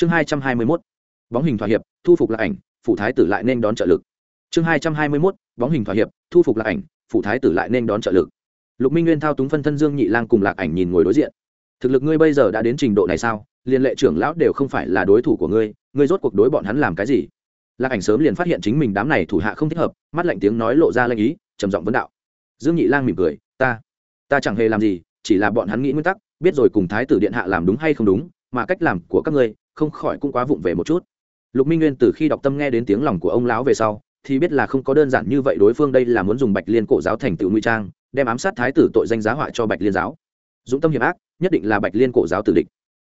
chương hai trăm hai mươi mốt, bóng hình thỏa hiệp, thu phục lạc ảnh phụ thái tử lại nên đón trợ lực. Chương hai trăm hai mươi mốt, bóng hình thỏa hiệp, thu phục lạc ảnh phụ thái tử lại nên đón trợ lực. Lục minh nguyên thao túng phân thân dương nhị lang cùng lạc ảnh nhìn ngồi đối diện. Thực lực ngươi bây giờ đã đến trình độ này sao? Liên lệ trưởng lão đều không phải là đối thủ của ngươi ngươi rốt cuộc đối bọn hắn làm cái gì? Lạc ảnh sớm liền phát hiện chính mình đám này thủ hạ không thích hợp, mắt lạnh tiếng nói lộ ra lanh ý, trầm giọng vấn đạo. Dương nhị lang mỉm cười, ta ta chẳng hề làm gì, chỉ là bọn hắn nghĩ nguyên tắc, biết rồi cùng thái tử điện hạ làm đúng hay không đúng, mà cách làm của các ngươi không khỏi cũng quá vụng về một chút. Lục minh nguyên từ khi đọc tâm nghe đến tiếng lòng của ông lão về sau, thì biết là không có đơn giản như vậy đối phương đây là muốn dùng bạch liên cổ giáo thành tựu nguy trang, đem ám sát thái tử tội danh giá họa cho bạch liên giáo. Dũng tâm hiểm ác, nhất định là bạch liên cổ giáo tử địch.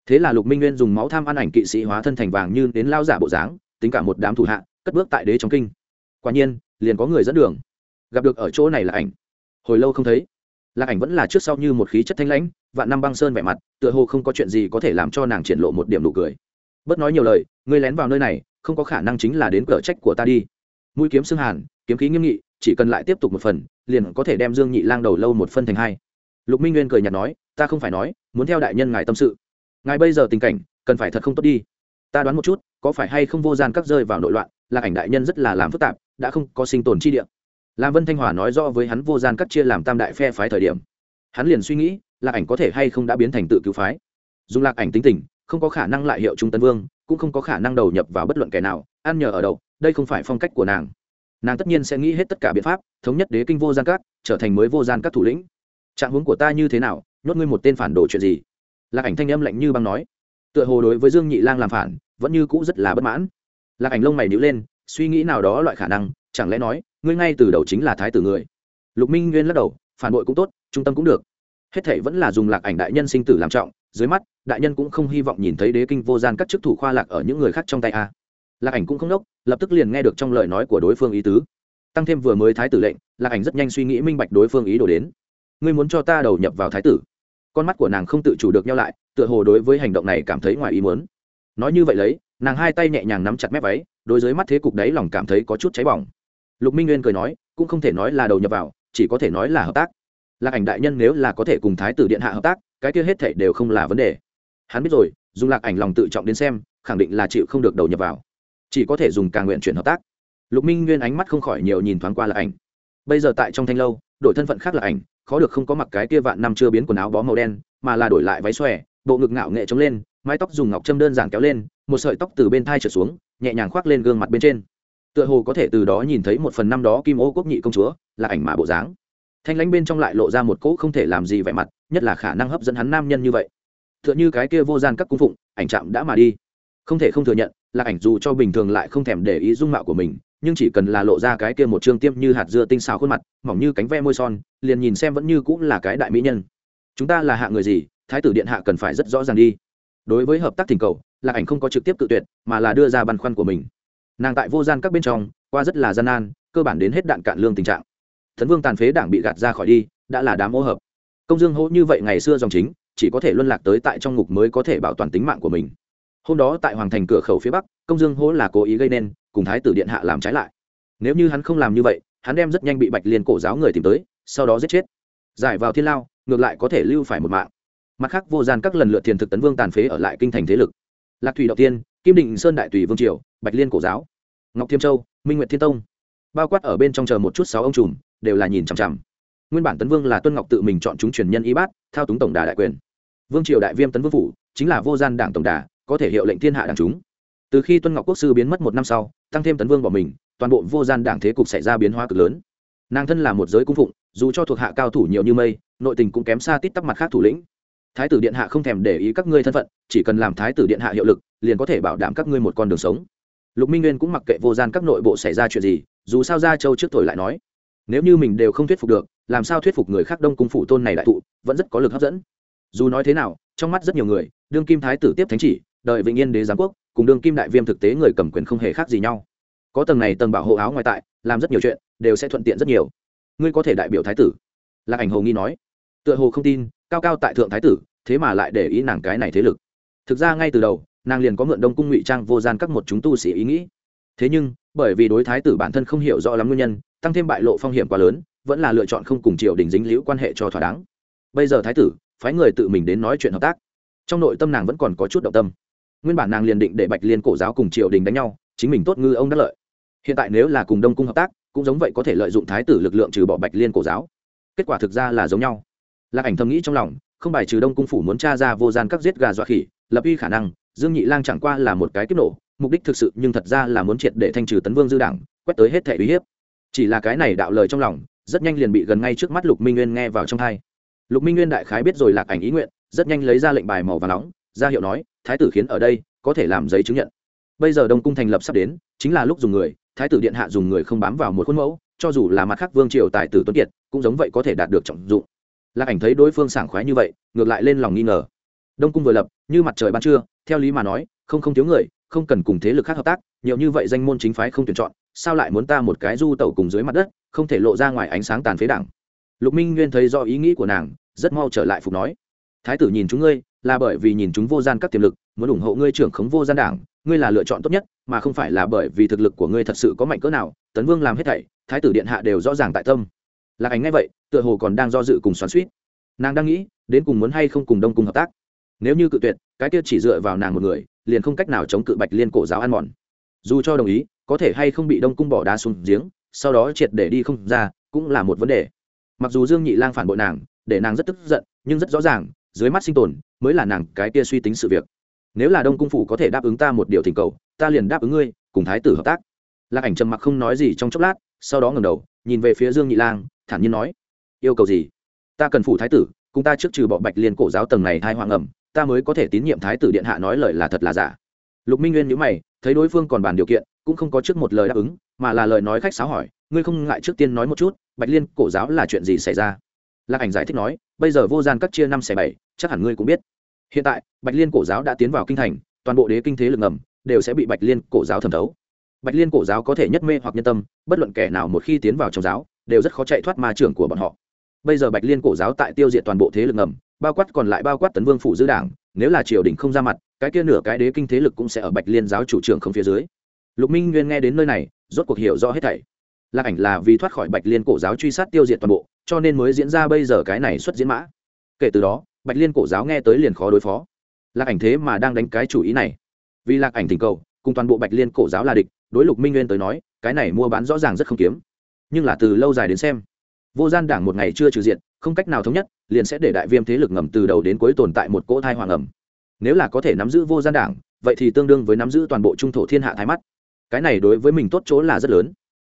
Thế là lục minh nguyên dùng máu tham ăn ảnh kỵ sĩ hóa thân thành vàng như đến lao giả bộ dáng, tính cả một đám thủ hạ, cất bước tại đế trong kinh. Quả nhiên, liền có người dẫn đường. Gặp được ở chỗ này là ảnh. Hồi lâu không thấy. Lạc ảnh vẫn là trước sau như một khí chất thanh lãnh, vạn năm băng sơn vẻ mặt, tựa hồ không có chuyện gì có thể làm cho nàng triển lộ một điểm nụ cười bớt nói nhiều lời, ngươi lén vào nơi này, không có khả năng chính là đến cờ trách của ta đi. Mũi kiếm xương hàn, kiếm khí nghiêm nghị, chỉ cần lại tiếp tục một phần, liền có thể đem dương nhị lang đầu lâu một phân thành hai. Lục minh nguyên cười nhạt nói, ta không phải nói, muốn theo đại nhân ngài tâm sự. Ngài bây giờ tình cảnh, cần phải thật không tốt đi. Ta đoán một chút, có phải hay không vô gian các rơi vào nội loạn, là ảnh đại nhân rất là làm phức tạp, đã không có sinh tồn chi địa. Lam vân thanh hòa nói rõ với hắn vô gian các chia làm tam đại phe phái thời điểm. Hắn liền suy nghĩ lạc ảnh có thể hay không đã biến thành tự cứu phái. Dùng lạc ảnh tính tình không có khả năng lại hiệu trung tân vương, cũng không có khả năng đầu nhập vào bất luận kẻ nào, ăn nhờ ở đậu đây không phải phong cách của nàng. Nàng tất nhiên sẽ nghĩ hết tất cả biện pháp, thống nhất đế kinh vô gian các, trở thành mới vô gian các thủ lĩnh. Trạng huống của ta như thế nào, nhốt ngươi một tên phản đồ chuyện gì? Lạc ảnh thanh âm lạnh như băng nói. Tựa hồ đối với dương nhị lang làm phản, vẫn như cũ rất là bất mãn. Lạc ảnh lông mày nhíu lên, suy nghĩ nào đó loại khả năng, chẳng lẽ nói, ngươi ngay từ đầu chính là thái tử người? Lục minh nguyên lắc đầu, phản bội cũng tốt, trung tâm cũng được. Hết thảy vẫn là dùng lạc ảnh đại nhân sinh tử làm trọng dưới mắt, đại nhân cũng không hy vọng nhìn thấy đế kinh vô gian các chức thủ khoa lạc ở những người khác trong tay a. Lạc ảnh cũng không đốc lập tức liền nghe được trong lời nói của đối phương ý tứ. Tăng thêm vừa mới thái tử lệnh, lạc ảnh rất nhanh suy nghĩ minh bạch đối phương ý đồ đến. Ngươi muốn cho ta đầu nhập vào thái tử. Con mắt của nàng không tự chủ được nhau lại, tựa hồ đối với hành động này cảm thấy ngoài ý muốn. Nói như vậy lấy, nàng hai tay nhẹ nhàng nắm chặt mép váy, đối với mắt thế cục đấy lòng cảm thấy có chút cháy bỏng. Lục minh nguyên cười nói, cũng không thể nói là đầu nhập vào, chỉ có thể nói là hợp tác. Lạc ảnh đại nhân nếu là có thể cùng thái tử điện hạ hợp tác cái kia hết thảy đều không là vấn đề. Hắn biết rồi dùng lạc ảnh lòng tự trọng đến xem, khẳng định là chịu không được đầu nhập vào. Chỉ có thể dùng càng nguyện chuyển hợp tác. Lục minh nguyên ánh mắt không khỏi nhiều nhìn thoáng qua lạc ảnh. Bây giờ tại trong thanh lâu, đổi thân phận khác là ảnh, khó được không có mặc cái kia vạn năm chưa biến quần áo bó màu đen, mà là đổi lại váy xòe, bộ ngực ngạo nghệ trống lên, mái tóc dùng ngọc châm đơn giản kéo lên, một sợi tóc từ bên thai trở xuống, nhẹ nhàng khoác lên gương mặt bên trên. Tựa hồ có thể từ đó nhìn thấy một phần năm đó kim ô quốc nhị công chúa là ảnh mà bộ dáng thanh lãnh bên trong lại lộ ra một cỗ không thể làm gì vẻ mặt, nhất là khả năng hấp dẫn hắn nam nhân như vậy. Tựa như cái kia vô gian các cung phụng, ảnh chạm đã mà đi. Không thể không thừa nhận, là ảnh dù cho bình thường lại không thèm để ý dung mạo của mình, nhưng chỉ cần là lộ ra cái kia một trương tiêm như hạt dưa tinh xào khuôn mặt, mỏng như cánh ve môi son, liền nhìn xem vẫn như cũng là cái đại mỹ nhân. Chúng ta là hạ người gì, thái tử điện hạ cần phải rất rõ ràng đi. Đối với hợp tác thỉnh cầu lạc ảnh không có trực tiếp tự tuyệt, mà là đưa ra băn khoăn của mình. Nàng tại vô gian các bên trong, qua rất là gian nan, cơ bản đến hết đạn cạn lương tình trạng thần vương tàn phế đảng bị gạt ra khỏi đi, đã là đám ô hợp. Công dương hỗ như vậy ngày xưa dòng chính, chỉ có thể luân lạc tới tại trong ngục mới có thể bảo toàn tính mạng của mình. Hôm đó tại hoàng thành cửa khẩu phía bắc, công dương hỗ là cố ý gây nên, cùng thái tử điện hạ làm trái lại. Nếu như hắn không làm như vậy, hắn đem rất nhanh bị bạch liên cổ giáo người tìm tới, sau đó giết chết. Giải vào thiên lao, ngược lại có thể lưu phải một mạng. Mặt khác, vô gian các lần lượt thiền thực tấn vương tàn phế ở lại kinh thành thế lực. Lạc thủy đạo tiên, kim định sơn đại tùy vương triều, bạch liên cổ giáo. Ngọc thiêm châu, minh nguyệt thiên tông. Bao quát ở bên trong chờ một chút sáu ông trùm đều là nhìn chằm chằm. Nguyên bản tấn vương là tuân ngọc tự mình chọn chúng truyền nhân y bát, thao túng tổng đà đại quyền. Vương triều đại viêm tấn vương phủ, chính là vô gian đảng tổng đà, có thể hiệu lệnh thiên hạ đảng chúng. Từ khi tuân ngọc quốc sư biến mất một năm sau, tăng thêm tấn vương bỏ mình, toàn bộ vô gian đảng thế cục xảy ra biến hóa cực lớn. Nàng thân là một giới cung phụng, dù cho thuộc hạ cao thủ nhiều như mây, nội tình cũng kém xa tít tắp mặt khác thủ lĩnh. Thái tử điện hạ không thèm để ý các ngươi thân phận, chỉ cần làm thái tử điện hạ hiệu lực, liền có thể bảo đảm các ngươi một con đường sống. Lục minh nguyên cũng mặc kệ vô gian các nội bộ xảy ra chuyện gì, dù sao ra châu trước tuổi lại nói nếu như mình đều không thuyết phục được, làm sao thuyết phục người khác đông cung phủ tôn này đại thụ, vẫn rất có lực hấp dẫn. Dù nói thế nào, trong mắt rất nhiều người, đương kim thái tử tiếp thánh chỉ, đợi vĩnh yên đế giám quốc, cùng đương kim đại viêm thực tế người cầm quyền không hề khác gì nhau. Có tầng này tầng bảo hộ áo ngoài tại, làm rất nhiều chuyện, đều sẽ thuận tiện rất nhiều. Ngươi có thể đại biểu thái tử. Lạc ảnh hồ nghi nói. Tựa hồ không tin, cao cao tại thượng thái tử, thế mà lại để ý nàng cái này thế lực. Thực ra ngay từ đầu, nàng liền có mượn đông cung ngụy trang vô gian các một chúng tu sĩ ý nghĩ. Thế nhưng, bởi vì đối thái tử bản thân không hiểu rõ lắm nguyên nhân tăng thêm bại lộ phong hiểm quá lớn, vẫn là lựa chọn không cùng triều đình dính liễu quan hệ cho thỏa đáng. Bây giờ thái tử, phái người tự mình đến nói chuyện hợp tác. Trong nội tâm nàng vẫn còn có chút động tâm. Nguyên bản nàng liền định để bạch liên cổ giáo cùng triều đình đánh nhau, chính mình tốt ngư ông đắc lợi. Hiện tại nếu là cùng đông cung hợp tác, cũng giống vậy có thể lợi dụng thái tử lực lượng trừ bỏ bạch liên cổ giáo. Kết quả thực ra là giống nhau. Lạc ảnh thầm nghĩ trong lòng, không bài trừ đông cung phủ muốn t r a ra vô gian các giết gà dọa khỉ, lập uy khả năng, dương nhị lang chẳng qua là một cái kích nổ, mục đích thực sự nhưng thật ra là muốn triệt để thanh trừ tấn vương dư đảng, quét tới hết thể uy hiếp chỉ là cái này đạo lời trong lòng, rất nhanh liền bị gần ngay trước mắt lục minh nguyên nghe vào trong thay. lục minh nguyên đại khái biết rồi lạc ảnh ý nguyện, rất nhanh lấy ra lệnh bài màu và nóng, ra hiệu nói, thái tử khiến ở đây, có thể làm giấy chứng nhận. Bây giờ đông cung thành lập sắp đến, chính là lúc dùng người, thái tử điện hạ dùng người không bám vào một khuôn mẫu, cho dù là mặt khác vương triều tài tử tuấn kiệt, cũng giống vậy có thể đạt được trọng dụng. Lạc ảnh thấy đối phương sảng khoái như vậy, ngược lại lên lòng nghi ngờ. Đông cung vừa lập, như mặt trời ban trưa, theo lý mà nói, không không thiếu người không cần cùng thế lực khác hợp tác, nhiều như vậy danh môn chính phái không tuyển chọn, sao lại muốn ta một cái du tẩu cùng dưới mặt đất, không thể lộ ra ngoài ánh sáng tàn phế đảng? Lục minh nguyên thấy do ý nghĩ của nàng, rất mau trở lại phục nói, thái tử nhìn chúng ngươi, là bởi vì nhìn chúng vô gian các tiềm lực, muốn ủng hộ ngươi trưởng khống vô gian đảng, ngươi là lựa chọn tốt nhất, mà không phải là bởi vì thực lực của ngươi thật sự có mạnh cỡ nào, tấn vương làm hết thảy, thái tử điện hạ đều rõ ràng tại tâm. Lạc ảnh ngay vậy, tựa hồ còn đang do dự cùng xoắn suýt nàng đang nghĩ, đến cùng muốn hay không cùng đông cùng hợp tác. Nếu như cự tuyệt, cái kia chỉ dựa vào nàng một người liền không cách nào chống cự bạch liên cổ giáo ăn mòn. Dù cho đồng ý, có thể hay không bị đông cung bỏ đá xuống giếng, sau đó triệt để đi không ra, cũng là một vấn đề. Mặc dù dương nhị lang phản bội nàng, để nàng rất tức giận, nhưng rất rõ ràng, dưới mắt sinh tồn mới là nàng cái kia suy tính sự việc. Nếu là đông cung phủ có thể đáp ứng ta một điều thỉnh cầu, ta liền đáp ứng ngươi, cùng thái tử hợp tác. Lạc ảnh trầm mặc không nói gì trong chốc lát, sau đó ngẩng đầu, nhìn về phía dương nhị lang, thản nhiên nói, yêu cầu gì? Ta cần phủ thái tử, cùng ta trước trừ bỏ bạch liên cổ giáo tầng này hai hoang ẩm ta mới có thể tín nhiệm thái tử điện hạ nói lời là thật là giả. Lục minh nguyên nhữ mày, thấy đối phương còn bàn điều kiện, cũng không có trước một lời đáp ứng, mà là lời nói khách sáo hỏi, ngươi không ngại trước tiên nói một chút, bạch liên cổ giáo là chuyện gì xảy ra? Lạc ảnh giải thích nói, bây giờ vô gian các chia năm xẻ bảy, chắc hẳn ngươi cũng biết. Hiện tại, bạch liên cổ giáo đã tiến vào kinh thành, toàn bộ đế kinh thế lực ngầm đều sẽ bị bạch liên cổ giáo thẩm thấu. Bạch liên cổ giáo có thể nhất mê hoặc nhân tâm, bất luận kẻ nào một khi tiến vào trong giáo, đều rất khó chạy thoát ma trưởng của bọn họ. Bây giờ bạch liên cổ giáo tại tiêu diệt toàn bộ thế lực ngầm bao quát còn lại bao quát tấn vương phủ giữ đảng, nếu là triều đình không ra mặt, cái kia nửa cái đế kinh thế lực cũng sẽ ở bạch liên giáo chủ trưởng không phía dưới. Lục minh nguyên nghe đến nơi này, rốt cuộc hiểu rõ hết thảy. Lạc ảnh là vì thoát khỏi bạch liên cổ giáo truy sát tiêu diệt toàn bộ, cho nên mới diễn ra bây giờ cái này xuất diễn mã. Kể từ đó, bạch liên cổ giáo nghe tới liền khó đối phó. Lạc ảnh thế mà đang đánh cái chủ ý này. Vì lạc ảnh tình cầu, cùng toàn bộ bạch liên cổ giáo là địch, đối lục minh nguyên tới nói, cái này mua bán rõ ràng rất không kiếm. Nhưng là từ lâu dài đến xem, vô gian đảng một ngày chưa trừ diện không cách nào thống nhất, liền sẽ để đại viêm thế lực ngầm từ đầu đến cuối tồn tại một cỗ thai hoàng ẩm. Nếu là có thể nắm giữ vô gian đảng, vậy thì tương đương với nắm giữ toàn bộ trung thổ thiên hạ thái mắt. Cái này đối với mình tốt chỗ là rất lớn.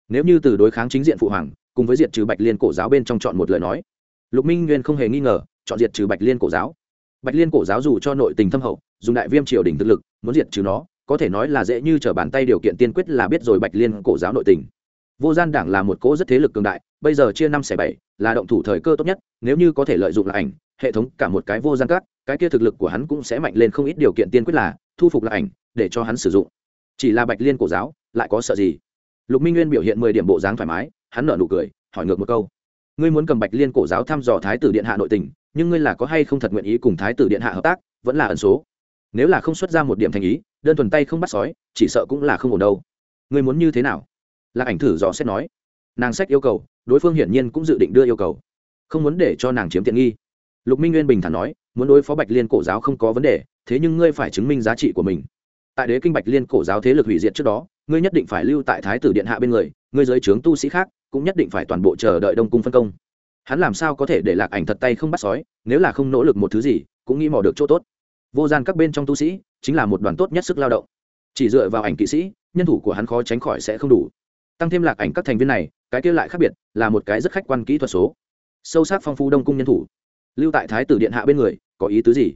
Nếu như từ đối kháng chính diện phụ hoàng, cùng với diệt trừ bạch liên cổ giáo bên trong chọn một lời nói, lục minh nguyên không hề nghi ngờ, chọn diệt trừ bạch liên cổ giáo. Bạch liên cổ giáo dù cho nội tình thâm hậu, dùng đại viêm triều đình thực lực, muốn diệt trừ nó, có thể nói là dễ như t r ở bàn tay điều kiện tiên quyết là biết rồi bạch liên cổ giáo nội tình vô gian đảng là một cỗ rất thế lực cường đại, bây giờ chia năm xẻ bảy, là động thủ thời cơ tốt nhất, nếu như có thể lợi dụng là ảnh, hệ thống cả một cái vô gian cát cái kia thực lực của hắn cũng sẽ mạnh lên không ít điều kiện tiên quyết là thu phục là ảnh, để cho hắn sử dụng. Chỉ là bạch liên cổ giáo, lại có sợ gì? Lục minh nguyên biểu hiện mười điểm bộ dáng thoải mái, hắn nở nụ cười, hỏi ngược một câu. Ngươi muốn cầm bạch liên cổ giáo thăm dò thái tử điện hạ nội tình, nhưng ngươi là có hay không thật nguyện ý cùng thái tử điện hạ hợp tác, vẫn là ẩn số? Nếu là không xuất ra một điểm thành ý, đơn thuần tay không bắt sói, chỉ sợ cũng là không ổn đâu. Ngươi muốn như thế nào? Lạc ảnh thử dò xét nói. Nàng sách yêu cầu, đối phương hiển nhiên cũng dự định đưa yêu cầu. Không muốn để cho nàng chiếm tiện nghi. Lục minh nguyên bình thản nói, muốn đối phó bạch liên cổ giáo không có vấn đề, thế nhưng ngươi phải chứng minh giá trị của mình. Tại đế kinh bạch liên cổ giáo thế lực hủy diệt trước đó, ngươi nhất định phải lưu tại thái tử điện hạ bên người, ngươi giới trướng tu sĩ khác, cũng nhất định phải toàn bộ chờ đợi đông cung phân công. Hắn làm sao có thể để lạc ảnh thật tay không bắt sói, nếu là không nỗ lực một thứ gì, cũng nghĩ mò được chỗ tốt. Vô gian các bên trong tu sĩ, chính là một đoàn tốt nhất sức lao động. Chỉ dựa vào ảnh kỵ sĩ, nhân thủ của hắn khó tránh khỏi sẽ không đủ tăng thêm lạc ảnh các thành viên này, cái kia lại khác biệt, là một cái rất khách quan kỹ thuật số. Sâu sắc phong phú đông cung nhân thủ. Lưu tại thái tử điện hạ bên người, có ý tứ gì?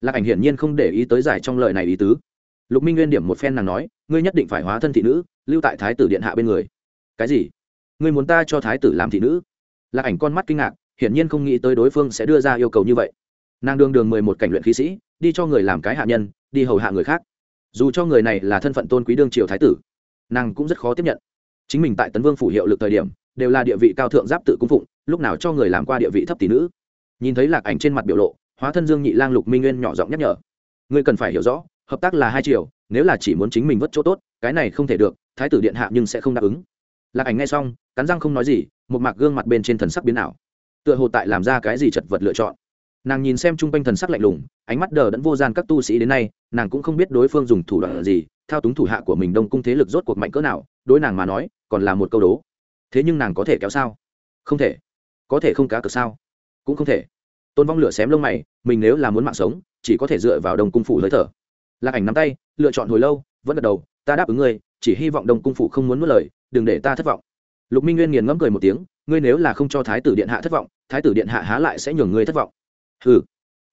Lạc ảnh hiển nhiên không để ý tới giải trong lời này ý tứ. Lục minh nguyên điểm một phen nàng nói, ngươi nhất định phải hóa thân thị nữ, lưu tại thái tử điện hạ bên người. Cái gì? Ngươi muốn ta cho thái tử làm thị nữ? Lạc ảnh con mắt kinh ngạc, hiển nhiên không nghĩ tới đối phương sẽ đưa ra yêu cầu như vậy. Nàng đương đường mười một cảnh luyện khí sĩ, đi cho người làm cái hạ nhân, đi hầu hạ người khác. Dù cho người này là thân phận tôn quý đương triều thái tử, nàng cũng rất khó tiếp nhận chính mình tại tấn vương phủ hiệu lực thời điểm, đều là địa vị cao thượng giáp tự cung phụng, lúc nào cho người làm qua địa vị thấp tỷ nữ. Nhìn thấy lạc ảnh trên mặt biểu lộ, hóa thân dương nhị lang lục minh nguyên nhỏ giọng nhắc nhở. Ngươi cần phải hiểu rõ, hợp tác là hai chiều, nếu là chỉ muốn chính mình vất chỗ tốt, cái này không thể được, thái tử điện hạ nhưng sẽ không đáp ứng. Lạc ảnh nghe xong, cắn răng không nói gì, một mạc gương mặt bên trên thần sắc biến ảo. Tựa hồ tại làm ra cái gì chật vật lựa chọn. Nàng nhìn xem chung quanh thần sắc lạnh lùng, ánh mắt đờ đẫn vô gian các tu sĩ đến nay, nàng cũng không biết đối phương dùng thủ đoạn gì, thao túng thủ hạ của mình đông cung thế lực rốt cuộc mạnh cỡ nào đối nàng mà nói còn là một câu đố. Thế nhưng nàng có thể kéo sao? Không thể. Có thể không cá cược sao? Cũng không thể. Tôn vong lửa xém lông mày, mình nếu là muốn mạng sống, chỉ có thể dựa vào đông cung phủ hơi thở. Lạc ảnh nắm tay, lựa chọn hồi lâu, vẫn gật đầu, ta đáp ứng ngươi, chỉ hy vọng đông cung phủ không muốn mất lời, đừng để ta thất vọng. Lục minh nguyên nghiền ngẫm cười một tiếng, ngươi nếu là không cho thái tử điện hạ thất vọng, thái tử điện hạ há lại sẽ nhường ngươi thất vọng. Hừ.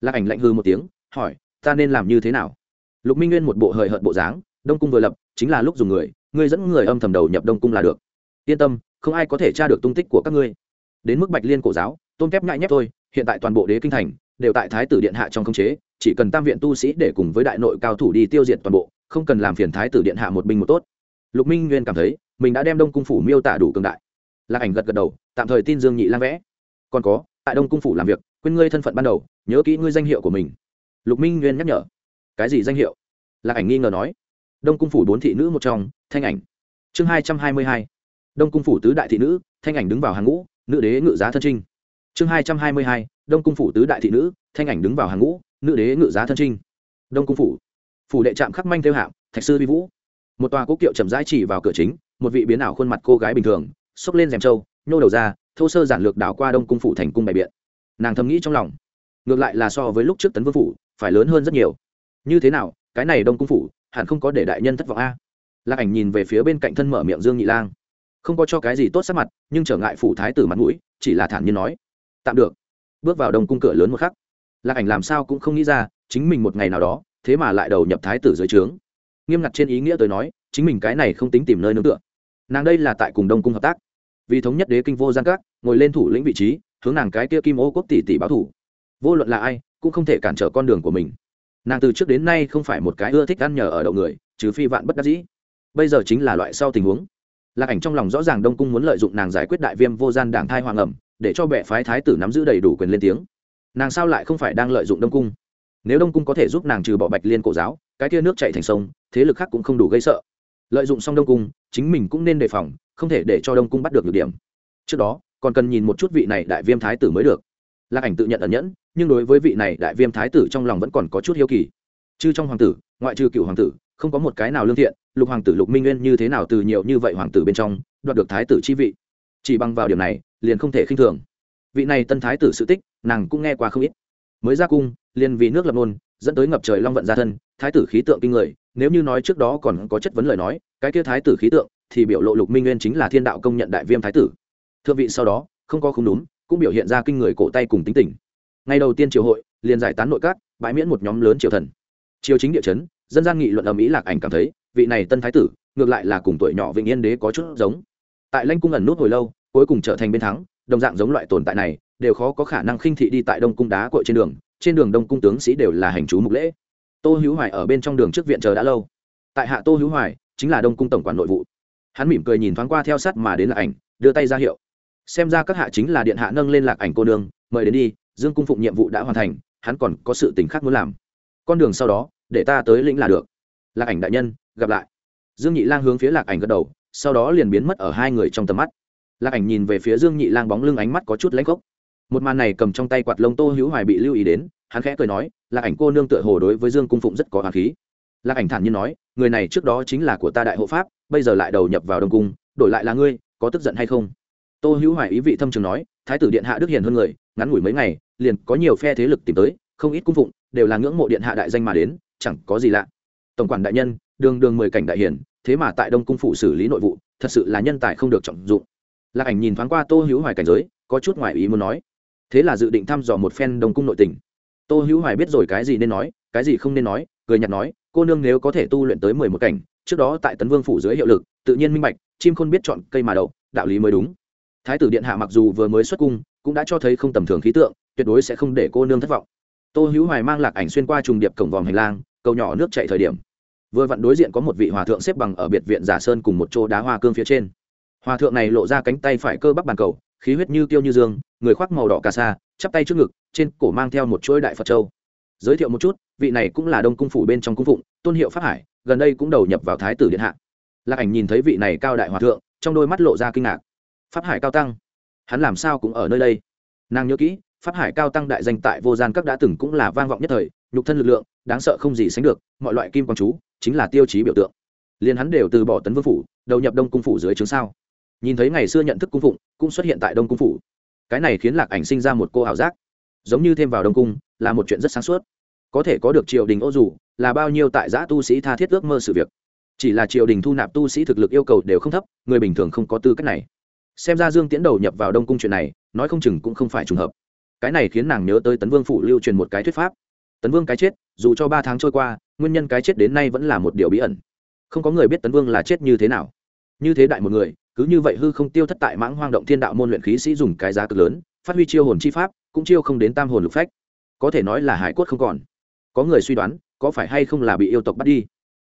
Lạc ảnh lạnh hư một tiếng, hỏi, ta nên làm như thế nào? Lục minh nguyên một bộ hời hợt bộ dáng, đông cung vừa lập, chính là lúc dùng người ngươi dẫn người âm thầm đầu nhập đông cung là được. Yên tâm, không ai có thể tra được tung tích của các ngươi. Đến mức bạch liên cổ giáo tôn kép ngại nhép thôi, hiện tại toàn bộ đế kinh thành đều tại thái tử điện hạ trong khống chế, chỉ cần tam viện tu sĩ để cùng với đại nội cao thủ đi tiêu diệt toàn bộ, không cần làm phiền thái tử điện hạ một binh một tốt. Lục minh nguyên cảm thấy, mình đã đem đông cung phủ miêu tả đủ cường đại. Lạc ảnh gật gật đầu, tạm thời tin dương nhị lan vẽ. Còn có, tại đông cung phủ làm việc, quên ngươi thân phận ban đầu, nhớ kỹ ngươi danh hiệu của mình. Lục minh nguyên nhắc nhở. Cái gì danh hiệu? Lạc ảnh nghi ngờ nói. Đông cung phủ bốn thị nữ một trong thanh ảnh. Chương hai trăm hai mươi hai. Đông cung phủ tứ đại thị nữ, thanh ảnh đứng vào hàng ngũ, nữ đế ngự giá thân trinh. Chương hai trăm hai mươi hai. Đông cung phủ tứ đại thị nữ, thanh ảnh đứng vào hàng ngũ, nữ đế ngự giá thân trinh. Đông cung phủ. Phủ đệ trạm khắc manh theo hạm, thạch sư vi vũ. Một tòa cố kiệu chậm rãi chỉ vào cửa chính, một vị biến ảo khuôn mặt cô gái bình thường, xốc lên rèm trâu, nhô đầu ra, thô sơ giản lược đảo qua đông cung phủ thành cung bày biện. Nàng thầm nghĩ trong lòng, ngược lại là so với lúc trước tấn vương phủ, phải lớn hơn rất nhiều. Như thế nào, cái này đông cung phủ, hẳn không có để đại nhân thất vọng a lạc ảnh nhìn về phía bên cạnh thân mở miệng dương nhị lang. Không có cho cái gì tốt sắc mặt, nhưng trở ngại phủ thái tử mặt mũi, chỉ là thản nhiên nói. Tạm được. Bước vào đông cung cửa lớn một khắc. Lạc ảnh làm sao cũng không nghĩ ra, chính mình một ngày nào đó, thế mà lại đầu nhập thái tử dưới trướng. Nghiêm ngặt trên ý nghĩa tới nói, chính mình cái này không tính tìm nơi nương tựa. Nàng đây là tại cùng đông cung hợp tác. Vì thống nhất đế kinh vô gian các, ngồi lên thủ lĩnh vị trí, hướng nàng cái kia kim ô quốc tỷ tỷ báo thủ. Vô luận là ai, cũng không thể cản trở con đường của mình. Nàng từ trước đến nay không phải một cái ưa thích ăn nhờ ở đậu người, trừ phi vạn bất đắc dĩ bây giờ chính là loại sau tình huống. Lạc ảnh trong lòng rõ ràng đông cung muốn lợi dụng nàng giải quyết đại viêm vô gian đảng thai hoàng ẩm, để cho bệ phái thái tử nắm giữ đầy đủ quyền lên tiếng. Nàng sao lại không phải đang lợi dụng đông cung? Nếu đông cung có thể giúp nàng trừ bỏ bạch liên cổ giáo, cái kia nước chạy thành sông, thế lực khác cũng không đủ gây sợ. Lợi dụng xong đông cung, chính mình cũng nên đề phòng, không thể để cho đông cung bắt được nhược điểm. Trước đó, còn cần nhìn một chút vị này đại viêm thái tử mới được. Lạc ảnh tự nhận ẩn nhẫn, nhưng đối với vị này đại viêm thái tử trong lòng vẫn còn có chút hiếu kỳ. Chứ trong hoàng tử, ngoại trừ cựu hoàng tử không có một cái nào lương thiện, lục hoàng tử lục minh nguyên như thế nào từ nhiều như vậy hoàng tử bên trong, đoạt được thái tử chi vị? Chỉ bằng vào điểm này, liền không thể khinh thường. Vị này tân thái tử sự tích, nàng cũng nghe qua không ít. Mới ra cung, liền vì nước lập nôn, dẫn tới ngập trời long vận ra thân, thái tử khí tượng kinh người, nếu như nói trước đó còn có chất vấn lời nói, cái kia thái tử khí tượng thì biểu lộ lục minh nguyên chính là thiên đạo công nhận đại viêm thái tử. Thượng vị, sau đó, không có không đúng, cũng biểu hiện ra kinh người cổ tay cùng tính tình. Ngày đầu tiên triều hội, liền giải tán nội các, bãi miễn một nhóm lớn triều thần. Triều chính địa chấn dân gian nghị luận ầm ĩ lạc ảnh cảm thấy, vị này tân thái tử, ngược lại là cùng tuổi nhỏ vĩnh yên đế có chút giống. Tại lanh cung ẩn nút hồi lâu, cuối cùng trở thành bên thắng, đồng dạng giống loại tồn tại này, đều khó có khả năng khinh thị đi tại đông cung đá cội trên đường trên đường đông cung tướng sĩ đều là hành chú mục lễ. Tô hữu hoài ở bên trong đường trước viện chờ đã lâu. Tại hạ tô hữu hoài, chính là đông cung tổng quản nội vụ. Hắn mỉm cười nhìn thoáng qua theo sát mà đến lạc ảnh, đưa tay ra hiệu. Xem ra các hạ chính là điện hạ nâng lên lạc ảnh cô đường mời đến đi, dương cung phụng nhiệm vụ đã hoàn thành, hắn còn có sự tình khác muốn làm. Con đường sau đó để ta tới lĩnh là được. Lạc ảnh đại nhân, gặp lại. Dương nhị lang hướng phía lạc ảnh gật đầu, sau đó liền biến mất ở hai người trong tầm mắt. Lạc ảnh nhìn về phía dương nhị lang bóng lưng ánh mắt có chút lãnh gốc một màn này cầm trong tay quạt lông tô hữu hoài bị lưu ý đến, hắn khẽ cười nói, lạc ảnh cô nương tựa hồ đối với dương cung phụng rất có hoàng khí. Lạc ảnh thản nhiên nói, người này trước đó chính là của ta đại hộ pháp, bây giờ lại đầu nhập vào đông cung, đổi lại là ngươi, có tức giận hay không? Tô hữu hoài ý vị thâm trường nói, thái tử điện hạ đức hiền hơn người, ngắn ngủi mấy ngày, liền có nhiều phe thế lực tìm tới, không ít cung phụng, đều là ngưỡng mộ điện hạ đại danh mà đến chẳng có gì lạ. Tổng quản đại nhân đường đường mười cảnh đại hiển, thế mà tại đông cung phụ xử lý nội vụ thật sự là nhân tài không được trọng dụng. Lạc ảnh nhìn thoáng qua tô hữu hoài cảnh giới có chút ngoài ý muốn nói thế là dự định thăm dò một phen đông cung nội tình. Tô hữu hoài biết rồi cái gì nên nói cái gì không nên nói cười nhạt nói cô nương nếu có thể tu luyện tới mười một cảnh trước đó tại tấn vương phủ dưới hiệu lực tự nhiên minh bạch chim khôn biết chọn cây mà đậu đạo lý mới đúng. Thái tử điện hạ mặc dù vừa mới xuất cung cũng đã cho thấy không tầm thường khí tượng tuyệt đối sẽ không để cô nương thất vọng. Tô hữu hoài mang lạc ảnh xuyên qua trùng điệp cổng vòm hành lang cầu nhỏ nước chạy thời điểm. Vừa vặn đối diện có một vị hòa thượng xếp bằng ở biệt viện giả sơn cùng một chỗ đá hoa cương phía trên. Hòa thượng này lộ ra cánh tay phải cơ bắp bàn cầu, khí huyết như tiêu như dương, người khoác màu đỏ cà sa, chắp tay trước ngực, trên cổ mang theo một chuỗi đại phật châu. Giới thiệu một chút, vị này cũng là đông cung phủ bên trong cung phụng, tôn hiệu pháp hải, gần đây cũng đầu nhập vào thái tử điện hạ. Lạc ảnh nhìn thấy vị này cao đại hòa thượng, trong đôi mắt lộ ra kinh ngạc. Pháp hải cao tăng, hắn làm sao cũng ở nơi đây? Nàng nhớ kỹ pháp hải cao tăng đại danh tại vô gian các đã từng cũng là vang vọng nhất thời, nhục thân lực lượng, đáng sợ không gì sánh được, mọi loại kim quang chú, chính là tiêu chí biểu tượng. Liền hắn đều từ bỏ tấn vương phủ, đầu nhập đông cung phủ dưới trướng sao. Nhìn thấy ngày xưa nhận thức cung phụng, cũng xuất hiện tại đông cung phủ. Cái này khiến lạc ảnh sinh ra một cô ảo giác. Giống như thêm vào đông cung, là một chuyện rất sáng suốt. Có thể có được triều đình ô dù, là bao nhiêu tại giã tu sĩ tha thiết ước mơ sự việc. Chỉ là triều đình thu nạp tu sĩ thực lực yêu cầu đều không thấp, người bình thường không có tư cách này. Xem ra dương tiễn đầu nhập vào đông cung chuyện này, nói không chừng cũng không phải trùng hợp cái này khiến nàng nhớ tới tấn vương phủ lưu truyền một cái thuyết pháp. Tấn vương cái chết, dù cho ba tháng trôi qua, nguyên nhân cái chết đến nay vẫn là một điều bí ẩn. Không có người biết tấn vương là chết như thế nào. Như thế đại một người, cứ như vậy hư không tiêu thất tại mãng hoang động thiên đạo môn luyện khí sĩ dùng cái giá cực lớn, phát huy chiêu hồn chi pháp, cũng chiêu không đến tam hồn lục phách. Có thể nói là hải quất không còn. Có người suy đoán, có phải hay không là bị yêu tộc bắt đi.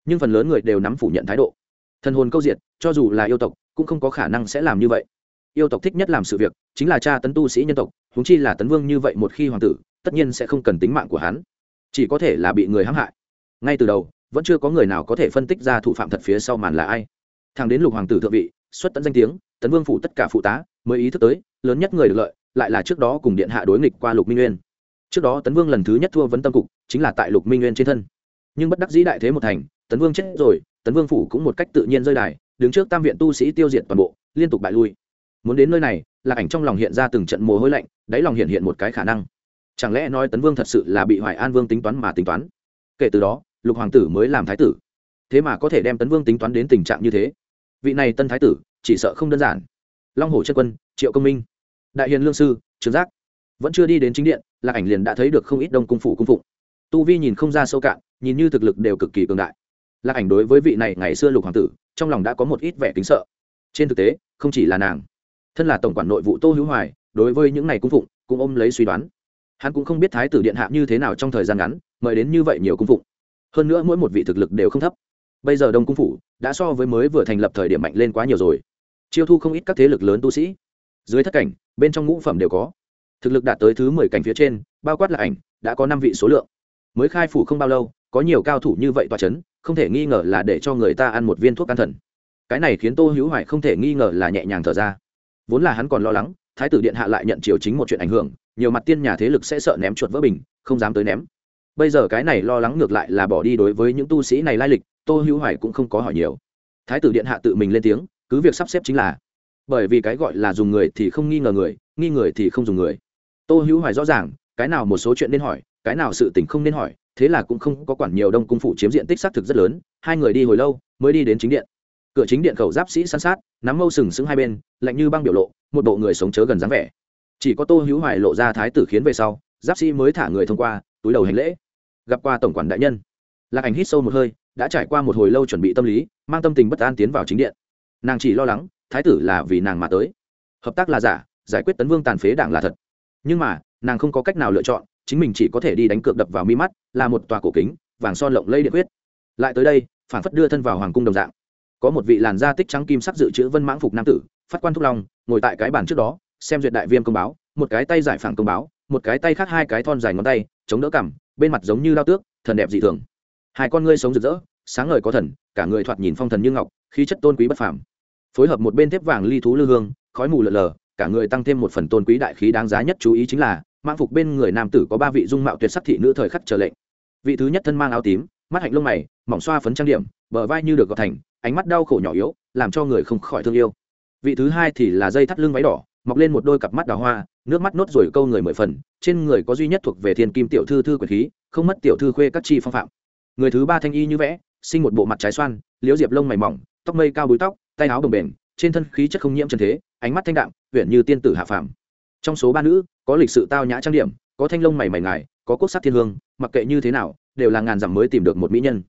Nhưng phần lớn người đều nắm phủ nhận thái độ. Thần hồn câu diệt, cho dù là yêu tộc, cũng không có khả năng sẽ làm như vậy yêu tộc thích nhất làm sự việc, chính là cha tấn tu sĩ nhân tộc húng chi là tấn vương như vậy một khi hoàng tử, tất nhiên sẽ không cần tính mạng của hắn. Chỉ có thể là bị người hãm hại. Ngay từ đầu, vẫn chưa có người nào có thể phân tích ra thủ phạm thật phía sau màn là ai. Thằng đến lục hoàng tử thượng vị, xuất tận danh tiếng, tấn vương phủ tất cả phụ tá, mới ý thức tới, lớn nhất người được lợi, lại là trước đó cùng điện hạ đối nghịch qua lục minh nguyên. Trước đó tấn vương lần thứ nhất thua vấn tâm cục, chính là tại lục minh nguyên trên thân. Nhưng bất đắc dĩ đại thế một thành, tấn vương chết rồi, tấn vương phủ cũng một cách tự nhiên rơi đài, đứng trước tam viện tu sĩ tiêu diệt toàn bộ, liên tục bại lui muốn đến nơi này lạc ảnh trong lòng hiện ra từng trận mồ hôi lạnh, đáy lòng hiện hiện một cái khả năng. Chẳng lẽ nói tấn vương thật sự là bị hoài an vương tính toán mà tính toán? Kể từ đó, lục hoàng tử mới làm thái tử. Thế mà có thể đem tấn vương tính toán đến tình trạng như thế. Vị này tân thái tử, chỉ sợ không đơn giản. Long hồ chất quân, triệu công minh, đại hiền lương sư trương giác, vẫn chưa đi đến chính điện lạc ảnh liền đã thấy được không ít đông cung phủ cung phụng. Tu vi nhìn không ra sâu cạn, nhìn như thực lực đều cực kỳ cường đại. Lạc ảnh đối với vị này ngày xưa lục hoàng tử, trong lòng đã có một ít vẻ kính sợ. Trên thực tế, không chỉ là nàng thân là tổng quản nội vụ tô hữu hoài, đối với những này cung phụng, cũng ôm lấy suy đoán. Hắn cũng không biết thái tử điện hạ như thế nào trong thời gian ngắn, mời đến như vậy nhiều cung phụng. Hơn nữa mỗi một vị thực lực đều không thấp. Bây giờ đông cung phủ đã so với mới vừa thành lập thời điểm mạnh lên quá nhiều rồi. Chiêu thu không ít các thế lực lớn tu sĩ. Dưới thất cảnh, bên trong ngũ phẩm đều có. Thực lực đạt tới thứ mười cảnh phía trên, bao quát là ảnh, đã có năm vị số lượng. Mới khai phủ không bao lâu, có nhiều cao thủ như vậy tòa c h ấ n không thể nghi ngờ là để cho người ta ăn một viên thuốc an thần. Cái này khiến tô hữu hoài không thể nghi ngờ là nhẹ nhàng thở ra vốn là hắn còn lo lắng, thái tử điện hạ lại nhận triều chính một chuyện ảnh hưởng, nhiều mặt tiên nhà thế lực sẽ sợ ném chuột vỡ bình, không dám tới ném. Bây giờ cái này lo lắng ngược lại là bỏ đi đối với những tu sĩ này lai lịch, tô hữu hoài cũng không có hỏi nhiều. Thái tử điện hạ tự mình lên tiếng, cứ việc sắp xếp chính là, bởi vì cái gọi là dùng người thì không nghi ngờ người, nghi người thì không dùng người. Tô hữu hoài rõ ràng, cái nào một số chuyện nên hỏi, cái nào sự tình không nên hỏi, thế là cũng không có quản nhiều đông cung phủ chiếm diện tích xác thực rất lớn, hai người đi hồi lâu mới đi đến chính điện cửa chính điện khẩu giáp sĩ san sát, nắm mâu sừng sững hai bên, lạnh như băng biểu lộ, một bộ người sống chớ gần dáng vẻ. Chỉ có tô hữu hoài lộ ra thái tử khiến về sau, giáp sĩ mới thả người thông qua, túi đầu hành lễ. Gặp qua tổng quản đại nhân. Lạc ảnh hít sâu một hơi, đã trải qua một hồi lâu chuẩn bị tâm lý, mang tâm tình bất an tiến vào chính điện. Nàng chỉ lo lắng, thái tử là vì nàng mà tới. Hợp tác là giả, giải quyết tấn vương tàn phế đảng là thật. Nhưng mà, nàng không có cách nào lựa chọn, chính mình chỉ có thể đi đánh cược đập vào mi mắt, là một tòa cổ kính, vàng son lộng lây điện huyết lại tới đây phản phất đưa thân vào hoàng cung đồng dạng có một vị làn da tích trắng kim sắc dự trữ vân mãng phục nam tử, phát quan thúc long, ngồi tại cái bàn trước đó, xem duyệt đại viêm công báo, một cái tay giải phẳng công báo, một cái tay khác hai cái thon dài ngón tay, chống đỡ cằm, bên mặt giống như lao tước, thần đẹp dị thường. Hai con ngươi sống rực rỡ, sáng ngời có thần, cả người thoạt nhìn phong thần như ngọc, khí chất tôn quý bất phàm. Phối hợp một bên thép vàng ly thú lư hương, khói mù lờ lờ, cả người tăng thêm một phần tôn quý đại khí đáng giá nhất chú ý chính là mang phục bên người nam tử có ba vị dung mạo tuyệt sắc thị nữ thời khắc trở lệnh. Vị thứ nhất thân mang áo tím, mắt hạnh lông mày, mỏng xoa phấn trang điểm, bờ vai như được gọt thành ánh mắt đau khổ nhỏ yếu, làm cho người không khỏi thương yêu. Vị thứ hai thì là dây thắt lưng váy đỏ, mọc lên một đôi cặp mắt đào hoa, nước mắt nốt rồi câu người mười phần, trên người có duy nhất thuộc về thiên kim tiểu thư thư quyền khí, không mất tiểu thư khuê các chi phong phạm. Người thứ ba thanh y như vẽ, sinh một bộ mặt trái xoan, liễu diệp lông mày mỏng, tóc mây cao búi tóc, tay áo đồng bền, trên thân khí chất không nhiễm trần thế, ánh mắt thanh đạm huyện như tiên tử hạ phàm. Trong số ba nữ, có lịch sự tao nhã trang điểm, có thanh lông mày mày ngài, có cốt sắc thiên hương, mặc kệ như thế nào, đều là ngàn dặm mới tìm được một mỹ nhân.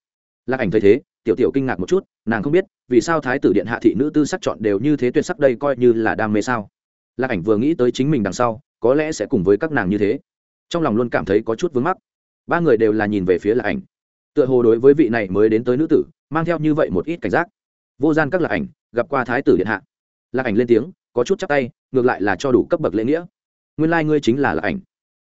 Lạc ảnh thấy thế tiểu tiểu kinh ngạc một chút, nàng không biết, vì sao thái tử điện hạ thị nữ tư sắc chọn đều như thế tuyệt sắc đây coi như là đam mê sao? Lạc ảnh vừa nghĩ tới chính mình đằng sau, có lẽ sẽ cùng với các nàng như thế. Trong lòng luôn cảm thấy có chút vướng mắc. Ba người đều là nhìn về phía lạc ảnh. Tựa hồ đối với vị này mới đến tới nữ tử, mang theo như vậy một ít cảnh giác. Vô gian các lạc ảnh, gặp qua thái tử điện hạ. Lạc ảnh lên tiếng, có chút chắc tay, ngược lại là cho đủ cấp bậc lễ nghĩa. Nguyên lai、like、ngươi chính là lạc ảnh.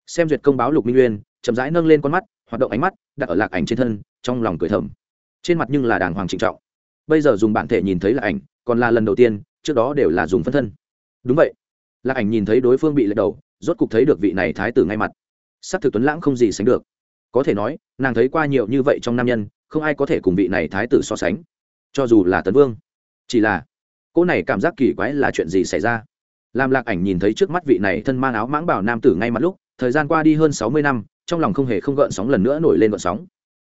Xem duyệt công báo lục minh nguyên chậm rãi nâng lên con mắt, hoạt động ánh mắt, đặt ở lạc ảnh trên thân, trong lòng cười thầm trên mặt nhưng là đàng hoàng trịnh trọng. Bây giờ dùng bản thể nhìn thấy là ảnh, còn là lần đầu tiên, trước đó đều là dùng phân thân. Đúng vậy. Là ảnh nhìn thấy đối phương bị lật đầu, rốt cục thấy được vị này thái tử ngay mặt. Sắc thực tuấn lãng không gì sánh được. Có thể nói, nàng thấy qua nhiều như vậy trong nam nhân, không ai có thể cùng vị này thái tử so sánh. Cho dù là tấn vương. Chỉ là, cô này cảm giác kỳ quái là chuyện gì xảy ra? Làm lạc ảnh nhìn thấy trước mắt vị này thân mang áo mãng bảo nam tử ngay mặt lúc, thời gian qua đi hơn sáu mươi năm, trong lòng không hề không gợn sóng lần nữa nổi lên gợn sóng.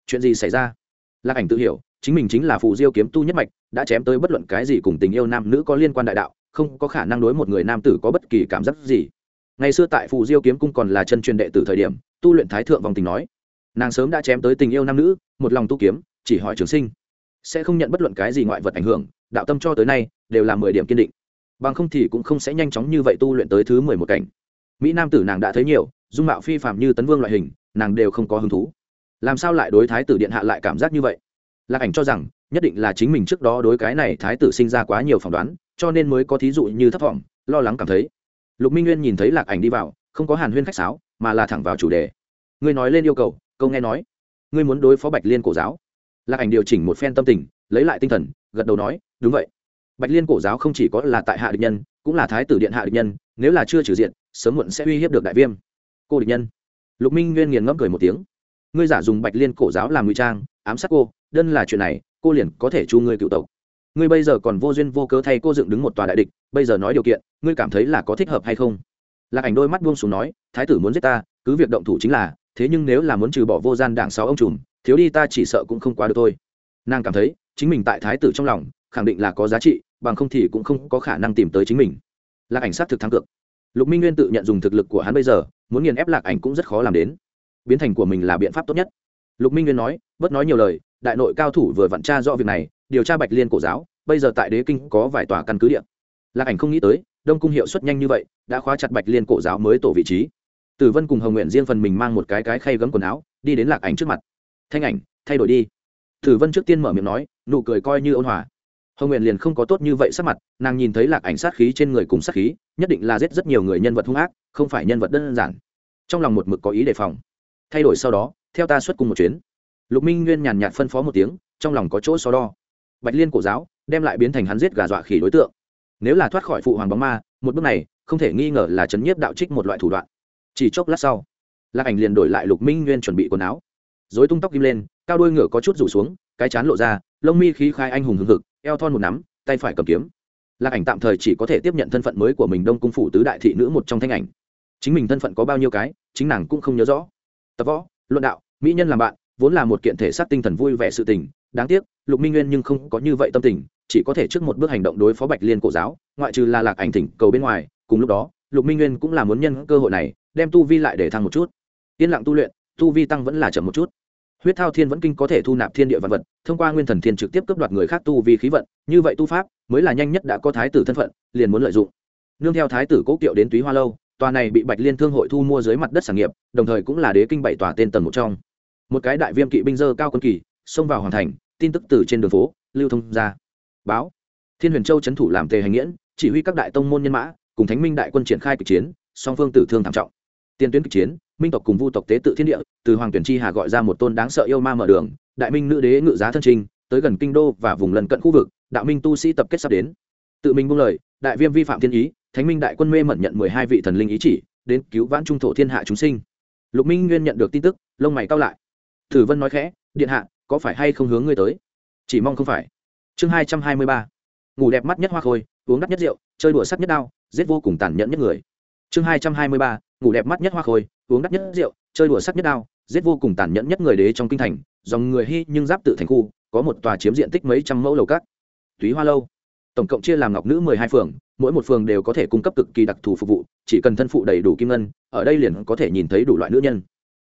Chuyện gì xảy ra? Lạc ảnh tự hiểu, chính mình chính là phù diêu kiếm tu nhất mạch, đã chém tới bất luận cái gì cùng tình yêu nam nữ có liên quan đại đạo, không có khả năng đối một người nam tử có bất kỳ cảm giác gì. Ngày xưa tại phù diêu kiếm cung còn là chân truyền đệ tử thời điểm, tu luyện thái thượng vòng tình nói, nàng sớm đã chém tới tình yêu nam nữ, một lòng tu kiếm, chỉ hỏi trường sinh, sẽ không nhận bất luận cái gì ngoại vật ảnh hưởng, đạo tâm cho tới nay, đều là mười điểm kiên định. Bằng không thì cũng không sẽ nhanh chóng như vậy tu luyện tới thứ mười một cảnh. Mỹ nam tử nàng đã thấy nhiều, dung mạo phi phạm như tấn vương loại hình, nàng đều không có hứng thú làm sao lại đối thái tử điện hạ lại cảm giác như vậy? Lạc ảnh cho rằng, nhất định là chính mình trước đó đối cái này thái tử sinh ra quá nhiều phỏng đoán, cho nên mới có thí dụ như thấp thỏm lo lắng cảm thấy. Lục minh nguyên nhìn thấy lạc ảnh đi vào, không có hàn huyên khách sáo, mà là thẳng vào chủ đề. Ngươi nói lên yêu cầu, câu nghe nói. Ngươi muốn đối phó bạch liên cổ giáo. Lạc ảnh điều chỉnh một phen tâm tình, lấy lại tinh thần, gật đầu nói, đúng vậy. Bạch liên cổ giáo không chỉ có là tại hạ địch nhân, cũng là thái tử điện hạ địch nhân, nếu là chưa trừ diện, sớm muộn sẽ uy hiếp được đại viêm. Cô địch nhân. Lục minh nguyên nghiền ngẫm cười một tiếng ngươi giả dùng bạch liên cổ giáo làm ngụy trang, ám sát cô, đơn là chuyện này, cô liền có thể chu ngươi cựu tộc. Ngươi bây giờ còn vô duyên vô cớ thay cô dựng đứng một tòa đại địch, bây giờ nói điều kiện, ngươi cảm thấy là có thích hợp hay không? Lạc ảnh đôi mắt buông xuống nói, thái tử muốn giết ta, cứ việc động thủ chính là, thế nhưng nếu là muốn trừ bỏ vô gian đảng sáu ông trùm, thiếu đi ta chỉ sợ cũng không quá được thôi. Nàng cảm thấy, chính mình tại thái tử trong lòng, khẳng định là có giá trị, bằng không thì cũng không có khả năng tìm tới chính mình. Lạc ảnh sát thực thắng cực lục minh nguyên tự nhận dùng thực lực của hắn bây giờ, muốn nghiền ép lạc ảnh cũng rất khó làm đến biến thành của mình là biện pháp tốt nhất. Lục minh nguyên nói, bớt nói nhiều lời, đại nội cao thủ vừa vặn tra rõ việc này, điều tra bạch liên cổ giáo, bây giờ tại đế kinh có vài tòa căn cứ địa. Lạc ảnh không nghĩ tới, đông cung hiệu suất nhanh như vậy, đã khóa chặt bạch liên cổ giáo mới tổ vị trí. Tử vân cùng hồng nguyện riêng phần mình mang một cái cái khay gấm quần áo, đi đến lạc ảnh trước mặt. Thanh ảnh, thay đổi đi. Tử vân trước tiên mở miệng nói, nụ cười coi như ôn hòa. Hồng nguyện liền không có tốt như vậy sắc mặt, nàng nhìn thấy lạc ảnh sát khí trên người cùng sát khí, nhất định là giết rất nhiều người nhân vật hung ác, không phải nhân vật đơn giản. Trong lòng một mực có ý đề phòng thay đổi sau đó, theo ta xuất cùng một chuyến. Lục minh nguyên nhàn nhạt phân phó một tiếng, trong lòng có chỗ so đo. Bạch liên cổ giáo đem lại biến thành hắn giết gà dọa khỉ đối tượng. Nếu là thoát khỏi phụ hoàng bóng ma, một bước này không thể nghi ngờ là chấn nhiếp đạo trích một loại thủ đoạn. Chỉ chốc lát sau, lạc ảnh liền đổi lại lục minh nguyên chuẩn bị quần áo. Dối tung tóc kim lên, cao đôi ngựa có chút rủ xuống, cái chán lộ ra, lông mi khí khai anh hùng hưng hực, eo thon một nắm, tay phải cầm kiếm. Lạc ảnh tạm thời chỉ có thể tiếp nhận thân phận mới của mình đông cung phủ tứ đại thị nữ một trong thanh ảnh. Chính mình thân phận có bao nhiêu cái, chính nàng cũng không nhớ rõ tập võ, luận đạo, mỹ nhân làm bạn, vốn là một kiện thể xác tinh thần vui vẻ sự tình. Đáng tiếc, lục minh nguyên nhưng không có như vậy tâm tình, chỉ có thể trước một bước hành động đối phó bạch liên cổ giáo, ngoại trừ là lạc ảnh thỉnh cầu bên ngoài. Cùng lúc đó, lục minh nguyên cũng là muốn nhân cơ hội này, đem tu vi lại để thăng một chút. Yên lặng tu luyện, tu vi tăng vẫn là chậm một chút. Huyết thao thiên vẫn kinh có thể thu nạp thiên địa vật vật, thông qua nguyên thần thiên trực tiếp cướp đoạt người khác tu vi khí vận, như vậy tu pháp mới là nhanh nhất đã có thái tử thân phận, liền muốn lợi dụng. Nương theo thái tử cố kiệu đến túy hoa lâu tòa này bị bạch liên thương hội thu mua dưới mặt đất sản nghiệp, đồng thời cũng là đế kinh bảy tòa tên tầng một trong. Một cái đại viêm kỵ binh dơ cao quân kỳ, xông vào hoàn thành, tin tức từ trên đường phố, lưu thông ra. Báo. Thiên huyền châu c thủ làm tề hành nghiễn, chỉ huy các đại tông môn nhân mã, cùng thánh minh đại quân triển khai kịch chiến, song phương tử thương thảm trọng. Tiền tuyến kịch chiến, minh tộc cùng vu tộc tế tự thiên địa, từ hoàng tuyển chi hà gọi ra một tôn đáng sợ yêu ma mở đường, đại minh nữ đế ngự giá thân trinh tới gần kinh đô và vùng lân cận khu vực, đạo minh tu sĩ tập kết sắp đến. Tự mình buông lời, đại viêm vi phạm thiên ý thánh minh đại quân mê mẩn nhận mười hai vị thần linh ý chỉ, đến cứu vãn trung thổ thiên hạ chúng sinh. Lục minh nguyên nhận được tin tức, lông mày cao lại. Thử vân nói khẽ, điện hạ, có phải hay không hướng ngươi tới? Chỉ mong không phải. Chương hai trăm hai mươi ba. Ngủ đẹp mắt nhất hoa khôi, uống đắt nhất rượu, chơi đùa sắc nhất đao, giết vô cùng tàn nhẫn nhất người. Chương hai trăm hai mươi ba. Ngủ đẹp mắt nhất hoa khôi, uống đắt nhất rượu, chơi đùa sắc nhất đao, giết vô cùng tàn nhẫn nhất người đế trong kinh thành, dòng người hy nhưng giáp tự thành khu, có một tòa chiếm diện tích mấy trăm mẫu lầu cát. Túy hoa lâu. Tổng cộng chia làm ngọc nữ mười hai phường mỗi một phường đều có thể cung cấp cực kỳ đặc thù phục vụ, chỉ cần thân phụ đầy đủ kim ngân, ở đây liền có thể nhìn thấy đủ loại nữ nhân.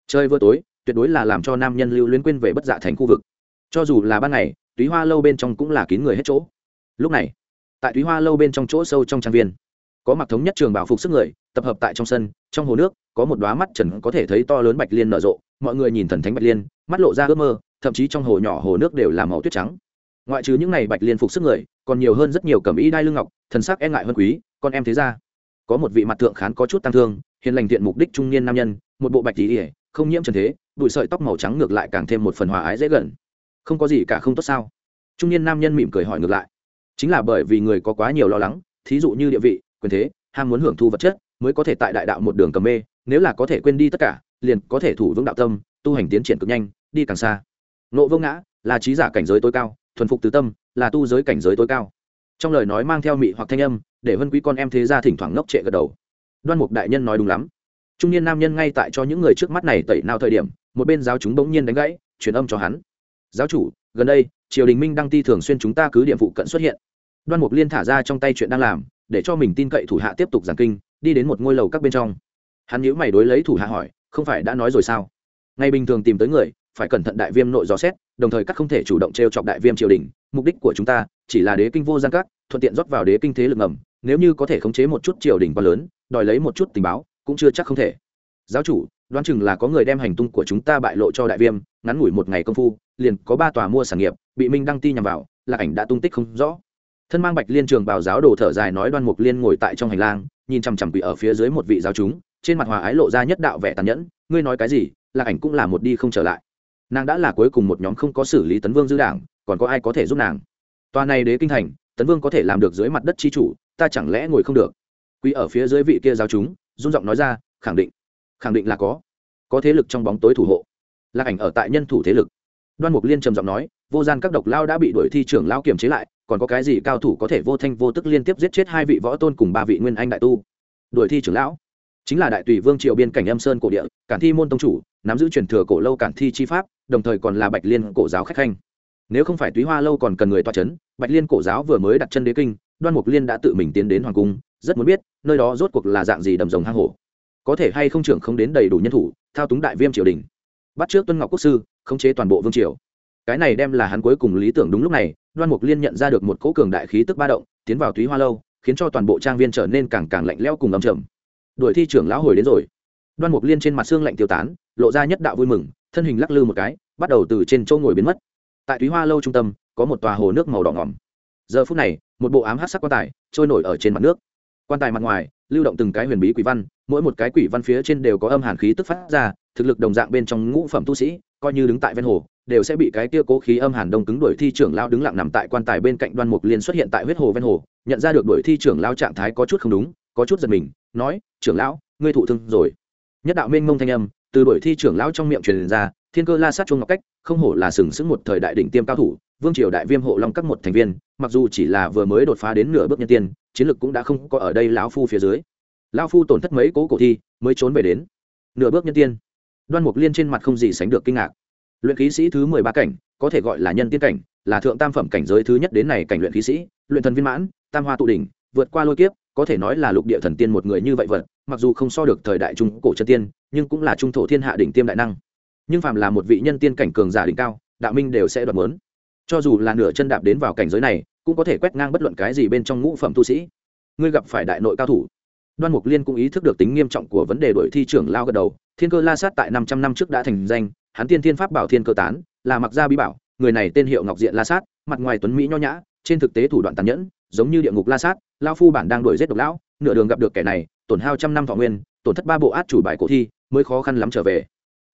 Chơi vừa tối, tuyệt đối là làm cho nam nhân lưu luyến quên về bất dạ thành khu vực. Cho dù là ban ngày, túy hoa lâu bên trong cũng là kín người hết chỗ. Lúc này, tại túy hoa lâu bên trong chỗ sâu trong trang viên, có mặc thống nhất trường bảo phục sức người, tập hợp tại trong sân, trong hồ nước, có một đoá mắt trần có thể thấy to lớn bạch liên nở rộ, mọi người nhìn thần thánh bạch liên, mắt lộ ra ước mơ, thậm chí trong hồ nhỏ hồ nước đều là màu tuyết trắng. Ngoại trừ những n à y bạch liên phục sức người còn nhiều hơn rất nhiều cẩm ý đai lương ngọc, thần sắc e ngại hơn quý, con em thế ra có một vị mặt thượng khán có chút tăng thương, hiền lành thiện mục đích trung niên nam nhân, một bộ bạch tỉ ỉa không nhiễm trần thế, bụi sợi tóc màu trắng ngược lại càng thêm một phần hòa ái dễ gần. Không có gì cả không tốt sao? Trung niên nam nhân mỉm cười hỏi ngược lại. Chính là bởi vì người có quá nhiều lo lắng, thí dụ như địa vị, quyền thế, ham muốn hưởng thu vật chất, mới có thể tại đại đạo một đường cầm mê, nếu là có thể quên đi tất cả, liền có thể thủ vững đạo tâm, tu hành tiến triển cực nhanh, đi càng xa. Nộ vô ngã, là trí giả cảnh giới tối cao, thuần phục từ tâm là tu giới cảnh giới tối cao. Trong lời nói mang theo mị hoặc thanh âm, để vân quý con em thế ra thỉnh thoảng ngốc trệ gật đầu. Đoan mục đại nhân nói đúng lắm. Trung niên nam nhân ngay tại cho những người trước mắt này tẩy nào thời điểm, một bên giáo chúng bỗng nhiên đánh gãy, truyền âm cho hắn. Giáo chủ, gần đây, triều đình minh đăng ti thường xuyên chúng ta cứ điểm vụ cận xuất hiện. Đoan mục liên thả ra trong tay chuyện đang làm, để cho mình tin cậy thủ hạ tiếp tục giảng kinh, đi đến một ngôi lầu các bên trong. Hắn nhíu mày đối lấy thủ hạ hỏi, không phải đã nói rồi sao? Ngày bình thường tìm tới người, phải cẩn thận đại viêm nội gió xét, đồng thời các không thể chủ động t r e o chọc đại viêm triều đình mục đích của chúng ta chỉ là đế kinh vô gian các, thuận tiện rót vào đế kinh thế lực ngầm, nếu như có thể khống chế một chút triều đình quá lớn, đòi lấy một chút tình báo, cũng chưa chắc không thể. Giáo chủ, đoán chừng là có người đem hành tung của chúng ta bại lộ cho đại viêm, ngắn ngủi một ngày công phu, liền có ba tòa mua sản nghiệp, bị minh đăng ti nhằm vào, là ảnh đã tung tích không rõ. Thân mang bạch liên trường bảo giáo đồ thở dài nói đoan mục liên ngồi tại trong hành lang, nhìn chằm chằm quỷ ở phía dưới một vị giáo chúng, trên mặt hòa ái lộ ra nhất đạo vẻ tàn nhẫn, ngươi nói cái gì, là ảnh cũng là một đi không trở lại. Nàng đã là cuối cùng một nhóm không có xử lý tấn vương dư đảng còn có ai có thể giúp nàng? Toa này đế kinh thành, tấn vương có thể làm được dưới mặt đất chi chủ, ta chẳng lẽ ngồi không được? Quý ở phía dưới vị kia giáo chúng rung giọng nói ra, khẳng định khẳng định là có. Có thế lực trong bóng tối thủ hộ. Lạc ảnh ở tại nhân thủ thế lực. Đoan mục liên trầm giọng nói, vô gian các độc lao đã bị đuổi thi trưởng lao kiềm chế lại, còn có cái gì cao thủ có thể vô thanh vô tức liên tiếp giết chết hai vị võ tôn cùng ba vị nguyên anh đại tu? Đuổi thi trưởng lão? Chính là đại tùy vương triều biên cảnh âm sơn cổ địa, cản thi môn tông chủ, nắm giữ truyền thừa cổ lâu cản thi chi pháp, đồng thời còn là bạch liên cổ giáo khách khanh nếu không phải túy hoa lâu còn cần người toa c h ấ n bạch liên cổ giáo vừa mới đặt chân đế kinh, đoan mục liên đã tự mình tiến đến hoàng cung, rất muốn biết, nơi đó rốt cuộc là dạng gì đầm rồng hang hổ. Có thể hay không trưởng không đến đầy đủ nhân thủ, thao túng đại viêm triều đình. Bắt trước tuân ngọc quốc sư, khống chế toàn bộ vương triều. Cái này đem là hắn cuối cùng lý tưởng đúng lúc này, đoan mục liên nhận ra được một cỗ cường đại khí tức ba động, tiến vào túy hoa lâu, khiến cho toàn bộ trang viên trở nên càng càng lạnh lẽo cùng ấm trầm. Đội thi trưởng lão hồi đến rồi. Đoan mục liên trên mặt xương lạnh tiêu tán, lộ ra nhất đạo vui mừng, thân hình lắc lư một cái, bắt đầu từ trên chỗ ngồi biến mất tại túy hoa lâu trung tâm, có một tòa hồ nước màu đỏ ngỏm giờ phút này, một bộ ám hát sắc quan tài trôi nổi ở trên mặt nước. Quan tài mặt ngoài, lưu động từng cái huyền bí quỷ văn, mỗi một cái quỷ văn phía trên đều có âm hàn khí tức phát ra, thực lực đồng dạng bên trong ngũ phẩm tu sĩ, coi như đứng tại ven hồ, đều sẽ bị cái kia cố khí âm hàn đông cứng đuổi thi trưởng lao đứng lặng nằm tại quan tài bên cạnh đoan mục liên xuất hiện tại huyết hồ ven hồ, nhận ra được đuổi thi trưởng lao trạng thái có chút không đúng, có chút giật mình, nói, trưởng lão, ngươi thụ thương rồi. Nhất đạo mênh mông thanh âm từ đuổi thi trưởng lão trong miệng truyền ra thiên cơ la sát chuông ngọc cách, không hổ là sừng sững một thời đại đỉnh tiêm cao thủ, vương triều đại viêm hộ long các một thành viên, mặc dù chỉ là vừa mới đột phá đến nửa bước nhân tiên, chiến lực cũng đã không có ở đây lão phu phía dưới. Lão phu tổn thất mấy cố cổ thi, mới trốn về đến nửa bước nhân tiên. Đoan mục liên trên mặt không gì sánh được kinh ngạc. Luyện khí sĩ thứ mười ba cảnh, có thể gọi là nhân tiên cảnh, là thượng tam phẩm cảnh giới thứ nhất đến này cảnh luyện khí sĩ, luyện thần viên mãn, tam hoa tụ đỉnh, vượt qua lôi kiếp, có thể nói là lục địa thần tiên một người như vậy vật, mặc dù không so được thời đại trung cổ chân tiên, nhưng cũng là trung thổ thiên hạ đỉnh tiêm đại năng nhưng phàm là một vị nhân tiên cảnh cường giả đỉnh cao, đạo minh đều sẽ đoạt mớn. Cho dù là nửa chân đạp đến vào cảnh giới này, cũng có thể quét ngang bất luận cái gì bên trong ngũ phẩm tu sĩ. Ngươi gặp phải đại nội cao thủ. Đoan mục liên cũng ý thức được tính nghiêm trọng của vấn đề đổi thi trưởng lao gật đầu. Thiên cơ la sát tại năm trăm năm trước đã thành danh, hắn tiên thiên pháp bảo thiên cơ tán, là mặc gia bí bảo, người này tên hiệu ngọc diện la sát, mặt ngoài tuấn mỹ nho nhã, trên thực tế thủ đoạn tàn nhẫn, giống như địa ngục la sát lao phu bản đang đuổi giết độc lão, nửa đường gặp được kẻ này, tổn hao trăm năm thọ nguyên, tổn thất ba bộ át chủ bài cổ thi, mới khó khăn lắm trở về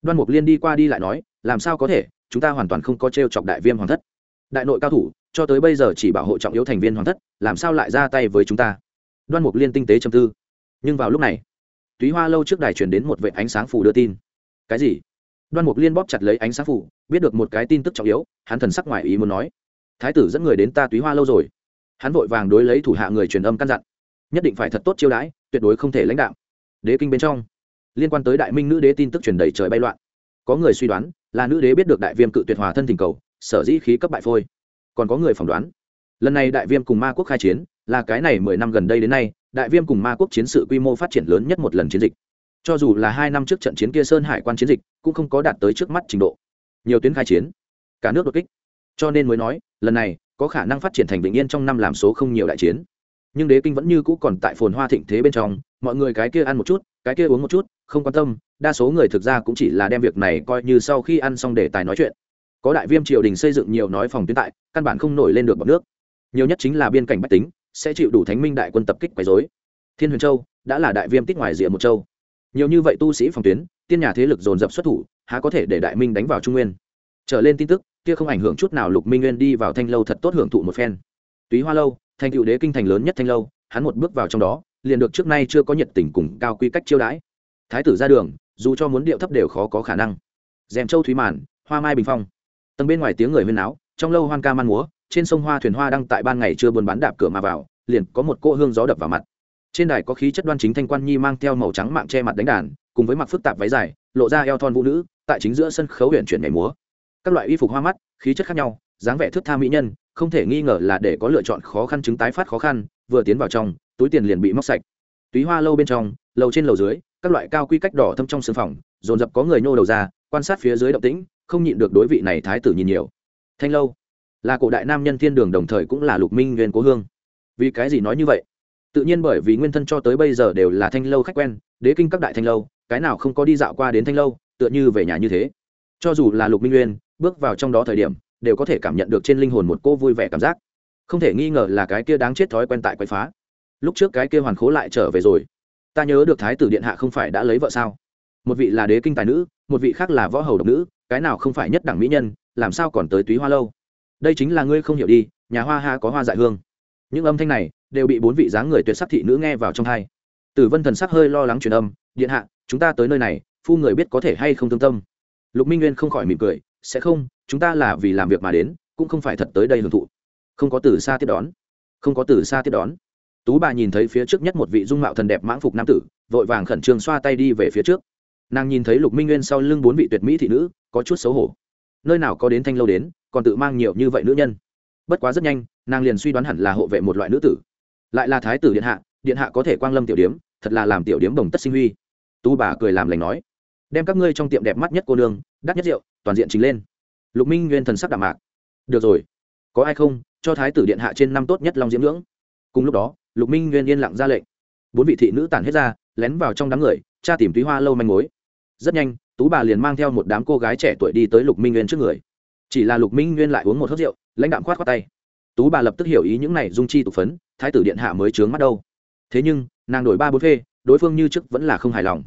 đoan mục liên đi qua đi lại nói, làm sao có thể? Chúng ta hoàn toàn không có t r e o chọc đại viêm hoàng thất. Đại nội cao thủ, cho tới bây giờ chỉ bảo hộ trọng yếu thành viên hoàng thất, làm sao lại ra tay với chúng ta? Đoan mục liên tinh tế châm tư. Nhưng vào lúc này, túy hoa lâu trước đài chuyển đến một vệ ánh sáng phủ đưa tin. Cái gì? Đoan mục liên bóp chặt lấy ánh sáng phủ, biết được một cái tin tức trọng yếu, hắn thần sắc ngoài ý muốn nói, thái tử dẫn người đến ta túy hoa lâu rồi. Hắn vội vàng đối lấy thủ hạ người truyền âm căn dặn, nhất định phải thật tốt chiêu đãi, tuyệt đối không thể lãnh đạo. Đế kinh bên trong liên quan tới đại minh nữ đế tin tức truyền đầy trời bay loạn. Có người suy đoán, là nữ đế biết được đại viêm cự tuyệt hòa thân tình cầu, sở dĩ khí cấp bại phôi. Còn có người phỏng đoán, lần này đại viêm cùng ma quốc khai chiến, là cái này mười năm gần đây đến nay, đại viêm cùng ma quốc chiến sự quy mô phát triển lớn nhất một lần chiến dịch. Cho dù là hai năm trước trận chiến kia sơn hải quan chiến dịch, cũng không có đạt tới trước mắt trình độ. Nhiều tuyến khai chiến, cả nước đột kích. Cho nên mới nói, lần này, có khả năng phát triển thành bình yên trong năm làm số không nhiều đại chiến. Nhưng đế kinh vẫn như cũ còn tại phồn hoa thịnh thế bên trong, mọi người cái kia ăn một chút, cái kia uống một chút không quan tâm, đa số người thực ra cũng chỉ là đem việc này coi như sau khi ăn xong để tài nói chuyện. Có đại viêm triều đình xây dựng nhiều nói phòng tuyến tại, căn bản không nổi lên được bọc nước. Nhiều nhất chính là biên cảnh bách tính, sẽ chịu đủ thánh minh đại quân tập kích quấy dối thiên huyền châu đã là đại viêm tích ngoài rìa một châu. Nhiều như vậy tu sĩ phòng tuyến, tiên nhà thế lực dồn dập xuất thủ, há có thể để đại minh đánh vào trung nguyên? Trở lên tin tức, kia không ảnh hưởng chút nào lục minh nguyên đi vào thanh lâu thật tốt hưởng thụ một phen. Túy hoa lâu thành cựu đế kinh thành lớn nhất thanh lâu, hắn một bước vào trong đó, liền được trước nay chưa có nhiệt tình cùng cao quy cách chiêu đãi thái tử ra đường dù cho muốn điệu thấp đều khó có khả năng. Dèm châu thúy màn hoa mai bình phong. Tầng bên ngoài tiếng người huyên náo, trong lâu hoan ca man múa trên sông hoa thuyền hoa đang tại ban ngày chưa buôn bán đạp cửa mà vào liền có một cỗ hương gió đập vào mặt. Trên đài có khí chất đoan chính thanh quan nhi mang theo màu trắng mạng che mặt đánh đàn cùng với mặc phức tạp váy dài lộ ra eo thon vũ nữ tại chính giữa sân khấu huyện chuyển nhảy múa. Các loại y phục hoa mắt khí chất khác nhau dáng vẻ thước tha mỹ nhân không thể nghi ngờ là để có lựa chọn khó khăn chứng tái phát khó khăn vừa tiến vào trong túi tiền liền bị móc sạch. Túy hoa lâu bên trong lầu trên lầu dưới các loại cao quy cách đỏ thâm trong sương phòng, dồn dập có người nhô đầu ra, quan sát phía dưới động tĩnh, không nhịn được đối vị này thái tử nhìn nhiều. Thanh lâu, là cổ đại nam nhân thiên đường đồng thời cũng là lục minh nguyên cố hương. Vì cái gì nói như vậy? Tự nhiên bởi vì nguyên thân cho tới bây giờ đều là thanh lâu khách quen, đế kinh các đại thanh lâu, cái nào không có đi dạo qua đến thanh lâu, tựa như về nhà như thế. Cho dù là lục minh nguyên, bước vào trong đó thời điểm, đều có thể cảm nhận được trên linh hồn một cô vui vẻ cảm giác. Không thể nghi ngờ là cái kia đáng chết thói quen tại quậy phá. Lúc trước cái kia hoàn khố lại trở về rồi ta nhớ được thái tử điện hạ không phải đã lấy vợ sao? Một vị là đế kinh tài nữ, một vị khác là võ hầu độc nữ, cái nào không phải nhất đẳng mỹ nhân, làm sao còn tới túy hoa lâu? Đây chính là ngươi không hiểu đi, nhà hoa ha có hoa dại hương. Những âm thanh này đều bị bốn vị dáng người tuyệt sắc thị nữ nghe vào trong hai tử vân thần sắc hơi lo lắng truyền âm, điện hạ, chúng ta tới nơi này, phu người biết có thể hay không thương tâm. Lục minh nguyên không khỏi mỉm cười, sẽ không, chúng ta là vì làm việc mà đến, cũng không phải thật tới đây hưởng thụ. Không có từ xa tiếp đón. Không có từ xa tiếp đón tú bà nhìn thấy phía trước nhất một vị dung mạo thần đẹp mãng phục nam tử, vội vàng khẩn trương xoa tay đi về phía trước. Nàng nhìn thấy lục minh nguyên sau lưng bốn vị tuyệt mỹ thị nữ, có chút xấu hổ. Nơi nào có đến thanh lâu đến, còn tự mang nhiều như vậy nữ nhân. Bất quá rất nhanh, nàng liền suy đoán hẳn là hộ vệ một loại nữ tử. Lại là thái tử điện hạ điện hạ có thể quang lâm tiểu điếm, thật là làm tiểu điếm đồng tất sinh huy. Tú bà cười làm lành nói, đem các ngươi trong tiệm đẹp mắt nhất cô nương, đắt nhất rượu, toàn diện trình lên. Lục minh nguyên thần sắc đạm mạc. Được rồi, có ai không, cho thái tử điện hạ trên năm tốt nhất long diễm ngưỡng. Cùng lúc đó lục minh nguyên yên lặng ra lệnh. Bốn vị thị nữ tản hết ra, lén vào trong đám người, tra tìm túy hoa lâu manh mối. Rất nhanh, tú bà liền mang theo một đám cô gái trẻ tuổi đi tới lục minh nguyên trước người. Chỉ là lục minh nguyên lại uống một hớt rượu, lãnh đạm khoát khoát tay. Tú bà lập tức hiểu ý những này dung chi tục phấn, thái tử điện hạ mới trướng mắt đâu. Thế nhưng, nàng đổi ba bốn phê, đối phương như trước vẫn là không hài lòng.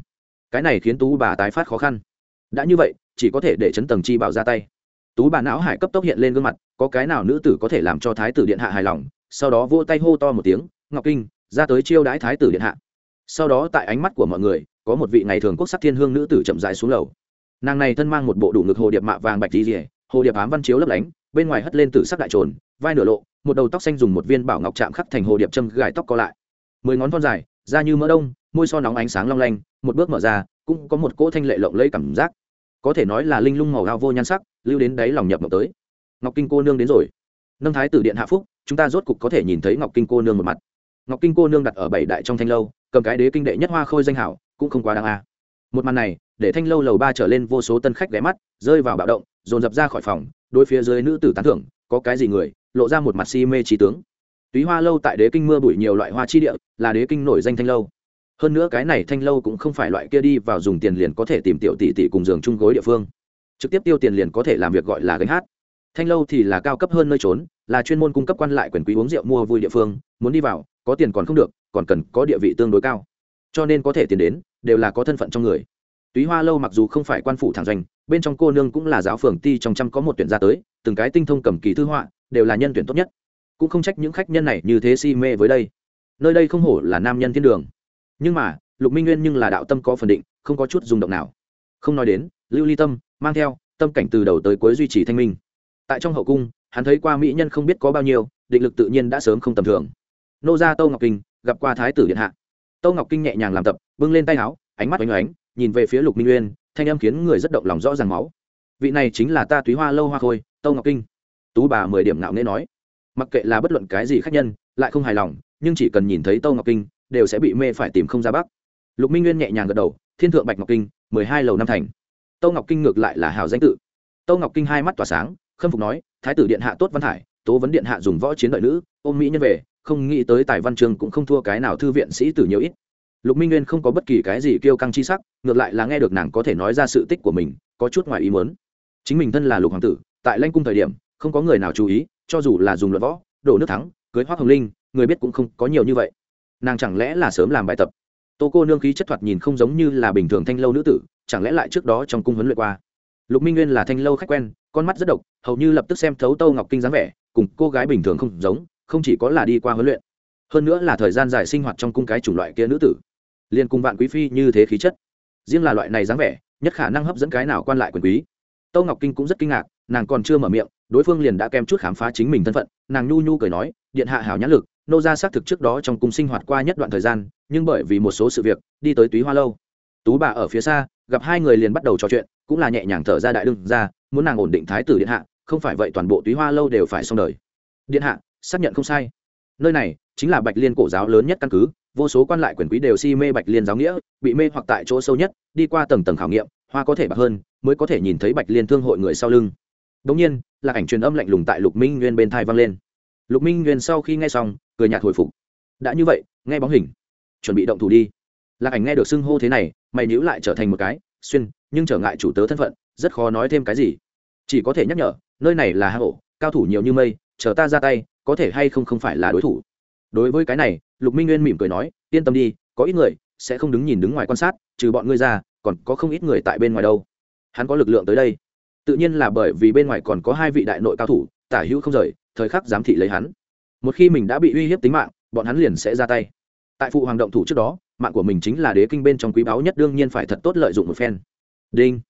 Cái này khiến tú bà tái phát khó khăn. Đã như vậy, chỉ có thể để chấn tầng chi bảo ra tay. Tú bà não hải cấp tốc hiện lên gương mặt, có cái nào nữ tử có thể làm cho thái tử điện hạ hài lòng, sau đó vỗ tay hô to một tiếng ngọc kinh, ra tới chiêu đãi thái tử điện hạ. Sau đó tại ánh mắt của mọi người, có một vị ngày thường quốc sắc thiên hương nữ tử chậm dài xuống lầu. Nàng này thân mang một bộ đủ ngực hồ điệp mạ vàng bạch dì hồ điệp ám văn chiếu lấp lánh, bên ngoài hất lên từ sắc đại trồn, vai nửa lộ, một đầu tóc xanh dùng một viên bảo ngọc chạm khắc thành hồ điệp châm gài tóc co lại. Mười ngón thon dài, da như mỡ đông, môi so nóng ánh sáng long lanh, một bước mở ra, cũng có một cỗ thanh lệ lộng lẫy cảm giác. Có thể nói là linh lung màu gao vô nhan sắc, lưu đến đáy lòng nhập mộng tới. Ngọc kinh cô nương đến rồi. Nâng thái tử điện hạ phúc, chúng ta rốt cục có thể nhìn thấy ngọc kinh cô nương một mặt ngọc kinh cô nương đặt ở bảy đại trong thanh lâu, cầm cái đế kinh đệ nhất hoa khôi danh hảo, cũng không quá đáng a một màn này, để thanh lâu lầu ba trở lên vô số tân khách ghé mắt, rơi vào bạo động, dồn dập ra khỏi phòng, Đối phía dưới nữ tử tán thưởng, có cái gì người? Lộ ra một mặt si mê trí tướng. Túy hoa lâu tại đế kinh mưa bụi nhiều loại hoa chi địa, là đế kinh nổi danh thanh lâu. Hơn nữa cái này thanh lâu cũng không phải loại kia đi vào dùng tiền liền có thể tìm tiểu tỷ tỷ cùng giường chung gối địa phương. Trực tiếp tiêu tiền liền có thể làm việc gọi là gánh hát. Thanh lâu thì là cao cấp hơn nơi trốn, là chuyên môn cung cấp quan lại quyền quý uống rượu mua vui địa phương, muốn đi vào có tiền còn không được, còn cần có địa vị tương đối cao. Cho nên có thể tiền đến, đều là có thân phận trong người. Túy hoa lâu mặc dù không phải quan phủ thẳng doanh, bên trong cô nương cũng là giáo phường ti trong trăm có một tuyển gia tới, từng cái tinh thông cầm kỳ thư họa, đều là nhân tuyển tốt nhất. Cũng không trách những khách nhân này như thế si mê với đây. Nơi đây không hổ là nam nhân thiên đường. Nhưng mà, lục minh nguyên nhưng là đạo tâm có phần định, không có chút rung động nào. Không nói đến, lưu ly tâm, mang theo, tâm cảnh từ đầu tới cuối duy trì thanh minh. Tại trong hậu cung, hắn thấy qua mỹ nhân không biết có bao nhiêu, định lực tự nhiên đã sớm không tầm thường nô gia tâu ngọc kinh, gặp qua thái tử điện hạ. Tâu ngọc kinh nhẹ nhàng làm tập, bưng lên tay áo, ánh mắt oanh oánh, nhìn về phía lục minh nguyên thanh âm khiến người rất động lòng rõ ràng máu. Vị này chính là ta túy hoa lâu hoa khôi, tâu ngọc kinh. Tú bà mười điểm nạo nghễ nói. Mặc kệ là bất luận cái gì khác nhân, lại không hài lòng, nhưng chỉ cần nhìn thấy tâu ngọc kinh, đều sẽ bị mê phải tìm không ra bắc lục minh nguyên nhẹ nhàng gật đầu, thiên thượng bạch ngọc kinh, mười hai lầu năm thành. Tâu ngọc kinh ngược lại là hào danh tự. Tâu ngọc kinh hai mắt tỏa sáng, khâm phục nói, thái tử điện hạ tốt văn hải tố vấn điện hạ dùng võ chiến đợi nữ, ôm mỹ nhân về không nghĩ tới tài văn trường cũng không thua cái nào thư viện sĩ tử nhiều ít. Lục minh nguyên không có bất kỳ cái gì kêu căng chi sắc, ngược lại là nghe được nàng có thể nói ra sự tích của mình, có chút ngoài ý muốn. Chính mình thân là lục hoàng tử, tại lanh cung thời điểm, không có người nào chú ý, cho dù là dùng luận võ, đổ nước thắng, cưới hoa hồng linh, người biết cũng không có nhiều như vậy. Nàng chẳng lẽ là sớm làm bài tập? Tô cô nương khí chất thoạt nhìn không giống như là bình thường thanh lâu nữ tử, chẳng lẽ lại trước đó trong cung huấn luyện qua? Lục minh nguyên là thanh lâu khách quen, con mắt rất độc, hầu như lập tức xem thấu tâu ngọc kinh dáng vẻ, cùng cô gái bình thường không giống không chỉ có là đi qua huấn luyện, hơn nữa là thời gian dài sinh hoạt trong cung cái chủng loại kia nữ tử. Liền cùng vạn quý phi như thế khí chất, riêng là loại này dáng vẻ, nhất khả năng hấp dẫn cái nào quan lại quyền quý. Tâu ngọc kinh cũng rất kinh ngạc, nàng còn chưa mở miệng, đối phương liền đã kem chút khám phá chính mình thân phận, nàng nhu nhu cười nói, điện hạ hảo nhãn lực, nô ra xác thực trước đó trong cung sinh hoạt qua nhất đoạn thời gian, nhưng bởi vì một số sự việc, đi tới túy hoa lâu. Tú bà ở phía xa, gặp hai người liền bắt đầu trò chuyện, cũng là nhẹ nhàng thở ra đại đương ra, muốn nàng ổn định thái tử điện hạ, không phải vậy toàn bộ túy hoa lâu đều phải xong đời. Điện hạ xác nhận không sai. Nơi này chính là bạch liên cổ giáo lớn nhất căn cứ, vô số quan lại quyền quý đều si mê bạch liên giáo nghĩa, bị mê hoặc tại chỗ sâu nhất, đi qua tầng tầng khảo nghiệm, hoa có thể bạc hơn, mới có thể nhìn thấy bạch liên thương hội người sau lưng. Đ ỗ n g nhiên là ảnh truyền âm lạnh lùng tại lục minh nguyên bên thai vang lên. Lục minh nguyên sau khi nghe xong, cười nhạt hồi phục. Đã như vậy, nghe bóng hình. Chuẩn bị động thủ đi. Lạc ảnh nghe được xưng hô thế này, mày nhữ lại trở thành một cái, xuyên, nhưng trở ngại chủ tớ thân phận, rất khó nói thêm cái gì. Chỉ có thể nhắc nhở, nơi này là hang ổ, cao thủ nhiều như mây, chờ ta ra tay có thể hay không không phải là đối thủ. Đối với cái này, lục minh nguyên mỉm cười nói, yên tâm đi, có ít người sẽ không đứng nhìn đứng ngoài quan sát, trừ bọn ngươi ra, còn có không ít người tại bên ngoài đâu. Hắn có lực lượng tới đây. Tự nhiên là bởi vì bên ngoài còn có hai vị đại nội cao thủ, tả hữu không rời, thời khắc giám thị lấy hắn. Một khi mình đã bị uy hiếp tính mạng, bọn hắn liền sẽ ra tay. Tại phụ hoàng động thủ trước đó, mạng của mình chính là đế kinh bên trong quý báu nhất, đương nhiên phải thật tốt lợi dụng một phen. Đinh.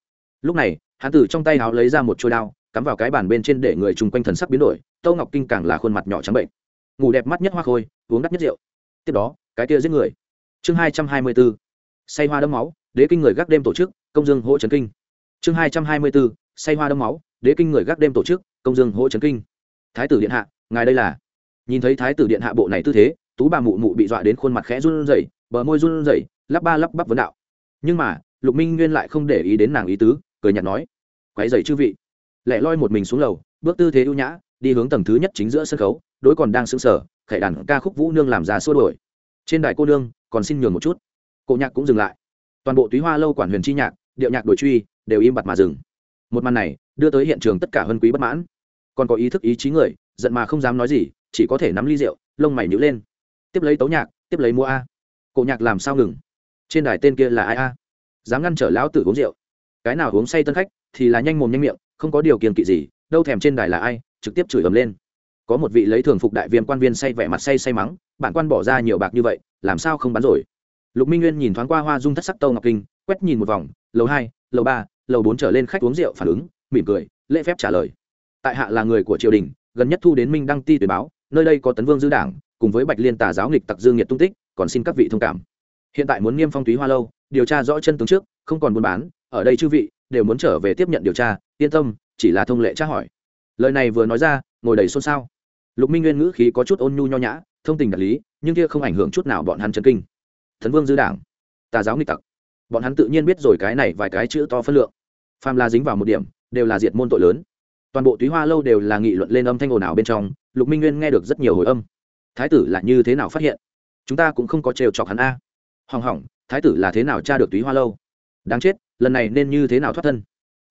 Lúc này, hắn từ trong tay háo lấy ra một trôi đao, cắm vào cái bàn bên trên để người chung quanh thần sắc biến đổi tâu ngọc kinh càng là khuôn mặt nhỏ trắng bệnh. Ngủ đẹp mắt nhất hoa khôi, uống đắt nhất rượu. Tiếp đó, cái kia giết người. Chương hai trăm hai mươi bốn say hoa đâm máu, đế kinh người gác đêm tổ chức, công dương hỗ trấn kinh. Chương hai trăm hai mươi bốn say hoa đâm máu, đế kinh người gác đêm tổ chức, công dương hỗ trấn kinh. Thái tử điện hạ, ngài đây là. Nhìn thấy thái tử điện hạ bộ này tư thế, tú bà mụ mụ bị dọa đến khuôn mặt khẽ run rẩy, bờ môi run rẩy, lắp ba lắp bắp vấn đạo. Nhưng mà, lục minh nguyên lại không để ý đến nàng ý tứ, cười nhạt nói. Quái dày chư vị. Lẻ loi một mình xuống lầu, bước tư thế ưu nhã đi hướng tầng thứ nhất chính giữa sân khấu, đối còn đang sững sờ, khải đàn ca khúc vũ nương làm ra xua đổi trên đài cô nương, còn xin nhường một chút. Cổ nhạc cũng dừng lại. Toàn bộ túy hoa lâu quản huyền chi nhạc, điệu nhạc đổi truy, đều im bặt mà dừng. Một màn này, đưa tới hiện trường tất cả hân quý bất mãn. Còn có ý thức, ý chí người, giận mà không dám nói gì, chỉ có thể nắm ly rượu, lông mày nhữ lên. Tiếp lấy tấu nhạc, tiếp lấy mua a. Cổ nhạc làm sao ngừng? Trên đài tên kia là ai a? Dám ngăn trở lão tử uống rượu. Cái nào uống say tân khách, thì là nhanh mồm nhanh miệng, không có điều kiện kỵ gì, đâu thèm trên đài là ai trực tiếp chửi ầm lên. Có một vị lấy thường phục đại viên quan viên say vẻ mặt say say mắng bản quan bỏ ra nhiều bạc như vậy, làm sao không bán rồi? Lục minh nguyên nhìn thoáng qua hoa dung thất sắc tâu ngọc kinh, quét nhìn một vòng, lầu hai, lầu ba, lầu bốn trở lên khách uống rượu phản ứng, mỉm cười, lễ phép trả lời. Tại hạ là người của triều đình, gần nhất thu đến minh đăng ti tuyển báo, nơi đây có tấn vương dư đảng, cùng với bạch liên tà giáo nghịch tặc dương nhiệt tung tích, còn xin các vị thông cảm. Hiện tại muốn nghiêm phong túy hoa lâu, điều tra rõ chân tướng trước, không còn buôn bán, ở đây chư vị, đều muốn trở về tiếp nhận điều tra, yên tâm, chỉ là thông lệ tra hỏi lời này vừa nói ra, ngồi đầy xôn xao. Lục minh nguyên ngữ khí có chút ôn nhu nho nhã, thông tình đạt lý, nhưng kia không ảnh hưởng chút nào bọn hắn chân kinh. Thần vương dư đảng, tà giáo nghịch tặc. Bọn hắn tự nhiên biết rồi cái này vài cái chữ to phân lượng. Phàm la dính vào một điểm, đều là diệt môn tội lớn. Toàn bộ túy hoa lâu đều là nghị luận lên âm thanh ồn ào bên trong, lục minh nguyên nghe được rất nhiều hồi âm. Thái tử là như thế nào phát hiện? Chúng ta cũng không có trêu chọc hắn a. Hỏng hỏng, thái tử là thế nào tra được túy hoa lâu? Đáng chết, lần này nên như thế nào thoát thân?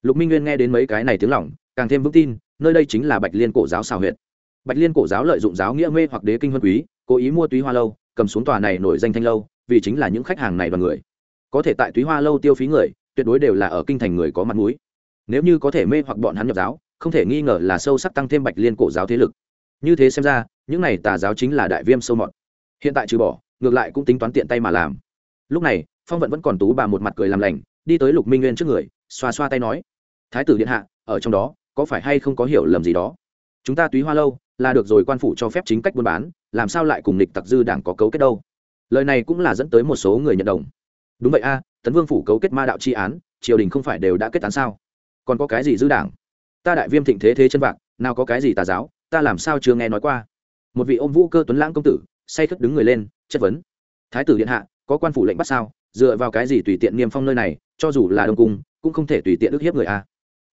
Lục minh nguyên nghe đến mấy cái này tiếng lỏng càng thêm vững tin nơi đây chính là bạch liên cổ giáo xào huyệt. Bạch liên cổ giáo lợi dụng giáo nghĩa mê hoặc đế kinh huân quý, cố ý mua túy hoa lâu, cầm xuống tòa này nổi danh thanh lâu, vì chính là những khách hàng này và người. Có thể tại túy hoa lâu tiêu phí người, tuyệt đối đều là ở kinh thành người có mặt mũi. Nếu như có thể mê hoặc bọn hắn nhập giáo, không thể nghi ngờ là sâu sắc tăng thêm bạch liên cổ giáo thế lực. Như thế xem ra, những này tà giáo chính là đại viêm sâu mọt. Hiện tại trừ bỏ, ngược lại cũng tính toán tiện tay mà làm. Lúc này, phong vận vẫn còn tú bà một mặt cười làm lành, đi tới lục minh nguyên trước người, xoa xoa tay nói, thái tử điện hạ, ở trong đó có phải hay không có hiểu lầm gì đó? Chúng ta túy hoa lâu, là được rồi quan phủ cho phép chính cách buôn bán, làm sao lại cùng lịch tặc dư đảng có cấu kết đâu? Lời này cũng là dẫn tới một số người nhận đồng. Đúng vậy a, tấn vương phủ cấu kết ma đạo tri án, triều đình không phải đều đã kết án sao? Còn có cái gì dư đảng? Ta đại viêm thịnh thế thế chân vạc, nào có cái gì tà giáo, ta làm sao chưa nghe nói qua? Một vị ôm vũ cơ tuấn lãng công tử, say khất đứng người lên, chất vấn. Thái tử điện hạ, có quan phủ lệnh bắt sao? Dựa vào cái gì tùy tiện niêm phong nơi này, cho dù là đông cung, cũng không thể tùy tiện ức hiếp người a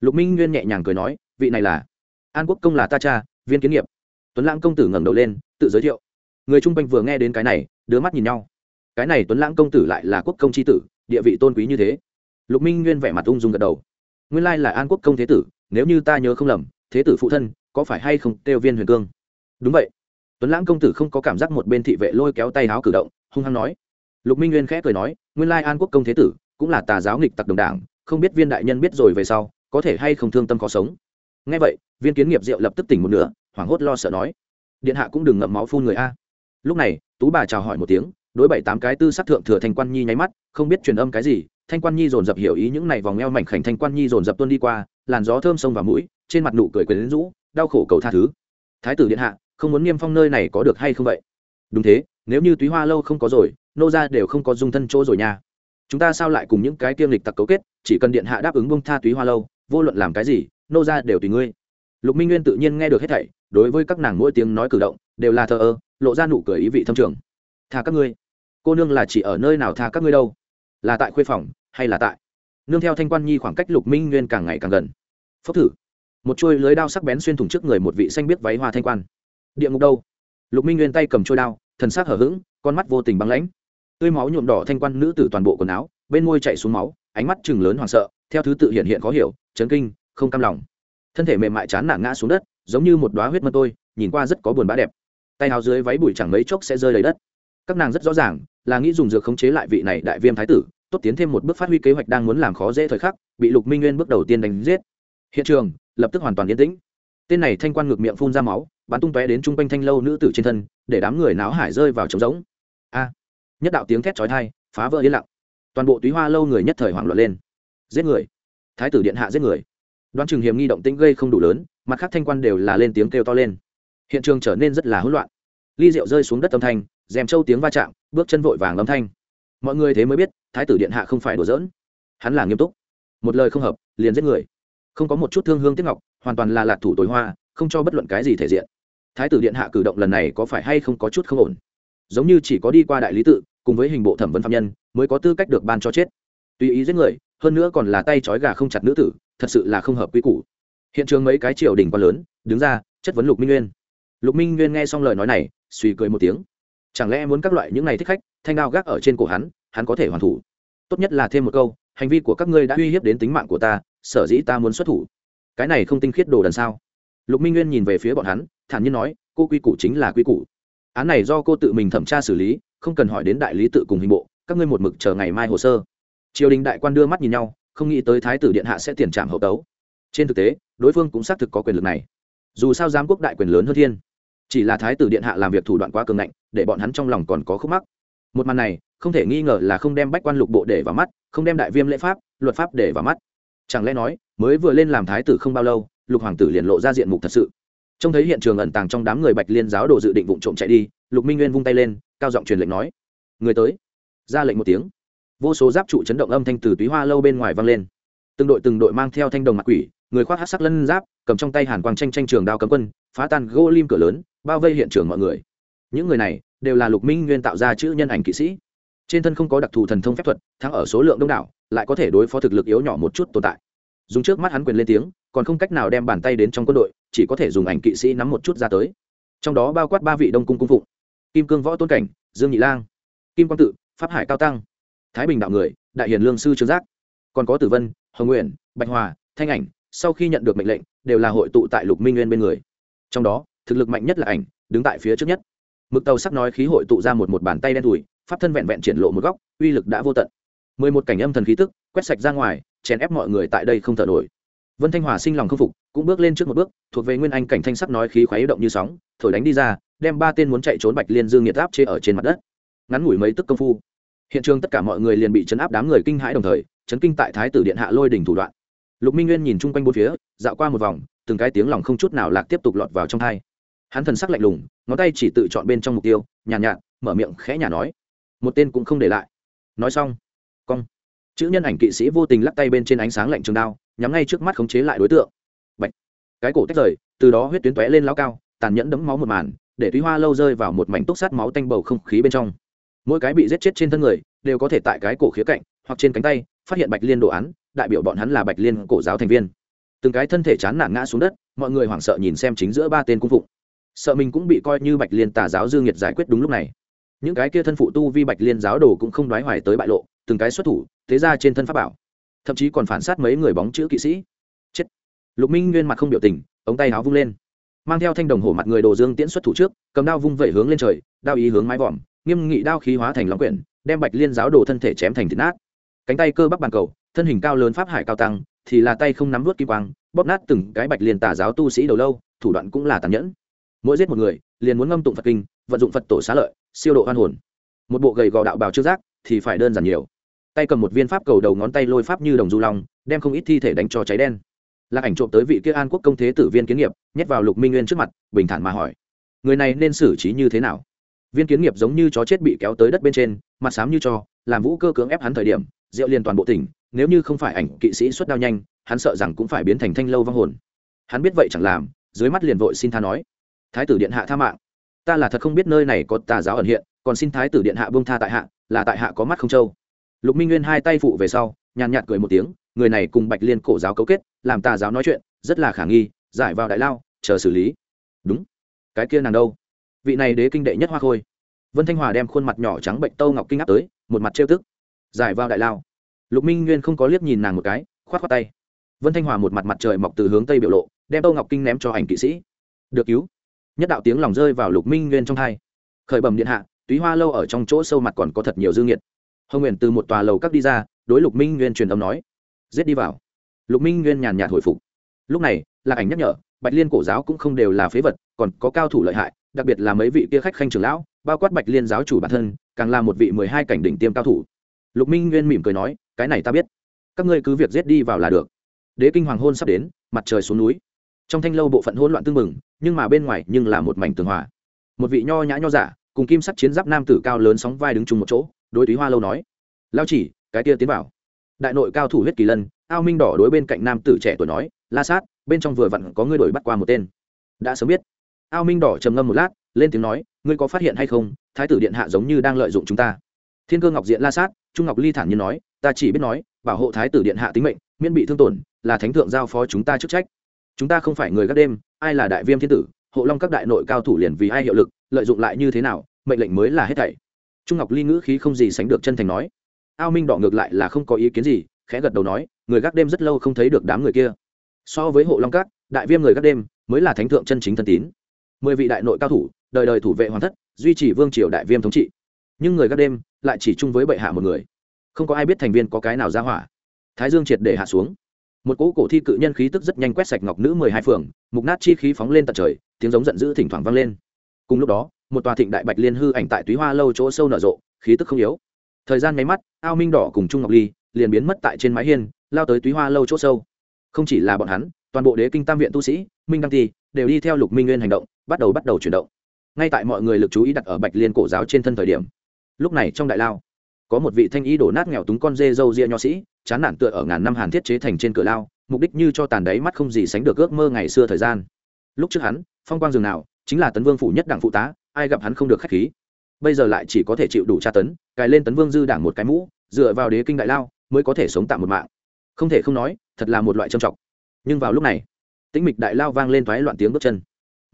lục minh nguyên nhẹ nhàng cười nói, vị này là, an quốc công là ta cha, viên kiến nghiệp. Tuấn lãng công tử ngẩng đầu lên, tự giới thiệu. Người trung quanh vừa nghe đến cái này, đứa mắt nhìn nhau. Cái này tuấn lãng công tử lại là quốc công c h i tử, địa vị tôn quý như thế. Lục minh nguyên vẻ mặt ung dung gật đầu. Nguyên lai là an quốc công thế tử, nếu như ta nhớ không lầm, thế tử phụ thân có phải hay không kêu viên huyền cương? Đúng vậy. Tuấn lãng công tử không có cảm giác một bên thị vệ lôi kéo tay áo cử động, hung hăng nói. Lục minh nguyên khẽ cười nói, nguyên lai an quốc công thế tử cũng là tà giáo nghịch tặc đồng đảng, không biết viên đại nhân biết rồi về sau có thể hay không thương tâm có sống. Ngay vậy, viên kiến nghiệp diệu lập tức tỉnh một nửa, hoảng hốt lo sợ nói, điện hạ cũng đừng ngậm máu phun người a. Lúc này, tú bà chào hỏi một tiếng, đối bảy tám cái tư sắc thượng thừa thanh quan nhi nháy mắt, không biết truyền âm cái gì, thanh quan nhi dồn dập hiểu ý những này vòng eo mảnh khảnh thanh quan nhi dồn dập tuôn đi qua, làn gió thơm sông vào mũi, trên mặt nụ cười quyến rũ, đau khổ cầu tha thứ. Thái tử điện hạ, không muốn niêm phong nơi này có được hay không vậy? Đúng thế, nếu như túy hoa lâu không có rồi, nô ra đều không có dung thân chỗ rồi nha. Chúng ta sao lại cùng những cái tiêm lịch tặc cấu kết, chỉ cần điện hạ đáp ứng bông tha túy hoa lâu vô luận làm cái gì, nô ra đều tùy ngươi. Lục minh nguyên tự nhiên nghe được hết thảy, đối với các nàng mỗi tiếng nói cử động, đều là thờ ơ, lộ ra nụ cười ý vị thâm trường. Tha các ngươi. Cô nương là chỉ ở nơi nào tha các ngươi đâu? Là tại khuê phòng, hay là tại? Nương theo thanh quan nhi khoảng cách lục minh nguyên càng ngày càng gần. Phốc thử. Một chuôi lưới đao sắc bén xuyên thủng trước người một vị xanh biết váy hoa thanh quan. Địa ngục đâu? Lục minh nguyên tay cầm chuôi đao, thần sắc hở h ữ g con mắt vô tình băng lãnh. Tươi máu nhuộm đỏ thanh quan nữ tử toàn bộ quần áo, bên môi chạy xuống máu, ánh mắt chừng lớn hoảng sợ theo thứ tự hiện hiện khó hiểu, chấn kinh, không cam lòng. Thân thể mềm mại chán nản ngã xuống đất, giống như một đoá huyết mân tôi, nhìn qua rất có buồn bã đẹp. Tay áo dưới váy bụi chẳng mấy chốc sẽ rơi lấy đất. Các nàng rất rõ ràng, là nghĩ dùng dược khống chế lại vị này đại viêm thái tử, tốt tiến thêm một bước phát huy kế hoạch đang muốn làm khó dễ thời khắc, bị lục minh nguyên bước đầu tiên đánh giết. Hiện trường, lập tức hoàn toàn yên tĩnh. Tên này thanh quan ngược miệng phun ra máu, bắn tung tóe đến chung quanh thanh lâu nữ tử trên thân, để đám người náo hải rơi vào trống rỗng. A! Nhất đạo tiếng thét chói tai, phá vỡ yên lặng. Toàn bộ túy hoa lâu người nhất thời hoảng loạn lên giết người. Thái tử điện hạ giết người. Đoán chừng hiểm nghi động tĩnh gây không đủ lớn, mặt khác thanh quan đều là lên tiếng kêu to lên. Hiện trường trở nên rất là hỗn loạn. Ly rượu rơi xuống đất âm thanh dèm trâu tiếng va chạm, bước chân vội vàng âm thanh. Mọi người thế mới biết, thái tử điện hạ không phải đùa giỡn. Hắn là nghiêm túc. Một lời không hợp, liền giết người. Không có một chút thương hương tiếc ngọc, hoàn toàn là lạc thủ tối hoa, không cho bất luận cái gì thể diện. Thái tử điện hạ cử động lần này có phải hay không có chút không ổn? Giống như chỉ có đi qua đại lý tự, cùng với hình bộ thẩm vấn phạm nhân, mới có tư cách được ban cho chết. Tùy ý giết người hơn nữa còn là tay trói gà không chặt nữ tử, thật sự là không hợp quy củ. Hiện trường mấy cái triều đình quá lớn, đứng ra, chất vấn lục minh nguyên. Lục minh nguyên nghe xong lời nói này, suy cười một tiếng. Chẳng lẽ muốn các loại những này thích khách, thanh đao gác ở trên cổ hắn hắn có thể hoàn thủ? Tốt nhất là thêm một câu, hành vi của các ngươi đã uy hiếp đến tính mạng của ta, sở dĩ ta muốn xuất thủ? Cái này không tinh khiết đồ đần sao? Lục minh nguyên nhìn về phía bọn hắn, thản nhiên nói, cô quy củ chính là quy củ. Án này do cô tự mình thẩm tra xử lý, không cần hỏi đến đại lý tự cùng hình bộ, các ngươi một mực chờ ngày mai hồ sơ triều đình đại quan đưa mắt nhìn nhau, không nghĩ tới thái tử điện hạ sẽ tiền trạm hậu tấu. Trên thực tế, đối phương cũng xác thực có quyền lực này. Dù sao giám quốc đại quyền lớn hơn thiên. Chỉ là thái tử điện hạ làm việc thủ đoạn quá cường ngạnh, để bọn hắn trong lòng còn có khúc mắc. Một màn này, không thể nghi ngờ là không đem bách quan lục bộ để vào mắt, không đem đại viêm lễ pháp, luật pháp để vào mắt. Chẳng lẽ nói, mới vừa lên làm thái tử không bao lâu, lục hoàng tử liền lộ ra diện mục thật sự. Trông thấy hiện trường ẩn tàng trong đám người bạch liên giáo đồ dự định vụ trộm chạy đi, lục minh nguyên vung tay lên, cao giọng truyền lệnh nói, người tới. Ra lệnh một tiếng vô số giáp trụ chấn động âm thanh từ túy hoa lâu bên ngoài vang lên. Từng đội từng đội mang theo thanh đồng mặt quỷ, người khoác hát sắc lân giáp, cầm trong tay hàn quang tranh tranh trường đao cấm quân, phá tan gỗ lim cửa lớn, bao vây hiện trường mọi người. Những người này đều là lục minh nguyên tạo ra chữ nhân ảnh kỵ sĩ. Trên thân không có đặc thù thần thông phép thuật, thắng ở số lượng đông đảo, lại có thể đối phó thực lực yếu nhỏ một chút tồn tại. Dùng trước mắt hắn quyền lên tiếng, còn không cách nào đem bàn tay đến trong quân đội, chỉ có thể dùng ảnh kỵ sĩ nắm một chút ra tới. Trong đó bao quát ba vị đông cung cung phụng. Kim cương võ tôn cảnh, dương nhị lang. Kim quang tự, pháp hải cao tăng thái bình đạo người, đại hiền lương sư trương giác. Còn có tử vân, hồng nguyện bạch hòa, thanh ảnh, sau khi nhận được mệnh lệnh, đều là hội tụ tại lục minh nguyên bên người. Trong đó, thực lực mạnh nhất là ảnh, đứng tại phía trước nhất. Mực tàu sắc nói khí hội tụ ra một một bàn tay đen thùi pháp thân vẹn vẹn triển lộ một góc, uy lực đã vô tận. Mười một cảnh âm thần khí tức, quét sạch ra ngoài, chèn ép mọi người tại đây không thở nổi. Vân thanh hòa sinh lòng không phục, cũng bước lên trước một bước, thuộc về nguyên anh cảnh thanh sắc nói khí khoái động như sóng, thổi đánh đi ra, đem ba tên muốn chạy trốn bạch liên dương nhiệt áp chê ở trên mặt đất. Ngắn ngủi mấy tức công phu hiện trường tất cả mọi người liền bị chấn áp đám người kinh hãi đồng thời chấn kinh tại thái tử điện hạ lôi đỉnh thủ đoạn. Lục minh nguyên nhìn chung quanh bốn phía dạo qua một vòng từng cái tiếng lòng không chút nào lạc tiếp tục lọt vào trong thai hắn thần sắc lạnh lùng ngón tay chỉ tự chọn bên trong mục tiêu nhàn nhạt, nhạt mở miệng khẽ nhả nói. Một tên cũng không để lại. Nói xong cong. Chữ nhân ảnh kỵ sĩ vô tình lắc tay bên trên ánh sáng lạnh trường đao nhắm ngay trước mắt khống chế lại đối tượng. Bạch. cái cổ tách rời từ đó huyết tuyến tóe lên lao cao tàn nhẫn đấm máu một màn để túy hoa lâu rơi vào một mảnh túc sát máu tanh bầu không khí bên trong mỗi cái bị giết chết trên thân người đều có thể tại cái cổ khía cạnh hoặc trên cánh tay phát hiện bạch liên đồ án, đại biểu bọn hắn là bạch liên cổ giáo thành viên. Từng cái thân thể chán nản ngã xuống đất, mọi người hoảng sợ nhìn xem chính giữa ba tên cung phụng. Sợ mình cũng bị coi như bạch liên tà giáo dương nhiệt giải quyết đúng lúc này. Những cái kia thân phụ tu vi bạch liên giáo đồ cũng không đoái hoài tới bại lộ, từng cái xuất thủ, thế ra trên thân pháp bảo. Thậm chí còn phản sát mấy người bóng chữ kỵ sĩ. Chết. Lục minh nguyên mặt không biểu tình, ống tay áo vung lên. Mang theo thanh đồng hổ mặt người đồ dương tiễn xuất thủ trước, cầm đao vung vẩy hướng lên trời, đao ý hướng mái vòm nghiêm nghị đao khí hóa thành long quyển, đem bạch liên giáo đồ thân thể chém thành thịt nát. Cánh tay cơ bắp bàn cầu, thân hình cao lớn pháp hải cao tăng, thì là tay không nắm vớt kim quang, bóp nát từng cái bạch liên tà giáo tu sĩ đầu lâu, thủ đoạn cũng là tàn nhẫn. Mỗi giết một người, liền muốn ngâm tụng phật kinh, vận dụng phật tổ xá lợi, siêu độ hoan hồn. Một bộ gầy gò đạo bào trước giác, thì phải đơn giản nhiều. Tay cầm một viên pháp cầu đầu ngón tay lôi pháp như đồng du long, đem không ít thi thể đánh cho cháy đen. Lạc ảnh trộm tới vị kia an quốc công thế tử viên kiến nghiệp, nhét vào lục minh nguyên trước mặt, bình thản mà hỏi, người này nên xử trí như thế nào? Viên kiến nghiệp giống như chó chết bị kéo tới đất bên trên, mặt xám như cho, làm vũ cơ cưỡng ép hắn thời điểm, rượu liền toàn bộ tỉnh, nếu như không phải ảnh kỵ sĩ xuất đao nhanh, hắn sợ rằng cũng phải biến thành thanh lâu vong hồn. Hắn biết vậy chẳng làm, dưới mắt liền vội xin tha nói. Thái tử điện hạ tha mạng. Ta là thật không biết nơi này có tà giáo ẩn hiện, còn xin thái tử điện hạ bông tha tại hạ, là tại hạ có mắt không trâu. Lục minh nguyên hai tay phụ về sau, nhàn nhạt cười một tiếng, người này cùng bạch liên cổ giáo cấu kết, làm tà giáo nói chuyện, rất là khả nghi, giải vào đại lao, chờ xử lý. Đúng. Cái kia nàng đâu? Vị này đế kinh đệ nhất hoa khôi. Vân thanh hòa đem khuôn mặt nhỏ trắng bệnh tâu ngọc kinh áp tới, một mặt trêu tức. Giải vào đại lao. Lục minh nguyên không có liếc nhìn nàng một cái, khoát khoát tay. Vân thanh hòa một mặt mặt trời mọc từ hướng tây biểu lộ, đem tâu ngọc kinh ném cho ảnh kỵ sĩ. Được cứu. Nhất đạo tiếng lòng rơi vào lục minh nguyên trong hai. Khởi bẩm điện hạ, túy hoa lâu ở trong chỗ sâu mặt còn có thật nhiều dư nghiệt. Hồng nguyện từ một tòa lầu các đi ra, đối lục minh nguyên truyền âm nói. Giết đi vào. Lục minh nguyên nhàn nhạt hồi phục. Lúc này là ảnh nhắc nhở, bạch liên cổ giáo cũng không đều là phế vật, còn có cao thủ lợi hại đặc biệt là mấy vị kia khách khanh trưởng lão, bao quát bạch liên giáo chủ bản thân, càng là một vị mười hai cảnh đỉnh tiêm cao thủ. Lục minh nguyên mỉm cười nói, cái này ta biết. Các ngươi cứ việc giết đi vào là được. Đế kinh hoàng hôn sắp đến, mặt trời xuống núi. Trong thanh lâu bộ phận hỗn loạn tương mừng nhưng mà bên ngoài nhưng là một mảnh tường hòa. Một vị nho nhã nho giả, cùng kim sắc chiến giáp nam tử cao lớn sóng vai đứng chung một chỗ, đối túy hoa lâu nói, lao chỉ, cái kia tiến vào. Đại nội cao thủ huyết kỳ lân, ao minh đỏ đối bên cạnh nam tử trẻ tuổi nói, la sát, bên trong vừa vặn có người đổi bắt qua một tên. Đã sớm biết ao minh đỏ trầm ngâm một lát, lên tiếng nói, ngươi có phát hiện hay không, thái tử điện hạ giống như đang lợi dụng chúng ta? Thiên cơ ngọc diện la sát, trung ngọc ly thản nhiên nói, ta chỉ biết nói, bảo hộ thái tử điện hạ tính mệnh, miễn bị thương tổn, là thánh thượng giao phó chúng ta chức trách. Chúng ta không phải người gác đêm, ai là đại viêm thiên tử, hộ long các đại nội cao thủ liền vì ai hiệu lực, lợi dụng lại như thế nào, mệnh lệnh mới là hết thảy. Trung ngọc ly ngữ khí không gì sánh được chân thành nói. Ao minh đỏ ngược lại là không có ý kiến gì, khẽ gật đầu nói, người gác đêm rất lâu không thấy được đám người kia. So với hộ long các, đại viêm người gác đêm mới là thánh thượng chân chính thân tín mười vị đại nội cao thủ, đời đời thủ vệ hoàng thất, duy trì vương triều đại viêm thống trị. Nhưng người gác đêm lại chỉ chung với bệ hạ một người. Không có ai biết thành viên có cái nào ra hỏa. Thái dương triệt để hạ xuống. Một cỗ cổ thi cự nhân khí tức rất nhanh quét sạch ngọc nữ mười hai phường, mục nát chi khí phóng lên tận trời, tiếng giống giận dữ thỉnh thoảng vang lên. Cùng lúc đó, một tòa thịnh đại bạch liên hư ảnh tại túy hoa lâu chỗ sâu nở rộ, khí tức không yếu. Thời gian máy mắt, ao minh đỏ cùng trung ngọc ly liền biến mất tại trên mái hiên, lao tới túy hoa lâu chỗ sâu. Không chỉ là bọn hắn, toàn bộ đế kinh tam viện tu sĩ, minh đăng ti đều đi theo lục minh nguyên hành động bắt đầu bắt đầu chuyển động. Ngay tại mọi người lực chú ý đặt ở bạch liên cổ giáo trên thân thời điểm, lúc này trong đại lao, có một vị thanh ý đổ nát nghèo túng con dê dâu ria nho sĩ, chán nản tựa ở ngàn năm hàn thiết chế thành trên cửa lao, mục đích như cho tàn đáy mắt không gì sánh được ước mơ ngày xưa thời gian. Lúc trước hắn, phong quang rừng nào, chính là tấn vương phủ nhất đảng phụ tá, ai gặp hắn không được khách khí. Bây giờ lại chỉ có thể chịu đủ tra tấn, cài lên tấn vương dư đảng một cái mũ, dựa vào đế kinh đại lao, mới có thể sống tạm một mạng. Không thể không nói, thật là một loại trầm trọng. Nhưng vào lúc này, tĩnh mịch đại lao vang lên thoái loạn tiếng bước chân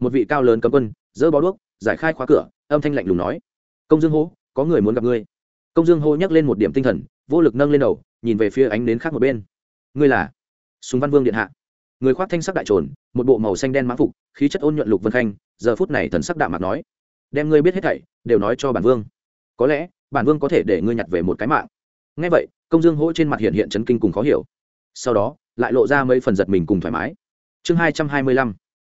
một vị cao lớn cấm quân dỡ bó đuốc, giải khai khóa cửa, âm thanh lạnh lùng nói, công dương hô, có người muốn gặp ngươi. Công dương hô nhắc lên một điểm tinh thần, vô lực nâng lên đầu, nhìn về phía ánh đến khác một bên. Ngươi là? Súng văn vương điện hạ. Người khoác thanh sắc đại trồn, một bộ màu xanh đen mã phục, khí chất ôn nhuận lục vân khanh, giờ phút này thần sắc đạm mặt nói, đem ngươi biết hết thảy, đều nói cho bản vương. Có lẽ, bản vương có thể để ngươi nhặt về một cái mạng. Ngay vậy, công dương hỗ trên mặt hiện hiện chấn kinh cùng khó hiểu. Sau đó, lại lộ ra mấy phần giật mình cùng thoải mái. Chương hai trăm hai mươi lăm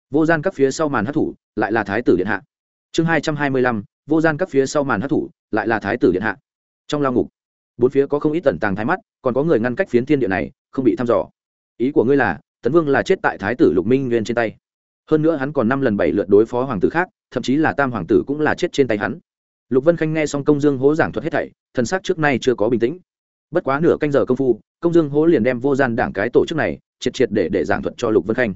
vô gian các phía sau màn hát thủ lại là thái tử điện hạ. Chương hai trăm hai mươi lăm, vô gian các phía sau màn hát thủ lại là thái tử điện hạ. Trong lao ngục, bốn phía có không ít tẩn tàng thái mắt, còn có người ngăn cách phiến thiên địa này, không bị thăm dò. Ý của ngươi là, tấn vương là chết tại thái tử lục minh nguyên trên tay. Hơn nữa hắn còn năm lần bảy lượt đối phó hoàng tử khác, thậm chí là tam hoàng tử cũng là chết trên tay hắn. Lục vân khanh nghe xong công dương hố giảng thuật hết thảy, thần sắc trước nay chưa có bình tĩnh. Bất quá nửa canh giờ công phu, công dương hố liền đem vô gian đảng cái tổ chức này, triệt triệt để để giảng thuật cho lục vân khanh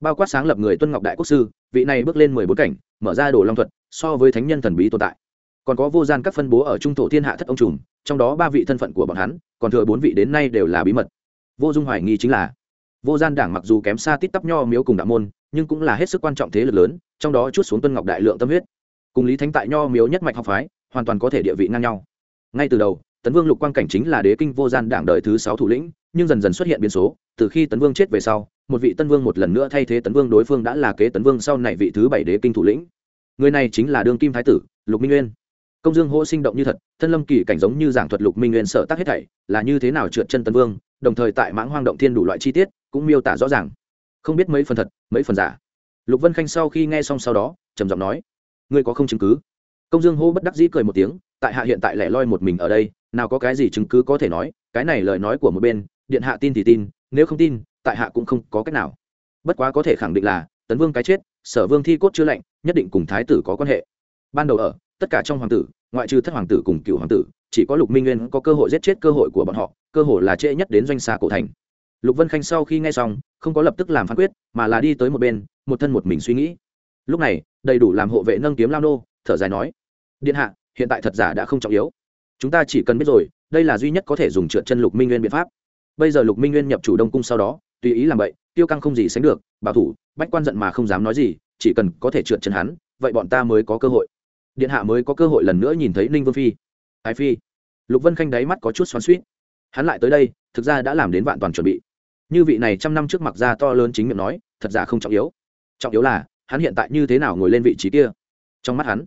bao quát sáng lập người tuân ngọc đại quốc sư, vị này bước lên mười bốn cảnh, mở ra đồ long thuật, so với thánh nhân thần bí tồn tại. Còn có vô gian các phân bố ở trung thổ thiên hạ thất ông trùm, trong đó ba vị thân phận của bọn hắn, còn thừa bốn vị đến nay đều là bí mật. Vô dung hoài nghi chính là, vô gian đảng mặc dù kém xa tít tắp nho miếu cùng đạo môn, nhưng cũng là hết sức quan trọng thế lực lớn, trong đó chút xuống tuân ngọc đại lượng tâm huyết. Cùng lý thánh tại nho miếu nhất mạch học phái, hoàn toàn có thể địa vị ngang nhau. Ngay từ đầu, tấn vương lục quang cảnh chính là đế kinh vô gian đảng đời thứ sáu thủ lĩnh nhưng dần dần xuất hiện biến số, từ khi tấn vương chết về sau, một vị tân vương một lần nữa thay thế tấn vương đối phương đã là kế tấn vương sau này vị thứ bảy đế kinh thủ lĩnh. Người này chính là đương kim thái tử, lục minh nguyên. Công dương hỗ sinh động như thật, thân lâm kỳ cảnh giống như giảng thuật lục minh nguyên sợ tác hết thảy, là như thế nào trượt chân tấn vương, đồng thời tại mãng hoang động thiên đủ loại chi tiết, cũng miêu tả rõ ràng. Không biết mấy phần thật, mấy phần giả. Lục vân khanh sau khi nghe xong sau đó, trầm giọng nói, ngươi có không chứng cứ? Công dương hô bất đắc dĩ cười một tiếng, tại hạ hiện tại lẻ loi một mình ở đây, nào có cái gì chứng cứ có thể nói, cái này lời nói của một bên điện hạ tin thì tin, nếu không tin, tại hạ cũng không có cách nào. Bất quá có thể khẳng định là, tấn vương cái chết, sở vương thi cốt chưa lạnh, nhất định cùng thái tử có quan hệ. Ban đầu ở, tất cả trong hoàng tử, ngoại trừ thất hoàng tử cùng cựu hoàng tử, chỉ có lục minh nguyên có cơ hội giết chết cơ hội của bọn họ, cơ hội là trễ nhất đến doanh xa cổ thành. Lục vân khanh sau khi nghe xong, không có lập tức làm phán quyết, mà là đi tới một bên, một thân một mình suy nghĩ. Lúc này, đầy đủ làm hộ vệ nâng kiếm lao nô, thở dài nói, điện hạ, hiện tại thật giả đã không trọng yếu. Chúng ta chỉ cần biết rồi, đây là duy nhất có thể dùng trượt chân lục minh nguyên biện pháp bây giờ lục minh nguyên nhập chủ đông cung sau đó, tùy ý làm vậy, tiêu căng không gì sánh được, bảo thủ, bách quan giận mà không dám nói gì, chỉ cần có thể trượt chân hắn, vậy bọn ta mới có cơ hội. Điện hạ mới có cơ hội lần nữa nhìn thấy ninh vương phi. Ái phi. Lục vân khanh đáy mắt có chút xoắn suýt hắn lại tới đây, thực ra đã làm đến vạn toàn chuẩn bị. Như vị này trăm năm trước mặt ra to lớn chính miệng nói, thật ra không trọng yếu. Trọng yếu là, hắn hiện tại như thế nào ngồi lên vị trí kia? Trong mắt hắn,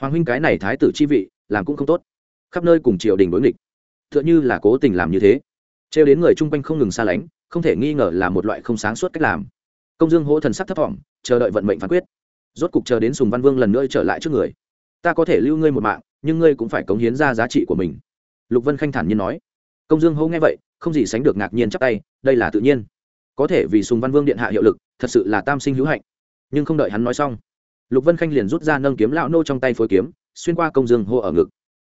hoàng huynh cái này thái tử chi vị, làm cũng không tốt. Khắp nơi cùng triều đình đối nghịch. T h ư ợ n h ư là cố tình làm như thế trêu đến người chung quanh không ngừng xa lánh, không thể nghi ngờ là một loại không sáng suốt cách làm. Công dương hỗ thần sắc thấp t chờ đợi vận mệnh phán quyết. Rốt cục chờ đến sùng văn vương lần nữa trở lại trước người. Ta có thể lưu ngươi một mạng, nhưng ngươi cũng phải cống hiến ra giá trị của mình. Lục vân khanh thản nhiên nói. Công dương hô nghe vậy, không gì sánh được ngạc nhiên chắc tay, đây là tự nhiên. Có thể vì sùng văn vương điện hạ hiệu lực, thật sự là tam sinh hữu hạnh. Nhưng không đợi hắn nói xong, lục vân khanh liền rút ra nâng kiếm lão nô trong tay phối kiếm, xuyên qua công dương hô ở ngực.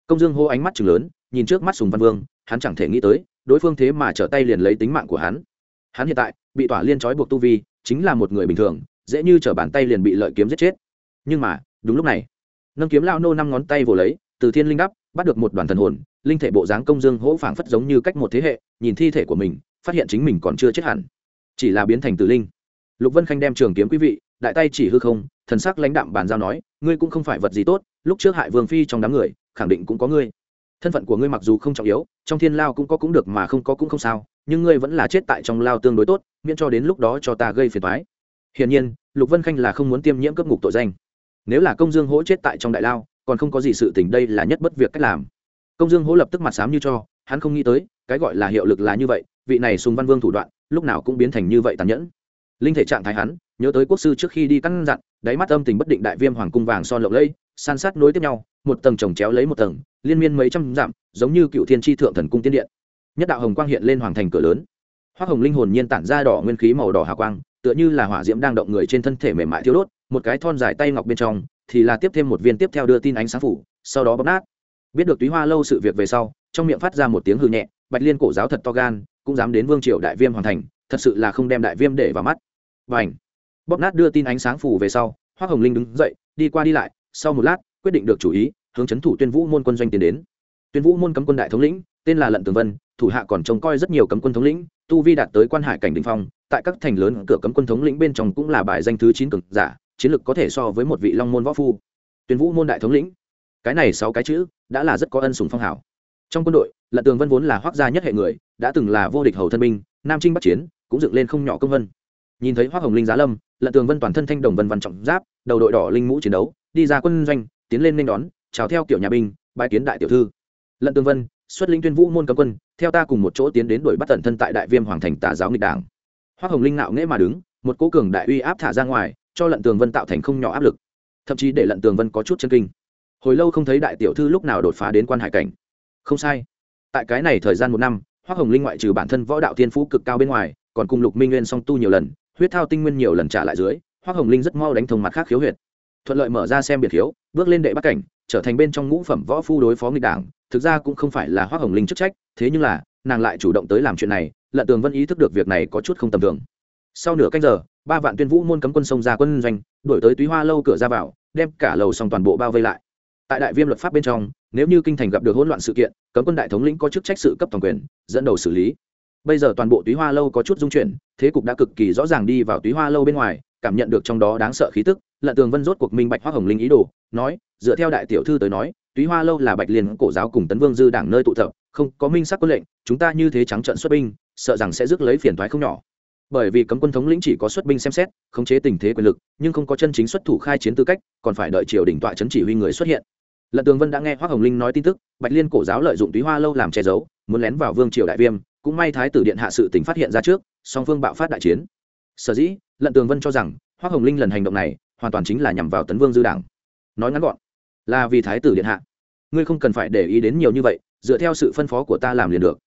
Công dương hô ánh mắt chừng lớn, nhìn trước mắt sùng văn vương, hắn chẳng thể nghĩ tới đối phương thế mà trở tay liền lấy tính mạng của hắn. Hắn hiện tại bị tỏa liên trói buộc tu vi, chính là một người bình thường, dễ như t bàn tay liền bị lợi kiếm giết chết. Nhưng mà, đúng lúc này, nâng kiếm lao nô năm ngón tay vồ lấy, từ thiên linh đắp, bắt được một đoàn thần hồn, linh thể bộ dáng công dương hỗ phảng phất giống như cách một thế hệ, nhìn thi thể của mình, phát hiện chính mình còn chưa chết hẳn. Chỉ là biến thành tử linh. Lục vân khanh đem trường kiếm quý vị, đại tay chỉ hư không, thần sắc lãnh đạm bàn giao nói, ngươi cũng không phải vật gì tốt, lúc trước hại vương phi trong đám người, khẳng định cũng có ngươi thân phận của ngươi mặc dù không trọng yếu, trong thiên lao cũng có cũng được mà không có cũng không sao, nhưng ngươi vẫn là chết tại trong lao tương đối tốt, miễn cho đến lúc đó cho ta gây phiền toái. Hiển nhiên, lục vân khanh là không muốn tiêm nhiễm cấp ngục tội danh. Nếu là công dương hỗ chết tại trong đại lao, còn không có gì sự tình đây là nhất bất việc cách làm. Công dương hỗ lập tức mặt sám như cho, hắn không nghĩ tới, cái gọi là hiệu lực là như vậy, vị này sùng văn vương thủ đoạn, lúc nào cũng biến thành như vậy tàn nhẫn. Linh thể trạng thái hắn, nhớ tới quốc sư trước khi đi căn dặn, đáy mắt âm tình bất định đại viêm hoàng cung vàng son lộng lẫy, san sát nối tiếp nhau một tầng chồng chéo lấy một tầng, liên miên mấy trăm dặm, giống như cựu thiên tri thượng thần cung tiên điện. Nhất đạo hồng quang hiện lên hoàng thành cửa lớn. Hoa hồng linh hồn nhiên tản ra đỏ nguyên khí màu đỏ hào quang, tựa như là hỏa diễm đang động người trên thân thể mềm mại thiếu đốt, một cái thon dài tay ngọc bên trong, thì là tiếp thêm một viên tiếp theo đưa tin ánh sáng phủ, sau đó bóp nát. Biết được túy hoa lâu sự việc về sau, trong miệng phát ra một tiếng hư nhẹ, bạch liên cổ giáo thật to gan, cũng dám đến vương triều đại viêm hoàn thành, thật sự là không đem đại viêm để vào mắt. Và ảnh bóp nát đưa tin ánh sáng phủ về sau hoa hồng linh đứng dậy, đi qua đi lại, sau một lát, quyết định được chủ ý hướng chấn thủ tuyên vũ môn quân doanh tiến đến. Tuyên vũ môn cấm quân đại thống lĩnh, tên là lận tường vân, thủ hạ còn trông coi rất nhiều cấm quân thống lĩnh, tu vi đạt tới quan hải cảnh đình phong, tại các thành lớn cửa cấm quân thống lĩnh bên trong cũng là bài danh thứ chín cực giả, chiến lược có thể so với một vị long môn võ phu. Tuyên vũ môn đại thống lĩnh. Cái này sáu cái chữ đã là rất có ân sùng phong hảo trong quân đội, lận tường vân vốn là hoác gia nhất hệ người, đã từng là vô địch hầu thân binh, nam trinh bắc chiến, cũng dựng lên không nhỏ công vân. Nhìn thấy hoác hồng linh giá lâm, lận tường vân toàn thân thanh đồng vân văn trọng giáp, đầu đội đỏ linh mũ chiến đấu, đi ra quân doanh, tiến lên nên đón chào theo kiểu nhà binh bãi kiến đại tiểu thư. Lận tường vân, xuất linh tuyên vũ môn cấm quân, theo ta cùng một chỗ tiến đến đuổi bắt tận thân tại đại viêm hoàng thành tà giáo nghịch đảng. Hoa hồng linh nạo nghễ mà đứng, một cố cường đại uy áp thả ra ngoài, cho lận tường vân tạo thành không nhỏ áp lực. Thậm chí để lận tường vân có chút chân kinh. Hồi lâu không thấy đại tiểu thư lúc nào đột phá đến quan hải cảnh. Không sai. Tại cái này thời gian một năm hoa hồng linh ngoại trừ bản thân võ đạo thiên phú cực cao bên ngoài, còn cùng lục minh nguyên song tu nhiều lần, huyết thao tinh nguyên nhiều lần trả lại dưới hoa hồng linh rất mau đánh thông mặt khác khiếu huyệt. Thuận lợi mở ra xem biệt khiếu, bước lên đệ bắc cảnh trở thành bên trong ngũ phẩm võ phu đối phó nghịch đảng, thực ra cũng không phải là hoa hồng linh chức trách, thế nhưng là, nàng lại chủ động tới làm chuyện này, lận tường vân ý thức được việc này có chút không tầm thường. Sau nửa canh giờ, ba vạn tuyên vũ môn cấm quân sông ra quân doanh đổi tới túy hoa lâu cửa ra vào, đem cả lầu xong toàn bộ bao vây lại. Tại đại viêm luật pháp bên trong, nếu như kinh thành gặp được hỗn loạn sự kiện, cấm quân đại thống lĩnh có chức trách sự cấp toàn quyền, dẫn đầu xử lý. Bây giờ toàn bộ túy hoa lâu có chút dung chuyển, thế cục đã cực kỳ rõ ràng đi vào túy hoa lâu bên ngoài cảm nhận được trong đó đáng sợ khí tức, lận tường vân rốt cuộc minh bạch hoa hồng linh ý đồ, nói, dựa theo đại tiểu thư tới nói, túy hoa lâu là bạch liên cổ giáo cùng tấn vương dư đảng nơi tụ tập, không có minh sắc quân lệnh, chúng ta như thế trắng trận xuất binh, sợ rằng sẽ rước lấy phiền thoái không nhỏ. Bởi vì cấm quân thống lĩnh chỉ có xuất binh xem xét, khống chế tình thế quyền lực, nhưng không có chân chính xuất thủ khai chiến tư cách, còn phải đợi triều đình tọa chấn chỉ huy người xuất hiện. Lận tường vân đã nghe hoa hồng linh nói tin tức, bạch liên cổ giáo lợi dụng túy hoa lâu làm che giấu, muốn lén vào vương triều đại viêm, cũng may thái tử điện hạ sự tình phát hiện ra trước, song phương bạo phát đại chiến sở dĩ, lận tường vân cho rằng hoa hồng linh lần hành động này hoàn toàn chính là nhằm vào tấn vương dư đảng. Nói ngắn gọn, là vì thái tử điện hạ. Ngươi không cần phải để ý đến nhiều như vậy, dựa theo sự phân phó của ta làm liền được.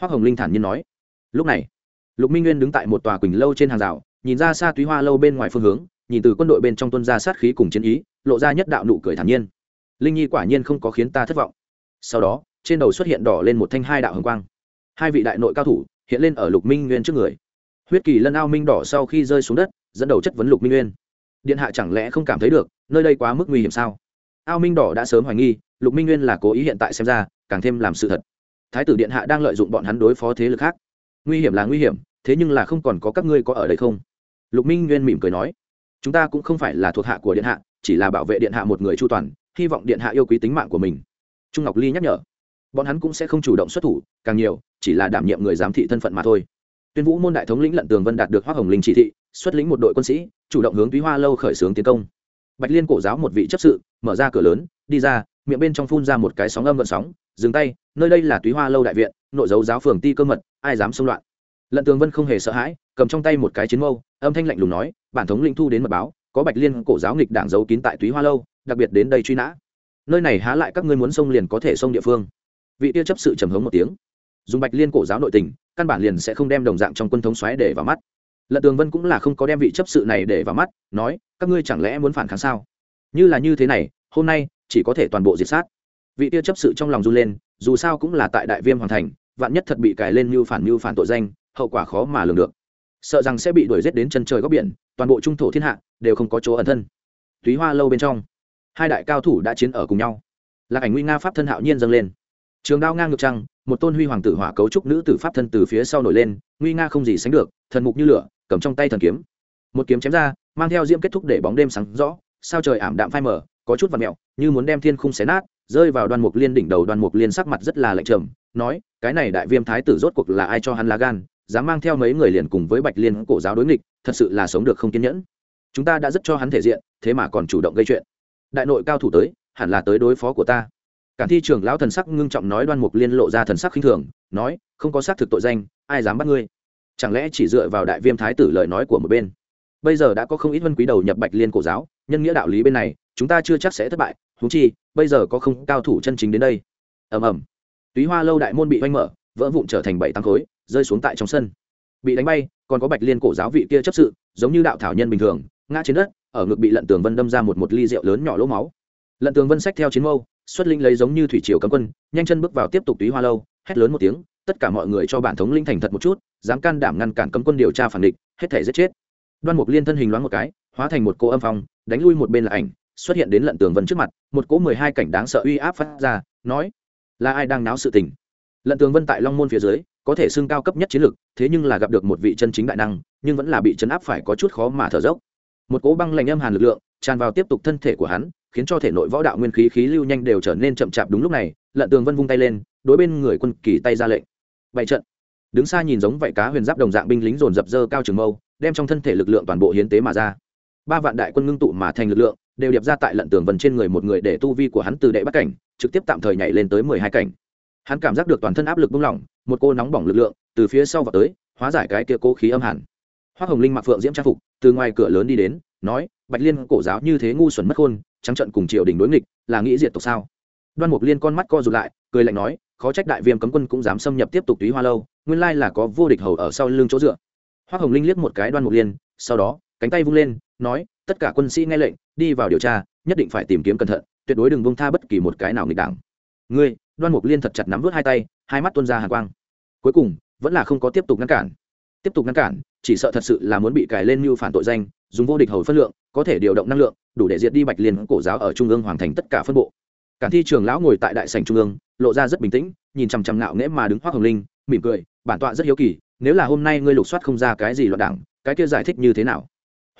Hoa hồng linh thản nhiên nói. Lúc này, lục minh nguyên đứng tại một tòa quỳnh lâu trên hàng rào, nhìn ra xa túy hoa lâu bên ngoài phương hướng, nhìn từ quân đội bên trong tuân ra sát khí cùng chiến ý, lộ ra nhất đạo nụ cười thản nhiên. Linh nhi quả nhiên không có khiến ta thất vọng. Sau đó, trên đầu xuất hiện đỏ lên một thanh hai đạo hồng quang. Hai vị đại nội cao thủ hiện lên ở lục minh nguyên trước người huyết kỳ lân ao minh đỏ sau khi rơi xuống đất, dẫn đầu chất vấn lục minh nguyên điện hạ chẳng lẽ không cảm thấy được, nơi đây quá mức nguy hiểm sao? Ao minh đỏ đã sớm hoài nghi, lục minh nguyên là cố ý hiện tại xem ra, càng thêm làm sự thật. Thái tử điện hạ đang lợi dụng bọn hắn đối phó thế lực khác. Nguy hiểm là nguy hiểm, thế nhưng là không còn có các ngươi có ở đây không? Lục minh nguyên mỉm cười nói, chúng ta cũng không phải là thuộc hạ của điện hạ, chỉ là bảo vệ điện hạ một người chu toàn, hy vọng điện hạ yêu quý tính mạng của mình. Trung ngọc ly nhắc nhở, bọn hắn cũng sẽ không chủ động xuất thủ, càng nhiều, chỉ là đảm nhiệm người giám thị thân phận mà thôi tuyên vũ môn đại thống lĩnh lận tường vân đạt được hoa hồng linh chỉ thị, xuất lĩnh một đội quân sĩ, chủ động hướng túy hoa lâu khởi xướng tiến công. Bạch liên cổ giáo một vị chấp sự, mở ra cửa lớn, đi ra, miệng bên trong phun ra một cái sóng âm gợn sóng, dừng tay, nơi đây là túy hoa lâu đại viện, nội dấu giáo phường ti cơ mật, ai dám xông loạn. Lận tường vân không hề sợ hãi, cầm trong tay một cái chiến mâu, âm thanh lạnh lùng nói, bản thống lĩnh thu đến mật báo, có bạch liên cổ giáo nghịch đảng giấu kín tại túy hoa lâu, đặc biệt đến đây truy nã. Nơi này há lại các ngươi muốn xông liền có thể xông địa phương. Vị tiêu chấp sự trầm hống một tiếng dùng bạch liên cổ giáo nội tình, căn bản liền sẽ không đem đồng dạng trong quân thống xoáy để vào mắt. Lận tường vân cũng là không có đem vị chấp sự này để vào mắt, nói, các ngươi chẳng lẽ muốn phản kháng sao? Như là như thế này, hôm nay, chỉ có thể toàn bộ diệt sát. Vị tiêu chấp sự trong lòng run lên, dù sao cũng là tại đại viêm hoàn thành, vạn nhất thật bị cài lên mưu phản mưu phản tội danh, hậu quả khó mà lường được. Sợ rằng sẽ bị đuổi giết đến chân trời góc biển, toàn bộ trung thổ thiên hạ đều không có chỗ ẩn thân. Túy hoa lâu bên trong, hai đại cao thủ đã chiến ở cùng nhau. Lạc ảnh nguy nga pháp thân hạo nhiên dâng lên trường đao ngang ngược trăng, một tôn huy hoàng tử hỏa cấu trúc nữ tử pháp thân từ phía sau nổi lên, nguy nga không gì sánh được, thần mục như lửa, cầm trong tay thần kiếm. Một kiếm chém ra, mang theo diễm kết thúc để bóng đêm sáng rõ, sao trời ảm đạm phai mờ, có chút vật mẹo như muốn đem thiên khung xé nát, rơi vào đoan mục liên đỉnh đầu đoan mục liên sắc mặt rất là lạnh trầm, nói, cái này đại viêm thái tử rốt cuộc là ai cho hắn lá gan, dám mang theo mấy người liền cùng với bạch liên cổ giáo đối nghịch, thật sự là sống được không kiên nhẫn. Chúng ta đã rất cho hắn thể diện, thế mà còn chủ động gây chuyện. Đại nội cao thủ tới, hẳn là tới đối phó của ta cản thi trưởng lão thần sắc ngưng trọng nói đoan mục liên lộ ra thần sắc khinh thường, nói, không có xác thực tội danh, ai dám bắt ngươi? Chẳng lẽ chỉ dựa vào đại viêm thái tử lời nói của một bên? Bây giờ đã có không ít vân quý đầu nhập bạch liên cổ giáo, nhân nghĩa đạo lý bên này, chúng ta chưa chắc sẽ thất bại thú chi, bây giờ có không cao thủ chân chính đến đây. Ầm ầm. Túy hoa lâu đại môn bị oanh mở, vỡ vụn trở thành bảy tăng khối, rơi xuống tại trong sân. Bị đánh bay, còn có bạch liên cổ giáo vị kia chấp sự, giống như đạo thảo nhân bình thường, ngã trên đất, ở ngực bị lận tường vân đâm ra một một ly rượu lớn nhỏ lỗ máu. Lận tường vân xách theo chiến mâu xuất linh lấy giống như thủy triều cấm quân, nhanh chân bước vào tiếp tục túy hoa lâu, hét lớn một tiếng, tất cả mọi người cho bản thống linh thành thật một chút, dám can đảm ngăn cản cấm quân điều tra phản địch, hết thể giết chết. Đoan mục liên thân hình loáng một cái, hóa thành một cô âm phong, đánh lui một bên là ảnh, xuất hiện đến lận tường vân trước mặt, một cỗ mười hai cảnh đáng sợ uy áp phát ra, nói, là ai đang náo sự tình? Lận tường vân tại long môn phía dưới, có thể xưng cao cấp nhất chiến lược, thế nhưng là gặp được một vị chân chính đại năng, nhưng vẫn là bị chấn áp phải có chút khó mà thở dốc. Một cỗ băng lạnh âm hàn lực lượng, tràn vào tiếp tục thân thể của hắn khiến cho thể nội võ đạo nguyên khí khí lưu nhanh đều trở nên chậm chạp đúng lúc này, lận tường vân vung tay lên, đối bên người quân kỳ tay ra lệnh. Bảy trận. Đứng xa nhìn giống vậy cá huyền giáp đồng dạng binh lính dồn dập dơ cao trường mâu, đem trong thân thể lực lượng toàn bộ hiến tế mà ra. Ba vạn đại quân ngưng tụ mà thành lực lượng, đều điệp ra tại lận tường vân trên người một người để tu vi của hắn từ đệ bắt cảnh, trực tiếp tạm thời nhảy lên tới mười hai cảnh. Hắn cảm giác được toàn thân áp lực bung lỏng, một cô nóng bỏng lực lượng từ phía sau vào tới, hóa giải cái kia cố khí âm hẳn hoa hồng linh mặc phượng diễm trang phục, từ ngoài cửa lớn đi đến, nói bạch liên cổ giáo như thế ngu xuẩn mất khôn, trắng trận cùng triều đình đối nghịch, là nghĩ diệt tộc sao? Đoan mục liên con mắt co rụt lại, cười lạnh nói, khó trách đại viêm cấm quân cũng dám xâm nhập tiếp tục túy hoa lâu, nguyên lai là có vô địch hầu ở sau lưng chỗ dựa. Hoa hồng linh liếc một cái đoan mục liên, sau đó, cánh tay vung lên, nói, tất cả quân sĩ nghe lệnh, đi vào điều tra, nhất định phải tìm kiếm cẩn thận, tuyệt đối đừng bông tha bất kỳ một cái nào nghịch đảng. Ngươi, đoan mục liên thật chặt nắm vớt hai tay, hai mắt tuôn ra hàng quang. Cuối cùng, vẫn là không có tiếp tục ngăn cản. Tiếp tục ngăn cản, chỉ sợ thật sự là muốn bị cài lên mưu phản tội danh, dùng vô địch hầu phân lượng có thể điều động năng lượng, đủ để diệt đi bạch liên cổ giáo ở trung ương hoàn thành tất cả phân bộ. Cản thi trường lão ngồi tại đại sành trung ương, lộ ra rất bình tĩnh, nhìn chằm chằm ngạo nghễ mà đứng hoác hồng linh, mỉm cười, bản tọa rất hiếu kỳ, nếu là hôm nay ngươi lục soát không ra cái gì loạn đảng, cái kia giải thích như thế nào?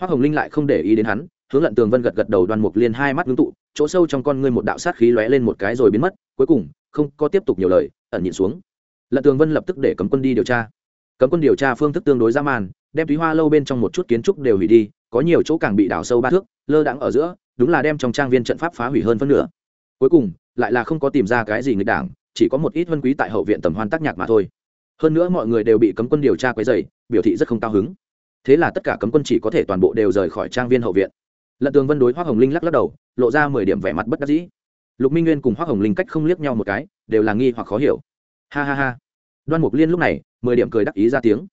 Hoác hồng linh lại không để ý đến hắn, hướng lận tường vân gật gật đầu đoan mục liên hai mắt ngưng tụ, chỗ sâu trong con ngươi một đạo sát khí lóe lên một cái rồi biến mất, cuối cùng, không có tiếp tục nhiều lời, ẩn nhịn xuống. Lận tường vân lập tức để cấm quân đi điều tra. Cấm quân điều tra phương thức tương đối ra màn đem túy hoa lâu bên trong một chút kiến trúc đều hủy đi có nhiều chỗ càng bị đào sâu ba thước, lơ đãng ở giữa, đúng là đem trong trang viên trận pháp phá hủy hơn phân nửa. Cuối cùng, lại là không có tìm ra cái gì nghịch đảng, chỉ có một ít vân quý tại hậu viện tầm hoan tác nhạc mà thôi. Hơn nữa mọi người đều bị cấm quân điều tra quấy dày biểu thị rất không cao hứng. Thế là tất cả cấm quân chỉ có thể toàn bộ đều rời khỏi trang viên hậu viện. Lận tường vân đối hoa hồng linh lắc lắc đầu, lộ ra mười điểm vẻ mặt bất đắc dĩ. Lục minh nguyên cùng hoa hồng linh cách không liếc nhau một cái, đều là nghi hoặc khó hiểu. Ha ha ha. Đoan mục liên lúc này, mười điểm cười đắc ý ra tiếng.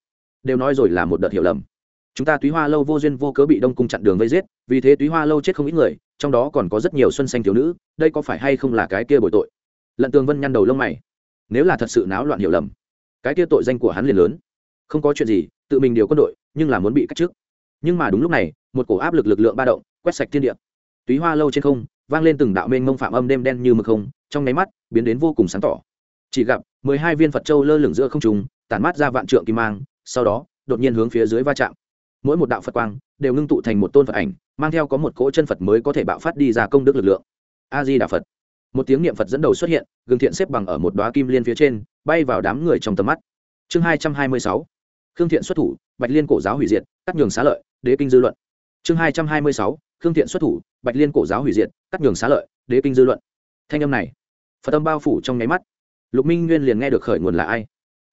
Đều nói rồi là một đợt hiểu lầm chúng ta túy hoa lâu vô duyên vô cớ bị đông cung chặn đường vây giết, vì thế túy hoa lâu chết không ít người, trong đó còn có rất nhiều xuân xanh thiếu nữ, đây có phải hay không là cái kia bội tội? Lận tường vân nhăn đầu lông mày. Nếu là thật sự náo loạn hiểu lầm, cái kia tội danh của hắn liền lớn. Không có chuyện gì, tự mình điều quân đội, nhưng là muốn bị cách trước nhưng mà đúng lúc này, một cổ áp lực lực lượng ba động, quét sạch thiên địa. Túy hoa lâu trên không, vang lên từng đạo mênh mông phạm âm đêm đen như mực không, trong nháy mắt, biến đến vô cùng sáng tỏ. Chỉ gặp mười hai viên phật châu lơ lửng giữa không trùng tản mát ra vạn trượng kim mang, sau đó, đột nhiên hướng phía dưới va chạm mỗi một đạo phật quang đều ngưng tụ thành một tôn phật ảnh, mang theo có một cỗ chân phật mới có thể bạo phát đi ra công đức lực lượng. A di đà phật. Một tiếng niệm phật dẫn đầu xuất hiện, gương thiện xếp bằng ở một đoá kim liên phía trên, bay vào đám người trong tầm mắt. Chương hai trăm hai mươi sáu. Khương thiện xuất thủ, bạch liên cổ giáo hủy diệt, cắt nhường xá lợi, đế kinh dư luận. Chương hai trăm hai mươi sáu. Khương thiện xuất thủ, bạch liên cổ giáo hủy diệt, cắt nhường xá lợi, đế kinh dư luận. Thanh âm này, phật tâm bao phủ trong nháy mắt. Lục minh nguyên liền nghe được khởi nguồn là ai?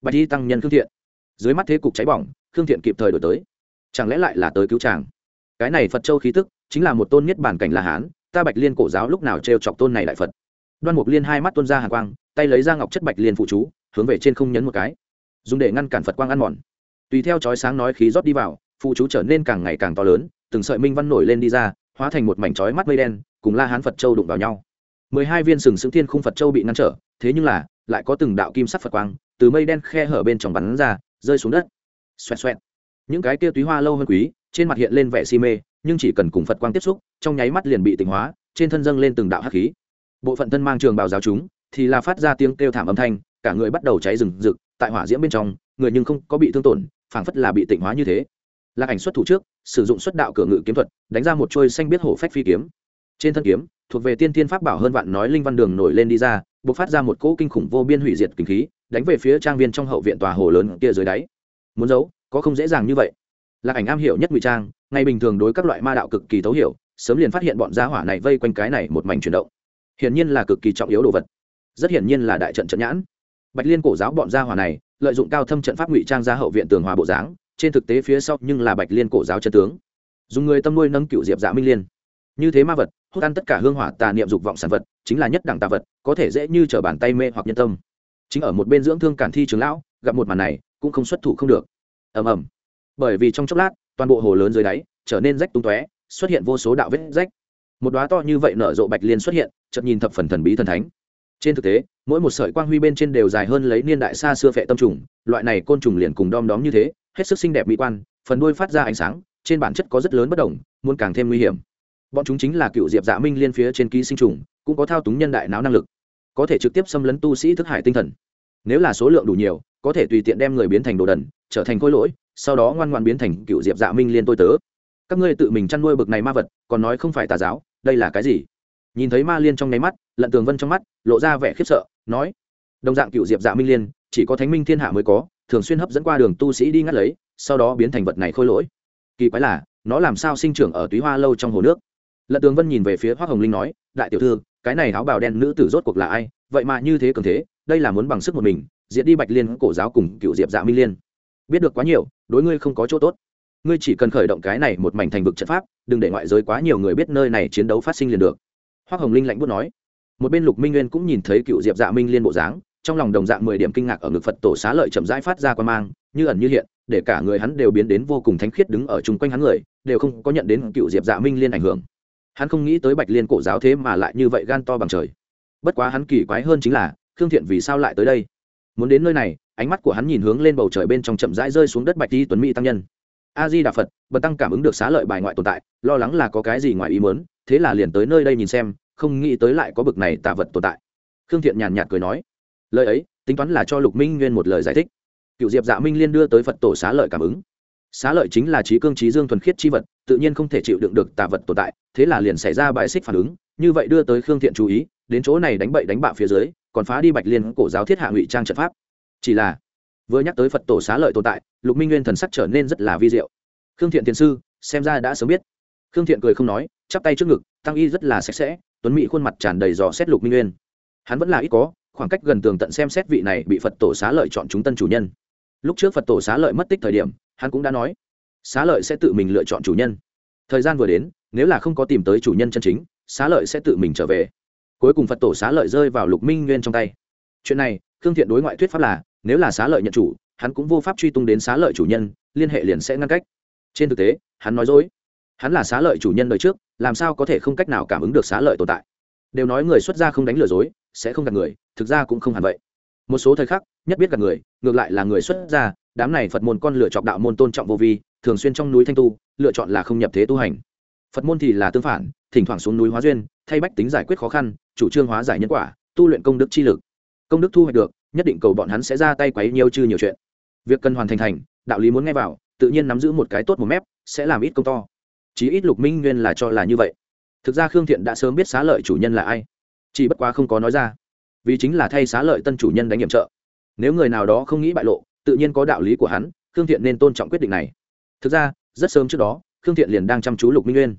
Bạch y tăng nhân khương thiện. Dưới mắt thế cục cháy bỏng, khương thiện kịp thời đổi tới chẳng lẽ lại là tới cứu chàng? Cái này phật châu khí tức, chính là một tôn nhất bản cảnh la hán, ta bạch liên cổ giáo lúc nào t chọc tôn này đại phật? Đoan mục liên hai mắt tôn ra hàng quang, tay lấy ra ngọc chất bạch liên phụ chú, hướng về trên không nhấn một cái. Dùng để ngăn cản phật quang ăn mòn. Tùy theo chói sáng nói khí rót đi vào, phụ chú trở nên càng ngày càng to lớn, từng sợi minh văn nổi lên đi ra, hóa thành một mảnh chói mắt mây đen, cùng la hán phật châu đụng vào nhau. Mười hai viên sừng sững thiên khung phật châu bị ngăn trở, thế nhưng là, lại có từng đạo kim sắc phật quang, từ mây đen khe hở bên trong bắn ra, rơi xuống đất. Xoẹt xoẹt những cái kia túy hoa lâu hơn quý, trên mặt hiện lên vẻ si mê, nhưng chỉ cần cùng phật quang tiếp xúc, trong nháy mắt liền bị tỉnh hóa, trên thân dâng lên từng đạo hắc khí. Bộ phận thân mang trường bào giáo chúng, thì là phát ra tiếng kêu thảm âm thanh, cả người bắt đầu cháy rừng rực, tại hỏa diễm bên trong, người nhưng không có bị thương tổn, phảng phất là bị tịnh hóa như thế. Lạc ảnh xuất thủ trước, sử dụng xuất đạo cửa ngự kiếm thuật, đánh ra một trôi xanh biết hổ phách phi kiếm. Trên thân kiếm, thuộc về tiên tiên pháp bảo hơn vạn nói linh văn đường nổi lên đi ra b ộ c phát ra một cỗ kinh khủng vô biên hủy diệt kinh khí, đánh về phía trang viên trong hậu viện tòa hồ lớn kia dưới đáy. Muốn giấu có không dễ dàng như vậy. Lạc ảnh am hiểu nhất ngụy trang ngay bình thường đối các loại ma đạo cực kỳ thấu hiểu, sớm liền phát hiện bọn gia hỏa này vây quanh cái này một mảnh chuyển động. Hiển nhiên là cực kỳ trọng yếu đồ vật. Rất hiển nhiên là đại trận trận nhãn. Bạch liên cổ giáo bọn gia hỏa này, lợi dụng cao thâm trận pháp ngụy trang ra hậu viện tường hòa bộ dáng, trên thực tế phía sau nhưng là bạch liên cổ giáo chân tướng. Dùng người tâm nuôi nâng cựu diệp dạ minh liên. Như thế ma vật, hút ăn tất cả hương hỏa tà niệm dục vọng sản vật, chính là nhất đẳng tà vật, có thể dễ như t r ở bàn tay mê hoặc nhân tâm. Chính ở một bên dưỡng thương cản thi trường lão, gặp một màn này, cũng không xuất thủ không được ầm ầm. Bởi vì trong chốc lát, toàn bộ hồ lớn dưới đáy trở nên rách tung tóe, xuất hiện vô số đạo vết rách. Một đoá to như vậy nở rộ bạch liên xuất hiện, chợt nhìn thập phần thần bí thần thánh. Trên thực tế, mỗi một sợi quang huy bên trên đều dài hơn lấy niên đại xa xưa phệ tâm trùng, loại này côn trùng liền cùng đom đóm như thế, hết sức xinh đẹp mỹ quan, phần đuôi phát ra ánh sáng, trên bản chất có rất lớn bất đồng, muốn càng thêm nguy hiểm. Bọn chúng chính là cựu diệp dạ minh liên phía trên ký sinh trùng, cũng có thao túng nhân đại não năng lực, có thể trực tiếp xâm lấn tu sĩ thức hải tinh thần. Nếu là số lượng đủ nhiều có thể tùy tiện đem người biến thành đồ đần, trở thành khối lỗi, sau đó ngoan ngoan biến thành cựu diệp dạ minh liên tôi tớ. Các ngươi tự mình chăn nuôi bực này ma vật, còn nói không phải tà giáo, đây là cái gì? Nhìn thấy ma liên trong nháy mắt, lận tường vân trong mắt, lộ ra vẻ khiếp sợ, nói, đồng dạng cựu diệp dạ minh liên, chỉ có thánh minh thiên hạ mới có, thường xuyên hấp dẫn qua đường tu sĩ đi ngắt lấy, sau đó biến thành vật này khôi lỗi. Kỳ quái là, nó làm sao sinh trưởng ở túy hoa lâu trong hồ nước? Lận tường vân nhìn về phía Hoa hồng linh nói, đại tiểu thư, cái này áo bào đen nữ tử rốt cuộc là ai? Vậy mà như thế cường thế, đây là muốn bằng sức một mình diệt đi bạch liên cổ giáo cùng cựu diệp dạ minh liên. Biết được quá nhiều, đối ngươi không có chỗ tốt. Ngươi chỉ cần khởi động cái này một mảnh thành vực trận pháp, đừng để ngoại giới quá nhiều người biết nơi này chiến đấu phát sinh liền được. Hoa hồng linh lạnh bút nói. Một bên lục minh nguyên cũng nhìn thấy cựu diệp dạ minh liên bộ dáng, trong lòng đồng dạng mười điểm kinh ngạc ở ngực phật tổ xá lợi chậm rãi phát ra qua mang, như ẩn như hiện, để cả người hắn đều biến đến vô cùng thánh khiết đứng ở chung quanh hắn người, đều không có nhận đến cựu diệp dạ minh liên ảnh hưởng. Hắn không nghĩ tới bạch liên cổ giáo thế mà lại như vậy gan to bằng trời. Bất quá hắn kỳ quái hơn chính là, khương thiện vì sao lại tới đây? Muốn đến nơi này, ánh mắt của hắn nhìn hướng lên bầu trời bên trong chậm rãi rơi xuống đất bạch di tuấn mỹ tăng nhân. A di đà phật, bần tăng cảm ứng được xá lợi bài ngoại tồn tại, lo lắng là có cái gì ngoài ý mớn thế là liền tới nơi đây nhìn xem, không nghĩ tới lại có bực này tạ vật tồn tại. Khương thiện nhàn nhạt cười nói, lời ấy, tính toán là cho lục minh nguyên một lời giải thích. Cựu diệp dạ minh liên đưa tới phật tổ xá lợi cảm ứng. Xá lợi chính là trí cương trí dương thuần khiết chi vật, tự nhiên không thể chịu đựng được tà vật tồn tại, thế là liền xảy ra bài xích phản ứng, như vậy đưa tới khương thiện chú ý, đến chỗ này đánh bậy đánh bạ phía dưới còn phá đi bạch liên cổ giáo thiết hạ ngụy trang trận pháp. Chỉ là, vừa nhắc tới phật tổ xá lợi tồn tại, lục minh nguyên thần sắc trở nên rất là vi diệu. Khương thiện thiền sư, xem ra đã sớm biết. Khương thiện cười không nói, chắp tay trước ngực, tăng y rất là sạch sẽ, tuấn mỹ khuôn mặt tràn đầy dò xét lục minh nguyên. Hắn vẫn là ít có, khoảng cách gần tường tận xem xét vị này bị phật tổ xá lợi chọn chúng tân chủ nhân. Lúc trước phật tổ xá lợi mất tích thời điểm, hắn cũng đã nói, xá lợi sẽ tự mình lựa chọn chủ nhân. Thời gian vừa đến, nếu là không có tìm tới chủ nhân chân chính, xá lợi sẽ tự mình trở về cuối cùng phật tổ xá lợi rơi vào lục minh nguyên trong tay. Chuyện này, khương thiện đối ngoại thuyết pháp là, nếu là xá lợi nhận chủ, hắn cũng vô pháp truy tung đến xá lợi chủ nhân, liên hệ liền sẽ ngăn cách. Trên thực tế, hắn nói dối. Hắn là xá lợi chủ nhân đời trước, làm sao có thể không cách nào cảm ứng được xá lợi tồn tại? Đều nói người xuất gia không đánh lừa dối, sẽ không gạt người, thực ra cũng không hẳn vậy. Một số thời khắc, nhất biết gạt người, ngược lại là người xuất gia, đám này phật môn con lựa chọn đạo môn tôn trọng vô vi, thường xuyên trong núi thanh tu, lựa chọn là không nhập thế tu hành. Phật môn thì là tương phản thỉnh thoảng xuống núi hóa duyên, thay bách tính giải quyết khó khăn, chủ trương hóa giải nhân quả, tu luyện công đức chi lực. Công đức thu hoạch được, nhất định cầu bọn hắn sẽ ra tay quấy nhiều chư nhiều chuyện. Việc cần hoàn thành thành, đạo lý muốn nghe vào, tự nhiên nắm giữ một cái tốt một mép, sẽ làm ít công to. Chí ít lục minh nguyên là cho là như vậy. Thực ra khương thiện đã sớm biết xá lợi chủ nhân là ai. Chỉ bất quá không có nói ra. Vì chính là thay xá lợi tân chủ nhân đánh nhiệm trợ. Nếu người nào đó không nghĩ bại lộ, tự nhiên có đạo lý của hắn, khương thiện nên tôn trọng quyết định này. Thực ra, rất sớm trước đó, khương thiện liền đang chăm chú lục minh nguyên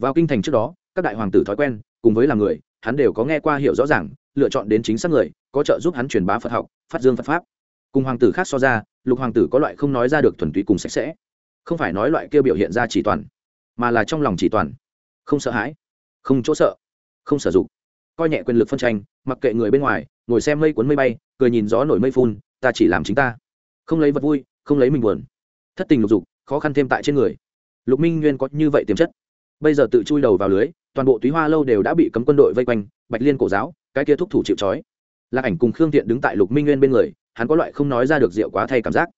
vào kinh thành trước đó, các đại hoàng tử thói quen, cùng với làm người, hắn đều có nghe qua hiểu rõ ràng, lựa chọn đến chính xác người, có trợ giúp hắn truyền bá phật học, phát dương phật pháp. Cùng hoàng tử khác so ra, lục hoàng tử có loại không nói ra được thuần túy cùng sạch sẽ. Không phải nói loại kia biểu hiện ra chỉ toàn, mà là trong lòng chỉ toàn. Không sợ hãi, không chỗ sợ, không sử dụng. Coi nhẹ quyền lực phân tranh, mặc kệ người bên ngoài, ngồi xem mây cuốn mây bay, cười nhìn gió nổi mây phun, ta chỉ làm chính ta. Không lấy vật vui, không lấy mình buồn. Thất tình lục dục, khó khăn thêm tại trên người. Lục minh nguyên có như vậy tiềm chất? Bây giờ tự chui đầu vào lưới, toàn bộ túy hoa lâu đều đã bị cấm quân đội vây quanh, bạch liên cổ giáo, cái kia thúc thủ chịu trói. Lạc ảnh cùng khương thiện đứng tại lục minh nguyên bên người, hắn có loại không nói ra được rượu quá thay cảm giác.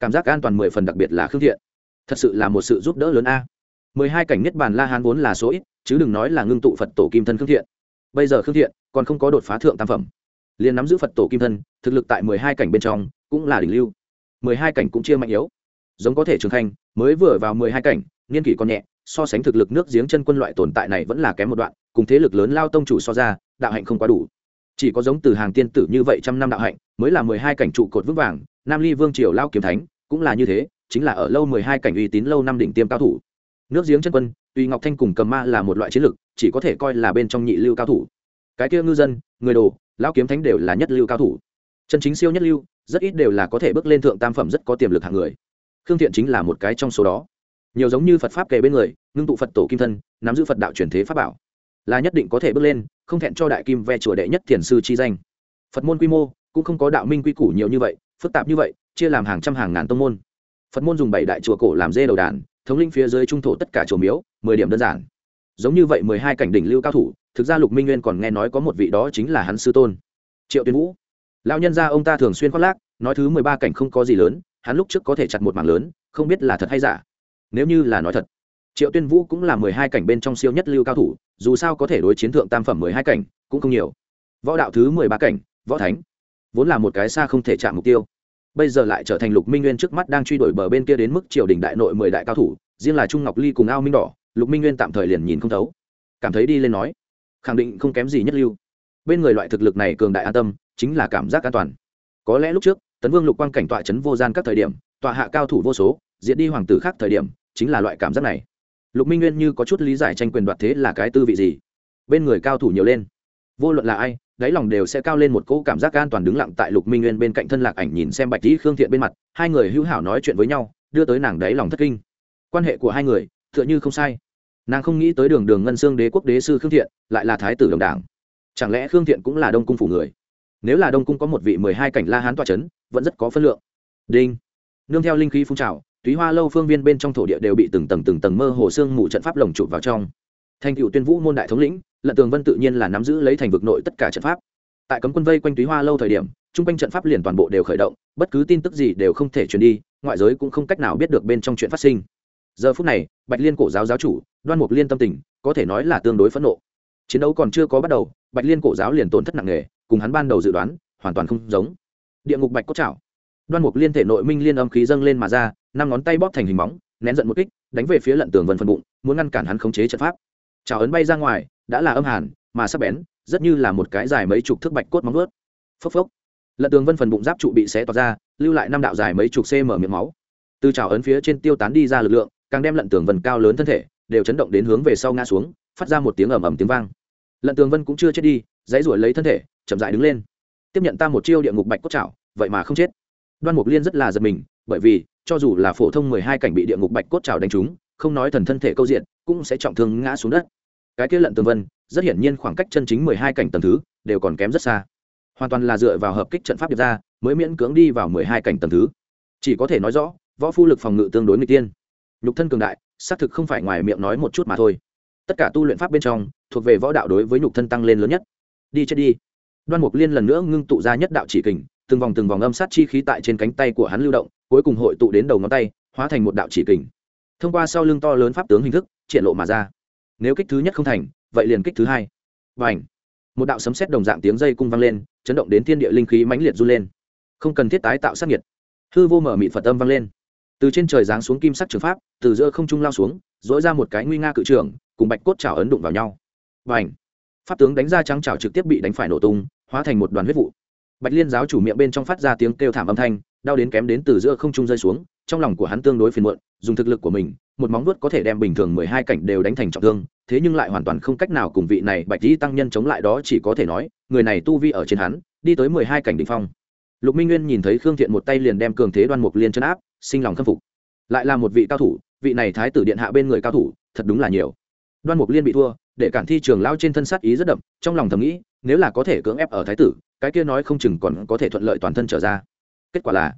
Cảm giác an toàn mười phần đặc biệt là khương thiện. Thật sự là một sự giúp đỡ lớn a. Mười hai cảnh nhất bản la hán vốn là số ít, chứ đừng nói là ngưng tụ phật tổ kim thân khương thiện. Bây giờ khương thiện còn không có đột phá thượng tam phẩm. Liền nắm giữ phật tổ kim thân, thực lực tại mười hai cảnh bên trong cũng là đỉnh lưu. mười hai cảnh cũng chia mạnh yếu. Giống có thể trưởng thành, mới vừa vào mười hai cảnh, niên kỷ còn nhẹ so sánh thực lực nước giếng chân quân loại tồn tại này vẫn là kém một đoạn, cùng thế lực lớn lao tông chủ so ra, đạo hạnh không quá đủ. Chỉ có giống từ hàng tiên tử như vậy trăm năm đạo hạnh, mới là mười hai cảnh trụ cột vững vàng, nam ly vương triều lao kiếm thánh cũng là như thế, chính là ở lâu mười hai cảnh uy tín lâu năm đỉnh tiêm cao thủ. Nước giếng chân quân tuy ngọc thanh cùng cầm ma là một loại chiến lực, chỉ có thể coi là bên trong nhị lưu cao thủ. Cái kia ngư dân, người đồ, lao kiếm thánh đều là nhất lưu cao thủ. Chân chính siêu nhất lưu, rất ít đều là có thể bước lên thượng tam phẩm rất có tiềm lực hạng người. Khương thiện chính là một cái trong số đó nhiều giống như phật pháp kề bên người, ngưng tụ phật tổ kim thân, nắm giữ phật đạo truyền thế pháp bảo. Là nhất định có thể bước lên, không thẹn cho đại kim ve chùa đệ nhất thiền sư chi danh. Phật môn quy mô cũng không có đạo minh quy củ nhiều như vậy, phức tạp như vậy, chia làm hàng trăm hàng ngàn tông môn. Phật môn dùng bảy đại chùa cổ làm dê đầu đàn, thống linh phía dưới trung thổ tất cả chùa miếu, mười điểm đơn giản. Giống như vậy mười hai cảnh đỉnh lưu cao thủ, thực ra lục minh nguyên còn nghe nói có một vị đó chính là hắn sư tôn. Triệu tuyên vũ. Lão nhân gia ông ta thường xuyên khoác lác, nói thứ mười ba cảnh không có gì lớn, hắn lúc trước có thể chặt một mảng lớn, không biết là thật hay giả nếu như là nói thật, triệu tuyên vũ cũng là mười hai cảnh bên trong siêu nhất lưu cao thủ, dù sao có thể đối chiến thượng tam phẩm mười hai cảnh cũng không nhiều. Võ đạo thứ mười ba cảnh, võ thánh, vốn là một cái xa không thể chạm mục tiêu. Bây giờ lại trở thành lục minh nguyên trước mắt đang truy đuổi bờ bên kia đến mức triều đình đại nội mười đại cao thủ, riêng là trung ngọc ly cùng ao minh đỏ, lục minh nguyên tạm thời liền nhìn không thấu. Cảm thấy đi lên nói, khẳng định không kém gì nhất lưu. Bên người loại thực lực này cường đại an tâm, chính là cảm giác an toàn. Có lẽ lúc trước, tấn vương lục quang cảnh tọa chấn vô gian các thời điểm, tọa hạ cao thủ vô số diễn đi hoàng tử khác thời điểm chính là loại cảm giác này. Lục minh nguyên như có chút lý giải tranh quyền đoạt thế là cái tư vị gì. Bên người cao thủ nhiều lên. Vô luận là ai, đáy lòng đều sẽ cao lên một cỗ cảm giác an toàn đứng lặng tại lục minh nguyên bên cạnh thân lạc ảnh nhìn xem bạch tý khương thiện bên mặt, hai người hữu hảo nói chuyện với nhau, đưa tới nàng đáy lòng thất kinh. Quan hệ của hai người, tựa như không sai. Nàng không nghĩ tới đường đường ngân xương đế quốc đế sư khương thiện, lại là thái tử đồng đảng. Chẳng lẽ khương thiện cũng là đông cung phủ người? Nếu là đông cung có một vị mười hai cảnh la hán toa c h ấ n vẫn rất có phân lượng. Đinh. Nương theo linh khí phun trào túy hoa lâu phương viên bên trong thổ địa đều bị từng tầng từng tầng mơ hồ xương mù trận pháp lồng chụp vào trong. Thành cựu tuyên vũ môn đại thống lĩnh, lận tường vân tự nhiên là nắm giữ lấy thành vực nội tất cả trận pháp. Tại cấm quân vây quanh túy hoa lâu thời điểm chung quanh trận pháp liền toàn bộ đều khởi động, bất cứ tin tức gì đều không thể truyền đi, ngoại giới cũng không cách nào biết được bên trong chuyện phát sinh. Giờ phút này, bạch liên cổ giáo giáo chủ, đoan mục liên tâm tình, có thể nói là tương đối phẫn nộ. Chiến đấu còn chưa có bắt đầu, bạch liên cổ giáo liền tổn thất nặng nề, cùng hắn ban đầu dự đoán, hoàn toàn không giống. Địa ngục bạch cốt Chảo đoan mục liên thể nội minh liên âm khí dâng lên mà ra, năm ngón tay bóp thành hình bóng nén giận một kích, đánh về phía lận tường vân phần bụng, muốn ngăn cản hắn khống chế trận pháp. Trào ấn bay ra ngoài, đã là âm hàn, mà sắp bén, rất như là một cái dài mấy chục thước bạch cốt móng vớt phốc phốc. Lận tường vân phần bụng giáp trụ bị xé toạc ra, lưu lại năm đạo dài mấy chục cm miệng máu. Từ trào ấn phía trên tiêu tán đi ra lực lượng, càng đem lận tường vân cao lớn thân thể, đều chấn động đến hướng về sau ngã xuống, phát ra một tiếng ầm ầm tiếng vang. Lận tường vân cũng chưa chết đi, dãy ruổi lấy thân thể, chậm dại đứng lên. Tiếp nhận ta một chiêu địa ngục bạch cốt chảo, vậy mà không chết đoan mục liên rất là giật mình, bởi vì, cho dù là phổ thông mười hai cảnh bị địa ngục bạch cốt trào đánh trúng, không nói thần thân thể câu diện, cũng sẽ trọng thương ngã xuống đất. Cái kia lận tường vân, rất hiển nhiên khoảng cách chân chính mười hai cảnh tầng thứ, đều còn kém rất xa. Hoàn toàn là dựa vào hợp kích trận pháp điệp ra, mới miễn cưỡng đi vào mười hai cảnh tầng thứ. Chỉ có thể nói rõ, võ phu lực phòng ngự tương đối người tiên. Nhục thân cường đại, xác thực không phải ngoài miệng nói một chút mà thôi. Tất cả tu luyện pháp bên trong, thuộc về võ đạo đối với nhục thân tăng lên lớn nhất. Đi chết đi. Đoan mục liên lần nữa ngưng tụ ra nhất đạo chỉ kình từng vòng từng vòng âm sát chi khí tại trên cánh tay của hắn lưu động, cuối cùng hội tụ đến đầu ngón tay, hóa thành một đạo chỉ kình. Thông qua sau lưng to lớn pháp tướng hình thức, triển lộ mà ra. Nếu kích thứ nhất không thành, vậy liền kích thứ hai. Và ảnh một đạo sấm xét đồng dạng tiếng dây cung vang lên, chấn động đến thiên địa linh khí mãnh liệt run lên. Không cần thiết tái tạo sát nhiệt. Hư vô mở mịt phật âm vang lên. Từ trên trời giáng xuống kim sắc trường pháp, từ giữa không trung lao xuống dỗi ra một cái nguy nga cự trường, cùng bạch cốt trào ấn đụng vào nhau. Và ảnh pháp tướng đánh ra trắng trào trực tiếp bị đánh phải nổ tung, hóa thành một đoàn huyết vụ bạch liên giáo chủ miệng bên trong phát ra tiếng kêu thảm âm thanh, đau đến kém đến từ giữa không trung rơi xuống, trong lòng của hắn tương đối phiền muộn, dùng thực lực của mình, một móng vuốt có thể đem bình thường mười hai cảnh đều đánh thành trọng thương, thế nhưng lại hoàn toàn không cách nào cùng vị này bạch di tăng nhân chống lại đó chỉ có thể nói, người này tu vi ở trên hắn, đi tới mười hai cảnh đ ỉ n h phong. Lục minh nguyên nhìn thấy khương thiện một tay liền đem cường thế đoan mục liên chân áp, sinh lòng khâm phục. Lại là một vị cao thủ, vị này thái tử điện hạ bên người cao thủ, thật đúng là nhiều. Đoan mục liên bị thua, để cản thi trường lao trên thân sát ý rất đậm, trong lòng thầm nghĩ, nếu là có thể cưỡng ép ở thái tử cái kia nói không chừng còn có thể thuận lợi toàn thân trở ra. Kết quả là,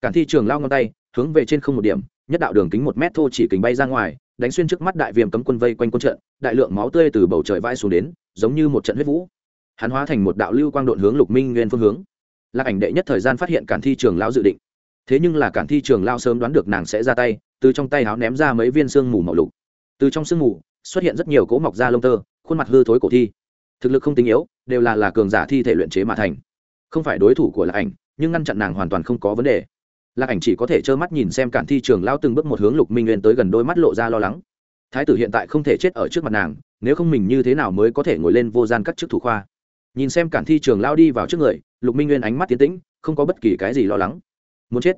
cản thi trường lao ngón tay, hướng về trên không một điểm, nhất đạo đường kính một mét thô chỉ kính bay ra ngoài, đánh xuyên trước mắt đại viêm cấm quân vây quanh quân trận, đại lượng máu tươi từ bầu trời vãi xuống đến, giống như một trận huyết vũ. Hắn hóa thành một đạo lưu quang độn hướng lục minh nguyên phương hướng. Lạc ảnh đệ nhất thời gian phát hiện cản thi trường lao dự định. Thế nhưng là cản thi trường lao sớm đoán được nàng sẽ ra tay, từ trong tay áo ném ra mấy viên sương mù màu lục. Từ trong sương mù, xuất hiện rất nhiều cỗ mọc da lông tơ, khuôn mặt hư thối cổ thi thực lực không tính yếu, đều là là cường giả thi thể luyện chế mà thành. Không phải đối thủ của lạc ảnh, nhưng ngăn chặn nàng hoàn toàn không có vấn đề. Lạc ảnh chỉ có thể trơ mắt nhìn xem cản thi trường lao từng bước một hướng lục minh nguyên tới gần đôi mắt lộ ra lo lắng. Thái tử hiện tại không thể chết ở trước mặt nàng, nếu không mình như thế nào mới có thể ngồi lên vô gian các chức thủ khoa? Nhìn xem cản thi trường lao đi vào trước người, lục minh nguyên ánh mắt tiến tĩnh, không có bất kỳ cái gì lo lắng. Muốn chết?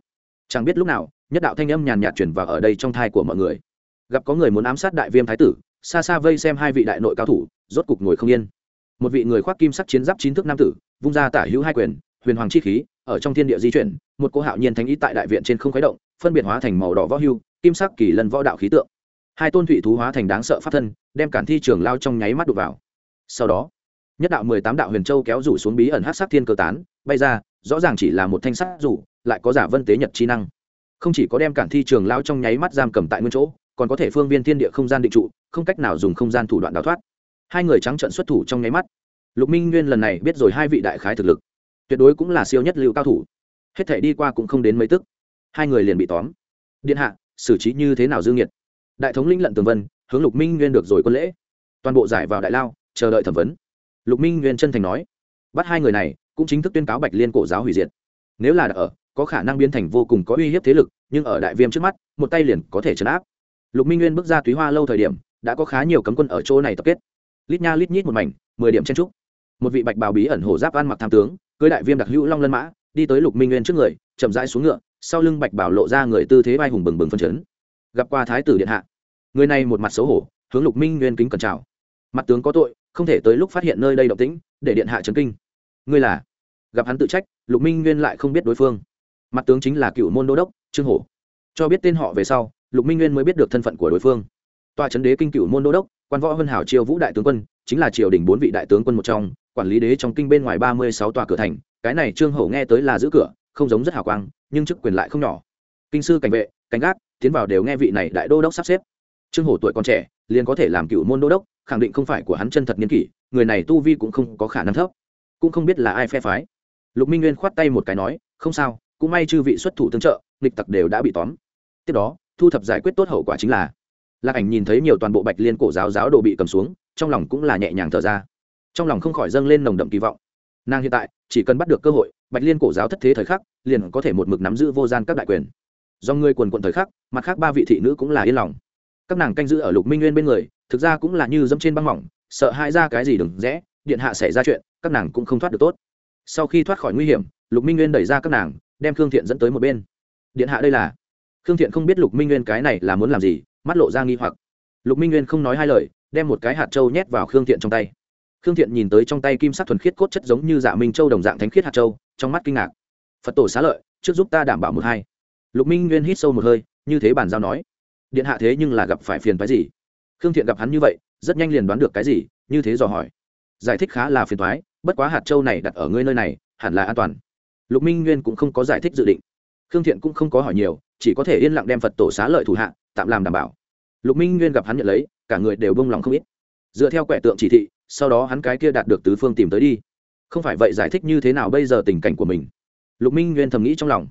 Chẳng biết lúc nào, nhất đạo thanh âm nhàn nhạt chuyển vào ở đây trong thai của mọi người. Gặp có người muốn ám sát đại viêm thái tử, xa xa vây xem hai vị đại nội cao thủ, rốt cục ngồi không yên một vị người khoác kim sắc chiến giáp chín thước nam tử, vung ra tả hữu hai quyền, huyền hoàng chi khí, ở trong thiên địa di chuyển, một cô hạo nhiên thánh ý tại đại viện trên không khuấy động, phân biệt hóa thành màu đỏ võ hưu, kim sắc kỳ lân võ đạo khí tượng. Hai tôn thủy thú hóa thành đáng sợ pháp thân, đem cản thi trường lao trong nháy mắt đục vào. Sau đó, nhất đạo mười tám đạo huyền châu kéo rủ xuống bí ẩn hát sắc thiên cơ tán, bay ra, rõ ràng chỉ là một thanh sắc rủ, lại có giả vân tế nhật trí năng. Không chỉ có đem cản thi trường lao trong nháy mắt giam cầm tại nguyên chỗ, còn có thể phương viên thiên địa không gian định trụ, không cách nào dùng không gian thủ đoạn đào thoát hai người trắng trận xuất thủ trong nháy mắt. Lục minh nguyên lần này biết rồi hai vị đại khái thực lực. Tuyệt đối cũng là siêu nhất lưu cao thủ. Hết thể đi qua cũng không đến mấy tức. Hai người liền bị tóm. Điện hạ, xử trí như thế nào dương nhiệt đại thống lĩnh lận tường vân, hướng lục minh nguyên được rồi quân lễ. Toàn bộ giải vào đại lao, chờ đợi thẩm vấn. Lục minh nguyên chân thành nói. Bắt hai người này, cũng chính thức tuyên cáo bạch liên cổ giáo hủy diệt. Nếu là ở, có khả năng biến thành vô cùng có uy hiếp thế lực, nhưng ở đại viêm trước mắt, một tay liền có thể chấn áp. Lục minh nguyên bước ra túy hoa lâu thời điểm, đã có khá nhiều cấm quân ở chỗ này tập kết lít nha lít nhít một mảnh, mười điểm chen trúc. Một vị bạch bào bí ẩn hổ giáp ăn mặc tham tướng, cưới đại viêm đặc hữu long lân mã, đi tới lục minh nguyên trước người, chậm rãi xuống ngựa, sau lưng bạch bảo lộ ra người tư thế vai hùng bừng bừng phân chấn. Gặp qua thái tử điện hạ. Người này một mặt xấu hổ, hướng lục minh nguyên kính cẩn chào. Mặt tướng có tội, không thể tới lúc phát hiện nơi đây động tĩnh, để điện hạ trấn kinh. Ngươi là? Gặp hắn tự trách, lục minh nguyên lại không biết đối phương. Mặt tướng chính là cựu môn đô đốc, trương hổ. Cho biết tên họ về sau, lục minh nguyên mới biết được thân phận của đối phương. Tòa trấn đế kinh cựu môn đô đốc quan võ vân hảo triều vũ đại tướng quân, chính là triều đình bốn vị đại tướng quân một trong, quản lý đế trong kinh bên ngoài ba mươi sáu tòa cửa thành, cái này trương hổ nghe tới là giữ cửa, không giống rất hào quang, nhưng chức quyền lại không nhỏ. Kinh sư cảnh vệ, cảnh gác, tiến vào đều nghe vị này đại đô đốc sắp xếp. Trương hổ tuổi còn trẻ, liền có thể làm cựu môn đô đốc, khẳng định không phải của hắn chân thật niên kỷ, người này tu vi cũng không có khả năng thấp. Cũng không biết là ai phe phái. Lục minh nguyên khoát tay một cái nói, không sao, cũng may chư vị xuất thủ tương trợ, nghịch tặc đều đã bị tóm. Tiếp đó, thu thập giải quyết tốt hậu quả chính là lạc ảnh nhìn thấy nhiều toàn bộ bạch liên cổ giáo giáo đồ bị cầm xuống, trong lòng cũng là nhẹ nhàng thở ra. Trong lòng không khỏi dâng lên nồng đậm kỳ vọng. Nàng hiện tại, chỉ cần bắt được cơ hội, bạch liên cổ giáo thất thế thời khắc, liền có thể một mực nắm giữ vô gian các đại quyền. Do ngươi quần quận thời khắc, mặt khác ba vị thị nữ cũng là yên lòng. Các nàng canh giữ ở lục minh nguyên bên người, thực ra cũng là như dẫm trên băng mỏng, sợ hai ra cái gì đừng rẽ, điện hạ xảy ra chuyện, các nàng cũng không thoát được tốt. Sau khi thoát khỏi nguy hiểm, lục minh nguyên đẩy ra các nàng, đem khương thiện dẫn tới một bên. Điện hạ đây là? Khương thiện không biết lục minh nguyên cái này là muốn làm gì mắt lộ ra nghi hoặc. Lục minh nguyên không nói hai lời, đem một cái hạt trâu nhét vào khương thiện trong tay. Khương thiện nhìn tới trong tay kim sắc thuần khiết cốt chất giống như dạ minh châu đồng dạng thánh khiết hạt châu, trong mắt kinh ngạc. Phật tổ xá lợi, trước giúp ta đảm bảo một hai. Lục minh nguyên hít sâu một hơi, như thế bản giao nói. Điện hạ thế nhưng là gặp phải phiền phái gì? Khương thiện gặp hắn như vậy, rất nhanh liền đoán được cái gì, như thế dò hỏi. Giải thích khá là phiền thoái bất quá hạt châu này đặt ở ngươi nơi này, hẳn là an toàn. Lục minh nguyên cũng không có giải thích dự định. Khương thiện cũng không có hỏi nhiều, chỉ có thể yên lặng đem phật tổ xá lợi thủ hạ tạm làm đảm bảo. Lục minh nguyên gặp hắn nhận lấy, cả người đều bông lòng không ít. Dựa theo quẻ tượng chỉ thị, sau đó hắn cái kia đạt được tứ phương tìm tới đi. Không phải vậy giải thích như thế nào bây giờ tình cảnh của mình? Lục minh nguyên thầm nghĩ trong lòng.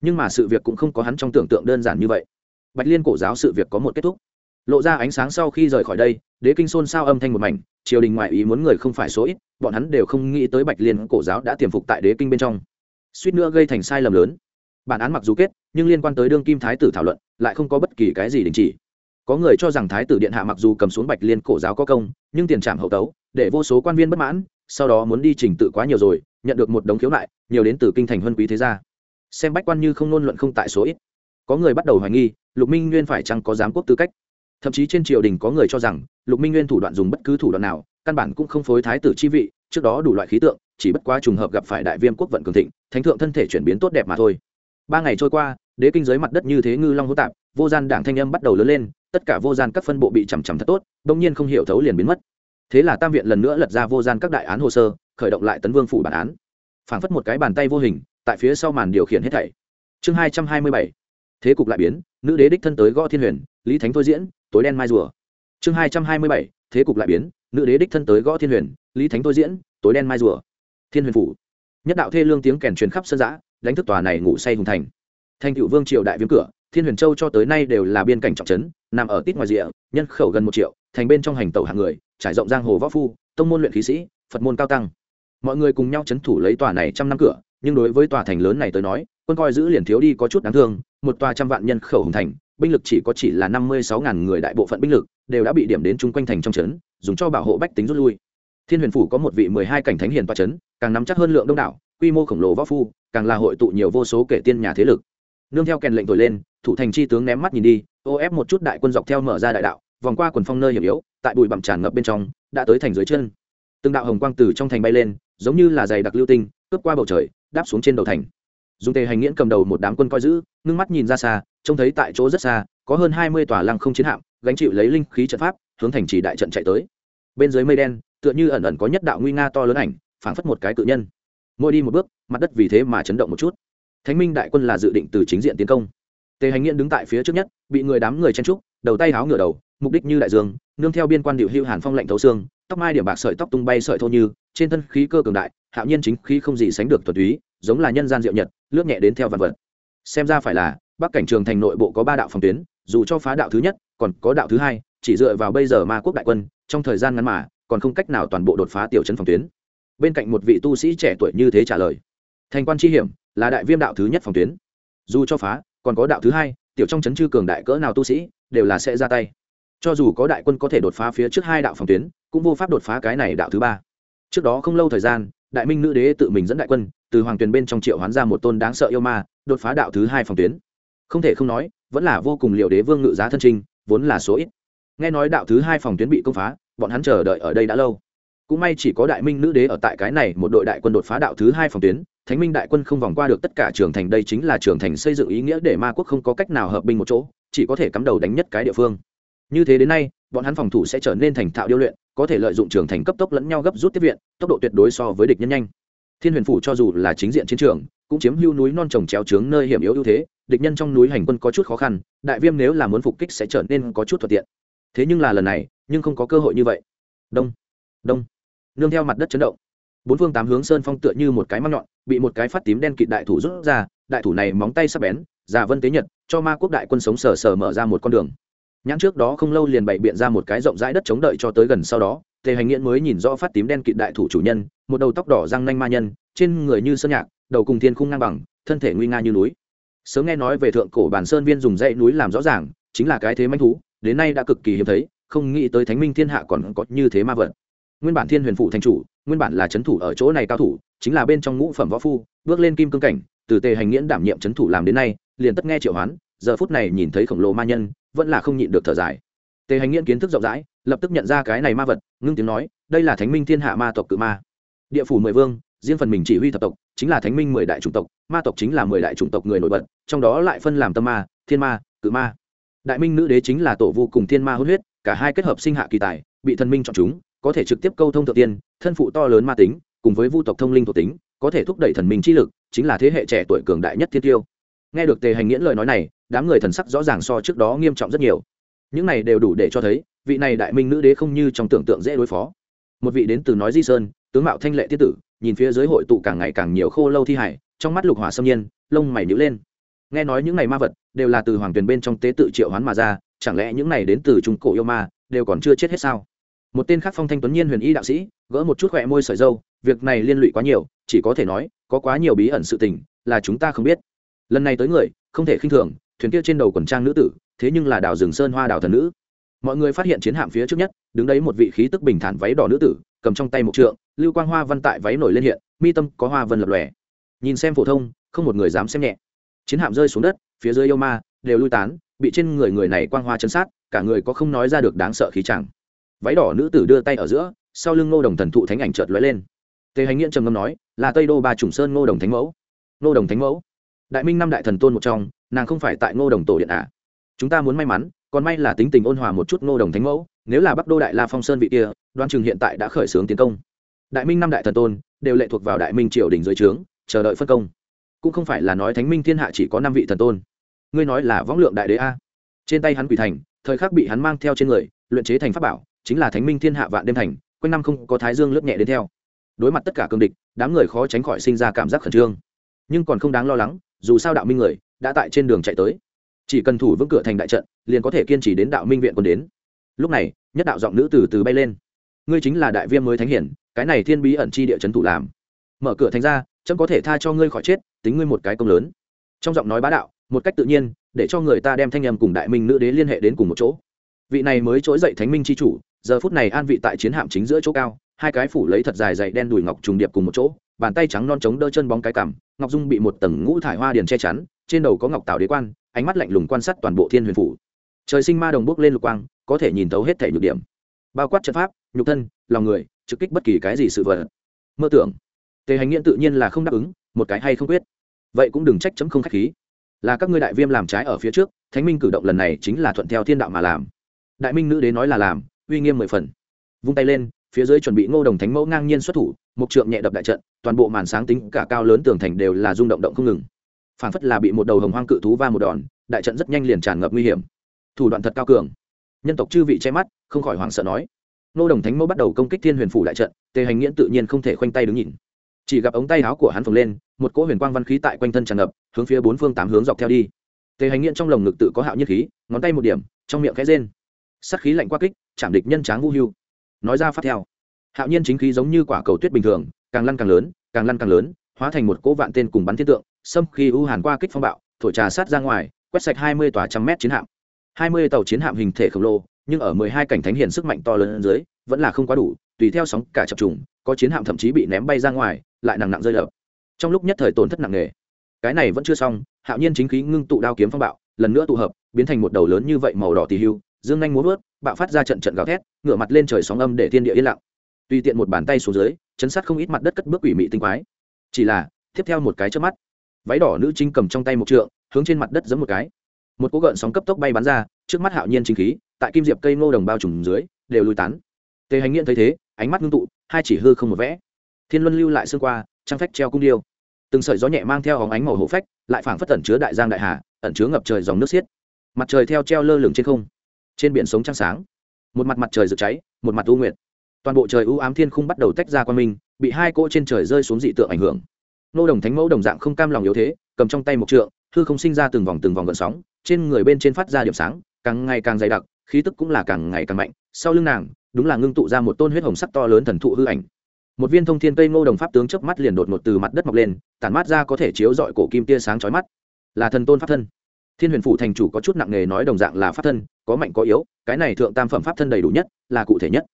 Nhưng mà sự việc cũng không có hắn trong tưởng tượng đơn giản như vậy. Bạch liên cổ giáo sự việc có một kết thúc. Lộ ra ánh sáng sau khi rời khỏi đây, đế kinh xôn xao âm thanh một mảnh, triều đình ngoại ý muốn người không phải số ít, bọn hắn đều không nghĩ tới bạch liên cổ giáo đã tiềm phục tại đế kinh bên trong. Suýt nữa gây thành sai lầm lớn bản án mặc dù kết, nhưng liên quan tới đương kim thái tử thảo luận, lại không có bất kỳ cái gì đình chỉ. Có người cho rằng thái tử điện hạ mặc dù cầm xuống bạch liên cổ giáo có công, nhưng tiền trảm hậu tấu, để vô số quan viên bất mãn, sau đó muốn đi trình tự quá nhiều rồi, nhận được một đống khiếu nại, nhiều đến từ kinh thành huân quý thế gia. Xem bách quan như không nôn luận không tại số ít. Có người bắt đầu hoài nghi, lục minh nguyên phải chăng có giám quốc tư cách? Thậm chí trên triều đình có người cho rằng, lục minh nguyên thủ đoạn dùng bất cứ thủ đoạn nào, căn bản cũng không phối thái tử chi vị, trước đó đủ loại khí tượng, chỉ bất quá trùng hợp gặp phải đại viêm quốc vận cường thịnh, thánh thượng thân thể chuyển biến tốt đẹp mà thôi ba ngày trôi qua, đế kinh giới mặt đất như thế ngư long hữu tạp, vô gian đảng thanh âm bắt đầu lớn lên, tất cả vô gian các phân bộ bị chằm chằm thật tốt đông nhiên không hiểu thấu liền biến mất. Thế là tam viện lần nữa lật ra vô gian các đại án hồ sơ, khởi động lại tấn vương phủ bản án. Phảng phất một cái bàn tay vô hình, tại phía sau màn điều khiển hết thảy. Chương hai trăm hai mươi bảy. Thế cục lại biến, nữ đế đích thân tới gõ thiên huyền, lý thánh thôi diễn, tối đen mai rùa. Chương hai trăm hai mươi bảy. Thế cục lại biến, nữ đế đích thân tới gõ thiên huyền, lý thánh thôi diễn, tối đen mai rùa. Thiên huyền phủ. Nhất đạo thê lương tiếng kèn truyền khắp sân giã đánh thức tòa này ngủ say hùng thành. Thành cựu vương triều đại viêm cửa, thiên huyền châu cho tới nay đều là biên cảnh trọng trấn, nằm ở tít ngoài rìa, nhân khẩu gần một triệu, thành bên trong hành tàu hạng người, trải rộng giang hồ võ phu, tông môn luyện khí sĩ, phật môn cao tăng. Mọi người cùng nhau c thủ lấy tòa này trăm năm cửa, nhưng đối với tòa thành lớn này tới nói, quân coi giữ liền thiếu đi có chút đáng thương, một tòa trăm vạn nhân khẩu hùng thành, binh lực chỉ có chỉ là năm mươi sáu ngàn người đại bộ phận binh lực, đều đã bị điểm đến chung quanh thành trong trấn, dùng cho bảo hộ bách tính rút lui. Thiên huyền phủ có một vị mười hai cảnh thánh hiền tòa trấn, càng nắm chắc hơn lượng đông đảo, quy mô khổng lồ võ phu càng là hội tụ nhiều vô số kể tiên nhà thế lực. Nương theo kèn lệnh thổi lên, thủ thành chi tướng ném mắt nhìn đi, ô ép một chút đại quân dọc theo mở ra đại đạo, vòng qua quần phong nơi hiểm yếu, tại bụi bặm tràn ngập bên trong, đã tới thành dưới chân. Từng đạo hồng quang từ trong thành bay lên, giống như là giày đặc lưu tinh, cướp qua bầu trời, đáp xuống trên đầu thành. Dùng tề hành nghiễn cầm đầu một đám quân coi giữ, ngưng mắt nhìn ra xa, trông thấy tại chỗ rất xa, có hơn hai mươi tòa lăng không chiến hạm, gánh chịu lấy linh khí trận pháp, hướng thành chỉ đại trận chạy tới. Bên dưới mây đen, tựa như ẩn ẩn có nhất đạo nguy nga to lớn ảnh, phảng phất một cái cự nhân. Mỗi đi một bước mặt đất vì thế mà chấn động một chút. Thánh minh đại quân là dự định từ chính diện tiến công. Tề hành nghiễn đứng tại phía trước nhất, bị người đám người chen trúc đầu tay háo ngửa đầu, mục đích như đại dương, nương theo biên quan điệu hưu hàn phong lạnh thấu xương, tóc mai điểm bạc sợi tóc tung bay sợi thô như, trên thân khí cơ cường đại, hạo nhiên chính khí không gì sánh được thuật túy, giống là nhân gian diệu nhật, lướt nhẹ đến theo vạn vật. Xem ra phải là, bắc cảnh trường thành nội bộ có ba đạo phòng tuyến, dù cho phá đạo thứ nhất, còn có đạo thứ hai, chỉ dựa vào bây giờ ma quốc đại quân, trong thời gian ngắn mà, còn không cách nào toàn bộ đột phá tiểu trấn phòng tuyến. Bên cạnh một vị tu sĩ trẻ tuổi như thế trả lời thành quan chi hiểm là đại viêm đạo thứ nhất phòng tuyến. Dù cho phá, còn có đạo thứ hai, tiểu trong chấn chư cường đại cỡ nào tu sĩ, đều là sẽ ra tay. Cho dù có đại quân có thể đột phá phía trước hai đạo phòng tuyến, cũng vô pháp đột phá cái này đạo thứ ba. Trước đó không lâu thời gian, đại minh nữ đế tự mình dẫn đại quân, từ hoàng tuyền bên trong triệu hoán ra một tôn đáng sợ yêu ma, đột phá đạo thứ hai phòng tuyến. Không thể không nói, vẫn là vô cùng liệu đế vương ngự giá thân trinh vốn là số ít. Nghe nói đạo thứ hai phòng tuyến bị công phá, bọn hắn chờ đợi ở đây đã lâu. Cũng may chỉ có đại minh nữ đế ở tại cái này, một đội đại quân đột phá đạo thứ hai phòng tuyến thánh minh đại quân không vòng qua được tất cả trường thành, đây chính là trường thành xây dựng ý nghĩa để ma quốc không có cách nào hợp binh một chỗ, chỉ có thể cắm đầu đánh nhất cái địa phương. Như thế đến nay, bọn hắn phòng thủ sẽ trở nên thành thạo điêu luyện, có thể lợi dụng trường thành cấp tốc lẫn nhau gấp rút tiếp viện, tốc độ tuyệt đối so với địch nhân nhanh. Thiên huyền phủ cho dù là chính diện chiến trường, cũng chiếm hưu núi non trồng treo trướng nơi hiểm yếu ưu thế, địch nhân trong núi hành quân có chút khó khăn, đại viêm nếu là muốn phục kích sẽ trở nên có chút thuận tiện. Thế nhưng là lần này, nhưng không có cơ hội như vậy. Đông đông. Nương theo mặt đất chấn động bốn phương tám hướng sơn phong tựa như một cái măng nhọn, bị một cái phát tím đen kịt đại thủ rút ra, đại thủ này móng tay sắp bén già vân tế nhật, cho ma quốc đại quân sống sờ sờ mở ra một con đường. Nhãn trước đó không lâu liền bày biện ra một cái rộng rãi đất chống đợi cho tới gần sau đó, tề hành nghiễn mới nhìn rõ phát tím đen kịt đại thủ chủ nhân, một đầu tóc đỏ răng nanh ma nhân, trên người như sơn nhạc, đầu cùng thiên khung ngang bằng, thân thể nguy nga như núi. Sớm nghe nói về thượng cổ bản sơn viên dùng dãy núi làm rõ ràng, chính là cái thế manh thú, đến nay đã cực kỳ hiếm thấy, không nghĩ tới thánh minh thiên hạ còn có như thế ma vật nguyên bản thiên huyền phụ thành chủ, nguyên bản là c h ấ n thủ ở chỗ này cao thủ, chính là bên trong ngũ phẩm võ phu, bước lên kim cương cảnh, từ tề hành nghiễn đảm nhiệm c h ấ n thủ làm đến nay, liền tất nghe triệu hoán, giờ phút này nhìn thấy khổng lồ ma nhân, vẫn là không nhịn được thở dài. Tề hành nghiễn kiến thức rộng rãi, lập tức nhận ra cái này ma vật, ngưng tiếng nói, đây là thánh minh thiên hạ ma tộc cự ma. Địa phủ mười vương, riêng phần mình chỉ huy thập tộc, chính là thánh minh mười đại chủng tộc, ma tộc chính là mười đại chủng tộc người nổi bật, trong đó lại phân làm tâm ma, thiên ma, cự ma. Đại minh nữ đế chính là tổ vô cùng thiên ma hôn huyết, cả hai kết hợp sinh hạ kỳ tài, bị thần minh chọn chúng có thể trực tiếp câu thông thượng tiên, thân phụ to lớn ma tính, cùng với vu tộc thông linh thuộc tính, có thể thúc đẩy thần minh chi lực, chính là thế hệ trẻ tuổi cường đại nhất thiên tiêu. Nghe được tề hành nghiễn lời nói này, đám người thần sắc rõ ràng so trước đó nghiêm trọng rất nhiều. Những này đều đủ để cho thấy, vị này đại minh nữ đế không như trong tưởng tượng dễ đối phó. Một vị đến từ nói di sơn, tướng mạo thanh lệ tiết tử, nhìn phía dưới hội tụ càng ngày càng nhiều khô lâu thi hải, trong mắt lục hỏa xâm nhiên, lông mày nhữ lên. Nghe nói những này ma vật đều là từ hoàng tuyền bên trong tế tự triệu hoán mà ra, chẳng lẽ những này đến từ trung cổ yêu ma đều còn chưa chết hết sao? Một tên khác phong thanh tuấn nhiên huyền y đạo sĩ, gỡ một chút khỏe môi sợi dâu, việc này liên lụy quá nhiều, chỉ có thể nói, có quá nhiều bí ẩn sự tình, là chúng ta không biết. Lần này tới người, không thể khinh thường, thuyền kia trên đầu quần trang nữ tử, thế nhưng là đào rừng sơn hoa đào thần nữ. Mọi người phát hiện chiến hạm phía trước nhất, đứng đấy một vị khí tức bình thản váy đỏ nữ tử, cầm trong tay một trượng, lưu quang hoa văn tại váy nổi lên hiện, mi tâm có hoa vân lập lòe. Nhìn xem phổ thông, không một người dám xem nhẹ. Chiến hạm rơi xuống đất, phía dưới yêu ma, đều lui tán, bị trên người người này quang hoa chân sát, cả người có không nói ra được đáng sợ khí chẳng váy đỏ nữ tử đưa tay ở giữa, sau lưng ngô đồng thần thụ thánh ảnh chợt lóe lên. Tề hành nghiễn trầm ngâm nói, là tây đô ba trùng sơn ngô đồng thánh mẫu. Ngô đồng thánh mẫu. Đại minh năm đại thần tôn một trong, nàng không phải tại ngô đồng tổ điện à. chúng ta muốn may mắn, còn may là tính tình ôn hòa một chút ngô đồng thánh mẫu, nếu là bắc đô đại la phong sơn vị kia, đoan chừng hiện tại đã khởi xướng tiến công. Đại minh năm đại thần tôn, đều lệ thuộc vào đại minh triều đình dưới trướng, chờ đợi phân công. Cũng không phải là nói thánh minh thiên hạ chỉ có năm vị thần tôn. Ngươi nói là võng lượng đại đế a? Trên tay hắn quỷ thành, thời khắc bị hắn mang theo trên người, luyện chế thành pháp bảo chính là thánh minh thiên hạ vạn đêm thành, quanh năm không có thái dương lướt nhẹ đến theo. Đối mặt tất cả cương địch, đám người khó tránh khỏi sinh ra cảm giác khẩn trương. Nhưng còn không đáng lo lắng, dù sao đạo minh người đã tại trên đường chạy tới. Chỉ cần thủ vững cửa thành đại trận, liền có thể kiên trì đến đạo minh viện còn đến. Lúc này, nhất đạo giọng nữ từ từ bay lên. Ngươi chính là đại viêm mới thánh hiển, cái này thiên bí ẩn chi địa chấn thủ làm. Mở cửa thành ra, chấm có thể tha cho ngươi khỏi chết, tính ngươi một cái công lớn. Trong giọng nói bá đạo, một cách tự nhiên, để cho người ta đem thanh em cùng đại minh nữ đế liên hệ đến cùng một chỗ. Vị này mới trỗi dậy thánh minh c h i chủ giờ phút này an vị tại chiến hạm chính giữa chỗ cao, hai cái phủ lấy thật dài dày đen đùi ngọc trùng điệp cùng một chỗ, bàn tay trắng non trống đỡ chân bóng cái cằm, ngọc dung bị một tầng ngũ thải hoa điền che chắn, trên đầu có ngọc tảo đế quan, ánh mắt lạnh lùng quan sát toàn bộ thiên huyền phủ. Trời sinh ma đồng bước lên lục quang, có thể nhìn thấu hết thể nhược điểm. Bao quát trận pháp, nhục thân, lòng người, trực kích bất kỳ cái gì sự vật. Mơ tưởng. Tề hành nghiện tự nhiên là không đáp ứng, một cái hay không quyết. Vậy cũng đừng trách chấm không khách khí. Là các ngươi đại viêm làm trái ở phía trước, thánh minh cử động lần này chính là thuận theo thiên đạo mà làm. Đại minh nữ đế nói là làm uy nghiêm mười phần. Vung tay lên, phía dưới chuẩn bị ngô đồng thánh mẫu ngang nhiên xuất thủ mục trượng nhẹ đập đại trận, toàn bộ màn sáng tính cả cao lớn tường thành đều là rung động động không ngừng. Phản phất là bị một đầu hồng hoang cự thú va một đòn, đại trận rất nhanh liền tràn ngập nguy hiểm. Thủ đoạn thật cao cường. Nhân tộc chư vị che mắt, không khỏi hoảng sợ nói. Ngô đồng thánh mẫu bắt đầu công kích thiên huyền phủ đại trận, tề hành nghiễn tự nhiên không thể khoanh tay đứng nhìn. Chỉ gặp ống tay áo của hắn phồng lên, một cỗ huyền quang văn khí tại quanh thân tràn ngập, hướng phía bốn phương tám hướng dọc theo đi. Tề hành nghiễn trong lồng ngực tự có hạo nhất khí, ngón tay một điểm, trong miệng khẽ rên sắc khí lạnh qua kích, chạm địch nhân tráng vũ hưu. Nói ra phát theo. Hạo nhiên chính khí giống như quả cầu tuyết bình thường, càng lăn càng lớn, càng lăn càng lớn, hóa thành một cỗ vạn tên cùng bắn thiên tượng, xâm khi u hàn qua kích phong bạo, thổi trà sát ra ngoài, quét sạch hai mươi tòa trăm mét chiến hạm. Hai mươi tàu chiến hạm hình thể khổng lồ, nhưng ở mười hai cảnh thánh hiền sức mạnh to lớn dưới, vẫn là không quá đủ, tùy theo sóng cả chập trùng, có chiến hạm thậm chí bị ném bay ra ngoài, lại nặng nặng rơi đập trong lúc nhất thời tổn thất nặng nề. Cái này vẫn chưa xong, hạo nhiên chính khí ngưng tụ đao kiếm phong bạo, lần nữa tụ hợp, biến thành một đầu lớn như vậy màu đỏ tỉ hưu dương nhanh muốn vớt, bạo phát ra trận trận gào thét, ngửa mặt lên trời sóng âm để thiên địa yên lặng. Tùy tiện một bàn tay xuống dưới, chấn sát không ít mặt đất cất bước quỷ mị tinh quái. Chỉ là, tiếp theo một cái trước mắt, váy đỏ nữ trinh cầm trong tay một trượng, hướng trên mặt đất giấm một cái. Một cú gợn sóng cấp tốc bay bắn ra, trước mắt hạo nhiên chính khí, tại kim diệp cây ngô đồng bao trùm dưới, đều lùi tán. Tề hành nghiện thấy thế, ánh mắt ngưng tụ, hai chỉ hư không một vẽ. Thiên luân lưu lại xương qua trang phách treo cung điêu. Từng sợi gió nhẹ mang theo hóng ánh màu hổ phách, lại phảng phất ẩn chứa đại giang đại hà, ẩn chứa ngập trời dòng nước xiết. Mặt trời theo treo lơ lửng trên không trên biển sống trăng sáng. Một mặt mặt trời rực cháy, một mặt u nguyệt. Toàn bộ trời u ám thiên khung bắt đầu tách ra qua mình, bị hai cỗ trên trời rơi xuống dị tượng ảnh hưởng. Nô đồng thánh mẫu đồng dạng không cam lòng yếu thế, cầm trong tay một trượng thư không sinh ra từng vòng từng vòng gợn sóng, trên người bên trên phát ra điểm sáng, càng ngày càng dày đặc, khí tức cũng là càng ngày càng mạnh. Sau lưng nàng, đúng là ngưng tụ ra một tôn huyết hồng sắc to lớn thần thụ hư ảnh. Một viên thông thiên cây ngô đồng pháp tướng chớp mắt liền đột ngột từ mặt đất mọc lên, tản mát ra có thể chiếu dọi cổ kim tia sáng chói mắt. Là thần tôn pháp thân thiên huyền phủ thành chủ có chút nặng nề nói đồng dạng là pháp thân, có mạnh có yếu, cái này thượng tam phẩm pháp thân đầy đủ nhất, là cụ thể nhất.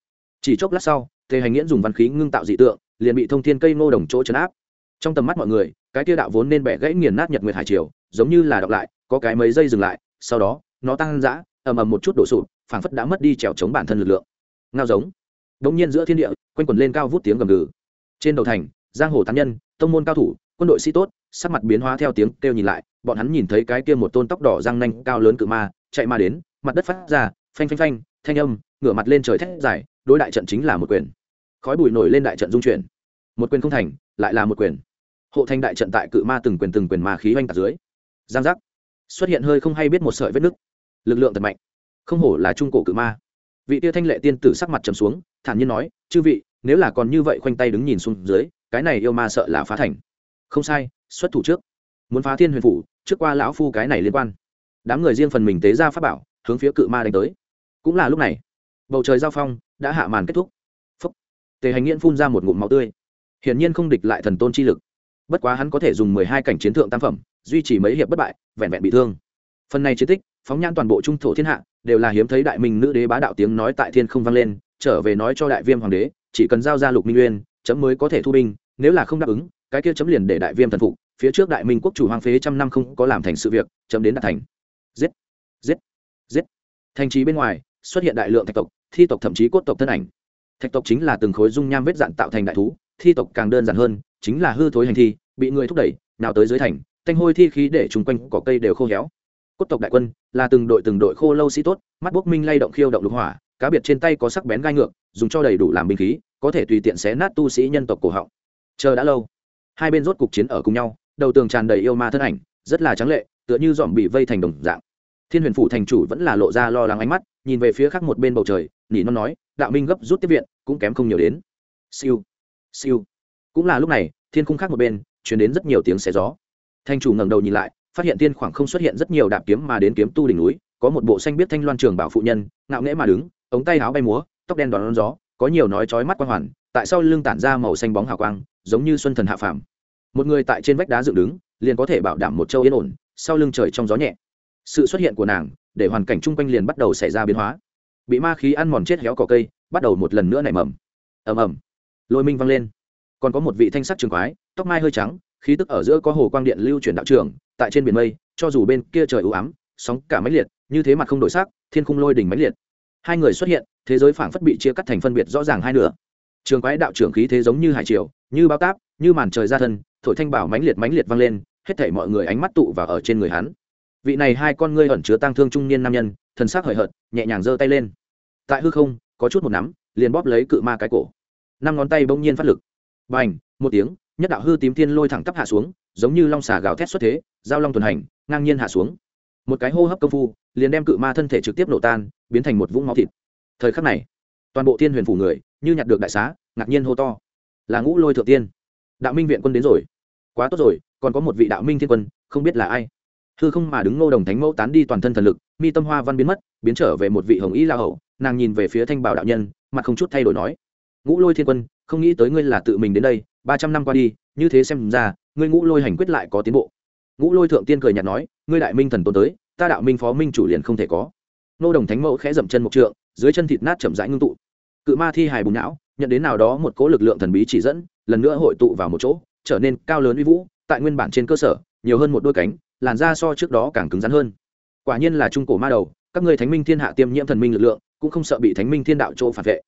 Chỉ chốc lát sau thế hành nghiễn dùng văn khí ngưng tạo dị tượng, liền bị thông thiên cây ngô đồng chỗ chấn áp. Trong tầm mắt mọi người, cái tia đạo vốn nên bẻ gãy nghiền nát nhật nguyệt hải triều, giống như là đọc lại, có cái mấy giây dừng lại, sau đó, nó tăng dã, ầm ầm một chút đổ sụp, phảng phất đã mất đi trèo chống bản thân lực lượng. Ngao giống. Đống nhiên giữa thiên địa, quanh quẩn lên cao vút tiếng gầm gừ. Trên đầu thành, giang hồ tán nhân, tông môn cao thủ quân đội sĩ tốt, sắc mặt biến hóa theo tiếng kêu nhìn lại, bọn hắn nhìn thấy cái kia một tôn tóc đỏ răng nanh cao lớn cự ma, chạy ma đến, mặt đất phát ra, phanh phanh phanh, thanh âm, ngửa mặt lên trời thét dài, đối đại trận chính là một quyền. Khói bụi nổi lên đại trận dung chuyển. Một quyền không thành, lại là một quyền. Hộ thành đại trận tại cự ma từng quyền từng quyền ma khí oanh tạc dưới. Giang giác. Xuất hiện hơi không hay biết một sợi vết nứt. Lực lượng thật mạnh. Không hổ là trung cổ cự ma. Vị tia thanh lệ tiên tử sắc mặt trầm xuống, thản nhiên nói, chư vị, nếu là còn như vậy khoanh tay đứng nhìn xuống dưới, cái này yêu ma sợ là phá thành không sai, xuất thủ trước. Muốn phá thiên huyền phủ, trước qua lão phu cái này liên quan. Đám người riêng phần mình tế ra pháp bảo, hướng phía cự ma đánh tới. Cũng là lúc này, bầu trời giao phong đã hạ màn kết thúc. Phúc. tề hành nghiễn phun ra một ngụm máu tươi. Hiển nhiên không địch lại thần tôn chi lực. Bất quá hắn có thể dùng mười hai cảnh chiến thượng tam phẩm, duy trì mấy hiệp bất bại, vẹn vẹn bị thương. Phần này chiến tích, phóng nhan toàn bộ trung thổ thiên hạ, đều là hiếm thấy đại minh nữ đế bá đạo tiếng nói tại thiên không vang lên, trở về nói cho đại viêm hoàng đế, chỉ cần giao ra lục minh nguyên, chấm mới có thể thu binh, nếu là không đáp ứng cái kia chấm liền để đại viêm thần phục, phía trước đại minh quốc chủ hoàng phế trăm năm không có làm thành sự việc, chấm đến đạt thành. Giết giết giết. Thành trí bên ngoài, xuất hiện đại lượng thạch tộc, thi tộc thậm chí cốt tộc thân ảnh. Thạch tộc chính là từng khối dung nham vết dạn tạo thành đại thú, thi tộc càng đơn giản hơn, chính là hư thối hành thi, bị người thúc đẩy, nào tới dưới thành, thanh hôi thi khí để chung quanh cỏ cây đều khô héo. Cốt tộc đại quân là từng đội từng đội khô lâu sĩ tốt, mắt bốc minh lay động khiêu động lục hỏa, cá biệt trên tay có sắc bén gai ngược, dùng cho đầy đủ làm binh khí, có thể tùy tiện xé nát tu sĩ nhân tộc cổ họng. Chờ đã lâu hai bên rốt cục chiến ở cùng nhau, đầu tường tràn đầy yêu ma thân ảnh, rất là trắng lệ, tựa như dòm bị vây thành đồng dạng. Thiên huyền phủ thành chủ vẫn là lộ ra lo lắng ánh mắt, nhìn về phía khác một bên bầu trời, nỉ non nói, đạo minh gấp rút tiếp viện, cũng kém không nhiều đến. Siêu siêu. Cũng là lúc này, thiên khung khác một bên chuyển đến rất nhiều tiếng xé gió. Thanh chủ ngẩng đầu nhìn lại, phát hiện tiên khoảng không xuất hiện rất nhiều đạp kiếm mà đến kiếm tu đỉnh núi, có một bộ xanh biết thanh loan trường bảo phụ nhân, ngạo nghễ mà đứng, ống tay áo bay múa, tóc đen đón gió, có nhiều nói chói mắt quang hoàn, tại sau lưng tản ra màu xanh bóng hào quang giống như xuân thần hạ phàm. Một người tại trên vách đá dựng đứng, liền có thể bảo đảm một châu yên ổn, sau lưng trời trong gió nhẹ. Sự xuất hiện của nàng, để hoàn cảnh chung quanh liền bắt đầu xảy ra biến hóa. Bị ma khí ăn mòn chết héo cỏ cây, bắt đầu một lần nữa nảy mầm. Ầm ầm. Lôi minh vang lên. Còn có một vị thanh sắc trường quái, tóc mai hơi trắng, khí tức ở giữa có hồ quang điện lưu chuyển đạo trường, tại trên biển mây, cho dù bên kia trời ưu ám, sóng cả máy liệt, như thế mặt không đổi sắc, thiên khung lôi đỉnh máy liệt. Hai người xuất hiện, thế giới phảng phất bị chia cắt thành phân biệt rõ ràng hai nửa. Trường quái đạo trưởng khí thế giống như hải triều như bao táp như màn trời ra thân thổi thanh bảo mãnh liệt mãnh liệt vang lên hết thảy mọi người ánh mắt tụ vào ở trên người hắn. Vị này hai con ngươi ẩn chứa tang thương trung niên nam nhân thần sắc hời hợt nhẹ nhàng giơ tay lên. Tại hư không có chút một nắm liền bóp lấy cự ma cái cổ. Năm ngón tay bỗng nhiên phát lực. Bành, một tiếng nhất đạo hư tím thiên lôi thẳng tắp hạ xuống giống như long xà gào thét xuất thế giao long tuần hành ngang nhiên hạ xuống. Một cái hô hấp công phu liền đem cự ma thân thể trực tiếp nổ tan biến thành một vũng máu thịt. Thời khắc này toàn bộ thiên huyền phủ người như nhặt được đại xá ngạc nhiên hô to là ngũ lôi thượng tiên. Đạo minh viện quân đến rồi. Quá tốt rồi, còn có một vị đạo minh thiên quân, không biết là ai. Hư không mà đứng ngô đồng thánh mẫu tán đi toàn thân thần lực, mi tâm hoa văn biến mất, biến trở về một vị hồng y la hậu nàng nhìn về phía thanh bảo đạo nhân, mặt không chút thay đổi nói, ngũ lôi thiên quân, không nghĩ tới ngươi là tự mình đến đây, ba trăm năm qua đi, như thế xem ra, ngươi ngũ lôi hành quyết lại có tiến bộ. Ngũ lôi thượng tiên cười nhạt nói, ngươi đại minh thần tôn tới, ta đạo minh phó minh chủ liền không thể có. Ngô đồng thánh mẫu khẽ dậm chân một trượng, dưới chân thịt nát chậm rãi ngưng tụ. Cự ma thi hài bùng não nhận đến nào đó một cỗ lực lượng thần bí chỉ dẫn, lần nữa hội tụ vào một chỗ, trở nên cao lớn uy vũ, tại nguyên bản trên cơ sở, nhiều hơn một đôi cánh, làn da so trước đó càng cứng rắn hơn. Quả nhiên là trung cổ ma đầu, các ngươi thánh minh thiên hạ tiêm nhiễm thần minh lực lượng, cũng không sợ bị thánh minh thiên đạo chỗ phản vệ.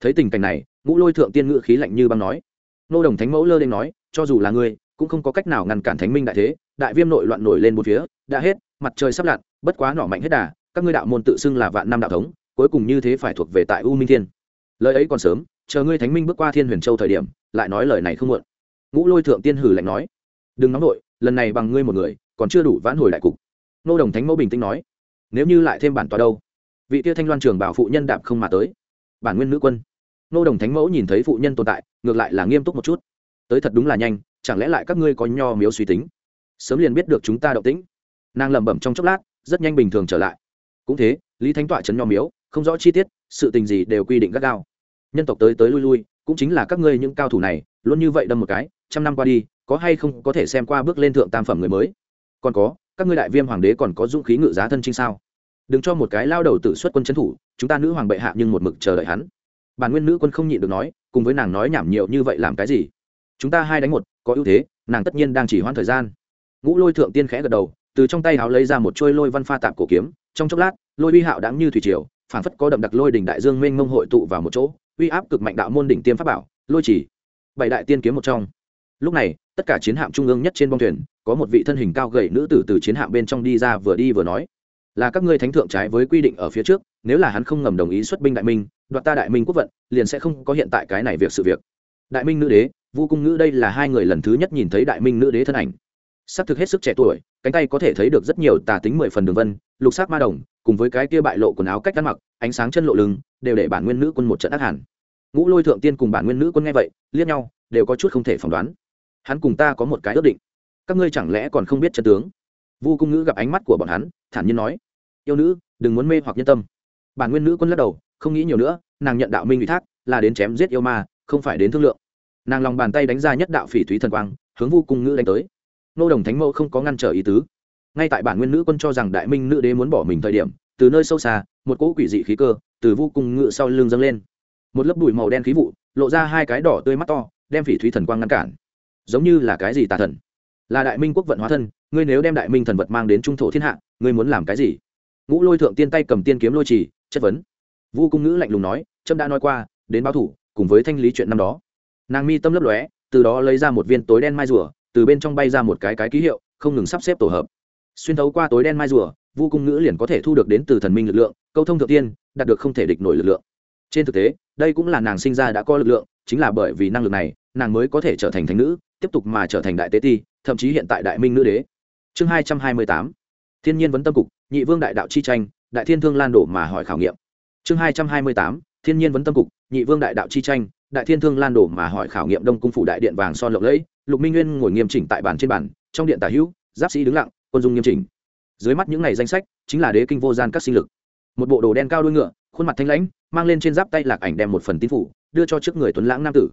Thấy tình cảnh này, ngũ lôi thượng tiên ngự khí lạnh như băng nói. Nô đồng thánh mẫu lơ lên nói, cho dù là ngươi, cũng không có cách nào ngăn cản thánh minh đại thế, đại viêm nội loạn nổi lên một phía, đã hết, mặt trời sắp lặn, bất quá nỏ mạnh hết đà, các ngươi đạo môn tự xưng là vạn năm đạo thống, cuối cùng như thế phải thuộc về tại u minh thiên. Lời ấy còn sớm chờ ngươi thánh minh bước qua thiên huyền châu thời điểm, lại nói lời này không muộn. Ngũ lôi thượng tiên hử lạnh nói, đừng nóng nội lần này bằng ngươi một người, còn chưa đủ vãn hồi đại cục. Nô đồng thánh mẫu bình tĩnh nói, nếu như lại thêm bản tòa đâu? Vị tiêu thanh loan trường bảo phụ nhân đạp không mà tới. Bản nguyên nữ quân. Nô đồng thánh mẫu nhìn thấy phụ nhân tồn tại, ngược lại là nghiêm túc một chút. Tới thật đúng là nhanh, chẳng lẽ lại các ngươi có nho miếu suy tính? Sớm liền biết được chúng ta động tĩnh. Nàng lẩm bẩm trong chốc lát, rất nhanh bình thường trở lại. Cũng thế, lý thánh tọa trấn nho miếu, không rõ chi tiết, sự tình gì đều quy định gắt gao nhân tộc tới tới lui lui, cũng chính là các ngươi những cao thủ này, luôn như vậy đâm một cái, trăm năm qua đi, có hay không có thể xem qua bước lên thượng tam phẩm người mới? Còn có, các ngươi đại viêm hoàng đế còn có dũng khí ngự giá thân trinh sao? Đừng cho một cái lao đầu tự xuất quân trấn thủ, chúng ta nữ hoàng bệ hạ nhưng một mực chờ đợi hắn. Bản nguyên nữ quân không nhịn được nói, cùng với nàng nói nhảm nhiều như vậy làm cái gì? Chúng ta hai đánh một, có ưu thế, nàng tất nhiên đang chỉ hoãn thời gian. Ngũ lôi thượng tiên khẽ gật đầu, từ trong tay háo lấy ra một trôi lôi văn pha tạp cổ kiếm, trong chốc lát, lôi uy hạo đáng như thủy triều phản phất có đậm đặc lôi đỉnh đại dương mênh mông hội tụ vào một chỗ uy áp cực mạnh đạo môn đỉnh tiêm pháp bảo, lôi chỉ bảy đại tiên kiếm một trong. Lúc này, tất cả chiến hạm trung ương nhất trên bong thuyền, có một vị thân hình cao gầy nữ tử từ chiến hạm bên trong đi ra vừa đi vừa nói, là các ngươi thánh thượng trái với quy định ở phía trước, nếu là hắn không ngầm đồng ý xuất binh đại minh, đoạt ta đại minh quốc vận, liền sẽ không có hiện tại cái này việc sự việc. Đại minh nữ đế, vu cung nữ đây là hai người lần thứ nhất nhìn thấy đại minh nữ đế thân ảnh. S ắ c thực hết sức trẻ tuổi, cánh tay có thể thấy được rất nhiều tà tính mười phần đường vân, lục sắc ma đồng cùng với cái kia bại lộ quần áo cách ăn mặc, ánh sáng chân lộ lưng, đều để bản nguyên nữ quân một trận ác hẳn ngũ lôi thượng tiên cùng bản nguyên nữ quân nghe vậy, liếc nhau, đều có chút không thể phỏng đoán. Hắn cùng ta có một cái ước định. Các ngươi chẳng lẽ còn không biết chân tướng? Vu cung ngữ gặp ánh mắt của bọn hắn, thản nhiên nói, yêu nữ, đừng muốn mê hoặc nhân tâm. Bản nguyên nữ quân lắc đầu, không nghĩ nhiều nữa, nàng nhận đạo minh ủy thác, là đến chém giết yêu ma, không phải đến thương lượng. Nàng lòng bàn tay đánh ra nhất đạo phỉ thúy thần quang, hướng vu cung ngữ đánh tới. Nô đồng thánh mẫu không có ngăn trở ý tứ ngay tại bản nguyên nữ quân cho rằng đại minh nữ đế muốn bỏ mình thời điểm, từ nơi sâu xa, một cỗ quỷ dị khí cơ từ vu cùng ngự sau lưng dâng lên. Một lớp bụi màu đen khí vụ, lộ ra hai cái đỏ tươi mắt to, đem phỉ thúy thần quang ngăn cản. Giống như là cái gì tà thần? Là đại minh quốc vận hóa thân, ngươi nếu đem đại minh thần vật mang đến trung thổ thiên hạ, ngươi muốn làm cái gì? Ngũ lôi thượng tiên tay cầm tiên kiếm lôi trì, chất vấn. Vu cung ngữ lạnh lùng nói trâm đã nói qua, đến báo thủ, cùng với thanh lý chuyện năm đó. Nàng mi tâm lấp lóe, từ đó lấy ra một viên tối đen mai rùa, từ bên trong bay ra một cái cái ký hiệu, không ngừng sắp xếp tổ hợp xuyên thấu qua tối đen mai rùa, vu cung ngữ liền có thể thu được đến từ thần minh lực lượng, câu thông thượng tiên, đạt được không thể địch nổi lực lượng. Trên thực tế, đây cũng là nàng sinh ra đã có lực lượng, chính là bởi vì năng lực này, nàng mới có thể trở thành thành nữ, tiếp tục mà trở thành đại tế ti, thậm chí hiện tại đại minh nữ đế. Chương hai trăm hai mươi tám. Thiên nhiên vấn tâm cục, nhị vương đại đạo chi tranh, đại thiên thương lan đổ mà hỏi khảo nghiệm. Chương hai trăm hai mươi tám. Thiên nhiên vấn tâm cục, nhị vương đại đạo chi tranh, đại thiên thương lan đổ mà hỏi khảo nghiệm đông cung phủ đại điện vàng son lộng lẫy, lục minh nguyên ngồi nghiêm chỉnh tại bàn trên bàn, trong điện tả hữu, giáp sĩ đứng lặng quân dung nghiêm chỉnh. Dưới mắt những ngày danh sách chính là đế kinh vô gian các sinh lực. Một bộ đồ đen cao đuôi ngựa, khuôn mặt thanh lãnh, mang lên trên giáp tay lạc ảnh đem một phần tín phủ, đưa cho trước người tuấn lãng nam tử.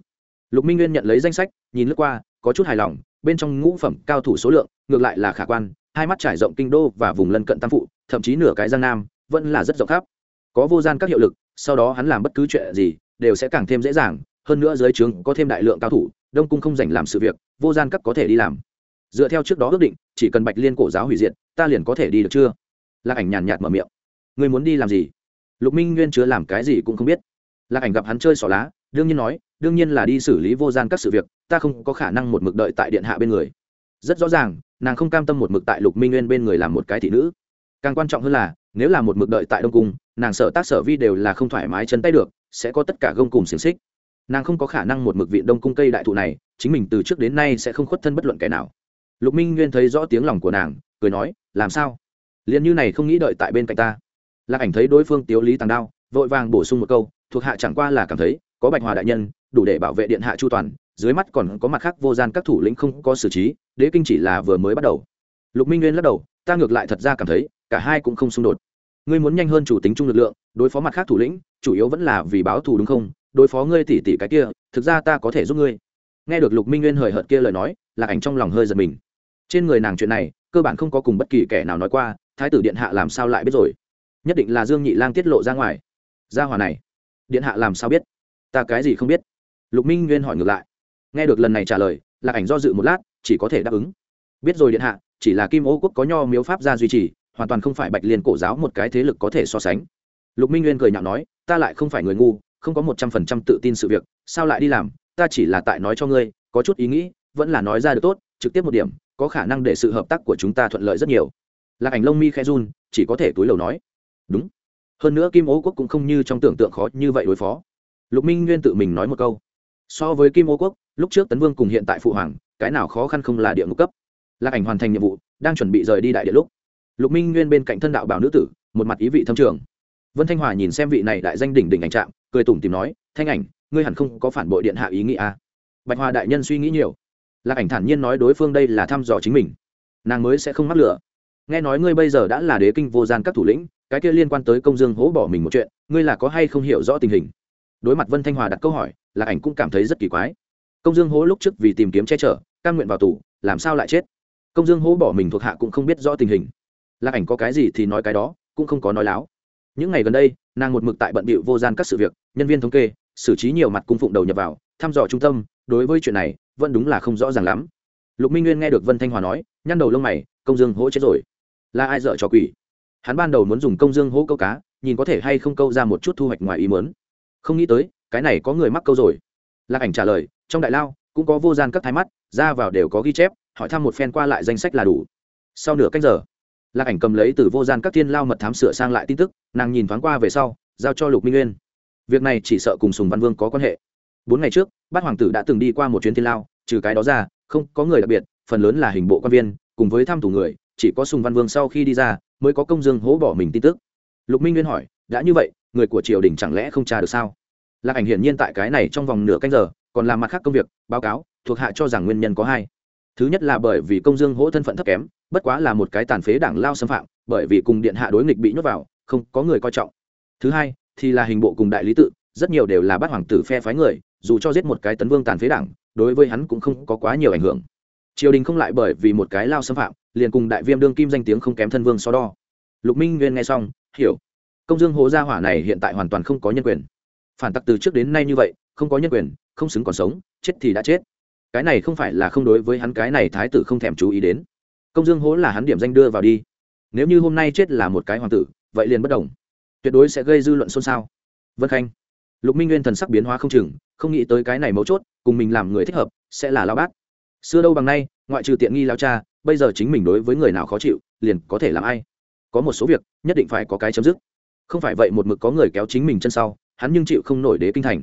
Lục minh nguyên nhận lấy danh sách, nhìn lướt qua, có chút hài lòng, bên trong ngũ phẩm cao thủ số lượng, ngược lại là khả quan, hai mắt trải rộng kinh đô và vùng lân cận tam phụ, thậm chí nửa cái giang nam, vẫn là rất rộng khắp. Có vô gian các hiệu lực, sau đó hắn làm bất cứ chuyện gì, đều sẽ càng thêm dễ dàng, hơn nữa dưới trướng có thêm đại lượng cao thủ, đông cung không dành làm sự việc, vô gian các có thể đi làm. Dựa theo trước đó ước định chỉ cần bạch liên cổ giáo hủy diệt, ta liền có thể đi được chưa? Lạc ảnh nhàn nhạt mở miệng. Người muốn đi làm gì? Lục minh nguyên chưa làm cái gì cũng không biết. Lạc ảnh gặp hắn chơi xỏ lá, đương nhiên nói, đương nhiên là đi xử lý vô gian các sự việc, ta không có khả năng một mực đợi tại điện hạ bên người. Rất rõ ràng, nàng không cam tâm một mực tại lục minh nguyên bên người làm một cái thị nữ. Càng quan trọng hơn là, nếu là một mực đợi tại đông cung, nàng sở tác sở vi đều là không thoải mái chân tay được, sẽ có tất cả gông cùng xiềng xích. Nàng không có khả năng một mực viện đông cung cây đại thụ này, chính mình từ trước đến nay sẽ không khuất thân bất luận kẻ nào lục minh nguyên thấy rõ tiếng lòng của nàng, cười nói, làm sao? Liền như này không nghĩ đợi tại bên cạnh ta. Lạc ảnh thấy đối phương tiếu lý tàng đao, vội vàng bổ sung một câu, thuộc hạ chẳng qua là cảm thấy, có bạch hòa đại nhân, đủ để bảo vệ điện hạ chu toàn, dưới mắt còn có mặt khác vô gian các thủ lĩnh không có xử trí, đế kinh chỉ là vừa mới bắt đầu. Lục minh nguyên lắc đầu, ta ngược lại thật ra cảm thấy, cả hai cũng không xung đột. Ngươi muốn nhanh hơn chủ tính chung lực lượng, đối phó mặt khác thủ lĩnh, chủ yếu vẫn là vì báo thù đúng không? Đối phó ngươi tỉ tỉ cái kia, thực ra ta có thể giúp ngươi. Nghe được lục minh nguyên hời hợt kia lời nói, lạc ảnh trong lòng hơi giật mình trên người nàng chuyện này, cơ bản không có cùng bất kỳ kẻ nào nói qua, thái tử điện hạ làm sao lại biết rồi? Nhất định là dương nhị lang tiết lộ ra ngoài. Gia hòa này, điện hạ làm sao biết? Ta cái gì không biết? Lục minh nguyên hỏi ngược lại. Nghe được lần này trả lời, lạc ảnh do dự một lát, chỉ có thể đáp ứng. Biết rồi điện hạ, chỉ là kim ô quốc có nho miếu pháp ra duy trì, hoàn toàn không phải bạch liên cổ giáo một cái thế lực có thể so sánh. Lục minh nguyên cười nhạo nói, ta lại không phải người ngu, không có một trăm phần trăm tự tin sự việc, sao lại đi làm? Ta chỉ là tại nói cho ngươi, có chút ý nghĩ, vẫn là nói ra được tốt, trực tiếp một điểm có khả năng để sự hợp tác của chúng ta thuận lợi rất nhiều. Lạc ảnh lông mi khe run, chỉ có thể túi lầu nói. Đúng. Hơn nữa kim ô quốc cũng không như trong tưởng tượng khó như vậy đối phó. Lục minh nguyên tự mình nói một câu. So với kim ô quốc, lúc trước tấn vương cùng hiện tại phụ hoàng, cái nào khó khăn không là địa ngục cấp. Lạc ảnh hoàn thành nhiệm vụ, đang chuẩn bị rời đi đại địa lúc. Lục minh nguyên bên cạnh thân đạo bảo nữ tử, một mặt ý vị thâm trường. Vân thanh hòa nhìn xem vị này đại danh đỉnh đỉnh ảnh trạm cười tủm tìm nói, thanh ảnh, ngươi hẳn không có phản bội điện hạ ý nghĩa à. bạch hòa đại nhân suy nghĩ nhiều lạc ảnh thản nhiên nói đối phương đây là thăm dò chính mình. Nàng mới sẽ không mắc lửa nghe nói ngươi bây giờ đã là đế kinh vô gian các thủ lĩnh, cái kia liên quan tới công dương hố bỏ mình một chuyện, ngươi là có hay không hiểu rõ tình hình? Đối mặt vân thanh hòa đặt câu hỏi, lạc ảnh cũng cảm thấy rất kỳ quái. Công dương hố lúc trước vì tìm kiếm che chở căn nguyện vào tù, làm sao lại chết? Công dương hố bỏ mình thuộc hạ cũng không biết rõ tình hình. Lạc ảnh có cái gì thì nói cái đó, cũng không có nói láo. Những ngày gần đây, nàng một mực tại bận bịu vô gian các sự việc, nhân viên thống kê, xử trí nhiều mặt cung phụng đầu nhập vào, thăm dò trung tâm, đối với chuyện này vẫn đúng là không rõ ràng lắm. Lục minh nguyên nghe được vân thanh hòa nói, nhăn đầu lông mày, công dương hỗ chết rồi. Là ai dợ cho quỷ? Hắn ban đầu muốn dùng công dương hỗ câu cá, nhìn có thể hay không câu ra một chút thu hoạch ngoài ý mớn không nghĩ tới, cái này có người mắc câu rồi. Lạc ảnh trả lời, trong đại lao, cũng có vô gian các thái mắt, ra vào đều có ghi chép, hỏi thăm một phen qua lại danh sách là đủ. Sau nửa cách giờ, lạc ảnh cầm lấy từ vô gian các thiên lao mật thám sửa sang lại tin tức, nàng nhìn thoáng qua về sau, giao cho lục minh nguyên. Việc này chỉ sợ cùng sùng văn vương có quan hệ bốn ngày trước, bát hoàng tử đã từng đi qua một chuyến thiên lao, trừ cái đó ra, không có người đặc biệt, phần lớn là hình bộ quan viên, cùng với tham thủ người, chỉ có sùng văn vương sau khi đi ra, mới có công dương hố bỏ mình tin tức. Lục minh nguyên hỏi, đã như vậy, người của triều đình chẳng lẽ không tra được sao? Lạc ảnh hiển nhiên tại cái này trong vòng nửa canh giờ, còn làm mặt khác công việc, báo cáo, thuộc hạ cho rằng nguyên nhân có hai. Thứ nhất là bởi vì công dương hỗ thân phận thấp kém, bất quá là một cái tàn phế đảng lao xâm phạm, bởi vì cùng điện hạ đối nghịch bị nhốt vào, không có người coi trọng. Thứ hai thì là hình bộ cùng đại lý tự, rất nhiều đều là bắt hoàng tử phe phái người dù cho giết một cái tấn vương tàn phế đảng, đối với hắn cũng không có quá nhiều ảnh hưởng. Triều đình không lại bởi vì một cái lao xâm phạm, liền cùng đại viêm đương kim danh tiếng không kém thân vương so đo. Lục minh nguyên nghe xong, hiểu. Công dương hố gia hỏa này hiện tại hoàn toàn không có nhân quyền. Phản tặc từ trước đến nay như vậy, không có nhân quyền, không xứng còn sống, chết thì đã chết. Cái này không phải là không đối với hắn cái này thái tử không thèm chú ý đến. Công dương hố là hắn điểm danh đưa vào đi. Nếu như hôm nay chết là một cái hoàng tử, vậy liền bất đồng. Tuyệt đối sẽ gây dư luận xôn xao. Vân khanh. Lục minh nguyên thần sắc biến hóa không chừng không nghĩ tới cái này mấu chốt, cùng mình làm người thích hợp, sẽ là lao bát. Xưa đâu bằng nay, ngoại trừ tiện nghi lao cha, bây giờ chính mình đối với người nào khó chịu, liền có thể làm ai? Có một số việc, nhất định phải có cái chấm dứt. Không phải vậy một mực có người kéo chính mình chân sau, hắn nhưng chịu không nổi đế kinh thành.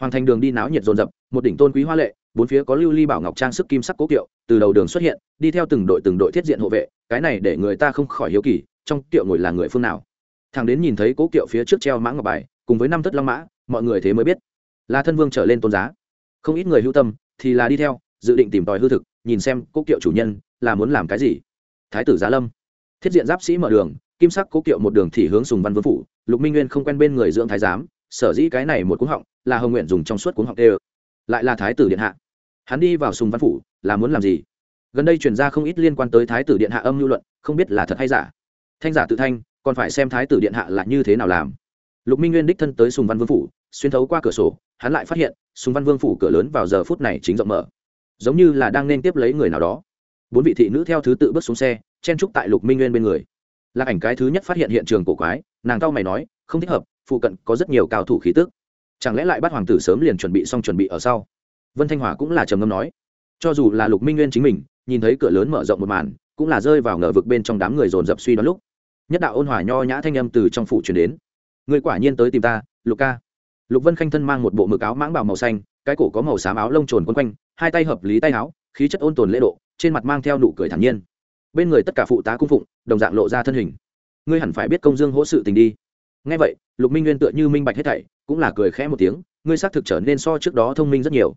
Hoàng thành đường đi náo nhiệt rồn rập một đỉnh tôn quý hoa lệ, bốn phía có lưu ly bảo ngọc trang sức kim sắc cố kiệu, từ đầu đường xuất hiện, đi theo từng đội từng đội thiết diện hộ vệ, cái này để người ta không khỏi hiếu kỳ, trong kiệu ngồi là người phương nào? Thằng đến nhìn thấy cố kiệu phía trước treo mã ngọc bài, cùng với năm thất long mã, mọi người thế mới biết là thân vương trở lên tôn giá. Không ít người hữu tâm thì là đi theo, dự định tìm tòi hư thực, nhìn xem cố kiệu chủ nhân là muốn làm cái gì. Thái tử giá lâm. Thiết diện giáp sĩ mở đường, kim sắc cố kiệu một đường thì hướng sùng văn vương phủ, lục minh nguyên không quen bên người dưỡng thái giám, sở dĩ cái này một cuống họng là hồng nguyện dùng trong suốt cuống họng tê lại là thái tử điện hạ. Hắn đi vào sùng văn phủ là muốn làm gì? Gần đây chuyển ra không ít liên quan tới thái tử điện hạ âm lưu luận, không biết là thật hay giả. Thanh giả tự thanh, còn phải xem thái tử điện hạ là như thế nào làm. Lục minh nguyên đích thân tới sùng văn vương phủ xuyên thấu qua cửa sổ, hắn lại phát hiện, sùng văn vương phủ cửa lớn vào giờ phút này chính rộng mở. Giống như là đang nên tiếp lấy người nào đó. Bốn vị thị nữ theo thứ tự bước xuống xe, chen trúc tại lục minh nguyên bên người. Lạc ảnh cái thứ nhất phát hiện hiện trường cổ quái, nàng cao mày nói, không thích hợp, phụ cận có rất nhiều cao thủ khí tức. Chẳng lẽ lại bắt hoàng tử sớm liền chuẩn bị xong chuẩn bị ở sau? Vân thanh hòa cũng là trầm ngâm nói, cho dù là lục minh nguyên chính mình, nhìn thấy cửa lớn mở rộng một màn, cũng là rơi vào ngờ vực bên trong đám người dồn dập suy đoán lúc. Nhất đạo ôn hòa nho nhã thanh âm từ trong phủ truyền đến. Người quả nhiên tới tìm ta, lục ca lục vân khanh thân mang một bộ mực áo mãng bảo màu xanh, cái cổ có màu xám áo lông trồn quấn quanh, hai tay hợp lý tay áo, khí chất ôn tồn lễ độ, trên mặt mang theo nụ cười thản nhiên. Bên người tất cả phụ tá cung phụng, đồng dạng lộ ra thân hình. Ngươi hẳn phải biết công dương hỗ sự tình đi. Ngay vậy, lục minh nguyên tựa như minh bạch hết thảy, cũng là cười khẽ một tiếng, ngươi xác thực trở nên so trước đó thông minh rất nhiều.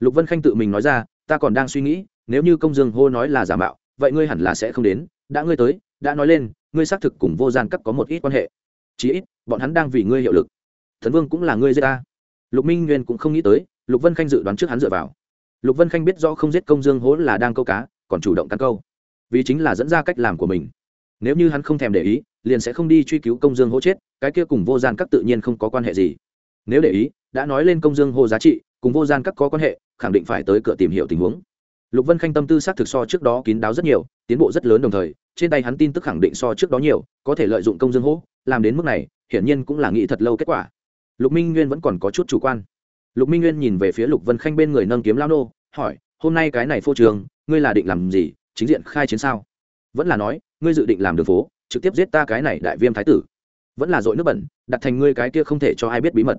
Lục vân khanh tự mình nói ra, ta còn đang suy nghĩ, nếu như công dương hô nói là giả mạo, vậy ngươi hẳn là sẽ không đến. Đã ngươi tới, đã nói lên, ngươi xác thực cùng vô gian cấp có một ít quan hệ. Chí ít, bọn hắn đang vì ngươi hiệu lực thần vương cũng là ngươi giết ta. Lục minh nguyên cũng không nghĩ tới, lục vân khanh dự đoán trước hắn dựa vào. Lục vân khanh biết rõ không giết công dương hố là đang câu cá, còn chủ động cắn câu. Vì chính là dẫn ra cách làm của mình. Nếu như hắn không thèm để ý, liền sẽ không đi truy cứu công dương hố chết, cái kia cùng vô gian các tự nhiên không có quan hệ gì. Nếu để ý, đã nói lên công dương hô giá trị, cùng vô gian các có quan hệ, khẳng định phải tới cửa tìm hiểu tình huống. Lục vân khanh tâm tư xác thực so trước đó kín đáo rất nhiều, tiến bộ rất lớn đồng thời, trên tay hắn tin tức khẳng định so trước đó nhiều, có thể lợi dụng công dương hô làm đến mức này, hiển nhiên cũng là nghĩ thật lâu kết quả lục minh nguyên vẫn còn có chút chủ quan. Lục minh nguyên nhìn về phía lục vân khanh bên người nâng kiếm lao nô, hỏi, hôm nay cái này phô trường, ngươi là định làm gì? Chính diện khai chiến sao? Vẫn là nói, ngươi dự định làm đường phố, trực tiếp giết ta cái này đại viêm thái tử. Vẫn là dội nước bẩn, đặt thành ngươi cái kia không thể cho ai biết bí mật.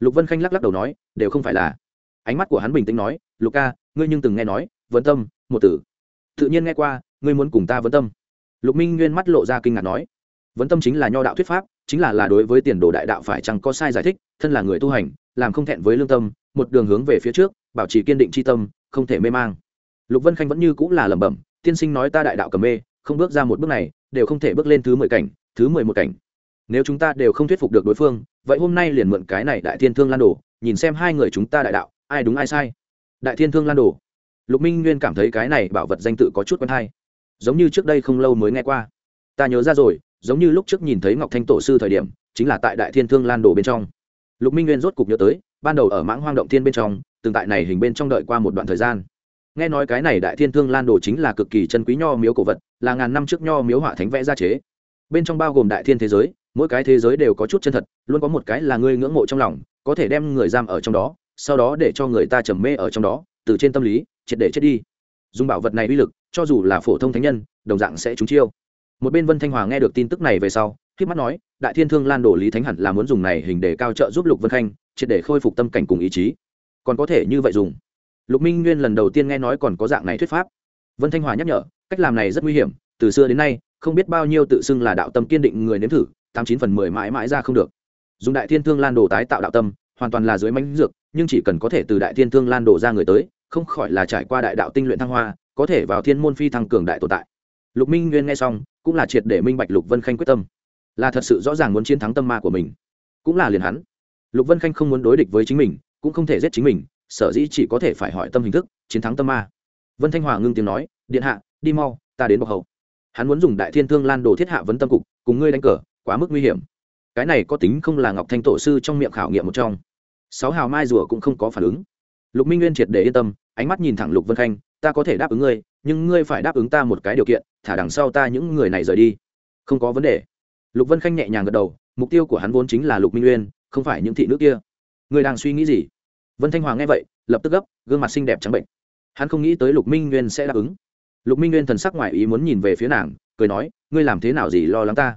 Lục vân khanh lắc lắc đầu nói, đều không phải là. Ánh mắt của hắn bình tĩnh nói, lục ca, ngươi nhưng từng nghe nói vấn tâm, một tử. Tự nhiên nghe qua, ngươi muốn cùng ta vấn tâm. Lục minh nguyên mắt lộ ra kinh ngạc nói vấn tâm chính là nho đạo thuyết pháp, chính là là đối với tiền đồ đại đạo phải chẳng có sai giải thích, thân là người tu hành, làm không thẹn với lương tâm, một đường hướng về phía trước, bảo trì kiên định c h i tâm, không thể mê mang. Lục vân khanh vẫn như cũng là lẩm bẩm, tiên sinh nói ta đại đạo cầm mê, không bước ra một bước này, đều không thể bước lên thứ mười cảnh, thứ mười một cảnh. Nếu chúng ta đều không thuyết phục được đối phương, vậy hôm nay liền mượn cái này đại thiên thương lan đồ, nhìn xem hai người chúng ta đại đạo, ai đúng ai sai. Đại thiên thương lan đồ. Lục minh nguyên cảm thấy cái này bảo vật danh tự có chút quen hay, giống như trước đây không lâu mới nghe qua. Ta nhớ ra rồi giống như lúc trước nhìn thấy ngọc thanh tổ sư thời điểm, chính là tại đại thiên thương lan đồ bên trong. Lục minh nguyên rốt cục nhớ tới, ban đầu ở mãng hoang động thiên bên trong, từng tại này hình bên trong đợi qua một đoạn thời gian. Nghe nói cái này đại thiên thương lan đồ chính là cực kỳ chân quý nho miếu cổ vật, là ngàn năm trước nho miếu họa thánh vẽ ra chế. Bên trong bao gồm đại thiên thế giới, mỗi cái thế giới đều có chút chân thật, luôn có một cái là ngươi ngưỡng mộ trong lòng, có thể đem người giam ở trong đó, sau đó để cho người ta trầm mê ở trong đó, từ trên tâm lý, triệt để chết đi. Dùng bảo vật này uy lực, cho dù là phổ thông thánh nhân, đồng dạng sẽ trúng chiêu một bên vân thanh hòa nghe được tin tức này về sau k mắt nói, đại thiên thương lan Đổ lý thánh hẳn là muốn dùng này hình để cao trợ giúp lục vân khanh, triệt để khôi phục tâm cảnh cùng ý chí. Còn có thể như vậy dùng. Lục minh nguyên lần đầu tiên nghe nói còn có dạng này thuyết pháp. Vân thanh hòa nhắc nhở, cách làm này rất nguy hiểm, từ xưa đến nay, không biết bao nhiêu tự xưng là đạo tâm kiên định người nếm thử, tám chín phần mười mãi mãi ra không được. Dùng đại thiên thương lan đồ tái tạo đạo tâm, hoàn toàn là dưới mánh dược, nhưng chỉ cần có thể từ đại thiên thương lan đồ ra người tới, không khỏi là trải qua đại đạo tinh luyện thăng hoa, có thể vào thiên môn phi thăng cường đại tồn tại lục minh nguyên nghe xong, cũng là triệt để minh bạch lục vân khanh quyết tâm. Là thật sự rõ ràng muốn chiến thắng tâm ma của mình. Cũng là liền hắn. Lục vân khanh không muốn đối địch với chính mình, cũng không thể giết chính mình, sở dĩ chỉ có thể phải hỏi tâm hình thức, chiến thắng tâm ma. Vân thanh hòa ngưng tiếng nói, điện hạ, đi mau, ta đến bọc hậu. Hắn muốn dùng đại thiên thương lan đồ thiết hạ vấn tâm cục, cùng ngươi đánh cờ, quá mức nguy hiểm. Cái này có tính không là ngọc thanh tổ sư trong miệng khảo nghiệm một trong. Sáu hào mai rùa cũng không có phản ứng. Lục minh nguyên triệt để yên tâm, ánh mắt nhìn thẳng lục vân khanh, ta có thể đáp ứng ngươi, nhưng ngươi phải đáp ứng ta một cái điều kiện thả đằng sau ta những người này rời đi. Không có vấn đề. Lục vân khanh nhẹ nhàng gật đầu mục tiêu của hắn vốn chính là lục minh Uyên, không phải những thị nữ kia. Ngươi đang suy nghĩ gì? Vân thanh hoàng nghe vậy lập tức gấp gương mặt xinh đẹp trắng bệnh. Hắn không nghĩ tới lục minh nguyên sẽ đáp ứng. Lục minh nguyên thần sắc ngoài ý muốn nhìn về phía nàng cười nói ngươi làm thế nào gì lo lắng ta?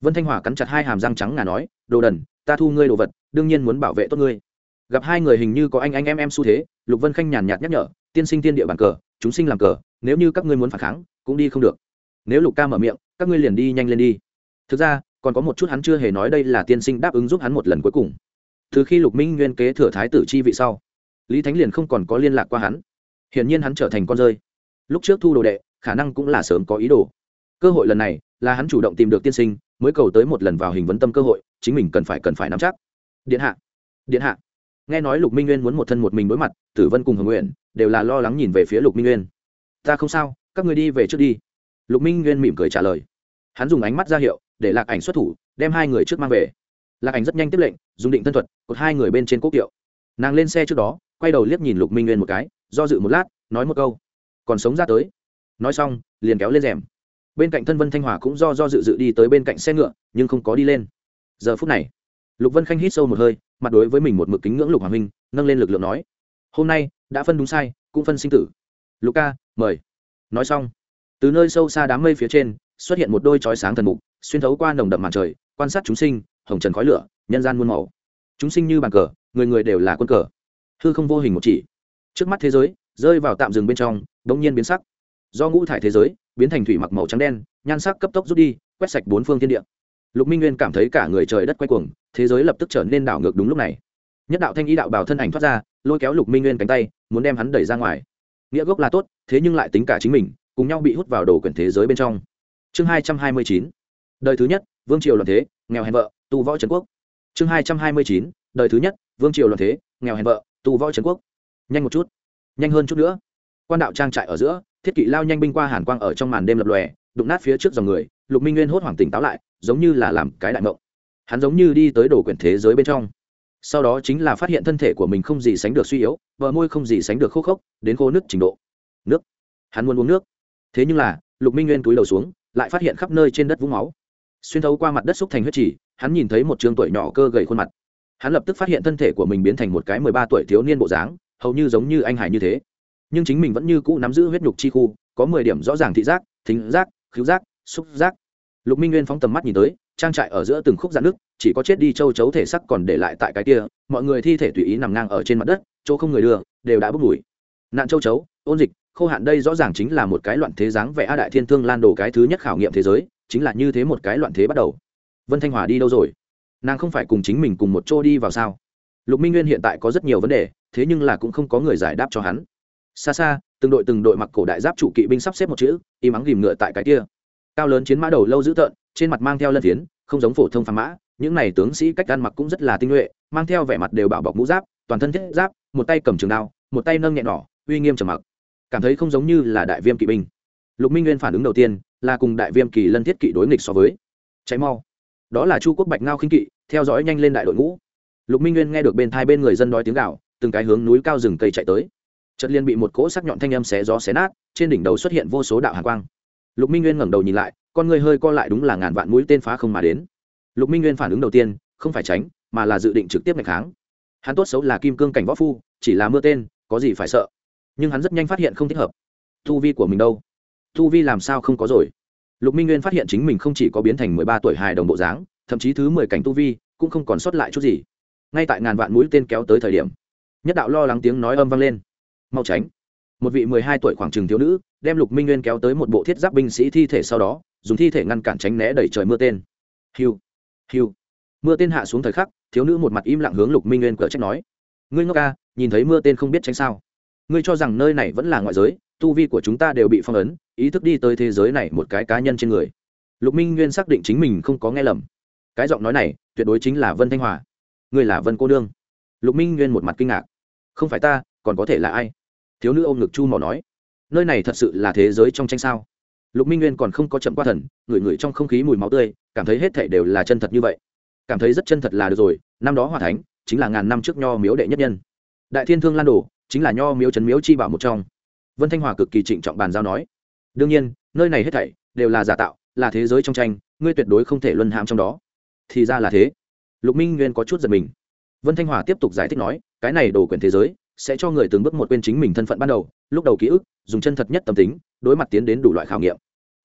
Vân thanh hòa cắn chặt hai hàm răng trắng ngà nói đồ đần ta thu ngươi đồ vật đương nhiên muốn bảo vệ tốt ngươi. Gặp hai người hình như có anh anh em em xu thế lục vân khanh nhàn nhạt nhắc nhở tiên sinh tiên địa bàn cờ chúng sinh làm cờ nếu như các ngươi muốn phản kháng cũng đi không được. Nếu lục ca mở miệng, các ngươi liền đi nhanh lên đi. Thực ra, còn có một chút hắn chưa hề nói đây là tiên sinh đáp ứng giúp hắn một lần cuối cùng. Từ khi lục minh nguyên kế thừa thái tử chi vị sau, lý thánh liền không còn có liên lạc qua hắn. Hiển nhiên hắn trở thành con rơi. Lúc trước thu đồ đệ, khả năng cũng là sớm có ý đồ. Cơ hội lần này là hắn chủ động tìm được tiên sinh, mới cầu tới một lần vào hình vấn tâm cơ hội, chính mình cần phải cần phải nắm chắc. Điện hạ điện hạ. Nghe nói lục minh nguyên muốn một thân một mình đối mặt, tử vân cùng hồng nguyện đều là lo lắng nhìn về phía lục minh nguyên. Ta không sao các người đi về trước đi. Lục minh nguyên mỉm cười trả lời. Hắn dùng ánh mắt ra hiệu, để lạc ảnh xuất thủ, đem hai người trước mang về. Lạc ảnh rất nhanh tiếp lệnh, dùng định thân thuật, cột hai người bên trên quốc kiệu. Nàng lên xe trước đó, quay đầu liếc nhìn lục minh nguyên một cái, do dự một lát, nói một câu. Còn sống ra tới. Nói xong, liền kéo lên rèm. Bên cạnh thân vân thanh hòa cũng do do dự dự đi tới bên cạnh xe ngựa, nhưng không có đi lên. Giờ phút này, lục vân khanh hít sâu một hơi, mặt đối với mình một mực kính ngưỡng lục hoàng minh nâng lên lực lượng nói, hôm nay, đã phân đúng sai, cũng phân sinh tử. Lục ca, mời nói xong, từ nơi sâu xa đám mây phía trên xuất hiện một đôi chói sáng thần mục, xuyên thấu qua nồng đậm màn trời, quan sát chúng sinh, hồng trần khói lửa, nhân gian muôn màu. Chúng sinh như bàn cờ, người người đều là quân cờ. Hư không vô hình một chỉ. Trước mắt thế giới, rơi vào tạm dừng bên trong đ nhiên biến sắc. Do ngũ thải thế giới, biến thành thủy mặc màu trắng đen, nhan sắc cấp tốc rút đi, quét sạch bốn phương thiên địa. Lục minh nguyên cảm thấy cả người trời đất quay cuồng, thế giới lập tức trở nên đảo ngược đúng lúc này. Nhất đạo thanh ý đạo bảo thân ảnh thoát ra, lôi kéo lục minh nguyên cánh tay, muốn đem hắn đẩy ra ngoài nghĩa gốc là tốt, thế nhưng lại tính cả chính mình, cùng nhau bị hút vào đồ quyển thế giới bên trong. Chương hai trăm hai mươi chín, đời thứ nhất, vương triều luận thế, nghèo hèn vợ, tu võ trần quốc. Chương hai trăm hai mươi chín, đời thứ nhất, vương triều luận thế, nghèo hèn vợ, tu võ trần quốc. Nhanh một chút, nhanh hơn chút nữa. Quan đạo trang trại ở giữa, thiết kỵ lao nhanh binh qua hàn quang ở trong màn đêm lập lòe, đụng nát phía trước dòng người, lục minh nguyên hốt hoảng tỉnh táo lại, giống như là làm cái đại mộng. Hắn giống như đi tới đồ quyển thế giới bên trong sau đó chính là phát hiện thân thể của mình không gì sánh được suy yếu, bờ môi không gì sánh được khô khốc, đến khô nước trình độ. Nước. Hắn muốn uống nước. Thế nhưng là, lục minh nguyên túi đầu xuống, lại phát hiện khắp nơi trên đất vũng máu. Xuyên thấu qua mặt đất xúc thành huyết chỉ hắn nhìn thấy một trường tuổi nhỏ cơ gầy khuôn mặt. Hắn lập tức phát hiện thân thể của mình biến thành một cái mười ba tuổi thiếu niên bộ dáng, hầu như giống như anh hải như thế. Nhưng chính mình vẫn như cũ nắm giữ huyết nhục chi khu, có mười điểm rõ ràng thị giác, thính giác, khứu giác, xúc giác. Lục minh nguyên phóng tầm mắt nhìn tới, trang trại ở giữa từng khúc dạn nước chỉ có chết đi châu chấu thể sắc còn để lại tại cái kia, mọi người thi thể tùy ý nằm ngang ở trên mặt đất, chỗ không người đưa, đều đã bốc mùi. Nạn châu chấu, ôn dịch, khô hạn đây rõ ràng chính là một cái loạn thế dáng vẻ a đại thiên thương lan đồ cái thứ nhất khảo nghiệm thế giới, chính là như thế một cái loạn thế bắt đầu. Vân thanh hòa đi đâu rồi? Nàng không phải cùng chính mình cùng một chỗ đi vào sao? Lục minh nguyên hiện tại có rất nhiều vấn đề, thế nhưng là cũng không có người giải đáp cho hắn. Xa xa, từng đội từng đội mặc cổ đại giáp trụ kỵ binh sắp xếp một chữ, im ắng ghìm ngựa tại cái kia. Cao lớn chiến mã đầu lâu dữ tợn, trên mặt mang theo lân thiến không giống phổ thông phàm mã những này tướng sĩ cách ăn mặc cũng rất là tinh nhuệ, mang theo vẻ mặt đều bảo bọc mũ giáp, toàn thân thiết giáp, một tay cầm trường đao, một tay nâng nhẹ nỏ uy nghiêm trầm mặc. Cảm thấy không giống như là đại viêm kỵ binh. Lục minh nguyên phản ứng đầu tiên là cùng đại viêm kỳ lân thiết kỵ đối nghịch so với. Cháy mau. Đó là chu quốc bạch ngao khinh kỵ, theo dõi nhanh lên đại đội ngũ. Lục minh nguyên nghe được bên thai bên người dân đói tiếng gạo từng cái hướng núi cao rừng cây chạy tới. Chợt liên bị một cỗ sắc nhọn thanh âm xé gió xé nát, trên đỉnh đầu xuất hiện vô số đạo hàn quang. Lục minh nguyên ngẩng đầu nhìn lại, con người hơi co lại đúng là ngàn vạn mũi tên phá không mà đến lục minh nguyên phản ứng đầu tiên, không phải tránh, mà là dự định trực tiếp ngày kháng. Hắn tốt xấu là kim cương cảnh võ phu, chỉ là mưa tên, có gì phải sợ. Nhưng hắn rất nhanh phát hiện không thích hợp. Thu vi của mình đâu? Thu vi làm sao không có rồi? Lục minh nguyên phát hiện chính mình không chỉ có biến thành mười ba tuổi hài đồng bộ dáng, thậm chí thứ mười cảnh tu vi, cũng không còn sót lại chút gì. Ngay tại ngàn vạn mũi tên kéo tới thời điểm, nhất đạo lo lắng tiếng nói âm vang lên. Mau tránh. Một vị mười hai tuổi khoảng trừng thiếu nữ, đem lục minh nguyên kéo tới một bộ thiết giáp binh sĩ thi thể sau đó, dùng thi thể ngăn cản tránh né đẩy trời mưa tên. Hiu hiu mưa tên hạ xuống thời khắc, thiếu nữ một mặt im lặng hướng lục minh nguyên cỡ trách nói, ngươi ngốc ca, nhìn thấy mưa tên không biết tránh sao? Ngươi cho rằng nơi này vẫn là ngoại giới, tu vi của chúng ta đều bị phong ấn, ý thức đi tới thế giới này một cái cá nhân trên người. Lục minh nguyên xác định chính mình không có nghe lầm. Cái giọng nói này, tuyệt đối chính là vân thanh hòa. Ngươi là vân cô đương lục minh nguyên một mặt kinh ngạc. Không phải ta, còn có thể là ai? Thiếu nữ ôm ngực chu mỏ nói, nơi này thật sự là thế giới trong tranh sao? Lục minh nguyên còn không có chậm qua thần, ngửi ngửi trong không khí mùi máu tươi, cảm thấy hết thể đều là chân thật như vậy. Cảm thấy rất chân thật là được rồi, năm đó hòa thánh, chính là ngàn năm trước nho miếu đệ nhất nhân. Đại thiên thương lan đồ chính là nho miếu trấn miếu chi bảo một trong. Vân thanh hòa cực kỳ trịnh trọng bàn giao nói, đương nhiên, nơi này hết thảy đều là giả tạo, là thế giới trong tranh, ngươi tuyệt đối không thể luân hãm trong đó. Thì ra là thế. Lục minh nguyên có chút giật mình. Vân thanh hòa tiếp tục giải thích nói, cái này đồ quyển thế giới sẽ cho người từng bước một quên chính mình thân phận ban đầu, lúc đầu ký ức, dùng chân thật nhất tâm tính, đối mặt tiến đến đủ loại khảo nghiệm.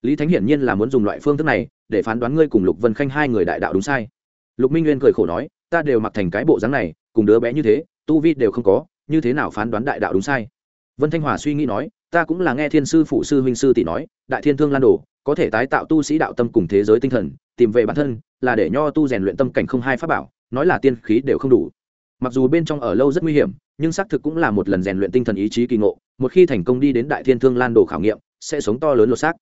Lý thánh hiển nhiên là muốn dùng loại phương thức này để phán đoán ngươi cùng lục vân khanh hai người đại đạo đúng sai. Lục minh nguyên cười khổ nói, ta đều mặc thành cái bộ dáng này, cùng đứa bé như thế, tu vi đều không có, như thế nào phán đoán đại đạo đúng sai? Vân thanh hòa suy nghĩ nói, ta cũng là nghe thiên sư phụ sư huynh sư tỷ nói, đại thiên thương lan đồ, có thể tái tạo tu sĩ đạo tâm cùng thế giới tinh thần, tìm về bản thân, là để nho tu rèn luyện tâm cảnh không hai pháp bảo, nói là tiên khí đều không đủ mặc dù bên trong ở lâu rất nguy hiểm, nhưng xác thực cũng là một lần rèn luyện tinh thần ý chí kỳ ngộ, một khi thành công đi đến đại thiên thương lan đồ khảo nghiệm, sẽ sống to lớn lột xác.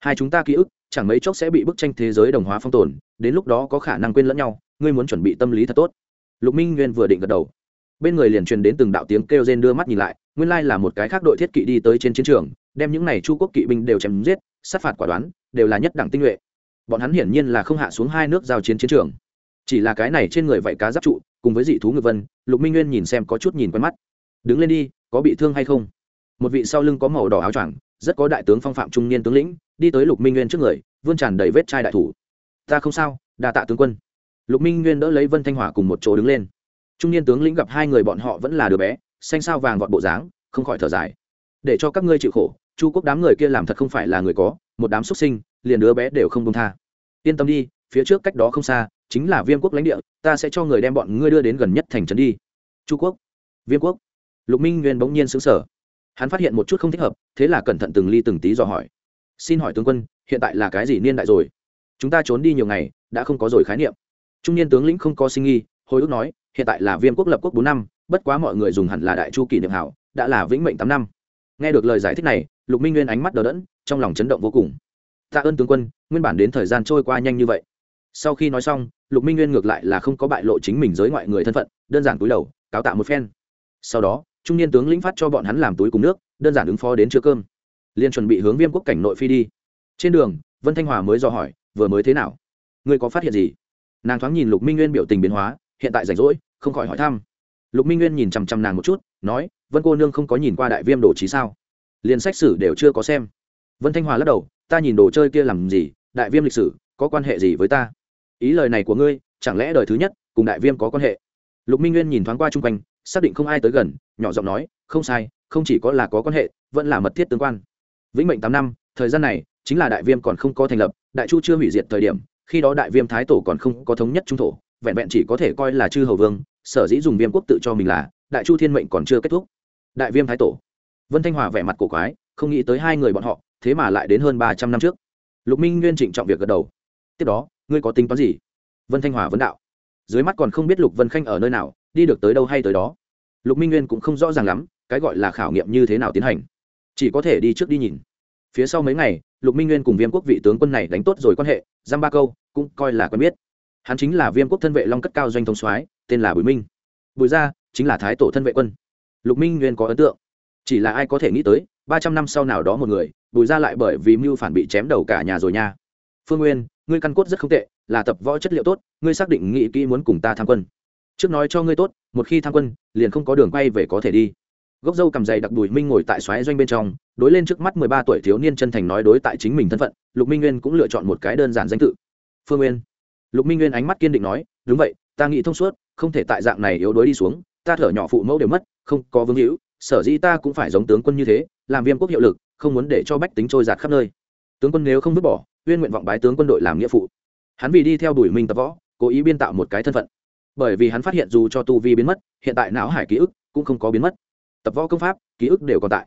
Hai chúng ta ký ức, chẳng mấy chốc sẽ bị bức tranh thế giới đồng hóa phong tồn, đến lúc đó có khả năng quên lẫn nhau, ngươi muốn chuẩn bị tâm lý thật tốt. Lục minh nguyên vừa định gật đầu. Bên người liền truyền đến từng đạo tiếng kêu rên đưa mắt nhìn lại, nguyên lai là một cái khác đội thiết kỵ đi tới trên chiến trường, đem những này chu quốc kỵ binh đều chém giết, sát phạt quả đoán, đều là nhất đẳng tinh nhuệ. Bọn hắn hiển nhiên là không hạ xuống hai nước giao chiến chiến trường. Chỉ là cái này trên người vảy cá giáp trụ cùng với dị thú ngực vân, lục minh nguyên nhìn xem có chút nhìn quen mắt. Đứng lên đi, có bị thương hay không? Một vị sau lưng có màu đỏ áo choàng, rất có đại tướng phong phạm trung niên tướng lĩnh, đi tới lục minh nguyên trước người, vươn tràn đầy vết chai đại thủ. Ta không sao, đa tạ tướng quân. Lục minh nguyên đỡ lấy vân thanh hỏa cùng một chỗ đứng lên. Trung niên tướng lĩnh gặp hai người bọn họ vẫn là đứa bé, xanh sao vàng vọt bộ dáng, không khỏi thở dài. Để cho các ngươi chịu khổ, chu quốc đám người kia làm thật không phải là người có, một đám xuất sinh, liền đứa bé đều không công tha. Yên tâm đi, phía trước cách đó không xa chính là viêm quốc lãnh địa, ta sẽ cho người đem bọn ngươi đưa đến gần nhất thành trấn đi. Chu quốc. Viêm quốc. Lục minh nguyên bỗng nhiên xứng sở hắn phát hiện một chút không thích hợp, thế là cẩn thận từng ly từng tí dò hỏi. Xin hỏi tướng quân, hiện tại là cái gì niên đại rồi? Chúng ta trốn đi nhiều ngày, đã không có rồi khái niệm. Trung niên tướng lĩnh không có sinh nghi, hồi ức nói, hiện tại là viêm quốc lập quốc bốn năm, bất quá mọi người dùng hẳn là đại chu kỷ niệm hảo, đã là vĩnh mệnh tám năm. Nghe được lời giải thích này, lục minh nguyên ánh mắt đờ đẫn, trong lòng chấn động vô cùng. Tạ ơn tướng quân, nguyên bản đến thời gian trôi qua nhanh như vậy sau khi nói xong, lục minh nguyên ngược lại là không có bại lộ chính mình giới ngoại người thân phận, đơn giản túi đầu, cáo tạ một phen. Sau đó, trung niên tướng lĩnh phát cho bọn hắn làm túi cùng nước, đơn giản ứng phó đến chứa cơm. Liền chuẩn bị hướng viêm quốc cảnh nội phi đi. Trên đường, vân thanh hòa mới dò hỏi, vừa mới thế nào? Ngươi có phát hiện gì? Nàng thoáng nhìn lục minh nguyên biểu tình biến hóa, hiện tại rảnh rỗi, không khỏi hỏi thăm. Lục minh nguyên nhìn chằm chằm nàng một chút, nói, vân cô nương không có nhìn qua đại viêm đồ trí sao? Liền sách sử đều chưa có xem. Vân thanh hòa lắc đầu, ta nhìn đồ chơi kia làm gì? Đại viêm lịch sử, có quan hệ gì với ta? Ý lời này của ngươi, chẳng lẽ đời thứ nhất cùng đại viêm có quan hệ? Lục minh nguyên nhìn thoáng qua chung quanh, xác định không ai tới gần, nhỏ giọng nói, không sai, không chỉ có là có quan hệ, vẫn là mật thiết tương quan. Vĩnh mệnh tám năm, thời gian này, chính là đại viêm còn không có thành lập, đại chu chưa hủy diệt thời điểm, khi đó đại viêm thái tổ còn không có thống nhất trung thổ, vẹn vẹn chỉ có thể coi là chư hầu vương, sở dĩ dùng viêm quốc tự cho mình là, đại chu thiên mệnh còn chưa kết thúc. Đại viêm thái tổ. Vân thanh hòa vẻ mặt cổ quái, không nghĩ tới hai người bọn họ, thế mà lại đến hơn ba trăm năm trước. Lục minh nguyên trịnh trọng việc gật đầu. Tiếp đó ngươi có tính toán gì? Vân thanh hòa vấn đạo. Dưới mắt còn không biết lục vân khanh ở nơi nào, đi được tới đâu hay tới đó. Lục minh nguyên cũng không rõ ràng lắm, cái gọi là khảo nghiệm như thế nào tiến hành. Chỉ có thể đi trước đi nhìn. Phía sau mấy ngày, lục minh nguyên cùng viêm quốc vị tướng quân này đánh tốt rồi quan hệ, giam ba câu, cũng coi là quen biết. Hắn chính là viêm quốc thân vệ long cất cao doanh thông soái, tên là bùi minh. Bùi gia, chính là thái tổ thân vệ quân. Lục minh nguyên có ấn tượng. Chỉ là ai có thể nghĩ tới, ba trăm năm sau nào đó một người, bùi gia lại bởi vì mưu phản bị chém đầu cả nhà rồi nha phương nguyên, ngươi căn cốt rất không tệ, là tập võ chất liệu tốt, ngươi xác định nghĩ kỹ muốn cùng ta tham quân. Trước nói cho ngươi tốt, một khi tham quân, liền không có đường quay về có thể đi. Gốc dâu cầm dày đặc đùi minh ngồi tại xoáy doanh bên trong, đối lên trước mắt mười ba tuổi thiếu niên chân thành nói đối tại chính mình thân phận, lục minh nguyên cũng lựa chọn một cái đơn giản danh tự. Phương nguyên. Lục minh nguyên ánh mắt kiên định nói, đúng vậy, ta nghĩ thông suốt, không thể tại dạng này yếu đuối đi xuống, ta thở nhỏ phụ mẫu đều mất, không có vương hữu, sở dĩ ta cũng phải giống tướng quân như thế, làm viêm quốc hiệu lực, không muốn để cho bách tính trôi giạt khắp nơi tướng quân nếu không vứt bỏ, uyên nguyện vọng bái tướng quân đội làm nghĩa phụ. Hắn vì đi theo đuổi minh tập võ, cố ý biên tạo một cái thân phận. Bởi vì hắn phát hiện dù cho tu vi biến mất, hiện tại não hải ký ức cũng không có biến mất. Tập võ công pháp, ký ức đều còn tại.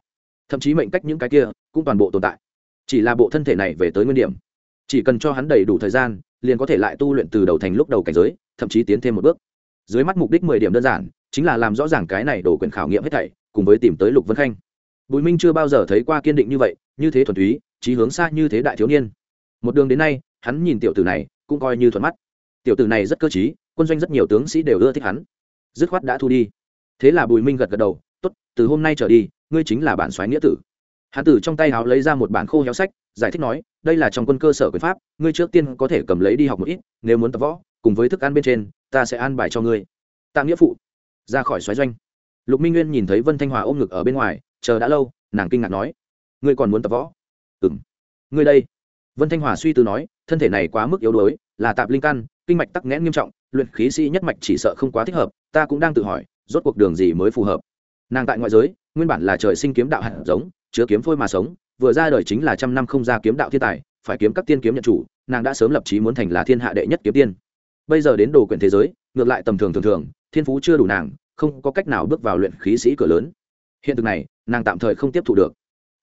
Thậm chí mệnh cách những cái kia cũng toàn bộ tồn tại. Chỉ là bộ thân thể này về tới nguyên điểm. Chỉ cần cho hắn đầy đủ thời gian, liền có thể lại tu luyện từ đầu thành lúc đầu cảnh giới, thậm chí tiến thêm một bước. Dưới mắt mục đích mười điểm đơn giản, chính là làm rõ ràng cái này đổ quyền khảo nghiệm hết thảy, cùng với tìm tới lục vân khanh. Bùi minh chưa bao giờ thấy qua kiên định như vậy, như thế thuần túy trí hướng xa như thế đại thiếu niên. Một đường đến nay, hắn nhìn tiểu tử này, cũng coi như thuận mắt. Tiểu tử này rất cơ t quân doanh rất nhiều tướng sĩ đều ưa thích hắn. Dứt khoát đã thu đi. Thế là bùi minh gật gật đầu t ố t từ hôm nay trở đi, ngươi chính là bản soái nghĩa tử. Hắn tử trong tay háo lấy ra một bản khô héo sách, giải thích nói, đây là trong quân cơ sở quyền pháp, ngươi trước tiên có thể cầm lấy đi học một ít, nếu muốn tập võ, cùng với thức ăn bên trên, ta sẽ an bài cho ngươi. Tạ nghĩa phụ ra khỏi xoáy doanh. Lục minh nguyên nhìn thấy vân thanh hòa ôm ngực ở bên ngoài, chờ đã lâu, nàng kinh ngạc nói, ngươi còn muốn tập võ? Ừng ngươi đây. Vân thanh hòa suy tư nói, thân thể này quá mức yếu đuối, là tạp linh căn, kinh mạch tắc nghẽn nghiêm trọng, luyện khí sĩ nhất mạch chỉ sợ không quá thích hợp, ta cũng đang tự hỏi, rốt cuộc đường gì mới phù hợp. Nàng tại ngoại giới, nguyên bản là trời sinh kiếm đạo hạt giống, chứa kiếm phôi mà sống, vừa ra đời chính là trăm năm không ra kiếm đạo thiên tài, phải kiếm các tiên kiếm nhận chủ, nàng đã sớm lập trí muốn thành là thiên hạ đệ nhất kiếm tiên. Bây giờ đến đồ quyển thế giới, ngược lại tầm thường thường thường, thiên phú chưa đủ nàng, không có cách nào bước vào luyện khí sĩ cửa lớn. Hiện thực này, nàng tạm thời không tiếp thu được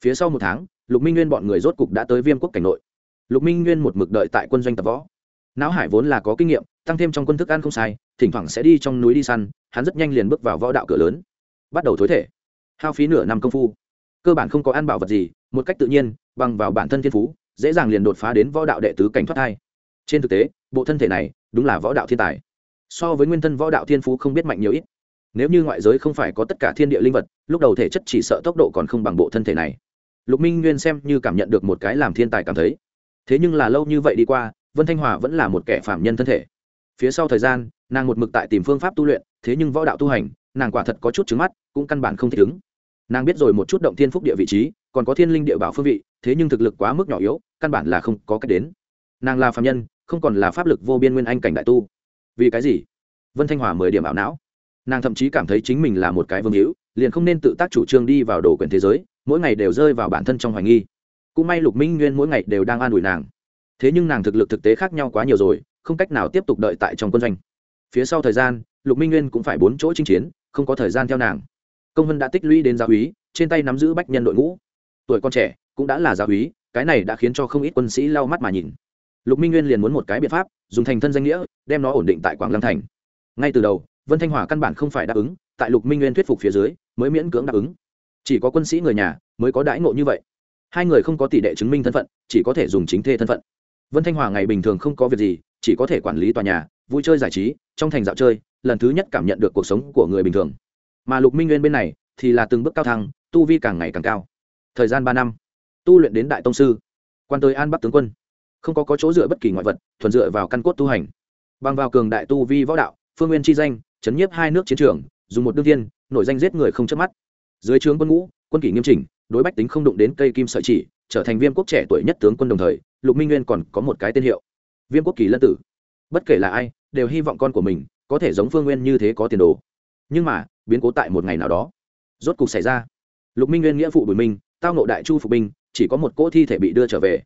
phía sau một tháng, lục minh nguyên bọn người rốt cục đã tới viêm quốc cảnh nội. Lục minh nguyên một mực đợi tại quân doanh tập võ. Não hải vốn là có kinh nghiệm, tăng thêm trong quân thức ăn không sai, thỉnh thoảng sẽ đi trong núi đi săn, hắn rất nhanh liền bước vào võ đạo cửa lớn. Bắt đầu thối thể. Hao phí nửa năm công phu. Cơ bản không có ăn bảo vật gì, một cách tự nhiên, bằng vào bản thân thiên phú, dễ dàng liền đột phá đến võ đạo đệ tứ cảnh thoát thai. Trên thực tế, bộ thân thể này, đúng là võ đạo thiên tài. So với nguyên thân võ đạo thiên phú không biết mạnh nhiều ít. Nếu như ngoại giới không phải có tất cả thiên địa linh vật, lúc đầu thể chất chỉ sợ tốc độ còn không bằng bộ thân thể này lục minh nguyên xem như cảm nhận được một cái làm thiên tài cảm thấy. Thế nhưng là lâu như vậy đi qua, vân thanh hòa vẫn là một kẻ phạm nhân thân thể. Phía sau thời gian, nàng một mực tại tìm phương pháp tu luyện, thế nhưng võ đạo tu hành, nàng quả thật có chút trứng mắt, cũng căn bản không thể ứng. Nàng biết rồi một chút động thiên phúc địa vị trí, còn có thiên linh địa bảo phương vị, thế nhưng thực lực quá mức nhỏ yếu, căn bản là không có cách đến. Nàng là phạm nhân, không còn là pháp lực vô biên nguyên anh cảnh đại tu. Vì cái gì? Vân thanh hòa mười điểm ảo não. Nàng thậm chí cảm thấy chính mình là một cái vương hữu, liền không nên tự tác chủ trương đi vào đồ quyền thế giới mỗi ngày đều rơi vào bản thân trong hoài nghi. Cũng may lục minh nguyên mỗi ngày đều đang an ủi nàng. Thế nhưng nàng thực lực thực tế khác nhau quá nhiều rồi, không cách nào tiếp tục đợi tại trong quân doanh. Phía sau thời gian, lục minh nguyên cũng phải bốn chỗ chinh chiến, không có thời gian theo nàng. Công vân đã tích lũy đến giáo úy, trên tay nắm giữ bách nhân đội ngũ. Tuổi con trẻ, cũng đã là giáo úy, cái này đã khiến cho không ít quân sĩ lau mắt mà nhìn. Lục minh nguyên liền muốn một cái biện pháp, dùng thành thân danh nghĩa, đem nó ổn định tại quảng lăng thành. Ngay từ đầu, vân thanh hòa căn bản không phải đáp ứng, tại lục minh nguyên thuyết phục phía dưới, mới miễn cưỡng đáp ứng chỉ có quân sĩ người nhà mới có đãi ngộ như vậy. Hai người không có tỷ đệ chứng minh thân phận chỉ có thể dùng chính thê thân phận. Vân thanh hòa ngày bình thường không có việc gì chỉ có thể quản lý tòa nhà vui chơi giải trí trong thành dạo chơi lần thứ nhất cảm nhận được cuộc sống của người bình thường. Mà lục minh nguyên bên này thì là từng bước cao thăng tu vi càng ngày càng cao. Thời gian ba năm tu luyện đến đại tông sư quan tới an bắc tướng quân. Không có, có chỗ dựa bất kỳ ngoại vật thuần dựa vào căn cốt tu hành. Bằng vào cường đại tu vi võ đạo phương nguyên chi danh chấn nhiếp hai nước chiến trường dùng một đương viên nổi danh giết người không chớp mắt dưới trướng quân ngũ, quân kỷ nghiêm chỉnh, đối bách tính không đụng đến cây kim sợi chỉ, trở thành viêm quốc trẻ tuổi nhất tướng quân đồng thời, lục minh nguyên còn có một cái tên hiệu, viêm quốc kỳ lân tử. Bất kể là ai, đều hy vọng con của mình có thể giống phương nguyên như thế có tiền đồ. Nhưng mà, biến cố tại một ngày nào đó, rốt cục xảy ra. Lục minh nguyên nghĩa phụ bùi minh, tao nộ đại chu phục binh, chỉ có một cỗ thi thể bị đưa trở về.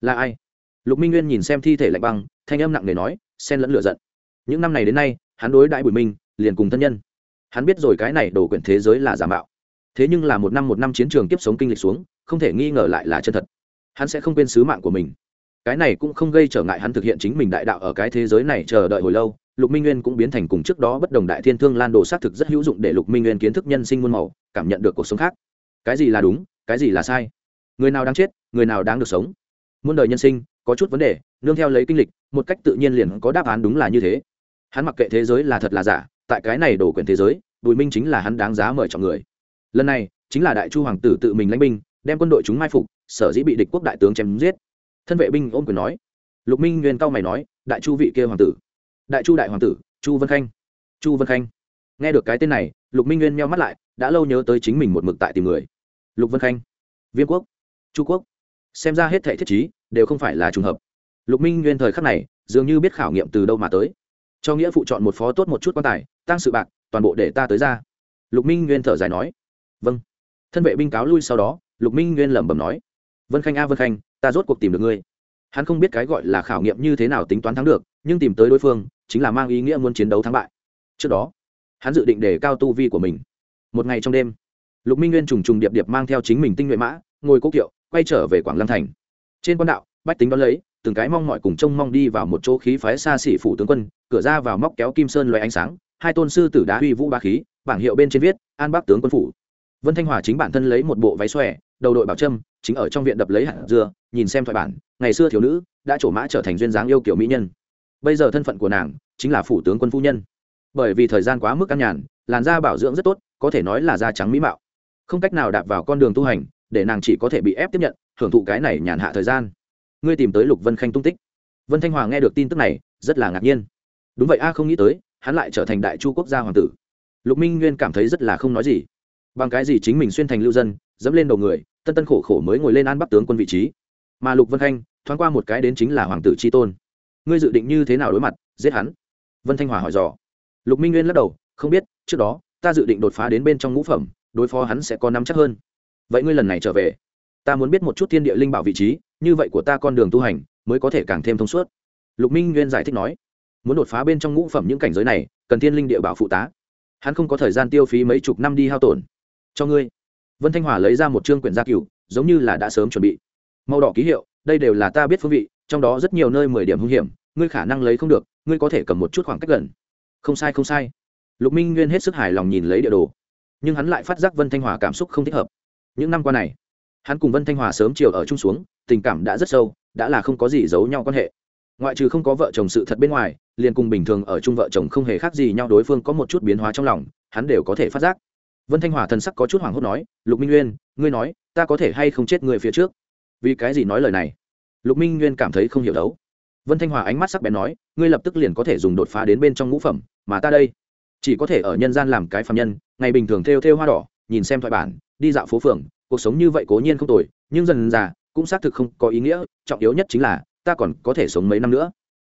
Là ai? Lục minh nguyên nhìn xem thi thể lạnh băng, thanh âm nặng nề nói, xen lẫn lựa giận. Những năm này đến nay, hắn đối đại bùi minh, liền cùng thân nhân. Hắn biết rồi cái này đổ quyển thế giới là giả mạo thế nhưng là một năm một năm chiến trường tiếp sống kinh lịch xuống, không thể nghi ngờ lại là chân thật. Hắn sẽ không quên sứ mạng của mình. Cái này cũng không gây trở ngại hắn thực hiện chính mình đại đạo ở cái thế giới này chờ đợi hồi lâu. Lục minh nguyên cũng biến thành cùng trước đó bất đồng đại thiên thương lan đồ xác thực rất hữu dụng để lục minh nguyên kiến thức nhân sinh muôn màu, cảm nhận được cuộc sống khác. Cái gì là đúng, cái gì là sai? Người nào đáng chết, người nào đáng được sống? Muôn đời nhân sinh, có chút vấn đề, nương theo lấy kinh lịch, một cách tự nhiên liền có đáp án đúng là như thế. Hắn mặc kệ thế giới là thật là giả, tại cái này đổ quyền thế giới, bùi minh chính là hắn đáng giá mời chọn người lần này, chính là đại chu hoàng tử tự mình lãnh binh, đem quân đội chúng mai phục, sở dĩ bị địch quốc đại tướng chém giết. Thân vệ binh ôm quyền nói. Lục minh nguyên cao mày nói, đại chu vị kia hoàng tử. Đại chu đại hoàng tử, chu vân khanh. Chu vân khanh. Nghe được cái tên này, lục minh nguyên meo mắt lại, đã lâu nhớ tới chính mình một mực tại tìm người. Lục vân khanh. Viêm quốc. Chu quốc. Xem ra hết thể thiết chí đều không phải là trùng hợp. Lục minh nguyên thời khắc này, dường như biết khảo nghiệm từ đâu mà tới. Cho nghĩa phụ chọn một phó tốt một chút quan tài tăng sự bạc, toàn bộ để ta tới ra. Lục minh nguyên thở dài nói vâng. Thân vệ binh cáo lui sau đó, lục minh nguyên lẩm bẩm nói, vân khanh a, vân khanh, ta rốt cuộc tìm được ngươi. Hắn không biết cái gọi là khảo nghiệm như thế nào tính toán thắng được, nhưng tìm tới đối phương, chính là mang ý nghĩa muốn chiến đấu thắng bại. Trước đó, hắn dự định để cao tu vi của mình. Một ngày trong đêm, lục minh nguyên trùng trùng điệp điệp mang theo chính mình tinh nhuệ mã, ngồi cố kiệu, quay trở về quảng lăng thành. Trên quan đạo, bách tính đón lấy, từng cái mong mọi cùng trông mong đi vào một chỗ khí phái xa xỉ phủ tướng quân, cửa ra vào móc kéo kim sơn loại ánh sáng, hai tôn sư tử đá huy vũ ba khí, bảng hiệu bên trên viết, an bắc tướng quân phủ vân thanh hòa chính bản thân lấy một bộ váy xòe, đầu đội bảo trâm chính ở trong viện đập lấy hạt dưa, nhìn xem thoại bản, ngày xưa thiếu nữ, đã trổ mã trở thành duyên dáng yêu kiểu mỹ nhân. Bây giờ thân phận của nàng, chính là phủ tướng quân phu nhân. Bởi vì thời gian quá mức căn nhàn, làn da bảo dưỡng rất tốt, có thể nói là da trắng mỹ mạo. Không cách nào đạp vào con đường tu hành, để nàng chỉ có thể bị ép tiếp nhận, hưởng thụ cái này nhàn hạ thời gian. Ngươi tìm tới lục vân khanh tung tích. Vân thanh hòa nghe được tin tức này, rất là ngạc nhiên. Đúng vậy a, không nghĩ tới, hắn lại trở thành đại chu quốc gia hoàng tử. Lục minh nguyên cảm thấy rất là không nói gì bằng cái gì chính mình xuyên thành lưu dân, dẫm lên đầu người, tân tân khổ khổ mới ngồi lên an bắc tướng quân vị trí. Mà lục vân khanh, thoáng qua một cái đến chính là hoàng tử tri tôn. Ngươi dự định như thế nào đối mặt, giết hắn? Vân thanh hòa hỏi dò. Lục minh nguyên lắc đầu, không biết, trước đó, ta dự định đột phá đến bên trong ngũ phẩm, đối phó hắn sẽ có nắm chắc hơn. Vậy ngươi lần này trở về, ta muốn biết một chút thiên địa linh bảo vị trí, như vậy của ta con đường tu hành, mới có thể càng thêm thông suốt. Lục minh nguyên giải thích nói, muốn đột phá bên trong ngũ phẩm những cảnh giới này, cần thiên linh địa bảo phụ tá. Hắn không có thời gian tiêu phí mấy chục năm đi hao tổn cho ngươi. Vân thanh hòa lấy ra một chương quyển gia cửu, giống như là đã sớm chuẩn bị. Màu đỏ ký hiệu, đây đều là ta biết phương vị, trong đó rất nhiều nơi mười điểm hung hiểm, ngươi khả năng lấy không được, ngươi có thể cầm một chút khoảng cách gần. Không sai không sai. Lục minh nguyên hết sức hài lòng nhìn lấy địa đồ, nhưng hắn lại phát giác vân thanh hòa cảm xúc không thích hợp. Những năm qua này, hắn cùng vân thanh hòa sớm chiều ở chung xuống, tình cảm đã rất sâu, đã là không có gì giấu nhau quan hệ. Ngoại trừ không có vợ chồng sự thật bên ngoài, liền cùng bình thường ở chung vợ chồng không hề khác gì nhau, đối phương có một chút biến hóa trong lòng, hắn đều có thể phát giác vân thanh hòa thần sắc có chút hoảng hốt nói, lục minh nguyên, ngươi nói, ta có thể hay không chết người phía trước? Vì cái gì nói lời này? Lục minh nguyên cảm thấy không hiểu đấu. Vân thanh hòa ánh mắt sắc bén nói, ngươi lập tức liền có thể dùng đột phá đến bên trong ngũ phẩm, mà ta đây, chỉ có thể ở nhân gian làm cái phạm nhân, ngày bình thường theo theo hoa đỏ, nhìn xem thoại bản, đi dạo phố phường, cuộc sống như vậy cố nhiên không tồi, nhưng dần già cũng xác thực không có ý nghĩa, trọng yếu nhất chính là, ta còn có thể sống mấy năm nữa.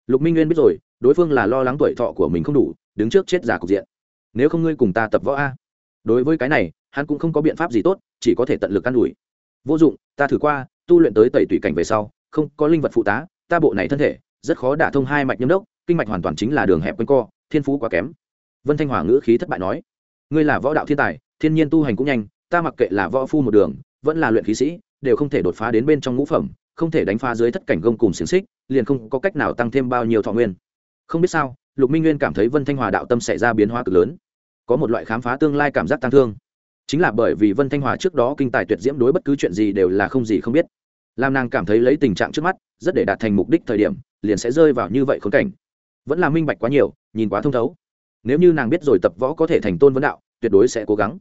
Lục minh nguyên biết rồi, đối phương là lo lắng tuổi thọ của mình không đủ, đứng trước chết giả cục diện. Nếu không ngươi cùng ta tập võ a đối với cái này, hắn cũng không có biện pháp gì tốt, chỉ có thể tận lực ă n ủi. Vô dụng, ta thử qua, tu luyện tới tẩy tủy cảnh về sau, không, có linh vật phụ tá, ta bộ này thân thể, rất khó đả thông hai mạch nhâm đốc, kinh mạch hoàn toàn chính là đường hẹp quanh co, thiên phú quá kém. Vân thanh hòa ngữ khí thất bại nói, ngươi là võ đạo thiên tài, thiên nhiên tu hành cũng nhanh, ta mặc kệ là võ phu một đường, vẫn là luyện khí sĩ, đều không thể đột phá đến bên trong ngũ phẩm, không thể đánh phá dưới thất cảnh gông cùng xiềng xích, liền không có cách nào tăng thêm bao nhiêu thọ nguyên. Không biết sao, lục minh nguyên cảm thấy vân thanh hòa đạo tâm xảy ra biến hóa cực lớn có một loại khám phá tương lai cảm giác tăng thương. Chính là bởi vì vân thanh hòa trước đó kinh tài tuyệt diễm đối bất cứ chuyện gì đều là không gì không biết. Làm nàng cảm thấy lấy tình trạng trước mắt, rất để đạt thành mục đích thời điểm, liền sẽ rơi vào như vậy khốn cảnh. Vẫn là minh bạch quá nhiều, nhìn quá thông thấu. Nếu như nàng biết rồi tập võ có thể thành tôn vấn đạo, tuyệt đối sẽ cố gắng.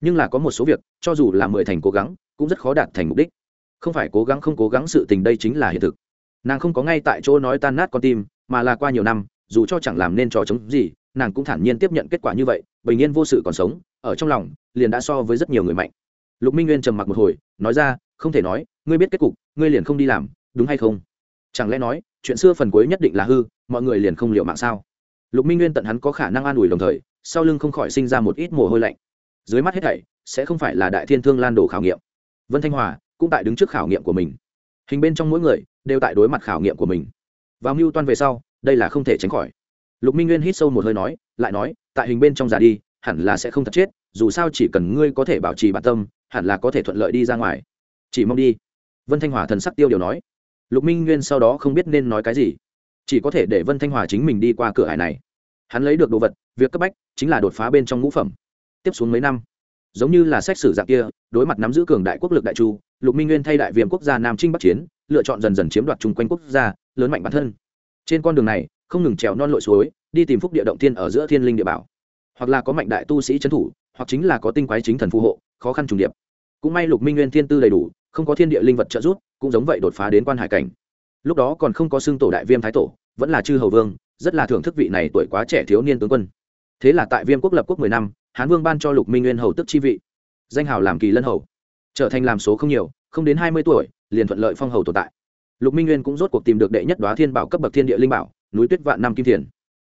Nhưng là có một số việc, cho dù là mười thành cố gắng, cũng rất khó đạt thành mục đích. Không phải cố gắng không cố gắng sự tình đây chính là hiện thực. Nàng không có ngay tại chỗ nói tan nát con tim, mà là qua nhiều năm, dù cho chẳng làm nên trò chống gì nàng cũng thản nhiên tiếp nhận kết quả như vậy, bình yên vô sự còn sống, ở trong lòng, liền đã so với rất nhiều người mạnh. Lục minh nguyên trầm mặc một hồi, nói ra, không thể nói, ngươi biết kết cục, ngươi liền không đi làm, đúng hay không? Chẳng lẽ nói, chuyện xưa phần cuối nhất định là hư, mọi người liền không liệu mạng sao? Lục minh nguyên tận hắn có khả năng an ủi đồng thời, sau lưng không khỏi sinh ra một ít mồ hôi lạnh. Dưới mắt hết thảy, sẽ không phải là đại thiên thương lan đồ khảo nghiệm. Vân thanh hòa cũng tại đứng trước khảo nghiệm của mình. Hình bên trong mỗi người đều tại đối mặt khảo nghiệm của mình. Vào mưu toan về sau, đây là không thể tránh khỏi lục minh nguyên hít sâu một hơi nói, lại nói, tại hình bên trong giả đi, hẳn là sẽ không thật chết, dù sao chỉ cần ngươi có thể bảo trì bản tâm, hẳn là có thể thuận lợi đi ra ngoài. Chỉ mong đi. Vân thanh hòa thần sắc tiêu điều nói. Lục minh nguyên sau đó không biết nên nói cái gì. Chỉ có thể để vân thanh hòa chính mình đi qua cửa hải này. Hắn lấy được đồ vật, việc cấp bách chính là đột phá bên trong ngũ phẩm. Tiếp xuống mấy năm, giống như là xét xử dạng kia, đối mặt nắm giữ cường đại quốc lực đại chu, lục minh nguyên thay đại viêm quốc gia nam trinh bắc chiến, lựa chọn dần dần chiếm đoạt chung quanh quốc gia, lớn mạnh bản thân. Trên con đường này không ngừng trèo non lội suối, đi tìm phúc địa động thiên ở giữa thiên linh địa bảo. Hoặc là có mạnh đại tu sĩ trấn thủ, hoặc chính là có tinh quái chính thần phù hộ, khó khăn trùng điệp. Cũng may lục minh nguyên thiên tư đầy đủ, không có thiên địa linh vật trợ giúp, cũng giống vậy đột phá đến quan hải cảnh. Lúc đó còn không có xưng tổ đại viêm thái tổ, vẫn là chư hầu vương, rất là thưởng thức vị này tuổi quá trẻ thiếu niên tướng quân. Thế là tại viêm quốc lập quốc mười năm, hán vương ban cho lục minh nguyên hầu tức chi vị. Danh hào làm kỳ lân hầu. Trở thành làm số không nhiều, không đến hai mươi tuổi, liền thuận lợi phong hầu tồn tại. Lục minh nguyên cũng rốt cuộc tìm được đệ nhất đoá thiên bảo cấp bậc thiên địa linh bảo núi tuyết vạn năm kim thiền.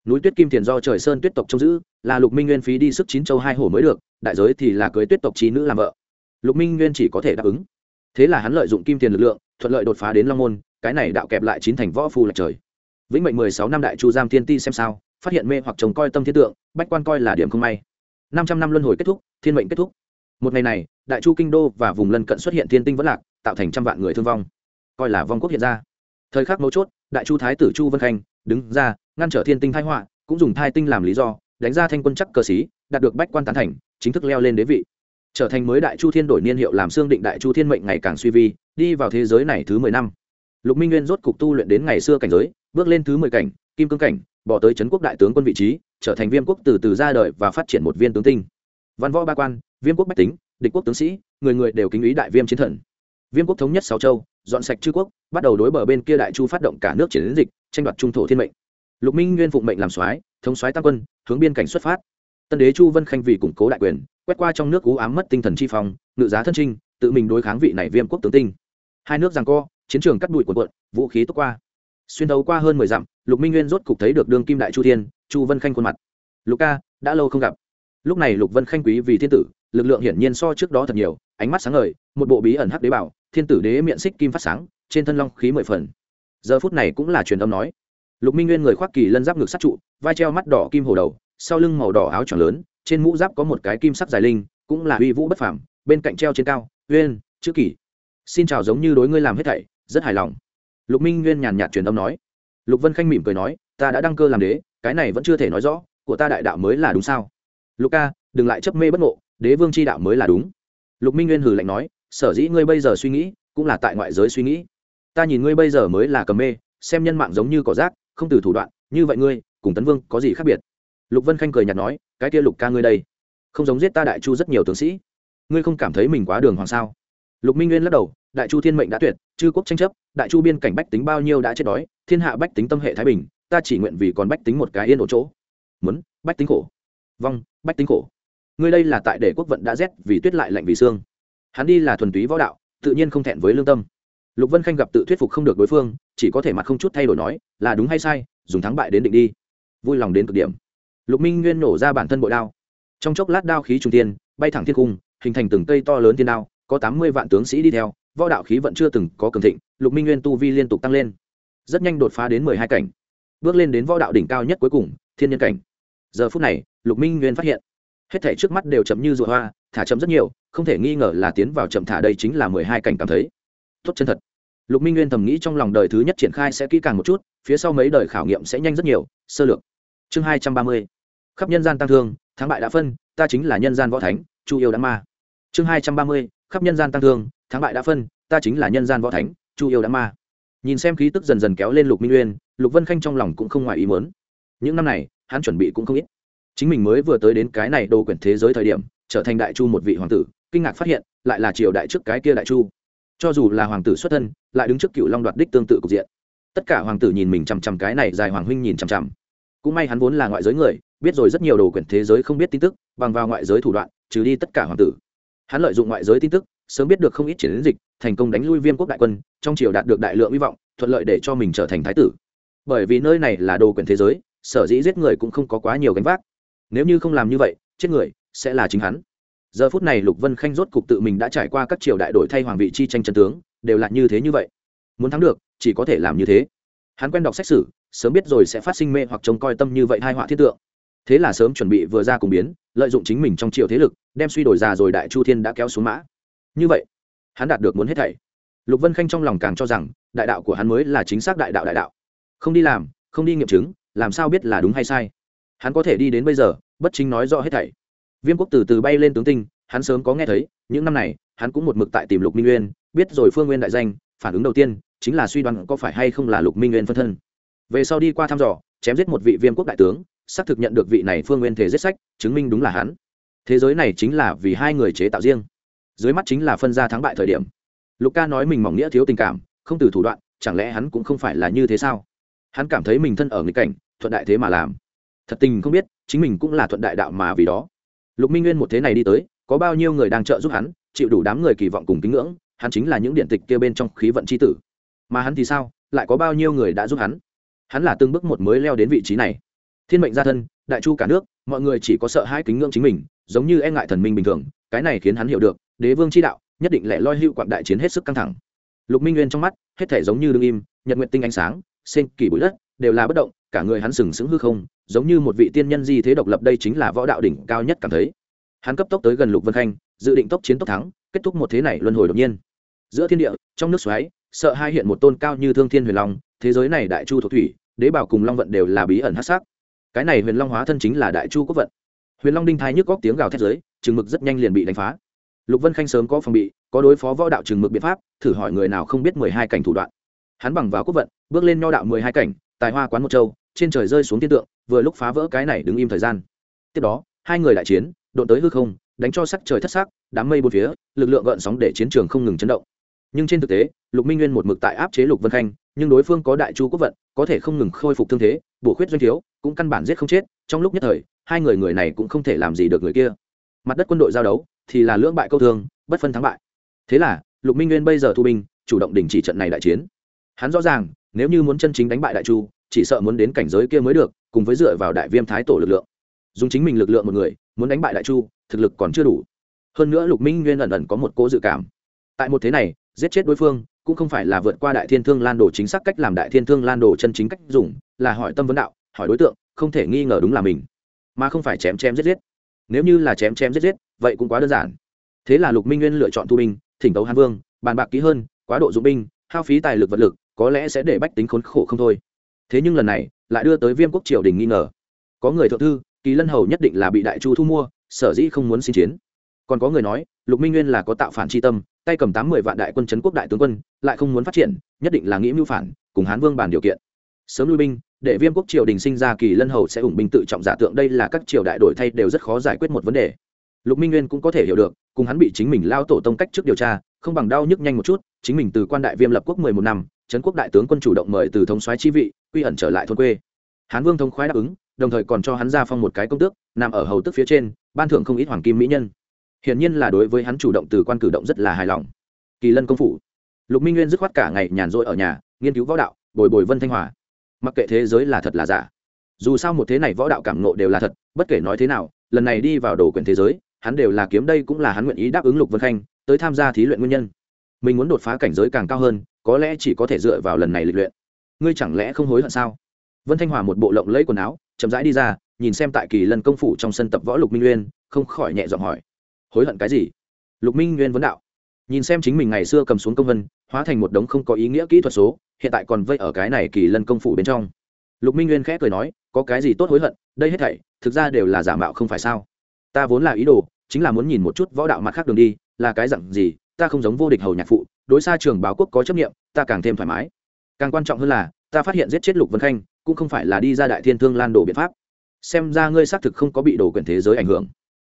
Núi tuyết kim thiền do trời sơn tuyết tộc trông giữ, là lục minh nguyên phí đi sức chín châu hai hổ mới được, đại giới thì là cưới tuyết tộc trí nữ làm vợ. Lục minh nguyên chỉ có thể đáp ứng. Thế là hắn lợi dụng kim tiền lực lượng, thuận lợi đột phá đến long môn, cái này đạo kẹp lại chín thành võ phù lạch trời. Vĩnh mệnh mười sáu năm đại chu giam thiên ti xem sao, phát hiện mê hoặc chồng coi tâm thiên tượng, bách quan coi là điểm không may. Năm trăm năm luân hồi kết thúc, thiên mệnh kết thúc. Một ngày này, đại chu kinh đô và vùng lân cận xuất hiện thiên tinh vẫn lạc, tạo thành trăm vạn người thương vong. Coi là vong quốc hiện ra thời khắc mấu chốt, đại chu thái tử chu vân khanh đứng ra, ngăn trở thiên tinh thái họa, cũng dùng thai tinh làm lý do, đánh ra thanh quân chắc cờ xí, đạt được bách quan tán thành, chính thức leo lên đế vị. Trở thành mới đại chu thiên đổi niên hiệu làm xương định đại chu thiên mệnh ngày càng suy vi, đi vào thế giới này thứ mười năm. Lục minh nguyên rốt cục tu luyện đến ngày xưa cảnh giới, bước lên thứ mười cảnh, kim cương cảnh, bỏ tới trấn quốc đại tướng quân vị trí, trở thành viêm quốc từ từ ra đời và phát triển một viên tướng tinh. Văn võ ba quan, viêm quốc bách tính, địch quốc tướng sĩ, người người đều kính ý đại viêm chiến thần. Viêm quốc thống nhất sáu châu dọn sạch chư quốc, bắt đầu đối bờ bên kia đại chu phát động cả nước chiến dịch, tranh đoạt trung thổ thiên mệnh. Lục minh nguyên phụng mệnh làm soái, thống soái tam quân, hướng biên cảnh xuất phát. Tân đế chu vân khanh vì củng cố đại quyền, quét qua trong nước cú ám mất tinh thần chi phong, ngự giá thân trinh, tự mình đối kháng vị này viêm quốc tướng tinh. Hai nước giằng co, chiến trường cắt đùi cuộn cuộn, vũ khí tốc qua. Xuyên đấu qua hơn mười dặm, lục minh nguyên rốt cục thấy được đương kim đại chu thiên, chu vân khanh khuôn mặt. Lục ca, đã lâu không gặp. Lúc này lục vân khanh quý vì thiên tử, lực lượng hiển nhiên so trước đó thật nhiều ánh mắt sáng ngời, một bộ bí ẩn hắc đế bảo, thiên tử đế miệng xích kim phát sáng, trên thân long khí mười phần. Giờ phút này cũng là truyền âm nói. Lục minh nguyên người khoác kỳ lân giáp ngực sát trụ, vai treo mắt đỏ kim hồ đầu, sau lưng màu đỏ áo tròn lớn, trên mũ giáp có một cái kim sắc dài linh, cũng là uy vũ bất phàm, bên cạnh treo trên cao, uyên, chữ kỷ. Xin chào giống như đối ngươi làm hết thảy, rất hài lòng. Lục minh nguyên nhàn nhạt truyền âm nói. Lục vân khanh mỉm cười nói, ta đã đăng cơ làm đế, cái này vẫn chưa thể nói rõ, của ta đại đạo mới là đúng sao? Lục ca, đừng lại chấp mê bất ngộ, đế vương c h i đạo mới là đúng lục minh nguyên hử lạnh nói, sở dĩ ngươi bây giờ suy nghĩ, cũng là tại ngoại giới suy nghĩ. Ta nhìn ngươi bây giờ mới là cầm mê, xem nhân mạng giống như cỏ rác, không từ thủ đoạn, như vậy ngươi, cùng tấn vương có gì khác biệt? Lục vân khanh cười nhạt nói, cái kia lục ca ngươi đây, không giống giết ta đại chu rất nhiều tướng sĩ. Ngươi không cảm thấy mình quá đường hoàng sao? Lục minh nguyên lắc đầu, đại chu thiên mệnh đã tuyệt, chư quốc tranh chấp, đại chu biên cảnh bách tính bao nhiêu đã chết đói, thiên hạ bách tính tâm hệ thái bình, ta chỉ nguyện vì còn bách tính một cái yên ổn chỗ. Muốn, bách tính khổ. Vong, bách tính khổ ngươi đây là tại để quốc vận đã rét vì tuyết lại lạnh vì xương. Hắn đi là thuần túy võ đạo, tự nhiên không thẹn với lương tâm. Lục vân khanh gặp tự thuyết phục không được đối phương, chỉ có thể mặt không chút thay đổi nói, là đúng hay sai, dùng thắng bại đến định đi. Vui lòng đến cực điểm. Lục minh nguyên nổ ra bản thân bội đao. Trong chốc lát đao khí trung tiên bay thẳng thiên cung, hình thành từng cây to lớn thiên đao, có tám mươi vạn tướng sĩ đi theo, võ đạo khí vẫn chưa từng có cường thịnh, lục minh nguyên tu vi liên tục tăng lên. Rất nhanh đột phá đến mười hai cảnh. Bước lên đến võ đạo đỉnh cao nhất cuối cùng, thiên nhân cảnh. Giờ phút này, lục minh nguyên phát hiện hết thảy trước mắt đều chậm như rùa hoa, thả chậm rất nhiều, không thể nghi ngờ là tiến vào chậm thả đây chính là mười hai cảnh cảm thấy. Tốt chân thật. Lục minh nguyên thầm nghĩ trong lòng đời thứ nhất triển khai sẽ kỹ càng một chút, phía sau mấy đời khảo nghiệm sẽ nhanh rất nhiều, sơ lược. Chương hai trăm ba mươi. Khắp nhân gian tăng thương, thắng bại đã phân, ta chính là nhân gian võ thánh, chu yêu đã ma. Chương hai trăm ba mươi. Khắp nhân gian tăng thương, thắng bại đã phân, ta chính là nhân gian võ thánh, chu yêu đã ma. Nhìn xem khí tức dần dần kéo lên lục minh uyên lục vân khanh trong lòng cũng không ngoài ý muốn. Những năm này, hắn chuẩn bị cũng không ít chính mình mới vừa tới đến cái này đồ quyển thế giới thời điểm, trở thành đại chu một vị hoàng tử, kinh ngạc phát hiện, lại là triều đại trước cái kia đại chu. Cho dù là hoàng tử xuất thân, lại đứng trước cựu long đoạt đích tương tự cục diện. Tất cả hoàng tử nhìn mình chằm chằm cái này, dài hoàng huynh nhìn chằm chằm. Cũng may hắn vốn là ngoại giới người, biết rồi rất nhiều đồ quyển thế giới không biết tin tức, bằng vào ngoại giới thủ đoạn, trừ đi tất cả hoàng tử. Hắn lợi dụng ngoại giới tin tức, sớm biết được không ít chiến dịch, thành công đánh lui viêm quốc đại quân, trong triều đạt được đại lượng hy vọng, thuận lợi để cho mình trở thành thái tử. Bởi vì nơi này là đồ quyển thế giới, sở dĩ giết người cũng không có quá nhiều gánh vác nếu như không làm như vậy chết người sẽ là chính hắn. Giờ phút này lục vân khanh rốt cục tự mình đã trải qua các triều đại đổi thay hoàng vị chi tranh chân tướng đều là như thế như vậy. Muốn thắng được chỉ có thể làm như thế. Hắn quen đọc sách sử, sớm biết rồi sẽ phát sinh mê hoặc trông coi tâm như vậy hai họa thiết tượng. Thế là sớm chuẩn bị vừa ra cùng biến lợi dụng chính mình trong triều thế lực đem suy đổi già rồi đại chu thiên đã kéo xuống mã. Như vậy hắn đạt được muốn hết thảy. Lục vân khanh trong lòng càng cho rằng đại đạo của hắn mới là chính xác đại đạo đại đạo. Không đi làm không đi nghiệm chứng làm sao biết là đúng hay sai hắn có thể đi đến bây giờ, bất chính nói rõ hết thảy. Viêm quốc từ từ bay lên tướng tinh, hắn sớm có nghe thấy, những năm này, hắn cũng một mực tại tìm lục minh nguyên, biết rồi phương nguyên đại danh, phản ứng đầu tiên, chính là suy đoán có phải hay không là lục minh nguyên phân thân. Về sau đi qua thăm dò, chém giết một vị viêm quốc đại tướng, xác thực nhận được vị này phương nguyên thể giết sách, chứng minh đúng là hắn. Thế giới này chính là vì hai người chế tạo riêng. Dưới mắt chính là phân ra thắng bại thời điểm. Lục ca nói mình mỏng nghĩa thiếu tình cảm, không từ thủ đoạn, chẳng lẽ hắn cũng không phải là như thế sao? Hắn cảm thấy mình thân ở nghịch cảnh, thuận đại thế mà làm thật tình không biết, chính mình cũng là thuận đại đạo mà vì đó. Lục minh nguyên một thế này đi tới, có bao nhiêu người đang trợ giúp hắn, chịu đủ đám người kỳ vọng cùng kính ngưỡng, hắn chính là những điện tịch kia bên trong khí vận c h i tử. Mà hắn thì sao? Lại có bao nhiêu người đã giúp hắn? Hắn là từng bước một mới leo đến vị trí này. Thiên mệnh gia thân, đại chu cả nước, mọi người chỉ có sợ hai kính ngưỡng chính mình, giống như e ngại thần minh bình thường, cái này khiến hắn hiểu được, đế vương chi đạo, nhất định lẽ loi hữu quạng đại chiến hết sức căng thẳng. Lục minh nguyên trong mắt, hết thể giống như đương im, nhật nguyện tinh ánh sáng sen kỳ bụi đất, đều là bất động cả người hắn sừng sững hư không, giống như một vị tiên nhân di thế độc lập đây chính là võ đạo đỉnh cao nhất cảm thấy. Hắn cấp tốc tới gần lục vân khanh, dự định tốc chiến tốc thắng, kết thúc một thế này luân hồi đột nhiên. Giữa thiên địa, trong nước xoáy, sợ hai hiện một tôn cao như thương thiên huyền long, thế giới này đại chu thuộc thủy, đế bảo cùng long vận đều là bí ẩn hát sắc. Cái này huyền long hóa thân chính là đại chu quốc vận. Huyền long đinh thái nhức góc tiếng gào thét giới chừng mực rất nhanh liền bị đánh phá. Lục vân khanh sớm có phòng bị, có đối phó võ đạo chừng mực biện pháp, thử hỏi người nào không biết mười hai cảnh thủ đoạn. Hắn bằng vào quốc vận, bước lên nho đạo mười hai cảnh, tài hoa quán một châu trên trời rơi xuống thiên tượng, vừa lúc phá vỡ cái này đứng im thời gian. Tiếp đó, hai người đại chiến, độn tới hư không, đánh cho sắc trời thất sắc, đám mây bốn phía, lực lượng gợn sóng để chiến trường không ngừng chấn động. Nhưng trên thực tế, lục minh nguyên một mực tại áp chế lục vân khanh, nhưng đối phương có đại chu quốc vận, có thể không ngừng khôi phục thương thế, bổ khuyết doanh thiếu, cũng căn bản giết không chết. Trong lúc nhất thời, hai người người này cũng không thể làm gì được người kia. Mặt đất quân đội giao đấu, thì là lưỡng bại câu thương, bất phân thắng bại. Thế là, lục minh nguyên bây giờ thu binh, chủ động đình chỉ trận này đại chiến. Hắn rõ ràng, nếu như muốn chân chính đánh bại đại chu chỉ sợ muốn đến cảnh giới kia mới được, cùng với dựa vào đại viêm thái tổ lực lượng. Dùng chính mình lực lượng một người, muốn đánh bại đại chu, thực lực còn chưa đủ. Hơn nữa lục minh nguyên ẩn ẩn có một cố dự cảm. Tại một thế này, giết chết đối phương, cũng không phải là vượt qua đại thiên thương lan đồ chính xác cách làm đại thiên thương lan đồ chân chính cách dùng, là hỏi tâm vấn đạo, hỏi đối tượng, không thể nghi ngờ đúng là mình. Mà không phải chém chém giết giết. Nếu như là chém chém giết giết, vậy cũng quá đơn giản. Thế là lục minh nguyên lựa chọn thu binh, thỉnh tấu hàn vương, bàn bạc kỹ hơn, quá độ dụng binh, hao phí tài lực vật lực, có lẽ sẽ để bách tính khốn khổ không thôi thế nhưng lần này, lại đưa tới viêm quốc triều đình nghi ngờ. Có người thượng thư, kỳ lân hầu nhất định là bị đại chu thu mua, sở dĩ không muốn xin chiến. Còn có người nói, lục minh nguyên là có tạo phản c tâm, tay cầm tám mươi vạn đại quân c quốc đại tướng quân, lại không muốn phát triển, nhất định là nghĩ mưu phản, cùng hán vương bàn điều kiện. Sớm lui binh, để viêm quốc triều đình sinh ra kỳ lân hầu sẽ ủng binh tự trọng giả tượng, đây là các triều đại đổi thay đều rất khó giải quyết một vấn đề. Lục minh nguyên cũng có thể hiểu được, cùng hắn bị chính mình lao tổ tông cách trước điều tra, không bằng đau nhức nhanh một chút, chính mình từ quan đại viêm lập quốc mười một năm trấn quốc đại tướng quân chủ động mời từ thống soái chi vị quy ẩn trở lại thôn quê. Hán vương thông khoái đáp ứng, đồng thời còn cho hắn ra phong một cái công tước, nằm ở hầu tức phía trên, ban thưởng không ít hoàng kim mỹ nhân. Hiển nhiên là đối với hắn chủ động từ quan cử động rất là hài lòng. Kỳ lân công phủ. Lục minh nguyên dứt khoát cả ngày nhàn rỗi ở nhà, nghiên cứu võ đạo, bồi bồi vân thanh hòa. Mặc kệ thế giới là thật là giả. Dù sao một thế này võ đạo cảm nộ đều là thật, bất kể nói thế nào, lần này đi vào đồ quyền thế giới, hắn đều là kiếm đây cũng là hắn nguyện ý đáp ứng lục vân khanh, tới tham gia thí luyện nguyên nhân. Mình muốn đột phá cảnh giới càng cao hơn, có lẽ chỉ có thể dựa vào lần này lịch luyện ngươi chẳng lẽ không hối hận sao? Vân thanh hòa một bộ lộng lẫy quần áo, chậm rãi đi ra, nhìn xem tại kỳ lần công phủ trong sân tập võ lục minh nguyên, không khỏi nhẹ giọng hỏi, hối hận cái gì? Lục minh nguyên vấn đạo, nhìn xem chính mình ngày xưa cầm xuống công vân, hóa thành một đống không có ý nghĩa kỹ thuật số, hiện tại còn vây ở cái này kỳ lân công phủ bên trong. Lục minh nguyên khẽ cười nói, có cái gì tốt hối hận, đây hết thảy, thực ra đều là giả mạo không phải sao? Ta vốn là ý đồ, chính là muốn nhìn một chút võ đạo mặt khác đường đi, là cái dặn gì, ta không giống vô địch hầu nhạc phụ, đối xa trường báo quốc có chấp nghiệm ta càng thêm thoải mái càng quan trọng hơn là, ta phát hiện giết chết lục vân khanh, cũng không phải là đi ra đại thiên thương lan đổ biện pháp. Xem ra ngươi xác thực không có bị đổ quyền thế giới ảnh hưởng.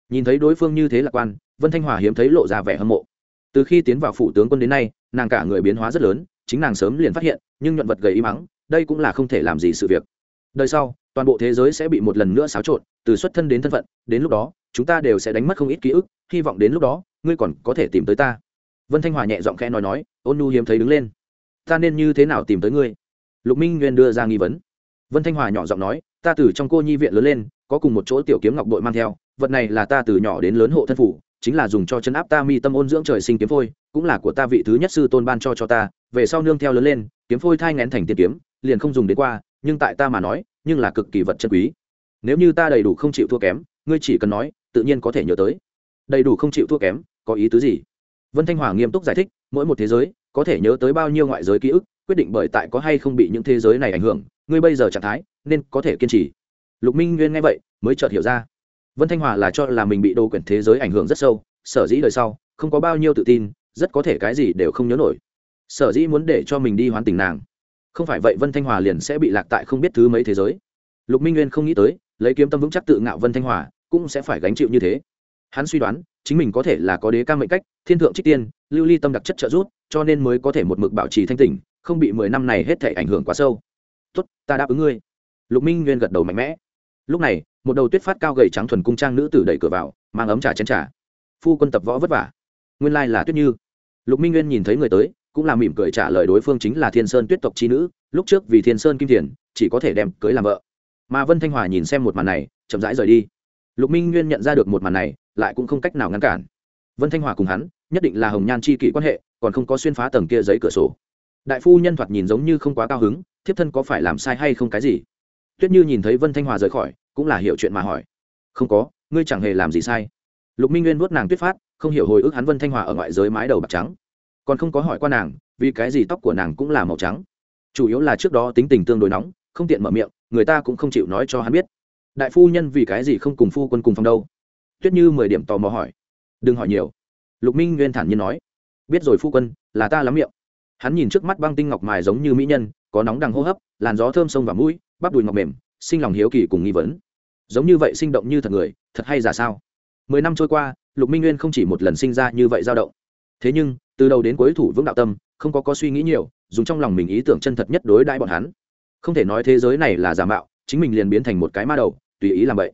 Nhìn thấy đối phương như thế lạc quan, vân thanh hòa hiếm thấy lộ ra vẻ hâm mộ. Từ khi tiến vào phủ tướng quân đến nay, nàng cả người biến hóa rất lớn, chính nàng sớm liền phát hiện, nhưng nhuận vật gầy y mắng, đây cũng là không thể làm gì sự việc. Đời sau, toàn bộ thế giới sẽ bị một lần nữa xáo trộn, từ xuất thân đến thân phận, đến lúc đó, chúng ta đều sẽ đánh mất không ít ký ức, hy vọng đến lúc đó, ngươi còn có thể tìm tới ta. Vân thanh hòa nhẹ giọng khẽ nói nói, ôn nu hiếm thấy đứng lên ta nên như thế nào tìm tới ngươi? Lục minh nguyên đưa ra nghi vấn. Vân thanh hòa nhỏ giọng nói, ta từ trong cô nhi viện lớn lên, có cùng một chỗ tiểu kiếm ngọc đội mang theo, vật này là ta từ nhỏ đến lớn hộ thân phủ, chính là dùng cho chân áp ta mi tâm ôn dưỡng trời sinh kiếm phôi, cũng là của ta vị thứ nhất sư tôn ban cho cho ta, về sau nương theo lớn lên, kiếm phôi thai ngén thành tiền kiếm, liền không dùng đến qua, nhưng tại ta mà nói, nhưng là cực kỳ vật chân quý. Nếu như ta đầy đủ không chịu thua kém, ngươi chỉ cần nói, tự nhiên có thể nhớ tới. Đầy đủ không chịu thua kém, có ý tứ gì? Vân thanh hòa nghiêm túc giải thích, mỗi một thế giới có thể nhớ tới bao nhiêu ngoại giới ký ức, quyết định bởi tại có hay không bị những thế giới này ảnh hưởng, ngươi bây giờ trạng thái, nên có thể kiên trì. Lục minh nguyên nghe vậy, mới chợt hiểu ra. Vân thanh hòa là cho là mình bị đồ quyển thế giới ảnh hưởng rất sâu, sở dĩ đời sau, không có bao nhiêu tự tin, rất có thể cái gì đều không nhớ nổi. Sở dĩ muốn để cho mình đi hoán tình nàng. Không phải vậy vân thanh hòa liền sẽ bị lạc tại không biết thứ mấy thế giới. Lục minh nguyên không nghĩ tới, lấy kiếm tâm vững chắc tự ngạo vân thanh hòa, cũng sẽ phải gánh chịu như thế. Hắn suy đoán, chính mình có thể là có đế ca mệnh cách, thiên thượng trích tiên, lưu ly tâm đặc chất trợ giúp cho nên mới có thể một mực bảo trì thanh tỉnh, không bị mười năm này hết thể ảnh hưởng quá sâu. Tốt, ta đáp ứng ngươi. Lục minh nguyên gật đầu mạnh mẽ. Lúc này, một đầu tuyết phát cao gầy trắng thuần cung trang nữ tử đẩy cửa vào, mang ấm trà chén trà. Phu quân tập võ vất vả. Nguyên lai là tuyết như. Lục minh nguyên nhìn thấy người tới, cũng là mỉm cười trả lời đối phương chính là thiên sơn tuyết tộc chi nữ, lúc trước vì thiên sơn kim thiền, chỉ có thể đem cưới làm vợ. Mà vân thanh hòa nhìn xem một màn này, chậm rãi rời đi. Lục minh nguyên nhận ra được một màn này, lại cũng không cách nào ngăn cản. Vân thanh hòa cùng hắn nhất định là hồng nhan chi kỷ quan hệ, còn không có xuyên phá tầng kia giấy cửa sổ. Đại phu nhân thoạt nhìn giống như không quá cao hứng, thiếp thân có phải làm sai hay không cái gì? Tuyết như nhìn thấy vân thanh hòa rời khỏi, cũng là hiểu chuyện mà hỏi. Không có, ngươi chẳng hề làm gì sai. Lục minh nguyên vuốt nàng tuyết phát, không hiểu hồi ức hắn vân thanh hòa ở ngoại giới mái đầu bạc trắng. Còn không có hỏi qua nàng, vì cái gì tóc của nàng cũng là màu trắng. Chủ yếu là trước đó tính tình tương đối nóng, không tiện mở miệng, người ta cũng không chịu nói cho hắn biết. Đại phu nhân vì cái gì không cùng phu quân cùng phòng đâu? Tuyết như mười điểm tò mò hỏi. Đừng hỏi nhiều lục minh nguyên thản nhiên nói, biết rồi phu quân, là ta lắm miệng. Hắn nhìn trước mắt băng tinh ngọc mài giống như mỹ nhân, có nóng đằng hô hấp, làn gió thơm sông và mũi, bắp đùi ngọc mềm, sinh lòng hiếu kỳ cùng nghi vấn. Giống như vậy sinh động như thật người, thật hay giả sao? Mười năm trôi qua, lục minh nguyên không chỉ một lần sinh ra như vậy dao động. Thế nhưng, từ đầu đến cuối thủ vững đạo tâm, không có có suy nghĩ nhiều, dùng trong lòng mình ý tưởng chân thật nhất đối đãi bọn hắn. Không thể nói thế giới này là giả mạo, chính mình liền biến thành một cái ma đầu, tùy ý làm vậy.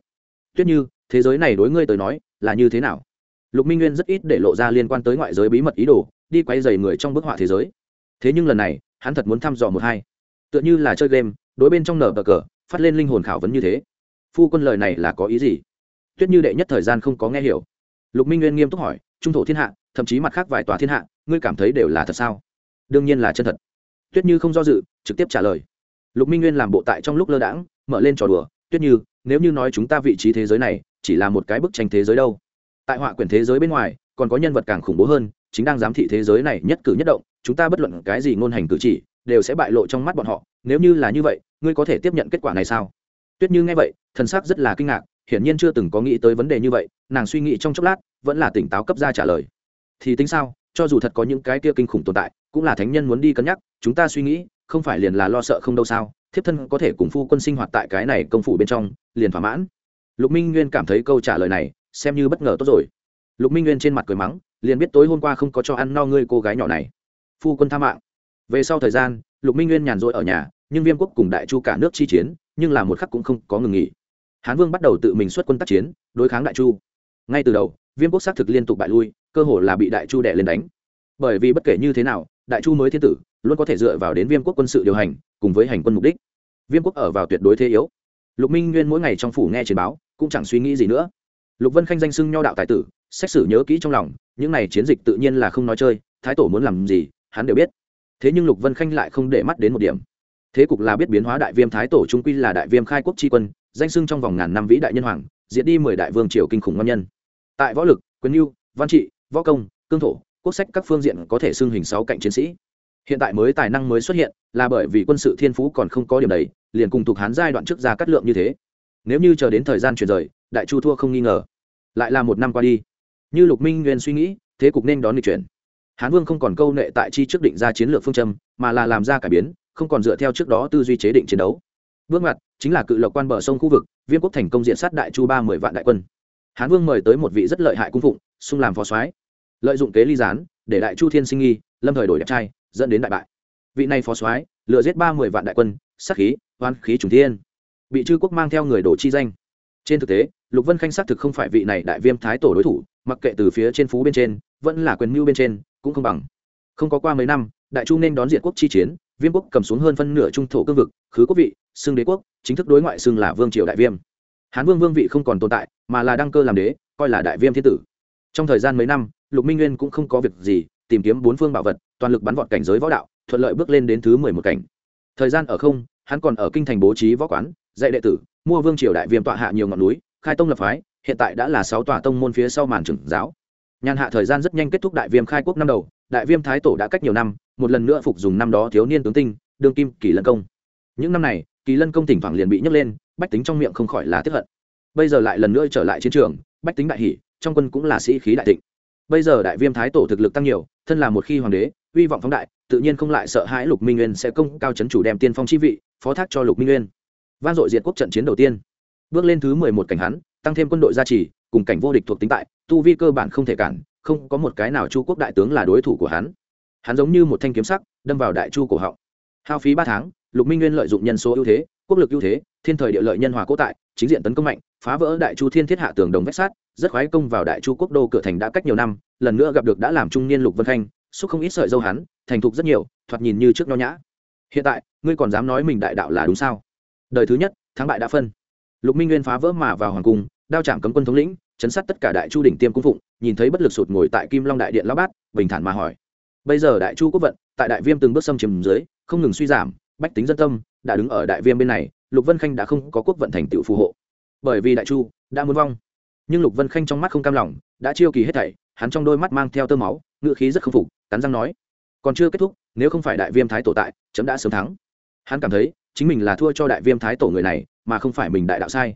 Tuyết như, thế giới này đối ngươi tới nói, là như thế nào? Lục minh nguyên rất ít để lộ ra liên quan tới ngoại giới bí mật ý đồ, đi quay dày người trong bức họa thế giới. Thế nhưng lần này, hắn thật muốn thăm dò một hai. Tựa như là chơi game, đối bên trong nở bờ cờ, phát lên linh hồn khảo vấn như thế. Phu quân lời này là có ý gì? Tuyết như đệ nhất thời gian không có nghe hiểu. Lục minh nguyên nghiêm túc hỏi, trung thổ thiên hạ, thậm chí mặt khác vài tòa thiên hạ, ngươi cảm thấy đều là thật sao? Đương nhiên là chân thật. Tuyết như không do dự, trực tiếp trả lời. Lục minh nguyên làm bộ tại trong lúc lơ đãng, mở lên trò đùa, tuyết như, nếu như nói chúng ta vị trí thế giới này, chỉ là một cái bức tranh thế giới đâu? Tại họa quyển thế giới bên ngoài, còn có nhân vật càng khủng bố hơn, chính đang giám thị thế giới này nhất cử nhất động, chúng ta bất luận cái gì ngôn hành cử chỉ, đều sẽ bại lộ trong mắt bọn họ, nếu như là như vậy, ngươi có thể tiếp nhận kết quả này sao? Tuyết như nghe vậy, thần sắc rất là kinh ngạc, hiển nhiên chưa từng có nghĩ tới vấn đề như vậy, nàng suy nghĩ trong chốc lát, vẫn là tỉnh táo cấp ra trả lời. Thì tính sao, cho dù thật có những cái kia kinh khủng tồn tại, cũng là thánh nhân muốn đi cân nhắc, chúng ta suy nghĩ, không phải liền là lo sợ không đâu sao, thiếp thân có thể cùng phu quân sinh hoạt tại cái này công phủ bên trong, liền thỏa mãn. Lục minh nguyên cảm thấy câu trả lời này xem như bất ngờ tốt rồi. Lục minh nguyên trên mặt cười mắng, liền biết tối hôm qua không có cho ăn no ngươi cô gái nhỏ này. Phu quân tha mạng. Về sau thời gian, lục minh nguyên nhàn rỗi ở nhà, nhưng viêm quốc cùng đại chu cả nước chi chiến, nhưng là một khắc cũng không có ngừng nghỉ. Hán vương bắt đầu tự mình xuất quân tác chiến, đối kháng đại chu. Ngay từ đầu, viêm quốc xác thực liên tục bại lui, cơ hồ là bị đại chu đẻ lên đánh. Bởi vì bất kể như thế nào, đại chu mới thiên tử, luôn có thể dựa vào đến viêm quốc quân sự điều hành, cùng với hành quân mục đích. Viêm quốc ở vào tuyệt đối thế yếu. Lục minh nguyên mỗi ngày trong phủ nghe chiến báo, cũng chẳng suy nghĩ gì nữa lục vân khanh danh xưng nho đạo tài tử xét xử nhớ kỹ trong lòng những n à y chiến dịch tự nhiên là không nói chơi thái tổ muốn làm gì hắn đều biết. Thế nhưng lục vân khanh lại không để mắt đến một điểm. Thế cục là biết biến hóa đại viêm thái tổ trung quy là đại viêm khai quốc tri quân danh sưng trong vòng ngàn năm vĩ đại nhân hoàng diễn đi mười đại vương triều kinh khủng ngon nhân. Tại võ lực quyền mưu văn trị võ công cương thổ quốc sách các phương diện có thể xưng hình sáu cạnh chiến sĩ. Hiện tại mới tài năng mới xuất hiện là bởi vì quân sự thiên phú còn không có điểm đấy, liền cùng thuộc hán giai đoạn trước ra cắt lượng như thế nếu như chờ đến thời gian chuyển rời, đại chu thua không nghi ngờ. Lại là một năm qua đi. Như lục minh nguyên suy nghĩ, thế cục nên đón lịch chuyển. Hán vương không còn câu nệ tại chi trước định ra chiến lược phương châm, mà là làm ra cải biến, không còn dựa theo trước đó tư duy chế định chiến đấu. Bước ngoặt, chính là cự lộc quan bờ sông khu vực viên quốc thành công diện sát đại chu ba mươi vạn đại quân. Hán vương mời tới một vị rất lợi hại cung phụng, xung làm phó soái. Lợi dụng kế ly gián, để đại chu thiên sinh nghi, lâm thời đổi đẹp trai, dẫn đến đại bại. Vị này phó soái lựa giết ba mươi vạn đại quân, sát khí hoan khí trùng thiên bị chư quốc mang theo người đổ chi danh. Trên thực tế, lục vân khanh xác thực không phải vị này đại viêm thái tổ đối thủ, mặc kệ từ phía trên phú bên trên, vẫn là quyền mưu bên trên, cũng không bằng. Không có qua mấy năm, đại chu nên đón diện quốc chi chiến, viêm quốc cầm xuống hơn phân nửa trung thổ cương vực, khứ quốc vị, xưng đế quốc, chính thức đối ngoại xưng là vương triều đại viêm. Hán vương vương vị không còn tồn tại, mà là đăng cơ làm đế, coi là đại viêm thiên tử. Trong thời gian mấy năm, lục minh nguyên cũng không có việc gì, tìm kiếm bốn phương bảo vật, toàn lực bắn vọt cảnh giới võ đạo, thuận lợi bước lên đến thứ mười một cảnh. Thời gian ở không, hắn còn ở kinh thành bố trí võ quán dạy đệ tử, mua vương triều đại viêm tọa hạ nhiều ngọn núi, khai tông lập phái, hiện tại đã là sáu tòa tông môn phía sau màn trưởng giáo. Nhàn hạ thời gian rất nhanh kết thúc đại viêm khai quốc năm đầu, đại viêm thái tổ đã cách nhiều năm, một lần nữa phục dùng năm đó thiếu niên tướng tinh, đương kim kỳ lân công. Những năm này, kỳ lân công thỉnh thoảng liền bị nhấc lên, bách tính trong miệng không khỏi là tiếp hận. Bây giờ lại lần nữa trở lại chiến trường, bách tính đại hỷ, trong quân cũng là sĩ khí đại thịnh. Bây giờ đại viêm thái tổ thực lực tăng nhiều, thân là một khi hoàng đế uy vọng phóng đại, tự nhiên không lại sợ hãi lục minh nguyên sẽ công cao chấn chủ đem tiên phong chi vị, phó thác cho lục minh nguyên vang dội diệt quốc trận chiến đầu tiên. Bước lên thứ mười một cảnh hắn, tăng thêm quân đội gia trì, cùng cảnh vô địch thuộc tính tại, tu vi cơ bản không thể cản, không có một cái nào chu quốc đại tướng là đối thủ của hắn. Hắn giống như một thanh kiếm sắc, đâm vào đại chu cổ họng. Hao phí ba tháng, lục minh nguyên lợi dụng nhân số ưu thế, quốc lực ưu thế, thiên thời địa lợi nhân hòa cố tại, chính diện tấn công mạnh, phá vỡ đại chu thiên thiết hạ tường đồng vách sát rất khoái công vào đại chu quốc đô cửa thành đã cách nhiều năm, lần nữa gặp được đã làm trung niên lục vân khanh, xúc không ít sợi dâu hắn, thành thục rất nhiều, thoạt nhìn như trước nho nhã. Hiện tại, ngươi còn dám nói mình đại đạo là đúng sao? Đời thứ nhất, thắng bại đã phân. Lục minh nguyên phá vỡ mà vào hoàng cung, đao chạm cấm quân thống lĩnh, chấn sát tất cả đại chu đỉnh tiêm cung phụng, nhìn thấy bất lực sụt ngồi tại kim long đại điện lao bát, bình thản mà hỏi. Bây giờ đại chu quốc vận, tại đại viêm từng bước xâm chiếm dưới, không ngừng suy giảm, bách tính dân tâm, đã đứng ở đại viêm bên này, lục vân khanh đã không có quốc vận thành tựu phù hộ. Bởi vì đại chu đã muốn vong. Nhưng lục vân khanh trong mắt không cam lòng, đã chiêu kỳ hết thảy, hắn trong đôi mắt mang theo tơ máu, ngựa khí rất k phục, cắn răng nói. Còn chưa kết thúc, nếu không phải đại viêm thái tổ tại, chấm đã sớm thắng. Hắn cảm thấy chính mình là thua cho đại viêm thái tổ người này, mà không phải mình đại đạo sai.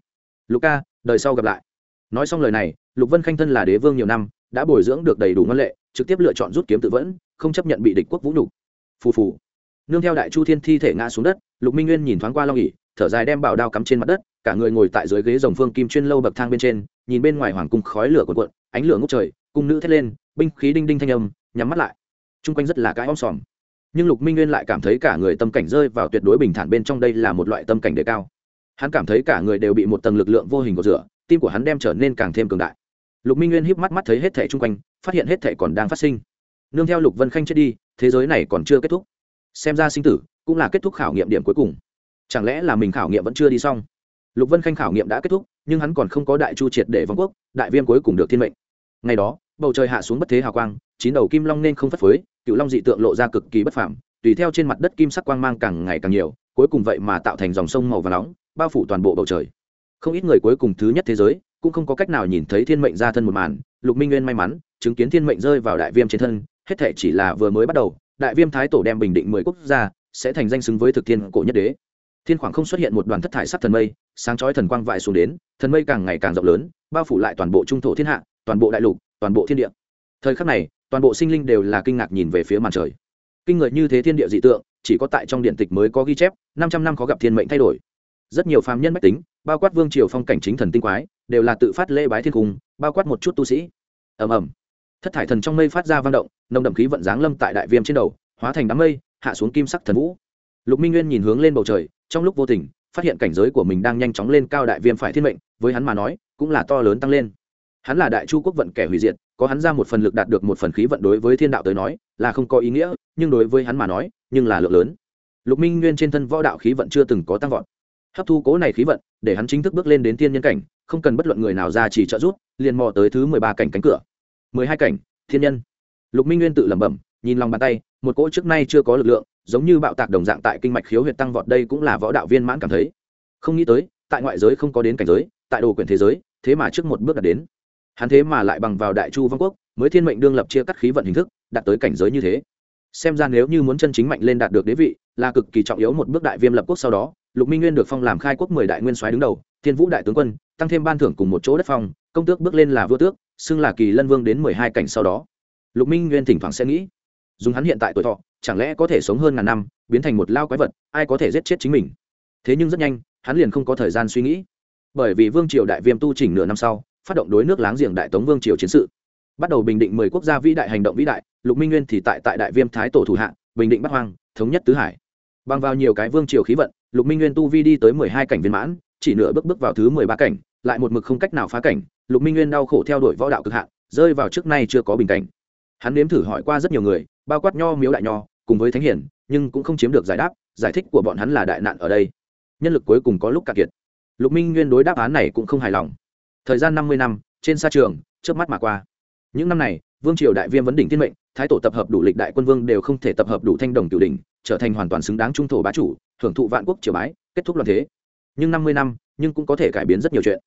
Lục ca, đời sau gặp lại. Nói xong lời này, lục vân khanh thân là đế vương nhiều năm, đã bồi dưỡng được đầy đủ ngân lệ, trực tiếp lựa chọn rút kiếm tự vẫn, không chấp nhận bị địch quốc vũ nhục. Phù phù. Nương theo đại chu thiên thi thể ngã xuống đất, lục minh nguyên nhìn thoáng qua long ỉ thở dài đem bảo đao cắm trên mặt đất, cả người ngồi tại dưới ghế rồng phương kim chuyên lâu bậc thang bên trên, nhìn bên ngoài hoàng cung khói lửa cuộn cuộn, ánh lửa ngốc trời, cung nữ thét lên, binh khí đinh đinh thanh âm, nhắm mắt lại. Chung quanh rất là cái om sòm nhưng lục minh nguyên lại cảm thấy cả người tâm cảnh rơi vào tuyệt đối bình thản bên trong đây là một loại tâm cảnh đề cao. Hắn cảm thấy cả người đều bị một tầng lực lượng vô hình của rửa, tim của hắn đem trở nên càng thêm cường đại. Lục minh nguyên híp mắt mắt thấy hết thể chung quanh, phát hiện hết thể còn đang phát sinh. Nương theo lục vân khanh chết đi, thế giới này còn chưa kết thúc. Xem ra sinh tử cũng là kết thúc khảo nghiệm điểm cuối cùng. Chẳng lẽ là mình khảo nghiệm vẫn chưa đi xong? Lục vân khanh khảo nghiệm đã kết thúc, nhưng hắn còn không có đại chu triệt để vong quốc, đại viêm cuối cùng được thiên mệnh. Ngày đó, bầu trời hạ xuống bất thế hào quang, chín đầu kim long nên không phất phới cựu long dị tượng lộ ra cực kỳ bất phàm, tùy theo trên mặt đất kim sắc quang mang càng ngày càng nhiều cuối cùng vậy mà tạo thành dòng sông màu và nóng bao phủ toàn bộ bầu trời. Không ít người cuối cùng thứ nhất thế giới cũng không có cách nào nhìn thấy thiên mệnh ra thân một màn lục minh nguyên may mắn chứng kiến thiên mệnh rơi vào đại viêm trên thân hết thể chỉ là vừa mới bắt đầu đại viêm thái tổ đem bình định mười quốc gia sẽ thành danh xứng với thực thiên cổ nhất đế. Thiên khoảng không xuất hiện một đoàn thất thải sắc thần mây sáng chói thần quang vại xuống đến thần mây càng ngày càng rộng lớn bao phủ lại toàn bộ trung thổ thiên hạ toàn bộ đại lục toàn bộ thiên địa. Thời khắc này toàn bộ sinh linh đều là kinh ngạc nhìn về phía màn trời. Kinh người như thế thiên địa dị tượng, chỉ có tại trong điện tịch mới có ghi chép, năm trăm năm khó gặp thiên mệnh thay đổi. Rất nhiều phàm nhân mách tính, bao quát vương triều phong cảnh chính thần tinh quái, đều là tự phát lễ bái thiên cung, bao quát một chút tu sĩ. Ầm ầm. Thất thải thần trong mây phát ra vang động, nồng đậm khí vận giáng lâm tại đại viêm trên đầu, hóa thành đám mây, hạ xuống kim sắc thần vũ. Lục minh nguyên nhìn hướng lên bầu trời, trong lúc vô tình, phát hiện cảnh giới của mình đang nhanh chóng lên cao đại viêm phải thiên mệnh, với hắn mà nói, cũng là to lớn tăng lên. Hắn là đại chu quốc vận kẻ hủy diệt có hắn ra một phần lực đạt được một phần khí vận đối với thiên đạo tới nói là không có ý nghĩa, nhưng đối với hắn mà nói, nhưng là lượng lớn. Lục minh nguyên trên thân võ đạo khí vận chưa từng có tăng vọt. Hấp thu cố này khí vận, để hắn chính thức bước lên đến thiên nhân cảnh, không cần bất luận người nào ra chỉ trợ giúp, liền mò tới thứ mười ba cảnh cánh cửa. mười hai cảnh, thiên nhân. Lục minh nguyên tự lẩm bẩm, nhìn lòng bàn tay, một cỗ trước nay chưa có lực lượng, giống như bạo tạc đồng dạng tại kinh mạch khiếu huyệt tăng vọt đây cũng là võ đạo viên mãn cảm thấy. Không nghĩ tới, tại ngoại giới không có đến cảnh giới, tại đồ quyển thế giới, thế mà trước một bước đạt đến hắn thế mà lại bằng vào đại chu văn quốc, mới thiên mệnh đương lập chia cắt khí vận hình thức, đạt tới cảnh giới như thế. Xem ra nếu như muốn chân chính mạnh lên đạt được đế vị, là cực kỳ trọng yếu một bước đại viêm lập quốc sau đó. Lục minh nguyên được phong làm khai quốc mười đại nguyên soái đứng đầu, thiên vũ đại tướng quân, tăng thêm ban thưởng cùng một chỗ đất phong, công tước bước lên là vua tước, xưng là kỳ lân vương đến mười hai cảnh sau đó. Lục minh nguyên thỉnh thoảng sẽ nghĩ, dùng hắn hiện tại tuổi thọ, chẳng lẽ có thể sống hơn ngàn năm, biến thành một lao quái vật, ai có thể giết chết chính mình? Thế nhưng rất nhanh, hắn liền không có thời gian suy nghĩ. Bởi vì vương triều đại viêm tu chỉnh nửa năm sau phát động đối nước láng giềng đại tống vương triều chiến sự. Bắt đầu bình định mười quốc gia vĩ đại hành động vĩ đại, lục minh nguyên thì tại tại đại viêm thái tổ thủ hạ, bình định bắc hoang, thống nhất tứ hải. Bằng vào nhiều cái vương triều khí vận, lục minh nguyên tu vi đi tới mười hai cảnh viên mãn, chỉ nửa bước bước vào thứ mười ba cảnh, lại một mực không cách nào phá cảnh, lục minh nguyên đau khổ theo đuổi võ đạo cực hạn, rơi vào trước nay chưa có bình cảnh. Hắn nếm thử hỏi qua rất nhiều người, bao quát nho miếu đại nho, cùng với thánh hiển nhưng cũng không chiếm được giải đáp, giải thích của bọn hắn là đại nạn ở đây. Nhân lực cuối cùng có lúc cạn kiệt. Lục minh nguyên đối đáp án này cũng không hài lòng thời gian năm mươi năm, trên sa trường trước mắt mà qua. Những năm này, vương triều đại viêm vấn đỉnh thiên mệnh, thái tổ tập hợp đủ lịch đại quân vương đều không thể tập hợp đủ thanh đồng cửu đỉnh, trở thành hoàn toàn xứng đáng trung thổ bá chủ, hưởng thụ vạn quốc triều bái, kết thúc loạn thế. Nhưng năm mươi năm, nhưng cũng có thể cải biến rất nhiều chuyện.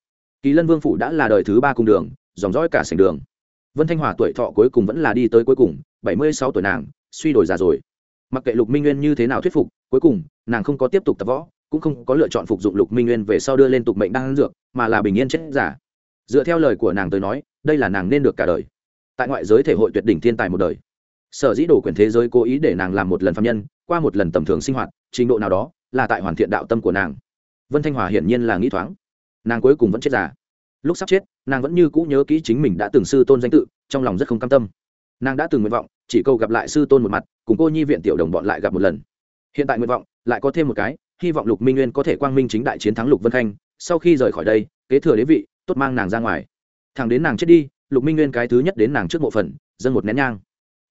Kỳ lân vương phủ đã là đời thứ ba cung đường, dòng dõi cả sành đường. Vân thanh hòa tuổi thọ cuối cùng vẫn là đi tới cuối cùng, bảy mươi sáu tuổi nàng, suy đổi già rồi. Mặc kệ lục minh nguyên như thế nào thuyết phục, cuối cùng, nàng không có tiếp tục tập võ, cũng không có lựa chọn phục dụng lục minh nguyên về sau đưa lên tục mệnh đang dược, mà là bình yên chết giả dựa theo lời của nàng tới nói, đây là nàng nên được cả đời. Tại ngoại giới thể hội tuyệt đỉnh thiên tài một đời. Sở dĩ đổ quyền thế giới cố ý để nàng làm một lần phạm nhân, qua một lần tầm thường sinh hoạt, trình độ nào đó, là tại hoàn thiện đạo tâm của nàng. Vân thanh hòa hiển nhiên là nghĩ thoáng. Nàng cuối cùng vẫn chết già. Lúc sắp chết, nàng vẫn như cũ nhớ kỹ chính mình đã từng sư tôn danh tự, trong lòng rất không cam tâm. Nàng đã từng nguyện vọng, chỉ câu gặp lại sư tôn một mặt, cùng cô nhi viện tiểu đồng bọn lại gặp một lần. Hiện tại nguyện vọng, lại có thêm một cái, hy vọng lục minh nguyên có thể quang minh chính đại chiến thắng lục vân khanh. Sau khi rời khỏi đây, kế thừa đế vị tốt mang nàng ra ngoài. Thằng đến nàng chết đi, lục minh nguyên cái thứ nhất đến nàng trước mộ phần dân một nén nhang.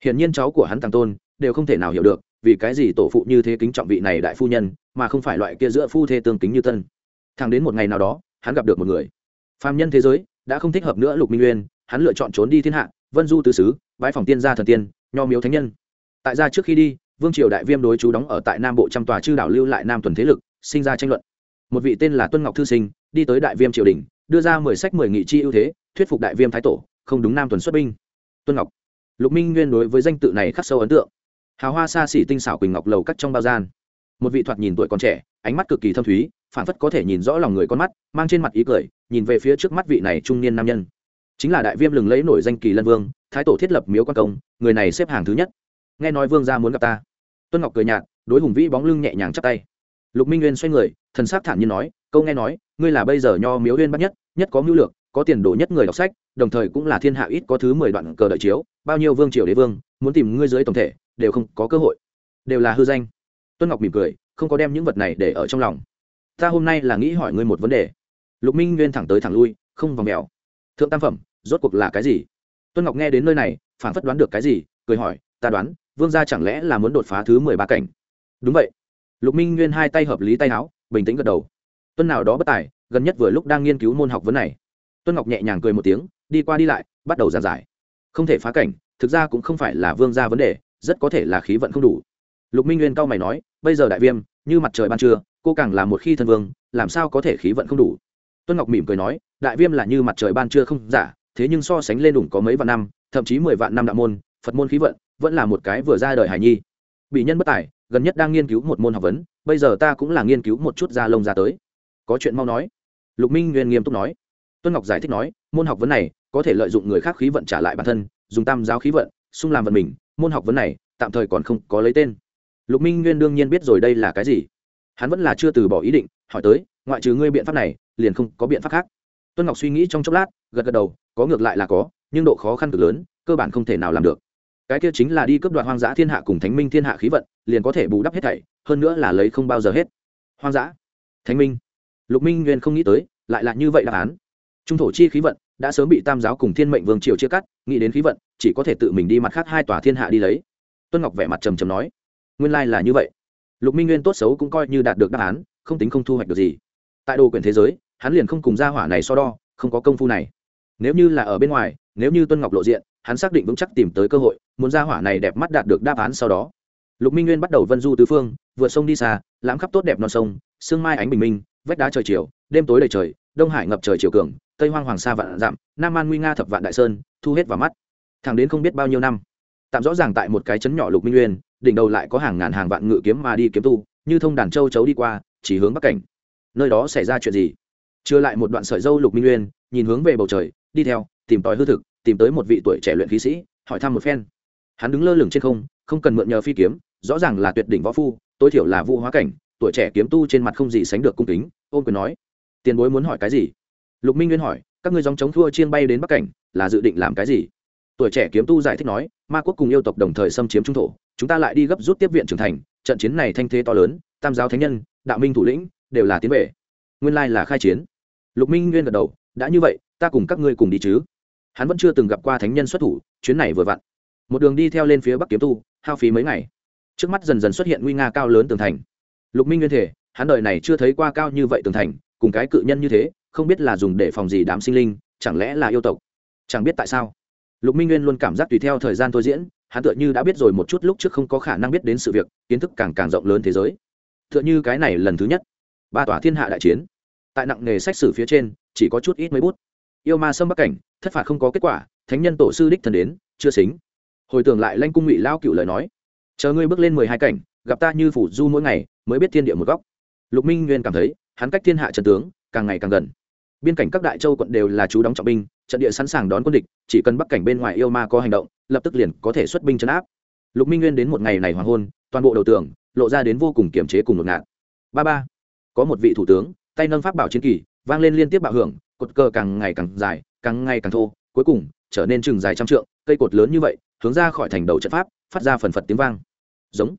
Hiển nhiên cháu của hắn tàng tôn, đều không thể nào hiểu được, vì cái gì tổ phụ như thế kính trọng vị này đại phu nhân, mà không phải loại kia giữa phu thê tương kính như tân thằng đến một ngày nào đó, hắn gặp được một người. Phàm nhân thế giới, đã không thích hợp nữa lục minh nguyên, hắn lựa chọn trốn đi thiên hạ, vân du tứ xứ bãi phòng tiên gia thần tiên, nho miếu thánh nhân. Tại gia trước khi đi, vương triều đại viêm đối chú đóng ở tại nam bộ trăm tòa chư đảo lưu lại nam tuần thế lực, sinh ra tranh luận một vị tên là tuân ngọc thư sinh, đi tới đại viêm triều đình, đưa ra mười sách mười nghị chi ưu thế, thuyết phục đại viêm thái tổ, không đúng nam tuần xuất binh. Tuân ngọc. Lục minh nguyên đối với danh tự này khắc sâu ấn tượng. Hào hoa xa xỉ tinh xảo quỳnh ngọc lầu cắt trong bao gian. Một vị thoạt nhìn tuổi còn trẻ, ánh mắt cực kỳ thâm thúy phản phất có thể nhìn rõ lòng người con mắt, mang trên mặt ý cười, nhìn về phía trước mắt vị này trung niên nam nhân. Chính là đại viêm lừng lấy nổi danh kỳ lân vương, thái tổ thiết lập miếu quan công, người này xếp hàng thứ nhất. Nghe nói vương gia muốn gặp ta. Tuân ngọc cười nhạt, đối hùng vĩ bóng lưng nhẹ nhàng chắp tay. Lục minh nguyên xoay người thần sắc thản nhiên nói, câu nghe nói, ngươi là bây giờ nho miếu huyên bắt nhất nhất có mưu lược, có tiền đồ nhất người đọc sách, đồng thời cũng là thiên hạ ít có thứ mười đoạn cờ đợi chiếu, bao nhiêu vương triều đế vương, muốn tìm ngươi dưới tổng thể, đều không có cơ hội. Đều là hư danh. Tuân ngọc mỉm cười, không có đem những vật này để ở trong lòng. Ta hôm nay là nghĩ hỏi ngươi một vấn đề. Lục minh nguyên thẳng tới thẳng lui, không vòng mèo. Thượng tam phẩm, rốt cuộc là cái gì? Tuân ngọc nghe đến nơi này phản phất đoán được cái gì, cười hỏi, ta đoán, vương gia chẳng lẽ là muốn đột phá thứ mười ba cảnh? Đúng vậy. Lục minh nguyên hai tay hợp lý tay áo bình tĩnh gật đầu. Tuân nào đó bất tài, gần nhất vừa lúc đang nghiên cứu môn học vấn này. Tuân ngọc nhẹ nhàng cười một tiếng, đi qua đi lại, bắt đầu giảng giải. Không thể phá cảnh, thực ra cũng không phải là vương gia vấn đề, rất có thể là khí vận không đủ. Lục minh nguyên cao mày nói, bây giờ đại viêm, như mặt trời ban trưa, cô càng là một khi thân vương, làm sao có thể khí vận không đủ? Tuân ngọc mỉm cười nói, đại viêm là như mặt trời ban trưa không giả, thế nhưng so sánh lên đủ có mấy vạn năm, thậm chí mười vạn năm đạo môn, phật môn khí vận, vẫn là một cái vừa ra đời hải nhi. Bị nhân bất tài, gần nhất đang nghiên cứu một môn học vấn bây giờ ta cũng là nghiên cứu một chút da lông ra tới. Có chuyện mau nói. Lục minh nguyên nghiêm túc nói. Tuân ngọc giải thích nói, môn học vấn này có thể lợi dụng người khác khí vận trả lại bản thân, dùng tam giáo khí vận, xung làm vận mình, môn học vấn này tạm thời còn không có lấy tên. Lục minh nguyên đương nhiên biết rồi đây là cái gì. Hắn vẫn là chưa từ bỏ ý định, hỏi tới, ngoại trừ ngươi biện pháp này, liền không có biện pháp khác. Tuân ngọc suy nghĩ trong chốc lát, gật gật đầu, có ngược lại là có, nhưng độ khó khăn cực lớn, cơ bản không thể nào làm được cái kia chính là đi cướp đoạt hoang dã thiên hạ cùng thánh minh thiên hạ khí vận, liền có thể bù đắp hết thảy, hơn nữa là lấy không bao giờ hết. Hoang dã, thánh minh. Lục minh nguyên không nghĩ tới, lại là như vậy đáp án. Trung thổ chi khí vận đã sớm bị tam giáo cùng thiên mệnh vương triều chia cắt, nghĩ đến khí vận, chỉ có thể tự mình đi mặt khác hai tòa thiên hạ đi lấy. Tuân ngọc vẻ mặt trầm trầm nói, nguyên lai là như vậy. Lục minh nguyên tốt xấu cũng coi như đạt được đáp án, không tính không thu hoạch được gì. Tại đồ quyển thế giới, hắn liền không cùng gia hỏa này so đo, không có công phu này. Nếu như là ở bên ngoài, nếu như tuân ngọc lộ diện hắn xác định vững chắc tìm tới cơ hội, muốn ra hỏa này đẹp mắt đạt được đáp án sau đó. Lục minh nguyên bắt đầu vân du tứ phương, vượt sông đi xa, lãm khắp tốt đẹp non sông, sương mai ánh bình minh, vách đá trời chiều, đêm tối đầy trời, đông hải ngập trời chiều cường, tây hoang hoàng sa vạn dặm, nam an nguy nga thập vạn đại sơn, thu hết vào mắt. Thẳng đến không biết bao nhiêu năm, tạm rõ ràng tại một cái chấn nhỏ lục minh nguyên, đỉnh đầu lại có hàng ngàn hàng vạn ngự kiếm mà đi kiếm tu, như thông đàn châu chấu đi qua, chỉ hướng bắc cảnh. Nơi đó xảy ra chuyện gì? Chưa lại một đoạn sợi dâu lục minh nguyên, nhìn hướng về bầu trời, đi theo, tìm tòi hư thực tìm tới một vị tuổi trẻ luyện khí sĩ, hỏi thăm một phen. Hắn đứng lơ lửng trên không không cần mượn nhờ phi kiếm, rõ ràng là tuyệt đỉnh võ phu, tối thiểu là vũ hóa cảnh, tuổi trẻ kiếm tu trên mặt không gì sánh được cung kính ôm quyền nói, tiền bối muốn hỏi cái gì? Lục minh nguyên hỏi, các ngươi dòng chống thua chiên bay đến bắc cảnh, là dự định làm cái gì? Tuổi trẻ kiếm tu giải thích nói, ma quốc cùng yêu tộc đồng thời xâm chiếm trung thổ, chúng ta lại đi gấp rút tiếp viện trưởng thành, trận chiến này thanh thế to lớn, tam giáo thánh nhân, đạo minh thủ lĩnh, đều là tiến vệ nguyên lai là khai chiến. Lục minh nguyên gật đầu, đã như vậy, ta cùng các ngươi cùng đi chứ hắn vẫn chưa từng gặp qua thánh nhân xuất thủ, chuyến này vừa vặn. Một đường đi theo lên phía bắc kiếm tu, hao phí mấy ngày. Trước mắt dần dần xuất hiện nguy nga cao lớn tường thành. Lục minh nguyên thể, hắn đời này chưa thấy qua cao như vậy tường thành, cùng cái cự nhân như thế, không biết là dùng để phòng gì đám sinh linh, chẳng lẽ là yêu tộc? Chẳng biết tại sao. Lục minh nguyên luôn cảm giác tùy theo thời gian thôi diễn, hắn tựa như đã biết rồi một chút lúc trước không có khả năng biết đến sự việc, kiến thức càng càng rộng lớn thế giới. Tựa như cái này lần thứ nhất. Ba tòa thiên hạ đại chiến. Tại nặng nghề sách sử phía trên, chỉ có chút ít mấy bút. Yêu ma sâm bắc cảnh thất phạt không có kết quả, thánh nhân tổ sư đích thần đến, chưa xính. Hồi tưởng lại lanh cung ngụy lao cựu lời nói. Chờ ngươi bước lên mười hai cảnh, gặp ta như phủ du mỗi ngày, mới biết thiên địa một góc. Lục minh nguyên cảm thấy, hắn cách thiên hạ trần tướng, càng ngày càng gần. Biên cảnh các đại châu quận đều là chú đóng trọng binh, trận địa sẵn sàng đón quân địch, chỉ cần bắc cảnh bên ngoài yêu ma có hành động, lập tức liền có thể xuất binh chấn áp. Lục minh nguyên đến một ngày này hoàng hôn, toàn bộ đầu tường, lộ ra đến vô cùng kiềm chế cùng một ngạn ba ba, có một vị thủ tướng, tay nâng pháp bảo chiến kỳ, vang lên liên tiếp bạo hưởng, cột cờ càng ngày càng dài càng ngày càng thô, cuối cùng, trở nên chừng dài trăm trượng, cây cột lớn như vậy, hướng ra khỏi thành đầu trận pháp, phát ra phần phật tiếng vang. Giống.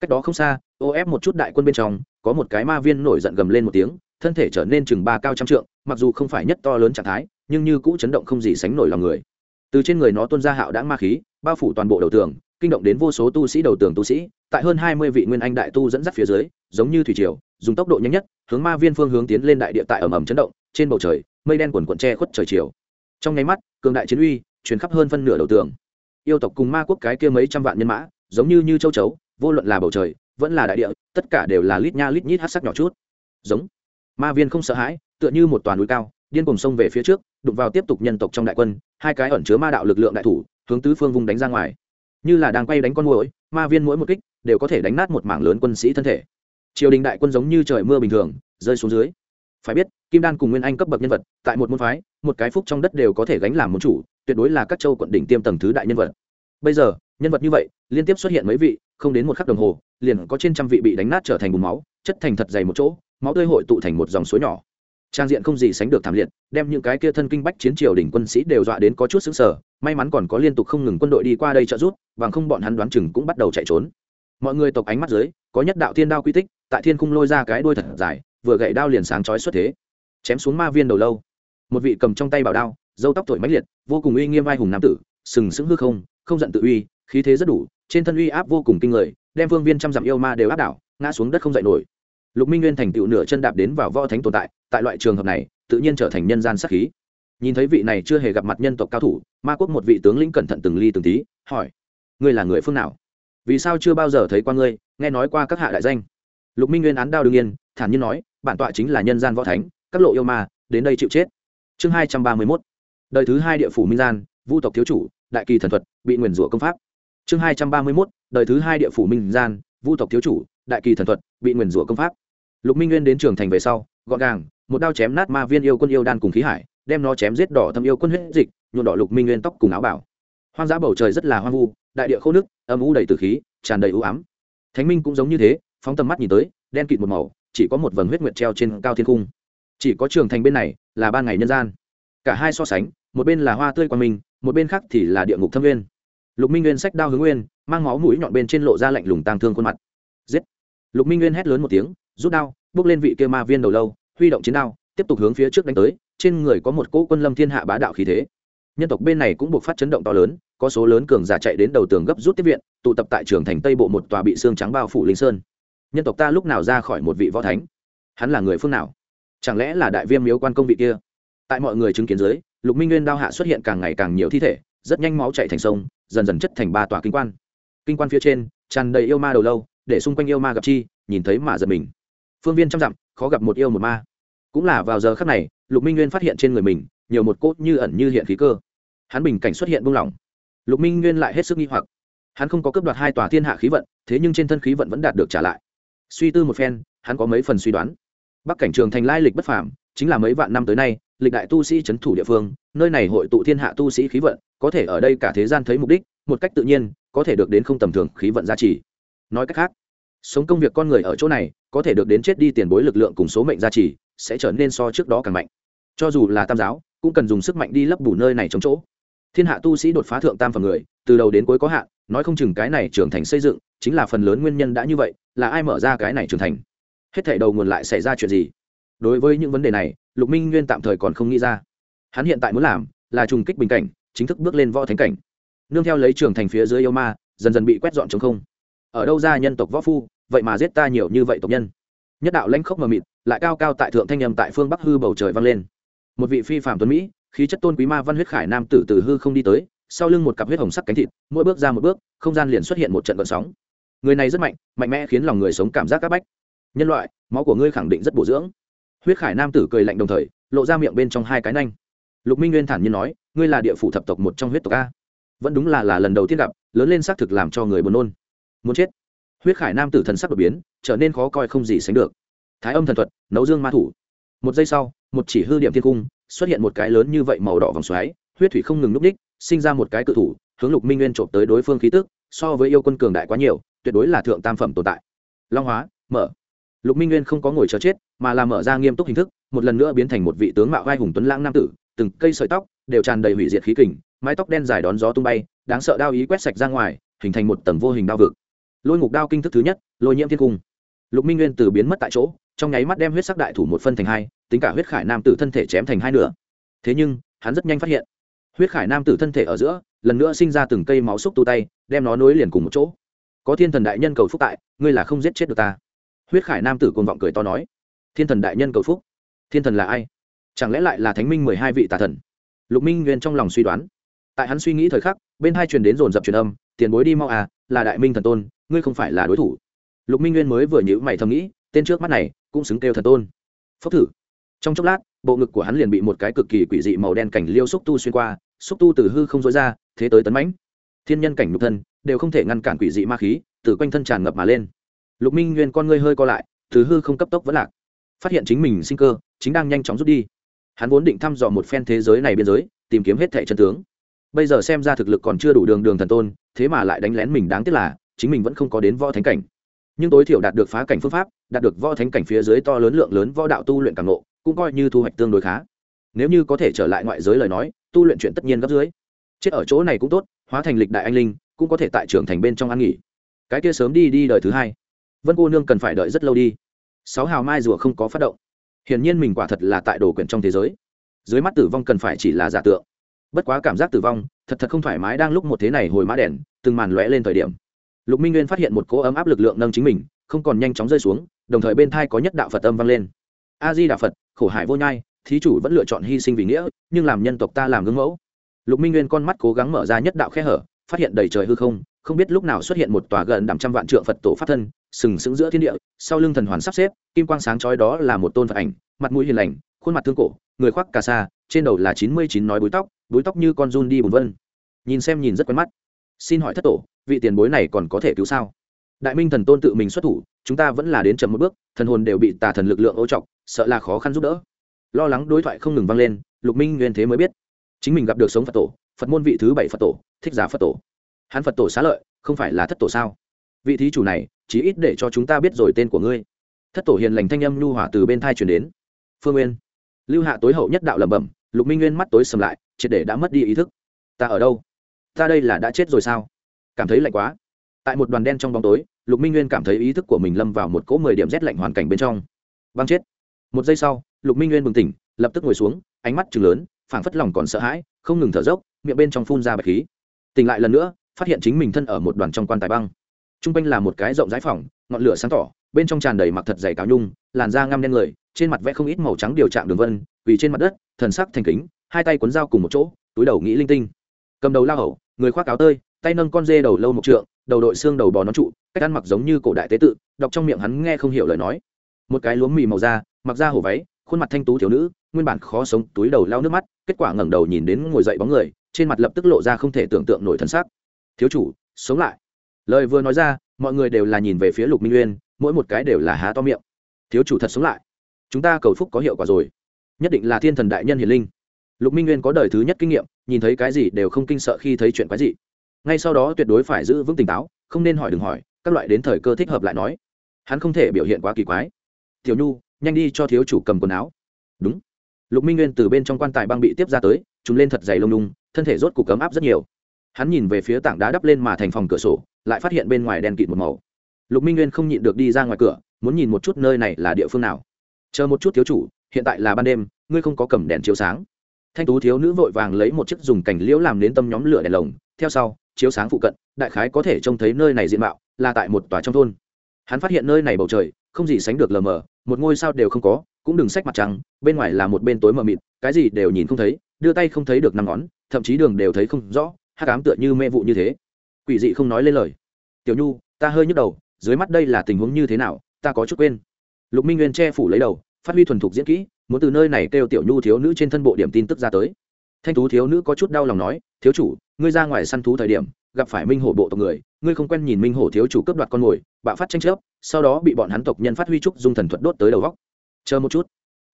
Cách đó không xa ô ép một chút đại quân bên trong, có một cái ma viên nổi giận gầm lên một tiếng, thân thể trở nên chừng ba cao trăm trượng, mặc dù không phải nhất to lớn trạng thái, nhưng như cũ chấn động không gì sánh nổi lòng người. Từ trên người nó tuôn ra hạo đã ma khí, bao phủ toàn bộ đầu tường, kinh động đến vô số tu sĩ đầu tường tu sĩ, tại hơn hai mươi vị nguyên anh đại tu dẫn dắt phía dưới, giống như thủy triều, dùng tốc độ nhanh nhất, hướng ma viên phương hướng tiến lên đại địa tại ầm ầm chấn động, trên bầu trời, mây đen quần quận tre khuất trời chiều trong nháy mắt, cường đại chiến uy chuyển khắp hơn phân nửa đầu tường. Yêu tộc cùng ma quốc cái kia mấy trăm vạn nhân mã, giống như như châu chấu, vô luận là bầu trời, vẫn là đại địa, tất cả đều là lít nha lít nhít hát sắc nhỏ chút. Giống. Ma viên không sợ hãi, tựa như một toàn núi cao, điên cùng sông về phía trước, đụng vào tiếp tục nhân tộc trong đại quân, hai cái ẩn chứa ma đạo lực lượng đại thủ, hướng tứ phương vùng đánh ra ngoài. Như là đang quay đánh con mũi ma viên mỗi một kích đều có thể đánh nát một mảng lớn quân sĩ thân thể. Triều đình đại quân giống như trời mưa bình thường, rơi xuống dưới. Phải biết, kim đan cùng nguyên anh cấp bậc nhân vật, tại một môn phái một cái phúc trong đất đều có thể gánh làm môn chủ, tuyệt đối là các châu quận đỉnh tiêm tầng thứ đại nhân vật. Bây giờ, nhân vật như vậy, liên tiếp xuất hiện mấy vị, không đến một khắc đồng hồ, liền có trên trăm vị bị đánh nát trở thành bùn máu, chất thành thật dày một chỗ, máu tươi hội tụ thành một dòng suối nhỏ. Trang diện không gì sánh được thảm liệt, đem những cái kia thân kinh bách chiến triều đỉnh quân sĩ đều dọa đến có chút xứng sở may mắn còn có liên tục không ngừng quân đội đi qua đây trợ giúp, bằng không bọn hắn đoán chừng cũng bắt đầu chạy trốn. Mọi người tộc ánh mắt dưới, có nhất đạo thiên đao quy tích, tại thiên cung lôi ra cái đuôi thật dài, vừa gậy đao liền sáng chói xuất thế. Chém xuống ma viên đầu lâu một vị cầm trong tay bảo đao dâu tóc thổi mãnh liệt vô cùng uy nghiêm vai hùng nam tử sừng sững hư không không giận tự uy khí thế rất đủ trên thân uy áp vô cùng kinh người đem vương viên trăm dặm yêu ma đều áp đảo ngã xuống đất không dậy nổi. Lục minh nguyên thành tựu nửa chân đạp đến vào võ thánh tồn tại tại loại trường hợp này tự nhiên trở thành nhân gian sắc khí. Nhìn thấy vị này chưa hề gặp mặt nhân tộc cao thủ ma quốc một vị tướng lĩnh cẩn thận từng ly từng tí hỏi ngươi là người phương nào? Vì sao chưa bao giờ thấy qua ngươi nghe nói qua các hạ đại danh? Lục minh nguyên án đao đương yên, thản nhiên nói bản tọa chính là nhân gian võ thánh các lộ yêu ma đến đây chịu chết chương hai trăm ba mươi mốt. Đời thứ hai địa phủ minh gian, vu tộc thiếu chủ, đại kỳ thần thuật, bị nguyền rủa công pháp. Chương hai trăm ba mươi mốt. Đời thứ hai địa phủ minh gian, vu tộc thiếu chủ, đại kỳ thần thuật, bị nguyền rủa công pháp. Lục minh nguyên đến trường thành về sau, gọn gàng, một đao chém nát ma viên yêu quân yêu đan cùng khí hải, đem nó chém giết đỏ thâm yêu quân huyết dịch nhuộn đỏ lục minh nguyên tóc cùng áo bảo. Hoang dã bầu trời rất là hoang vu, đại địa khô nước, âm u đầy từ khí, tràn đầy ưu ám. Thánh minh cũng giống như thế, phóng tầm mắt nhìn tới, đen kịt một màu, chỉ có một vầng huyết nguyệt treo trên cao thiên cung chỉ có trường thành bên này là ban ngày nhân gian. Cả hai so sánh, một bên là hoa tươi quang minh, một bên khác thì là địa ngục thâm nguyên. Lục minh nguyên sách đao hướng nguyên, mang máu mũi nhọn bên trên lộ ra lạnh lùng tang thương khuôn mặt. Giết! Lục minh nguyên hét lớn một tiếng, rút đao, bước lên vị kia ma viên đầu lâu, huy động chiến đao, tiếp tục hướng phía trước đánh tới, trên người có một cỗ quân lâm thiên hạ bá đạo khí thế. Nhân tộc bên này cũng buộc phát chấn động to lớn, có số lớn cường giả chạy đến đầu tường gấp rút tiếp viện, tụ tập tại trường thành tây bộ một tòa bị xương trắng bao phủ linh sơn. Nhân tộc ta lúc nào ra khỏi một vị võ thánh? Hắn là người phương nào? Chẳng lẽ là đại viêm miếu quan công vị kia? Tại mọi người chứng kiến dưới, lục minh nguyên đao hạ xuất hiện càng ngày càng nhiều thi thể, rất nhanh máu chạy thành sông, dần dần chất thành ba tòa kinh quan. Kinh quan phía trên, tràn đầy yêu ma đầu lâu, để xung quanh yêu ma gặp chi, nhìn thấy mà giật mình. Phương viên trăm dặm, khó gặp một yêu một ma. Cũng là vào giờ khắc này, lục minh nguyên phát hiện trên người mình, nhiều một cốt như ẩn như hiện khí cơ. Hắn bình cảnh xuất hiện buông lỏng. Lục minh nguyên lại hết sức nghi hoặc. Hắn không có cấp đoạt hai tòa thiên hạ khí vận, thế nhưng trên thân khí vận vẫn đạt được trả lại. Suy tư một phen, hắn có mấy phần suy đoán bắc cảnh trường thành lai lịch bất phàm, chính là mấy vạn năm tới nay, lịch đại tu sĩ c h ấ n thủ địa phương, nơi này hội tụ thiên hạ tu sĩ khí vận, có thể ở đây cả thế gian thấy mục đích, một cách tự nhiên, có thể được đến không tầm thường khí vận giá trị. Nói cách khác, sống công việc con người ở chỗ này, có thể được đến chết đi tiền bối lực lượng cùng số mệnh giá trị, sẽ trở nên so trước đó càng mạnh. Cho dù là tam giáo, cũng cần dùng sức mạnh đi lấp đủ nơi này chống chỗ. Thiên hạ tu sĩ đột phá thượng tam phần người, từ đầu đến cuối có hạn, nói không chừng cái này trưởng thành xây dựng, chính là phần lớn nguyên nhân đã như vậy, là ai mở ra cái này trưởng thành? Hết thảy đầu nguồn lại xảy ra chuyện gì? Đối với những vấn đề này, lục minh nguyên tạm thời còn không nghĩ ra. Hắn hiện tại muốn làm là trùng kích bình cảnh, chính thức bước lên võ thánh cảnh. Nương theo lấy trường thành phía dưới yêu ma, dần dần bị quét dọn chống không. Ở đâu ra nhân tộc võ phu, vậy mà giết ta nhiều như vậy tộc nhân. Nhất đạo lãnh khốc mờ mịt, lại cao cao tại thượng thanh nhầm tại phương bắc hư bầu trời vang lên. Một vị phi phạm tuấn mỹ, khí chất tôn quý ma văn huyết khải nam tử từ hư không đi tới, sau lưng một cặp huyết hồng sắc cánh thịt, mỗi bước ra một bước, không gian liền xuất hiện một trận vận sóng. Người này rất mạnh mạnh mẽ khiến lòng người sống cảm giác c áp bách nhân loại, máu của ngươi khẳng định rất bổ dưỡng. Huyết khải nam tử cười lạnh đồng thời, lộ ra miệng bên trong hai cái nanh. Lục minh nguyên thản nhiên nói, ngươi là địa phủ thập tộc một trong huyết tộc a. Vẫn đúng là là lần đầu tiên gặp, lớn lên xác thực làm cho người buồn nôn. Muốn chết. Huyết khải nam tử thần sắc đột biến, trở nên khó coi không gì sánh được. Thái âm thần thuật, nấu dương ma thủ. Một giây sau, một chỉ hư điểm thiên cung, xuất hiện một cái lớn như vậy màu đỏ vòng xoáy, huyết thủy không ngừng núp đích, sinh ra một cái cự thủ, hướng lục minh nguyên trộm tới đối phương khí tức, so với yêu quân cường đại quá nhiều, tuyệt đối là thượng tam phẩm tồn tại. Long hóa, mở lục minh nguyên không có ngồi chờ chết, mà là mở ra nghiêm túc hình thức, một lần nữa biến thành một vị tướng mạo vai hùng tuấn lãng nam tử, từng cây sợi tóc đều tràn đầy hủy diệt khí kình, mái tóc đen dài đón gió tung bay, đáng sợ đao ý quét sạch ra ngoài, hình thành một tầng vô hình đao vực. Lôi ngục đao kinh thức thứ nhất, lôi nhiễm thiên cung. Lục minh nguyên từ biến mất tại chỗ, trong nháy mắt đem huyết sắc đại thủ một phân thành hai, tính cả huyết khải nam tử thân thể chém thành hai nửa. Thế nhưng, hắn rất nhanh phát hiện, huyết khải nam tử thân thể ở giữa, lần nữa sinh ra từng cây máu xúc tu tay, đem nó nối liền cùng một chỗ. Có thiên thần đại nhân cầu phúc tại, ngươi là không giết chết được ta huyết khải nam tử côn vọng cười to nói, thiên thần đại nhân cầu phúc. Thiên thần là ai? Chẳng lẽ lại là thánh minh mười hai vị tà thần? Lục minh nguyên trong lòng suy đoán. Tại hắn suy nghĩ thời khắc, bên hai truyền đến dồn dập truyền âm, tiền bối đi mau à là đại minh thần tôn, ngươi không phải là đối thủ. Lục minh nguyên mới vừa nhữ mày thầm nghĩ, tên trước mắt này cũng xứng kêu thần tôn. Phốc thử. Trong chốc lát, bộ ngực của hắn liền bị một cái cực kỳ quỷ dị màu đen cảnh liêu xúc tu xuyên qua, xúc tu từ hư không dối ra, thế tới tấn mãnh. Thiên nhân cảnh nhục thân đều không thể ngăn cản quỷ dị ma khí, từ quanh thân tràn ngập mà lên lục minh nguyên con ngươi hơi co lại từ hư không cấp tốc vẫn lạc. Phát hiện chính mình sinh cơ, chính đang nhanh chóng rút đi. Hắn vốn định thăm dò một phen thế giới này biên giới, tìm kiếm hết thẻ chân tướng. Bây giờ xem ra thực lực còn chưa đủ đường đường thần tôn, thế mà lại đánh lén mình đáng tiếc là, chính mình vẫn không có đến võ thánh cảnh. Nhưng tối thiểu đạt được phá cảnh phương pháp, đạt được võ thánh cảnh phía dưới to lớn lượng lớn võ đạo tu luyện càng nộ cũng coi như thu hoạch tương đối khá. Nếu như có thể trở lại ngoại giới lời nói, tu luyện chuyện tất nhiên gấp dưới chết ở chỗ này cũng tốt, hóa thành lịch đại anh linh, cũng có thể tại trưởng thành bên trong ăn nghỉ. Cái kia sớm đi đi đời thứ hai vân cô nương cần phải đợi rất lâu đi. Sáu hào mai rùa không có phát động. Hiển nhiên mình quả thật là tại đồ quyển trong thế giới. Dưới mắt tử vong cần phải chỉ là giả tượng. Bất quá cảm giác tử vong, thật thật không thoải mái đang lúc một thế này hồi mã đèn, từng màn lóe lên thời điểm. Lục minh nguyên phát hiện một cỗ ấm áp lực lượng nâng chính mình, không còn nhanh chóng rơi xuống, đồng thời bên thai có nhất đạo phật âm vang lên. A di đà phật, khổ hải vô nhai, thí chủ vẫn lựa chọn hy sinh vì nghĩa, nhưng làm nhân tộc ta làm gương mẫu. Lục minh nguyên con mắt cố gắng mở ra nhất đạo khe hở, phát hiện đầy trời hư không không biết lúc nào xuất hiện một tòa gần đằm trăm vạn trượng phật tổ pháp thân, sừng sững giữa thiên địa, sau lưng thần hoàn sắp xếp, kim quang sáng chói đó là một tôn phật ảnh, mặt mũi hiền lành, khuôn mặt thương cổ, người khoác cà sa, trên đầu là chín mươi chín nói búi tóc búi tóc như con run đi bùn vân. Nhìn xem nhìn rất quen mắt. Xin hỏi thất tổ, vị tiền bối này còn có thể cứu sao? Đại minh thần tôn tự mình xuất thủ, chúng ta vẫn là đến chậm một bước, thần hồn đều bị tà thần lực lượng ô trọc, sợ là khó khăn giúp đỡ. Lo lắng đối thoại không ngừng vang lên, lục minh nguyên thế mới biết. Chính mình gặp được sống phật tổ, phật môn vị thứ bảy phật tổ, thích giả phật tổ hắn phật tổ xá lợi, không phải là thất tổ sao? Vị thí chủ này chỉ ít để cho chúng ta biết rồi tên của ngươi. Thất tổ hiền lành thanh âm nhu hỏa từ bên thai truyền đến. Phương nguyên, lưu hạ tối hậu nhất đạo lẩm bẩm, lục minh nguyên mắt tối sầm lại, triệt để đã mất đi ý thức. Ta ở đâu? Ta đây là đã chết rồi sao? Cảm thấy lạnh quá. Tại một đoàn đen trong bóng tối, lục minh nguyên cảm thấy ý thức của mình lâm vào một cỗ mười điểm rét lạnh hoàn cảnh bên trong. Băng chết. Một giây sau, lục minh nguyên bừng tỉnh, lập tức ngồi xuống, ánh mắt chừng lớn, phảng phất lòng còn sợ hãi, không ngừng thở dốc, miệng bên trong phun ra bạch khí. Tỉnh lại lần nữa phát hiện chính mình thân ở một đoàn trong quan tài băng. T r u n g quanh là một cái rộng rãi phòng, ngọn lửa sáng tỏ, bên trong tràn đầy mặc thật dày cáo nhung, làn da ngăm đen người, trên mặt vẽ không ít màu trắng điều trạng đường vân vì trên mặt đất, thần sắc thành kính, hai tay cuốn dao cùng một chỗ, túi đầu nghĩ linh tinh. Cầm đầu lao hậu người khoác áo tơi, tay nâng con dê đầu lâu một trượng, đầu đội xương đầu bò nó trụ, cách ăn mặc giống như cổ đại tế tự, đọc trong miệng hắn nghe không hiểu lời nói. Một cái lúa mì màu da, mặc da hổ váy, khuôn mặt thanh tú thiếu nữ, nguyên bản khó sống, túi đầu lao nước mắt, kết quả ngẩng đầu nhìn đến ngồi dậy bóng người, trên mặt lập tức lộ ra không thể tưởng tượng nổi thân xác thiếu chủ, sống lại. Lời vừa nói ra, mọi người đều là nhìn về phía lục minh uyên, mỗi một cái đều là há to miệng. Thiếu chủ thật sống lại. Chúng ta cầu phúc có hiệu quả rồi. Nhất định là thiên thần đại nhân hiền linh. Lục minh nguyên có đời thứ nhất kinh nghiệm, nhìn thấy cái gì đều không kinh sợ khi thấy chuyện quái dị. Ngay sau đó tuyệt đối phải giữ vững tỉnh táo, không nên hỏi đừng hỏi, các loại đến thời cơ thích hợp lại nói. Hắn không thể biểu hiện quá kỳ quái. Tiểu nhu, nhanh đi cho thiếu chủ cầm quần áo. Đúng. Lục minh nguyên từ bên trong quan tài băng bị tiếp ra tới chúng lên thật dày lông lung thân thể rốt cục cấm áp rất nhiều hắn nhìn về phía tảng đá đắp lên mà thành phòng cửa sổ, lại phát hiện bên ngoài đèn kịt một màu. Lục minh nguyên không nhịn được đi ra ngoài cửa, muốn nhìn một chút nơi này là địa phương nào. Chờ một chút thiếu chủ, hiện tại là ban đêm, ngươi không có cầm đèn chiếu sáng. Thanh tú thiếu nữ vội vàng lấy một chiếc dùng cành liễu làm đến tâm nhóm lửa đèn lồng, theo sau, chiếu sáng phụ cận, đại khái có thể trông thấy nơi này diện mạo, là tại một tòa trong thôn. Hắn phát hiện nơi này bầu trời, không gì sánh được lờ mờ, một ngôi sao đều không có, cũng đừng sách mặt trăng, bên ngoài là một bên tối mờ mịt, cái gì đều nhìn không thấy, đưa tay không thấy được năm ngón, thậm chí đường đều thấy không rõ hát cám tựa như mê vụ như thế. Quỷ dị không nói lên lời. Tiểu nhu, ta hơi nhức đầu, dưới mắt đây là tình huống như thế nào, ta có chút quên. Lục minh nguyên che phủ lấy đầu, phát huy thuần thục diễn kỹ, muốn từ nơi này kêu tiểu nhu thiếu nữ trên thân bộ điểm tin tức ra tới. Thanh thú thiếu nữ có chút đau lòng nói, thiếu chủ, ngươi ra ngoài săn thú thời điểm, gặp phải minh hổ bộ tộc người, ngươi không quen nhìn minh hổ thiếu chủ cướp đoạt con mồi, bạo phát tranh chấp, sau đó bị bọn hắn tộc nhân phát huy trúc dung thần thuật đốt tới đầu góc. Chờ một chút.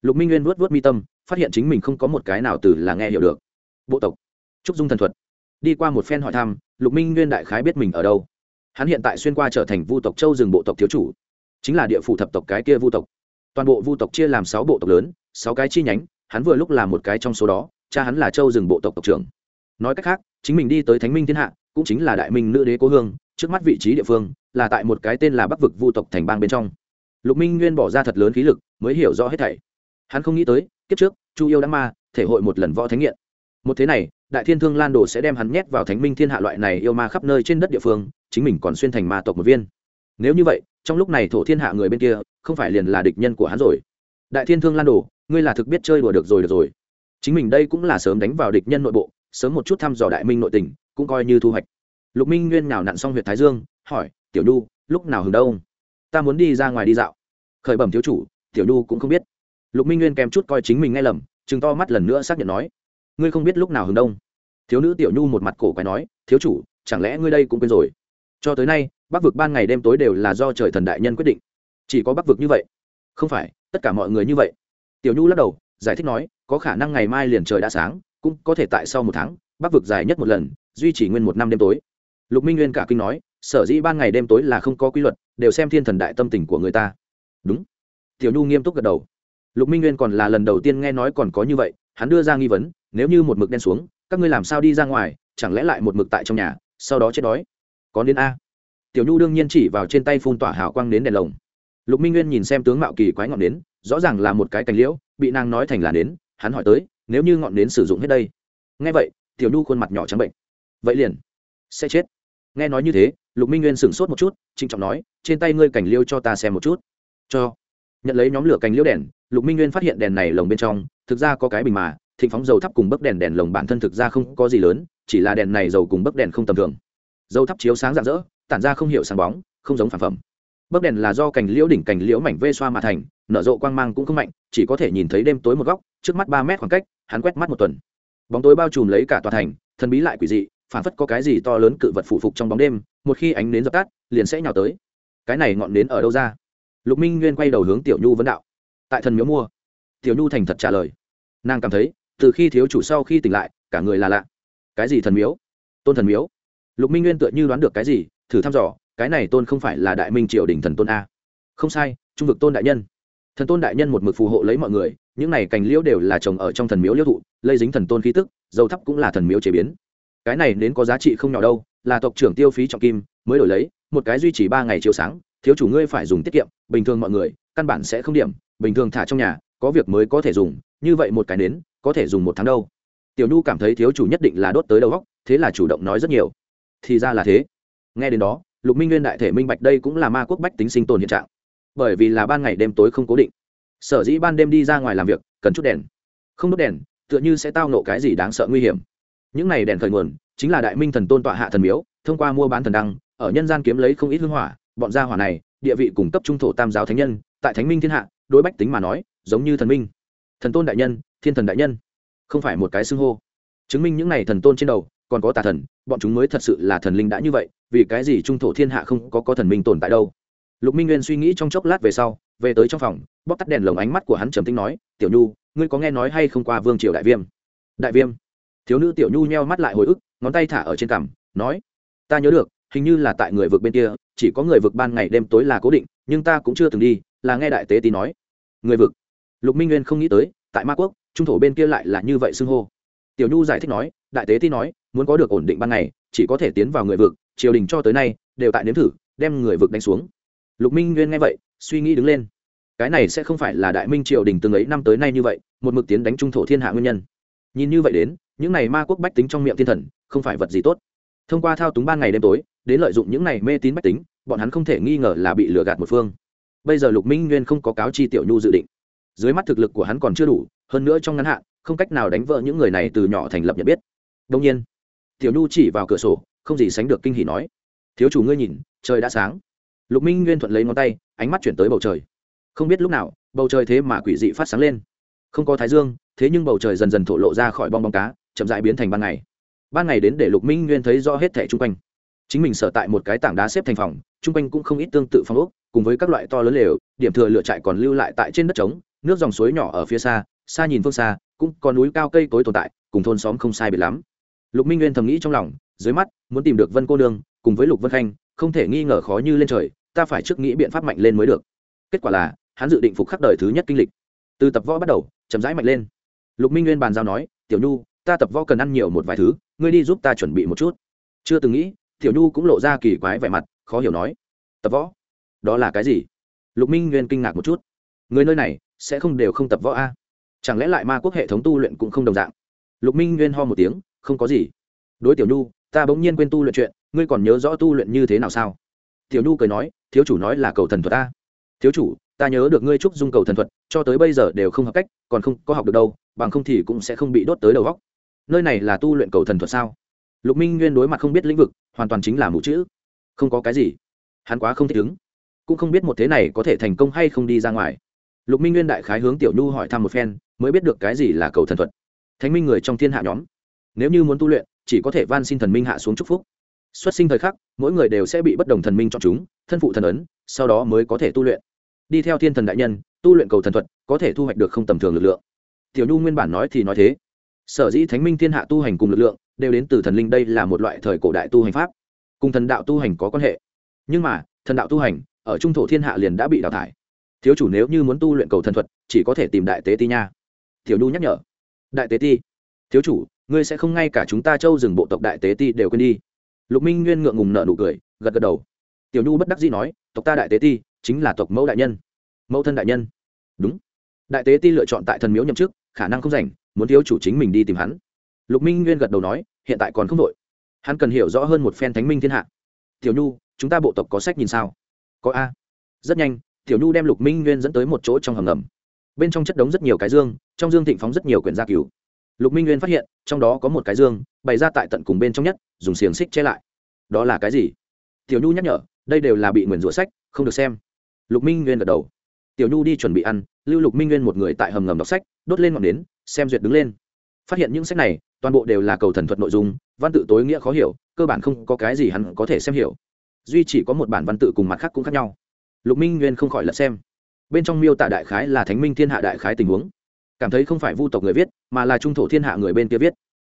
Lục minh nguyên vuốt vuốt mi tâm, phát hiện chính mình không có một cái nào từ là nghe hiểu được. Bộ tộc, trúc dung thần thuật đi qua một phen hỏi thăm, lục minh nguyên đại khái biết mình ở đâu. Hắn hiện tại xuyên qua trở thành vu tộc châu rừng bộ tộc thiếu chủ, chính là địa phủ thập tộc cái kia vu tộc. Toàn bộ vu tộc chia làm sáu bộ tộc lớn, sáu cái chi nhánh, hắn vừa lúc là một cái trong số đó, cha hắn là châu rừng bộ tộc tộc trưởng. Nói cách khác, chính mình đi tới thánh minh thiên hạ, cũng chính là đại minh nữ đế cố hương, trước mắt vị trí địa phương, là tại một cái tên là bắc vực vu tộc thành bang bên trong. Lục minh nguyên bỏ ra thật lớn khí lực, mới hiểu rõ hết thảy. Hắn không nghĩ tới, kiếp trước, chu yêu đã ma, thể hội một lần võ thánh nghiện. Một thế này đại thiên thương lan đồ sẽ đem hắn nhét vào thánh minh thiên hạ loại này yêu ma khắp nơi trên đất địa phương, chính mình còn xuyên thành ma tộc một viên. Nếu như vậy, trong lúc này thổ thiên hạ người bên kia, không phải liền là địch nhân của hắn rồi. Đại thiên thương lan đồ, ngươi là thực biết chơi đùa được rồi được rồi. Chính mình đây cũng là sớm đánh vào địch nhân nội bộ, sớm một chút thăm dò đại minh nội tình, cũng coi như thu hoạch. Lục minh nguyên nào nặn xong huyện thái dương, hỏi, tiểu nhu, lúc nào hừng đâu? Ta muốn đi ra ngoài đi dạo. Khởi bẩm thiếu chủ, tiểu nhu cũng không biết. Lục minh nguyên kèm chút coi chính mình nghe lầm chừng to mắt lần nữa xác nhận nói ngươi không biết lúc nào hướng đông. Thiếu nữ tiểu nhu một mặt cổ quái nói, thiếu chủ, chẳng lẽ ngươi đây cũng quên rồi? Cho tới nay, bắc vực ban ngày đêm tối đều là do trời thần đại nhân quyết định. Chỉ có bắc vực như vậy. Không phải, tất cả mọi người như vậy. Tiểu nhu lắc đầu, giải thích nói, có khả năng ngày mai liền trời đã sáng, cũng có thể tại sau một tháng, bắc vực dài nhất một lần, duy trì nguyên một năm đêm tối. Lục minh nguyên cả kinh nói, sở dĩ ban ngày đêm tối là không có quy luật, đều xem thiên thần đại tâm tình của người ta. Đúng. Tiểu nhu nghiêm túc gật đầu. Lục minh nguyên còn là lần đầu tiên nghe nói còn có như vậy, hắn đưa ra nghi vấn nếu như một mực đen xuống, các ngươi làm sao đi ra ngoài, chẳng lẽ lại một mực tại trong nhà, sau đó chết đói? Có đến a. Tiểu nhu đương nhiên chỉ vào trên tay phun tỏa hào quang đến đèn lồng. Lục minh nguyên nhìn xem tướng mạo kỳ quái ngọn nến, rõ ràng là một cái cành liễu, bị nàng nói thành là nến, hắn hỏi tới, nếu như ngọn nến sử dụng hết đây? Nghe vậy, tiểu nhu khuôn mặt nhỏ trắng bệnh. Vậy liền, sẽ chết. Nghe nói như thế, lục minh nguyên sửng sốt một chút, trịnh trọng nói, trên tay ngươi cành liêu cho ta xem một chút. Cho. Nhận lấy nhóm lửa cành liêu đèn, lục minh nguyên phát hiện đèn này lồng bên trong, thực ra có cái bình mà thịnh phóng dầu thắp cùng bấc đèn đèn lồng bản thân thực ra không có gì lớn, chỉ là đèn này dầu cùng bấc đèn không tầm thường. Dầu thắp chiếu sáng rạng rỡ, tản ra không hiểu sáng bóng, không giống phản phẩm. Bấc đèn là do cành liễu đỉnh cành liễu mảnh vê xoa mà thành, nở rộ quang mang cũng không mạnh, chỉ có thể nhìn thấy đêm tối một góc, trước mắt ba mét khoảng cách, hắn quét mắt một tuần. Bóng tối bao trùm lấy cả tòa thành, thần bí lại quỷ dị, phản phất có cái gì to lớn cự vật phủ phục trong bóng đêm, một khi ánh nến dập tắt, liền sẽ nhào tới. Cái này ngọn nến ở đâu ra? Lục minh nguyên quay đầu hướng tiểu nhu vấn đạo. Tại thần miếu mua. Tiểu nhu thành thật trả lời. Nàng cảm thấy từ khi thiếu chủ sau khi tỉnh lại, cả người là lạ. Cái gì thần miếu? Tôn thần miếu? Lục minh nguyên tựa như đoán được cái gì, thử thăm dò, cái này tôn không phải là đại minh triều đình thần tôn a. Không sai, trung vực tôn đại nhân. Thần tôn đại nhân một mực phù hộ lấy mọi người, những này cành liễu đều là trồng ở trong thần miếu liễu thụ, lây dính thần tôn khí tức, dầu thắp cũng là thần miếu chế biến. Cái này đến có giá trị không nhỏ đâu, là tộc trưởng tiêu phí trọng kim mới đổi lấy, một cái duy trì ba ngày chiều sáng, thiếu chủ ngươi phải dùng tiết kiệm, bình thường mọi người, căn bản sẽ không điểm, bình thường thả trong nhà, có việc mới có thể dùng, như vậy một cái nến có thể dùng một tháng đâu. Tiểu nhu cảm thấy thiếu chủ nhất định là đốt tới đầu góc thế là chủ động nói rất nhiều. Thì ra là thế. Nghe đến đó, lục minh nguyên đại thể minh bạch đây cũng là ma quốc bách tính sinh tồn hiện trạng. Bởi vì là ban ngày đêm tối không cố định. Sở dĩ ban đêm đi ra ngoài làm việc, cần chút đèn. Không đốt đèn, tựa như sẽ tao nộ cái gì đáng sợ nguy hiểm. Những này đèn khởi nguồn, chính là đại minh thần tôn tọa hạ thần miếu, thông qua mua bán thần đăng, ở nhân gian kiếm lấy không ít hương hỏa, bọn gia hỏa này, địa vị cung cấp trung thổ tam giáo thánh nhân, tại thánh minh thiên hạ, đối bách tính mà nói, giống như thần minh. Thần tôn đại nhân thiên thần đại nhân. Không phải một cái xưng hô. Chứng minh những này thần tôn trên đầu, còn có tà thần, bọn chúng mới thật sự là thần linh đã như vậy, vì cái gì trung thổ thiên hạ không có có thần minh tồn tại đâu? Lục minh nguyên suy nghĩ trong chốc lát về sau, về tới trong phòng bóc tắt đèn lồng ánh mắt của hắn trầm tính nói, tiểu nhu, ngươi có nghe nói hay không qua vương triều đại viêm? Đại viêm? Thiếu nữ tiểu nhu nheo mắt lại hồi ức, ngón tay thả ở trên cằm, nói, ta nhớ được, hình như là tại người vực bên kia, chỉ có người vực ban ngày đêm tối là cố định, nhưng ta cũng chưa từng đi, là nghe đại tế tí nói. Người vực? Lục minh nguyên không nghĩ tới, tại ma quốc trung thổ bên kia lại là như vậy xưng hô. Tiểu nhu giải thích nói, đại tế ti nói, muốn có được ổn định ban ngày, chỉ có thể tiến vào người vực, triều đình cho tới nay, đều tại nếm thử, đem người vực đánh xuống. Lục minh nguyên nghe vậy, suy nghĩ đứng lên. Cái này sẽ không phải là đại minh triều đình từng ấy năm tới nay như vậy, một mực tiến đánh trung thổ thiên hạ nguyên nhân. Nhìn như vậy đến, những này ma quốc bách tính trong miệng thiên thần, không phải vật gì tốt. Thông qua thao túng ban ngày đêm tối, đến lợi dụng những này mê tín bách tính, bọn hắn không thể nghi ngờ là bị lừa gạt một phương. Bây giờ lục minh nguyên không có cáo chi tiểu nhu dự định. Dưới mắt thực lực của hắn còn chưa đủ hơn nữa trong ngắn hạn, không cách nào đánh vỡ những người này từ nhỏ thành lập nhận biết. Đông nhiên, tiểu nhu chỉ vào cửa sổ, không gì sánh được kinh hỉ nói, thiếu chủ ngươi nhìn, trời đã sáng. Lục minh nguyên thuận lấy ngón tay, ánh mắt chuyển tới bầu trời. Không biết lúc nào, bầu trời thế mà quỷ dị phát sáng lên. Không có thái dương, thế nhưng bầu trời dần dần thổ lộ ra khỏi bong bóng cá, chậm dại biến thành ban ngày. Ban ngày đến để lục minh nguyên thấy rõ hết thẻ chung quanh. Chính mình sở tại một cái tảng đá xếp thành phòng, chung quanh cũng không ít tương tự phong ốc, cùng với các loại to lớn lều, điểm thừa lựa trại còn lưu lại tại trên đất trống, nước dòng suối nhỏ ở phía xa xa nhìn phương xa, cũng có núi cao cây cối tồn tại, cùng thôn xóm không sai biệt lắm. Lục minh nguyên thầm nghĩ trong lòng, dưới mắt, muốn tìm được vân cô nương, cùng với lục vân khanh, không thể nghi ngờ khó như lên trời, ta phải trước nghĩ biện pháp mạnh lên mới được. Kết quả là, hắn dự định phục khắc đời thứ nhất kinh lịch. Từ tập võ bắt đầu, chậm rãi mạnh lên. Lục minh nguyên bàn giao nói, tiểu nhu, ta tập võ cần ăn nhiều một vài thứ, ngươi đi giúp ta chuẩn bị một chút. Chưa từng nghĩ, tiểu nhu cũng lộ ra kỳ quái vẻ mặt, khó hiểu nói, tập võ? Đó là cái gì? Lục minh nguyên kinh ngạc một chút. Người nơi này, sẽ không đều không tập võ a? Chẳng lẽ lại ma quốc hệ thống tu luyện cũng không đồng dạng? Lục minh nguyên ho một tiếng, không có gì. Đối tiểu nhu, ta bỗng nhiên quên tu luyện chuyện, ngươi còn nhớ rõ tu luyện như thế nào sao? Tiểu nhu cười nói, thiếu chủ nói là cầu thần thuật ta. Thiếu chủ, ta nhớ được ngươi trúc dung cầu thần thuật, cho tới bây giờ đều không hợp cách, còn không có học được đâu, bằng không thì cũng sẽ không bị đốt tới đầu góc nơi này là tu luyện cầu thần thuật sao? Lục minh nguyên đối mặt không biết lĩnh vực, hoàn toàn chính là mù chữ. Không có cái gì. Hắn quá không thích ứng. Cũng không biết một thế này có thể thành công hay không đi ra ngoài lục minh nguyên đại khái hướng tiểu nhu hỏi thăm một phen, mới biết được cái gì là cầu thần thuật. Thánh minh người trong thiên hạ nhóm. Nếu như muốn tu luyện, chỉ có thể van xin thần minh hạ xuống chúc phúc. Xuất sinh thời khắc, mỗi người đều sẽ bị bất đồng thần minh chọn chúng, thân phụ thần ấn, sau đó mới có thể tu luyện. Đi theo thiên thần đại nhân, tu luyện cầu thần thuật, có thể thu hoạch được không tầm thường lực lượng. Tiểu nhu nguyên bản nói thì nói thế. Sở dĩ thánh minh thiên hạ tu hành cùng lực lượng, đều đến từ thần linh đây là một loại thời cổ đại tu hành pháp. Cùng thần đạo tu hành có quan hệ. Nhưng mà, thần đạo tu hành, ở trung thổ thiên hạ liền đã bị đào thải thiếu chủ nếu như muốn tu luyện cầu thần thuật, chỉ có thể tìm đại tế ti nha. Tiểu nhu nhắc nhở. Đại tế ti? Thiếu chủ, ngươi sẽ không ngay cả chúng ta châu rừng bộ tộc đại tế ti đều quên đi. Lục minh nguyên ngượng ngùng nợ nụ cười, gật gật đầu. Tiểu nhu bất đắc dĩ nói, tộc ta đại tế ti chính là tộc mẫu đại nhân. Mẫu thân đại nhân. Đúng. Đại tế ti lựa chọn tại thần miếu nhậm chức, khả năng không rảnh, muốn thiếu chủ chính mình đi tìm hắn. Lục minh nguyên gật đầu nói, hiện tại còn không đội hắn cần hiểu rõ hơn một phen thánh minh thiên hạ. Tiểu nhu, chúng ta bộ tộc có sách nhìn sao? Có a. Rất nhanh tiểu nhu đem lục minh nguyên dẫn tới một chỗ trong hầm ngầm. Bên trong chất đống rất nhiều cái dương, trong dương thịnh phóng rất nhiều quyển gia cứu lục minh nguyên phát hiện, trong đó có một cái dương, bày ra tại tận cùng bên trong nhất, dùng xiềng xích che lại. Đó là cái gì? Tiểu nhu nhắc nhở, đây đều là bị nguyền rủa sách, không được xem. Lục minh nguyên gật đầu. Tiểu nhu đi chuẩn bị ăn, lưu lục minh nguyên một người tại hầm ngầm đọc sách, đốt lên ngọn nến, xem duyệt đứng lên. Phát hiện những sách này, toàn bộ đều là cầu thần thuật nội dung, văn tự tối nghĩa khó hiểu, cơ bản không có cái gì hắn có thể xem hiểu. Duy chỉ có một bản văn tự cùng mặt khác cũng khác nhau lục minh nguyên không khỏi lật xem. Bên trong miêu tả đại khái là thánh minh thiên hạ đại khái tình huống. Cảm thấy không phải vu tộc người viết, mà là trung thổ thiên hạ người bên kia viết.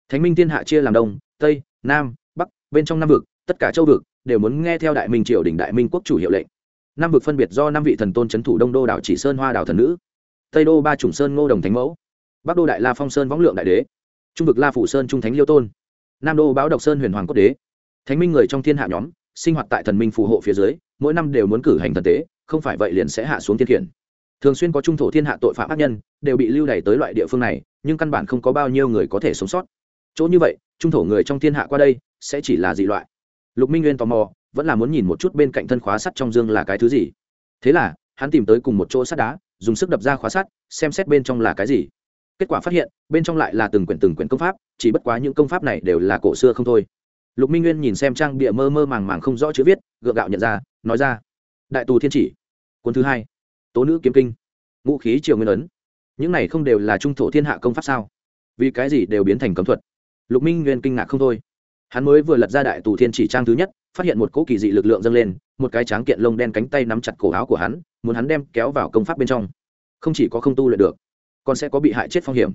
Thánh minh thiên hạ chia làm đông, tây, nam, bắc, bên trong năm vực, tất cả châu vực đều muốn nghe theo đại minh triều đình đại minh quốc chủ hiệu lệnh. Năm vực phân biệt do năm vị thần tôn c h ấ n thủ đông đô đảo chỉ sơn hoa đảo thần nữ, tây đô ba Trùng sơn ngô đồng thánh mẫu, bắc đô đại la phong sơn võng lượng đại đế, trung vực la phủ sơn trung thánh liêu tôn, nam đô báo độc sơn huyền hoàng quốc đế. Thánh minh người trong thiên hạ nhóm, sinh hoạt tại thần minh phù hộ phía dưới mỗi năm đều muốn cử hành thần tế, không phải vậy liền sẽ hạ xuống thiên khiển. Thường xuyên có trung thổ thiên hạ tội phạm ác nhân, đều bị lưu đày tới loại địa phương này, nhưng căn bản không có bao nhiêu người có thể sống sót. Chỗ như vậy, trung thổ người trong thiên hạ qua đây, sẽ chỉ là dị loại. Lục minh nguyên tò mò, vẫn là muốn nhìn một chút bên cạnh thân khóa sắt trong dương là cái thứ gì. Thế là, hắn tìm tới cùng một chỗ sắt đá, dùng sức đập ra khóa sắt, xem xét bên trong là cái gì. Kết quả phát hiện, bên trong lại là từng quyển từng quyển công pháp, chỉ bất quá những công pháp này đều là cổ xưa không thôi lục minh nguyên nhìn xem trang bịa mơ mơ màng màng không rõ chữ viết, gượng gạo nhận ra, nói ra, đại tù thiên chỉ, cuốn thứ hai, tố nữ kiếm kinh, ngũ khí triều nguyên ấn. Những này không đều là trung thổ thiên hạ công pháp sao? Vì cái gì đều biến thành cấm thuật? Lục minh nguyên kinh ngạc không thôi. Hắn mới vừa lật ra đại tù thiên chỉ trang thứ nhất, phát hiện một cỗ kỳ dị lực lượng dâng lên, một cái tráng kiện lông đen cánh tay nắm chặt cổ áo của hắn, muốn hắn đem kéo vào công pháp bên trong. Không chỉ có không tu luyện được, còn sẽ có bị hại chết phong hiểm.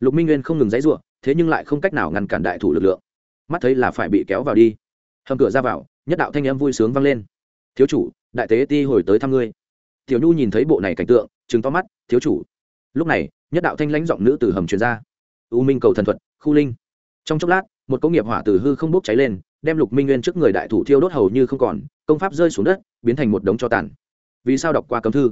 Lục minh nguyên không ngừng dãy r u ộ thế nhưng lại không cách nào ngăn cản đại thủ lực lượng mắt thấy là phải bị kéo vào đi. Hầm cửa ra vào, nhất đạo thanh em vui sướng vang lên. Thiếu chủ, đại tế ti hồi tới thăm ngươi. Tiểu nhu nhìn thấy bộ này cảnh tượng chứng to mắt, thiếu chủ. Lúc này, nhất đạo thanh lãnh giọng nữ từ hầm truyền ra. U minh cầu thần thuật, khu linh. Trong chốc lát, một công nghiệp hỏa từ hư không bốc cháy lên, đem lục minh nguyên trước người đại thủ thiêu đốt hầu như không còn, công pháp rơi xuống đất, biến thành một đống cho tàn. Vì sao đọc qua cấm thư?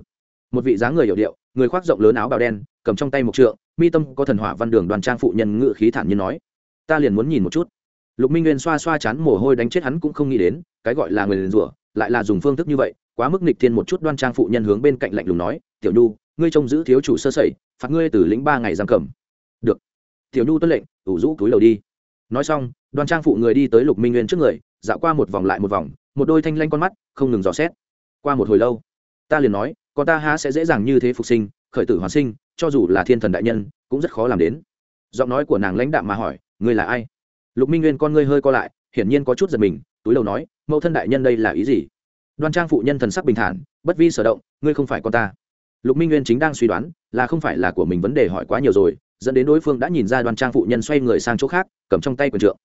Một vị dáng người hiệu điệu, người khoác rộng lớn áo bào đen, cầm trong tay một trượng, mi tâm có thần hỏa văn đường đoàn trang phụ nhân ngự khí thản nhiên nói, ta liền muốn nhìn một chút lục minh nguyên xoa xoa chán mồ hôi đánh chết hắn cũng không nghĩ đến, cái gọi là người liền rủa, lại là dùng phương thức như vậy, quá mức nịch thiên một chút đoan trang phụ nhân hướng bên cạnh lạnh lùng nói, tiểu nhu, ngươi trông giữ thiếu chủ sơ sẩy, phạt ngươi từ lĩnh ba ngày giam cầm. Được. Tiểu nhu tuân lệnh, ủ rũ túi đầu đi. Nói xong, đoan trang phụ người đi tới lục minh nguyên trước người, dạo qua một vòng lại một vòng, một đôi thanh lanh con mắt, không ngừng dò xét. Qua một hồi lâu, ta liền nói, con ta há sẽ dễ dàng như thế phục sinh, khởi tử hoàn sinh, cho dù là thiên thần đại nhân, cũng rất khó làm đến. Giọng nói của nàng lãnh đạm mà hỏi, ngươi là ai? Lục minh nguyên con ngươi hơi co lại, hiển nhiên có chút giật mình, túi đầu nói, mẫu thân đại nhân đây là ý gì? Đoan trang phụ nhân thần sắc bình thản, bất vi sở động, ngươi không phải con ta. Lục minh nguyên chính đang suy đoán, là không phải là của mình vấn đề hỏi quá nhiều rồi, dẫn đến đối phương đã nhìn ra đoan trang phụ nhân xoay người sang chỗ khác, cầm trong tay quần trượng.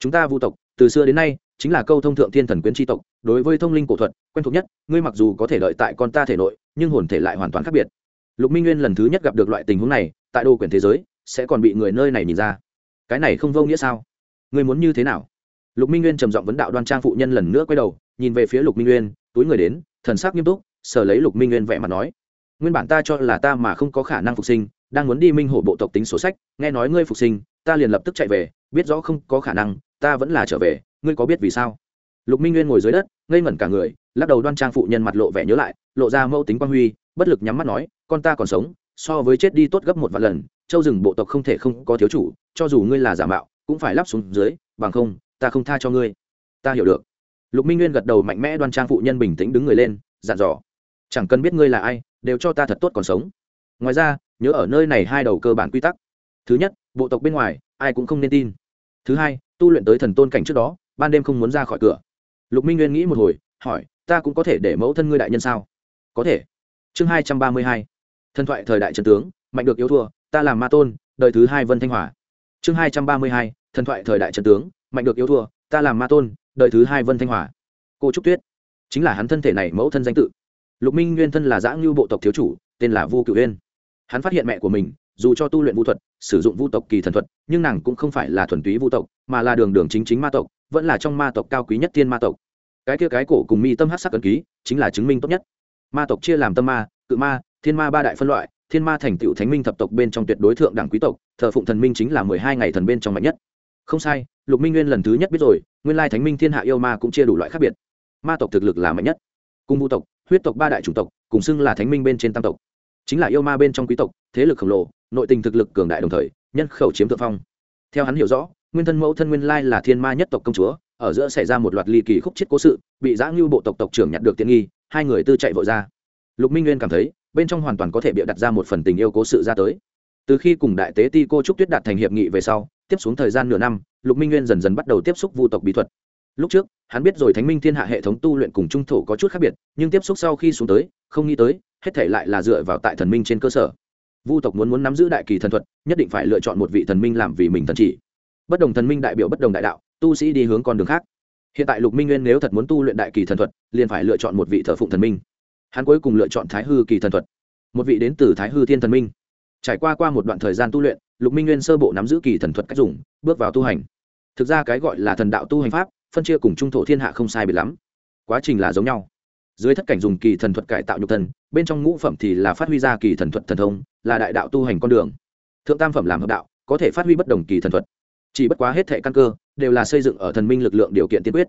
Chúng ta vu tộc, từ xưa đến nay, chính là câu thông thượng thiên thần quyến tri tộc, đối với thông linh cổ thuật, quen thuộc nhất, ngươi mặc dù có thể lợi tại con ta thể nội, nhưng hồn thể lại hoàn toàn khác biệt. Lục minh nguyên lần thứ nhất gặp được loại tình huống này, tại đô quyển thế giới, sẽ còn bị người nơi này nhìn ra. Cái này không vô nghĩa sao? Ngươi muốn như thế nào? Lục minh nguyên trầm giọng vấn đạo đoan trang phụ nhân lần nữa quay đầu, nhìn về phía lục minh nguyên, túi người đến, thần sắc nghiêm túc sở lấy lục minh nguyên vẻ mặt nói, nguyên bản ta cho là ta mà không có khả năng phục sinh, đang muốn đi minh hổ bộ tộc tính sổ sách, nghe nói ngươi phục sinh, ta liền lập tức chạy về, biết rõ không có khả năng, ta vẫn là trở về, ngươi có biết vì sao? Lục minh nguyên ngồi dưới đất, ngây ngẩn cả người, lắc đầu đoan trang phụ nhân mặt lộ vẻ nhớ lại, lộ ra mẫu tính quan huy, bất lực nhắm mắt nói, con ta còn sống, so với chết đi tốt gấp một vạn lần, châu rừng bộ tộc không thể không có thiếu chủ, cho dù ngươi là giả mạo cũng phải lắp xuống dưới, bằng không, ta không tha cho ngươi. Ta hiểu được. Lục minh nguyên gật đầu mạnh mẽ đoan trang phụ nhân bình tĩnh đứng người lên, dặn dò. Chẳng cần biết ngươi là ai, đều cho ta thật tốt còn sống. Ngoài ra, nhớ ở nơi này hai đầu cơ bản quy tắc. Thứ nhất, bộ tộc bên ngoài, ai cũng không nên tin. Thứ hai, tu luyện tới thần tôn cảnh trước đó, ban đêm không muốn ra khỏi cửa. Lục minh nguyên nghĩ một hồi, hỏi, ta cũng có thể để mẫu thân ngươi đại nhân sao? Có thể. Chương hai trăm ba mươi hai. Thần thoại thời đại trần tướng, mạnh được yêu thua, ta làm ma tôn, đời thứ hai vân thanh hòa chương hai trăm ba mươi hai, thần thoại thời đại trần tướng, mạnh được yêu thua, ta làm ma tôn, đời thứ hai vân thanh hòa. Cô trúc tuyết. Chính là hắn thân thể này mẫu thân danh tự. Lục minh nguyên thân là giã ngưu bộ tộc thiếu chủ, tên là vu cựu uyên. Hắn phát hiện mẹ của mình, dù cho tu luyện vũ thuật, sử dụng vu tộc kỳ thần thuật, nhưng nàng cũng không phải là thuần túy vu tộc, mà là đường đường chính chính ma tộc, vẫn là trong ma tộc cao quý nhất tiên ma tộc. Cái kia cái cổ cùng mi tâm hát sắc cân ký, chính là chứng minh tốt nhất. Ma tộc chia làm tâm ma, cự ma, thiên ma ba đại phân loại thiên ma thành tựu thánh minh thập tộc bên trong tuyệt đối thượng đẳng quý tộc, thờ phụng thần minh chính là mười hai ngày thần bên trong mạnh nhất. Không sai, lục minh nguyên lần thứ nhất biết rồi, nguyên lai thánh minh thiên hạ yêu ma cũng chia đủ loại khác biệt. Ma tộc thực lực là mạnh nhất. Cung vũ tộc, huyết tộc ba đại chủ tộc, cùng xưng là thánh minh bên trên tam tộc. Chính là yêu ma bên trong quý tộc, thế lực khổng lồ, nội tình thực lực cường đại đồng thời, nhân khẩu chiếm thượng phong. Theo hắn hiểu rõ, nguyên thân mẫu thân nguyên lai là thiên ma nhất tộc công chúa, ở giữa xảy ra một loạt ly kỳ khúc chết cố sự, bị giã ngưu bộ tộc tộc trưởng nhặt được tiện nghi, hai người tư chạy vội ra. Lục minh nguyên cảm thấy bên trong hoàn toàn có thể bịa đặt ra một phần tình yêu cố sự ra tới. Từ khi cùng đại tế ti cô trúc tuyết đạt thành hiệp nghị về sau, tiếp xuống thời gian nửa năm, lục minh nguyên dần dần bắt đầu tiếp xúc vu tộc bí thuật. Lúc trước, hắn biết rồi thánh minh thiên hạ hệ thống tu luyện cùng trung thổ có chút khác biệt, nhưng tiếp xúc sau khi xuống tới, không nghĩ tới, hết thể lại là dựa vào tại thần minh trên cơ sở. Vu tộc muốn muốn nắm giữ đại kỳ thần thuật, nhất định phải lựa chọn một vị thần minh làm vì mình thần chỉ. Bất đồng thần minh đại biểu bất đồng đại đạo, tu sĩ đi hướng con đường khác. Hiện tại lục minh nguyên nếu thật muốn tu luyện đại kỳ thần thuật, liền phải lựa chọn một vị thờ phụng thần minh hắn cuối cùng lựa chọn thái hư kỳ thần thuật, một vị đến từ thái hư thiên thần minh. Trải qua qua một đoạn thời gian tu luyện, lục minh nguyên sơ bộ nắm giữ kỳ thần thuật cách dùng, bước vào tu hành. Thực ra cái gọi là thần đạo tu hành pháp, phân chia cùng trung thổ thiên hạ không sai biệt lắm. Quá trình là giống nhau. Dưới thất cảnh dùng kỳ thần thuật cải tạo nhục thần bên trong ngũ phẩm thì là phát huy ra kỳ thần thuật thần thông, là đại đạo tu hành con đường. Thượng tam phẩm làm hợp đạo, có thể phát huy bất đồng kỳ thần thuật. Chỉ bất quá hết thệ căn cơ, đều là xây dựng ở thần minh lực lượng điều kiện tiên quyết.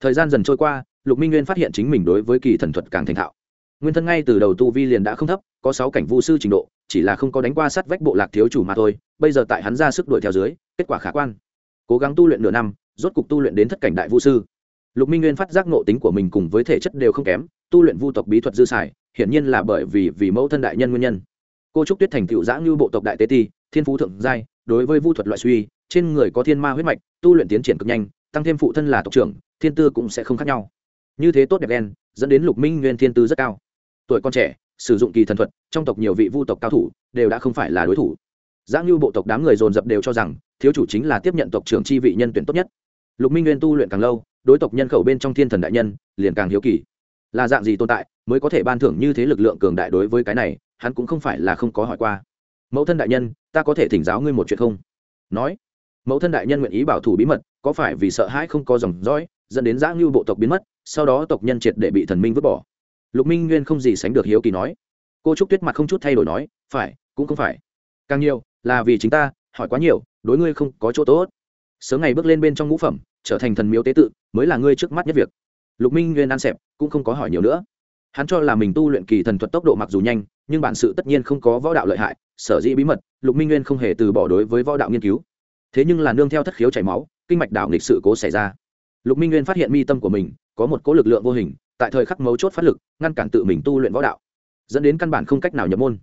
Thời gian dần trôi qua, lục minh nguyên phát hiện chính mình đối với kỳ thần thuật càng thành thạo nguyên thân ngay từ đầu tu vi liền đã không thấp, có sáu cảnh vu sư trình độ, chỉ là không có đánh qua sát vách bộ lạc thiếu chủ mà thôi, bây giờ tại hắn ra sức đuổi theo dưới, kết quả khả quan. Cố gắng tu luyện nửa năm, rốt cục tu luyện đến thất cảnh đại vu sư. Lục minh nguyên phát giác nộ tính của mình cùng với thể chất đều không kém, tu luyện vu tộc bí thuật dư xài, hiển nhiên là bởi vì vì mẫu thân đại nhân nguyên nhân. Cô trúc tuyết thành tựu giã như bộ tộc đại tế ti, thiên phú thượng giai, đối với vu thuật loại suy, trên người có thiên ma huyết mạch, tu luyện tiến triển cực nhanh, tăng thêm phụ thân là tộc trưởng, thiên tư cũng sẽ không khác nhau. Như thế tốt đẹp đen, dẫn đến lục minh nguyên thiên tư rất cao tuổi con trẻ, sử dụng kỳ thần thuật, trong tộc nhiều vị vu tộc cao thủ đều đã không phải là đối thủ. Giã như bộ tộc đám người dồn dập đều cho rằng, thiếu chủ chính là tiếp nhận tộc trưởng chi vị nhân tuyển tốt nhất. Lục minh nguyên tu luyện càng lâu, đối tộc nhân khẩu bên trong thiên thần đại nhân liền càng hiếu kỳ. Là dạng gì tồn tại mới có thể ban thưởng như thế lực lượng cường đại đối với cái này, hắn cũng không phải là không có hỏi qua. Mẫu thân đại nhân, ta có thể thỉnh giáo ngươi một chuyện không? Nói. Mẫu thân đại nhân nguyện ý bảo thủ bí mật, có phải vì sợ hãi không có dòng dõi, dẫn đến giã ngưu bộ tộc biến mất, sau đó tộc nhân triệt để bị thần minh vứt bỏ lục minh nguyên không gì sánh được hiếu kỳ nói. Cô trúc tuyết mặt không chút thay đổi nói, phải, cũng không phải. Càng nhiều, là vì chính ta, hỏi quá nhiều, đối ngươi không có chỗ tốt. Sớm ngày bước lên bên trong ngũ phẩm, trở thành thần miếu tế tự, mới là ngươi trước mắt nhất việc. Lục minh nguyên ăn xẹp, cũng không có hỏi nhiều nữa. Hắn cho là mình tu luyện kỳ thần thuật tốc độ mặc dù nhanh, nhưng bản sự tất nhiên không có võ đạo lợi hại, sở dĩ bí mật, lục minh nguyên không hề từ bỏ đối với võ đạo nghiên cứu. Thế nhưng là nương theo thất khiếu chảy máu, kinh mạch đảo nghịch sự cố xảy ra lục minh nguyên phát hiện mi tâm của mình có một cố lực lượng vô hình, tại thời khắc mấu chốt phát lực, ngăn cản tự mình tu luyện võ đạo, dẫn đến căn bản không cách nào nhập môn.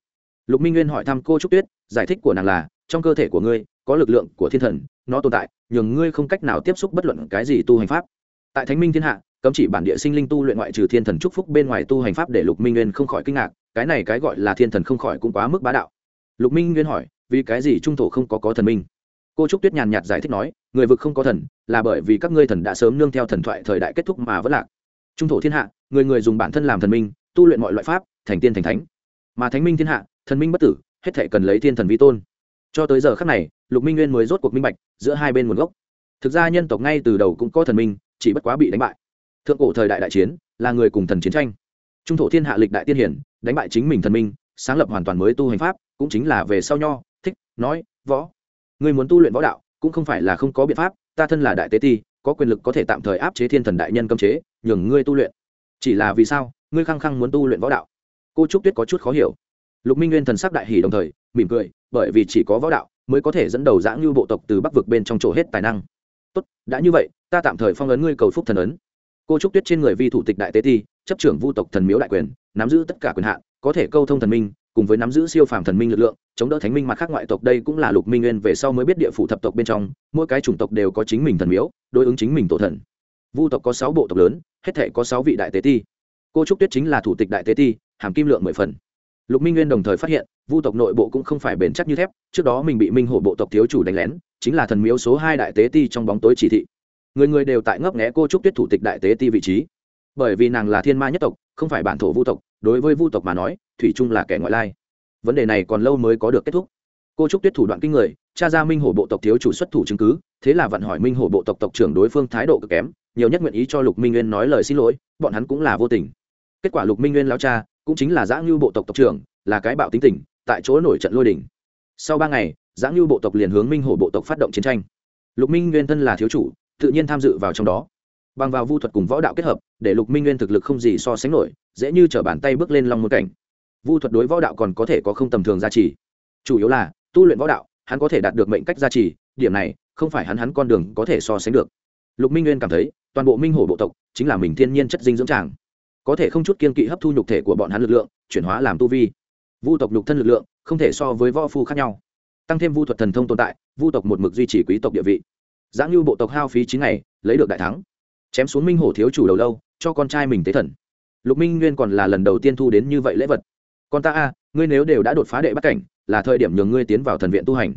Lục minh nguyên hỏi thăm cô trúc tuyết, giải thích của nàng là, trong cơ thể của ngươi, có lực lượng của thiên thần, nó tồn tại, nhường ngươi không cách nào tiếp xúc bất luận cái gì tu hành pháp. Tại thánh minh thiên hạ, cấm chỉ bản địa sinh linh tu luyện ngoại trừ thiên thần trúc phúc bên ngoài tu hành pháp để lục minh nguyên không khỏi kinh ngạc, cái này cái gọi là thiên thần không khỏi cũng quá mức bá đạo. Lục minh nguyên hỏi, vì cái gì trung thổ không có có thần minh? Cô trúc tuyết nhàn nhạt giải thích nói, người vực không có thần, là bởi vì các ngươi thần đã sớm nương theo thần thoại thời đại kết thúc mà vẫn lạc. Trung thổ thiên hạ, người người dùng bản thân làm thần minh, tu luyện mọi loại pháp, thành tiên thành thánh. Mà thánh minh thiên hạ, thần minh bất tử, hết thể cần lấy thiên thần vi tôn. Cho tới giờ khắc này, lục minh nguyên mới rốt cuộc minh bạch, giữa hai bên nguồn gốc. Thực ra nhân tộc ngay từ đầu cũng có thần minh, chỉ bất quá bị đánh bại. Thượng cổ thời đại đại chiến, là người cùng thần chiến tranh. Trung thổ thiên hạ lịch đại tiên hiển, đánh bại chính mình thần minh, sáng lập hoàn toàn mới tu hành pháp, cũng chính là về sau nho, thích, nói, võ. Ngươi muốn tu luyện võ đạo, cũng không phải là không có biện pháp, ta thân là đại tế ti, có quyền lực có thể tạm thời áp chế thiên thần đại nhân cấm chế, nhường ngươi tu luyện. Chỉ là vì sao, ngươi khăng khăng muốn tu luyện võ đạo? Cô trúc tuyết có chút khó hiểu. Lục minh nguyên thần sắc đại hỷ đồng thời, mỉm cười, bởi vì chỉ có võ đạo mới có thể dẫn đầu giã ngưu bộ tộc từ bắc vực bên trong chỗ hết tài năng. Tốt, đã như vậy, ta tạm thời phong ấn ngươi cầu phúc thần ấn. Cô trúc tuyết trên người vi thủ tịch đại tế ti, chấp trưởng vu tộc thần miếu đại quyền, nắm giữ tất cả quyền hạn, có thể câu thông thần minh cùng với nắm giữ siêu phàm thần minh lực lượng, chống đỡ thánh minh mặt khác ngoại tộc, đây cũng là lục minh nguyên về sau mới biết địa phủ thập tộc bên trong, mỗi cái chủng tộc đều có chính mình thần miếu, đối ứng chính mình tổ thần. Vu tộc có sáu bộ tộc lớn, hết thể có sáu vị đại tế ti. Cô trúc tuyết chính là thủ tịch đại tế ti, hàm kim lượng mười phần. Lục minh nguyên đồng thời phát hiện, vu tộc nội bộ cũng không phải bền chắc như thép, trước đó mình bị minh hổ bộ tộc thiếu chủ đánh lén, chính là thần miếu số hai đại tế ti trong bóng tối chỉ thị. Người người đều tại ngấp nghé cô trúc tuyết thủ tịch đại tế ti vị trí. Bởi vì nàng là thiên ma nhất tộc, không phải bản thổ vu tộc đối với vu tộc mà nói, thủy trung là kẻ ngoại lai. Vấn đề này còn lâu mới có được kết thúc. Cô trúc tuyết thủ đoạn kinh người, cha ra minh hổ bộ tộc thiếu chủ xuất thủ chứng cứ, thế là vặn hỏi minh hổ bộ tộc tộc trưởng đối phương thái độ cực kém, nhiều nhất nguyện ý cho lục minh nguyên nói lời xin lỗi, bọn hắn cũng là vô tình. Kết quả lục minh nguyên lao cha, cũng chính là giã ngưu bộ tộc tộc trưởng, là cái bạo tính tình, tại chỗ nổi trận lôi đỉnh sau ba ngày, giã ngưu bộ tộc liền hướng minh hổ bộ tộc phát động chiến tranh. Lục minh nguyên thân là thiếu chủ, tự nhiên tham dự vào trong đó bằng vào vu thuật cùng võ đạo kết hợp, để lục minh nguyên thực lực không gì so sánh nổi, dễ như t r ở bàn tay bước lên long một cảnh. Vu thuật đối võ đạo còn có thể có không tầm thường gia trì. Chủ yếu là, tu luyện võ đạo, hắn có thể đạt được mệnh cách gia trì, điểm này, không phải hắn hắn con đường có thể so sánh được. Lục minh nguyên cảm thấy, toàn bộ minh hổ bộ tộc chính là mình thiên nhiên chất dinh dưỡng tràng. Có thể không chút kiên kỵ hấp thu nhục thể của bọn hắn lực lượng, chuyển hóa làm tu vi. Vu tộc nhục thân lực lượng, không thể so với võ phu khác nhau. Tăng thêm vu thuật thần thông tồn tại, vu tộc một mực duy trì quý tộc địa vị. Giáng ngưu bộ tộc hao phí chín ngày, lấy được đại thắng chém xuống minh hổ thiếu chủ đầu lâu, cho con trai mình tế thần. Lục minh nguyên còn là lần đầu tiên thu đến như vậy lễ vật. Con ta a, ngươi nếu đều đã đột phá đệ bắt cảnh, là thời điểm nhường ngươi tiến vào thần viện tu hành.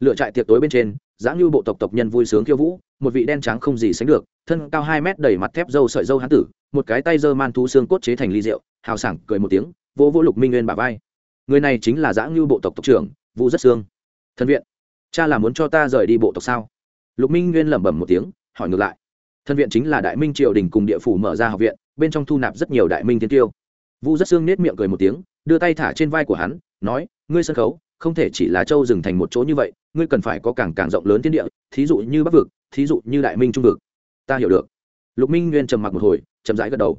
Lựa trại tiệc tối bên trên giáng lưu bộ tộc tộc nhân vui sướng khiêu vũ, một vị đen trắng không gì sánh được, thân cao hai mét đầy mặt thép dâu sợi dâu hán tử, một cái tay giơ man thu xương cốt chế thành ly rượu, hào sảng cười một tiếng, vỗ vỗ lục minh nguyên bà vai. Người này chính là giã ngưu bộ tộc tộc trưởng, vũ rất xương thân viện, cha là muốn cho ta rời đi bộ tộc sao? Lục minh nguyên lẩm bẩm một tiếng, hỏi ngược lại thân viện chính là đại minh triều đình cùng địa phủ mở ra học viện, bên trong thu nạp rất nhiều đại minh thiên tiêu. Vu rất xương nết miệng cười một tiếng, đưa tay thả trên vai của hắn, nói, ngươi sân khấu, không thể chỉ là châu dừng thành một chỗ như vậy, ngươi cần phải có càng càng rộng lớn thiên địa, thí dụ như bắc vực, thí dụ như đại minh trung vực. Ta hiểu được. Lục minh nguyên trầm mặc một hồi, chậm rãi gật đầu.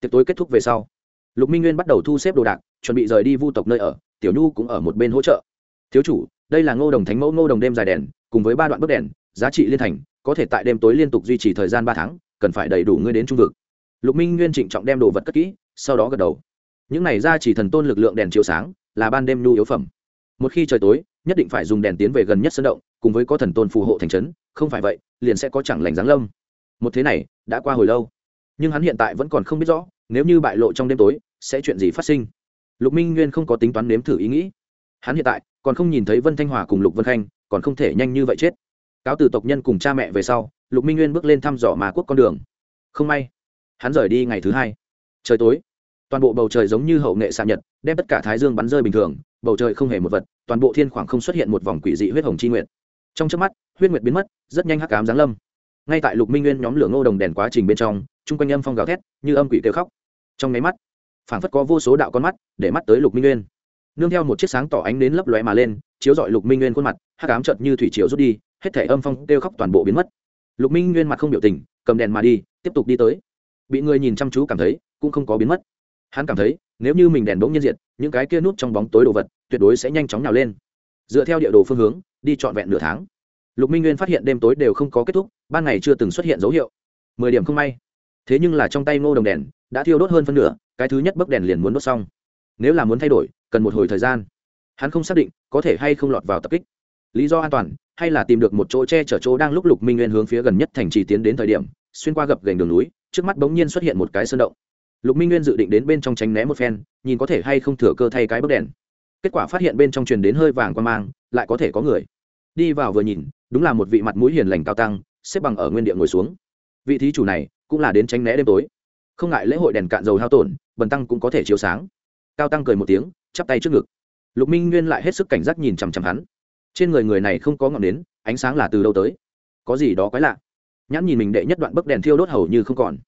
Tiệc tối kết thúc về sau, lục minh nguyên bắt đầu thu xếp đồ đạc, chuẩn bị rời đi vu tộc nơi ở, tiểu nhu cũng ở một bên hỗ trợ. Thiếu chủ, đây là ngô đồng thánh mẫu ngô đồng đêm dài đèn, cùng với ba đoạn bức đèn, giá trị liên thành có thể tại đêm tối liên tục duy trì thời gian ba tháng, cần phải đầy đủ ngươi đến trung vực. Lục minh nguyên trịnh trọng đem đồ vật cất kỹ, sau đó gật đầu. Những này ra chỉ thần tôn lực lượng đèn chiếu sáng, là ban đêm nhu yếu phẩm. Một khi trời tối, nhất định phải dùng đèn tiến về gần nhất sân động, cùng với có thần tôn phù hộ thành trấn, không phải vậy, liền sẽ có chẳng lành giáng lâm. Một thế này, đã qua hồi lâu. Nhưng hắn hiện tại vẫn còn không biết rõ, nếu như bại lộ trong đêm tối, sẽ chuyện gì phát sinh? Lục minh nguyên không có tính toán nếm thử ý nghĩ. Hắn hiện tại còn không nhìn thấy vân thanh hòa cùng lục vân khanh, còn không thể nhanh như vậy chết cáo từ tộc nhân cùng cha mẹ về sau, lục minh nguyên bước lên thăm dò mà quốc con đường. Không may, hắn rời đi ngày thứ hai. Trời tối, toàn bộ bầu trời giống như hậu nghệ xạ nhật, đem tất cả thái dương bắn rơi bình thường, bầu trời không hề một vật, toàn bộ thiên khoảng không xuất hiện một vòng quỷ dị huyết hồng chi nguyện. trong trước mắt, huyết nguyệt biến mất, rất nhanh hắc cám giáng lâm. Ngay tại lục minh nguyên nhóm lửa ngô đồng đèn quá trình bên trong, chung quanh âm phong gào thét, như âm quỷ kêu khóc. Trong nháy mắt, phảng phất có vô số đạo con mắt, để mắt tới lục minh nguyên. Nương theo một chiếc sáng tỏ ánh đến lấp lóe mà lên, chiếu dọi lục minh nguyên khuôn mặt, hắc ám chợt như thủy chiếu rút đi hết thể âm phong kêu khóc toàn bộ biến mất. Lục minh nguyên mặt không biểu tình, cầm đèn mà đi, tiếp tục đi tới. Bị người nhìn chăm chú cảm thấy, cũng không có biến mất. Hắn cảm thấy, nếu như mình đèn bỗng nhiên diệt, những cái kia nút trong bóng tối đồ vật, tuyệt đối sẽ nhanh chóng nhào lên. Dựa theo địa đồ phương hướng, đi trọn vẹn nửa tháng. Lục minh nguyên phát hiện đêm tối đều không có kết thúc, ban ngày chưa từng xuất hiện dấu hiệu. Mười điểm không may. Thế nhưng là trong tay ngô đồng đèn, đã thiêu đốt hơn phân nửa, cái thứ nhất bấc đèn liền muốn đốt xong. Nếu là muốn thay đổi, cần một hồi thời gian. Hắn không xác định có thể hay không lọt vào tập kích lý do an toàn, hay là tìm được một chỗ che chở chỗ đang lúc lục minh nguyên hướng phía gần nhất thành trì tiến đến thời điểm, xuyên qua gập gành đường núi, trước mắt bỗng nhiên xuất hiện một cái sơn động. Lục minh nguyên dự định đến bên trong tránh né một phen, nhìn có thể hay không thừa cơ thay cái bấc đèn. Kết quả phát hiện bên trong truyền đến hơi vàng qua mang, lại có thể có người. Đi vào vừa nhìn, đúng là một vị mặt mũi hiền lành cao tăng, xếp bằng ở nguyên địa ngồi xuống. Vị thí chủ này, cũng là đến tránh né đêm tối. Không ngại lễ hội đèn cạn dầu hao tổn, bần tăng cũng có thể chiếu sáng. Cao tăng cười một tiếng, chắp tay trước ngực. Lục minh nguyên lại hết sức cảnh giác nhìn chằm chằm hắn trên người người này không có ngọn nến, ánh sáng là từ đâu tới? Có gì đó quái lạ? Nhãn nhìn mình đệ nhất đoạn bấc đèn thiêu đốt hầu như không còn.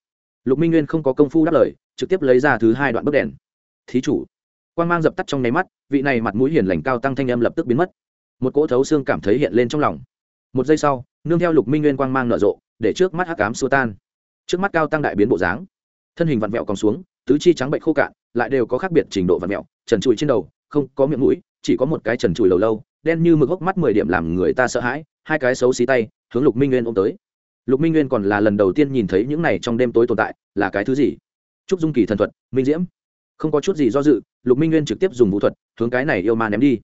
Lục minh nguyên không có công phu đáp lời, trực tiếp lấy ra thứ hai đoạn bấc đèn. Thí chủ. Quan g mang dập tắt trong nháy mắt, vị này mặt mũi hiền lành cao tăng thanh âm lập tức biến mất. Một cỗ thấu xương cảm thấy hiện lên trong lòng. Một giây sau, nương theo lục minh nguyên quang mang nở rộ, để trước mắt hắc cám xua tan. Trước mắt cao tăng đại biến bộ dáng. Thân hình vặn vẹo còn xuống, tứ chi trắng bệnh khô cạn, lại đều có khác biệt trình độ vặn vẹo, trần trụi trên đầu, không có miệng mũi, chỉ có một cái trần trụi lâu lâu đen như mực hốc mắt mười điểm làm người ta sợ hãi, hai cái xấu xí tay, hướng lục minh nguyên ôm tới. Lục minh nguyên còn là lần đầu tiên nhìn thấy những này trong đêm tối tồn tại, là cái thứ gì? Trúc dung kỳ thần thuật, minh diễm. Không có chút gì do dự, lục minh nguyên trực tiếp dùng vũ thuật, hướng cái này yêu ma ném đi.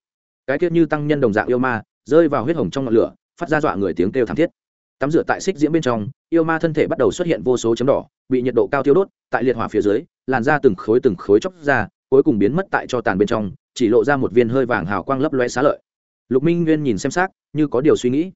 Cái tiết như tăng nhân đồng dạng yêu ma, rơi vào huyết hồng trong ngọn lửa, phát ra dọa người tiếng kêu thảm thiết. Tắm rửa tại xích diễm bên trong, yêu ma thân thể bắt đầu xuất hiện vô số chấm đỏ, bị nhiệt độ cao tiêu đốt, tại liệt hỏa phía dưới, làn ra từng khối từng khối chóc ra, cuối cùng biến mất tại cho tàn bên trong, chỉ lộ ra một viên hơi vàng hào quang lấp loe xá lợi lục minh nguyên nhìn xem xác, như có điều suy nghĩ.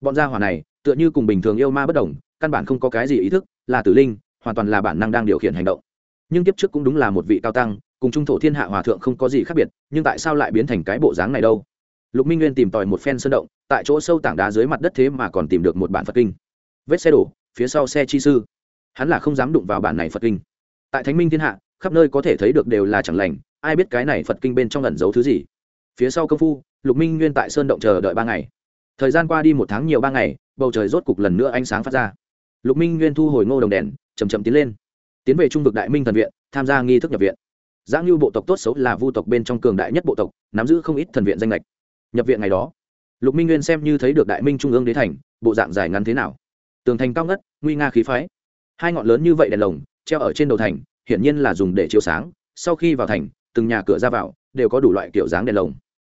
Bọn gia hỏa này, tựa như cùng bình thường yêu ma bất đồng, căn bản không có cái gì ý thức, là tử linh, hoàn toàn là bản năng đang điều khiển hành động. Nhưng tiếp trước cũng đúng là một vị cao tăng, cùng trung thổ thiên hạ hòa thượng không có gì khác biệt, nhưng tại sao lại biến thành cái bộ dáng này đâu? Lục minh nguyên tìm tòi một phen sơn động, tại chỗ sâu tảng đá dưới mặt đất thế mà còn tìm được một bản phật kinh. Vết xe đổ, phía sau xe chi sư. Hắn là không dám đụng vào bản này phật kinh. Tại thánh minh thiên hạ, khắp nơi có thể thấy được đều là chẳng lành, ai biết cái này phật kinh bên trong ẩn giấu thứ gì? Phía sau công phu lục minh nguyên tại sơn động chờ đợi ba ngày. Thời gian qua đi một tháng nhiều ba ngày, bầu trời rốt cục lần nữa ánh sáng phát ra. Lục minh nguyên thu hồi ngô đồng đèn chầm chậm tiến lên. Tiến về trung vực đại minh thần viện, tham gia nghi thức nhập viện. Giã ngưu bộ tộc tốt xấu là vu tộc bên trong cường đại nhất bộ tộc, nắm giữ không ít thần viện danh lệch nhập viện ngày đó, lục minh nguyên xem như thấy được đại minh trung ương đế thành, bộ dạng dài ngắn thế nào. Tường thành cao ngất, nguy nga khí phái. Hai ngọn lớn như vậy đèn lồng, treo ở trên đầu thành, hiển nhiên là dùng để chiếu sáng. Sau khi vào thành, từng nhà cửa ra vào, đều có đủ loại kiểu dáng đèn lồng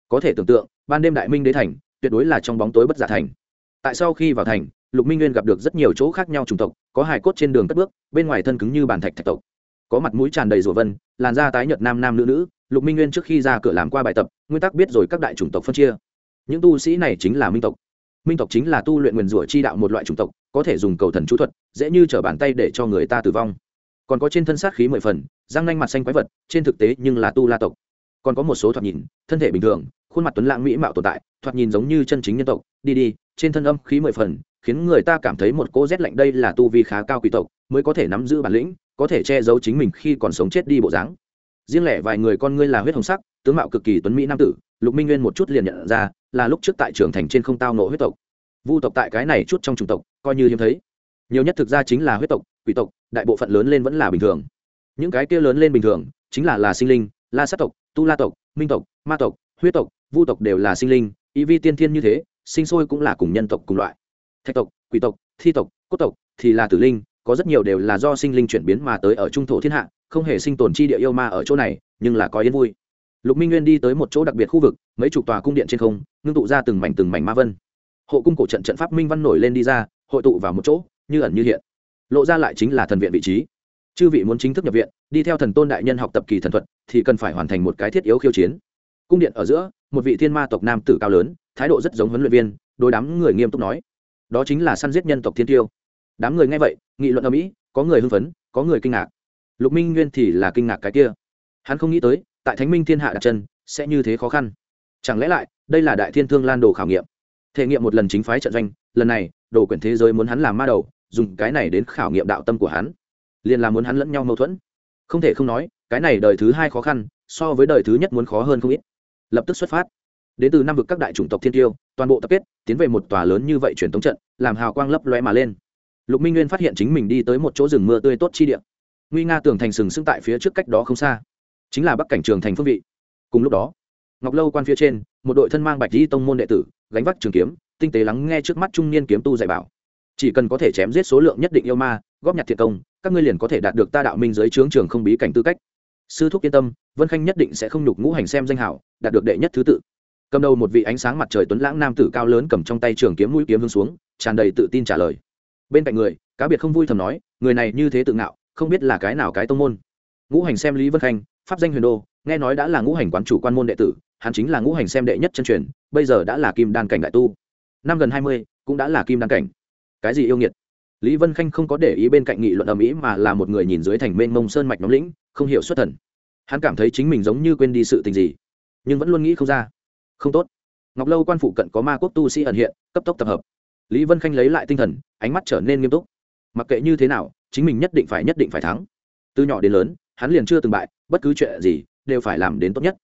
có thể tưởng tượng, ban đêm đại minh đế thành, tuyệt đối là trong bóng tối bất giả thành. Tại sau khi vào thành, lục minh nguyên gặp được rất nhiều chỗ khác nhau chủng tộc, có hài cốt trên đường cất bước, bên ngoài thân cứng như bàn thạch thạch tộc. Có mặt mũi tràn đầy rủa vân, làn da tái nhợt nam nam nữ nữ, lục minh nguyên trước khi ra cửa làm qua bài tập, nguyên tắc biết rồi các đại chủng tộc phân chia. Những tu sĩ này chính là minh tộc. Minh tộc chính là tu luyện nguyền rủa chi đạo một loại chủng tộc, có thể dùng cầu thần chú thuật, dễ như t bàn tay để cho người ta tử vong. Còn có trên thân sát khí mười phần, răng nanh mặt xanh quái vật, trên thực tế nhưng là tu la tộc. Còn có một số thoạt nhìn, thân thể bình thường khuôn mặt tuấn lãng mỹ mạo tồn tại, thoạt nhìn giống như chân chính nhân tộc. Đi đi, trên thân âm khí mười phần, khiến người ta cảm thấy một cỗ rét lạnh đây là tu vi khá cao quỷ tộc, mới có thể nắm giữ bản lĩnh, có thể che giấu chính mình khi còn sống chết đi bộ dáng. Riêng lẻ vài người con ngươi là huyết hồng sắc, tướng mạo cực kỳ tuấn mỹ nam tử, lục minh nguyên một chút liền nhận ra, là lúc trước tại trường thành trên không tao nộ huyết tộc. Vu tộc tại cái này chút trong chủng tộc, coi như hiếm thấy. Nhiều nhất thực ra chính là huyết tộc, quỷ tộc, đại bộ phận lớn lên vẫn là bình thường. Những cái kia lớn lên bình thường, chính là là sinh linh, la sát tộc, tu la tộc, minh tộc, ma tộc huyết tộc, vu tộc đều là sinh linh ý vi tiên thiên như thế, sinh sôi cũng là cùng nhân tộc cùng loại. Thạch tộc, quỷ tộc, thi tộc, cốt tộc thì là tử linh, có rất nhiều đều là do sinh linh chuyển biến mà tới ở trung thổ thiên hạ, không hề sinh tồn chi địa yêu ma ở chỗ này, nhưng là có yên vui. Lục minh nguyên đi tới một chỗ đặc biệt khu vực, mấy chục tòa cung điện trên không, ngưng tụ ra từng mảnh từng mảnh ma vân. Hộ cung cổ trận trận pháp minh văn nổi lên đi ra, hội tụ vào một chỗ, như ẩn như hiện. Lộ ra lại chính là thần viện vị trí. Chư vị muốn chính thức nhập viện, đi theo thần tôn đại nhân học tập kỳ thần thuật, thì cần phải hoàn thành một cái thiết yếu khiêu chiến cung điện ở giữa, một vị thiên ma tộc nam tử cao lớn, thái độ rất giống huấn luyện viên, đối đám người nghiêm túc nói. Đó chính là săn giết nhân tộc thiên tiêu. Đám người nghe vậy, nghị luận ở mỹ có người hưng phấn, có người kinh ngạc. Lục minh nguyên thì là kinh ngạc cái kia. Hắn không nghĩ tới, tại thánh minh thiên hạ đặt chân, sẽ như thế khó khăn. Chẳng lẽ lại, đây là đại thiên thương lan đồ khảo nghiệm? Thể nghiệm một lần chính phái trận doanh, lần này, đồ quyển thế giới muốn hắn làm ma đầu, dùng cái này đến khảo nghiệm đạo tâm của hắn. Liền là muốn hắn lẫn nhau mâu thuẫn. Không thể không nói, cái này đời thứ hai khó khăn, so với đời thứ nhất muốn khó hơn không ít lập tức xuất phát. Đến từ năm vực các đại chủng tộc thiên tiêu, toàn bộ tập kết, tiến về một tòa lớn như vậy truyền thống trận, làm hào quang lấp loe mà lên. Lục minh nguyên phát hiện chính mình đi tới một chỗ rừng mưa tươi tốt chi địa. Nguy nga tường thành sừng sững tại phía trước cách đó không xa. Chính là bắc cảnh trường thành phương vị. Cùng lúc đó, ngọc lâu quan phía trên, một đội thân mang bạch di tông môn đệ tử, gánh vác trường kiếm, tinh tế lắng nghe trước mắt trung niên kiếm tu dạy bảo. Chỉ cần có thể chém giết số lượng nhất định yêu ma, góp nhặt thiệt công, các ngươi liền có thể đạt được ta đạo minh giới trướng trường không bí cảnh tư cách sư thúc yên tâm, vân khanh nhất định sẽ không nhục ngũ hành xem danh hảo, đạt được đệ nhất thứ tự. Cầm đầu một vị ánh sáng mặt trời tuấn lãng nam tử cao lớn cầm trong tay trường kiếm mũi kiếm hướng xuống, tràn đầy tự tin trả lời. Bên cạnh người, cá biệt không vui thầm nói, người này như thế tự ngạo, không biết là cái nào cái tông môn. Ngũ hành xem lý vân khanh, pháp danh huyền đô, nghe nói đã là ngũ hành quán chủ quan môn đệ tử, hắn chính là ngũ hành xem đệ nhất chân truyền, bây giờ đã là kim đan cảnh đại tu. Năm gần hai mươi, cũng đã là kim đan cảnh. Cái gì yêu nghiệt? Lý vân khanh không có để ý bên cạnh nghị luận ầm ĩ mà là một người nhìn dưới thành mênh mông sơn mạch nóng lĩnh không hiểu xuất thần. Hắn cảm thấy chính mình giống như quên đi sự tình gì, nhưng vẫn luôn nghĩ không ra. Không tốt. Ngọc lâu quan phụ cận có ma quốc tu sĩ ẩn hiện, cấp tốc tập hợp. Lý vân khanh lấy lại tinh thần, ánh mắt trở nên nghiêm túc. Mặc kệ như thế nào, chính mình nhất định phải nhất định phải thắng. Từ nhỏ đến lớn, hắn liền chưa từng bại, bất cứ chuyện gì đều phải làm đến tốt nhất.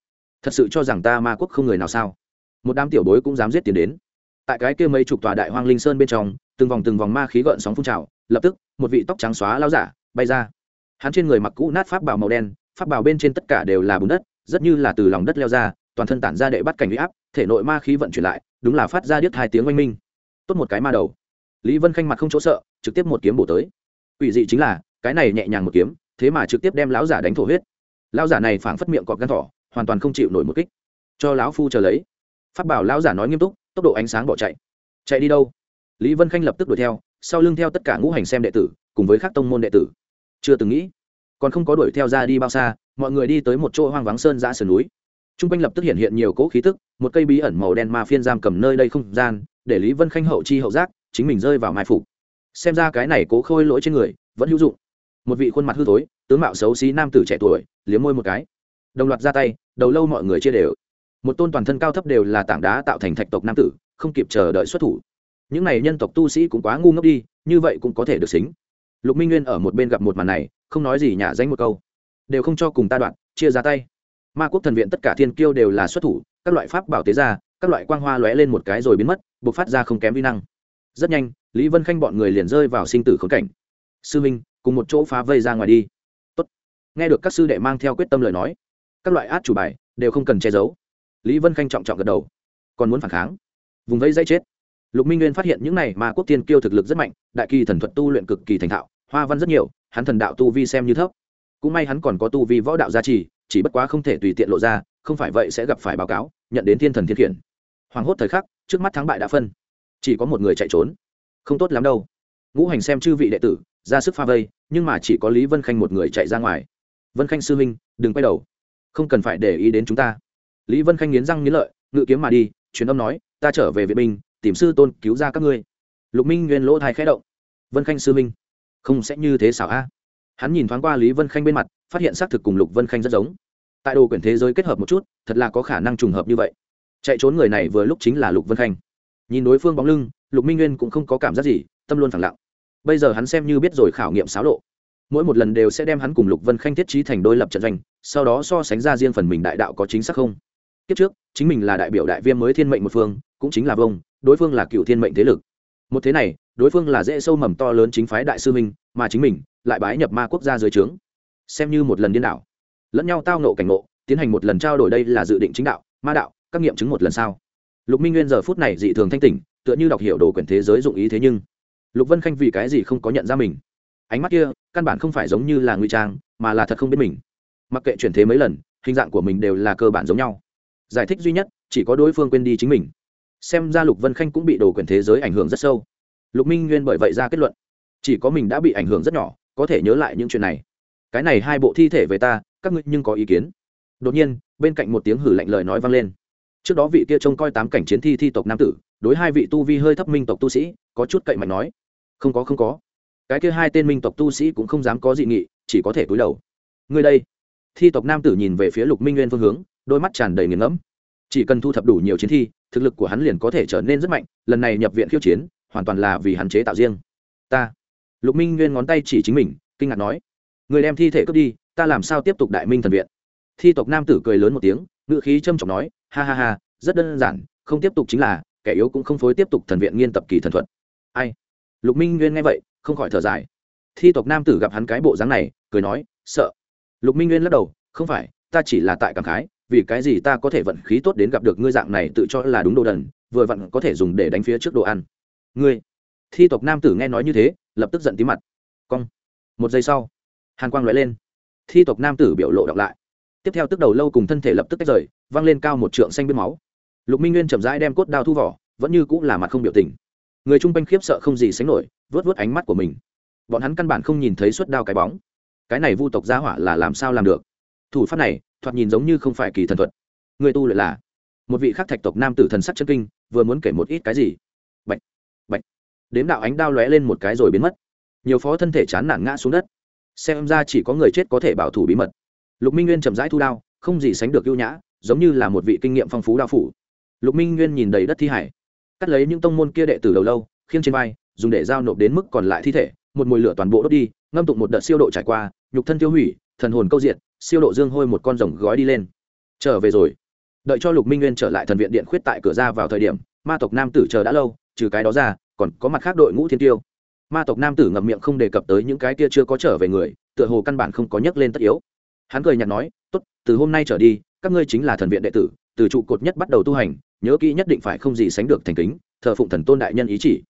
Thật sự cho rằng ta ma quốc không người nào sao? Một đám tiểu bối cũng dám giết tiền đến. Tại cái kia mấy chục tòa đại hoang linh sơn bên trong, từng vòng từng vòng ma khí gợn sóng phun trào, lập tức, một vị tóc trắng xóa lao giả bay ra hắn trên người mặc cũ nát pháp bào màu đen, pháp bào bên trên tất cả đều là bùn đất, rất như là từ lòng đất leo ra, toàn thân tản ra đệ bắt cảnh huy áp, thể nội ma khí vận chuyển lại, đúng là phát ra điếc hai tiếng oanh minh. Tốt một cái ma đầu. Lý vân khanh mặt không chỗ sợ, trực tiếp một kiếm bổ tới. Ủy dị chính là, cái này nhẹ nhàng một kiếm, thế mà trực tiếp đem lão giả đánh thổ huyết. Lão giả này phảng phất miệng cọt gan thỏ, hoàn toàn không chịu nổi một kích. Cho lão phu chờ lấy. Phát bảo lão giả nói nghiêm túc, tốc độ ánh sáng bỏ chạy. Chạy đi đâu? Lý vân khanh lập tức đuổi theo, sau lưng theo tất cả ngũ hành xem đệ tử, cùng với các tông môn đệ tử chưa từng nghĩ. Còn không có đuổi theo ra đi bao xa, mọi người đi tới một chỗ hoang vắng sơn giã sườn núi. T r u n g quanh lập tức hiện hiện nhiều cỗ khí tức, một cây bí ẩn màu đen ma phiên giam cầm nơi đây không gian, để lý vân khanh hậu chi hậu giác, chính mình rơi vào mai phục. Xem ra cái này cố khôi lỗi trên người, vẫn hữu dụng. Một vị khuôn mặt hư thối, tướng mạo xấu xí nam tử trẻ tuổi, liếm môi một cái. Đồng loạt ra tay, đầu lâu mọi người chia đều. Một tôn toàn thân cao thấp đều là tảng đá tạo thành thạch tộc nam tử, không kịp chờ đợi xuất thủ. Những này nhân tộc tu sĩ cũng quá ngu ngốc đi, như vậy cũng có thể được xính lục minh nguyên ở một bên gặp một màn này, không nói gì nhả danh một câu. Đều không cho cùng ta đoạn, chia ra tay. Ma quốc thần viện tất cả thiên kiêu đều là xuất thủ, các loại pháp bảo tế ra, các loại quang hoa lóe lên một cái rồi biến mất buộc phát ra không kém vi năng. Rất nhanh, lý vân khanh bọn người liền rơi vào sinh tử khốn cảnh. Sư minh, cùng một chỗ phá vây ra ngoài đi. Tốt. nghe được các sư đệ mang theo quyết tâm lời nói, các loại át chủ bài đều không cần che giấu. Lý vân khanh trọng trọng gật đầu. Còn muốn phản kháng? Vùng vây dây chết. Lục minh nguyên phát hiện những này mà quốc tiên kiêu thực lực rất mạnh, đại kỳ thần thuật tu luyện cực kỳ thành thạo hoa văn rất nhiều, hắn thần đạo tu vi xem như thấp. Cũng may hắn còn có tu vi võ đạo gia trì, chỉ bất quá không thể tùy tiện lộ ra, không phải vậy sẽ gặp phải báo cáo, nhận đến thiên thần thiên khiển. Hoàng hốt thời khắc, trước mắt thắng bại đã phân. Chỉ có một người chạy trốn. Không tốt lắm đâu. Ngũ hành xem chư vị đệ tử, ra sức pha vây, nhưng mà chỉ có lý vân khanh một người chạy ra ngoài. Vân khanh sư huynh, đừng quay đầu. Không cần phải để ý đến chúng ta. Lý vân khanh nghiến răng nghiến lợi, ngự kiếm mà đi, truyền âm nói, ta trở về vệ binh, tìm sư tôn cứu ra các ngươi. Lục minh nguyên lỗ thai khẽ động. Vân khanh sư minh không sẽ như thế xảo a. Hắn nhìn thoáng qua lý vân khanh bên mặt, phát hiện xác thực cùng lục vân khanh rất giống. Tại đồ quyển thế giới kết hợp một chút, thật là có khả năng trùng hợp như vậy. Chạy trốn người này vừa lúc chính là lục vân khanh. Nhìn đối phương bóng lưng, lục minh nguyên cũng không có cảm giác gì, tâm luôn phẳng lặng. Bây giờ hắn xem như biết rồi khảo nghiệm xáo lộ. Mỗi một lần đều sẽ đem hắn cùng lục vân khanh thiết trí thành đôi lập trận doanh, sau đó so sánh ra riêng phần mình đại đạo có chính xác không. Kiếp trước, chính mình là đại biểu đại viêm mới thiên mệnh một phương, cũng chính là vông, đối phương là cựu thiên mệnh thế lực. Một thế này đối phương là dễ sâu mầm to lớn chính phái đại sư minh mà chính mình lại bái nhập ma quốc gia dưới trướng. Xem như một lần điên đảo. Lẫn nhau tao nộ cảnh ngộ, tiến hành một lần trao đổi đây là dự định chính đạo ma đạo các nghiệm chứng một lần sau. Lục minh nguyên giờ phút này dị thường thanh tỉnh tựa như đọc hiểu đồ quyển thế giới dụng ý thế nhưng. Lục vân khanh vì cái gì không có nhận ra mình? Ánh mắt kia căn bản không phải giống như là nguy trang mà là thật không biết mình. Mặc kệ chuyển thế mấy lần hình dạng của mình đều là cơ bản giống nhau. Giải thích duy nhất chỉ có đối phương quên đi chính mình. Xem ra lục vân khanh cũng bị đồ quyền thế giới ảnh hưởng rất sâu lục minh nguyên bởi vậy ra kết luận. Chỉ có mình đã bị ảnh hưởng rất nhỏ, có thể nhớ lại những chuyện này. Cái này hai bộ thi thể về ta, các ngươi nhưng có ý kiến. Đột nhiên, bên cạnh một tiếng hử lạnh lời nói vang lên. Trước đó vị kia trông coi tám cảnh chiến thi thi tộc nam tử, đối hai vị tu vi hơi thấp minh tộc tu sĩ, có chút cậy mạnh nói. Không có không có. Cái kia hai tên minh tộc tu sĩ cũng không dám có dị nghị, chỉ có thể cúi đầu. Ngươi đây. Thi tộc nam tử nhìn về phía lục minh nguyên phương hướng, đôi mắt tràn đầy nghiền ngẫm. Chỉ cần thu thập đủ nhiều chiến thi, thực lực của hắn liền có thể trở nên rất mạnh, lần này nhập viện khiêu chiến hoàn toàn là vì hạn chế tạo riêng. Ta. Lục minh nguyên ngón tay chỉ chính mình, kinh ngạc nói, người đem thi thể cướp đi, ta làm sao tiếp tục đại minh thần viện? Thi tộc nam tử cười lớn một tiếng ngự khí trâm trọng nói, ha ha ha, rất đơn giản, không tiếp tục chính là, kẻ yếu cũng không phối tiếp tục thần viện nghiên tập kỳ thần thuật. Ai? Lục minh nguyên nghe vậy, không khỏi thở dài. Thi tộc nam tử gặp hắn cái bộ dáng này, cười nói, sợ. Lục minh nguyên lắc đầu, không phải, ta chỉ là tại cảm khái, vì cái gì ta có thể vận khí tốt đến gặp được ngươi dạng này tự cho là đúng đồ đần, vừa vặn có thể dùng để đánh phía trước đồ ăn ngươi. Thi tộc nam tử nghe nói như thế, lập tức giận tí mặt. Cong. Một giây sau, hàn quang lóe lên. Thi tộc nam tử biểu lộ đọc lại. Tiếp theo tức đầu lâu cùng thân thể lập tức tách rời, văng lên cao một trượng xanh bên máu. Lục minh nguyên chậm rãi đem cốt đao thu vỏ, vẫn như cũng là mặt không biểu tình. Người chung quanh khiếp sợ không gì sánh nổi, vớt vớt ánh mắt của mình. Bọn hắn căn bản không nhìn thấy suất đao cái bóng. Cái này vu tộc gia hỏa là làm sao làm được? Thủ pháp này, thoạt nhìn giống như không phải kỳ thần thuật. Người tu luyện là một vị khắc thạch tộc nam tử thần sắc chân kinh, vừa muốn kể một ít cái gì? Đếm đạo ánh đao lóe lên một cái rồi biến mất. Nhiều phó thân thể chán nản ngã xuống đất. Xem ra chỉ có người chết có thể bảo thủ bí mật. Lục minh nguyên chậm rãi thu đao, không gì sánh được ưu nhã, giống như là một vị kinh nghiệm phong phú đao phủ. Lục minh nguyên nhìn đầy đất thi hải, cắt lấy những tông môn kia đệ từ đầu lâu, khiêng trên vai, dùng để giao nộp đến mức còn lại thi thể, một mùi lửa toàn bộ đốt đi, ngâm tụng một đợt siêu độ trải qua, nhục thân tiêu hủy, thần hồn câu diện siêu độ dương hôi một con rồng gói đi lên. Trở về rồi. Đợi cho lục minh nguyên trở lại thần viện điện khuyết tại cửa ra vào thời điểm, ma tộc nam tử chờ đã lâu, trừ cái đó ra còn có mặt khác đội ngũ thiên tiêu. Ma tộc nam tử ngậm miệng không đề cập tới những cái kia chưa có trở về người, tựa hồ căn bản không có nhắc lên tất yếu. Hắn cười nhạt nói, tốt, từ hôm nay trở đi, các ngươi chính là thần viện đệ tử, từ trụ cột nhất bắt đầu tu hành, nhớ kỹ nhất định phải không gì sánh được thành kính, thờ phụng thần tôn đại nhân ý chỉ.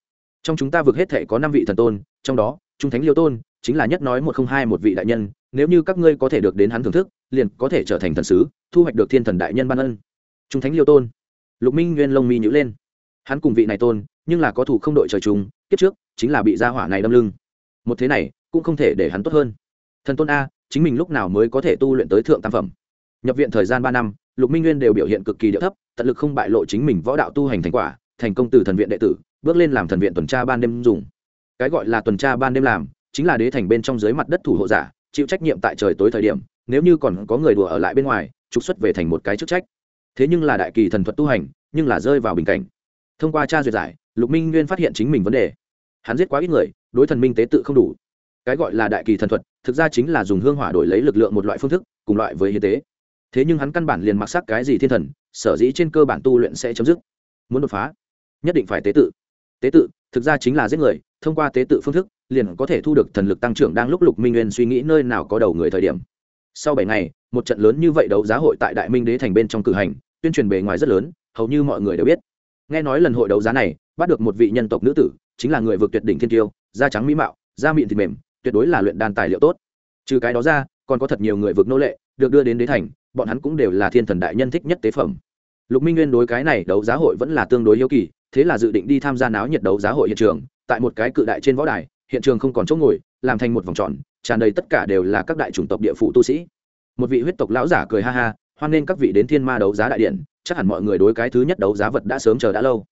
Trong chúng ta vượt hết thể có năm vị thần tôn, trong đó, trung thánh liêu tôn, chính là nhất nói một không hai một vị đại nhân, nếu như các ngươi có thể được đến hắn thưởng thức, liền có thể trở thành thần sứ, thu hoạch được thiên thần đại nhân ban ân. Trung thánh liêu tôn. Lục minh nguyên lông mi nhữ lên. Hắn cùng vị này tôn nhưng là có thủ không đội trời chung, kiếp trước, chính là bị gia hỏa này đâm lưng. Một thế này, cũng không thể để hắn tốt hơn. Thần tôn a, chính mình lúc nào mới có thể tu luyện tới thượng tam phẩm? Nhập viện thời gian ba năm, lục minh nguyên đều biểu hiện cực kỳ điệu thấp, tận lực không bại lộ chính mình võ đạo tu hành thành quả, thành công từ thần viện đệ tử, bước lên làm thần viện tuần tra ban đêm dùng. Cái gọi là tuần tra ban đêm làm, chính là đế thành bên trong dưới mặt đất thủ hộ giả, chịu trách nhiệm tại trời tối thời điểm, nếu như còn có người đùa ở lại bên ngoài, trục xuất về thành một cái chức trách. Thế nhưng là đại kỳ thần thuật tu hành, nhưng là rơi vào bình cảnh. Thông qua tra duyệt giải lục minh nguyên phát hiện chính mình vấn đề. Hắn giết quá ít người, đối thần minh tế tự không đủ. Cái gọi là đại kỳ thần thuật, thực ra chính là dùng hương hỏa đổi lấy lực lượng một loại phương thức, cùng loại với hiến tế. Thế nhưng hắn căn bản liền mặc sắc cái gì thiên thần, sở dĩ trên cơ bản tu luyện sẽ chấm dứt. Muốn đột phá, nhất định phải tế tự. Tế tự, thực ra chính là giết người, thông qua tế tự phương thức, liền có thể thu được thần lực tăng trưởng đang lúc lục minh nguyên suy nghĩ nơi nào có đầu người thời điểm. Sau bảy ngày, một trận lớn như vậy đấu giá hội tại đại minh đế thành bên trong cử hành, tuyên truyền bề ngoài rất lớn, hầu như mọi người đều biết. Nghe nói lần hội đấu giá này bắt được một vị nhân tộc nữ tử, chính là người vượt tuyệt đỉnh thiên tiêu, da trắng mỹ mạo, da mịn thịt mềm, tuyệt đối là luyện đan tài liệu tốt. Trừ cái đó ra, còn có thật nhiều người vượt nô lệ, được đưa đến đế thành, bọn hắn cũng đều là thiên thần đại nhân thích nhất tế phẩm. Lục minh nguyên đối cái này đấu giá hội vẫn là tương đối hiếu kỳ, thế là dự định đi tham gia náo nhiệt đấu giá hội hiện trường, tại một cái cự đại trên võ đài, hiện trường không còn chỗ ngồi, làm thành một vòng tròn, tràn đầy tất cả đều là các đại chủng tộc địa phủ tu sĩ. Một vị huyết tộc lão giả cười ha ha, hoan nghênh các vị đến thiên ma đấu giá đại điện, chắc hẳn mọi người đối cái thứ nhất đấu giá vật đã sớm chờ đã lâu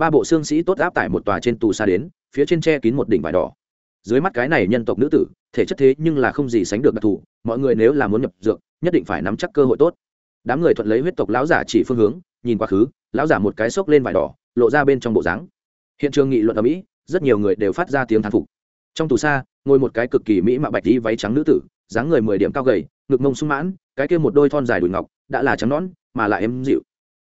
ba bộ xương sĩ tốt áp tải một tòa trên tù xa đến, phía trên tre kín một đỉnh vải đỏ. Dưới mắt cái này nhân tộc nữ tử, thể chất thế nhưng là không gì sánh được đặc thù, mọi người nếu là muốn nhập dược, nhất định phải nắm chắc cơ hội tốt. Đám người thuận lấy huyết tộc lão giả chỉ phương hướng, nhìn quá khứ, lão giả một cái xốc lên vải đỏ, lộ ra bên trong bộ dáng. Hiện trường nghị luận ở mỹ, rất nhiều người đều phát ra tiếng thán phục. Trong tù xa, ngồi một cái cực kỳ mỹ mạ bạch đi váy trắng nữ tử, dáng người mười điểm cao gầy, ngực mông sung mãn, cái kia một đôi thon dài đùi ngọc, đã là trắng nõn, mà lại êm dịu.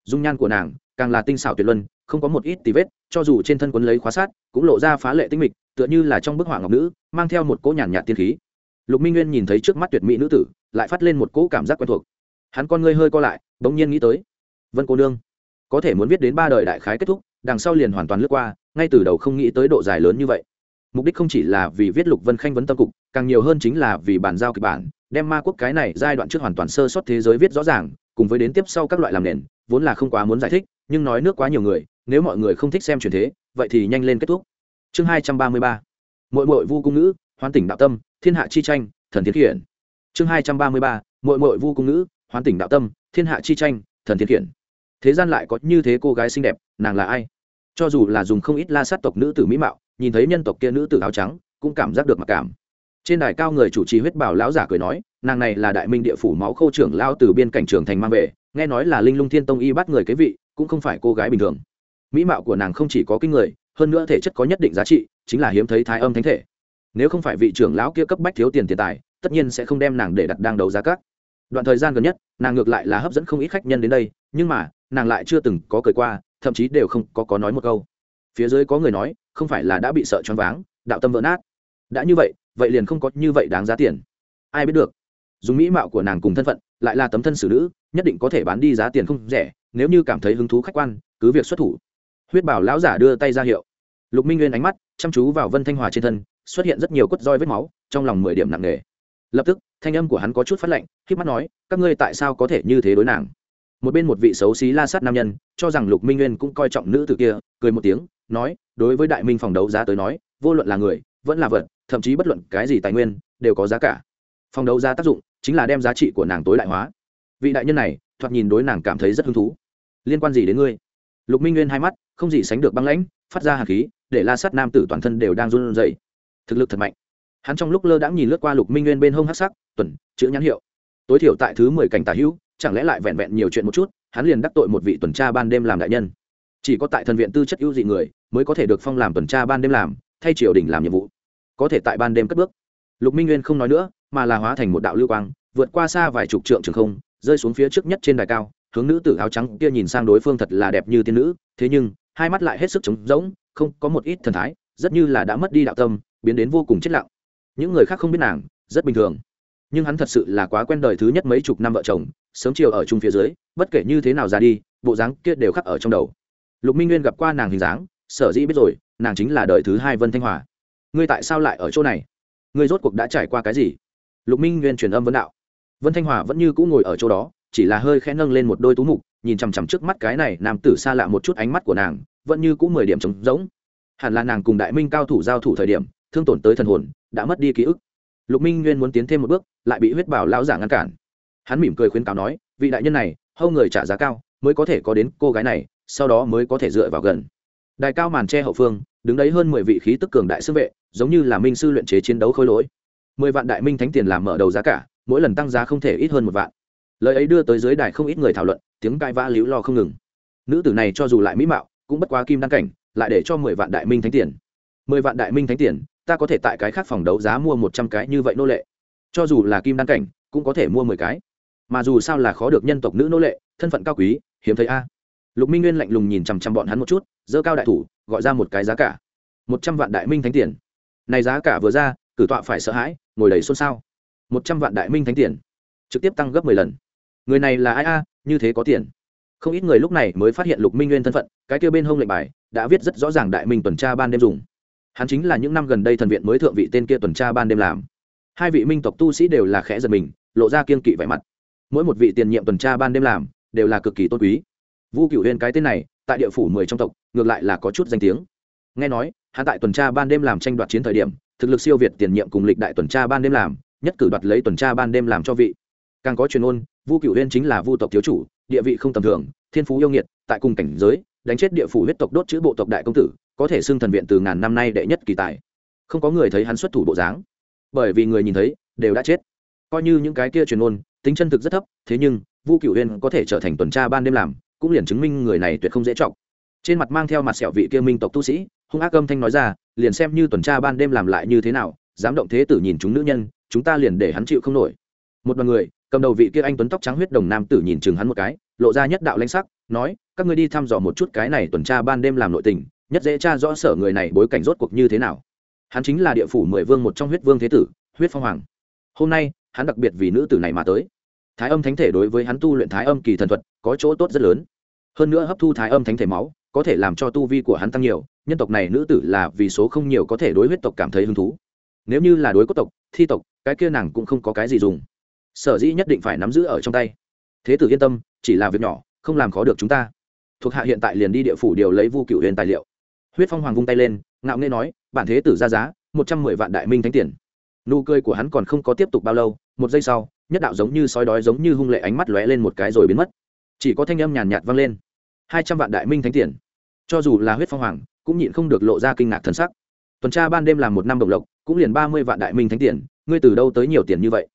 Dung nhan của nàng, càng là tinh xảo tuyệt luân không có một ít tì vết, cho dù trên thân quấn lấy khóa sát, cũng lộ ra phá lệ tinh mịch, tựa như là trong bức họa ngọc nữ, mang theo một cỗ nhàn nhạt tiên khí. Lục minh nguyên nhìn thấy trước mắt tuyệt mỹ nữ tử, lại phát lên một cỗ cảm giác quen thuộc. Hắn con ngươi hơi co lại, bỗng nhiên nghĩ tới, vân cô nương, có thể muốn viết đến ba đời đại khái kết thúc, đằng sau liền hoàn toàn lướt qua, ngay từ đầu không nghĩ tới độ dài lớn như vậy. Mục đích không chỉ là vì viết lục vân khanh vấn tâm cục, càng nhiều hơn chính là vì bản giao kịch bản, đem ma quốc cái này giai đoạn trước hoàn toàn sơ sót thế giới viết rõ ràng, cùng với đến tiếp sau các loại làm nền, vốn là không quá muốn giải thích, nhưng nói nước quá nhiều người nếu mọi người không thích xem truyền thế vậy thì nhanh lên kết thúc. Chương hai trăm ba mươi ba. Mỗi mỗi vu cung nữ, hoán tỉnh đạo tâm thiên hạ chi tranh thần thiên khiển. Chương hai trăm ba mươi ba. Mỗi mỗi vu cung nữ, hoán tỉnh đạo tâm thiên hạ chi tranh thần thiên khiển. Thế gian lại có như thế cô gái xinh đẹp nàng là ai? Cho dù là dùng không ít la sát tộc nữ tử mỹ mạo nhìn thấy nhân tộc kia nữ tử áo trắng cũng cảm giác được mặc cảm. Trên đài cao người chủ trì huyết bảo lão giả cười nói nàng này là đại minh địa phủ máu khô trưởng lao từ biên cảnh trường thành mang về nghe nói là linh lung thiên tông y bắt người kế vị cũng không phải cô gái bình thường mỹ mạo của nàng không chỉ có kinh người, hơn nữa thể chất có nhất định giá trị, chính là hiếm thấy thái âm thánh thể. Nếu không phải vị trưởng lão kia cấp bách thiếu tiền tiền tài, tất nhiên sẽ không đem nàng để đặt đang đấu giá các đoạn thời gian gần nhất, nàng ngược lại là hấp dẫn không ít khách nhân đến đây, nhưng mà, nàng lại chưa từng có cười qua, thậm chí đều không có có nói một câu. Phía dưới có người nói, không phải là đã bị sợ choáng váng, đạo tâm vỡ nát. Đã như vậy vậy liền không có như vậy đáng giá tiền. Ai biết được? Dùng mỹ mạo của nàng cùng thân phận, lại là tấm thân xử nữ, nhất định có thể bán đi giá tiền không rẻ, nếu như cảm thấy hứng thú khách quan, cứ việc xuất thủ huyết bảo lão giả đưa tay ra hiệu. Lục minh nguyên ánh mắt chăm chú vào vân thanh hòa trên thân, xuất hiện rất nhiều quất roi vết máu, trong lòng mười điểm nặng nề. Lập tức, thanh âm của hắn có chút phát lạnh khi mắt nói, các ngươi tại sao có thể như thế đối nàng? Một bên một vị xấu xí la sát nam nhân, cho rằng lục minh nguyên cũng coi trọng nữ từ kia, cười một tiếng, nói, đối với đại minh phòng đấu giá tới nói, vô luận là người, vẫn là vật, thậm chí bất luận cái gì tài nguyên, đều có giá cả. Phòng đấu giá tác dụng chính là đem giá trị của nàng tối đại hóa. Vị đại nhân này, thoạt nhìn đối nàng cảm thấy rất hứng thú. Liên quan gì đến ngươi? Lục minh nguyên hai mắt, không gì sánh được băng lãnh, phát ra hạt khí, để la sát nam tử toàn thân đều đang run rẩy. Thực lực thật mạnh. Hắn trong lúc lơ đãng nhìn lướt qua lục minh nguyên bên hông hắc sắc, tuần, chữ nhãn hiệu. Tối thiểu tại thứ mười cảnh tả hữu, chẳng lẽ lại vẹn vẹn nhiều chuyện một chút, hắn liền đắc tội một vị tuần tra ban đêm làm đại nhân. Chỉ có tại thần viện tư chất ưu dị người, mới có thể được phong làm tuần tra ban đêm làm, thay triều đình làm nhiệm vụ. Có thể tại ban đêm cất bước. Lục minh nguyên không nói nữa, mà là hóa thành một đạo lưu quang, vượt qua xa vài chục trượng trường không, rơi xuống phía trước nhất trên đài cao hướng nữ tử áo trắng kia nhìn sang đối phương thật là đẹp như tiên nữ, thế nhưng, hai mắt lại hết sức trống rỗng, không có một ít thần thái, rất như là đã mất đi đạo tâm, biến đến vô cùng chết lặng. Những người khác không biết nàng, rất bình thường. Nhưng hắn thật sự là quá quen đời thứ nhất mấy chục năm vợ chồng, sớm chiều ở chung phía dưới, bất kể như thế nào ra đi, bộ dáng kia đều khắc ở trong đầu. Lục minh nguyên gặp qua nàng hình dáng, sở dĩ biết rồi, nàng chính là đời thứ hai vân thanh hòa. Ngươi tại sao lại ở chỗ này? Ngươi rốt cuộc đã trải qua cái gì? Lục minh nguyên truyền âm vấn đạo. Vân thanh hòa vẫn như cũ ngồi ở chỗ đó chỉ là hơi khẽ nâng lên một đôi tú mục, nhìn chằm chằm trước mắt cái này nam tử xa lạ một chút ánh mắt của nàng, vẫn như cũ mười điểm trống rỗng. Hẳn là nàng cùng đại minh cao thủ giao thủ thời điểm, thương tổn tới thần hồn, đã mất đi ký ức. Lục minh nguyên muốn tiến thêm một bước, lại bị huyết bảo lão giả ngăn cản. Hắn mỉm cười khuyến cáo nói, vị đại nhân này, hâu người trả giá cao, mới có thể có đến cô gái này, sau đó mới có thể dựa vào gần. Đại cao màn tre hậu phương, đứng đấy hơn mười vị khí tức cường đại sư vệ, giống như là minh sư luyện chế chiến đấu khôi lỗi. Mười vạn đại minh thánh tiền làm mở đầu giá cả, mỗi lần tăng giá không thể ít hơn một vạn lời ấy đưa tới dưới đài không ít người thảo luận, tiếng cãi vã líu lo không ngừng. Nữ tử này cho dù lại mỹ mạo, cũng bất quá kim đăng cảnh, lại để cho mười vạn đại minh thánh tiền. Mười vạn đại minh thánh tiền, ta có thể tại cái khác phòng đấu giá mua một trăm cái như vậy nô lệ. Cho dù là kim đăng cảnh, cũng có thể mua mười cái. Mà dù sao là khó được nhân tộc nữ nô lệ, thân phận cao quý, hiếm thấy a. Lục minh nguyên lạnh lùng nhìn chằm chằm bọn hắn một chút dơ cao đại thủ, gọi ra một cái giá cả. Một trăm vạn đại minh thánh tiền. Này giá cả vừa ra, cử tọa phải sợ hãi, ngồi đầy xôn xao. Một trăm vạn đại minh thánh tiền. Trực tiếp tăng gấp mười lần người này là ai a? Như thế có tiền. Không ít người lúc này mới phát hiện lục minh nguyên thân phận, cái kia bên hông lệnh bài, đã viết rất rõ ràng đại minh tuần tra ban đêm dùng. Hắn chính là những năm gần đây thần viện mới thượng vị tên kia tuần tra ban đêm làm. Hai vị minh tộc tu sĩ đều là khẽ giật mình, lộ ra kiên kỵ vẻ mặt. Mỗi một vị tiền nhiệm tuần tra ban đêm làm, đều là cực kỳ tôn quý. Vu cựu huyền cái tên này, tại địa phủ mười trong tộc, ngược lại là có chút danh tiếng. Nghe nói, hắn tại tuần tra ban đêm làm tranh đoạt chiến thời điểm, thực lực siêu việt tiền nhiệm cùng lịch đại tuần tra ban đêm làm, nhất cử đoạt lấy tuần tra ban đêm làm cho vị. Càng có truyền ôn vu cựu huyên chính là vu tộc thiếu chủ, địa vị không tầm thường, thiên phú yêu nghiệt, tại cùng cảnh giới, đánh chết địa phủ huyết tộc đốt chữ bộ tộc đại công tử, có thể xưng thần viện từ ngàn năm nay đệ nhất kỳ tài. Không có người thấy hắn xuất thủ bộ dáng, bởi vì người nhìn thấy, đều đã chết. Coi như những cái kia truyền ôn tính chân thực rất thấp, thế nhưng, vu cựu huyên có thể trở thành tuần tra ban đêm làm, cũng liền chứng minh người này tuyệt không dễ trọng trên mặt mang theo mặt sẹo vị kia minh tộc tu sĩ, hung ác âm thanh nói ra, liền xem như tuần tra ban đêm làm lại như thế nào, dám động thế tử nhìn chúng nữ nhân, chúng ta liền để hắn chịu không nổi. Một đoàn người cầm đầu vị kia anh tuấn tóc trắng huyết đồng nam tử nhìn chừng hắn một cái, lộ ra nhất đạo lãnh sắc, nói, các ngươi đi thăm dò một chút cái này tuần tra ban đêm làm nội tình, nhất dễ tra rõ sở người này bối cảnh rốt cuộc như thế nào. Hắn chính là địa phủ mười vương một trong huyết vương thế tử, huyết phong hoàng. Hôm nay, hắn đặc biệt vì nữ tử này mà tới. Thái âm thánh thể đối với hắn tu luyện thái âm kỳ thần thuật, có chỗ tốt rất lớn. Hơn nữa hấp thu thái âm thánh thể máu, có thể làm cho tu vi của hắn tăng nhiều, nhân tộc này nữ tử là vì số không nhiều có thể đối huyết tộc cảm thấy hứng thú. Nếu như là đối cốt tộc, thi tộc, cái kia nàng cũng không có cái gì dùng sở dĩ nhất định phải nắm giữ ở trong tay. Thế tử yên tâm, chỉ là việc nhỏ, không làm khó được chúng ta. Thuộc hạ hiện tại liền đi địa phủ điều lấy vu cựu huyền tài liệu. Huyết phong hoàng vung tay lên, ngạo nghê nói, bản thế tử ra giá, một trăm mười vạn đại minh thánh tiền. Nụ cười của hắn còn không có tiếp tục bao lâu, một giây sau, nhất đạo giống như sói đói giống như hung lệ ánh mắt lóe lên một cái rồi biến mất. Chỉ có thanh âm nhàn nhạt vang lên. Hai trăm vạn đại minh thánh tiền. Cho dù là huyết phong hoàng, cũng nhịn không được lộ ra kinh ngạc thân sắc. Tuần tra ban đêm làm một năm đồng lộc, cũng liền ba mươi vạn đại minh thánh tiền, ngươi từ đâu tới nhiều tiền như vậy?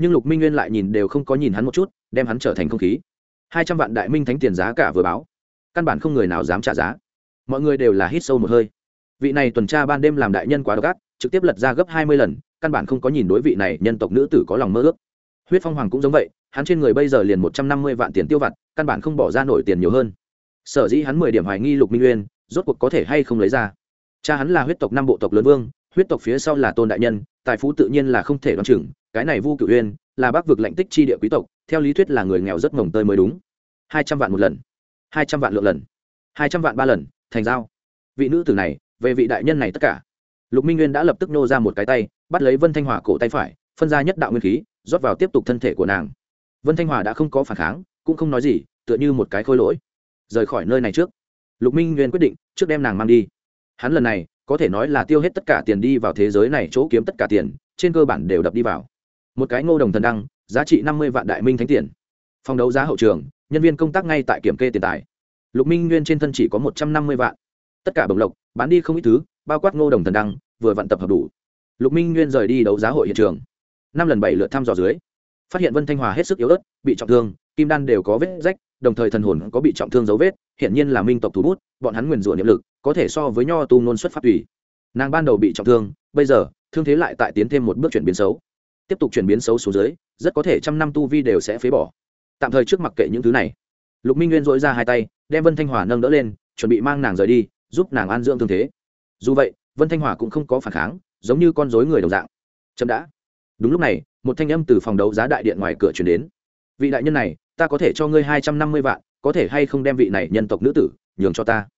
Nhưng lục minh nguyên lại nhìn đều không có nhìn hắn một chút đem hắn trở thành không khí hai trăm vạn đại minh thánh tiền giá cả vừa báo căn bản không người nào dám trả giá mọi người đều là hít sâu một hơi vị này tuần tra ban đêm làm đại nhân quá độc ác trực tiếp lật ra gấp hai mươi lần căn bản không có nhìn đối vị này nhân tộc nữ tử có lòng mơ ước huyết phong hoàng cũng giống vậy hắn trên người bây giờ liền một trăm năm mươi vạn tiền tiêu vặt căn bản không bỏ ra nổi tiền nhiều hơn sở dĩ hắn mười điểm hoài nghi lục minh nguyên rốt cuộc có thể hay không lấy ra cha hắn là huyết tộc năm bộ tộc lớn vương huyết tộc phía sau là tôn đại nhân tài phú tự nhiên là không thể đoán chừng cái này vu cửu uyên là bác vực lãnh tích chi địa quý tộc, theo lý thuyết là người nghèo rất mồng tơi mới đúng. Hai trăm vạn một lần. Hai trăm vạn lượng lần. Hai trăm vạn ba lần, thành giao. Vị nữ tử này, về vị đại nhân này tất cả. Lục minh nguyên đã lập tức nô ra một cái tay, bắt lấy vân thanh hòa cổ tay phải, phân ra nhất đạo nguyên khí, rót vào tiếp tục thân thể của nàng. Vân thanh hòa đã không có phản kháng, cũng không nói gì, tựa như một cái khôi lỗi. Rời khỏi nơi này trước. Lục minh nguyên quyết định, trước đem nàng mang đi. Hắn lần này, có thể nói là tiêu hết tất cả tiền đi vào thế giới này, chỗ kiếm tất cả tiền, trên cơ bản đều đập đi vào một cái ngô đồng thần đăng, giá trị năm mươi vạn đại minh thánh tiền. Phòng đấu giá hậu trường, nhân viên công tác ngay tại kiểm kê tiền tài. Lục minh nguyên trên thân chỉ có một trăm năm mươi vạn. Tất cả bồng lộc, bán đi không ít thứ, bao quát ngô đồng thần đăng, vừa vặn tập hợp đủ. Lục minh nguyên rời đi đấu giá hội hiện trường. Năm lần bảy lượt thăm dò dưới, phát hiện vân thanh hòa hết sức yếu ớt, bị trọng thương, kim đan đều có vết rách, đồng thời thần hồn có bị trọng thương dấu vết hiện nhiên là minh tộc thú bút, bọn hắn nguyền rủa niệm lực, có thể so với nho tu nôn xuất phát tùy. Nàng ban đầu bị trọng thương, bây giờ, thương thế lại tại tiến thêm một bước chuyển biến xấu tiếp tục chuyển biến xấu xuống dưới, rất có thể trăm năm tu vi đều sẽ phế bỏ. Tạm thời trước mặc kệ những thứ này. Lục minh nguyên dội ra hai tay, đem vân thanh hòa nâng đỡ lên, chuẩn bị mang nàng rời đi, giúp nàng an dưỡng thương thế. Dù vậy, vân thanh hòa cũng không có phản kháng, giống như con dối người đồng dạng. Chậm đã. Đúng lúc này, một thanh âm từ phòng đấu giá đại điện ngoài cửa chuyển đến. Vị đại nhân này, ta có thể cho ngươi hai trăm năm mươi vạn, có thể hay không đem vị này nhân tộc nữ tử nhường cho ta?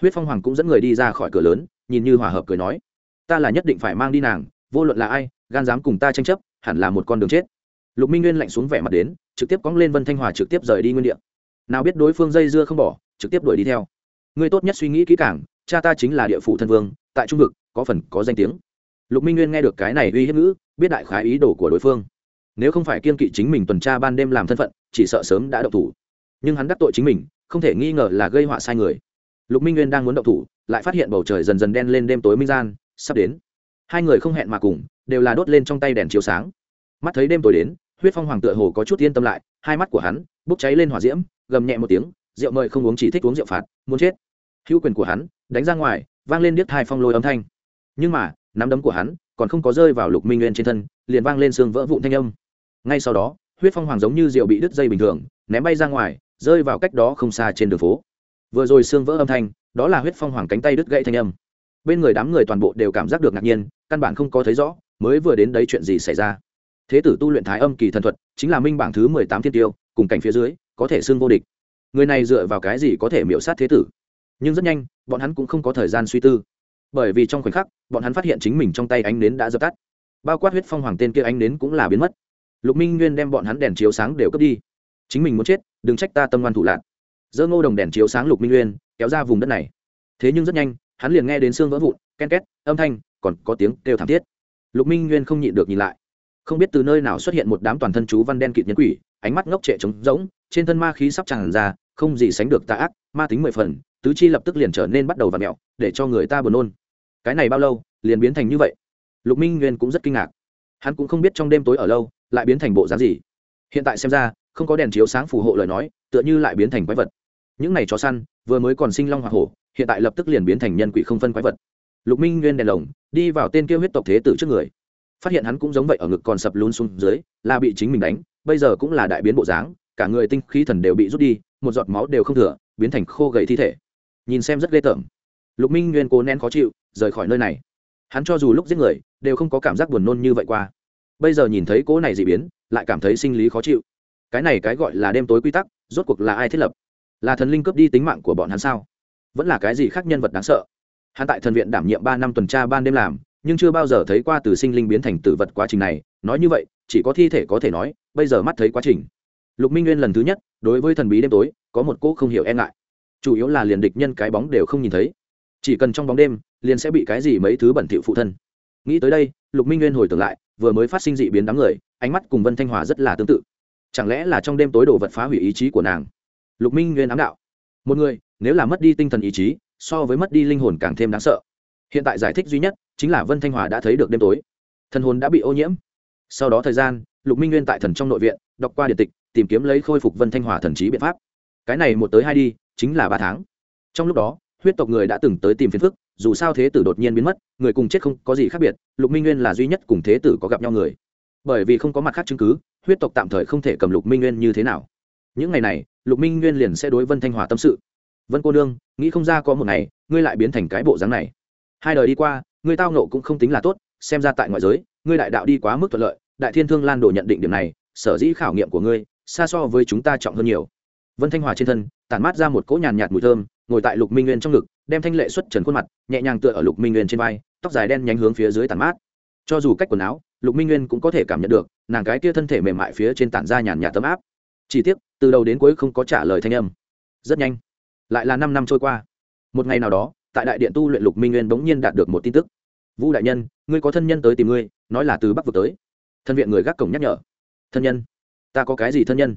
Huyết phong hoàng cũng dẫn người đi ra khỏi cửa lớn, nhìn như hòa hợp cười nói. Ta là nhất định phải mang đi nàng, vô luận là ai, gan dám cùng ta tranh chấp hẳn là một con đường chết. Lục minh nguyên lạnh xuống vẻ mặt đến, trực tiếp cóng lên vân thanh hòa trực tiếp rời đi nguyên địa. Nào biết đối phương dây dưa không bỏ, trực tiếp đuổi đi theo. Ngươi tốt nhất suy nghĩ kỹ càng, cha ta chính là địa phủ thân vương, tại trung vực, có phần có danh tiếng. Lục minh nguyên nghe được cái này uy hiếp ngữ, biết đại khái ý đồ của đối phương. Nếu không phải kiên kỵ chính mình tuần tra ban đêm làm thân phận, chỉ sợ sớm đã động thủ. Nhưng hắn đắc tội chính mình, không thể nghi ngờ là gây họa sai người. Lục minh nguyên đang muốn động thủ, lại phát hiện bầu trời dần dần đen lên đêm tối minh gian, sắp đến. Hai người không hẹn mà cùng đều là đốt lên trong tay đèn chiếu sáng. Mắt thấy đêm tối đến, huyết phong hoàng tựa hồ có chút yên tâm lại, hai mắt của hắn bốc cháy lên hỏa diễm, gầm nhẹ một tiếng, rượu mời không uống chỉ thích uống rượu phạt, muốn chết. Hữu quyền của hắn đánh ra ngoài, vang lên điếc hai phong lôi âm thanh. Nhưng mà, nắm đấm của hắn còn không có rơi vào lục minh nguyên trên thân, liền vang lên xương vỡ vụn thanh âm. Ngay sau đó, huyết phong hoàng giống như rượu bị đứt dây bình thường, ném bay ra ngoài, rơi vào cách đó không xa trên đường phố. Vừa rồi xương vỡ âm thanh, đó là huyết phong hoàng cánh tay đứt gãy thanh âm. Bên người đám người toàn bộ đều cảm giác được ngạc nhiên, căn bản không có thấy rõ mới vừa đến đấy chuyện gì xảy ra? Thế tử tu luyện thái âm kỳ thần thuật, chính là minh bảng thứ mười tám thiên tiêu, cùng cảnh phía dưới, có thể xưng vô địch. Người này dựa vào cái gì có thể miễu sát thế tử? Nhưng rất nhanh, bọn hắn cũng không có thời gian suy tư. Bởi vì trong khoảnh khắc, bọn hắn phát hiện chính mình trong tay ánh nến đã dập tắt. Bao quát huyết phong hoàng tên kia ánh nến cũng là biến mất. Lục minh nguyên đem bọn hắn đèn chiếu sáng đều cướp đi. Chính mình muốn chết, đừng trách ta tâm ngoan thủ lạc dơ ngô đồng đèn chiếu sáng lục minh nguyên, kéo ra vùng đất này. Thế nhưng rất nhanh, hắn liền nghe đến xương vỡ vụn ken két, âm thanh, còn có tiếng kêu thảm thiết lục minh nguyên không nhịn được nhìn lại. Không biết từ nơi nào xuất hiện một đám toàn thân chú văn đen kịt nhân quỷ, ánh mắt ngốc trệ trống rỗng, trên thân ma khí sắp tràn ra, không gì sánh được tà ác, ma tính mười phần, tứ chi lập tức liền trở nên bắt đầu v ặ mẹo để cho người ta buồn nôn. Cái này bao lâu, liền biến thành như vậy? Lục minh nguyên cũng rất kinh ngạc. Hắn cũng không biết trong đêm tối ở lâu, lại biến thành bộ dáng gì. Hiện tại xem ra, không có đèn chiếu sáng phù hộ lời nói, tựa như lại biến thành quái vật. Những này chó săn, vừa mới còn sinh long hoa hổ, hiện tại lập tức liền biến thành nhân quỷ không phân quái vật lục minh nguyên đèn lồng, đi vào tên kia huyết tộc thế tử trước người. Phát hiện hắn cũng giống vậy ở ngực còn sập lún xuống dưới, là bị chính mình đánh, bây giờ cũng là đại biến bộ dáng, cả người tinh khí thần đều bị rút đi, một giọt máu đều không thừa, biến thành khô gầy thi thể. Nhìn xem rất ghê tởm. Lục minh nguyên cố nén khó chịu, rời khỏi nơi này. Hắn cho dù lúc giết người, đều không có cảm giác buồn nôn như vậy qua. Bây giờ nhìn thấy cỗ này dị biến, lại cảm thấy sinh lý khó chịu. Cái này cái gọi là đêm tối quy tắc, rốt cuộc là ai thiết lập? Là thần linh cướp đi tính mạng của bọn hắn sao? Vẫn là cái gì khác nhân vật đáng sợ? Hắn tại thần viện đảm nhiệm ba năm tuần tra ban đêm làm, nhưng chưa bao giờ thấy qua từ sinh linh biến thành tử vật quá trình này. Nói như vậy, chỉ có thi thể có thể nói, bây giờ mắt thấy quá trình. Lục minh nguyên lần thứ nhất, đối với thần bí đêm tối, có một cỗ không hiểu e ngại. Chủ yếu là liền địch nhân cái bóng đều không nhìn thấy. Chỉ cần trong bóng đêm, liền sẽ bị cái gì mấy thứ bẩn thỉu phụ thân. Nghĩ tới đây, lục minh nguyên hồi tưởng lại, vừa mới phát sinh dị biến đám người, ánh mắt cùng vân thanh hòa rất là tương tự. Chẳng lẽ là trong đêm tối đồ vật phá hủy ý chí của nàng? Lục minh nguyên ám đạo. Một người, nếu là mất đi tinh thần ý chí so với mất đi linh hồn càng thêm đáng sợ. Hiện tại giải thích duy nhất chính là vân thanh hòa đã thấy được đêm tối. Thần hồn đã bị ô nhiễm. Sau đó thời gian, lục minh nguyên tại thần trong nội viện, đọc qua điện tịch, tìm kiếm lấy khôi phục vân thanh hòa thần trí biện pháp. Cái này một tới hai đi, chính là ba tháng. Trong lúc đó, huyết tộc người đã từng tới tìm phiền phức, dù sao thế tử đột nhiên biến mất, người cùng chết không có gì khác biệt, lục minh nguyên là duy nhất cùng thế tử có gặp nhau người. Bởi vì không có mặt khác chứng cứ, huyết tộc tạm thời không thể cầm lục minh nguyên như thế nào. Những ngày này, lục minh nguyên liền sẽ đối vân thanh hòa tâm sự vân cô nương, nghĩ không ra có một ngày, ngươi lại biến thành cái bộ dáng này. Hai đời đi qua, ngươi tao nộ cũng không tính là tốt, xem ra tại ngoại giới, ngươi đại đạo đi quá mức thuận lợi, đại thiên thương lan đồ nhận định điểm này, sở dĩ khảo nghiệm của ngươi, xa so với chúng ta trọng hơn nhiều. Vân thanh hòa trên thân, tản mát ra một cỗ nhàn nhạt mùi thơm, ngồi tại lục minh nguyên trong ngực, đem thanh lệ xuất trần khuôn mặt, nhẹ nhàng tựa ở lục minh nguyên trên vai, tóc dài đen nhánh hướng phía dưới tản mát. Cho dù cách quần áo, lục minh nguyên cũng có thể cảm nhận được, nàng cái kia thân thể mềm mại phía trên tản ra nhàn nhạt tấm áp. Chỉ tiếc, từ đầu đến cuối không có trả lời thanh âm. Rất nhanh lại là năm năm trôi qua. Một ngày nào đó, tại đại điện tu luyện lục minh nguyên bỗng nhiên đạt được một tin tức. Vũ đại nhân, ngươi có thân nhân tới tìm ngươi, nói là từ bắc vực tới. Thân viện người gác cổng nhắc nhở. Thân nhân? Ta có cái gì thân nhân?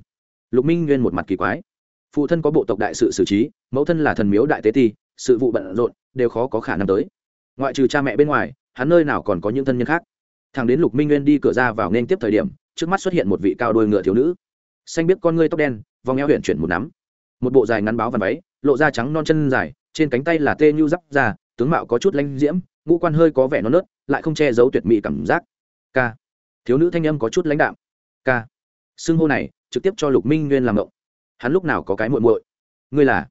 Lục minh nguyên một mặt kỳ quái. Phụ thân có bộ tộc đại sự xử trí, mẫu thân là thần miếu đại tế ti, sự vụ bận rộn, đều khó có khả năng tới. Ngoại trừ cha mẹ bên ngoài, hắn nơi nào còn có những thân nhân khác? Thằng đến lục minh nguyên đi cửa ra vào nên tiếp thời điểm, trước mắt xuất hiện một vị cao đôi ngựa thiếu nữ. Xanh biết con ngươi tóc đen, vòng eo huyện chuyển một nắm, một bộ dài ngắn báo và váy lộ da trắng non chân dài, trên cánh tay là tê nhu giáp ra tướng mạo có chút lanh diễm, ngũ quan hơi có vẻ non nớt, lại không che giấu tuyệt mỹ cảm giác. K. Thiếu nữ thanh âm có chút lãnh đạm. K. Xưng hô này, trực tiếp cho lục minh nguyên làm động hắn lúc nào có cái muội muội? Ngươi là?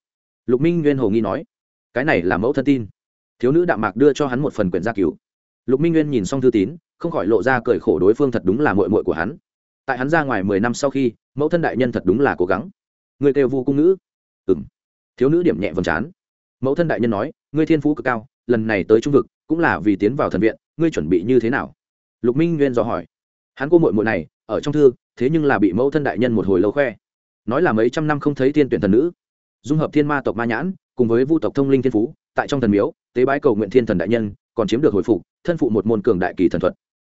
Lục minh nguyên hồ nghi nói. Cái này là mẫu thân tin. Thiếu nữ đạm mạc đưa cho hắn một phần quyển gia cứu lục minh nguyên nhìn xong thư tín, không khỏi lộ ra cười khổ đối phương thật đúng là mội mội của hắn. Tại hắn ra ngoài mười năm sau khi, mẫu thân đại nhân thật đúng là cố gắng. Người kêu vu cung nữ ừ thiếu nữ điểm nhẹ vầng trán. Mẫu thân đại nhân nói, ngươi thiên phú cực cao, lần này tới trung vực, cũng là vì tiến vào thần viện, ngươi chuẩn bị như thế nào? Lục minh nguyên dò hỏi. Hắn cô mội mội này, ở trong thư, thế nhưng là bị mẫu thân đại nhân một hồi lâu khoe. Nói là mấy trăm năm không thấy thiên tuyển thần nữ. Dung hợp thiên ma tộc ma nhãn, cùng với vu tộc thông linh thiên phú, tại trong thần miếu, tế bái cầu nguyện thiên thần đại nhân, còn chiếm được hồi phục, thân phụ một môn cường đại kỳ thần thuật.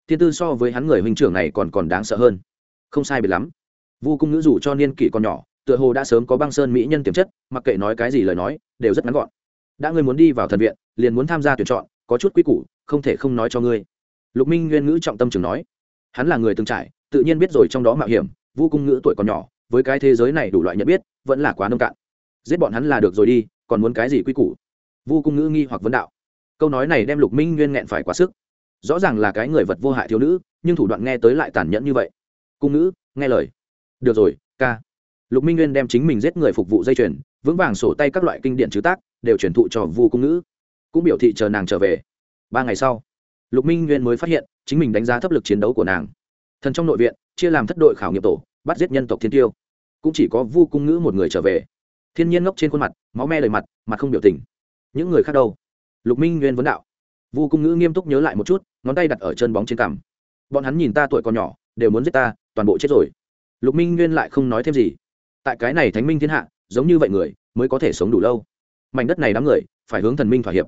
Thiên tư so với hắn người huynh trưởng này còn còn đáng sợ hơn. Không sai biệt lắm. Vu cung nữ dù cho niên kỷ còn nhỏ tựa hồ đã sớm có băng sơn mỹ nhân tiềm chất, mặc kệ nói cái gì lời nói, đều rất ngắn gọn. Đã ngươi muốn đi vào thần viện, liền muốn tham gia tuyển chọn, có chút quy củ, không thể không nói cho ngươi. Lục minh nguyên ngữ trọng tâm trường nói. Hắn là người từng trải, tự nhiên biết rồi trong đó mạo hiểm, vu cung ngữ tuổi còn nhỏ, với cái thế giới này đủ loại nhận biết, vẫn là quá nông cạn. Giết bọn hắn là được rồi đi, còn muốn cái gì quy củ? Vu cung ngữ nghi hoặc vấn đạo. Câu nói này đem lục minh nguyên nghẹn phải quá sức. Rõ ràng là cái người vật vô hại thiếu nữ, nhưng thủ đoạn nghe tới lại tàn nhẫn như vậy. Cung ngữ, nghe lời. Được rồi, ca lục minh nguyên đem chính mình giết người phục vụ dây chuyền, vững vàng sổ tay các loại kinh điển chữ tác, đều truyền thụ cho vu cung ngữ. Cũng biểu thị chờ nàng trở về. Ba ngày sau, lục minh nguyên mới phát hiện, chính mình đánh giá thấp lực chiến đấu của nàng. Thần trong nội viện, chia làm thất đội khảo nghiệm tổ, bắt giết nhân tộc thiên tiêu. Cũng chỉ có vu cung ngữ một người trở về. Thiên nhiên ngốc trên khuôn mặt, máu me đầy mặt mặt không biểu tình. Những người khác đâu? Lục minh nguyên vấn đạo. Vu cung ngữ nghiêm túc nhớ lại một chút, ngón tay đặt ở chân bóng trên cằm. Bọn hắn nhìn ta tuổi còn nhỏ, đều muốn giết ta, toàn bộ chết rồi. Lục minh nguyên lại không nói thêm gì tại cái này thánh minh thiên hạ, giống như vậy người mới có thể sống đủ lâu. Mảnh đất này đám người phải hướng thần minh thỏa hiệp.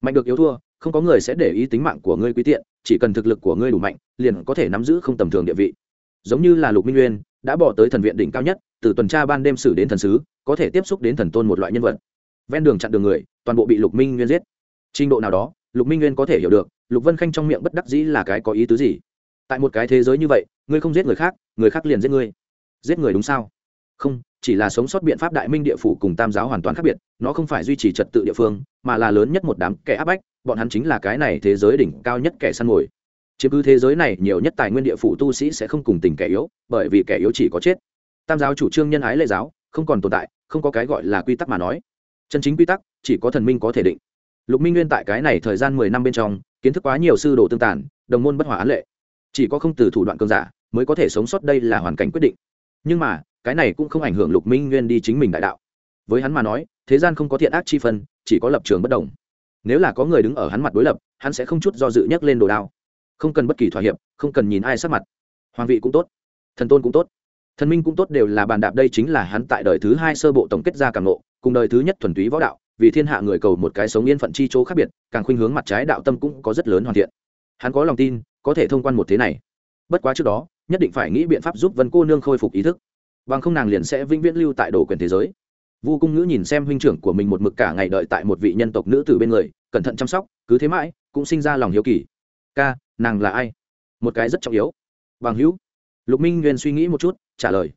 Mạnh được yếu thua, không có người sẽ để ý tính mạng của ngươi quý tiện, chỉ cần thực lực của ngươi đủ mạnh, liền có thể nắm giữ không tầm thường địa vị. Giống như là lục minh nguyên, đã bỏ tới thần viện đỉnh cao nhất, từ tuần tra ban đêm xử đến thần sứ, có thể tiếp xúc đến thần tôn một loại nhân vật. Ven đường chặn đường người, toàn bộ bị lục minh nguyên giết. Trình độ nào đó, lục minh nguyên có thể hiểu được, lục vân khanh trong miệng bất đắc dĩ là cái có ý tứ gì? Tại một cái thế giới như vậy, ngươi không giết người khác người khác liền giết ngươi. Giết người đúng sao? Không, chỉ là sống sót biện pháp đại minh địa phủ cùng tam giáo hoàn toàn khác biệt, nó không phải duy trì trật tự địa phương, mà là lớn nhất một đám kẻ áp bách, bọn hắn chính là cái này thế giới đỉnh cao nhất kẻ săn mồi. Chiếm cứ thế giới này, nhiều nhất tài nguyên địa phủ tu sĩ sẽ không cùng tình kẻ yếu, bởi vì kẻ yếu chỉ có chết. Tam giáo chủ trương nhân ái lệ giáo, không còn tồn tại, không có cái gọi là quy tắc mà nói. Chân chính quy tắc, chỉ có thần minh có thể định. Lục minh nguyên tại cái này thời gian mười năm bên trong, kiến thức quá nhiều sư đồ tương tàn, đồng môn bất hòa án lệ. Chỉ có không từ thủ đoạn cơn giả mới có thể sống sót đây là hoàn cảnh quyết định. Nhưng mà cái này cũng không ảnh hưởng lục minh nguyên đi chính mình đại đạo. Với hắn mà nói, thế gian không có thiện ác chi phân, chỉ có lập trường bất đồng. Nếu là có người đứng ở hắn mặt đối lập, hắn sẽ không chút do dự nhấc lên đồ đao. Không cần bất kỳ thỏa hiệp, không cần nhìn ai sát mặt. Hoàng vị cũng tốt, thần tôn cũng tốt, thần minh cũng tốt đều là bàn đạp đây chính là hắn tại đời thứ hai sơ bộ tổng kết ra càng nộ cùng đời thứ nhất thuần túy võ đạo, vì thiên hạ người cầu một cái sống yên phận chi chỗ khác biệt, càng khuynh hướng mặt trái đạo tâm cũng có rất lớn hoàn thiện. Hắn có lòng tin, có thể thông quan một thế này. Bất quá trước đó, nhất định phải nghĩ biện pháp giúp vân cô nương khôi phục ý thức bằng không nàng liền sẽ vĩnh viễn lưu tại đồ quyền thế giới. Vu cung ngữ nhìn xem huynh trưởng của mình một mực cả ngày đợi tại một vị nhân tộc nữ từ bên người, cẩn thận chăm sóc, cứ thế mãi, cũng sinh ra lòng hiếu kỳ. Ca, nàng là ai? Một cái rất trọng yếu. Bằng hữu. Lục minh nguyên suy nghĩ một chút, trả lời.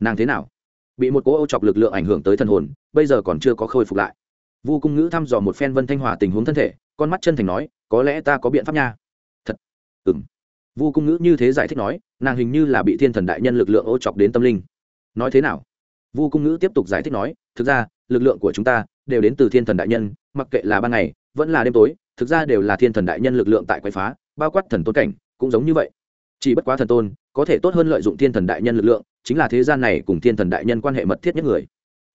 Nàng thế nào? Bị một cố âu chọc lực lượng ảnh hưởng tới thần hồn, bây giờ còn chưa có khôi phục lại. Vu cung ngữ thăm dò một phen vân thanh hòa tình huống thân thể, con mắt chân thành nói, có lẽ ta có biện pháp nha. Thật. Ừng vu cung ngữ như thế giải thích nói, nàng hình như là bị thiên thần đại nhân lực lượng ô chọc đến tâm linh nói thế nào? Vu cung ngữ tiếp tục giải thích nói, thực ra, lực lượng của chúng ta đều đến từ thiên thần đại nhân, mặc kệ là ban ngày, vẫn là đêm tối, thực ra đều là thiên thần đại nhân lực lượng tại quậy phá, bao quát thần tôn cảnh, cũng giống như vậy. Chỉ bất quá thần tôn, có thể tốt hơn lợi dụng thiên thần đại nhân lực lượng, chính là thế gian này cùng thiên thần đại nhân quan hệ mật thiết nhất người.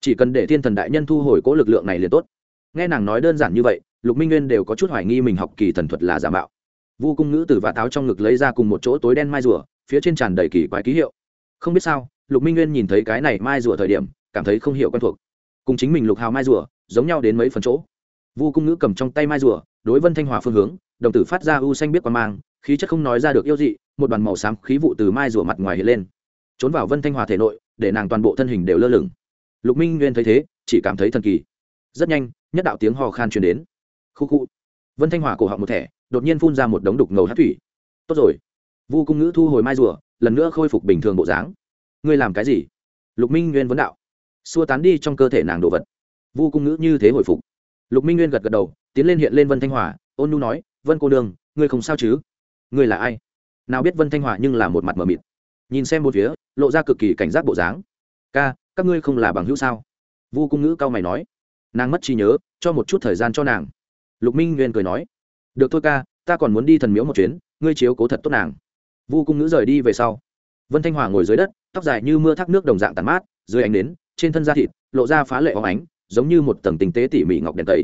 Chỉ cần để thiên thần đại nhân thu hồi cố lực lượng này liền tốt. Nghe nàng nói đơn giản như vậy, lục minh nguyên đều có chút hoài nghi mình học kỳ thần thuật là giả mạo. Vu cung ngữ từ vã táo trong ngực lấy ra cùng một chỗ tối đen mai rùa, phía trên tràn đầy kỳ quái ký hiệu. Không biết sao lục minh nguyên nhìn thấy cái này mai rùa thời điểm, cảm thấy không hiểu quen thuộc. Cùng chính mình lục hào mai rùa, giống nhau đến mấy phần chỗ. Vu cung ngữ cầm trong tay mai rùa, đối vân thanh hòa phương hướng, đồng tử phát ra u xanh biết quan mang, khí chất không nói ra được yêu dị, một đoàn màu xám khí vụ từ mai rùa mặt ngoài hiện lên. Trốn vào vân thanh hòa thể nội, để nàng toàn bộ thân hình đều lơ lửng. Lục minh nguyên thấy thế, chỉ cảm thấy thần kỳ. Rất nhanh, nhất đạo tiếng hò khan truyền đến. Khu khu. Vân thanh hòa cổ họng một thẻ, đột nhiên phun ra một đống đục ngầu hát thủy. Tốt rồi. Vu cung ngữ thu hồi mai rùa, lần nữa khôi phục bình thường bộ dáng ngươi làm cái gì? Lục minh nguyên vấn đạo. Xua tán đi trong cơ thể nàng đồ vật. Vu cung ngữ như thế hồi phục. Lục minh nguyên gật gật đầu, tiến lên hiện lên vân thanh hòa ôn nu nói, vân cô đường ngươi không sao chứ? Ngươi là ai? Nào biết vân thanh hòa nhưng là một mặt mờ mịt. Nhìn xem một phía, lộ ra cực kỳ cảnh giác bộ dáng. Ca, các ngươi không là bằng hữu sao? Vu cung ngữ cao mày nói. Nàng mất trí nhớ, cho một chút thời gian cho nàng. Lục minh nguyên cười nói. Được thôi ca, ta còn muốn đi thần miếu một chuyến, ngươi chiếu cố thật tốt nàng. Vu cung nữ rời đi về sau. Vân thanh hòa ngồi dưới đất tóc dài như mưa thác nước đồng dạng tàn mát, dưới ánh nến, trên thân da thịt, lộ ra phá lệ hóng ánh, giống như một tầng tinh tế tỉ mỉ ngọc đèn tẩy.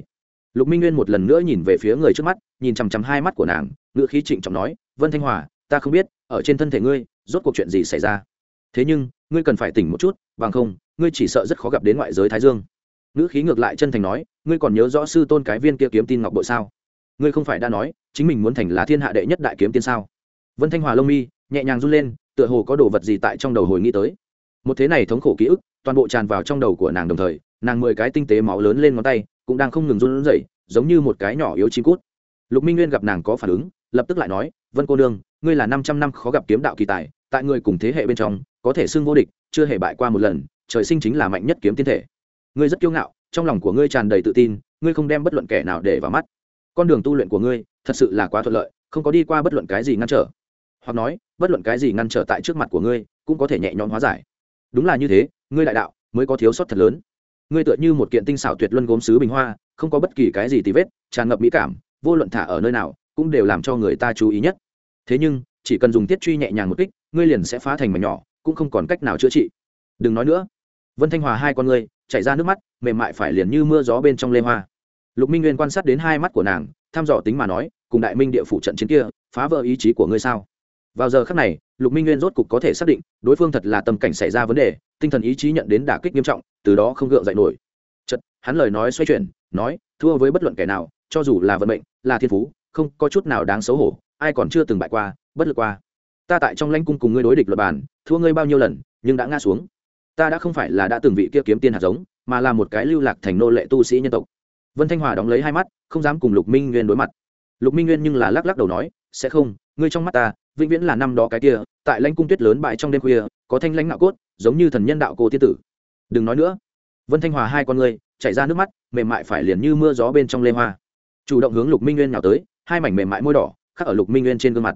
Lục minh nguyên một lần nữa nhìn về phía người trước mắt, nhìn chằm chằm hai mắt của nàng, ngữ khí trịnh trọng nói, vân thanh hòa, ta không biết, ở trên thân thể ngươi, rốt cuộc chuyện gì xảy ra? Thế nhưng, ngươi cần phải tỉnh một chút, bằng không, ngươi chỉ sợ rất khó gặp đến ngoại giới thái dương. Ngữ khí ngược lại chân thành nói, ngươi còn nhớ rõ sư tôn cái viên kia kiếm tin ngọc bội sao? Ngươi không phải đã nói, chính mình muốn thành là thiên hạ đệ nhất đại kiếm tiên sao? Vân thanh hòa lông mi nhẹ nhàng run lên tựa hồ có đồ vật gì tại trong đầu hồi nghĩ tới. Một thế này thống khổ ký ức, toàn bộ tràn vào trong đầu của nàng đồng thời, nàng mười cái tinh tế máu lớn lên ngón tay, cũng đang không ngừng run rẩy, giống như một cái nhỏ yếu chim cút. Lục minh nguyên gặp nàng có phản ứng, lập tức lại nói, vân cô nương, ngươi là năm trăm năm khó gặp kiếm đạo kỳ tài, tại người cùng thế hệ bên trong, có thể xưng vô địch, chưa hề bại qua một lần, trời sinh chính là mạnh nhất kiếm tiên thể. Ngươi rất kiêu ngạo, trong lòng của ngươi tràn đầy tự tin, ngươi không đem bất luận kẻ nào để vào mắt. Con đường tu luyện của ngươi, thật sự là quá thuận lợi, không có đi qua bất luận cái gì ngăn trở hoặc nói, bất luận cái gì ngăn trở tại trước mặt của ngươi, cũng có thể nhẹ nhõm hóa giải. Đúng là như thế, ngươi đại đạo mới có thiếu sót thật lớn. Ngươi tựa như một kiện tinh xảo tuyệt luân gốm sứ bình hoa, không có bất kỳ cái gì tì vết, tràn ngập mỹ cảm, vô luận thả ở nơi nào, cũng đều làm cho người ta chú ý nhất. Thế nhưng, chỉ cần dùng tiết truy nhẹ nhàng một kích, ngươi liền sẽ phá thành mảnh nhỏ, cũng không còn cách nào chữa trị. Đừng nói nữa. Vân thanh hòa hai con ngươi chảy ra nước mắt, mềm mại phải liền như mưa gió bên trong lê hoa. Lục minh nguyên quan sát đến hai mắt của nàng, thăm dò tính mà nói, cùng đại minh địa phủ trận chiến kia, phá vỡ ý chí của ngươi sao? Vào giờ khắc này, lục minh nguyên rốt cục có thể xác định, đối phương thật là tâm cảnh xảy ra vấn đề, tinh thần ý chí nhận đến đả kích nghiêm trọng, từ đó không gượng dậy nổi. Chật hắn lời nói xoay chuyển, nói, thua với bất luận kẻ nào, cho dù là vận mệnh, là thiên phú, không có chút nào đáng xấu hổ, ai còn chưa từng bại qua, bất lực qua. Ta tại trong lãnh cung cùng ngươi đối địch luật bàn, thua ngươi bao nhiêu lần, nhưng đã ngã xuống. Ta đã không phải là đã từng vị kia kiếm tiên hạt giống, mà là một cái lưu lạc thành nô lệ tu sĩ nhân tộc. Vân thanh hòa đóng lấy hai mắt, không dám cùng lục minh nguyên đối mặt. Lục minh nguyên nhưng là lắc lắc đầu nói, sẽ không, ngươi trong mắt ta vĩnh viễn là năm đó cái kia, tại lãnh cung tuyết lớn bại trong đêm khuya, có thanh lãnh nạo cốt, giống như thần nhân đạo cô tiên tử. Đừng nói nữa. Vân thanh hòa hai con người chảy ra nước mắt, mềm mại phải liền như mưa gió bên trong lê hoa. Chủ động hướng lục minh nguyên nào tới, hai mảnh mềm mại môi đỏ, khắc ở lục minh nguyên trên gương mặt.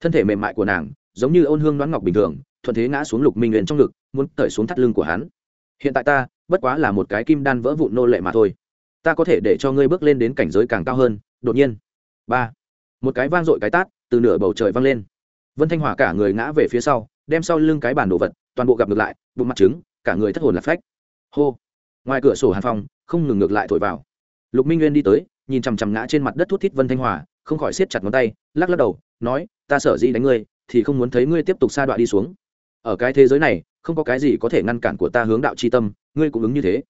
Thân thể mềm mại của nàng, giống như ôn hương đoán ngọc bình thường, thuận thế ngã xuống lục minh nguyên trong ngực, muốn cởi xuống thắt lưng của hắn. Hiện tại ta, bất quá là một cái kim đan vỡ vụn nô lệ mà thôi. Ta có thể để cho ngươi bước lên đến cảnh giới càng cao hơn, đột nhiên. Ba. Một cái vang dội cái tát, từ nửa bầu trời vang lên vân thanh hòa cả người ngã về phía sau đem sau lưng cái bản đồ vật toàn bộ gặp ngược lại bụng mặt trứng cả người thất hồn lạc phách. Hô! Ngoài cửa sổ hàn phòng, không ngừng ngược lại thổi vào. Lục minh nguyên đi tới nhìn chằm chằm ngã trên mặt đất thút thít vân thanh hòa không khỏi siết chặt ngón tay lắc lắc đầu nói ta sở dĩ đánh ngươi thì không muốn thấy ngươi tiếp tục sa đoạn đi xuống. Ở cái thế giới này không có cái gì có thể ngăn cản của ta hướng đạo c h i tâm ngươi cũng ứng như thế.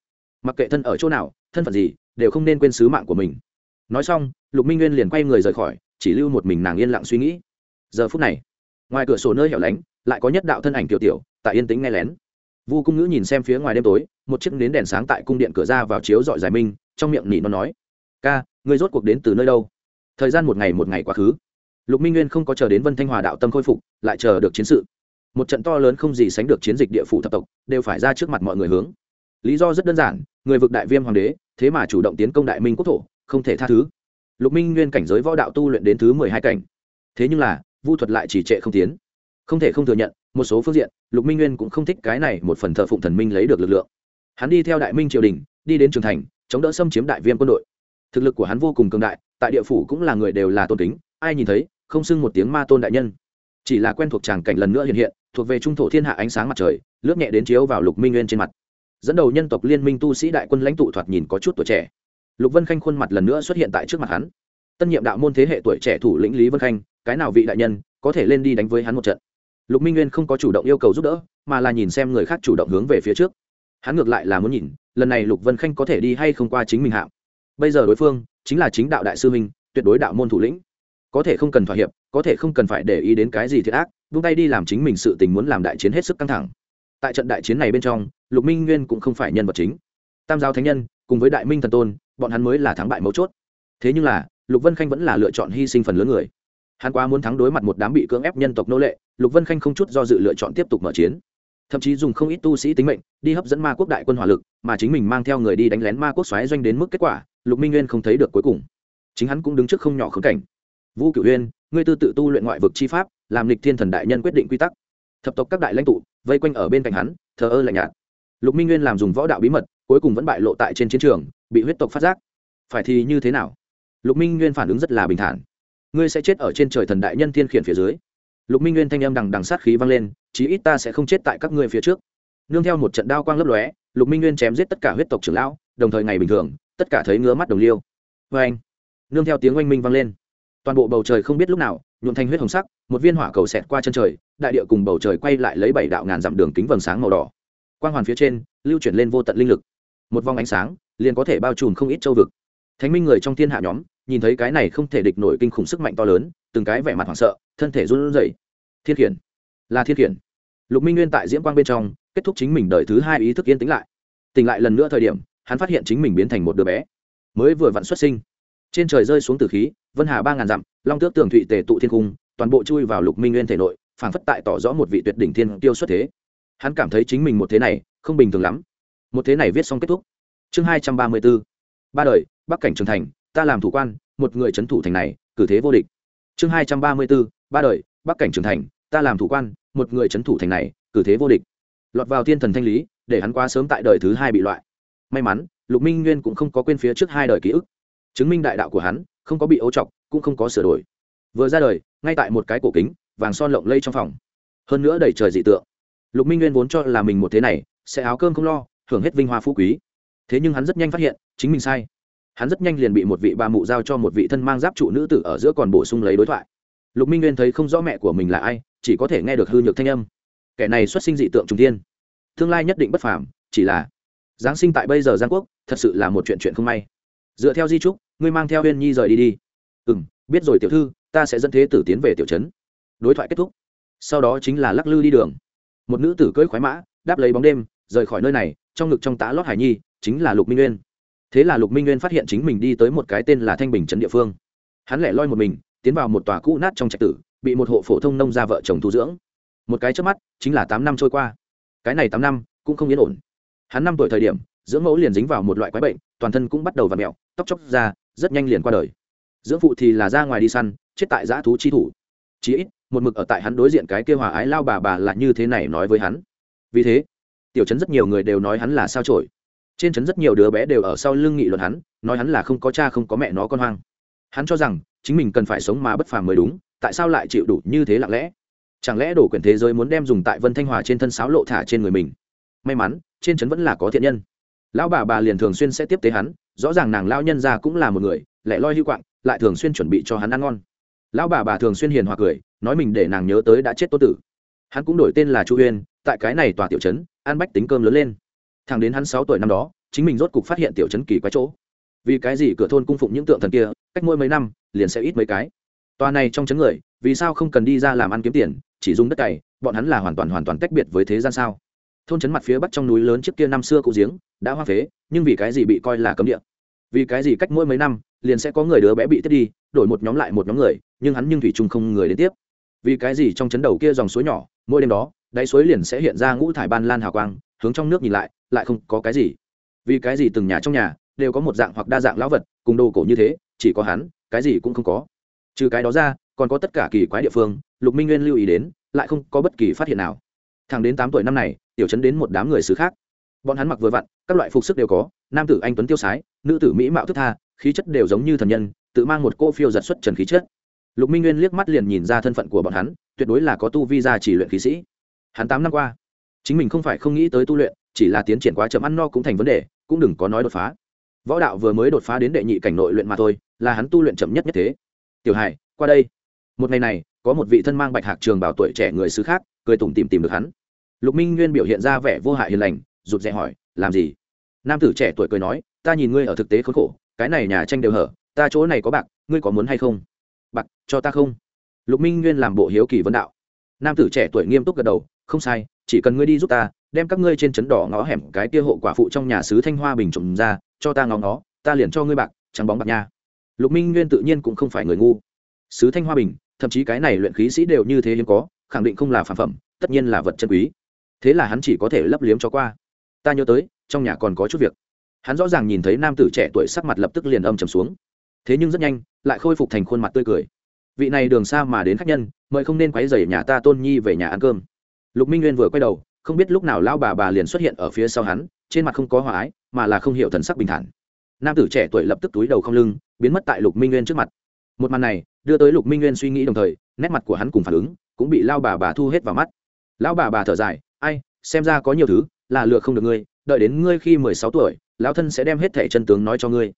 Mặc kệ thân ở chỗ nào thân phận gì đều không nên quên sứ mạng của mình. Nói xong lục minh nguyên liền quay người rời khỏi chỉ lưu một mình nàng yên lặng suy nghĩ. Giờ phút này ngoài cửa sổ nơi hẻo lánh, lại có nhất đạo thân ảnh tiểu tiểu, tại yên tĩnh nghe lén. Vu cung ngữ nhìn xem phía ngoài đêm tối, một chiếc nến đèn sáng tại cung điện cửa ra vào chiếu dọi giải minh, trong miệng nỉ nó nói, ca, ngươi rốt cuộc đến từ nơi đâu? Thời gian một ngày một ngày quá khứ. Lục minh nguyên không có chờ đến vân thanh hòa đạo tâm khôi phục, lại chờ được chiến sự. Một trận to lớn không gì sánh được chiến dịch địa phủ thập tộc, đều phải ra trước mặt mọi người hướng. Lý do rất đơn giản, người vực đại viêm hoàng đế, thế mà chủ động tiến công đại minh quốc thổ, không thể tha thứ. Lục minh nguyên cảnh giới võ đạo tu luyện đến thứ mười hai cảnh. Thế nhưng là vu thuật lại chỉ trệ không tiến. Không thể không thừa nhận, một số phương diện, lục minh nguyên cũng không thích cái này một phần thợ phụng thần minh lấy được lực lượng. Hắn đi theo đại minh triều đình, đi đến trường thành, chống đỡ xâm chiếm đại viêm quân đội. Thực lực của hắn vô cùng cường đại, tại địa phủ cũng là người đều là tôn kính, ai nhìn thấy, không xưng một tiếng ma tôn đại nhân. Chỉ là quen thuộc tràng cảnh lần nữa hiện hiện, thuộc về trung thổ thiên hạ ánh sáng mặt trời, lướt nhẹ đến chiếu vào lục minh nguyên trên mặt. Dẫn đầu nhân tộc liên minh tu sĩ đại quân lãnh tụ thoạt nhìn có chút tuổi trẻ. Lục vân khanh khuôn mặt lần nữa xuất hiện tại trước mặt hắn tân nhiệm đạo môn thế hệ tuổi trẻ thủ lĩnh lý vân khanh, cái nào vị đại nhân, có thể lên đi đánh với hắn một trận? Lục minh nguyên không có chủ động yêu cầu giúp đỡ, mà là nhìn xem người khác chủ động hướng về phía trước. Hắn ngược lại là muốn nhìn, lần này lục vân khanh có thể đi hay không qua chính mình hạm bây giờ đối phương, chính là chính đạo đại sư minh tuyệt đối đạo môn thủ lĩnh. Có thể không cần thỏa hiệp, có thể không cần phải để ý đến cái gì thiệt ác, vung tay đi làm chính mình sự tình muốn làm đại chiến hết sức căng thẳng. Tại trận đại chiến này bên trong, lục minh nguyên cũng không phải nhân vật chính. Tam giáo thánh nhân, cùng với đại minh thần tôn, bọn hắn mới là thắng bại mấu chốt. Thế nhưng là lục vân khanh vẫn là lựa chọn hy sinh phần lớn người. Hắn quá muốn thắng đối mặt một đám bị cưỡng ép nhân tộc nô lệ, lục vân khanh không chút do dự lựa chọn tiếp tục mở chiến. Thậm chí dùng không ít tu sĩ tính mệnh, đi hấp dẫn ma quốc đại quân hỏa lực, mà chính mình mang theo người đi đánh lén ma quốc xoáy doanh đến mức kết quả, lục minh nguyên không thấy được cuối cùng. Chính hắn cũng đứng trước không nhỏ khống cảnh. Vũ cửu huyên ngươi tư tự tu luyện ngoại vực chi pháp, làm lịch thiên thần đại nhân quyết định quy tắc. Thập tộc các đại lãnh tụ, vây quanh ở bên cạnh hắn, thờ ơ lạnh nhạt. Lục minh nguyên làm dùng võ đạo bí mật, cuối cùng vẫn bại lộ tại trên chiến trường, bị huyết tộc phát giác. Phải thì như thế nào? Lục minh nguyên phản ứng rất là bình thản. Ngươi sẽ chết ở trên trời thần đại nhân thiên khiển phía dưới. Lục minh nguyên thanh âm đằng đằng sát khí vang lên, chí ít ta sẽ không chết tại các ngươi phía trước. Nương theo một trận đao quang lấp lóe, lục minh nguyên chém giết tất cả huyết tộc trưởng lão, đồng thời ngày bình thường, tất cả thấy ngứa mắt đồng liêu. Vê anh, nương theo tiếng oanh minh vang lên. Toàn bộ bầu trời không biết lúc nào, nhuộm thành huyết hồng sắc, một viên hỏa cầu xẹt qua chân trời, đại địa cùng bầu trời quay lại lấy bảy đạo ngàn dặm đường kính vầng sáng màu đỏ. Quang hoàn phía trên, lưu chuyển lên vô tận linh lực. Một vòng ánh sáng, liền có thể bao trùm không ít châu vực. Thánh minh người trong thiên hạ nhóm nhìn thấy cái này không thể địch nổi kinh khủng sức mạnh to lớn, từng cái vẻ mặt hoảng sợ, thân thể run rẩy. Thiên khiển. Là thiên khiển. Lục minh nguyên tại diễm quang bên trong, kết thúc chính mình đời thứ hai ý thức yên tĩnh lại. Tỉnh lại lần nữa thời điểm, hắn phát hiện chính mình biến thành một đứa bé. Mới vừa vặn xuất sinh. Trên trời rơi xuống từ khí, vân hà ba ngàn dặm, long tước tường thụy tề tụ thiên cung, toàn bộ chui vào lục minh nguyên thể nội, phảng phất tại tỏ rõ một vị tuyệt đỉnh thiên tiêu xuất thế. Hắn cảm thấy chính mình một thế này, không bình thường lắm. Một thế này viết xong kết thúc. Chương hai trăm ba mươi b ố ba đời, bắc cảnh trường thành ta làm thủ quan, một người c h ấ n thủ thành này, cử thế vô địch. Chương hai trăm ba mươi b ố ba đời, bắc cảnh trường thành, ta làm thủ quan, một người c h ấ n thủ thành này, cử thế vô địch. Lọt vào thiên thần thanh lý, để hắn quá sớm tại đời thứ hai bị loại. May mắn, lục minh nguyên cũng không có quên phía trước hai đời ký ức. Chứng minh đại đạo của hắn, không có bị ấu trọc, cũng không có sửa đổi. Vừa ra đời, ngay tại một cái cổ kính, vàng son lộng lây trong phòng. Hơn nữa đầy trời dị tượng. Lục minh nguyên vốn cho là mình một thế này, sẽ áo cơm không lo, hưởng hết vinh hoa phú quý. Thế nhưng hắn rất nhanh phát hiện, chính mình sai hắn rất nhanh liền bị một vị bà mụ giao cho một vị thân mang giáp trụ nữ tử ở giữa còn bổ sung lấy đối thoại. Lục minh nguyên thấy không rõ mẹ của mình là ai, chỉ có thể nghe được hư nhược thanh âm. Kẻ này xuất sinh dị tượng trung tiên tương lai nhất định bất phàm, chỉ là giáng sinh tại bây giờ giang quốc, thật sự là một chuyện chuyện không may. Dựa theo di trúc, ngươi mang theo huyên nhi rời đi đi. Ừ m biết rồi tiểu thư, ta sẽ dẫn thế tử tiến về tiểu trấn. Đối thoại kết thúc. Sau đó chính là lắc lư đi đường. Một nữ tử cưỡi khoái mã, đáp lấy bóng đêm, rời khỏi nơi này, trong ngực trong tá lót hải nhi, chính là lục minh nguyên thế là lục minh nguyên phát hiện chính mình đi tới một cái tên là thanh bình trấn địa phương. Hắn lẻ loi một mình, tiến vào một tòa cũ nát trong trạch tử, bị một hộ phổ thông nông gia vợ chồng thu dưỡng. Một cái trước mắt, chính là tám năm trôi qua. Cái này tám năm, cũng không yên ổn. Hắn năm tuổi thời điểm, dưỡng mẫu liền dính vào một loại quái bệnh, toàn thân cũng bắt đầu v ặ mẹo tóc chóc ra, rất nhanh liền qua đời. Dưỡng phụ thì là ra ngoài đi săn, chết tại giã thú chi thủ. Chí ít, một mực ở tại hắn đối diện cái kêu hòa ái lao bà bà là như thế này nói với hắn. Vì thế, tiểu chấn rất nhiều người đều nói hắn là sao trổi trên trấn rất nhiều đứa bé đều ở sau lưng nghị luận hắn, nói hắn là không có cha không có mẹ nó con hoang. Hắn cho rằng, chính mình cần phải sống mà bất phàm mới đúng, tại sao lại chịu đủ như thế lặng lẽ? Chẳng lẽ đổ quyền thế giới muốn đem dùng tại vân thanh hòa trên thân sáo lộ thả trên người mình? May mắn, trên trấn vẫn là có thiện nhân. Lão bà bà liền thường xuyên sẽ tiếp tế hắn, rõ ràng nàng lao nhân ra cũng là một người lại loi hưu quạng, lại thường xuyên chuẩn bị cho hắn ăn ngon. Lão bà bà thường xuyên hiền hòa cười, nói mình để nàng nhớ tới đã chết tô tử. Hắn cũng đổi tên là chu huyên tại cái này tòa tiểu trấn An bách tính cơm lớn lên thằng đến hắn sáu tuổi năm đó, chính mình rốt cục phát hiện tiểu chấn kỳ quái chỗ. Vì cái gì cửa thôn cung phụng những tượng thần kia, cách mỗi mấy năm, liền sẽ ít mấy cái? Tòa này trong chấn người, vì sao không cần đi ra làm ăn kiếm tiền, chỉ dùng đất cày, bọn hắn là hoàn toàn hoàn toàn tách biệt với thế gian sao? Thôn chấn mặt phía bắc trong núi lớn trước kia năm xưa cụ giếng, đã hoa phế, nhưng vì cái gì bị coi là cấm địa? Vì cái gì cách mỗi mấy năm, liền sẽ có người đứa bé bị tiếp đi, đổi một nhóm lại một nhóm người, nhưng hắn nhưng thủy chung không người đến tiếp. Vì cái gì trong chấn đầu kia dòng suối nhỏ, mỗi đêm đó, đáy suối liền sẽ hiện ra ngũ thải ban lan hào quang hướng trong nước nhìn lại lại không có cái gì. Vì cái gì từng nhà trong nhà đều có một dạng hoặc đa dạng lão vật, cùng đồ cổ như thế, chỉ có hắn, cái gì cũng không có. Trừ cái đó ra, còn có tất cả kỳ quái địa phương, lục minh nguyên lưu ý đến, lại không có bất kỳ phát hiện nào. Thằng đến tám tuổi năm này, tiểu chấn đến một đám người xứ khác. Bọn hắn mặc vừa vặn, các loại phục sức đều có, nam tử, anh tuấn tiêu sái, nữ tử mỹ mạo thức tha, khí chất đều giống như thần nhân, tự mang một cô phiêu giật xuất trần khí chất. Lục minh nguyên liếc mắt liền nhìn ra thân phận của bọn hắn, tuyệt đối là có tu vi ra chỉ luyện khí sĩ. Hắn tám năm qua chính mình không phải không nghĩ tới tu luyện, chỉ là tiến triển quá chậm ăn no cũng thành vấn đề, cũng đừng có nói đột phá. Võ đạo vừa mới đột phá đến đệ nhị cảnh nội luyện mà thôi, là hắn tu luyện chậm nhất nhất thế. Tiểu hải, qua đây. Một ngày này, có một vị thân mang bạch hạc trường bảo tuổi trẻ người xứ khác, cười tủm tìm tìm được hắn. Lục minh nguyên biểu hiện ra vẻ vô hại hiền lành, rụt rè hỏi, làm gì? Nam tử trẻ tuổi cười nói, ta nhìn ngươi ở thực tế khốn khổ, cái này nhà tranh đều hở, ta chỗ này có bạc, ngươi có muốn hay không? Bạc, cho ta không? Lục minh nguyên làm bộ hiếu kỳ vấn đạo. Nam tử trẻ tuổi nghiêm túc gật đầu, không sai chỉ cần ngươi đi giúp ta đem các ngươi trên chấn đỏ ngõ hẻm cái kia hộ quả phụ trong nhà sứ thanh hoa bình trộm ra cho ta ngó ngó, ta liền cho ngươi bạc trắng bóng bạc nha. Lục minh nguyên tự nhiên cũng không phải người ngu. Sứ thanh hoa bình thậm chí cái này luyện khí sĩ đều như thế hiếm có khẳng định không là phản phẩm tất nhiên là vật chân quý. Thế là hắn chỉ có thể lấp liếm cho qua. Ta nhớ tới trong nhà còn có chút việc. Hắn rõ ràng nhìn thấy nam tử trẻ tuổi sắc mặt lập tức liền âm trầm xuống. Thế nhưng rất nhanh lại khôi phục thành khuôn mặt tươi cười. Vị này đường xa mà đến khách nhân mời không nên quấy rầy nhà ta tôn nhi về nhà ăn cơm lục minh nguyên vừa quay đầu, không biết lúc nào lão bà bà liền xuất hiện ở phía sau hắn, trên mặt không có hòa ái, mà là không hiểu thần sắc bình thản. Nam tử trẻ tuổi lập tức túi đầu không lưng, biến mất tại lục minh nguyên trước mặt. Một màn này, đưa tới lục minh nguyên suy nghĩ đồng thời, nét mặt của hắn cùng phản ứng, cũng bị lao bà bà thu hết vào mắt. Lão bà bà thở dài, ai, xem ra có nhiều thứ, là lựa không được ngươi, đợi đến ngươi khi mười sáu tuổi, lão thân sẽ đem hết thẻ chân tướng nói cho ngươi.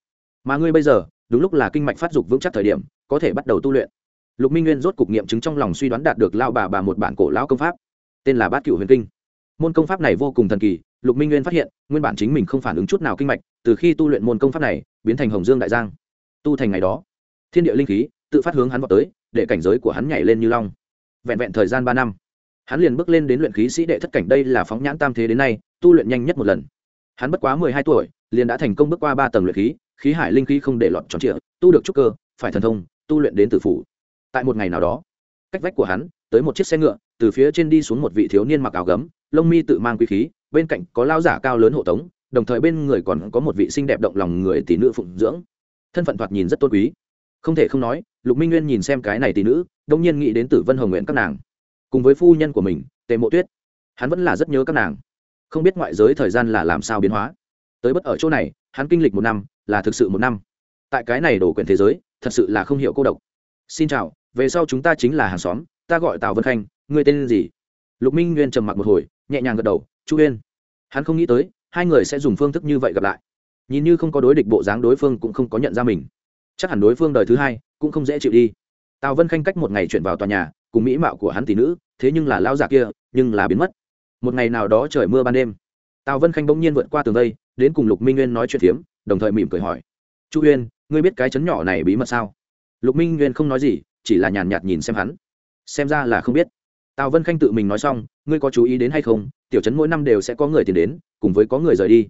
Mà ngươi bây giờ, đúng lúc là kinh mạch phát dục vững chắc thời điểm, có thể bắt đầu tu luyện. Lục minh nguyên rốt cục nghiệm chứng trong lòng suy đoán đạt được lao bà bà một bản cổ lão công pháp tên là bát cựu huyền kinh. Môn công pháp này vô cùng thần kỳ, lục minh nguyên phát hiện, nguyên bản chính mình không phản ứng chút nào kinh mạch, từ khi tu luyện môn công pháp này, biến thành hồng dương đại giang. Tu thành ngày đó, thiên địa linh khí, tự phát hướng hắn vào tới, để cảnh giới của hắn nhảy lên như long. Vẹn vẹn thời gian ba năm, hắn liền bước lên đến luyện khí sĩ đệ thất cảnh đây là phóng nhãn tam thế đến nay, tu luyện nhanh nhất một lần. Hắn bất quá mười hai tuổi, liền đã thành công bước qua ba tầng luyện khí khí hải linh khí không để lọt tròn trịa, tu được trúc cơ, phải thần thông, tu luyện đến tử phủ. Tại một ngày nào đó, cách vách của hắn, tới một chiếc xe ngựa từ phía trên đi xuống một vị thiếu niên mặc áo gấm, lông mi tự mang quý khí, bên cạnh có lao giả cao lớn hộ tống, đồng thời bên người còn có một vị xinh đẹp động lòng người tỷ nữ phụng dưỡng. Thân phận thoạt nhìn rất tôn quý. Không thể không nói, lục minh nguyên nhìn xem cái này tỷ nữ, đông nhiên nghĩ đến tử vân hồng nguyện các nàng. Cùng với phu nhân của mình, tề mộ tuyết, hắn vẫn là rất nhớ các nàng. Không biết ngoại giới thời gian là làm sao biến hóa. Tới bất ở chỗ này, hắn kinh lịch một năm, là thực sự một năm. Tại cái này đổ quyền thế giới, thật sự là không hiểu cô độc. Xin chào, về sau chúng ta chính là hàng xóm, ta gọi tào vân khanh ngươi tên gì? Lục minh nguyên trầm mặc một hồi, nhẹ nhàng gật đầu, chu huyên hắn không nghĩ tới, hai người sẽ dùng phương thức như vậy gặp lại. Nhìn như không có đối địch bộ dáng đối phương cũng không có nhận ra mình. Chắc hẳn đối phương đời thứ hai cũng không dễ chịu đi. Tào vân khanh cách một ngày chuyển vào tòa nhà, cùng mỹ mạo của hắn tỷ nữ, thế nhưng là lao giả kia, nhưng là biến mất. Một ngày nào đó trời mưa ban đêm, tào vân khanh bỗng nhiên vượt qua tường đây đến cùng lục minh nguyên nói chuyện phiếm, đồng thời mỉm cười hỏi, chu huyên ngươi biết cái chấn nhỏ này bí mật sao? Lục minh nguyên không nói gì, chỉ là nhàn nhạt nhìn xem hắn. Xem ra là không biết tào vân khanh tự mình nói xong, ngươi có chú ý đến hay không? Tiểu trấn mỗi năm đều sẽ có người tìm đến, cùng với có người rời đi.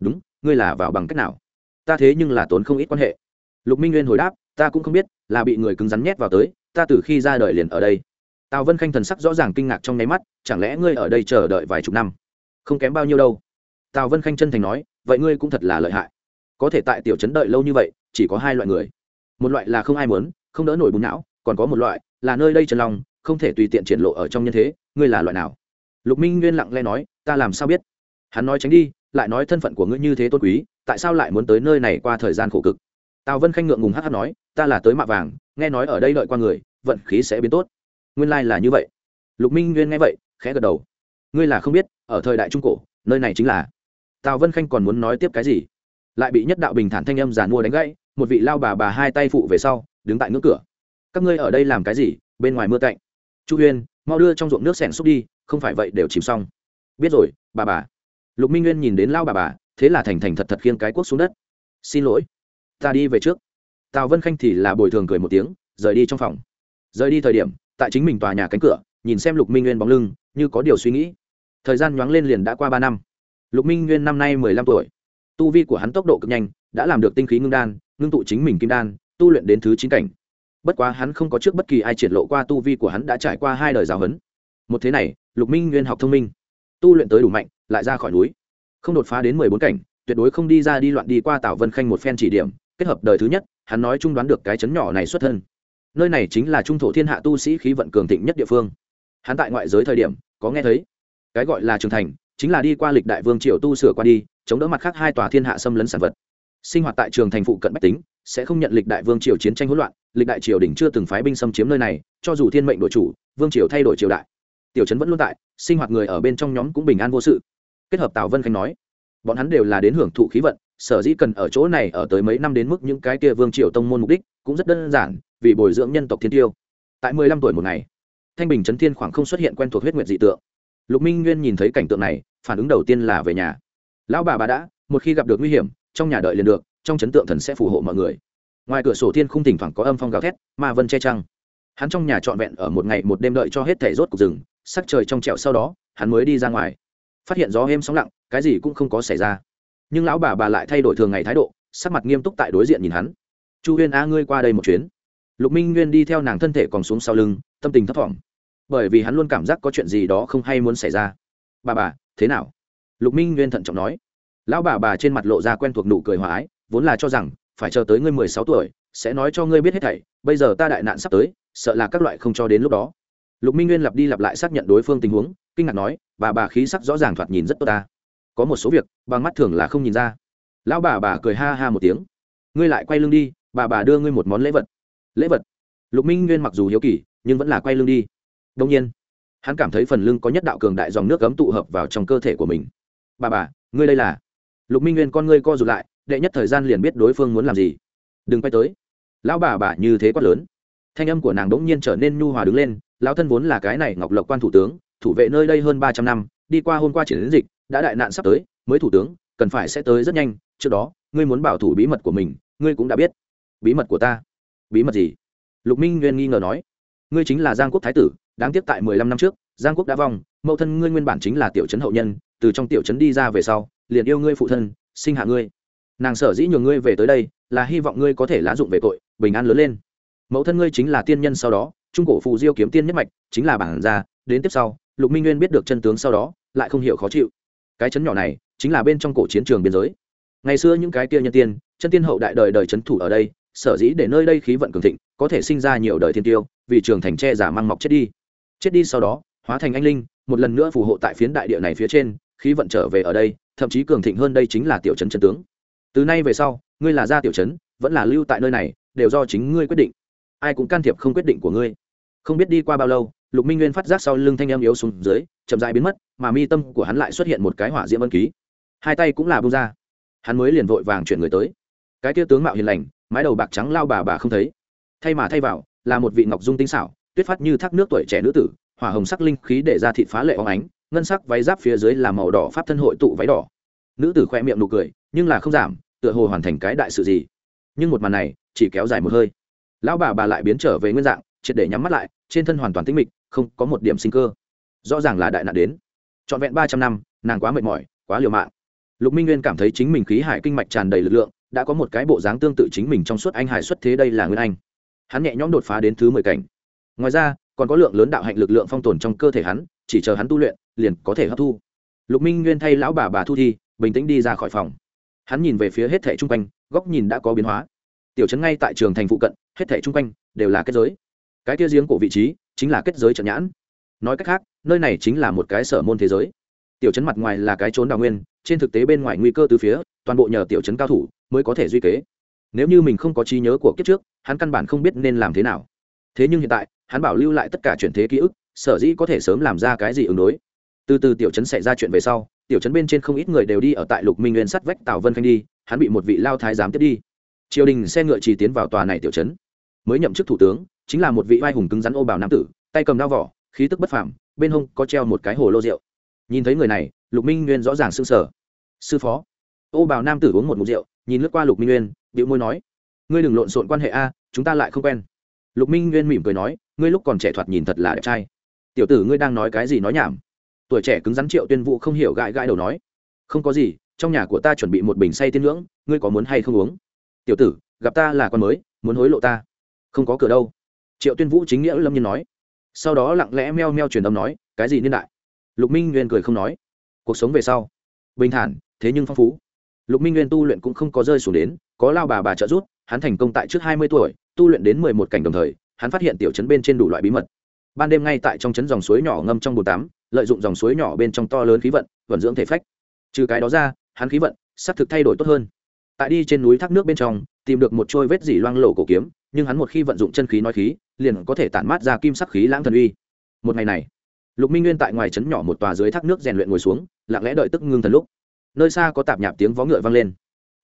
Đúng, ngươi là vào bằng cách nào? Ta thế nhưng là tốn không ít quan hệ. Lục minh nguyên hồi đáp, ta cũng không biết, là bị người cứng rắn nhét vào tới, ta từ khi ra đời liền ở đây. Tào vân khanh thần sắc rõ ràng kinh ngạc trong nháy mắt, chẳng lẽ ngươi ở đây chờ đợi vài chục năm? Không kém bao nhiêu đâu. Tào vân khanh chân thành nói, vậy ngươi cũng thật là lợi hại. Có thể tại tiểu trấn đợi lâu như vậy, chỉ có hai loại người. Một loại là không ai muốn, không đỡ nổi bùn não, còn có một loại là nơi đây trần lòng không thể tùy tiện triển lộ ở trong nhân thế, ngươi là loại nào? Lục minh nguyên lặng lẽ nói, ta làm sao biết? Hắn nói tránh đi, lại nói thân phận của ngươi như thế tôn quý, tại sao lại muốn tới nơi này qua thời gian khổ cực? Tào vân khanh ngượng ngùng hát hát nói, ta là tới mạ vàng, nghe nói ở đây đợi qua người, vận khí sẽ biến tốt. Nguyên lai、like、là như vậy. Lục minh nguyên nghe vậy, khẽ gật đầu. Ngươi là không biết, ở thời đại trung cổ, nơi này chính là. Tào vân khanh còn muốn nói tiếp cái gì? Lại bị nhất đạo bình thản thanh âm giàn mua đánh gãy, một vị lao bà bà hai tay phụ về sau, đứng tại ngưỡng cửa. Các ngươi ở đây làm cái gì? Bên ngoài mưa cạnh chu huyên, mau đưa trong ruộng nước sẻn xúc đi, không phải vậy đều chìm xong. Biết rồi, bà bà. Lục minh nguyên nhìn đến lao bà bà, thế là thành thành thật thật khiêng cái cuốc xuống đất. Xin lỗi, ta đi về trước. Tào vân khanh thì là bồi thường cười một tiếng, rời đi trong phòng. Rời đi thời điểm, tại chính mình tòa nhà cánh cửa, nhìn xem lục minh nguyên bóng lưng, như có điều suy nghĩ. Thời gian nhoáng lên liền đã qua ba năm. Lục minh nguyên năm nay mười lăm tuổi. Tu vi của hắn tốc độ cực nhanh, đã làm được tinh khí ngưng đan, ngưng tụ chính mình kim đan, tu luyện đến thứ chín cảnh bất quá hắn không có trước bất kỳ ai triển lộ qua tu vi của hắn đã trải qua hai đời giáo huấn. Một thế này, lục minh nguyên học thông minh. Tu luyện tới đủ mạnh, lại ra khỏi núi. Không đột phá đến mười bốn cảnh, tuyệt đối không đi ra đi loạn đi qua tảo vân khanh một phen chỉ điểm, kết hợp đời thứ nhất, hắn nói chung đoán được cái chấn nhỏ này xuất thân. Nơi này chính là trung thổ thiên hạ tu sĩ khí vận cường thịnh nhất địa phương. Hắn tại ngoại giới thời điểm, có nghe thấy. Cái gọi là trường thành, chính là đi qua lịch đại vương triều tu sửa qua đi, chống đỡ mặt khác hai tòa thiên hạ xâm lấn sản vật. Sinh hoạt tại trường thành phụ cận bách tính, sẽ không nhận lịch đại vương triều chiến tranh hỗn loạn lịch đại triều đình chưa từng phái binh xâm chiếm nơi này, cho dù thiên mệnh đổi chủ, vương triều thay đổi triều đại. Tiểu trấn vẫn luôn tại, sinh hoạt người ở bên trong nhóm cũng bình an vô sự. Kết hợp tào vân khánh nói, bọn hắn đều là đến hưởng thụ khí vận, sở dĩ cần ở chỗ này ở tới mấy năm đến mức những cái kia vương triều tông môn mục đích cũng rất đơn giản, vì bồi dưỡng nhân tộc thiên tiêu. Tại mười lăm tuổi một ngày, thanh bình trấn thiên khoảng không xuất hiện quen thuộc huyết nguyệt dị tượng. Lục minh nguyên nhìn thấy cảnh tượng này, phản ứng đầu tiên là về nhà. Lão bà bà đã, một khi gặp được nguy hiểm, trong nhà đợi liền được, trong chấn tượng thần sẽ phù hộ mọi người ngoài cửa sổ thiên không thỉnh thoảng có âm phong gào thét, ma vân che trăng. Hắn trong nhà trọn vẹn ở một ngày một đêm đợi cho hết thể rốt cục rừng sắc trời trong trẹo sau đó, hắn mới đi ra ngoài. Phát hiện gió êm sóng lặng, cái gì cũng không có xảy ra. Nhưng lão bà bà lại thay đổi thường ngày thái độ, sắc mặt nghiêm túc tại đối diện nhìn hắn. Chu huyên a, ngươi qua đây một chuyến. Lục minh nguyên đi theo nàng thân thể còn xuống sau lưng, tâm tình thấp t bởi vì hắn luôn cảm giác có chuyện gì đó không hay muốn xảy ra. Bà bà, thế nào? Lục minh nguyên thận trọng nói. Lão bà bà trên mặt lộ ra quen thuộc nụ cười hòa ái, vốn là cho rằng phải chờ tới ngươi mười sáu tuổi, sẽ nói cho ngươi biết hết thảy, bây giờ ta đại nạn sắp tới, sợ là các loại không cho đến lúc đó. Lục minh nguyên lặp đi lặp lại xác nhận đối phương tình huống, kinh ngạc nói, bà bà khí sắc rõ ràng thoạt nhìn rất tốt ta. Có một số việc, bằng mắt thường là không nhìn ra. Lão bà bà cười ha ha một tiếng. Ngươi lại quay lưng đi, bà bà đưa ngươi một món lễ vật. Lễ vật? Lục minh nguyên mặc dù hiếu kỳ, nhưng vẫn là quay lưng đi. Đông nhiên, hắn cảm thấy phần lưng có nhất đạo cường đại dòng nước cấm tụ hợp vào trong cơ thể của mình. Bà bà, ngươi đây là? Lục minh nguyên con ngươi co rụt lại đệ nhất thời gian liền biết đối phương muốn làm gì. Đừng quay tới. Lão bà bà như thế quát lớn. Thanh âm của nàng đỗng nhiên trở nên nhu hòa đứng lên, lão thân vốn là cái này ngọc lộc quan thủ tướng, thủ vệ nơi đây hơn ba trăm năm, đi qua hôm qua triển đến dịch, đã đại nạn sắp tới, mới thủ tướng, cần phải sẽ tới rất nhanh, trước đó, ngươi muốn bảo thủ bí mật của mình, ngươi cũng đã biết. Bí mật của ta. Bí mật gì? Lục minh nguyên nghi ngờ nói. Ngươi chính là giang quốc thái tử, đáng tiếc tại mười lăm năm trước, giang quốc đã vong, mẫu thân ngươi nguyên bản chính là tiểu trấn hậu nhân, từ trong tiểu trấn đi ra về sau, liền yêu ngươi phụ thân, sinh hạ ngươi nàng sở dĩ nhường ngươi về tới đây là hy vọng ngươi có thể lá dụng về tội, bình an lớn lên. Mẫu thân ngươi chính là tiên nhân sau đó, trung cổ phù diêu kiếm tiên nhất mạch, chính là bản gia, đến tiếp sau, lục minh nguyên biết được chân tướng sau đó, lại không hiểu khó chịu. Cái chấn nhỏ này, chính là bên trong cổ chiến trường biên giới. Ngày xưa những cái kia nhân tiên, chân tiên hậu đại đời đời chấn thủ ở đây, sở dĩ để nơi đây khí vận cường thịnh, có thể sinh ra nhiều đời thiên tiêu, vì trường thành tre giả mang mọc chết đi. Chết đi sau đó, hóa thành anh linh, một lần nữa phù hộ tại phiến đại địa này phía trên, khí vận trở về ở đây, thậm chí cường thịnh hơn đây chính là tiểu trấn chân tướng từ nay về sau, ngươi là gia tiểu trấn, vẫn là lưu tại nơi này, đều do chính ngươi quyết định. Ai cũng can thiệp không quyết định của ngươi. Không biết đi qua bao lâu, lục minh nguyên phát giác sau lưng thanh em yếu xuống dưới, chậm dại biến mất, mà mi tâm của hắn lại xuất hiện một cái hỏa diễm ân ký. Hai tay cũng là bông ra. Hắn mới liền vội vàng chuyển người tới. Cái tia tướng mạo hiền lành, mái đầu bạc trắng lao bà bà không thấy. Thay mà thay vào, là một vị ngọc dung tinh xảo, tuyết phát như thác nước tuổi trẻ nữ tử, hỏa hồng sắc linh khí để ra thịt phá lệ óng ánh, ngân sắc váy giáp phía dưới là màu đỏ pháp thân hội tụ váy đỏ. Nữ tử khoe miệng nụ cười, nhưng là không giảm tựa hồ hoàn thành cái đại sự gì. Nhưng một màn này, chỉ kéo dài một hơi. Lão bà bà lại biến trở về nguyên dạng, triệt để nhắm mắt lại, trên thân hoàn toàn tĩnh mịch, không có một điểm sinh cơ. Rõ ràng là đại nạn đến. Trọn vẹn ba trăm năm, nàng quá mệt mỏi, quá liều mạng. Lục minh nguyên cảm thấy chính mình khí hải kinh mạch tràn đầy lực lượng, đã có một cái bộ dáng tương tự chính mình trong suốt anh hải xuất thế đây là nguyên anh. Hắn nhẹ nhõm đột phá đến thứ mười cảnh. Ngoài ra, còn có lượng lớn đạo hạnh lực lượng phong tồn trong cơ thể hắn, chỉ chờ hắn tu luyện, liền có thể hấp thu. Lục minh nguyên thay lão bà bà thu thi, bình tĩnh đi ra khỏi phòng hắn nhìn về phía hết thẻ chung quanh, góc nhìn đã có biến hóa. Tiểu trấn ngay tại trường thành phụ cận, hết thẻ chung quanh đều là kết giới. Cái kia giếng cổ vị trí chính là kết giới trận nhãn. Nói cách khác, nơi này chính là một cái sở môn thế giới. Tiểu trấn mặt ngoài là cái trốn đào nguyên, trên thực tế bên ngoài nguy cơ từ phía, toàn bộ nhờ tiểu trấn cao thủ mới có thể duy kế. Nếu như mình không có trí nhớ của kiếp trước, hắn căn bản không biết nên làm thế nào. Thế nhưng hiện tại, hắn bảo lưu lại tất cả chuyển thế ký ức, sở dĩ có thể sớm làm ra cái gì ứng đối. Từ từ tiểu trấn xảy ra chuyện về sau tiểu trấn bên trên không ít người đều đi ở tại lục minh nguyên sắt vách tào vân khanh đi, hắn bị một vị lao thái giám tiếp đi. Triều đình xe ngựa chỉ tiến vào tòa này tiểu trấn. Mới nhậm chức thủ tướng, chính là một vị vai hùng cứng rắn ô bào nam tử, tay cầm đao vỏ, khí tức bất phàm, bên hông có treo một cái hồ lô rượu. Nhìn thấy người này, lục minh nguyên rõ ràng sưng sờ. Sở sư phó. Ô bào nam tử uống một mục rượu, nhìn lướt qua lục minh nguyên điệu môi nói, ngươi đừng lộn xộn quan hệ a, chúng ta lại không quen. Lục minh nguyên mỉm cười nói, ngươi lúc còn trẻ thoạt nhìn thật là đẹp trai. Tiểu tử ngươi đang nói cái gì nói nhảm tuổi trẻ cứng rắn triệu tuyên vũ không hiểu gãi gãi đầu nói, không có gì, trong nhà của ta chuẩn bị một bình say tiên ngưỡng ngươi có muốn hay không uống? Tiểu tử, gặp ta là con mới, muốn hối lộ ta. Không có cửa đâu. Triệu tuyên vũ chính nghĩa lâm nhiên nói. Sau đó lặng lẽ meo meo truyền âm nói, cái gì niên đại? Lục minh nguyên cười không nói. Cuộc sống về sau. Bình thản, thế nhưng phong phú. Lục minh nguyên tu luyện cũng không có rơi xuống đến, có lao bà bà trợ giúp, hắn thành công tại trước hai mươi tuổi, tu luyện đến mười một cảnh đồng thời, hắn phát hiện tiểu chấn bên trên đủ loại bí mật ban đêm ngay tại trong chấn dòng suối nhỏ ngâm trong bồn tắm, lợi dụng dòng suối nhỏ bên trong to lớn khí vận vận dưỡng thể phách. Trừ cái đó ra, hắn khí vận, sắp thực thay đổi tốt hơn. Tại đi trên núi thác nước bên trong, tìm được một trôi vết dỉ loang lổ cổ kiếm, nhưng hắn một khi vận dụng chân khí nói khí, liền có thể tản mát ra kim sắc khí lãng thần uy. Một ngày này, lục minh nguyên tại ngoài trấn nhỏ một tòa dưới thác nước rèn luyện ngồi xuống, lặng lẽ đợi tức ngưng thần lúc. Nơi xa có tạp nhạp tiếng vó ngựa vang lên.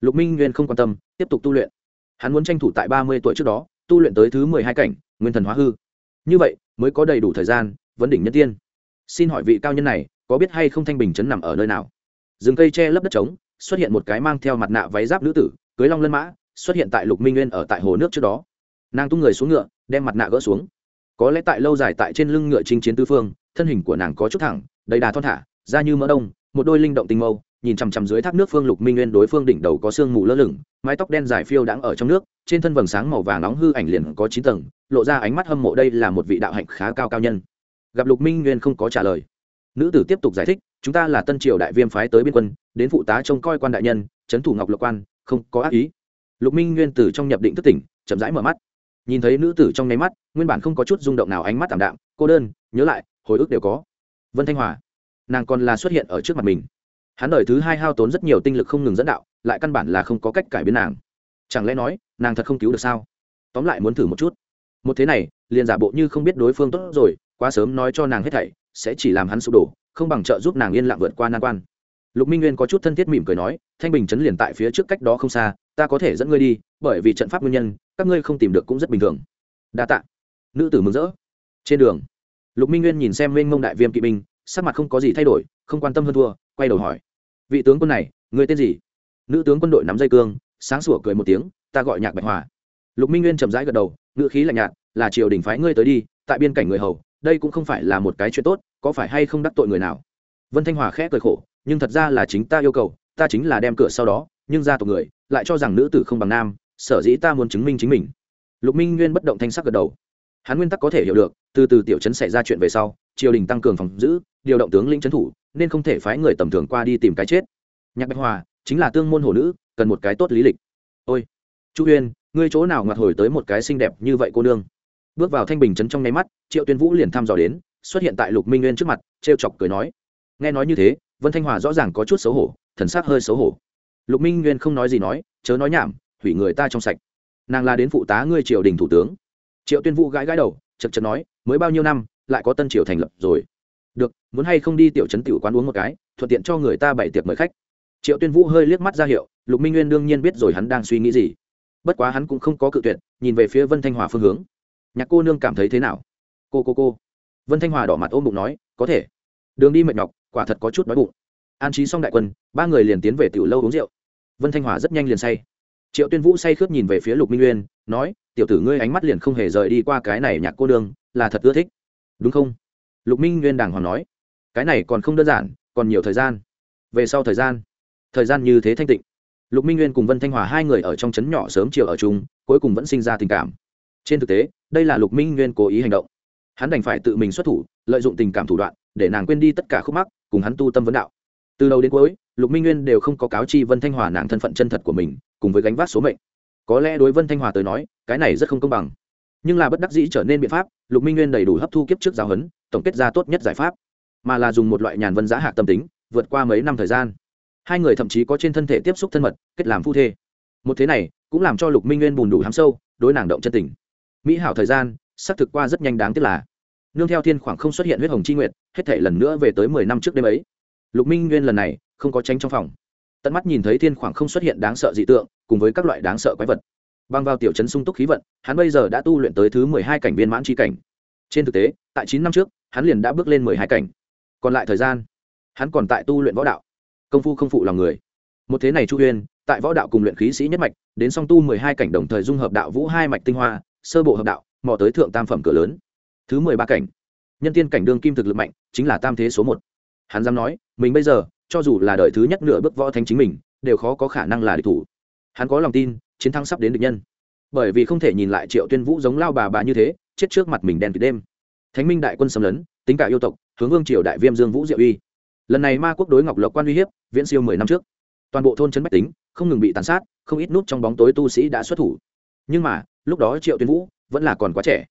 Lục minh nguyên không quan tâm, tiếp tục tu luyện. Hắn muốn tranh thủ tại ba mươi tuổi trước đó, tu luyện tới thứ mười hai cảnh, nguyên thần hóa hư. Như vậy mới có đầy đủ thời gian, vấn đỉnh nhân tiên. Xin hỏi vị cao nhân này, có biết hay không thanh bình chấn nằm ở nơi nào? Rừng cây che lấp đất trống, xuất hiện một cái mang theo mặt nạ váy giáp nữ tử, cưới long lân mã, xuất hiện tại lục minh nguyên ở tại hồ nước trước đó. Nàng tung người xuống ngựa, đem mặt nạ gỡ xuống. Có lẽ tại lâu dài tại trên lưng ngựa chinh chiến tư phương, thân hình của nàng có chút thẳng, đầy đà thon thả, da như mỡ đông, một đôi linh động tinh mâu, nhìn chằm chằm dưới thác nước phương lục minh nguyên đối phương đỉnh đầu có sương mù lơ lửng, mái tóc đen dài phiêu đãng ở trong nước, trên thân vầng sáng màu vàng nóng hư ảnh liền có chín tầng lộ ra ánh mắt hâm mộ đây là một vị đạo hạnh khá cao cao nhân. Gặp lục minh nguyên không có trả lời. Nữ tử tiếp tục giải thích, chúng ta là tân triều đại viêm phái tới biên quân, đến phụ tá trông coi quan đại nhân, trấn thủ ngọc lộc quan, không có ác ý. Lục minh nguyên tử trong nhập định thất tỉnh, chậm rãi mở mắt. Nhìn thấy nữ tử trong nháy mắt, nguyên bản không có chút rung động nào ánh mắt tảm đạm, cô đơn, nhớ lại, hồi ức đều có. Vân thanh hòa, nàng còn là xuất hiện ở trước mặt mình. Hắn đời thứ hai hao tốn rất nhiều tinh lực không ngừng dẫn đạo, lại căn bản là không có cách cải biến nàng. Chẳng lẽ nói, nàng thật không cứu được sao? Tóm lại muốn thử một chút một thế này, liền giả bộ như không biết đối phương tốt rồi, quá sớm nói cho nàng hết thảy, sẽ chỉ làm hắn sụp đổ, không bằng trợ giúp nàng yên lặng vượt qua nan quan. Lục minh nguyên có chút thân thiết mỉm cười nói, thanh bình chấn liền tại phía trước cách đó không xa, ta có thể dẫn ngươi đi, bởi vì trận pháp nguyên nhân, các ngươi không tìm được cũng rất bình thường. Đa tạ. Nữ tử mừng rỡ. Trên đường, lục minh nguyên nhìn xem mênh mông đại viêm kỵ binh, sắc mặt không có gì thay đổi, không quan tâm hơn thua, quay đầu hỏi. Vị tướng quân này, người tên gì? Nữ tướng quân đội nắm dây cương, sáng sủa cười một tiếng, ta gọi nhạc bạch hòa lục minh nguyên chậm rãi gật đầu, ngữ khí lạnh nhạt, là triều đình phái ngươi tới đi, tại biên cảnh người hầu, đây cũng không phải là một cái chuyện tốt, có phải hay không đắc tội người nào? Vân thanh hòa khẽ cười khổ, nhưng thật ra là chính ta yêu cầu, ta chính là đem cửa sau đó, nhưng gia tộc người, lại cho rằng nữ tử không bằng nam, sở dĩ ta muốn chứng minh chính mình. Lục minh nguyên bất động thanh sắc gật đầu. Hắn nguyên tắc có thể hiểu được, từ từ tiểu chấn xảy ra chuyện về sau, triều đình tăng cường phòng giữ, điều động tướng lĩnh trấn thủ, nên không thể phái người tầm thường qua đi tìm cái chết. Nhạc bạch hòa, chính là tương môn hồ nữ, cần một cái tốt lý lịch. Ôi, chu huyên ngươi chỗ nào ngoặt hồi tới một cái xinh đẹp như vậy cô nương? Bước vào thanh bình chấn trong nháy mắt, triệu tuyên vũ liền thăm dò đến, xuất hiện tại lục minh nguyên trước mặt, trêu chọc cười nói. Nghe nói như thế, vân thanh hòa rõ ràng có chút xấu hổ, thần s ắ c hơi xấu hổ. Lục minh nguyên không nói gì nói, chớ nói nhảm, hủy người ta trong sạch. Nàng là đến phụ tá ngươi triều đình thủ tướng. Triệu tuyên vũ gãi gãi đầu, chật chật nói, mới bao nhiêu năm, lại có tân triều thành lập rồi. Được, muốn hay không đi tiểu trấn tiểu quán uống một cái, thuận tiện cho người ta bày tiệc mời khách. Triệu tuyên vũ hơi liếc mắt ra hiệu, lục minh nguyên đương nhiên biết rồi hắn đang suy nghĩ gì bất quá hắn cũng không có cự tuyệt, nhìn về phía vân thanh hòa phương hướng. Nhạc cô nương cảm thấy thế nào? Cô cô cô. Vân thanh hòa đỏ mặt ôm bụng nói, có thể. Đường đi mệt nhọc, quả thật có chút đói bụng. An trí xong đại quân, ba người liền tiến về tiểu lâu uống rượu. Vân thanh hòa rất nhanh liền say. Triệu tuyên vũ say khướt nhìn về phía lục minh uyên, nói, tiểu tử ngươi ánh mắt liền không hề rời đi qua cái này nhạc cô nương, là thật ưa thích. Đúng không? Lục minh nguyên đàng hoàng nói, cái này còn không đơn giản, còn nhiều thời gian. Về sau thời gian. Thời gian như thế thanh tịnh lục minh nguyên cùng vân thanh hòa hai người ở trong trấn nhỏ sớm chiều ở chung, cuối cùng vẫn sinh ra tình cảm. Trên thực tế, đây là lục minh nguyên cố ý hành động. Hắn đành phải tự mình xuất thủ, lợi dụng tình cảm thủ đoạn, để nàng quên đi tất cả khúc mắc, cùng hắn tu tâm vấn đạo. Từ đầu đến cuối, lục minh nguyên đều không có cáo chi vân thanh hòa nàng thân phận chân thật của mình, cùng với gánh vác số mệnh. Có lẽ đối vân thanh hòa tới nói, cái này rất không công bằng. Nhưng là bất đắc dĩ trở nên biện pháp, lục minh nguyên đầy đủ hấp thu kiếp trước giáo huấn, tổng kết ra tốt nhất giải pháp. Mà là dùng một loại nhàn vân giá hạ tâm tính, vượt qua mấy năm thời gian hai người thậm chí có trên thân thể tiếp xúc thân mật, kết làm phu thê. Một thế này, cũng làm cho lục minh nguyên bùn đủ hám sâu, đối nàng động chân tình. Mỹ hảo thời gian, xác thực qua rất nhanh đáng tiếc là, nương theo thiên khoảng không xuất hiện huyết hồng chi nguyệt, hết thể lần nữa về tới mười năm trước đêm ấy. Lục minh nguyên lần này, không có tránh trong phòng. Tận mắt nhìn thấy thiên khoảng không xuất hiện đáng sợ dị tượng, cùng với các loại đáng sợ quái vật. Băng vào tiểu chấn sung túc khí vận, hắn bây giờ đã tu luyện tới thứ mười hai cảnh viên mãn tri cảnh. Trên thực tế, tại chín năm trước, hắn liền đã bước lên mười hai cảnh. Còn lại thời gian, hắn còn tại tu luyện võ đạo công phu không phụ lòng người. Một thế này chu huyên tại võ đạo cùng luyện khí sĩ nhất mạch, đến song tu mười hai cảnh đồng thời dung hợp đạo vũ hai mạch tinh hoa, sơ bộ hợp đạo, mò tới thượng tam phẩm cửa lớn. Thứ mười ba cảnh. Nhân tiên cảnh đương kim thực lực mạnh, chính là tam thế số một. Hắn dám nói, mình bây giờ, cho dù là đời thứ nhất nửa bước võ thánh chính mình, đều khó có khả năng là địch thủ. Hắn có lòng tin, chiến thắng sắp đến địch nhân. Bởi vì không thể nhìn lại triệu tuyên vũ giống lao bà bà như thế, chết trước mặt mình đen kịt đêm. Thánh minh đại quân xâm lấn, tính cả yêu tộc, hướng vương triều đại viêm dương vũ diệu uy lần này ma quốc đối ngọc lộc quan uy hiếp, viễn siêu mười năm trước. Toàn bộ thôn trấn bách tính, không ngừng bị tàn sát, không ít nút trong bóng tối tu sĩ đã xuất thủ. Nhưng mà, lúc đó triệu tuyên vũ vẫn là còn quá trẻ.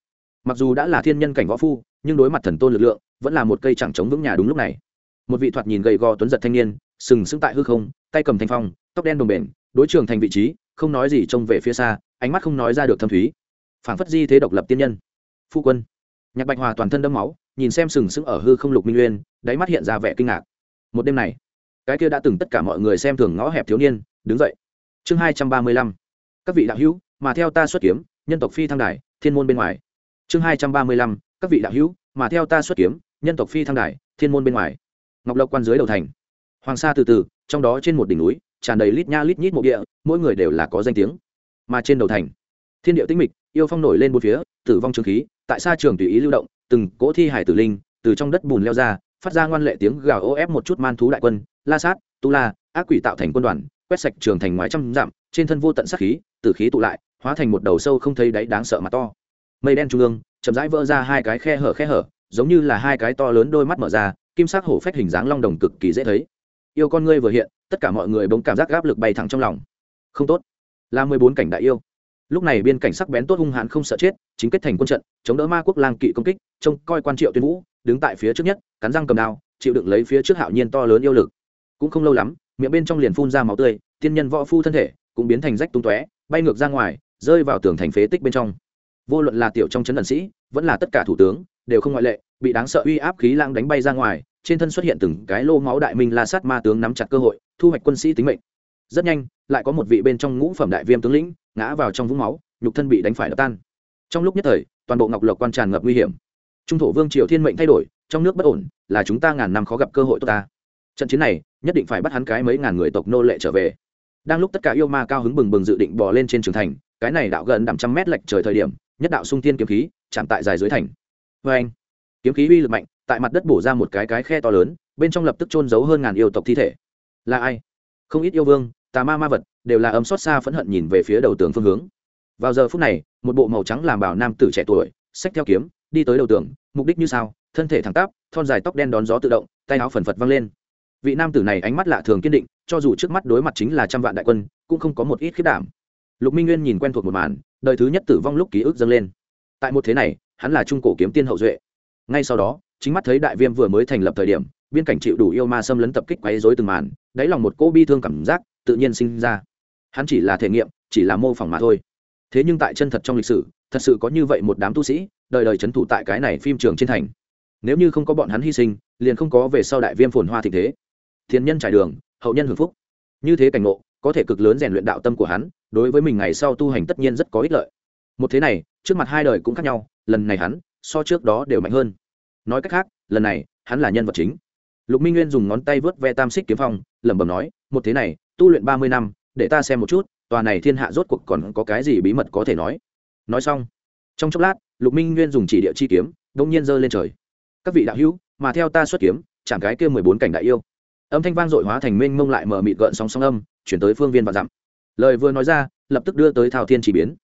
Mặc dù đã là thiên nhân cảnh võ phu, nhưng đối mặt thần tôn lực lượng, vẫn là một cây chẳng chống vững nhà đúng lúc này. Một vị thoạt nhìn gầy gò tuấn giật thanh niên, sừng sững tại hư không, tay cầm thanh phong, tóc đen đồng bền, đối trường thành vị trí, không nói gì trông về phía xa, ánh mắt không nói ra được thâm thúy. Phảng phất di thế độc lập tiên nhân. Phu quân. Nhạc bạch hòa toàn thân đâm máu, nhìn xem sừng sững ở hư không lục minh uyên đáy mắt hiện ra vẻ kinh ngạc một đêm này, cái kia đã từng tất cả mọi người xem thường ngõ hẹp thiếu niên, đứng dậy. Chương hai trăm ba mươi lăm, các vị đạo hữu, mà theo ta xuất kiếm, nhân tộc phi thăng đài, thiên môn bên ngoài. Chương hai trăm ba mươi lăm, các vị đạo hữu, mà theo ta xuất kiếm, nhân tộc phi thăng đài, thiên môn bên ngoài. Ngọc lộc quan dưới đầu thành. Hoàng sa từ từ, trong đó trên một đỉnh núi, tràn đầy lít nha lít nhít mộ địa, mỗi người đều là có danh tiếng. Mà trên đầu thành, thiên điệu tinh mịch, yêu phong nổi lên bốn phía, tử vong trường khí, tại xa trường tùy ý lưu động, từng cỗ thi hải tử linh từ trong đất bùn leo ra phát ra ngoan lệ tiếng gào ô ép một chút man thú đại quân, la sát, tu la, ác quỷ tạo thành quân đoàn, quét sạch trường thành ngoài trăm dặm, trên thân vô tận sát khí từ khí tụ lại, hóa thành một đầu sâu không thấy đáy đáng sợ mà to. Mây đen trung ương, chậm rãi vỡ ra hai cái khe hở khe hở, giống như là hai cái to lớn đôi mắt mở ra, kim sắc hổ phách hình dáng long đồng cực kỳ dễ thấy. Yêu con ngươi vừa hiện, tất cả mọi người bỗng cảm giác áp lực bay thẳng trong lòng. Không tốt. Là mười bốn cảnh đại yêu lúc này biên cảnh sắc bén tốt hung hãn không sợ chết, chính kết thành quân trận, chống đỡ ma quốc lang kỵ công kích, trông coi quan triệu tuyên vũ, đứng tại phía trước nhất, cắn răng cầm đao, chịu đựng lấy phía trước hạo nhiên to lớn yêu lực. Cũng không lâu lắm, miệng bên trong liền phun ra máu tươi, tiên nhân võ phu thân thể cũng biến thành rách tung tóe, bay ngược ra ngoài, rơi vào tường thành phế tích bên trong. Vô luận là tiểu trong chấn ẩn sĩ, vẫn là tất cả thủ tướng, đều không ngoại lệ, bị đáng sợ uy áp khí lãng đánh bay ra ngoài, trên thân xuất hiện từng cái lô máu đại minh la sát ma tướng nắm chặt cơ hội, thu hoạch quân sĩ tính mệnh. Rất nhanh lại có một vị bên trong ngũ phẩm đại viêm tướng lĩnh, ngã vào trong vũng máu, nhục thân bị đánh phải đập tan. Trong lúc nhất thời, toàn bộ ngọc lộc quan tràn ngập nguy hiểm. Trung thổ vương triều thiên mệnh thay đổi, trong nước bất ổn, là chúng ta ngàn năm khó gặp cơ hội tốt ta. Trận chiến này, nhất định phải bắt hắn cái mấy ngàn người tộc nô lệ trở về. Đang lúc tất cả yêu ma cao hứng bừng bừng dự định bò lên trên trường thành, cái này đạo gần đạm trăm mét lệch trời thời điểm, nhất đạo sung thiên kiếm khí, chạm tại dài dưới thành. Vê anh, kiếm khí uy lực mạnh, tại mặt đất bổ ra một cái cái khe to lớn, bên trong lập tức trôn giấu hơn ngàn yêu tộc thi thể. Là ai? Không ít yêu vương tà ma ma vật, đều là ấm xót xa phẫn hận nhìn về phía đầu tường phương hướng. Vào giờ phút này, một bộ màu trắng làm bảo nam tử trẻ tuổi, xách theo kiếm, đi tới đầu tường, mục đích như sao thân thể thẳng tắp, thon dài tóc đen đón gió tự động, tay áo phần phật văng lên. Vị nam tử này ánh mắt lạ thường kiên định, cho dù trước mắt đối mặt chính là trăm vạn đại quân, cũng không có một ít khiết đảm. Lục minh nguyên nhìn quen thuộc một màn, đời thứ nhất tử vong lúc ký ức dâng lên. Tại một thế này, hắn là trung cổ kiếm tiên hậu duệ. Ngay sau đó, chính mắt thấy đại viêm vừa mới thành lập thời điểm, biên cảnh chịu đủ yêu ma xâm lấn tập kích quấy rối từng màn, đáy lòng một cô bi thương cảm giác tự nhiên sinh ra. Hắn chỉ là thể nghiệm, chỉ là mô phỏng mà thôi. Thế nhưng tại chân thật trong lịch sử, thật sự có như vậy một đám tu sĩ, đời đời c h ấ n thủ tại cái này phim trường trên thành. Nếu như không có bọn hắn hy sinh, liền không có về sau đại viêm phồn hoa thịnh thế. Thiên nhân trải đường, hậu nhân hưởng phúc. Như thế cảnh ngộ, có thể cực lớn rèn luyện đạo tâm của hắn, đối với mình ngày sau tu hành tất nhiên rất có ích lợi. Một thế này, trước mặt hai đời cũng khác nhau, lần này hắn, so trước đó đều mạnh hơn. Nói cách khác, lần này, hắn là nhân vật chính. Lục minh nguyên dùng ngón tay vớt ve tam xích kiếm phong, lẩm bẩm nói, một thế này tu luyện ba mươi năm, để ta xem một chút, tòa này thiên hạ rốt cuộc còn có cái gì bí mật có thể nói. Nói xong, trong chốc lát, lục minh nguyên dùng chỉ địa chi kiếm, đông nhiên giơ lên trời. Các vị đạo hữu, mà theo ta xuất kiếm, chạm cái kia mười bốn cảnh đại yêu. Âm thanh vang dội hóa thành mênh mông lại mở mịt gợn sóng sóng âm, chuyển tới phương viên và dặm. Lời vừa nói ra, lập tức đưa tới thảo thiên chỉ biến.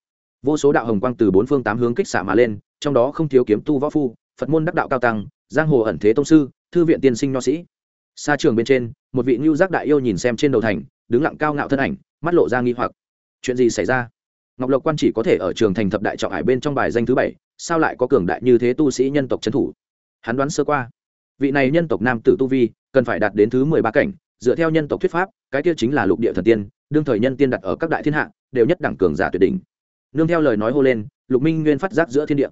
Vô số đạo hồng quang từ bốn phương tám hướng kích xạ mà lên, trong đó không thiếu kiếm tu võ phu, phật môn đắc đạo cao tăng, giang hồ ẩn thế tông sư, thư viện tiên sinh nho sĩ. Xa trường bên trên, một vị ngưu giác đại yêu nhìn xem trên đầu thành đứng lặng cao ngạo thân ảnh, mắt lộ ra nghi hoặc. Chuyện gì xảy ra? Ngọc lộc quan chỉ có thể ở trường thành thập đại trọng hải bên trong bài danh thứ bảy, sao lại có cường đại như thế tu sĩ nhân tộc trấn thủ? Hắn đoán sơ qua. Vị này nhân tộc nam tử tu vi, cần phải đạt đến thứ mười ba cảnh, dựa theo nhân tộc thuyết pháp, cái tiêu chính là lục địa thần tiên, đương thời nhân tiên đặt ở các đại thiên hạ, đều nhất đẳng cường giả tuyệt đỉnh. Nương theo lời nói hô lên, lục minh nguyên phát giác giữa thiên địa.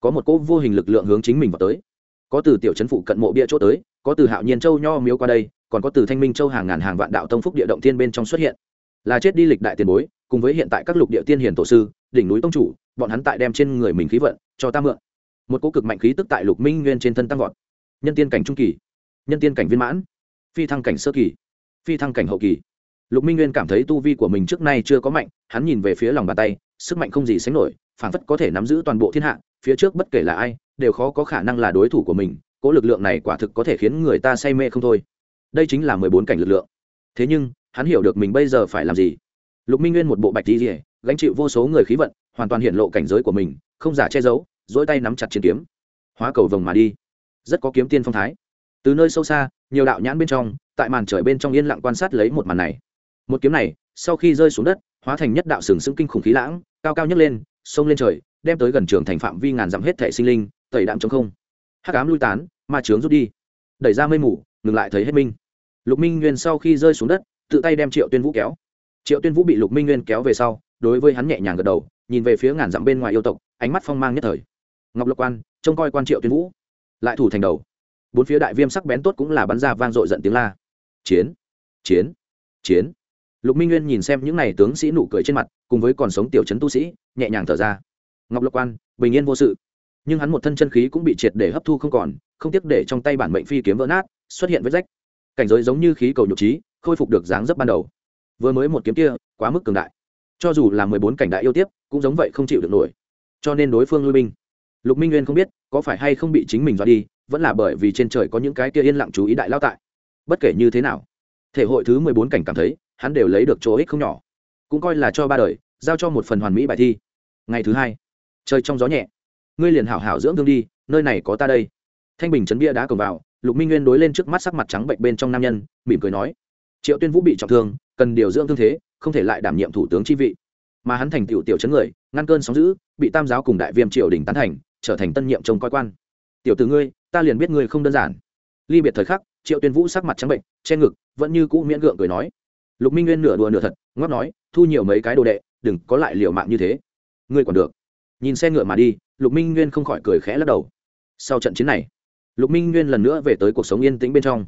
Có một cỗ vô hình lực lượng hướng chính mình vào tới. Có từ tiểu trấn phụ cận mộ bia chỗ tới, có từ hạo nhiên châu nho miếu qua đây còn có từ thanh minh châu hàng ngàn hàng vạn đạo tông phúc địa động thiên bên trong xuất hiện. Là chết đi lịch đại tiền bối, cùng với hiện tại các lục địa tiên hiền tổ sư, đỉnh núi tông chủ, bọn hắn tại đem trên người mình khí vận cho ta mượn. Một cỗ cực mạnh khí tức tại lục minh nguyên trên thân tăng vọt. Nhân tiên cảnh trung kỳ, nhân tiên cảnh viên mãn, phi thăng cảnh sơ kỳ, phi thăng cảnh hậu kỳ. Lục minh nguyên cảm thấy tu vi của mình trước nay chưa có mạnh, hắn nhìn về phía lòng bàn tay, sức mạnh không gì sánh nổi, phảng phất có thể nắm giữ toàn bộ thiên hạ, phía trước bất kể là ai, đều khó có khả năng là đối thủ của mình, cỗ lực lượng này quả thực có thể khiến người ta say mê không thôi đây chính là mười bốn cảnh lực lượng. Thế nhưng, hắn hiểu được mình bây giờ phải làm gì. Lục minh nguyên một bộ bạch đi rỉa gánh chịu vô số người khí vận, hoàn toàn hiện lộ cảnh giới của mình, không giả che giấu dỗi tay nắm chặt chiến kiếm. Hóa cầu vồng mà đi. Rất có kiếm tiên phong thái. Từ nơi sâu xa, nhiều đạo nhãn bên trong, tại màn trời bên trong yên lặng quan sát lấy một màn này. Một kiếm này, sau khi rơi xuống đất, hóa thành nhất đạo sừng sững kinh khủng khí lãng, cao cao nhấc lên sông lên trời, đem tới gần trường thành phạm vi ngàn dặm hết thẻ sinh linh, tẩy đạm trong không. Hắc ám lui tán, ma trướng rút đi. Đẩy ra mây mù ngừng lại thấy hết minh. Lục minh nguyên sau khi rơi xuống đất, tự tay đem triệu tuyên vũ kéo. Triệu tuyên vũ bị lục minh nguyên kéo về sau, đối với hắn nhẹ nhàng gật đầu, nhìn về phía ngàn dặm bên ngoài yêu tộc, ánh mắt phong mang nhất thời. Ngọc lộc quan, trông coi quan triệu tuyên vũ. Lại thủ thành đầu. Bốn phía đại viêm sắc bén tốt cũng là bắn ra vang dội giận tiếng la. Chiến chiến chiến. Lục minh nguyên nhìn xem những n à y tướng sĩ nụ cười trên mặt, cùng với còn sống tiểu trấn tu sĩ, nhẹ nhàng thở ra. Ngọc lộc quan, bình yên vô sự. Nhưng hắn một thân chân khí cũng bị triệt để hấp thu không còn, không tiếc để trong tay bản mệnh phi kiếm vỡ nát xuất hiện vết rách. Cảnh giới giống như khí cầu nhục trí, khôi phục được dáng dấp ban đầu. Vừa mới một kiếm kia, quá mức cường đại. Cho dù là mười bốn cảnh đại yêu tiếp, cũng giống vậy không chịu được nổi. Cho nên đối phương lui binh. Lục minh nguyên không biết, có phải hay không bị chính mình dọa đi, vẫn là bởi vì trên trời có những cái kia yên lặng chú ý đại lao tại. Bất kể như thế nào, thể hội thứ mười bốn cảnh cảm thấy, hắn đều lấy được chỗ ích không nhỏ. Cũng coi là cho ba đời, giao cho một phần hoàn mỹ bài thi. Ngày thứ hai, trời trong gió nhẹ. Ngươi liền hảo hảo dưỡng thương đi, nơi này có ta đây. Thanh bình chấn bia đá cầm vào lục minh nguyên đối lên trước mắt sắc mặt trắng bệnh bên trong nam nhân, mỉm cười nói, triệu tuyên vũ bị trọng thương, cần điều dưỡng thương thế, không thể lại đảm nhiệm thủ tướng chi vị. Mà hắn thành tiểu tiểu chấn người, ngăn cơn sóng giữ bị tam giáo cùng đại viêm triều đình tán thành, trở thành tân nhiệm trông coi quan. Tiểu từ ngươi, ta liền biết ngươi không đơn giản. Ly biệt thời khắc, triệu tuyên vũ sắc mặt trắng bệnh che ngực, vẫn như cũ miễn gượng cười nói. Lục minh nguyên nửa đùa nửa thật ngót nói, thu nhiều mấy cái đồ đệ, đừng có lại liều mạng như thế. Ngươi còn được. Nhìn xe ngựa mà đi, lục minh nguyên không khỏi cười khẽ lắc đầu. Sau trận chiến này lục minh nguyên lần nữa về tới cuộc sống yên tĩnh bên trong.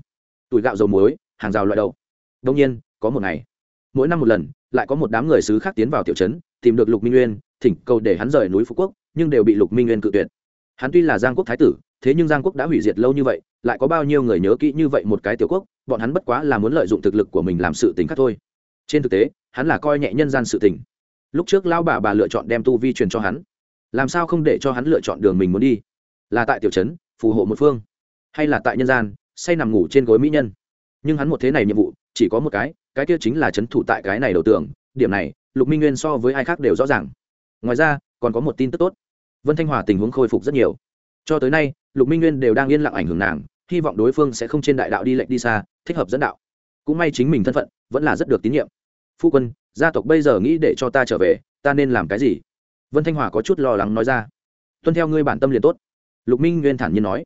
Tuổi gạo dầu muối, hàng rào loại đậu. Đông nhiên, có một ngày, mỗi năm một lần, lại có một đám người xứ khác tiến vào tiểu trấn, tìm được lục minh nguyên, thỉnh cầu để hắn rời núi phú quốc, nhưng đều bị lục minh nguyên cự tuyệt. Hắn tuy là giang quốc thái tử, thế nhưng giang quốc đã hủy diệt lâu như vậy, lại có bao nhiêu người nhớ kỹ như vậy một cái tiểu quốc, bọn hắn bất quá là muốn lợi dụng thực lực của mình làm sự tình khác thôi. Trên thực tế, hắn là coi nhẹ nhân gian sự tình. Lúc trước lao bà bà lựa chọn đem tu vi truyền cho hắn. Làm sao không để cho hắn lựa chọn đường mình muốn đi? Là tại tiểu trấn phù hộ một phương. Hay là tại nhân gian, say nằm ngủ trên gối mỹ nhân. Nhưng hắn một thế này nhiệm vụ, chỉ có một cái cái kia chính là c h ấ n thủ tại cái này đầu tưởng điểm này, lục minh nguyên so với ai khác đều rõ ràng. Ngoài ra, còn có một tin tức tốt. Vân thanh hòa tình huống khôi phục rất nhiều. Cho tới nay, lục minh nguyên đều đang yên lặng ảnh hưởng nàng, hy vọng đối phương sẽ không trên đại đạo đi lệnh đi xa, thích hợp dẫn đạo. Cũng may chính mình thân phận, vẫn là rất được tín nhiệm. Phu quân, gia tộc bây giờ nghĩ để cho ta trở về, ta nên làm cái gì? Vân thanh hòa có chút lo lắng nói ra. Tuân theo ngươi bản tâm liền tốt lục minh nguyên thản nhiên nói.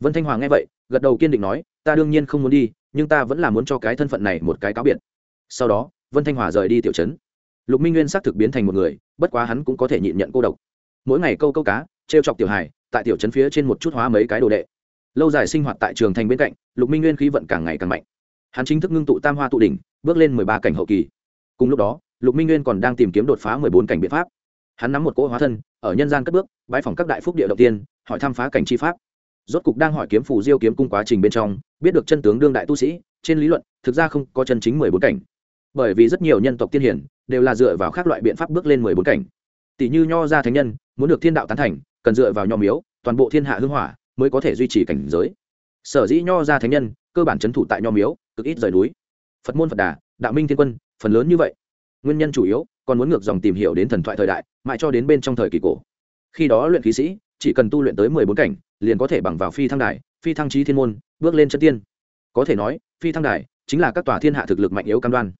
Vân thanh hòa nghe vậy, gật đầu kiên định nói, ta đương nhiên không muốn đi, nhưng ta vẫn là muốn cho cái thân phận này một cái cáo biệt. Sau đó, vân thanh hòa rời đi tiểu trấn. Lục minh nguyên xác thực biến thành một người, bất quá hắn cũng có thể nhịn nhận cô độc. Mỗi ngày câu câu cá t r e o chọc tiểu hải tại tiểu trấn phía trên một chút hóa mấy cái đồ đệ. Lâu dài sinh hoạt tại trường thành bên cạnh, lục minh nguyên khí vận càng ngày càng mạnh. Hắn chính thức ngưng tụ tam hoa tụ đỉnh, bước lên mười ba cảnh hậu kỳ. Cùng lúc đó, lục minh nguyên còn đang tìm kiếm đột phá mười bốn cảnh biện pháp. Hắn nắm một cỗ hóa thân, ở nhân gian cất bước bãi phòng các đại phúc địa đầu tiên hỏi thăm phá cảnh chi pháp. Rốt cục đang hỏi kiếm phủ diêu kiếm cung quá trình bên trong, biết được chân tướng đương đại tu sĩ, trên lý luận, thực ra không có chân chính mười bốn cảnh. Bởi vì rất nhiều nhân tộc tiên hiển đều là dựa vào các loại biện pháp bước lên mười bốn cảnh. Tỷ như nho gia thánh nhân, muốn được thiên đạo tán thành, cần dựa vào nho miếu, toàn bộ thiên hạ hưng hỏa mới có thể duy trì cảnh giới. Sở dĩ nho gia thánh nhân cơ bản c thủ tại nho miếu, cực ít rời núi. Phật môn phật đà, đạo minh thiên quân, phần lớn như vậy. Nguyên nhân chủ yếu còn muốn ngược dòng tìm hiểu đến thần thoại thời đại, mãi cho đến bên trong thời kỳ cổ. Khi đó luyện khí sĩ chỉ cần tu luyện tới mười bốn cảnh, liền có thể bằng vào phi thăng đài, phi thăng trí thiên môn, bước lên chân tiên. Có thể nói, phi thăng đài chính là các tòa thiên hạ thực lực mạnh yếu cam đoan.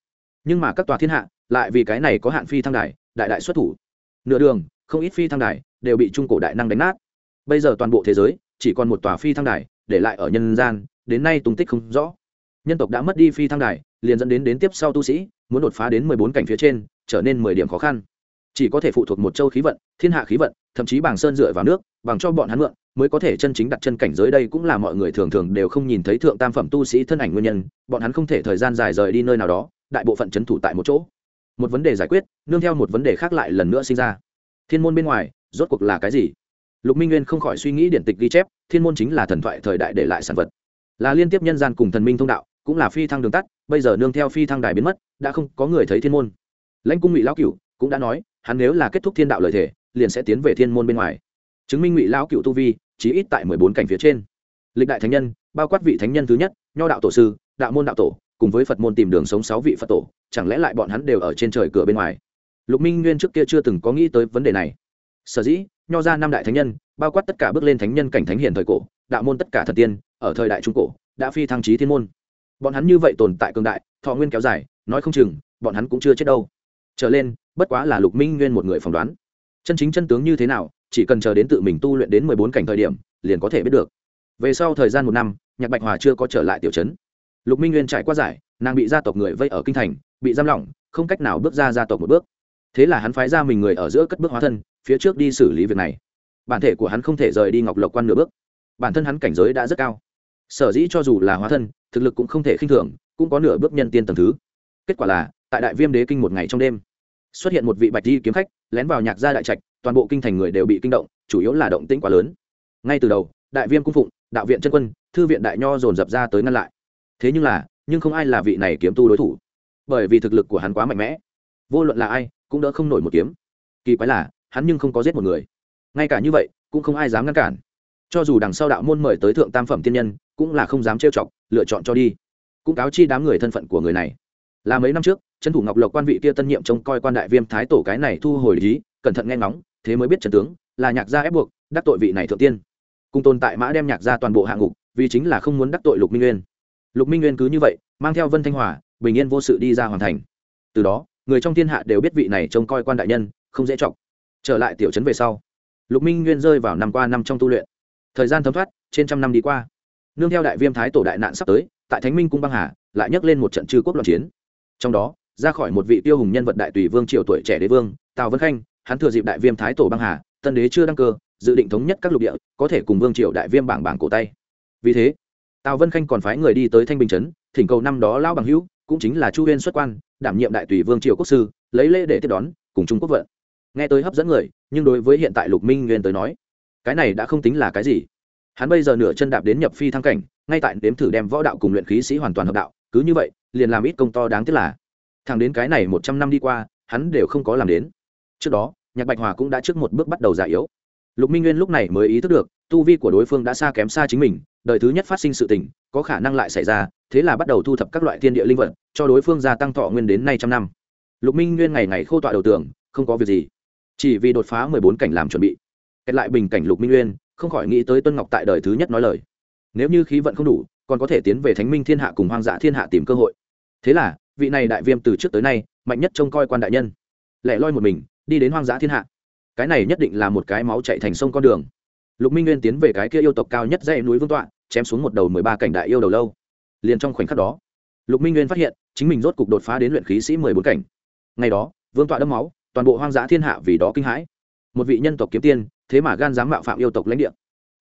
Nhưng mà các tòa thiên hạ lại vì cái này có hạn phi thăng đài, đại đại xuất thủ. Nửa đường, không ít phi thăng đài đều bị trung cổ đại năng đánh nát. Bây giờ toàn bộ thế giới chỉ còn một tòa phi thăng đài để lại ở nhân gian, đến nay tung tích không rõ. Nhân tộc đã mất đi phi thăng đài, liền dẫn đến đến tiếp sau tu sĩ, muốn đột phá đến mười bốn cảnh phía trên, trở nên mười điểm khó khăn chỉ có thể phụ thuộc một châu khí vận, thiên hạ khí vận, thậm chí bảng sơn dựa vào nước, bằng cho bọn hắn mượn, mới có thể chân chính đặt chân cảnh giới đây cũng là mọi người thường thường đều không nhìn thấy thượng tam phẩm tu sĩ thân ảnh nguyên nhân, bọn hắn không thể thời gian dài rời đi nơi nào đó, đại bộ phận c thủ tại một chỗ. Một vấn đề giải quyết, nương theo một vấn đề khác lại lần nữa sinh ra. Thiên môn bên ngoài, rốt cuộc là cái gì? Lục minh nguyên không khỏi suy nghĩ điện tịch ghi chép, thiên môn chính là thần thoại thời đại để lại sản vật. Là liên tiếp nhân gian cùng thần minh thông đạo, cũng là phi thăng đường tắt, bây giờ nương theo phi thăng đài biến mất, đã không có người thấy thiên môn. Lãnh cung ngụy lão cựu cũng đã nói hắn nếu là kết thúc thiên đạo lợi thể liền sẽ tiến về thiên môn bên ngoài. Chứng minh ngụy lão cựu tu vi, chí ít tại mười bốn cảnh phía trên. Lịch đại thánh nhân, bao quát vị thánh nhân thứ nhất, nho đạo tổ sư, đạo môn đạo tổ, cùng với phật môn tìm đường sống sáu vị phật tổ, chẳng lẽ lại bọn hắn đều ở trên trời cửa bên ngoài? Lục minh nguyên trước kia chưa từng có nghĩ tới vấn đề này. Sở dĩ, nho ra năm đại thánh nhân, bao quát tất cả bước lên thánh nhân cảnh thánh hiền thời cổ, đạo môn tất cả thật tiên, ở thời đại trung cổ, đã phi thăng trí thiên môn. Bọn hắn như vậy tồn tại cường đại, thọ nguyên kéo dài, nói không chừng, bọn hắn cũng chưa chết đâu trở lên, bất quá là lục minh nguyên một người phỏng đoán. Chân chính chân tướng như thế nào, chỉ cần chờ đến tự mình tu luyện đến mười bốn cảnh thời điểm, liền có thể biết được. Về sau thời gian một năm, nhạc bạch hòa chưa có trở lại tiểu trấn. Lục minh nguyên trải qua giải, nàng bị gia tộc người vây ở kinh thành, bị giam lỏng, không cách nào bước ra gia tộc một bước. Thế là hắn phái ra mình người ở giữa cất bước hóa thân, phía trước đi xử lý việc này. Bản thể của hắn không thể rời đi ngọc lộc quan nửa bước. Bản thân hắn cảnh giới đã rất cao. Sở dĩ cho dù là hóa thân, thực lực cũng không thể khinh thường, cũng có nửa bước nhân tiên tầng thứ. Kết quả là tại đại viêm đế kinh một ngày trong đêm. Xuất hiện một vị bạch di kiếm khách, lén vào nhạc gia đại trạch, toàn bộ kinh thành người đều bị kinh động, chủ yếu là động tĩnh quá lớn. Ngay từ đầu, đại viêm cung phụng, đạo viện chân quân, thư viện đại nho dồn dập ra tới ngăn lại. Thế nhưng là, nhưng không ai là vị này kiếm tu đối thủ. Bởi vì thực lực của hắn quá mạnh mẽ. Vô luận là ai, cũng đỡ không nổi một kiếm. Kỳ quái là, hắn nhưng không có giết một người. Ngay cả như vậy, cũng không ai dám ngăn cản. Cho dù đằng sau đạo môn mời tới thượng tam phẩm thiên nhân, cũng là không dám trêu chọc, lựa chọn cho đi. Cũng cáo chi đám người thân phận của người này. Là mấy năm trước trấn thủ ngọc lộc quan vị kia tân nhiệm trông coi quan đại viêm thái tổ cái này thu hồi lý cẩn thận nghe ngóng, thế mới biết trần tướng là nhạc gia ép buộc, đắc tội vị này thượng tiên. Cùng tồn tại mã đem nhạc ra toàn bộ hạng ngục, vì chính là không muốn đắc tội lục minh nguyên. Lục minh nguyên cứ như vậy, mang theo vân thanh hòa, bình yên vô sự đi ra hoàn thành. Từ đó, người trong thiên hạ đều biết vị này trông coi quan đại nhân, không dễ chọc. Trở lại tiểu trấn về sau, lục minh nguyên rơi vào năm qua năm trong tu luyện. Thời gian thấm thoát, trên trăm năm đi qua. Nương theo đại viêm thái tổ đại nạn sắp tới, tại thánh minh cung băng hà, lại nhấc lên một trận chư quốc loạn chiến. Trong đó ra khỏi một vị tiêu hùng nhân vật đại tùy vương triều tuổi trẻ đế vương, tào vân khanh, hắn thừa dịp đại viêm thái tổ băng hà, tân đế chưa đăng cơ, dự định thống nhất các lục địa, có thể cùng vương triều đại viêm bảng bảng cổ tay. Vì thế, tào vân khanh còn phái người đi tới thanh bình trấn, thỉnh cầu năm đó lao bằng hữu, cũng chính là chu huyên xuất quan, đảm nhiệm đại tùy vương triều quốc sư, lấy lễ để tiếp đón, cùng trung quốc vận. Nghe tới hấp dẫn người, nhưng đối với hiện tại lục minh nguyên tới nói, cái này đã không tính là cái gì. Hắn bây giờ nửa chân đạp đến nhập phi thăng cảnh, ngay tại đếm thử đem võ đạo cùng luyện khí sĩ hoàn toàn hợp đạo, cứ như vậy, liền làm ít công to đáng tiếc là thằng đến cái này một trăm năm đi qua, hắn đều không có làm đến. Trước đó, nhạc bạch hòa cũng đã trước một bước bắt đầu già yếu. Lục minh nguyên lúc này mới ý thức được, tu vi của đối phương đã xa kém xa chính mình đợi thứ nhất phát sinh sự tình, có khả năng lại xảy ra, thế là bắt đầu thu thập các loại thiên địa linh vật, cho đối phương gia tăng thọ nguyên đến nay trăm năm. Lục minh nguyên ngày ngày khô tọa đầu tường, không có việc gì. Chỉ vì đột phá mười bốn cảnh làm chuẩn bị. Kết lại bình cảnh lục minh nguyên, không khỏi nghĩ tới tuân ngọc tại đời thứ nhất nói lời. Nếu như khí vận không đủ, còn có thể tiến về thánh minh thiên hạ cùng hoang dã thiên hạ tìm cơ hội. Thế là vị này đại viêm từ trước tới nay, mạnh nhất trông coi quan đại nhân. Lẻ loi một mình, đi đến hoang dã thiên hạ. Cái này nhất định là một cái máu chạy thành sông con đường. Lục minh nguyên tiến về cái kia yêu tộc cao nhất dãy núi vương tọa, chém xuống một đầu mười ba cảnh đại yêu đầu lâu. Liền trong khoảnh khắc đó, lục minh nguyên phát hiện, chính mình rốt cục đột phá đến luyện khí sĩ mười bốn cảnh. Ngày đó, vương tọa đâm máu, toàn bộ hoang dã thiên hạ vì đó kinh hãi. Một vị nhân tộc kiếm tiên, thế mà gan dám mạo phạm yêu tộc lãnh địa.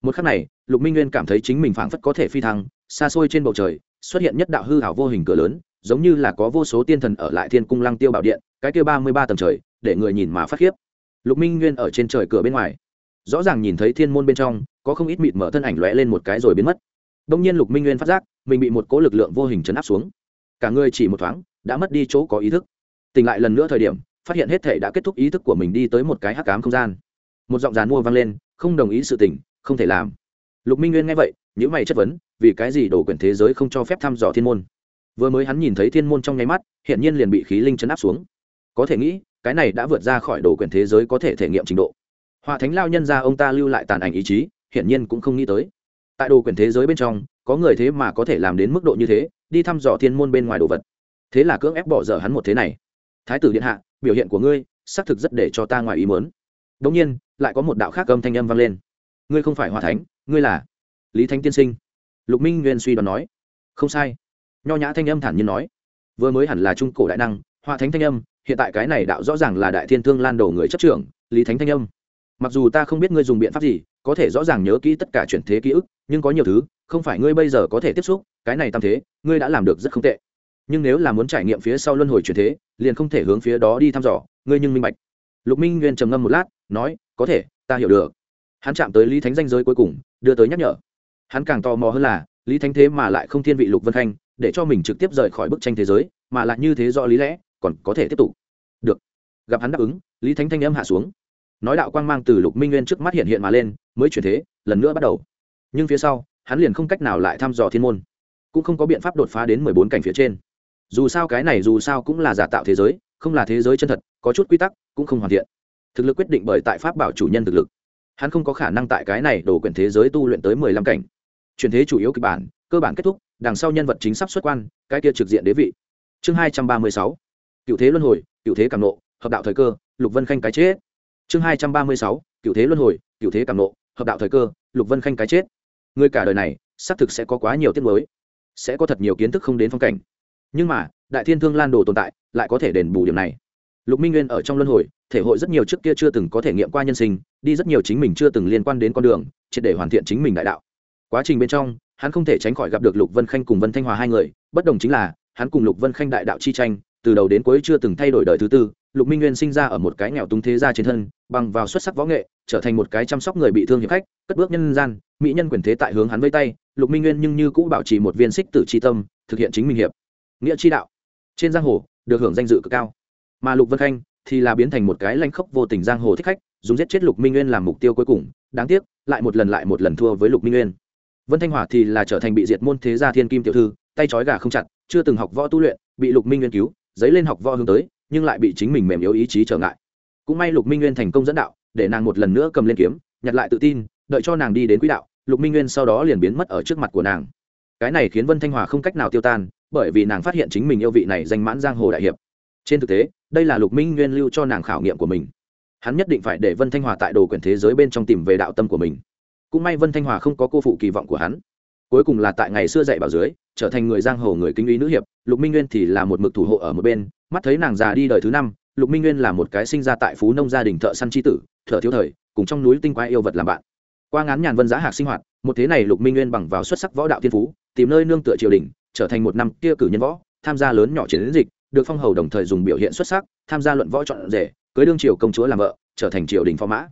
Một khắc này, lục minh nguyên cảm thấy chính mình phảng phất có thể phi thăng, xa xôi trên bầu trời, xuất hiện nhất đạo hư hảo vô hình cửa lớn giống như là có vô số tiên thần ở lại thiên cung lăng tiêu bảo điện, cái kia ba mươi ba tầng trời, để người nhìn mà phát khiếp. Lục minh nguyên ở trên trời cửa bên ngoài, rõ ràng nhìn thấy thiên môn bên trong, có không ít mịt mở thân ảnh lóe lên một cái rồi biến mất. Đông nhiên lục minh nguyên phát giác, mình bị một cố lực lượng vô hình chấn áp xuống. Cả người chỉ một thoáng, đã mất đi chỗ có ý thức. Tỉnh lại lần nữa thời điểm, phát hiện hết thể đã kết thúc ý thức của mình đi tới một cái hắc cám không gian. Một giọng dàn mua vang lên, không đồng ý sự tình, không thể làm. Lục minh nguyên nghe vậy những mày chất vấn, vì cái gì đổ quyền thế giới không cho phép thăm dò thiên môn? Vừa mới hắn nhìn thấy thiên môn trong nháy mắt hiện nhiên liền bị khí linh chấn áp xuống. Có thể nghĩ, cái này đã vượt ra khỏi đồ quyền thế giới có thể thể nghiệm trình độ. Hòa thánh lao nhân ra ông ta lưu lại tàn ảnh ý chí, hiển nhiên cũng không nghĩ tới. Tại đồ quyền thế giới bên trong, có người thế mà có thể làm đến mức độ như thế, đi thăm dò thiên môn bên ngoài đồ vật. Thế là cưỡng ép bỏ dở hắn một thế này. Thái tử điện hạ, biểu hiện của ngươi, xác thực rất để cho ta ngoài ý mớn đông nhiên, lại có một đạo khác âm thanh âm vang lên. Ngươi không phải hòa thánh, ngươi là lý thánh tiên sinh. Lục minh nguyên suy đoán nói. Không sai nho nhã thanh âm thản nhiên nói, vừa mới hẳn là trung cổ đại năng, Hoa thánh thanh âm, hiện tại cái này đạo rõ ràng là đại thiên thương lan đổ người chấp trưởng, lý thánh thanh âm. Mặc dù ta không biết ngươi dùng biện pháp gì, có thể rõ ràng nhớ kỹ tất cả chuyển thế ký ức, nhưng có nhiều thứ, không phải ngươi bây giờ có thể tiếp xúc, cái này tam thế, ngươi đã làm được rất không tệ. Nhưng nếu là muốn trải nghiệm phía sau luân hồi chuyển thế, liền không thể hướng phía đó đi thăm dò, ngươi nhưng minh bạch. Lục minh nguyên trầm ngâm một lát, nói, có thể, ta hiểu được. Hắn chạm tới lý thánh danh giới cuối cùng, đưa tới nhắc nhở. Hắn càng tò mò hơn là, lý thánh thế mà lại không thiên vị lục vân khanh để cho mình trực tiếp rời khỏi bức tranh thế giới, mà lại như thế do lý lẽ, còn có thể tiếp tục. Được. Gặp hắn đáp ứng, lý thánh thanh âm hạ xuống. Nói đạo quang mang từ lục minh nguyên trước mắt hiện hiện mà lên, mới chuyển thế, lần nữa bắt đầu. Nhưng phía sau, hắn liền không cách nào lại thăm dò thiên môn. Cũng không có biện pháp đột phá đến mười bốn cảnh phía trên. Dù sao cái này dù sao cũng là giả tạo thế giới, không là thế giới chân thật, có chút quy tắc, cũng không hoàn thiện. Thực lực quyết định bởi tại pháp bảo chủ nhân thực lực. Hắn không có khả năng tại cái này đổ quyển thế giới tu luyện tới mười lăm cảnh. Truyền thế chủ yếu kịch bản, cơ bản kết thúc đằng sau nhân vật chính sắp xuất quan, cái kia trực diện đế vị. Chương hai trăm ba mươi sáu. Cựu thế luân hồi, cựu thế cảm nộ, hợp đạo thời cơ, lục vân khanh cái chết. Chương hai trăm ba mươi sáu. Cựu thế luân hồi, cựu thế cảm nộ, hợp đạo thời cơ, lục vân khanh cái chết. Người cả đời này, xác thực sẽ có quá nhiều tiết mới sẽ có thật nhiều kiến thức không đến phong cảnh. Nhưng mà, đại thiên thương lan đồ tồn tại, lại có thể đền bù điểm này. Lục minh nguyên ở trong luân hồi, thể hội rất nhiều trước kia chưa từng có thể nghiệm qua nhân sinh, đi rất nhiều chính mình chưa từng liên quan đến con đường, triệt để hoàn thiện chính mình đại đạo. Quá trình bên trong hắn không thể tránh khỏi gặp được lục vân khanh cùng vân thanh hòa hai người, bất đồng chính là, hắn cùng lục vân khanh đại đạo chi tranh, từ đầu đến cuối chưa từng thay đổi đời thứ tư, lục minh nguyên sinh ra ở một cái nghèo túng thế gia trên thân, bằng vào xuất sắc võ nghệ, trở thành một cái chăm sóc người bị thương hiệp khách, cất bước nhân gian, mỹ nhân quyền thế tại hướng hắn vây tay, lục minh nguyên nhưng như cũ bảo trì một viên xích tử tri tâm, thực hiện chính mình hiệp, nghĩa chi đạo. Trên giang hồ, được hưởng danh dự cực cao. Mà lục vân khanh thì là biến thành một cái lanh khốc vô tình giang hồ thích khách, dùng giết chết lục minh nguyên làm mục tiêu cuối cùng, đáng tiếc, lại một lần lại một lần thua với lục minh nguyên vân thanh hòa thì là trở thành bị diệt môn thế gia thiên kim tiểu thư, tay trói gà không chặt, chưa từng học võ tu luyện, bị lục minh nguyên cứu, dấy lên học võ hướng tới, nhưng lại bị chính mình mềm yếu ý chí trở ngại. Cũng may lục minh nguyên thành công dẫn đạo, để nàng một lần nữa cầm lên kiếm, nhặt lại tự tin, đợi cho nàng đi đến quỹ đạo, lục minh nguyên sau đó liền biến mất ở trước mặt của nàng. Cái này khiến vân thanh hòa không cách nào tiêu tan, bởi vì nàng phát hiện chính mình yêu vị này danh mãn giang hồ đại hiệp. Trên thực tế, đây là lục minh nguyên lưu cho nàng khảo nghiệm của mình. Hắn nhất định phải để vân thanh hòa tại đồ quyền thế giới bên trong tìm về đạo tâm của mình cũng may vân thanh hòa không có cô phụ kỳ vọng của hắn. Cuối cùng là tại ngày xưa dạy bảo dưới, trở thành người giang hồ người kinh uy nữ hiệp, lục minh nguyên thì là một mực thủ hộ ở một bên, mắt thấy nàng già đi đời thứ năm, lục minh nguyên là một cái sinh ra tại phú nông gia đình thợ săn tri tử, thợ thiếu thời, cùng trong núi tinh quái yêu vật làm bạn. Qua ngắn nhàn vân giá hạc sinh hoạt, một thế này lục minh nguyên bằng vào xuất sắc võ đạo thiên phú, tìm nơi nương tựa triều đình, trở thành một năm kia cử nhân võ, tham gia lớn nhỏ chiến dịch, được phong hầu đồng thời dùng biểu hiện xuất sắc, tham gia luận võ chọn rể, cưới đương triều công chúa làm vợ, trở thành triều đình phó mã.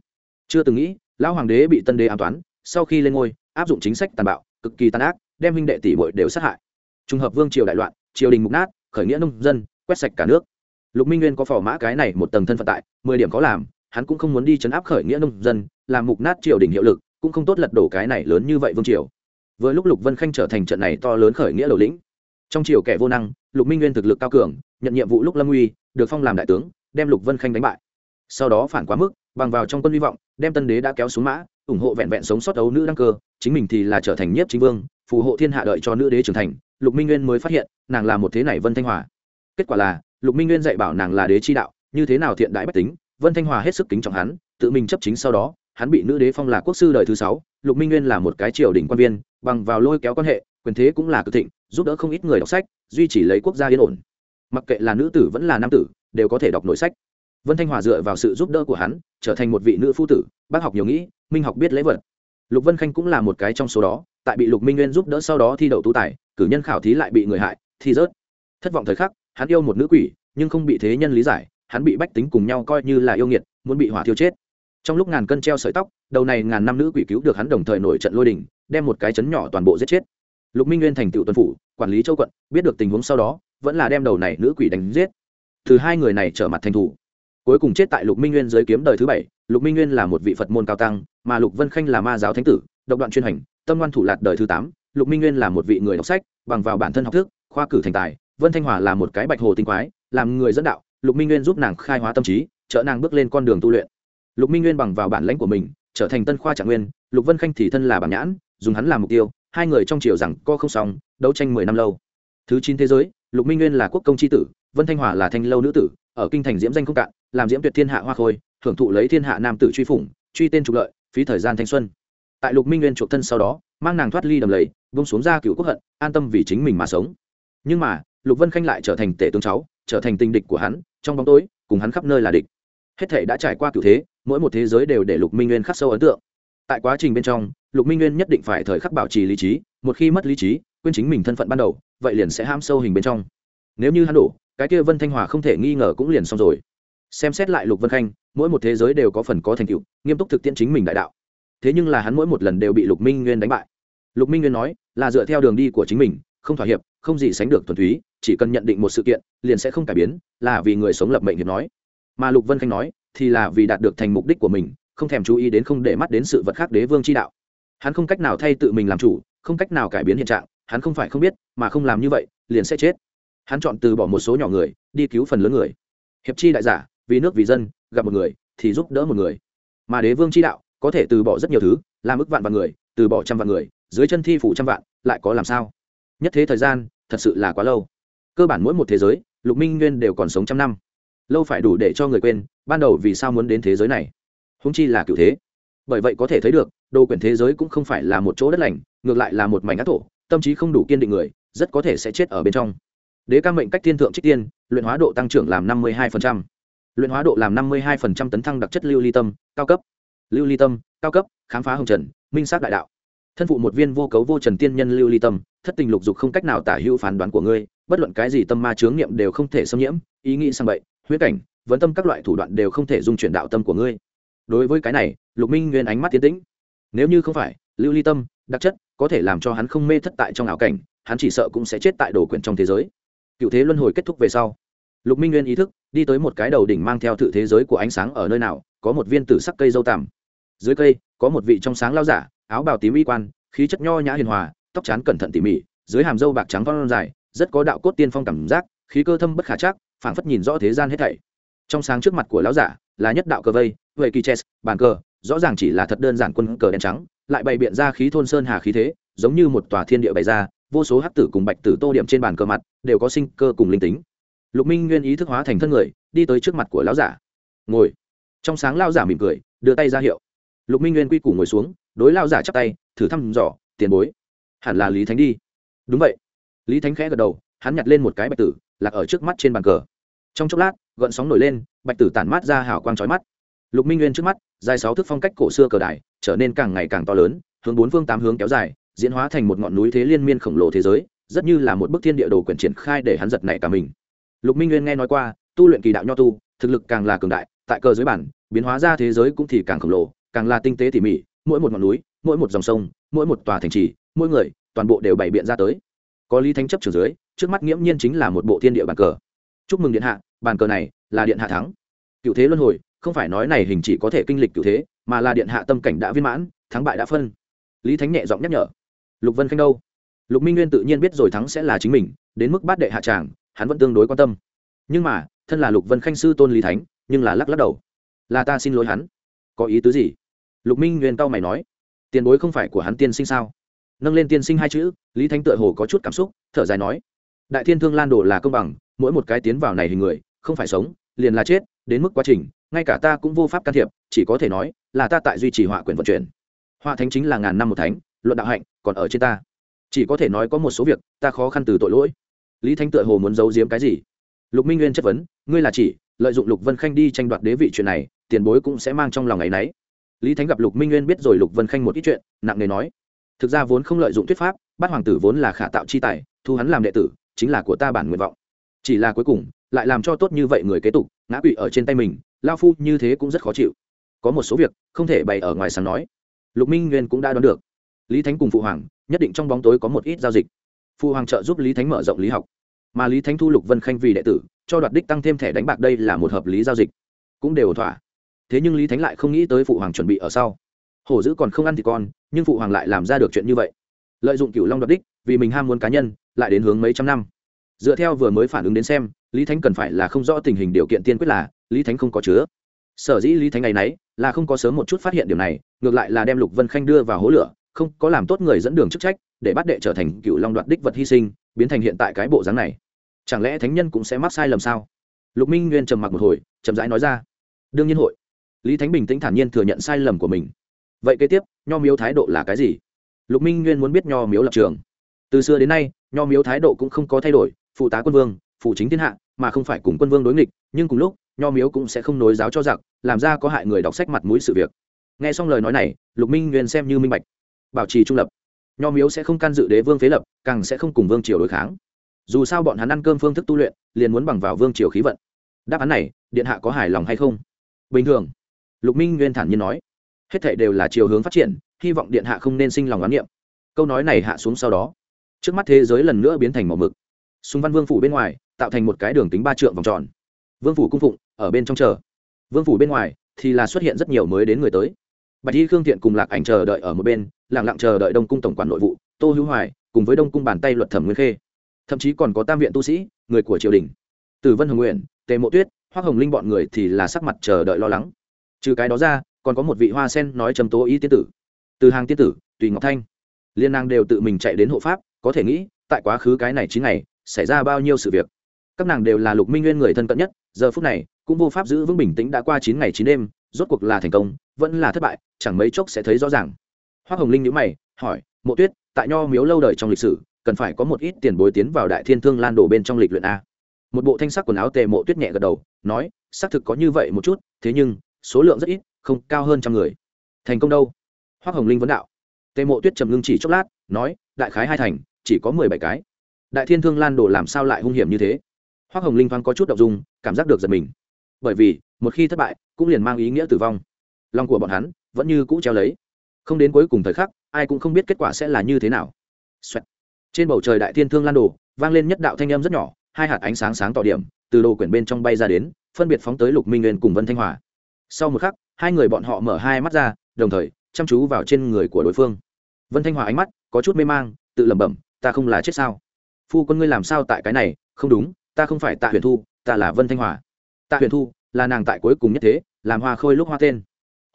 Chưa từng nghĩ, lão hoàng đế bị tân đế an toán sau khi lên ngôi, áp dụng chính sách tàn bạo, cực kỳ tàn ác, đem huynh đệ tỷ bội đều sát hại. Trùng hợp vương triều đại loạn, triều đình mục nát, khởi nghĩa nông dân, quét sạch cả nước. Lục minh nguyên có phò mã cái này một tầng thân phận tại, mười điểm có làm, hắn cũng không muốn đi chấn áp khởi nghĩa nông dân, làm mục nát triều đình hiệu lực, cũng không tốt lật đổ cái này lớn như vậy vương triều. Vừa lúc lục vân khanh trở thành trận này to lớn khởi nghĩa đầu lĩnh. Trong triều kẻ vô năng, lục minh nguyên thực lực cao cường, nhận nhiệm vụ lúc lâm uy, được phong làm đại tướng, đem lục vân khanh đánh bại. Sau đó phản quá mức, bằng vào trong quân hy vọng, đem tân đế đã kéo xuống mã ủng hộ vẹn vẹn sống sót ấu nữ đăng cơ, chính mình thì là trở thành nhiếp chính vương, phù hộ thiên hạ đợi cho nữ đế trưởng thành, lục minh nguyên mới phát hiện, nàng là một thế này vân thanh hòa. Kết quả là, lục minh nguyên dạy bảo nàng là đế chi đạo, như thế nào thiện đại bách tính, vân thanh hòa hết sức kính trọng hắn, tự mình chấp chính sau đó, hắn bị nữ đế phong là quốc sư đời thứ sáu, lục minh nguyên là một cái triều đình quan viên, bằng vào lôi kéo quan hệ, quyền thế cũng là cực thịnh, giúp đỡ không ít người đọc sách, duy trì lấy quốc gia yên ổn. Mặc kệ là nữ tử vẫn là nam tử, đều có thể đọc nội sách. Vân thanh hòa dựa vào sự giúp đỡ của hắn, trở thành một vị nữ phu tử, bác học nhiều nghĩ minh học biết lễ vật. Lục vân khanh cũng là một cái trong số đó, tại bị lục minh nguyên giúp đỡ sau đó thi đậu tú tài, cử nhân khảo thí lại bị người hại, thi rớt. Thất vọng thời khắc, hắn yêu một nữ quỷ, nhưng không bị thế nhân lý giải, hắn bị bách tính cùng nhau coi như là yêu nghiệt, muốn bị hỏa thiêu chết. Trong lúc ngàn cân treo sợi tóc, đầu này ngàn năm nữ quỷ cứu được hắn đồng thời nổi trận lôi đình, đem một cái chấn nhỏ toàn bộ giết chết. Lục minh nguyên thành tựu tuần phủ, quản lý châu quận, biết được tình huống sau đó, vẫn là đem đầu này nữ quỷ đánh giết. Từ hai người này trở mặt thành thủ. Cuối cùng chết tại lục minh nguyên dưới kiếm đời thứ bảy, lục minh nguyên là một vị phật môn cao tăng mà lục vân khanh là ma giáo thánh tử, độc đoạn chuyên hành, tâm ngoan thủ lạt đời thứ tám, lục minh nguyên là một vị người đọc sách, bằng vào bản thân học thức, khoa cử thành tài, vân thanh hòa là một cái bạch hồ tinh quái, làm người dẫn đạo, lục minh nguyên giúp nàng khai hóa tâm trí, trợ nàng bước lên con đường tu luyện. Lục minh nguyên bằng vào bản lãnh của mình, trở thành tân khoa trạng nguyên, lục vân khanh thì thân là bản nhãn, dùng hắn làm mục tiêu, hai người trong triều rằng co không xong, đấu tranh mười năm lâu. Thứ chín thế giới, lục minh nguyên là quốc công tri tử, vân thanh hòa là thanh lâu nữ tử, ở kinh thành diễm danh không cạn, làm diễm tuyệt thiên hạ hoa khôi hưởng thụ lấy thiên hạ nam tử truy phủng, truy tên trục lợi phí thời gian thanh xuân. Tại lục minh nguyên chuộc thân sau đó, mang nàng thoát ly đầm lầy vung xuống ra cựu quốc hận, an tâm vì chính mình mà sống. Nhưng mà, lục vân khanh lại trở thành tể tướng cháu, trở thành tình địch của hắn, trong bóng tối, cùng hắn khắp nơi là địch. Hết thể đã trải qua cựu thế, mỗi một thế giới đều để lục minh nguyên khắc sâu ấn tượng. Tại quá trình bên trong, lục minh nguyên nhất định phải thời khắc bảo trì lý trí, một khi mất lý trí, quên chính mình thân phận ban đầu, vậy liền sẽ ham sâu hình bên trong. Nếu như hắn đổ, cái kia vân thanh hòa không thể nghi ngờ cũng liền xong rồi xem xét lại lục vân khanh, mỗi một thế giới đều có phần có thành tựu, nghiêm túc thực tiễn chính mình đại đạo. Thế nhưng là hắn mỗi một lần đều bị lục minh nguyên đánh bại. Lục minh nguyên nói, là dựa theo đường đi của chính mình, không thỏa hiệp, không gì sánh được thuần túy, chỉ cần nhận định một sự kiện, liền sẽ không cải biến, là vì người sống lập mệnh hiệp nói. Mà lục vân khanh nói, thì là vì đạt được thành mục đích của mình, không thèm chú ý đến không để mắt đến sự vật khác đế vương chi đạo. Hắn không cách nào thay tự mình làm chủ, không cách nào cải biến hiện trạng, hắn không phải không biết, mà không làm như vậy, liền sẽ chết. Hắn chọn từ bỏ một số nhỏ người, đi cứu phần lớn người. Hiệp chi đại giả vì nước vì dân, gặp một người thì giúp đỡ một người. Mà đế vương chi đạo có thể từ bỏ rất nhiều thứ, làm ức vạn vạn người, từ bỏ trăm vạn người, dưới chân thi phủ trăm vạn, lại có làm sao? Nhất thế thời gian, thật sự là quá lâu. Cơ bản mỗi một thế giới, lục minh nguyên đều còn sống trăm năm. Lâu phải đủ để cho người quên, ban đầu vì sao muốn đến thế giới này? Húng chi là cựu thế. Bởi vậy có thể thấy được, đồ quyển thế giới cũng không phải là một chỗ đất lành, ngược lại là một mảnh ác thổ, tâm trí không đủ kiên định người, rất có thể sẽ chết ở bên trong. Đế ca mệnh cách thiên thượng trích tiên, luyện hóa độ tăng trưởng làm năm mươi hai luyện hóa độ làm năm mươi hai tấn thăng đặc chất lưu ly tâm, cao cấp. Lưu ly tâm, cao cấp, khám phá hồng trần, minh sát đại đạo. Thân phụ một viên vô cấu vô trần tiên nhân lưu ly tâm, thất tình lục dục không cách nào tả hữu phán đoán của ngươi, bất luận cái gì tâm ma chướng nghiệm đều không thể xâm nhiễm, ý nghĩ sang bậy huyết cảnh, vấn tâm các loại thủ đoạn đều không thể dung chuyển đạo tâm của ngươi. Đối với cái này, lục minh nguyên ánh mắt tiến tĩnh. Nếu như không phải, lưu ly tâm, đặc chất, có thể làm cho hắn không mê thất tại trong ảo cảnh, hắn chỉ sợ cũng sẽ chết tại đồ quyển trong thế giới. Cựu thế luân hồi kết thúc về sau, lục minh nguyên ý thức đi tới một cái đầu đỉnh mang theo thự thế giới của ánh sáng ở nơi nào, có một viên tử sắc cây dâu tằm. Dưới cây, có một vị trong sáng lao giả, áo bào tím y quan, khí chất nho nhã hiền hòa, tóc chán cẩn thận tỉ mỉ, dưới hàm dâu bạc trắng con dài, rất có đạo cốt tiên phong cảm giác, khí cơ thâm bất khả chắc, phảng phất nhìn rõ thế gian hết thảy. Trong sáng trước mặt của lão giả là nhất đạo cờ vây, huệ kỳ chess, bàn cờ, rõ ràng chỉ là thật đơn giản quân cờ đen trắng, lại bày biện ra khí thôn sơn hà khí thế, giống như một tòa thiên địa bày ra, vô số hắc tử cùng bạch tử tô điểm trên bàn cờ mặt, đều có sinh cơ cùng linh tính lục minh nguyên ý thức hóa thành thân người, đi tới trước mặt của lão giả. Ngồi. Trong sáng lão giả mỉm cười, đưa tay ra hiệu. Lục minh nguyên quy củ ngồi xuống, đối lão giả chắp tay, thử thăm dò, tiền bối. Hẳn là lý thánh đi. Đúng vậy. Lý thánh khẽ gật đầu, hắn nhặt lên một cái bạch tử, lạc ở trước mắt trên bàn cờ. Trong chốc lát, gợn sóng nổi lên, bạch tử tản mát ra hào quang trói mắt. Lục minh nguyên trước mắt, dài sáu thước phong cách cổ xưa cờ đài, trở nên càng ngày càng to lớn, hướng bốn phương tám hướng kéo dài, diễn hóa thành một ngọn núi thế liên miên khổng lồ thế giới, rất như là một bức thiên địa đồ quyển triển khai để hắn giật này cả mình lục minh nguyên nghe nói qua, tu luyện kỳ đạo nho tu, thực lực càng là cường đại, tại cờ dưới bản, biến hóa ra thế giới cũng thì càng khổng lồ, càng là tinh tế tỉ mỉ, mỗi một ngọn núi, mỗi một dòng sông, mỗi một tòa thành trì, mỗi người, toàn bộ đều bày biện ra tới. Có lý thánh chấp trường dưới, trước mắt nghiễm nhiên chính là một bộ thiên địa bàn cờ. Chúc mừng điện hạ, bàn cờ này là điện hạ thắng. Cựu thế luân hồi, không phải nói này hình chỉ có thể kinh lịch cựu thế, mà là điện hạ tâm cảnh đã viên mãn, thắng bại đã phân. Lý thánh nhẹ giọng nhắc nhở. Lục vân khanh đâu? Lục minh nguyên tự nhiên biết rồi thắng sẽ là chính mình, đến mức bát đệ hạ tràng hắn vẫn tương đối quan tâm. Nhưng mà, thân là lục vân khanh sư tôn lý thánh, nhưng là lắc lắc đầu. Là ta xin lỗi hắn. Có ý tứ gì? Lục minh nguyên cao mày nói. Tiền bối không phải của hắn tiên sinh sao? Nâng lên tiên sinh hai chữ, lý thánh tựa hồ có chút cảm xúc, thở dài nói. Đại thiên thương lan đồ là công bằng, mỗi một cái tiến vào này hình người, không phải sống, liền là chết, đến mức quá trình, ngay cả ta cũng vô pháp can thiệp, chỉ có thể nói là ta tại duy trì họa quyền vận chuyển. Họa thánh chính là ngàn năm một thánh, luận đạo hạnh còn ở trên ta. Chỉ có thể nói có một số việc, ta khó khăn từ tội lỗi lý thánh tựa hồ muốn giấu giếm cái gì? Lục minh nguyên chất vấn, ngươi là chỉ, lợi dụng lục vân khanh đi tranh đoạt đế vị chuyện này, tiền bối cũng sẽ mang trong lòng ngày nấy. Lý thánh gặp lục minh nguyên biết rồi lục vân khanh một ít chuyện, nặng nề nói, thực ra vốn không lợi dụng thuyết pháp, bát hoàng tử vốn là khả tạo chi tài, thu hắn làm đệ tử, chính là của ta bản nguyện vọng. Chỉ là cuối cùng, lại làm cho tốt như vậy người kế tục, ngã quỵ ở trên tay mình, lao phu như thế cũng rất khó chịu. Có một số việc, không thể bày ở ngoài sáng nói. Lục minh nguyên cũng đã đoán được. Lý thánh cùng phụ hoàng, nhất định trong bóng tối có một ít giao dịch phụ hoàng trợ giúp lý thánh mở rộng lý học. Mà lý thánh thu lục vân khanh vì đệ tử, cho đoạt đích tăng thêm thẻ đánh bạc đây là một hợp lý giao dịch. Cũng đều thỏa. Thế nhưng lý thánh lại không nghĩ tới phụ hoàng chuẩn bị ở sau. Hổ dữ còn không ăn thì con, nhưng phụ hoàng lại làm ra được chuyện như vậy. Lợi dụng cựu long đoạt đích, vì mình ham muốn cá nhân, lại đến hướng mấy trăm năm. Dựa theo vừa mới phản ứng đến xem, lý thánh cần phải là không rõ tình hình điều kiện tiên quyết là, lý thánh không có chứa. Sở dĩ lý thánh ngày nấy là không có sớm một chút phát hiện điều này, ngược lại là đem lục vân khanh đưa vào hố lửa không có làm tốt người dẫn đường chức trách, để bắt đệ trở thành cựu long đoạt đích vật hy sinh, biến thành hiện tại cái bộ dáng này. Chẳng lẽ thánh nhân cũng sẽ mắc sai lầm sao? Lục minh nguyên trầm mặc một hồi, chậm rãi nói ra. Đương nhiên hội. Lý thánh bình tĩnh thản nhiên thừa nhận sai lầm của mình. Vậy kế tiếp, nho miếu thái độ là cái gì? Lục minh nguyên muốn biết nho miếu lập trường. Từ xưa đến nay, nho miếu thái độ cũng không có thay đổi, phụ tá quân vương, phụ chính thiên hạ, mà không phải cùng quân vương đối nghịch, nhưng cùng lúc, nho miếu cũng sẽ không nối giáo cho giặc, làm ra có hại người đọc sách mặt mũi sự việc. Nghe xong lời nói này, lục minh nguyên xem như minh bạch bảo trì trung lập. Nho miếu sẽ không can dự đế vương phế lập, càng sẽ không cùng vương triều đối kháng. Dù sao bọn hắn ăn cơm phương thức tu luyện, liền muốn bằng vào vương triều khí vận. Đáp án này, điện hạ có hài lòng hay không? Bình thường. Lục minh nguyên thản nhiên nói. Hết thảy đều là chiều hướng phát triển, hy vọng điện hạ không nên sinh lòng oán niệm. Câu nói này hạ xuống sau đó. Trước mắt thế giới lần nữa biến thành màu mực. Xung văn vương phủ bên ngoài, tạo thành một cái đường tính ba trượng vòng tròn. Vương phủ cung phụng, ở bên trong chờ. Vương phủ bên ngoài, thì là xuất hiện rất nhiều mới đến người tới bạch y khương thiện cùng lạc ảnh chờ đợi ở một bên lẳng lặng chờ đợi đông cung tổng quản nội vụ, tô hữu hoài, cùng với đông cung bàn tay luật thẩm nguyên khê. Thậm chí còn có tam viện tu sĩ, người của triều đình. Từ vân hồng nguyện, tề mộ tuyết hoa hồng linh bọn người thì là sắc mặt chờ đợi lo lắng. Trừ cái đó ra, còn có một vị hoa sen nói trầm tố ý tiên tử. Từ hàng tiên tử, tùy ngọc thanh. Liên nàng đều tự mình chạy đến hộ pháp, có thể nghĩ, tại quá khứ cái này chín ngày, xảy ra bao nhiêu sự việc. Các nàng đều là lục minh nguyên người thân cận nhất, giờ phút này, cũng vô pháp giữ vững bình tĩnh đã qua chín ngày chín đêm, rốt cuộc là thành công vẫn là thất bại, chẳng mấy chốc sẽ thấy rõ ràng. Hoa hồng linh nhữ mày, hỏi, mộ tuyết, tại nho miếu lâu đời trong lịch sử, cần phải có một ít tiền bối tiến vào đại thiên thương lan đổ bên trong lịch luyện a? Một bộ thanh sắc quần áo tề mộ tuyết nhẹ gật đầu, nói, xác thực có như vậy một chút, thế nhưng, số lượng rất ít, không cao hơn trăm người. Thành công đâu? Hoa hồng linh vấn đạo. Tề mộ tuyết trầm ngưng chỉ chốc lát, nói, đại khái hai thành, chỉ có mười bảy cái. Đại thiên thương lan đồ làm sao lại hung hiểm như thế? Hoa hồng linh thoáng có chút đ ộ n g dung, cảm giác được giật mình. Bởi vì, một khi thất bại, cũng liền mang ý nghĩa tử vong lòng của bọn hắn vẫn như cũ treo lấy. Không đến cuối cùng thời khắc, ai cũng không biết kết quả sẽ là như thế nào、Xoẹt. trên bầu trời đại thiên thương lan đồ, vang lên nhất đạo thanh âm rất nhỏ, hai hạt ánh sáng sáng tỏ điểm, từ đồ quyển bên trong bay ra đến, phân biệt phóng tới lục minh nguyên cùng vân thanh hòa. Sau một khắc, hai người bọn họ mở hai mắt ra, đồng thời, chăm chú vào trên người của đối phương. Vân thanh hòa ánh mắt có chút mê mang, tự lẩm bẩm, ta không là chết sao? Phu quân ngươi làm sao tại cái này? Không đúng, ta không phải tạ huyền thu, ta là vân thanh hòa. Tạ huyền thu là nàng tại cuối cùng nhất thế, làm hoa khôi lúc hoa tên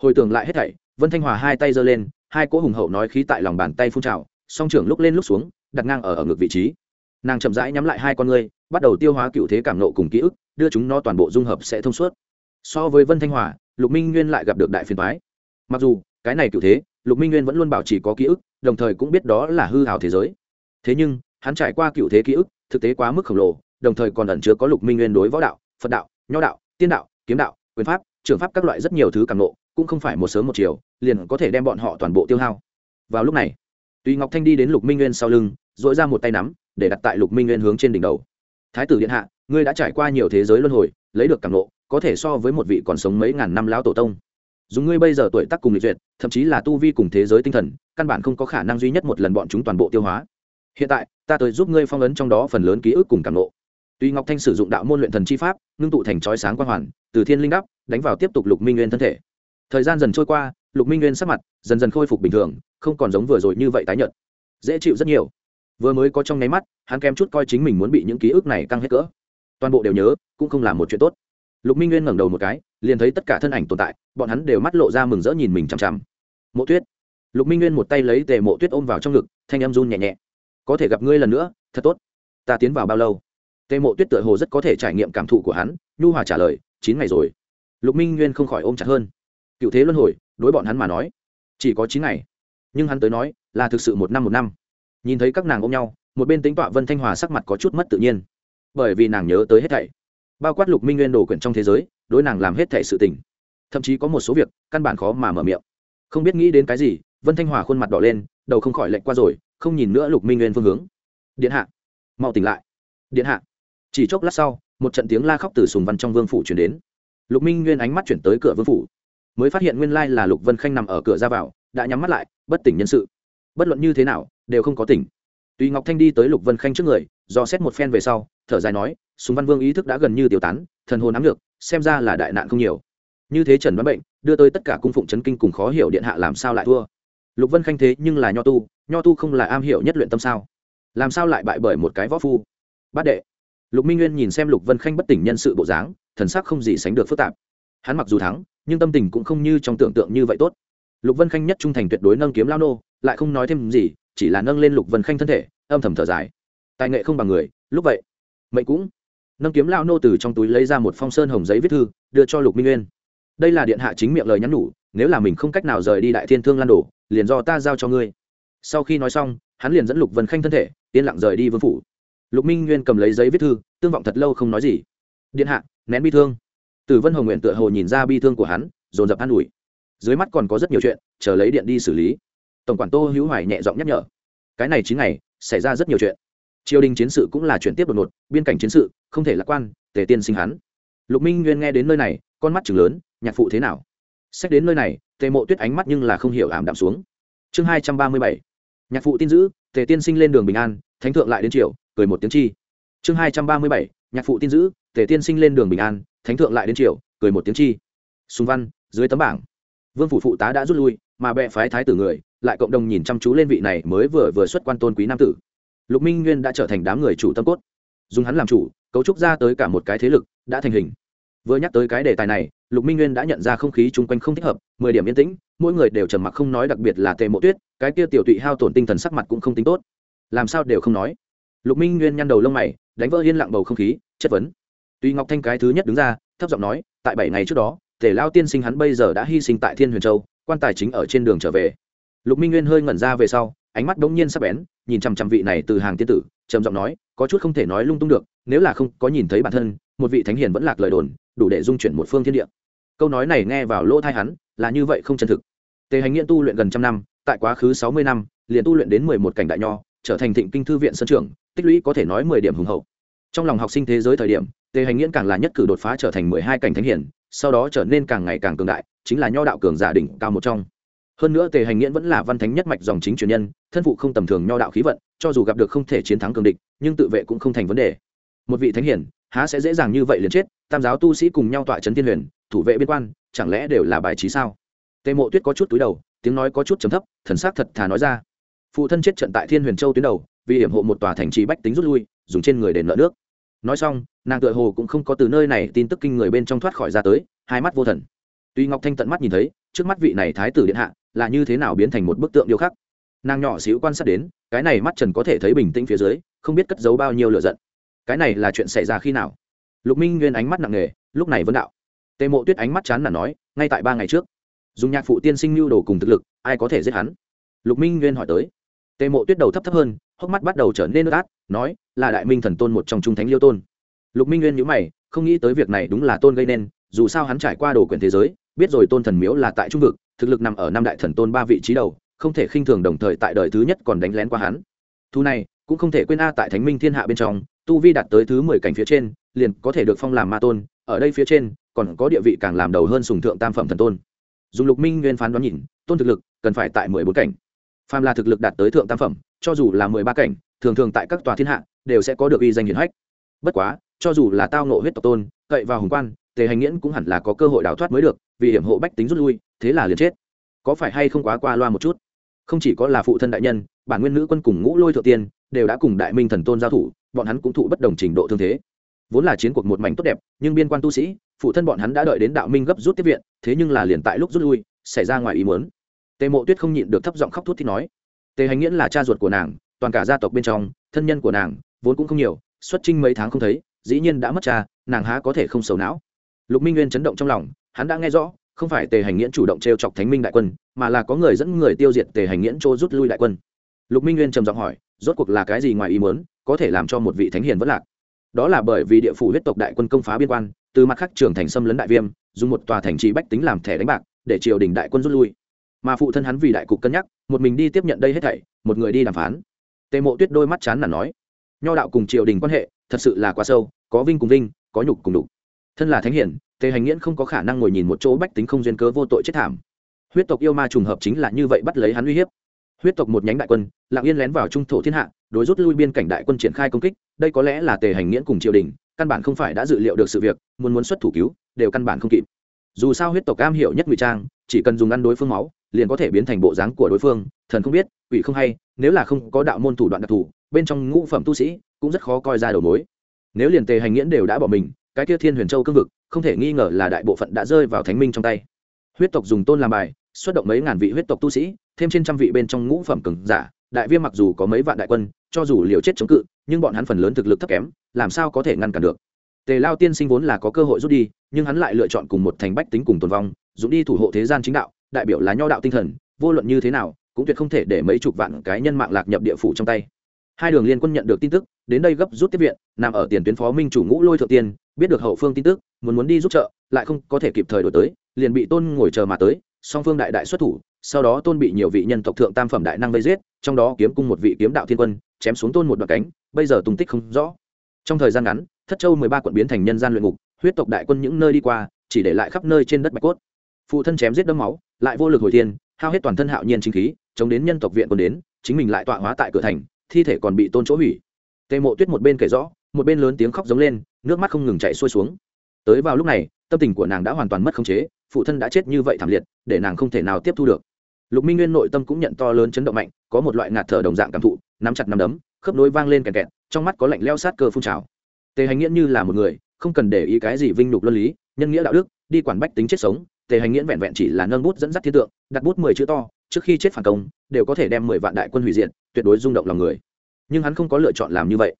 hồi tưởng lại hết thảy, vân thanh hòa hai tay giơ lên, hai cỗ hùng hậu nói khí tại lòng bàn tay phun trào, song trưởng lúc lên lúc xuống, đặt ngang ở ở ngực vị trí. Nàng chậm rãi nhắm lại hai con ngươi, bắt đầu tiêu hóa cựu thế cảm nộ cùng ký ức, đưa chúng nó toàn bộ dung hợp sẽ thông suốt. So với vân thanh hòa, lục minh nguyên lại gặp được đại phiền thoái mặc dù, cái này cựu thế, lục minh nguyên vẫn luôn bảo trì có ký ức, đồng thời cũng biết đó là hư hào thế giới. Thế nhưng, hắn trải qua cựu thế ký ức, thực tế quá mức khổng lồ, đồng thời còn ẩn chứa có lục minh nguyên đối võ đạo, phật đạo, nho đạo, tiên đạo, kiếm đạo, quyền pháp, trường pháp các loại rất nhiều thứ càng nộ cũng không phải một sớm một chiều, liền có thể đem bọn họ toàn bộ tiêu hao. Vào lúc này, tùy ngọc thanh đi đến lục minh nguyên sau lưng dội ra một tay nắm, để đặt tại lục minh nguyên hướng trên đỉnh đầu. Thái tử điện hạ, ngươi đã trải qua nhiều thế giới luân hồi, lấy được cảm nộ có thể so với một vị còn sống mấy ngàn năm lão tổ tông. Dùng ngươi bây giờ tuổi tác cùng lịch duyệt, thậm chí là tu vi cùng thế giới tinh thần, căn bản không có khả năng duy nhất một lần bọn chúng toàn bộ tiêu hóa. Hiện tại, ta tới giúp ngươi phong ấn trong đó phần lớn ký ức cùng cảm nộ tuy ngọc thanh sử dụng đạo môn luyện thần chi pháp, ngưng tụ thành chói sáng quang hoàn, từ thiên linh đắp, đánh vào tiếp tục lục minh nguyên thân thể thời gian dần trôi qua, lục minh nguyên sắc mặt dần dần khôi phục bình thường, không còn giống vừa rồi như vậy tái nhợt. Dễ chịu rất nhiều. Vừa mới có trong nháy mắt, hắn kém chút coi chính mình muốn bị những ký ức này căng hết cỡ. Toàn bộ đều nhớ, cũng không làm một chuyện tốt. Lục minh nguyên ngẩng đầu một cái, liền thấy tất cả thân ảnh tồn tại, bọn hắn đều mắt lộ ra mừng rỡ nhìn mình chằm chằm. Mộ tuyết. Lục minh nguyên một tay lấy tề mộ tuyết ôm vào trong ngực, thanh em run nhẹ nhẹ. Có thể gặp ngươi lần nữa, thật tốt. Ta tiến vào bao lâu? Tề mộ tuyết tựa hồ rất có thể trải nghiệm cảm thụ của hắn, nhu hòa trả lời, chín ngày rồi. Lục minh nguyên không khỏi ôm chặt hơn cựu thế luân hồi, đối bọn hắn mà nói, chỉ có chín ngày. Nhưng hắn tới nói, là thực sự một năm một năm. Nhìn thấy các nàng ôm nhau, một bên tính tọa vân thanh hòa sắc mặt có chút mất tự nhiên. Bởi vì nàng nhớ tới hết thảy. Bao quát lục minh nguyên đồ quyển trong thế giới, đối nàng làm hết thảy sự tình. Thậm chí có một số việc, căn bản khó mà mở miệng. Không biết nghĩ đến cái gì, vân thanh hòa khuôn mặt đỏ lên, đầu không khỏi lệnh qua rồi, không nhìn nữa lục minh nguyên phương hướng. Điện hạ, mau tỉnh lại. Điện hạ. Chỉ chốc lát sau, một trận tiếng la khóc từ sùng văn trong vương phủ chuyển đến. Lục minh nguyên ánh mắt chuyển tới cửa vương phủ mới phát hiện nguyên lai là lục vân khanh nằm ở cửa ra vào, đã nhắm mắt lại, bất tỉnh nhân sự. Bất luận như thế nào, đều không có tỉnh. Tùy ngọc thanh đi tới lục vân khanh trước người, do xét một phen về sau, thở dài nói súng văn vương ý thức đã gần như tiêu tán, thần hồn ám được xem ra là đại nạn không nhiều. Như thế trần đoán bệnh, đưa tới tất cả cung phụng chấn kinh cùng khó hiểu điện hạ làm sao lại thua? Lục vân khanh thế nhưng là nho tu nho tu không là am hiểu nhất luyện tâm sao? Làm sao lại bại bởi một cái võ phu? Bát đệ. Lục minh nguyên nhìn xem lục vân khanh bất tỉnh nhân sự bộ dáng, thần sắc không gì sánh được phức tạp hắn mặc dù thắng, nhưng tâm tình cũng không như trong tưởng tượng như vậy tốt. Lục vân khanh nhất trung thành tuyệt đối nâng kiếm lao nô, lại không nói thêm gì, chỉ là nâng lên lục vân khanh thân thể, âm thầm thở dài. Tài nghệ không bằng người, lúc vậy, mệnh cũng. Nâng kiếm lao nô từ trong túi lấy ra một phong sơn hồng giấy viết thư, đưa cho lục minh nguyên. Đây là điện hạ chính miệng lời nhắn nhủ, nếu là mình không cách nào rời đi đại thiên thương lan đổ, liền do ta giao cho ngươi. Sau khi nói xong, hắn liền dẫn lục vân khanh thân thể, yên lặng rời đi vương phủ. Lục minh nguyên cầm lấy giấy viết thư, tương vọng thật lâu không nói gì. Điện hạ, nén bi thương tử vân hồng nguyện tựa hồ nhìn ra bi thương của hắn, dồn dập an ủi. Dưới mắt còn có rất nhiều chuyện, chờ lấy điện đi xử lý. Tổng quản tô hữu hoài nhẹ giọng nhắc nhở. Cái này chín ngày, xảy ra rất nhiều chuyện. Triều đình chiến sự cũng là chuyện tiếp đột ngột, biên cảnh chiến sự, không thể lạc quan, tề tiên sinh hắn. Lục minh nguyên nghe đến nơi này, con mắt chừng lớn, nhạc phụ thế nào? Xét đến nơi này, tề mộ tuyết ánh mắt nhưng là không hiểu ảm đạm xuống. Chương hai trăm ba mươi bảy. Nhạc phụ tin giữ, tề tiên sinh lên đường bình an, thánh thượng lại đến triều, cười một tiếng chi. Chương hai trăm ba mươi bảy, nhạc phụ tin giữ, tề tiên sinh lên đường bình an thánh thượng lại đến triều, cười một tiếng chi. Sùng văn, dưới tấm bảng. Vương phủ phụ tá đã rút lui, mà bệ phái thái tử người, lại cộng đồng nhìn chăm chú lên vị này mới vừa vừa xuất quan tôn quý nam tử. Lục minh nguyên đã trở thành đám người chủ tâm cốt. Dùng hắn làm chủ, cấu trúc ra tới cả một cái thế lực, đã thành hình. Vừa nhắc tới cái đề tài này, lục minh nguyên đã nhận ra không khí chung quanh không thích hợp, mười điểm yên tĩnh, mỗi người đều trầm mặc không nói đặc biệt là tề mộ tuyết, cái kia tiểu tụy hao tổn tinh thần sắc mặt cũng không tính tốt. Làm sao đều không nói. Lục minh nguyên nhăn đầu lông mày, đánh vỡ yên lặng bầu không khí, chất vấn tuy ngọc thanh cái thứ nhất đứng ra, thấp giọng nói, tại bảy ngày trước đó, tề lao tiên sinh hắn bây giờ đã hy sinh tại thiên huyền châu, quan tài chính ở trên đường trở về. Lục minh nguyên hơi ngẩn ra về sau, ánh mắt đ ỗ n g nhiên sắp bén, nhìn chằm chằm vị này từ hàng tiên tử, trầm giọng nói, có chút không thể nói lung tung được, nếu là không có nhìn thấy bản thân, một vị thánh hiền vẫn lạc lời đồn, đủ để dung chuyển một phương thiên địa. Câu nói này nghe vào lỗ thai hắn, là như vậy không chân thực. Tề hành nghiện tu luyện gần trăm năm, tại quá khứ sáu mươi năm, liền tu luyện đến mười một cảnh đại nho, trở thành thịnh kinh thư viện sân trưởng, tích lũy có thể nói mười điểm hùng hậu trong lòng học sinh thế giới thời điểm, tề hành nghiễn càng là nhất cử đột phá trở thành mười hai cảnh thánh hiển, sau đó trở nên càng ngày càng cường đại, chính là nho đạo cường giả đỉnh cao một trong. Hơn nữa tề hành nghiễn vẫn là văn thánh nhất mạch dòng chính truyền nhân, thân phụ không tầm thường nho đạo khí vận, cho dù gặp được không thể chiến thắng cường địch, nhưng tự vệ cũng không thành vấn đề. Một vị thánh hiển, há sẽ dễ dàng như vậy liền chết, tam giáo tu sĩ cùng nhau tọa trấn thiên huyền, thủ vệ biên quan, chẳng lẽ đều là bài trí sao? Tề mộ tuyết có chút túi đầu, tiếng nói có chút chấm thấp, thần sắc thật thà nói ra. Phụ thân chết trận tại thiên huyền châu tuyến đầu, vì hiểm hộ một tòa thành trì bách tính rút lui, dùng trên người đền nợ nước nói xong, nàng tựa hồ cũng không có từ nơi này tin tức kinh người bên trong thoát khỏi ra tới, hai mắt vô thần. Tuy ngọc thanh tận mắt nhìn thấy, trước mắt vị này thái tử điện hạ là như thế nào biến thành một bức tượng điêu khắc. Nàng nhỏ xíu quan sát đến, cái này mắt trần có thể thấy bình tĩnh phía dưới, không biết cất giấu bao nhiêu lửa giận. Cái này là chuyện xảy ra khi nào? Lục minh nguyên ánh mắt nặng nề, lúc này vẫn đạo. Tề mộ tuyết ánh mắt chán là nói, ngay tại ba ngày trước, dùng nhạc phụ tiên sinh mưu đồ cùng thực lực, ai có thể giết hắn? Lục minh nguyên hỏi tới. Tề mộ tuyết đầu thấp thấp hơn hốc mắt bắt đầu trở nên nước át, nói, là đại minh thần tôn một trong trung thánh liêu tôn. Lục minh nguyên nhữ mày, không nghĩ tới việc này đúng là tôn gây nên, dù sao hắn trải qua đồ quyển thế giới, biết rồi tôn thần miếu là tại trung vực, thực lực nằm ở năm đại thần tôn ba vị trí đầu, không thể khinh thường đồng thời tại đời thứ nhất còn đánh lén qua hắn. Thu này, cũng không thể quên a tại thánh minh thiên hạ bên trong, tu vi đạt tới thứ mười cảnh phía trên, liền có thể được phong làm ma tôn, ở đây phía trên, còn có địa vị càng làm đầu hơn sùng thượng tam phẩm thần tôn. Dùng lục minh nguyên phán đoán nhìn, tôn thực lực cần phải tại mười bốn cảnh. Phàm là thực lực đạt tới thượng tam phẩm cho dù là mười ba cảnh, thường thường tại các tòa thiên hạ đều sẽ có được uy danh hiển hách. Bất quá, cho dù là tao nộ huyết tộc tôn, cậy vào hùng quan, tề hành nghiễn cũng hẳn là có cơ hội đào thoát mới được, vì hiểm hộ bách tính rút lui, thế là liền chết. Có phải hay không quá qua loa một chút? Không chỉ có là phụ thân đại nhân, bản nguyên nữ quân cùng ngũ lôi thượng tiên đều đã cùng đại minh thần tôn giao thủ, bọn hắn cũng thụ bất đồng trình độ thương thế. Vốn là chiến cuộc một mảnh tốt đẹp, nhưng biên quan tu sĩ, phụ thân bọn hắn đã đợi đến đạo minh gấp rút tiếp viện, thế nhưng là liền tại lúc rút lui, xảy ra ngoài ý muốn. Tề mộ tuyết không nhịn được thấp giọng khóc thút thì nói tề hành nghiễn là cha ruột của nàng, toàn cả gia tộc bên trong, thân nhân của nàng vốn cũng không nhiều, xuất trinh mấy tháng không thấy, dĩ nhiên đã mất cha, nàng há có thể không sầu não. Lục minh nguyên chấn động trong lòng, hắn đã nghe rõ, không phải tề hành nghiễn chủ động t r e o chọc thánh minh đại quân, mà là có người dẫn người tiêu diệt tề hành nghiễn chỗ rút lui đại quân. Lục minh nguyên trầm giọng hỏi, rốt cuộc là cái gì ngoài ý muốn, có thể làm cho một vị thánh hiền vất lạc? Đó là bởi vì địa phủ huyết tộc đại quân công phá biên quan, từ mặt khác Trường thành xâm lấn đại viêm, dùng một tòa thành trì bách tính làm thẻ đánh bạc, để triều đình đại quân rút lui mà phụ thân hắn vì đại cục cân nhắc, một mình đi tiếp nhận đây hết thảy, một người đi đàm phán. Tề mộ tuyết đôi mắt chán là nói, nho đạo cùng triều đình quan hệ, thật sự là quá sâu, có vinh cùng vinh, có nhục cùng đục thân là thánh hiển, tề hành nghiễn không có khả năng ngồi nhìn một chỗ bách tính không duyên cớ vô tội chết thảm. Huyết tộc yêu ma trùng hợp chính là như vậy bắt lấy hắn uy hiếp. Huyết tộc một nhánh đại quân lạng yên lén vào trung thổ thiên hạ, đối rút lui biên cảnh đại quân triển khai công kích, đây có lẽ là tề hành nghiễn cùng triều đình, căn bản không phải đã dự liệu được sự việc, muốn muốn xuất thủ cứu, đều căn bản không kịp. Dù sao huyết tộc cam hiểu nhất ngụy trang, chỉ cần dùng ăn đối phương máu liền có thể biến thành bộ dáng của đối phương, thần không biết, quỷ không hay, nếu là không có đạo môn thủ đoạn đặc thù, bên trong ngũ phẩm tu sĩ cũng rất khó coi ra đầu mối. Nếu liền tề hành nghiễn đều đã bỏ mình, cái kia thiên huyền châu cương vực, không thể nghi ngờ là đại bộ phận đã rơi vào thánh minh trong tay. Huyết tộc dùng tôn làm bài, xuất động mấy ngàn vị huyết tộc tu sĩ, thêm trên trăm vị bên trong ngũ phẩm cường giả, đại viêm mặc dù có mấy vạn đại quân, cho dù liều chết chống cự, nhưng bọn hắn phần lớn thực lực thấp kém, làm sao có thể ngăn cản được? Tề lao tiên sinh vốn là có cơ hội rút đi, nhưng hắn lại lựa chọn cùng một thành bách tính cùng tồn vong, dũng đi thủ hộ thế gian chính đạo đại biểu là nho đạo tinh thần, vô luận như thế nào, cũng tuyệt không thể để mấy chục vạn cái nhân mạng lạc nhập địa phủ trong tay. Hai đường liên quân nhận được tin tức, đến đây gấp rút tiếp viện, nằm ở tiền tuyến phó minh chủ ngũ lôi thượng tiên, biết được hậu phương tin tức, muốn muốn đi giúp trợ, lại không có thể kịp thời đổi tới, liền bị tôn ngồi chờ mà tới, song phương đại đại xuất thủ, sau đó tôn bị nhiều vị nhân tộc thượng tam phẩm đại năng vây giết, trong đó kiếm cung một vị kiếm đạo thiên quân, chém xuống tôn một đoạn cánh, bây giờ tung tích không rõ. Trong thời gian ngắn, thất châu mười ba quận biến thành nhân gian luyện ngục, huyết tộc đại quân những nơi đi qua, chỉ để lại khắp nơi trên đất bạch cốt. Phụ thân chém giết đấm máu lại vô lực hồi thiên, hao hết toàn thân hạo nhiên chính khí, chống đến nhân tộc viện còn đến, chính mình lại tọa hóa tại cửa thành, thi thể còn bị tôn chỗ hủy. Tề mộ tuyết một bên kể rõ, một bên lớn tiếng khóc giống lên, nước mắt không ngừng chạy xuôi xuống. Tới vào lúc này, tâm tình của nàng đã hoàn toàn mất khống chế, phụ thân đã chết như vậy thảm liệt, để nàng không thể nào tiếp thu được. Lục minh nguyên nội tâm cũng nhận to lớn chấn động mạnh, có một loại ngạt thở đồng dạng cảm thụ, nắm chặt nắm đấm, khớp nối vang lên kẹt kẹt, trong mắt có lạnh leo sát cơ phun trào. Tề hành nghĩa như là một người, không cần để ý cái gì vinh nhục luân lý, nhân nghĩa đạo đức, đi quản bách tính chết sống tề hành nghĩa vẹn vẹn chỉ là nâng bút dẫn dắt thiên tượng, đặt bút mười chữ to, trước khi chết phản công, đều có thể đem mười vạn đại quân hủy diệt, tuyệt đối rung động lòng người. Nhưng hắn không có lựa chọn làm như vậy,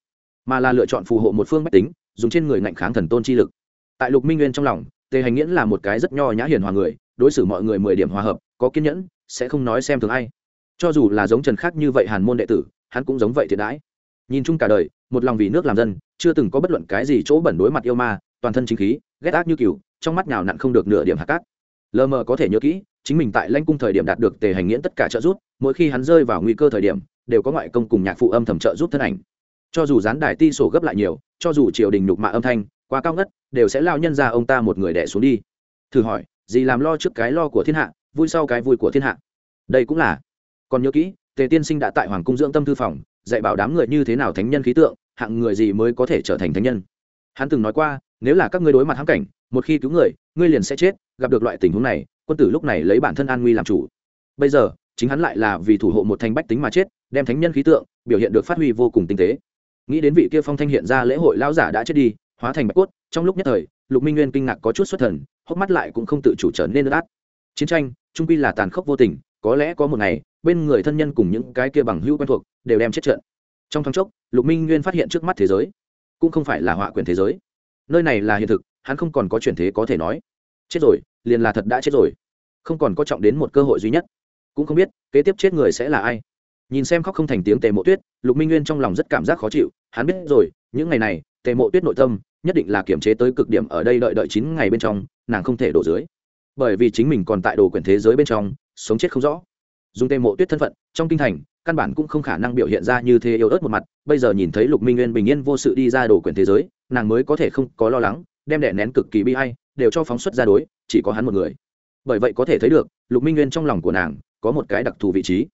mà là lựa chọn phù hộ một phương bách tính, dùng trên người ngạnh kháng thần tôn chi lực. Tại lục minh nguyên trong lòng, tề hành nghiễn là một cái rất nho nhã hiền hòa người, đối xử mọi người mười điểm hòa hợp, có kiên nhẫn, sẽ không nói xem thường ai. Cho dù là giống trần khác như vậy hàn môn đệ tử, hắn cũng giống vậy thiệt đãi. Nhìn chung cả đời, một lòng vì nước làm dân, chưa từng có bất luận cái gì chỗ bẩn đối mặt yêu ma, toàn thân chính khí, ghét ác như cừu, trong mắt nào nặn không được nửa điểm hạt cát lờ mờ có thể nhớ kỹ, chính mình tại lanh cung thời điểm đạt được tề hành nghiễn tất cả trợ giúp, mỗi khi hắn rơi vào nguy cơ thời điểm, đều có ngoại công cùng nhạc phụ âm thầm trợ giúp thân ảnh. Cho dù gián đài ti sổ gấp lại nhiều, cho dù triều đình nhục mạ âm thanh, quá cao ngất, đều sẽ lao nhân ra ông ta một người đẻ xuống đi. Thử hỏi gì làm lo trước cái lo của thiên hạ, vui sau cái vui của thiên hạ? Đây cũng là. Còn nhớ kỹ, tề tiên sinh đã tại hoàng cung dưỡng tâm thư phòng, dạy bảo đám người như thế nào thánh nhân khí tượng, hạng người gì mới có thể trở thành thánh nhân? Hắn từng nói qua, nếu là các ngươi đối mặt hãm cảnh, một khi cứu người, ngươi liền sẽ chết gặp được loại tình huống này, quân tử lúc này lấy bản thân an nguy làm chủ. Bây giờ, chính hắn lại là vì thủ hộ một thành bách tính mà chết, đem thánh nhân khí tượng, biểu hiện được phát huy vô cùng tinh tế. Nghĩ đến vị kia phong thanh hiện ra lễ hội lão giả đã chết đi, hóa thành bạch cốt, trong lúc nhất thời, lục minh nguyên kinh ngạc có chút xuất thần, hốc mắt lại cũng không tự chủ trở nên ướt át. Chiến tranh, trung quy là tàn khốc vô tình, có lẽ có một ngày, bên người thân nhân cùng những cái kia bằng hữu quen thuộc đều đem chết trận. Trong thoáng chốc, lục minh nguyên phát hiện trước mắt thế giới, cũng không phải là họa quyền thế giới. Nơi này là hiện thực, hắn không còn có chuyển thế có thể nói chết rồi, liền là thật đã chết rồi. Không còn có trọng đến một cơ hội duy nhất. Cũng không biết, kế tiếp chết người sẽ là ai. Nhìn xem khóc không thành tiếng tề mộ tuyết, lục minh nguyên trong lòng rất cảm giác khó chịu. Hắn biết rồi, những ngày này, tề mộ tuyết nội tâm nhất định là kiểm chế tới cực điểm ở đây đợi đợi chín ngày bên trong, nàng không thể đổ dưới. Bởi vì chính mình còn tại đồ quyển thế giới bên trong, sống chết không rõ. Dùng tề mộ tuyết thân phận, trong kinh thành, căn bản cũng không khả năng biểu hiện ra như thế yếu ớt một mặt. Bây giờ nhìn thấy lục minh nguyên bình yên vô sự đi ra đồ quyển thế giới, nàng mới có thể không có lo lắng, đem đẻ nén cực kỳ bi hay đều cho phóng xuất ra đối, chỉ có hắn một người. Bởi vậy có thể thấy được, lục minh nguyên trong lòng của nàng có một cái đặc thù vị trí.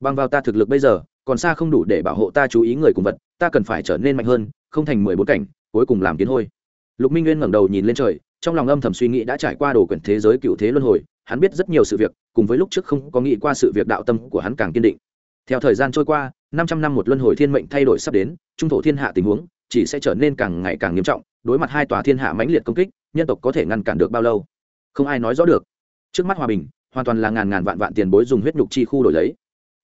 Bằng vào ta thực lực bây giờ, còn xa không đủ để bảo hộ ta chú ý người cùng vật, ta cần phải trở nên mạnh hơn, không thành mười bốn cảnh, cuối cùng làm kiến hôi. Lục minh nguyên ngẩng đầu nhìn lên trời, trong lòng âm thầm suy nghĩ đã trải qua đồ quyển thế giới cựu thế luân hồi, hắn biết rất nhiều sự việc, cùng với lúc trước không có nghĩ qua sự việc đạo tâm của hắn càng kiên định. Theo thời gian trôi qua, năm trăm năm một luân hồi thiên mệnh thay đổi sắp đến, trung thổ thiên hạ tình huống, chỉ sẽ trở nên càng ngày càng nghiêm trọng, đối mặt hai tòa thiên hạ mãnh liệt công kích nhân tộc có thể ngăn cản được bao lâu? Không ai nói rõ được. Trước mắt hòa bình hoàn toàn là ngàn ngàn vạn vạn tiền bối dùng huyết nhục chi khu đổi lấy.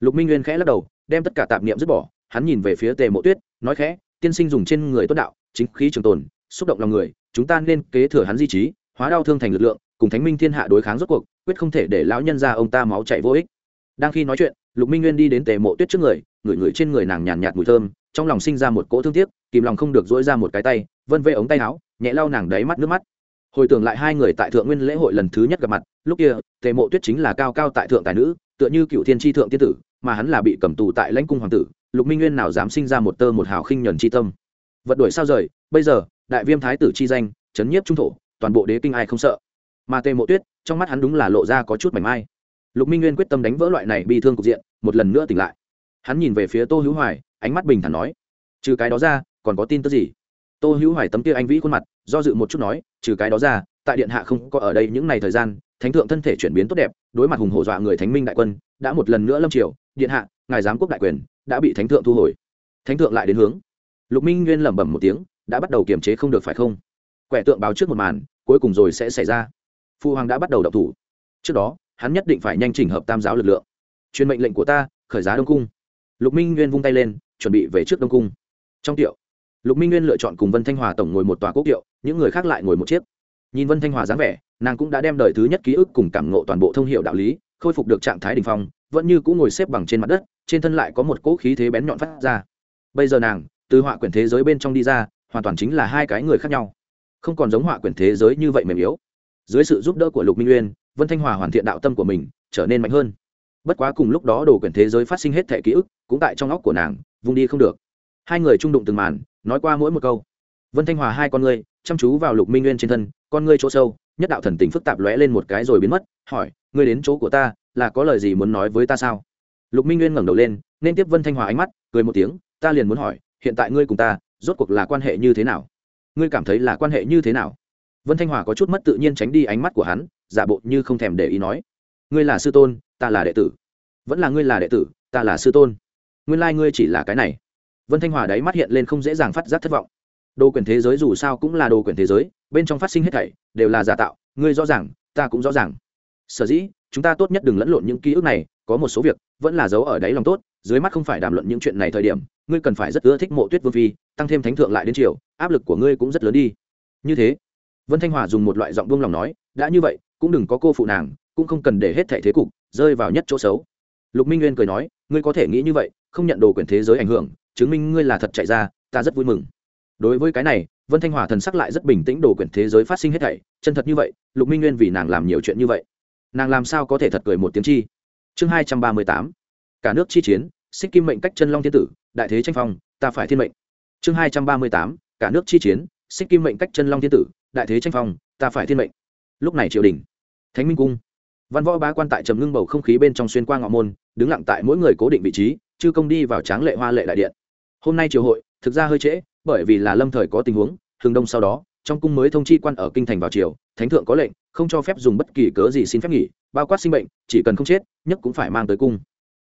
Lục minh nguyên khẽ lắc đầu đem tất cả tạp niệm dứt bỏ hắn nhìn về phía tề mộ tuyết nói khẽ tiên sinh dùng trên người tốt đạo chính khí trường tồn xúc động lòng người chúng ta nên kế thừa hắn di trí hóa đau thương thành lực lượng cùng thánh minh thiên hạ đối kháng rốt cuộc quyết không thể để lão nhân ra ông ta máu chảy vô ích. Đang khi nói chuyện lục minh nguyên đi đến tề mộ tuyết trước người ngửi ngửi trên người nàng nhàn nhạt, mùi thơm trong lòng sinh ra một cỗ thương tiếc kìm lòng không được dỗi ra một cái tay vân vê ống tay áo nhẹ lau nàng đáy mắt nước mắt hồi tưởng lại hai người tại thượng nguyên lễ hội lần thứ nhất gặp mặt, lúc kia, tề mộ tuyết chính là cao cao tại thượng tài nữ, tựa như cựu thiên tri thượng tiên tử, mà hắn là bị cầm tù tại lãnh cung hoàng tử, lục minh nguyên nào dám sinh ra một tơ một hào khinh nhuần tri tâm. Vật đuổi sao rời, bây giờ, đại viêm thái tử chi danh, chấn nhiếp trung thổ, toàn bộ đế kinh ai không sợ. Mà tề mộ tuyết, trong mắt hắn đúng là lộ ra có chút mảnh mai. Lục minh nguyên quyết tâm đánh vỡ loại này bi thương cục diện, một lần nữa tỉnh lại. Hắn nhìn về phía tô hữu hoài, ánh mắt bình thản nói, trừ cái đó ra, còn có tin tức gì? Tô hữu hoài tấm kia anh vĩ khuôn mặt, do dự một chút nói, trừ cái đó ra, tại điện hạ không có ở đây những ngày thời gian, thánh thượng thân thể chuyển biến tốt đẹp, đối mặt hùng hổ dọa người thánh minh đại quân, đã một lần nữa lâm triều, điện hạ, ngài giám quốc đại quyền, đã bị thánh thượng thu hồi. Thánh thượng lại đến hướng. Lục minh nguyên lẩm bẩm một tiếng, đã bắt đầu kiềm chế không được phải không? Quẻ tượng báo trước một màn, cuối cùng rồi sẽ xảy ra. Phu hoàng đã bắt đầu đọc thủ. Trước đó, hắn nhất định phải nhanh chỉnh hợp tam giáo lực lượng. Truyền mệnh lệnh của ta, khởi giá đông cung. Lục minh nguyên vung tay lên, chuẩn bị về trước đông cung. Trong tiệu lục minh nguyên lựa chọn cùng vân thanh hòa tổng ngồi một tòa quốc hiệu, những người khác lại ngồi một chiếc. Nhìn vân thanh hòa dáng vẻ nàng cũng đã đem đời thứ nhất ký ức cùng cảm ngộ toàn bộ thông hiệu đạo lý khôi phục được trạng thái đình phong vẫn như cũng ngồi xếp bằng trên mặt đất trên thân lại có một cỗ khí thế bén nhọn phát ra. Bây giờ nàng từ họa quyển thế giới bên trong đi ra hoàn toàn chính là hai cái người khác nhau. Không còn giống họa quyển thế giới như vậy mềm yếu. Dưới sự giúp đỡ của lục minh nguyên vân thanh hòa hoàn thiện đạo tâm của mình trở nên mạnh hơn. Bất quá cùng lúc đó đồ quyển thế giới phát sinh hết thẻ ký ức cũng tại trong óc của nàng vung đi không được hai người trung đụng từng màn, nói qua mỗi một câu. Vân thanh hòa hai con ngươi, chăm chú vào lục minh nguyên trên thân, con ngươi chỗ sâu, nhất đạo thần tình phức tạp lóe lên một cái rồi biến mất, hỏi, ngươi đến chỗ của ta, là có lời gì muốn nói với ta sao? Lục minh nguyên ngẩng đầu lên, nên tiếp vân thanh hòa ánh mắt, cười một tiếng, ta liền muốn hỏi, hiện tại ngươi cùng ta, rốt cuộc là quan hệ như thế nào? Ngươi cảm thấy là quan hệ như thế nào? Vân thanh hòa có chút mất tự nhiên tránh đi ánh mắt của hắn, giả bộ như không thèm để ý nói, ngươi là sư tôn, ta là đệ tử. Vẫn là ngươi là đệ tử, ta là sư tôn. Nguyên lai、like、ngươi chỉ là cái này vân thanh hòa đáy mắt hiện lên không dễ dàng phát giác thất vọng. Đồ quyền thế giới dù sao cũng là đồ quyền thế giới, bên trong phát sinh hết thảy đều là giả tạo, ngươi rõ ràng, ta cũng rõ ràng. Sở dĩ, chúng ta tốt nhất đừng lẫn lộn những ký ức này, có một số việc vẫn là giấu ở đáy lòng tốt, dưới mắt không phải đàm luận những chuyện này thời điểm, ngươi cần phải rất ưa thích mộ tuyết vương phi, tăng thêm thánh thượng lại đến chiều áp lực của ngươi cũng rất lớn đi. Như thế, vân thanh hòa dùng một loại giọng buông lòng nói, đã như vậy, cũng đừng có cô phụ nàng, cũng không cần để hết thảy thế cục rơi vào nhất chỗ xấu. Lục minh nguyên cười nói, ngươi có thể nghĩ như vậy, không nhận đồ quyền thế giới ảnh hưởng chứng minh ngươi là thật chạy ra, ta rất vui mừng. Đối với cái này, vân thanh hòa thần sắc lại rất bình tĩnh đồ quyền thế giới phát sinh hết thảy. Chân thật như vậy, lục minh nguyên vì nàng làm nhiều chuyện như vậy, nàng làm sao có thể thật cười một tiếng chi? Chương hai trăm ba mươi tám, cả nước chi chiến, xích kim mệnh cách chân long thiên tử, đại thế tranh phong, ta phải thiên mệnh. Chương hai trăm ba mươi tám, cả nước chi chiến, xích kim mệnh cách chân long thiên tử, đại thế tranh phong, ta phải thiên mệnh. Lúc này triều đình, thánh minh cung, văn võ bá quan tại trầm ngưng bầu không khí bên trong xuyên qua ngọ môn, đứng lặng tại mỗi người cố định vị trí, chư công đi vào tráng lệ hoa lệ đại điện hôm nay triều hội, thực ra hơi trễ, bởi vì là lâm thời có tình huống thường đông sau đó, trong cung mới thông chi quan ở kinh thành vào triều, thánh thượng có lệnh, không cho phép dùng bất kỳ cớ gì xin phép nghỉ, bao quát sinh bệnh, chỉ cần không chết, nhất cũng phải mang tới cung.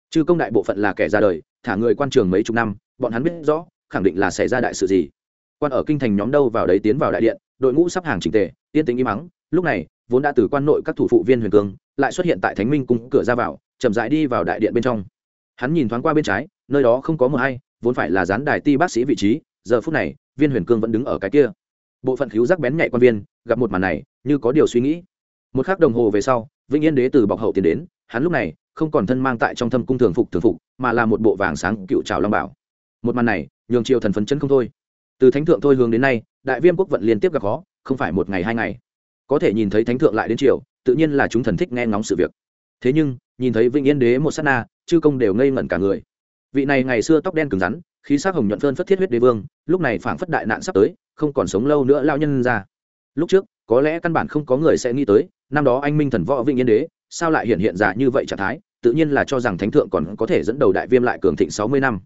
Chư công đại bộ phận là kẻ ra đời, thả người quan trường mấy chục năm, bọn hắn biết rõ, khẳng định là xảy ra đại sự gì. Quan ở kinh thành nhóm đâu vào đấy tiến vào đại điện, đội ngũ sắp hàng trình tề, yên tĩnh im mắng lúc này, vốn đã từ quan nội các thủ phụ viên huyền cương, lại xuất hiện tại thánh minh cung cửa ra vào, chậm rãi đi vào đại điện bên trong. Hắn nhìn thoáng qua bên trái, nơi đó không có mờ hay vốn phải là gián đài ti bác sĩ vị trí, giờ phút này, viên huyền cương vẫn đứng ở cái kia. Bộ phận cứu rắc bén nhạy quan viên, gặp một màn này, như có điều suy nghĩ. Một k h ắ c đồng hồ về sau, vĩnh yên đế từ bọc hậu tiến đến, hắn lúc này, không còn thân mang tại trong thâm cung thường phục thường phục, mà là một bộ vàng sáng cựu trào long bảo. Một màn này, nhường triều thần phấn chân không thôi. Từ thánh thượng thôi hướng đến nay, đại viêm quốc vận liên tiếp gặp khó, không phải một ngày hai ngày. Có thể nhìn thấy thánh thượng lại đến triều, tự nhiên là chúng thần thích nghe ngóng sự việc. Thế nhưng, nhìn thấy vĩnh yên đế một s á t na, chư công đều ngây ngẩn cả người vị này ngày xưa tóc đen cứng rắn, khí sắc hồng nhuận phơn phất thiết huyết đế vương, lúc này phảng phất đại nạn sắp tới, không còn sống lâu nữa lao nhân ra. Lúc trước, có lẽ căn bản không có người sẽ nghĩ tới, năm đó anh minh thần võ vĩnh yên đế, sao lại hiện hiện giả như vậy trạng thái, tự nhiên là cho rằng thánh thượng còn có thể dẫn đầu đại viêm lại cường thịnh sáu mươi năm.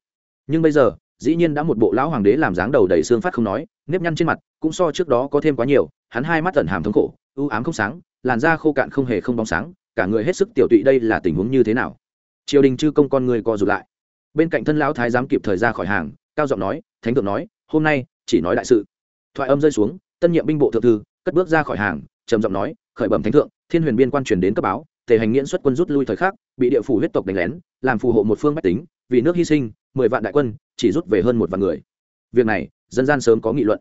Nhưng bây giờ, dĩ nhiên đã một bộ lão hoàng đế làm dáng đầu đầy xương phát không nói, nếp nhăn trên mặt, cũng so trước đó có thêm quá nhiều, hắn hai mắt tận hàm thống khổ ưu ám không sáng, làn da khô cạn không hề không bóng sáng, cả người hết sức tiểu tụy đây là tình huống như thế nào. Triều đình chư công con người co rụt lại bên cạnh thân lão thái giám kịp thời ra khỏi hàng, cao giọng nói, thánh thượng nói, hôm nay chỉ nói đại sự. Thoại âm rơi xuống, tân nhiệm binh bộ thượng thư cất bước ra khỏi hàng, trầm giọng nói, khởi bẩm thánh thượng, thiên huyền biên quan truyền đến cấp báo, tề hành nghiễn xuất quân rút lui thời khắc, bị địa phủ huyết tộc đánh lén, làm phù hộ một phương bách tính, vì nước hy sinh, mười vạn đại quân, chỉ rút về hơn một vạn người. Việc này, dân gian sớm có nghị luận.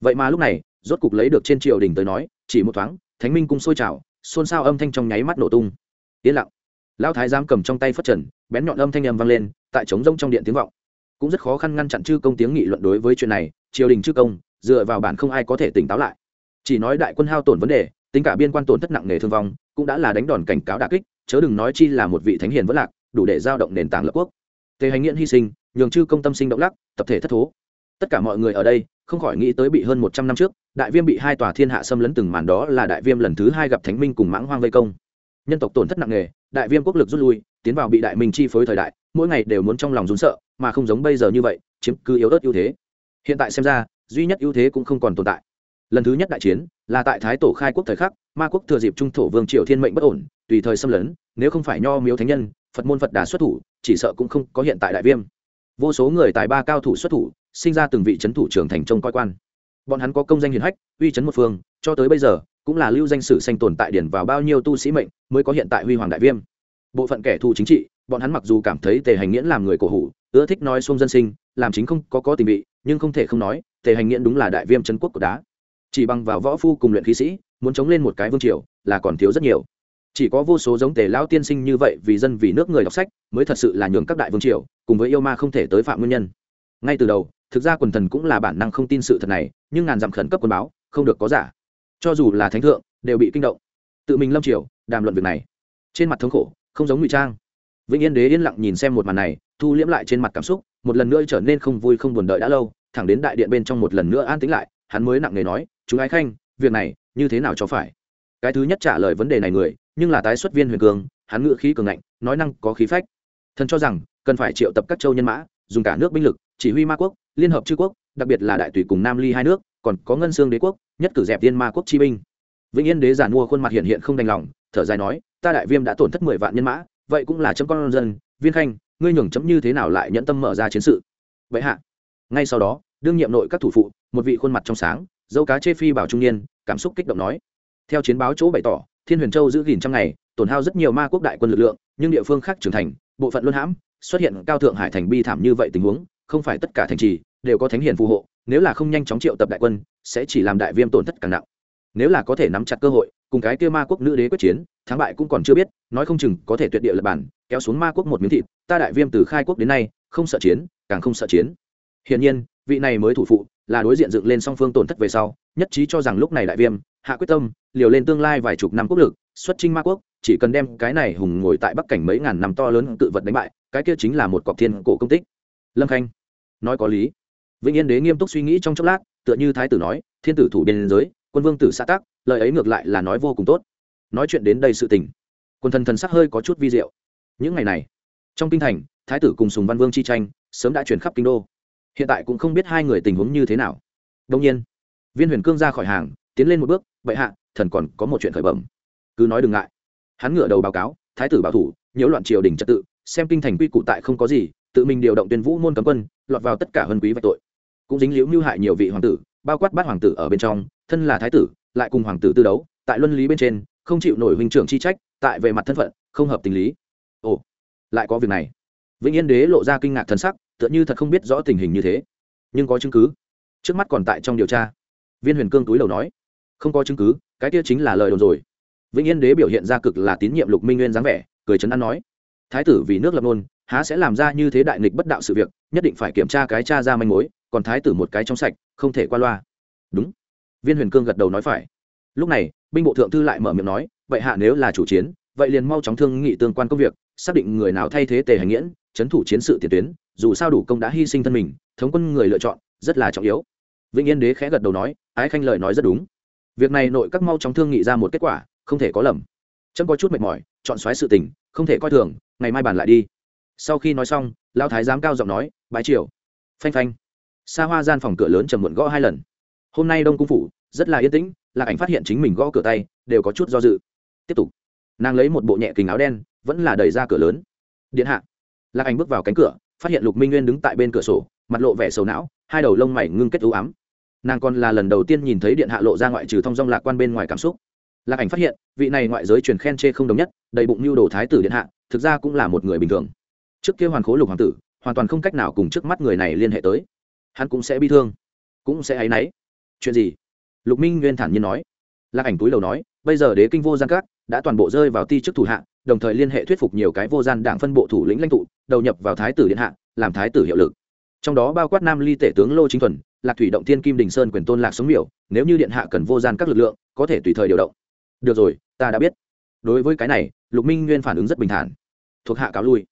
Vậy mà lúc này, rốt cục lấy được trên triều đình tới nói, chỉ một thoáng, thánh minh cung sôi trào, xôn xao âm thanh trong nháy mắt nổ tung. Yên lặng lão thái giám cầm trong tay phất trần, bén nhọn âm thanh âm vang lên, tại trống rông trong điện tiếng vọng. Cũng rất khó khăn ngăn chặn chư công tiếng nghị luận đối với chuyện này, triều đình chư công, dựa vào bản không ai có thể tỉnh táo lại. Chỉ nói đại quân hao tổn vấn đề, tính cả biên quan tổn thất nặng nề thương vong, cũng đã là đánh đòn cảnh cáo đà kích, chớ đừng nói chi là một vị thánh hiền vất lạc, đủ để giao động nền tảng lập quốc. Tề hành nghiện hy sinh, nhường chư công tâm sinh động lắc, tập thể thất thố. Tất cả mọi người ở đây, không khỏi nghĩ tới bị hơn một trăm năm trước, đại viêm bị hai tòa thiên hạ xâm lấn từng màn đó là đại viêm lần thứ hai gặp thánh minh cùng mãng hoang vây công. Nhân tộc tổn thất nặng nề đại viêm quốc lực rút lui, tiến vào bị đại minh chi phối thời đại, mỗi ngày đều muốn trong lòng rún sợ, mà không giống bây giờ như vậy, chiếm cứ yếu ớt ưu thế. Hiện tại xem ra, duy nhất ưu thế cũng không còn tồn tại. Lần thứ nhất đại chiến là tại thái tổ khai quốc thời khắc, ma quốc thừa dịp trung thổ vương triều thiên mệnh bất ổn, tùy thời xâm lấn, nếu không phải nho miếu thánh nhân, phật môn phật đà xuất thủ, chỉ sợ cũng không có hiện tại đại viêm. Vô số người tài ba cao thủ xuất thủ, sinh ra từng vị c h ấ n thủ trưởng thành trông coi quan. Bọn hắn có công danh hiền hách, uy chấn một phương, cho tới bây giờ cũng là lưu danh sử sanh tồn tại điển vào bao nhiêu tu sĩ mệnh, mới có hiện tại huy hoàng đại viêm. Bộ phận kẻ thù chính trị, bọn hắn mặc dù cảm thấy tề hành nghiễn làm người cổ hủ, ưa thích nói xuông dân sinh, làm chính không có có tình vị, nhưng không thể không nói, tề hành nghiễn đúng là đại viêm c quốc của đá. Chỉ bằng vào võ phu cùng luyện khí sĩ, muốn chống lên một cái vương triều, là còn thiếu rất nhiều. Chỉ có vô số giống tề lão tiên sinh như vậy vì dân vì nước người đọc sách, mới thật sự là nhường các đại vương triều, cùng với yêu ma không thể tới phạm nguyên nhân. Ngay từ đầu, thực ra quần thần cũng là bản năng không tin sự thật này, nhưng ngàn dặm khẩn cấp quân báo, không được có giả cho dù là thánh thượng, đều bị kinh động. Tự mình lâm triều, đàm luận việc này. Trên mặt thống khổ, không giống ngụy trang. Vĩnh yên đế yên lặng nhìn xem một màn này, thu liễm lại trên mặt cảm xúc, một lần nữa trở nên không vui không buồn đợi đã lâu, thẳng đến đại điện bên trong một lần nữa an tĩnh lại, hắn mới nặng nề nói, chúng ái khanh, việc này, như thế nào cho phải? Cái thứ nhất trả lời vấn đề này người, nhưng là tái xuất viên huyền cường, hắn ngự khí cường ngạnh, nói năng có khí phách. Thần cho rằng, cần phải triệu tập các châu nhân mã, dùng cả nước binh lực, chỉ huy ma quốc, liên hợp chư quốc, đặc biệt là đại tùy cùng nam ly hai nước còn có ngân xương đế quốc, nhất cử dẹp tiên ma quốc chi binh. Vĩnh yên đế giản mua khuôn mặt hiện hiện không đành lòng, thở dài nói, ta đại viêm đã tổn thất mười vạn nhân mã, vậy cũng là chấm con dân. Viên khanh, ngươi nhường chấm như thế nào lại nhẫn tâm mở ra chiến sự? Vậy hạ. Ngay sau đó, đương nhiệm nội các thủ phụ, một vị khuôn mặt trong sáng, dâu cá chê phi bảo trung niên, cảm xúc kích động nói, theo chiến báo chỗ bày tỏ, thiên huyền châu giữ gìn trăm ngày, tổn hao rất nhiều ma quốc đại quân lực lượng, nhưng địa phương khác trưởng thành, bộ phận luân hãm, xuất hiện cao thượng hải thành bi thảm như vậy tình huống, không phải tất cả thành trì, đều có thánh hiền phù hộ nếu là không nhanh chóng triệu tập đại quân, sẽ chỉ làm đại viêm tổn thất càng nặng. Nếu là có thể nắm chặt cơ hội, cùng cái kia ma quốc nữ đế quyết chiến, thắng bại cũng còn chưa biết, nói không chừng có thể tuyệt địa lập bản, kéo xuống ma quốc một miếng thịt, ta đại viêm từ khai quốc đến nay, không sợ chiến, càng không sợ chiến. Hiển nhiên, vị này mới thủ phụ, là đối diện dựng lên song phương tổn thất về sau, nhất trí cho rằng lúc này đại viêm, hạ quyết tâm, liều lên tương lai vài chục năm quốc lực, xuất chinh ma quốc, chỉ cần đem cái này hùng ngồi tại bắc cảnh mấy ngàn năm to lớn tự vật đánh bại, cái kia chính là một cọc thiên cổ công tích. Lâm khanh, nói có lý vĩnh yên đế nghiêm túc suy nghĩ trong chốc lát, tựa như thái tử nói, thiên tử thủ biên giới, quân vương tử xã tác lời ấy ngược lại là nói vô cùng tốt. Nói chuyện đến đây sự tình, quân thần thần sắc hơi có chút vi diệu. Những ngày này, trong kinh thành, thái tử cùng sùng văn vương chi tranh sớm đã chuyển khắp kinh đô. Hiện tại cũng không biết hai người tình huống như thế nào. Đông nhiên, viên huyền cương ra khỏi hàng, tiến lên một bước, bệ hạ, thần còn có một chuyện khởi bẩm. Cứ nói đừng ngại. Hắn ngửa đầu báo cáo, thái tử bảo thủ, nhiễu loạn triều đình trật tự, xem kinh thành quy củ tại không có gì, tự mình điều động tuyên vũ môn cấm quân, lọt vào tất cả hân quý vạch tội cũng dính liễu mưu hại nhiều vị hoàng tử, bao quát bát hoàng tử ở bên trong, thân là thái tử, lại cùng hoàng tử tư đấu, tại luân lý bên trên, không chịu nổi huynh trưởng chi trách, tại về mặt thân phận, không hợp tình lý. Ồ, lại có việc này. Vĩnh yên đế lộ ra kinh ngạc thân sắc, tựa như thật không biết rõ tình hình như thế. Nhưng có chứng cứ. Trước mắt còn tại trong điều tra. Viên huyền cương túi đầu nói, không có chứng cứ, cái kia chính là lời đồn rồi. Vĩnh yên đế biểu hiện ra cực là tín nhiệm lục minh nguyên dáng vẻ, cười chấn an nói, thái tử vì nước lập nôn há sẽ làm ra như thế đại nghịch bất đạo sự việc, nhất định phải kiểm tra cái cha ra manh mối còn thái tử một cái trong sạch, không thể qua loa. Đúng. Viên huyền cương gật đầu nói phải. Lúc này, binh bộ thượng thư lại mở miệng nói, vậy hạ nếu là chủ chiến, vậy liền mau chóng thương nghị tương quan công việc, xác định người nào thay thế tề hành nghiễn, chấn thủ chiến sự tiền tuyến, dù sao đủ công đã hy sinh thân mình, thống quân người lựa chọn, rất là trọng yếu. Vĩnh yên đế khẽ gật đầu nói, ái khanh lời nói rất đúng. Việc này nội các mau chóng thương nghị ra một kết quả, không thể có lầm. Trâm có chút mệt mỏi, chọn xoáy sự tình, không thể coi thường, ngày mai bàn lại đi. Sau khi nói xong lao thái giám cao giọng nói, bái triều. Phanh phanh xa hoa gian phòng cửa lớn trầm muộn gõ hai lần. Hôm nay đông cung phủ rất là yên tĩnh, lạc ảnh phát hiện chính mình gõ cửa tay, đều có chút do dự. Tiếp tục. Nàng lấy một bộ nhẹ kình áo đen, vẫn là đẩy ra cửa lớn. Điện hạ. Lạc ảnh bước vào cánh cửa, phát hiện lục minh nguyên đứng tại bên cửa sổ, mặt lộ vẻ sầu não, hai đầu lông mày ngưng kết ưu ám. Nàng còn là lần đầu tiên nhìn thấy điện hạ lộ ra ngoại trừ thong dong lạc quan bên ngoài cảm xúc. Lạc ảnh phát hiện, vị này ngoại giới truyền khen chê không đồng nhất, đầy bụng mưu đồ thái tử điện hạ, thực ra cũng là một người bình thường. Trước kia hoàn khố lục hoàng tử, hoàn toàn không cách nào cùng trước mắt người này liên hệ tới hắn cũng sẽ bi thương, cũng sẽ áy náy. Chuyện gì? Lục minh nguyên thản nhiên nói. Lạc ảnh túi đầu nói, bây giờ đế kinh vô gian các đã toàn bộ rơi vào ti chức thủ hạ, đồng thời liên hệ thuyết phục nhiều cái vô gian đảng phân bộ thủ lĩnh lãnh tụ, đầu nhập vào thái tử điện hạ, làm thái tử hiệu lực. Trong đó bao quát nam ly tể tướng lô chính thuần, lạc thủy động thiên kim đình sơn quyền tôn lạc sống miểu, nếu như điện hạ cần vô gian các lực lượng, có thể tùy thời điều động. Được rồi, ta đã biết. Đối với cái này, lục minh nguyên phản ứng rất bình thản. Thuộc hạ cáo lui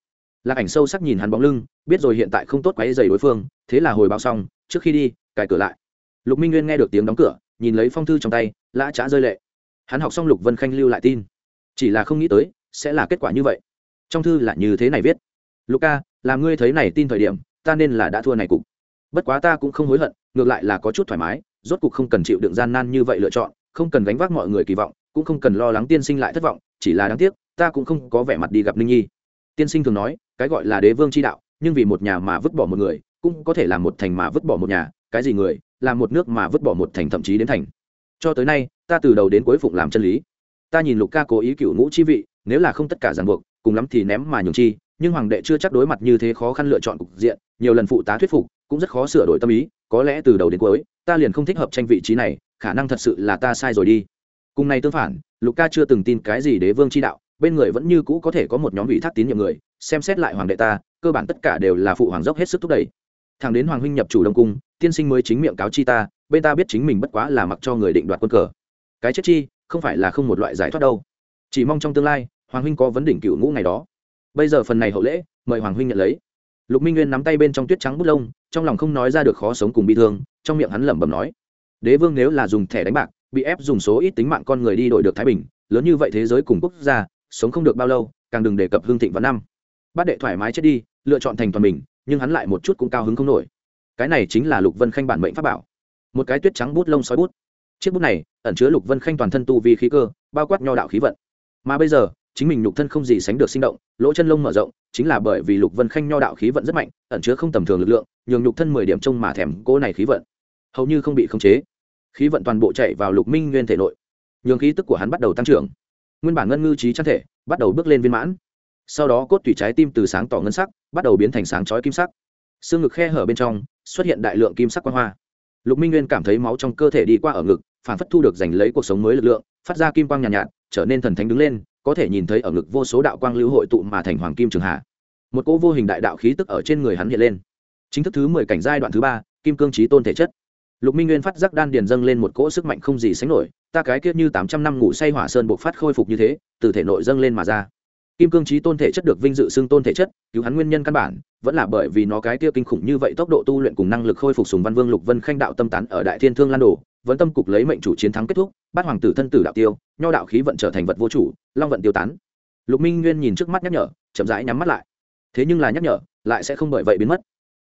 lạc ảnh sâu sắc nhìn hắn bóng lưng, biết rồi hiện tại không tốt quáy dày đối phương, thế là hồi báo xong, trước khi đi, cài cửa lại. Lục minh nguyên nghe được tiếng đóng cửa, nhìn lấy phong thư trong tay, lã trá rơi lệ. Hắn học xong lục vân khanh lưu lại tin. Chỉ là không nghĩ tới, sẽ là kết quả như vậy. Trong thư là như thế này viết. Lục ca làm ngươi thấy này tin thời điểm, ta nên là đã thua này cục. Bất quá ta cũng không hối hận, ngược lại là có chút thoải mái, rốt cục không cần chịu đựng gian nan như vậy lựa chọn, không cần gánh vác mọi người kỳ vọng, cũng không cần lo lắng tiên sinh lại thất vọng, chỉ là đáng tiếc, ta cũng không có vẻ mặt đi gặp ninh nhi. Tiên sinh thường nói cái gọi là đế vương chi đạo, nhưng vì một nhà mà vứt bỏ một người, cũng có thể làm một thành mà vứt bỏ một nhà, cái gì người làm một nước mà vứt bỏ một thành thậm chí đến thành. Cho tới nay, ta từ đầu đến cuối phụng làm chân lý. Ta nhìn lục ca cố ý cựu ngũ chi vị, nếu là không tất cả ràng buộc, cùng lắm thì ném mà nhường chi, nhưng hoàng đệ chưa chắc đối mặt như thế khó khăn lựa chọn cục diện, nhiều lần phụ tá thuyết phục, cũng rất khó sửa đổi tâm ý, có lẽ từ đầu đến cuối, ta liền không thích hợp tranh vị trí này, khả năng thật sự là ta sai rồi đi. Cùng này tương phản, lục ca chưa từng tin cái gì đế vương chi đạo bên người vẫn như cũ có thể có một nhóm vị thác tín nhiệm người, xem xét lại hoàng đệ ta, cơ bản tất cả đều là phụ hoàng dốc hết sức thúc đẩy. Thằng đến hoàng huynh nhập chủ đông cung, tiên sinh mới chính miệng cáo chi ta, bên ta biết chính mình bất quá là mặc cho người định đoạt quân cờ. Cái chết chi, không phải là không một loại giải thoát đâu. Chỉ mong trong tương lai, hoàng huynh có vấn đỉnh cựu ngũ ngày đó. Bây giờ phần này hậu lễ, mời hoàng huynh nhận lấy. Lục minh nguyên nắm tay bên trong tuyết trắng bút lông, trong lòng không nói ra được khó sống cùng bị thương, trong miệng hắn lẩm bẩm nói đế vương nếu là dùng thẻ đánh bạc, bị ép dùng số ít tính mạng con người đi đổi được thái bình, lớn như vậy thế giới cùng quốc gia sống không được bao lâu, càng đừng đề cập hương thịnh vào năm bát đệ thoải mái chết đi, lựa chọn thành toàn mình, nhưng hắn lại một chút cũng cao hứng không nổi. Cái này chính là lục vân khanh bản mệnh pháp bảo. Một cái tuyết trắng bút lông sói bút. Chiếc bút này ẩn chứa lục vân khanh toàn thân tu vi khí cơ, bao quát nho đạo khí vận. Mà bây giờ, chính mình nhục thân không gì sánh được sinh động, lỗ chân lông mở rộng, chính là bởi vì lục vân khanh nho đạo khí vận rất mạnh, ẩn chứa không tầm thường lực lượng, nhường nhục thân mười điểm trông mà thèm cỗ này khí vận. Hầu như không bị khống chế. Khí vận toàn bộ chạy vào lục minh nguyên thể nội. Nhường khí tức của hắn bắt đầu tăng trưởng nguyên bản ngân ngư trí chăn thể bắt đầu bước lên viên mãn. Sau đó cốt tủy trái tim từ sáng tỏ ngân sắc bắt đầu biến thành sáng chói kim sắc. Xương ngực khe hở bên trong xuất hiện đại lượng kim sắc quang hoa. Lục minh nguyên cảm thấy máu trong cơ thể đi qua ở ngực phản phất thu được giành lấy cuộc sống mới lực lượng phát ra kim quang nhàn nhạt, nhạt trở nên thần thánh đứng lên có thể nhìn thấy ở ngực vô số đạo quang lưu hội tụ mà thành hoàng kim trường hạ. Một cỗ vô hình đại đạo khí tức ở trên người hắn hiện lên. Chính thức thứ mười cảnh giai đoạn thứ ba kim cương trí tôn thể chất. Lục minh nguyên phát giác đan điền dâng lên một cỗ sức mạnh không gì sánh nổi ta cái kiết như tám trăm năm ngủ say hỏa sơn buộc phát khôi phục như thế, từ thể nội dâng lên mà ra. Kim cương trí tôn thể chất được vinh dự xưng tôn thể chất, cứu hắn nguyên nhân căn bản, vẫn là bởi vì nó cái kia kinh khủng như vậy tốc độ tu luyện cùng năng lực khôi phục sùng văn vương lục vân khanh đạo tâm tán ở đại thiên thương lan đồ, vẫn tâm cục lấy mệnh chủ chiến thắng kết thúc, bát hoàng tử thân tử đạo tiêu, nho đạo khí vận trở thành vật vô chủ, long vận tiêu tán. Lục minh nguyên nhìn trước mắt nhắc nhở, chậm rãi nhắm mắt lại. Thế nhưng là nhắc nhở, lại sẽ không bởi vậy biến mất.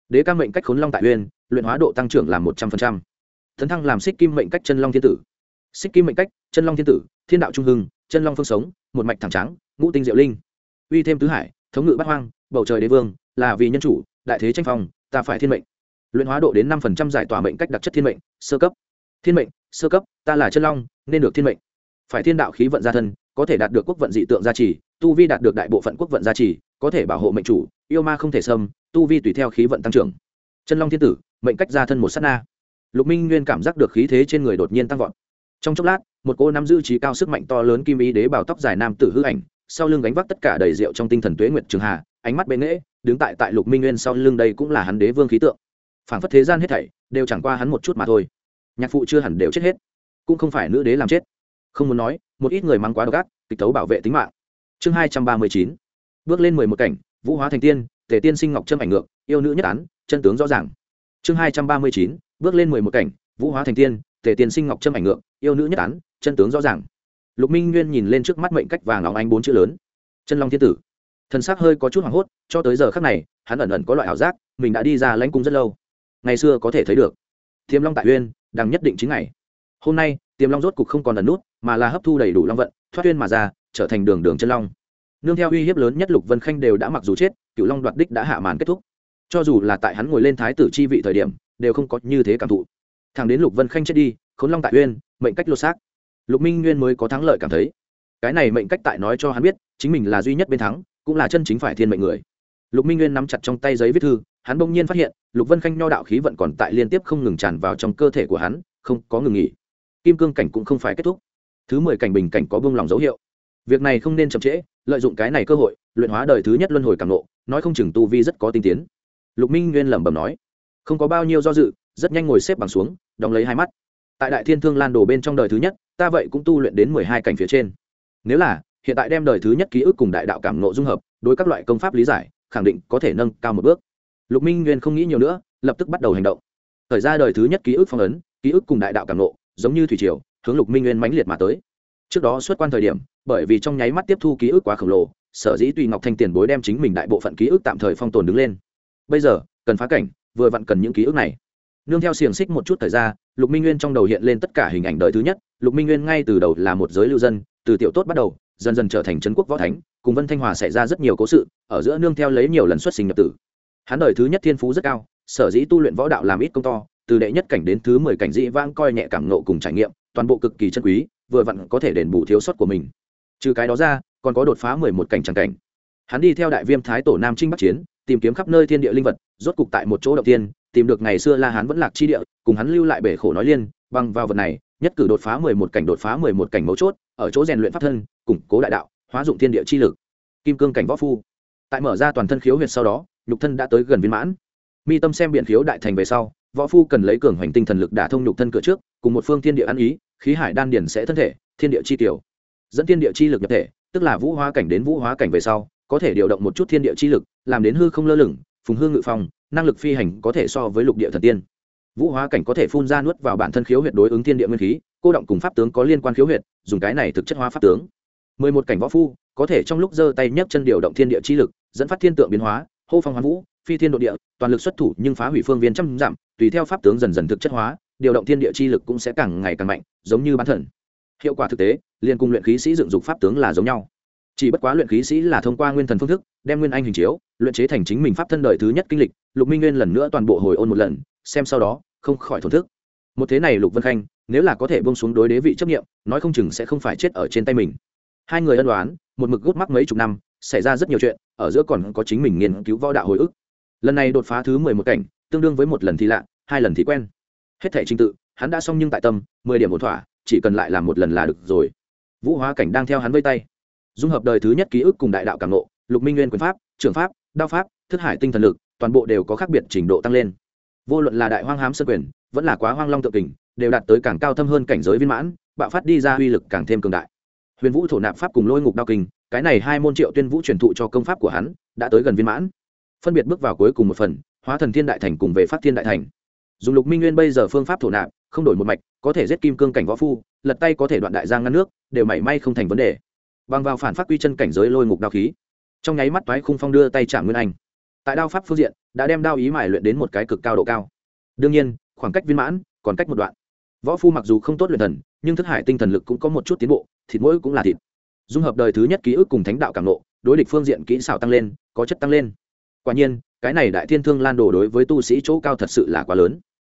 Đế ca mệnh cách khốn long tại uyên, luyện hóa độ tăng trưởng làm một trăm phần trăm. Thấn thăng làm xích kim mệnh cách chân long thiên tử xích kim mệnh cách, chân long thiên tử, thiên đạo trung hưng, chân long phương sống, một mạch thẳng trắng ngũ tinh diệu linh. Uy thêm tứ hải, thống ngự bát hoang, bầu trời đế vương, là vì nhân chủ, đại thế tranh phong, ta phải thiên mệnh. Luyện hóa độ đến năm phần trăm giải tỏa mệnh cách đặc chất thiên mệnh, sơ cấp. Thiên mệnh, sơ cấp, ta là chân long, nên được thiên mệnh. Phải thiên đạo khí vận gia thân, có thể đạt được quốc vận dị tượng gia trì, tu vi đạt được đại bộ phận quốc vận gia trì, có thể bảo hộ mệnh chủ, yêu ma không thể xâm, tu vi tùy theo khí vận tăng trưởng. Chân long thiên tử, mệnh cách gia thân một s á t na. Lục minh nguyên cảm giác được khí thế trên người đột nhiên tăng vọt trong chốc lát, một cô nắm giữ trí cao sức mạnh to lớn kim ý đế bảo tóc dài nam tử hư ảnh, sau lưng gánh vác tất cả đầy rượu trong tinh thần tuế nguyệt trường hà, ánh mắt bệ nghễ đứng tại tại lục minh nguyên sau lưng đây cũng là hắn đế vương khí tượng. Phảng phất thế gian hết thảy đều chẳng qua hắn một chút mà thôi. Nhạc phụ chưa hẳn đều chết hết, cũng không phải nữ đế làm chết. Không muốn nói, một ít người mang quá độc ác, kịch tấu bảo vệ tính mạng. Chương hai trăm ba mươi chín, bước lên mười một cảnh, vũ hóa thành tiên, tề tiên sinh ngọc trâm ảnh ngược, yêu nữ nhất án, chân tướng rõ ràng. Chương hai trăm ba mươi chín, bước lên mười một cảnh, vũ hóa thành tiên tề tiên sinh ngọc trâm ảnh ngược, yêu nữ nhất án, chân tướng rõ ràng. Lục minh nguyên nhìn lên trước mắt mệnh cách vàng óng ánh bốn chữ lớn. Chân long thiên tử. Thân xác hơi có chút hoảng hốt, cho tới giờ khác này, hắn ẩn ẩn có loại ảo giác, mình đã đi ra lãnh cung rất lâu. Ngày xưa có thể thấy được Thiêm long tại uyên đang nhất định chính ngày. Hôm nay, tiềm long rốt cục không còn ẩn nút, mà là hấp thu đầy đủ long vận, thoát uyên mà ra, trở thành đường đường chân long. Nương theo uy hiếp lớn nhất lục vân khanh đều đã mặc dù chết cựu long đoạt đích đã hạ màn kết thúc. Cho dù là tại hắn ngồi lên thái tử chi vị thời điểm, đều không có như thế cảm thụ thằng đến lục vân khanh chết đi, khốn long tại uyên, mệnh cách lột xác. Lục minh nguyên mới có thắng lợi cảm thấy. Cái này mệnh cách tại nói cho hắn biết, chính mình là duy nhất bên thắng, cũng là chân chính phải thiên mệnh người. Lục minh nguyên nắm chặt trong tay giấy viết thư, hắn bỗng nhiên phát hiện, lục vân khanh nho đạo khí vận còn tại liên tiếp không ngừng tràn vào trong cơ thể của hắn, không có ngừng nghỉ. Kim cương cảnh cũng không phải kết thúc. Thứ mười cảnh bình cảnh có vương lòng dấu hiệu. Việc này không nên chậm trễ, lợi dụng cái này cơ hội, luyện hóa đời thứ nhất luân hồi càng lộ nói không chừng tu vi rất có tinh tiến. Lục minh nguyên lẩm bẩm nói, không có bao nhiêu do dự rất nhanh ngồi xếp bằng xuống, đóng lấy hai mắt. Tại đại thiên thương lan đồ bên trong đời thứ nhất, ta vậy cũng tu luyện đến mười hai cảnh phía trên. Nếu là, hiện tại đem đời thứ nhất ký ức cùng đại đạo cảm nộ dung hợp, đối các loại công pháp lý giải, khẳng định có thể nâng cao một bước. Lục minh nguyên không nghĩ nhiều nữa, lập tức bắt đầu hành động. Thời ra đời thứ nhất ký ức phong ấn, ký ức cùng đại đạo cảm nộ giống như thủy triều, hướng lục minh nguyên mãnh liệt mà tới. Trước đó xuất quan thời điểm, bởi vì trong nháy mắt tiếp thu ký ức quá khổng lồ, sở dĩ tùy ngọc thanh tiền bối đem chính mình đại bộ phận ký ức tạm thời phong tồn đứng lên. Bây giờ, cần phá cảnh, vừa vặn cần những ký ức này nương theo xiềng xích một chút thời gian lục minh nguyên trong đầu hiện lên tất cả hình ảnh đời thứ nhất, lục minh nguyên ngay từ đầu là một giới lưu dân, từ tiểu tốt bắt đầu, dần dần trở thành trấn quốc võ thánh, cùng vân thanh hòa xảy ra rất nhiều cố sự, ở giữa nương theo lấy nhiều lần xuất sinh nhập tử. Hắn đời thứ nhất thiên phú rất cao, sở dĩ tu luyện võ đạo làm ít công to, từ đệ nhất cảnh đến thứ mười cảnh dĩ vãng coi nhẹ cảm nộ cùng trải nghiệm, toàn bộ cực kỳ chân quý, vừa vặn có thể đền bù thiếu sót của mình. Trừ cái đó ra, còn có đột phá mười một cảnh tràng cảnh. Hắn đi theo đại viêm thái tổ nam trinh bắc chiến, tìm kiếm khắp nơi thiên địa linh vật, rốt cục tại một chỗ đầu tiên tìm được ngày xưa la hán vẫn lạc chi địa, cùng hắn lưu lại bể khổ nói liên, bằng vào vật này, nhất cử đột phá mười một cảnh đột phá mười một cảnh mấu chốt, ở chỗ rèn luyện pháp thân, củng cố đại đạo, hóa dụng thiên địa chi lực. Kim cương cảnh võ phu. Tại mở ra toàn thân khiếu huyệt sau đó, nhục thân đã tới gần viên mãn. Mi tâm xem biện khiếu đại thành về sau, võ phu cần lấy cường hoành tinh thần lực đả thông nhục thân cửa trước, cùng một phương thiên địa ăn ý, khí hải đan điển sẽ thân thể, thiên địa chi tiểu. Dẫn thiên địa chi lực nhập thể, tức là vũ hóa cảnh đến vũ hóa cảnh về sau, có thể điều động một chút thiên địa chi lực, làm đến hư không lơ lửng, phùng hương ngự phòng năng lực phi hành có thể so với lục địa thần tiên. Vũ hóa cảnh có thể phun ra nuốt vào bản thân khiếu huyệt đối ứng thiên địa nguyên khí, cô động cùng pháp tướng có liên quan khiếu huyệt, dùng cái này thực chất hóa pháp tướng. Mười một cảnh võ phu, có thể trong lúc giơ tay nhấc chân điều động thiên địa chi lực, dẫn phát thiên tượng biến hóa, hô phong hoán vũ, phi thiên độ địa, toàn lực xuất thủ nhưng phá hủy phương viên trăm dặm, tùy theo pháp tướng dần dần thực chất hóa, điều động thiên địa chi lực cũng sẽ càng ngày càng mạnh, giống như bán thần hiệu quả thực tế liên cung luyện khí sĩ dựng dục pháp tướng là giống nhau chỉ bất quá luyện khí sĩ là thông qua nguyên thần phương thức, đem nguyên anh hình chiếu, luyện chế thành chính mình pháp thân đời thứ nhất kinh lịch, lục minh nguyên lần nữa toàn bộ hồi ôn một lần, xem sau đó, không khỏi thổn thức. Một thế này lục vân khanh, nếu là có thể bông xuống đối đế vị chấp nghiệm nói không chừng sẽ không phải chết ở trên tay mình. Hai người ân đoán một mực gút mắc mấy chục năm, xảy ra rất nhiều chuyện, ở giữa còn có chính mình nghiên cứu võ đạo hồi ức. Lần này đột phá thứ mười một cảnh, tương đương với một lần thì lạ, hai lần thì quen. Hết thể trình tự, hắn đã xong nhưng tại tâm, mười điểm một thỏa, chỉ cần lại làm một lần là được rồi. Vũ hóa cảnh đang theo hắn vây tay dung hợp đời thứ nhất ký ức cùng đại đạo cảm nộ lục minh nguyên quyền pháp, trường pháp, đao pháp, thức hải tinh thần lực, toàn bộ đều có khác biệt trình độ tăng lên. Vô luận là đại hoang hám sơ quyền, vẫn là quá hoang long tự kình, đều đạt tới càng cao thâm hơn cảnh giới viên mãn, bạo phát đi ra uy lực càng thêm cường đại. Huyền vũ thổ nạp pháp cùng lôi ngục đao kinh cái này hai môn triệu tuyên vũ truyền thụ cho công pháp của hắn, đã tới gần viên mãn. Phân biệt bước vào cuối cùng một phần, hóa thần thiên đại thành cùng về phát thiên đại thành. Dùng lục minh nguyên bây giờ phương pháp thổ nạp, không đổi một mạch, có thể giết kim cương cảnh võ phu, lật tay có thể đoạn đại giang ngăn nước, đều mảy may không thành vấn đề bằng vào phản phát quy chân cảnh giới lôi ngục đao khí. Trong nháy mắt toái khung phong đưa tay trả nguyên anh. Tại đao pháp phương diện, đã đem đao ý mài luyện đến một cái cực cao độ cao. Đương nhiên, khoảng cách viên mãn còn cách một đoạn. Võ phu mặc dù không tốt luyện thần, nhưng thức hải tinh thần lực cũng có một chút tiến bộ, thịt mỗi cũng là thịt. Dung hợp đời thứ nhất ký ức cùng thánh đạo cảm nộ đối địch phương diện kỹ xảo tăng lên, có chất tăng lên. Quả nhiên, cái này đại thiên thương lan đồ đối với tu sĩ chỗ cao thật sự là quá lớn.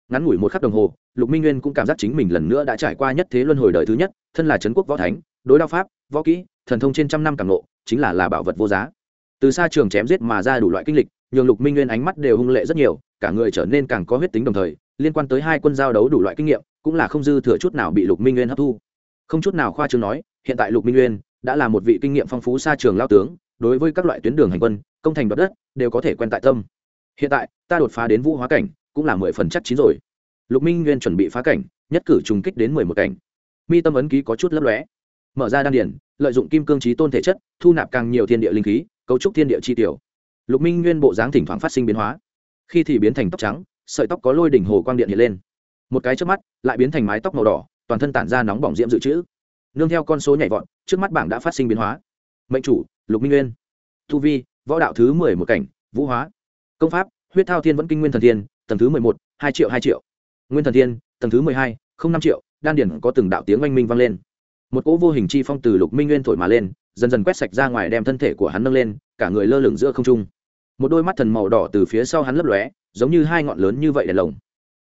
Ngắn ngủi một khắc đồng hồ, lục minh nguyên cũng cảm giác chính mình lần nữa đã trải qua nhất thế luân hồi đời thứ nhất, thân là trấn quốc võ thánh, đối đao pháp, võ kỹ thần thông trên trăm năm càng nộ chính là là bảo vật vô giá. Từ xa trường chém giết mà ra đủ loại kinh lịch, nhường lục minh nguyên ánh mắt đều hung lệ rất nhiều, cả người trở nên càng có huyết tính đồng thời, liên quan tới hai quân giao đấu đủ loại kinh nghiệm, cũng là không dư thừa chút nào bị lục minh nguyên hấp thu. Không chút nào khoa trương nói, hiện tại lục minh nguyên đã là một vị kinh nghiệm phong phú xa trường lao tướng, đối với các loại tuyến đường hành quân, công thành đoạt đất, đều có thể quen tại tâm. Hiện tại, ta đột phá đến vũ hóa cảnh, cũng là mười phần chắc chín rồi. Lục minh nguyên chuẩn bị phá cảnh, nhất cử trùng kích đến mười một cảnh. Mi tâm ấn ký có chút lấp lóe mở ra đan điển lợi dụng kim cương trí tôn thể chất, thu nạp càng nhiều thiên địa linh khí, cấu trúc thiên địa chi tiểu. Lục minh nguyên bộ dáng thỉnh thoảng phát sinh biến hóa. Khi thì biến thành tóc trắng, sợi tóc có lôi đỉnh hồ quang điện hiện lên. Một cái trước mắt, lại biến thành mái tóc màu đỏ, toàn thân tản ra nóng bỏng diễm dự trữ. Nương theo con số nhảy vọt, trước mắt bảng đã phát sinh biến hóa. Mệnh chủ, lục minh nguyên. Thu vi, võ đạo thứ mười một cảnh, vũ hóa. Công pháp, huyết thao thiên vẫn kinh nguyên thần thiên, tầng thứ mười một, hai triệu hai triệu. Nguyên thần thiên, tầng thứ mười hai, không năm triệu, đan điển có từng đạo tiếng oanh minh vang lên một cỗ vô hình chi phong từ lục minh nguyên thổi mà lên, dần dần quét sạch ra ngoài đem thân thể của hắn nâng lên, cả người lơ lửng giữa không trung. Một đôi mắt thần màu đỏ từ phía sau hắn lấp lóe, giống như hai ngọn lớn như vậy đèn lồng.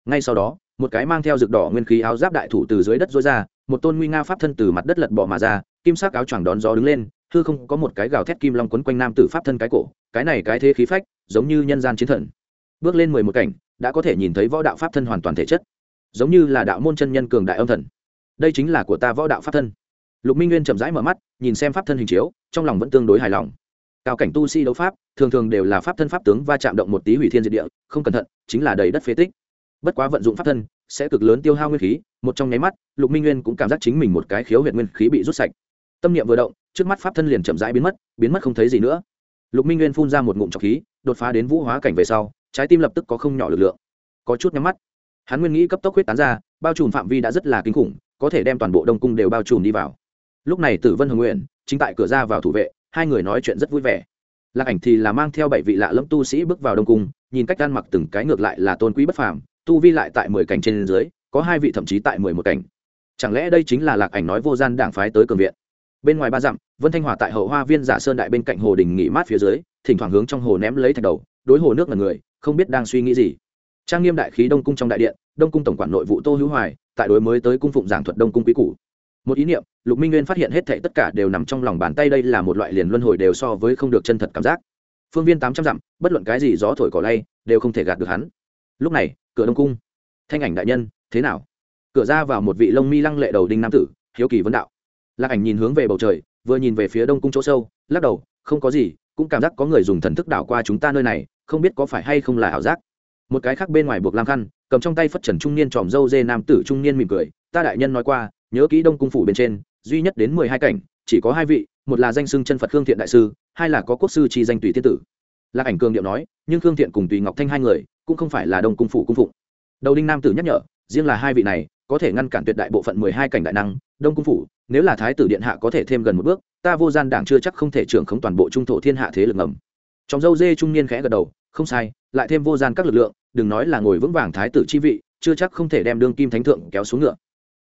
Ngay sau đó, một cái mang theo rực đỏ nguyên khí áo giáp đại thủ từ dưới đất dối ra, một tôn nguy nga pháp thân từ mặt đất lật bỏ mà ra, kim sắc áo choàng đón gió đứng lên, hư không có một cái gào thét kim long quấn quanh nam tử pháp thân cái cổ, cái này cái thế khí phách, giống như nhân gian chiến thần. Bước lên mười một cảnh, đã có thể nhìn thấy võ đạo pháp thân hoàn toàn thể chất. Giống như là đạo môn chân nhân cường đại âm thần đây chính là của ta võ đạo pháp thân. Lục minh nguyên chậm rãi mở mắt, nhìn xem pháp thân hình chiếu, trong lòng vẫn tương đối hài lòng. Cao cảnh tu sĩ đấu pháp, thường thường đều là pháp thân pháp tướng va chạm động một tí hủy thiên diệt địa, không cẩn thận, chính là đầy đất phế tích. Bất quá vận dụng pháp thân, sẽ cực lớn tiêu hao nguyên khí, một trong nháy mắt, lục minh nguyên cũng cảm giác chính mình một cái khiếu huyện nguyên khí bị rút sạch. Tâm niệm vừa động, trước mắt pháp thân liền chậm rãi biến mất biến mất không thấy gì nữa. Lục minh nguyên phun ra một ngụm trọc khí, đột phá đến vũ hóa cảnh về sau, trái tim lập tức có không nhỏ lực lượng. Có chút nhắm mắt. Hắn nguyên nghĩ cấp tốc huyết tán ra, bao trùm phạm vi đã rất là kinh khủng có thể đem toàn bộ đông cung đều bao trùm đi vào. Lúc này tử vân hồng nguyện chính tại cửa ra vào thủ vệ, hai người nói chuyện rất vui vẻ. Lạc ảnh thì là mang theo bảy vị lạ lẫm tu sĩ bước vào đông cung, nhìn cách ăn mặc từng cái ngược lại là tôn quý bất phàm, tu vi lại tại mười cảnh trên dưới, có hai vị thậm chí tại mười một cảnh. Chẳng lẽ đây chính là lạc ảnh nói vô gian đảng phái tới cường viện? Bên ngoài ba dặm, vân thanh hòa tại hậu hoa viên giả sơn đại bên cạnh hồ đình nghỉ mát phía dưới, thỉnh thoảng hướng trong hồ ném lấy thạch đầu, đối hồ nước là người, không biết đang suy nghĩ gì. Trang nghiêm đại khí đông cung trong đại điện, đông cung tổng quản nội vụ tô hữu hoài tại đối mới tới cung phụng giảng thuật đông cung quý cũ một ý niệm, lục minh nguyên phát hiện hết thảy tất cả đều nằm trong lòng bàn tay đây là một loại liền luân hồi đều so với không được chân thật cảm giác. Phương viên tám trăm dặm, bất luận cái gì gió thổi cỏ lay, đều không thể gạt được hắn. Lúc này, cửa đông cung. Thanh ảnh đại nhân, thế nào? Cửa ra vào một vị lông mi lăng lệ đầu đinh nam tử, hiếu kỳ vấn đạo. Lạc ảnh nhìn hướng về bầu trời, vừa nhìn về phía đông cung chỗ sâu, lắc đầu, không có gì, cũng cảm giác có người dùng thần thức đảo qua chúng ta nơi này, không biết có phải hay không là ảo giác. Một cái khác bên ngoài buộc lam khăn cầm trong tay phất trần trung niên tròm dâu dê nam tử trung niên mỉm cười, ta đại nhân nói qua, nhớ kỹ đông cung phủ bên trên, duy nhất đến mười hai cảnh, chỉ có hai vị, một là danh xưng chân phật khương thiện đại sư, hai là có quốc sư chi danh tùy tiên tử. Lạc ảnh cường điệu nói, nhưng khương thiện cùng tùy ngọc thanh hai người, cũng không phải là đông cung phủ cung phụng. Đầu đinh nam tử nhắc nhở, riêng là hai vị này, có thể ngăn cản tuyệt đại bộ phận mười hai cảnh đại năng, đông cung phủ, nếu là thái tử điện hạ có thể thêm gần một bước, ta vô gian đảng chưa chắc không thể trưởng khống toàn bộ trung thổ thiên hạ thế lực ngầm. Trong dâu dê trung niên khẽ gật đầu, không sai, lại thêm vô gian các lực lượng đừng nói là ngồi vững vàng thái tử chi vị, chưa chắc không thể đem đương kim thánh thượng kéo xuống ngựa.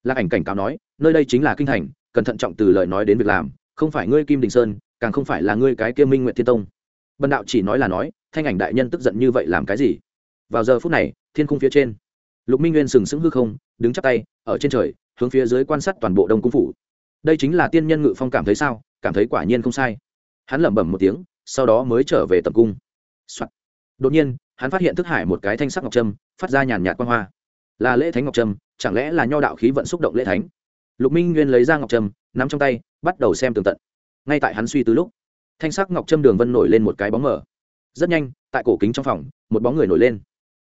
Lạc ảnh cảnh cáo nói, nơi đây chính là kinh thành cần thận trọng từ lời nói đến việc làm, không phải ngươi kim đình sơn, càng không phải là ngươi cái kia minh nguyện thiên tông. Bần đạo chỉ nói là nói, thanh ảnh đại nhân tức giận như vậy làm cái gì? Vào giờ phút này, thiên khung phía trên, lục minh nguyên sừng sững hư không, đứng chắp tay, ở trên trời, hướng phía dưới quan sát toàn bộ đông cung phủ. Đây chính là tiên nhân ngự phong cảm thấy sao? Cảm thấy quả nhiên không sai. Hắn lẩm bẩm một tiếng, sau đó mới trở về tập cung、Soạn. đột nhiên hắn phát hiện thức hải một cái thanh sắc ngọc trâm, phát ra nhàn nhạt quan hoa. Là lễ thánh ngọc trâm, chẳng lẽ là nho đạo khí vận xúc động lễ thánh? Lục minh nguyên lấy ra ngọc trâm, nắm trong tay, bắt đầu xem tường tận. Ngay tại hắn suy từ lúc, thanh sắc ngọc trâm đường vân nổi lên một cái bóng mở rất nhanh, tại cổ kính trong phòng, một bóng người nổi lên.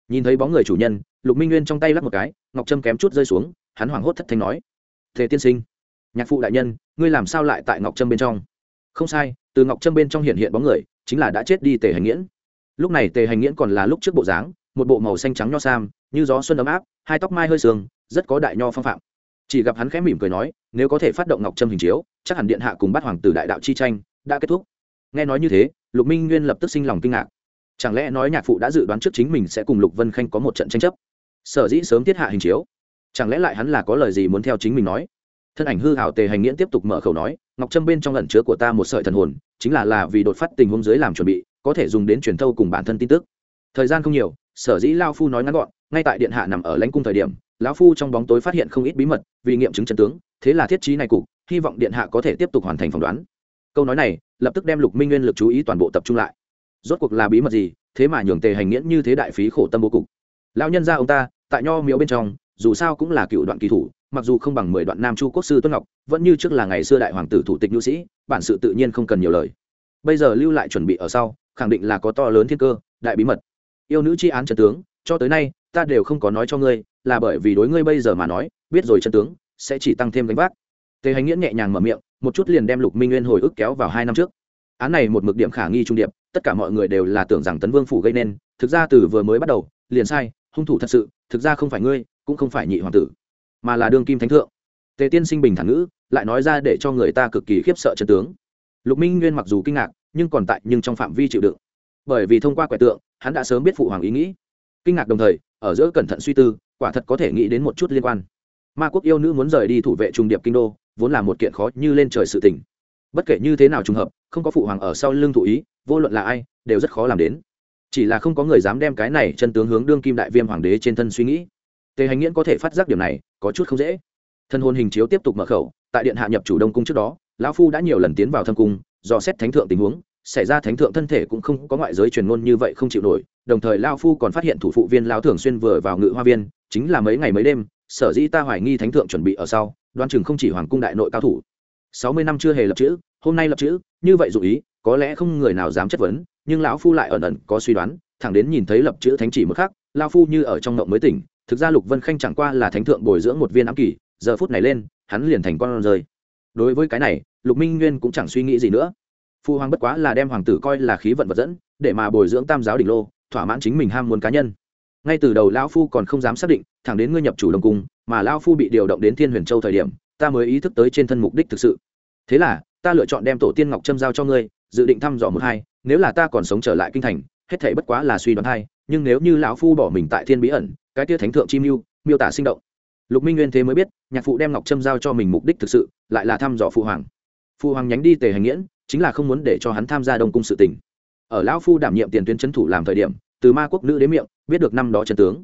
Nhìn thấy bóng người chủ nhân, lục minh nguyên trong tay lắp một cái, ngọc trâm kém chút rơi xuống, hắn hoảng hốt thất thanh nói thế tiên sinh, nhạc phụ đại nhân, ngươi làm sao lại tại ngọc trâm bên trong? Không sai, từ ngọc trâm bên trong hiện hiện bóng người, chính là đã chết đi tề hành nghiễn lúc này tề hành nghiễn còn là lúc trước bộ dáng, một bộ màu xanh trắng nho sam, như gió xuân ấm áp, hai tóc mai hơi sương rất có đại nho phong phạm. Chỉ gặp hắn khẽ mỉm cười nói, nếu có thể phát động ngọc trâm hình chiếu, chắc hẳn điện hạ cùng bắt hoàng tử đại đạo chi tranh đã kết thúc. Nghe nói như thế, lục minh nguyên lập tức sinh lòng kinh ngạc. Chẳng lẽ nói nhạc phụ đã dự đoán trước chính mình sẽ cùng lục vân khanh có một trận tranh chấp? Sở dĩ sớm tiết hạ hình chiếu, chẳng lẽ lại hắn là có lời gì muốn theo chính mình nói? Thân ảnh hư hảo tề hành nghiễn tiếp tục mở khẩu nói, ngọc trâm bên trong lần chứa của ta một sợi thần hồn chính là là vì đột phát tình huống dưới làm chuẩn bị, có thể dùng đến truyền thâu cùng bản thân tin tức. Thời gian không nhiều, sở dĩ lao phu nói ngắn gọn, ngay tại điện hạ nằm ở lãnh cung thời điểm, lão phu trong bóng tối phát hiện không ít bí mật, vì nghiệm chứng chân tướng, thế là thiết trí này cục, hy vọng điện hạ có thể tiếp tục hoàn thành phỏng đoán. Câu nói này, lập tức đem lục minh nguyên lực chú ý toàn bộ tập trung lại. Rốt cuộc là bí mật gì, thế mà nhường tề hành nghiễn như thế đại phí khổ tâm bố cục. Lão nhân gia ông ta, tại nho miếu bên trong, dù sao cũng là cựu đoạn kỳ thủ mặc dù không bằng mười đoạn nam chu quốc sư tuân ngọc, vẫn như trước là ngày xưa đại hoàng tử thủ tịch nhu sĩ, bản sự tự nhiên không cần nhiều lời. Bây giờ lưu lại chuẩn bị ở sau, khẳng định là có to lớn thiên cơ, đại bí mật. Yêu nữ tri án trần tướng, cho tới nay, ta đều không có nói cho ngươi, là bởi vì đối ngươi bây giờ mà nói, biết rồi trần tướng, sẽ chỉ tăng thêm gánh vác. Tề hành nghĩa nhẹ nhàng mở miệng, một chút liền đem lục minh nguyên hồi ức kéo vào hai năm trước. Án này một mực điểm khả nghi trung điệp, tất cả mọi người đều là tưởng rằng tấn vương phủ gây nên, thực ra từ vừa mới bắt đầu, liền sai, hung thủ thật sự, thực ra không phải ngươi, cũng không phải nhị hoàng tử mà là đương kim thánh thượng. Tề tiên sinh bình thản ngữ, lại nói ra để cho người ta cực kỳ khiếp sợ chân tướng. Lục minh nguyên mặc dù kinh ngạc, nhưng còn tại nhưng trong phạm vi chịu đựng. Bởi vì thông qua quẻ tượng, hắn đã sớm biết phụ hoàng ý nghĩ. Kinh ngạc đồng thời, ở giữa cẩn thận suy tư, quả thật có thể nghĩ đến một chút liên quan. Ma quốc yêu nữ muốn rời đi thủ vệ trung điệp kinh đô, vốn là một kiện khó như lên trời sự tình. Bất kể như thế nào trùng hợp, không có phụ hoàng ở sau lưng thụ ý, vô luận là ai, đều rất khó làm đến. Chỉ là không có người dám đem cái này chân tướng hướng đương kim đại viêm hoàng đế trên thân suy nghĩ tề hành nghiễn có thể phát giác điều này có chút không dễ. Thân hôn hình chiếu tiếp tục mở khẩu tại điện hạ nhập chủ đông cung trước đó lão phu đã nhiều lần tiến vào thâm cung do xét thánh thượng tình huống xảy ra thánh thượng thân thể cũng không có ngoại giới truyền ngôn như vậy không chịu nổi đồng thời lao phu còn phát hiện thủ phụ viên lao thường xuyên vừa vào ngự hoa viên chính là mấy ngày mấy đêm sở dĩ ta hoài nghi thánh thượng chuẩn bị ở sau đoan chừng không chỉ hoàng cung đại nội cao thủ. Sáu mươi năm chưa hề lập chữ hôm nay lập chữ như vậy dụ ý có lẽ không người nào dám chất vấn nhưng lão phu lại ẩn ẩn có suy đoán thẳng đến nhìn thấy lập chữ thánh chỉ một khác, lao phu như ở trong ngộng mới tỉnh thực ra lục vân khanh chẳng qua là thánh thượng bồi dưỡng một viên ám kỳ, giờ phút này lên, hắn liền thành con rơi. Đối với cái này, lục minh nguyên cũng chẳng suy nghĩ gì nữa. Phu hoàng bất quá là đem hoàng tử coi là khí vận vật dẫn, để mà bồi dưỡng tam giáo đỉnh lô, thỏa mãn chính mình ham muốn cá nhân. Ngay từ đầu lão phu còn không dám xác định, thẳng đến ngươi nhập chủ đồng cung, mà lão phu bị điều động đến thiên huyền châu thời điểm, ta mới ý thức tới trên thân mục đích thực sự. Thế là, ta lựa chọn đem tổ tiên ngọc trâm giao cho ngươi, dự định thăm dò một hai, nếu là ta còn sống trở lại kinh thành, hết thể bất quá là suy đoán hai, nhưng nếu như lão phu bỏ mình tại thiên bí ẩn cái tia thánh thượng chi mưu, miêu tả sinh động. Lục minh nguyên thế mới biết, nhạc phụ đem ngọc trâm giao cho mình mục đích thực sự, lại là thăm dò phụ hoàng. Phụ hoàng nhánh đi tề hành nghiễn, chính là không muốn để cho hắn tham gia đông cung sự tình. Ở lão phu đảm nhiệm tiền tuyến trấn thủ làm thời điểm, từ ma quốc nữ đến miệng, biết được năm đó trần tướng.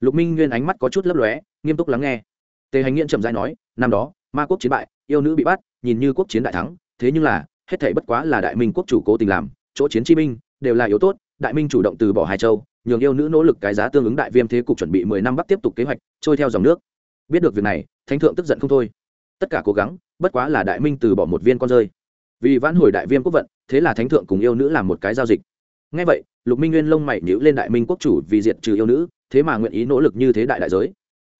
Lục minh nguyên ánh mắt có chút lấp lóe, nghiêm túc lắng nghe. Tề hành nghiễn chậm rãi nói, năm đó, ma quốc chiến bại, yêu nữ bị bắt, nhìn như quốc chiến đại thắng, thế nhưng là, hết thảy bất quá là đại minh quốc chủ cố tình làm, chỗ chiến chi binh, đều là yếu tốt, đại minh chủ động từ bỏ hai châu nhường yêu nữ nỗ lực cái giá tương ứng đại viêm thế cục chuẩn bị mười năm bắt tiếp tục kế hoạch, trôi theo dòng nước. Biết được việc này, thánh thượng tức giận không thôi. Tất cả cố gắng, bất quá là đại minh từ bỏ một viên con rơi. Vì vãn hồi đại viêm quốc vận, thế là thánh thượng cùng yêu nữ làm một cái giao dịch. Ngay vậy, lục minh nguyên lông mày nhữ lên đại minh quốc chủ vì diệt trừ yêu nữ, thế mà nguyện ý nỗ lực như thế đại đại giới.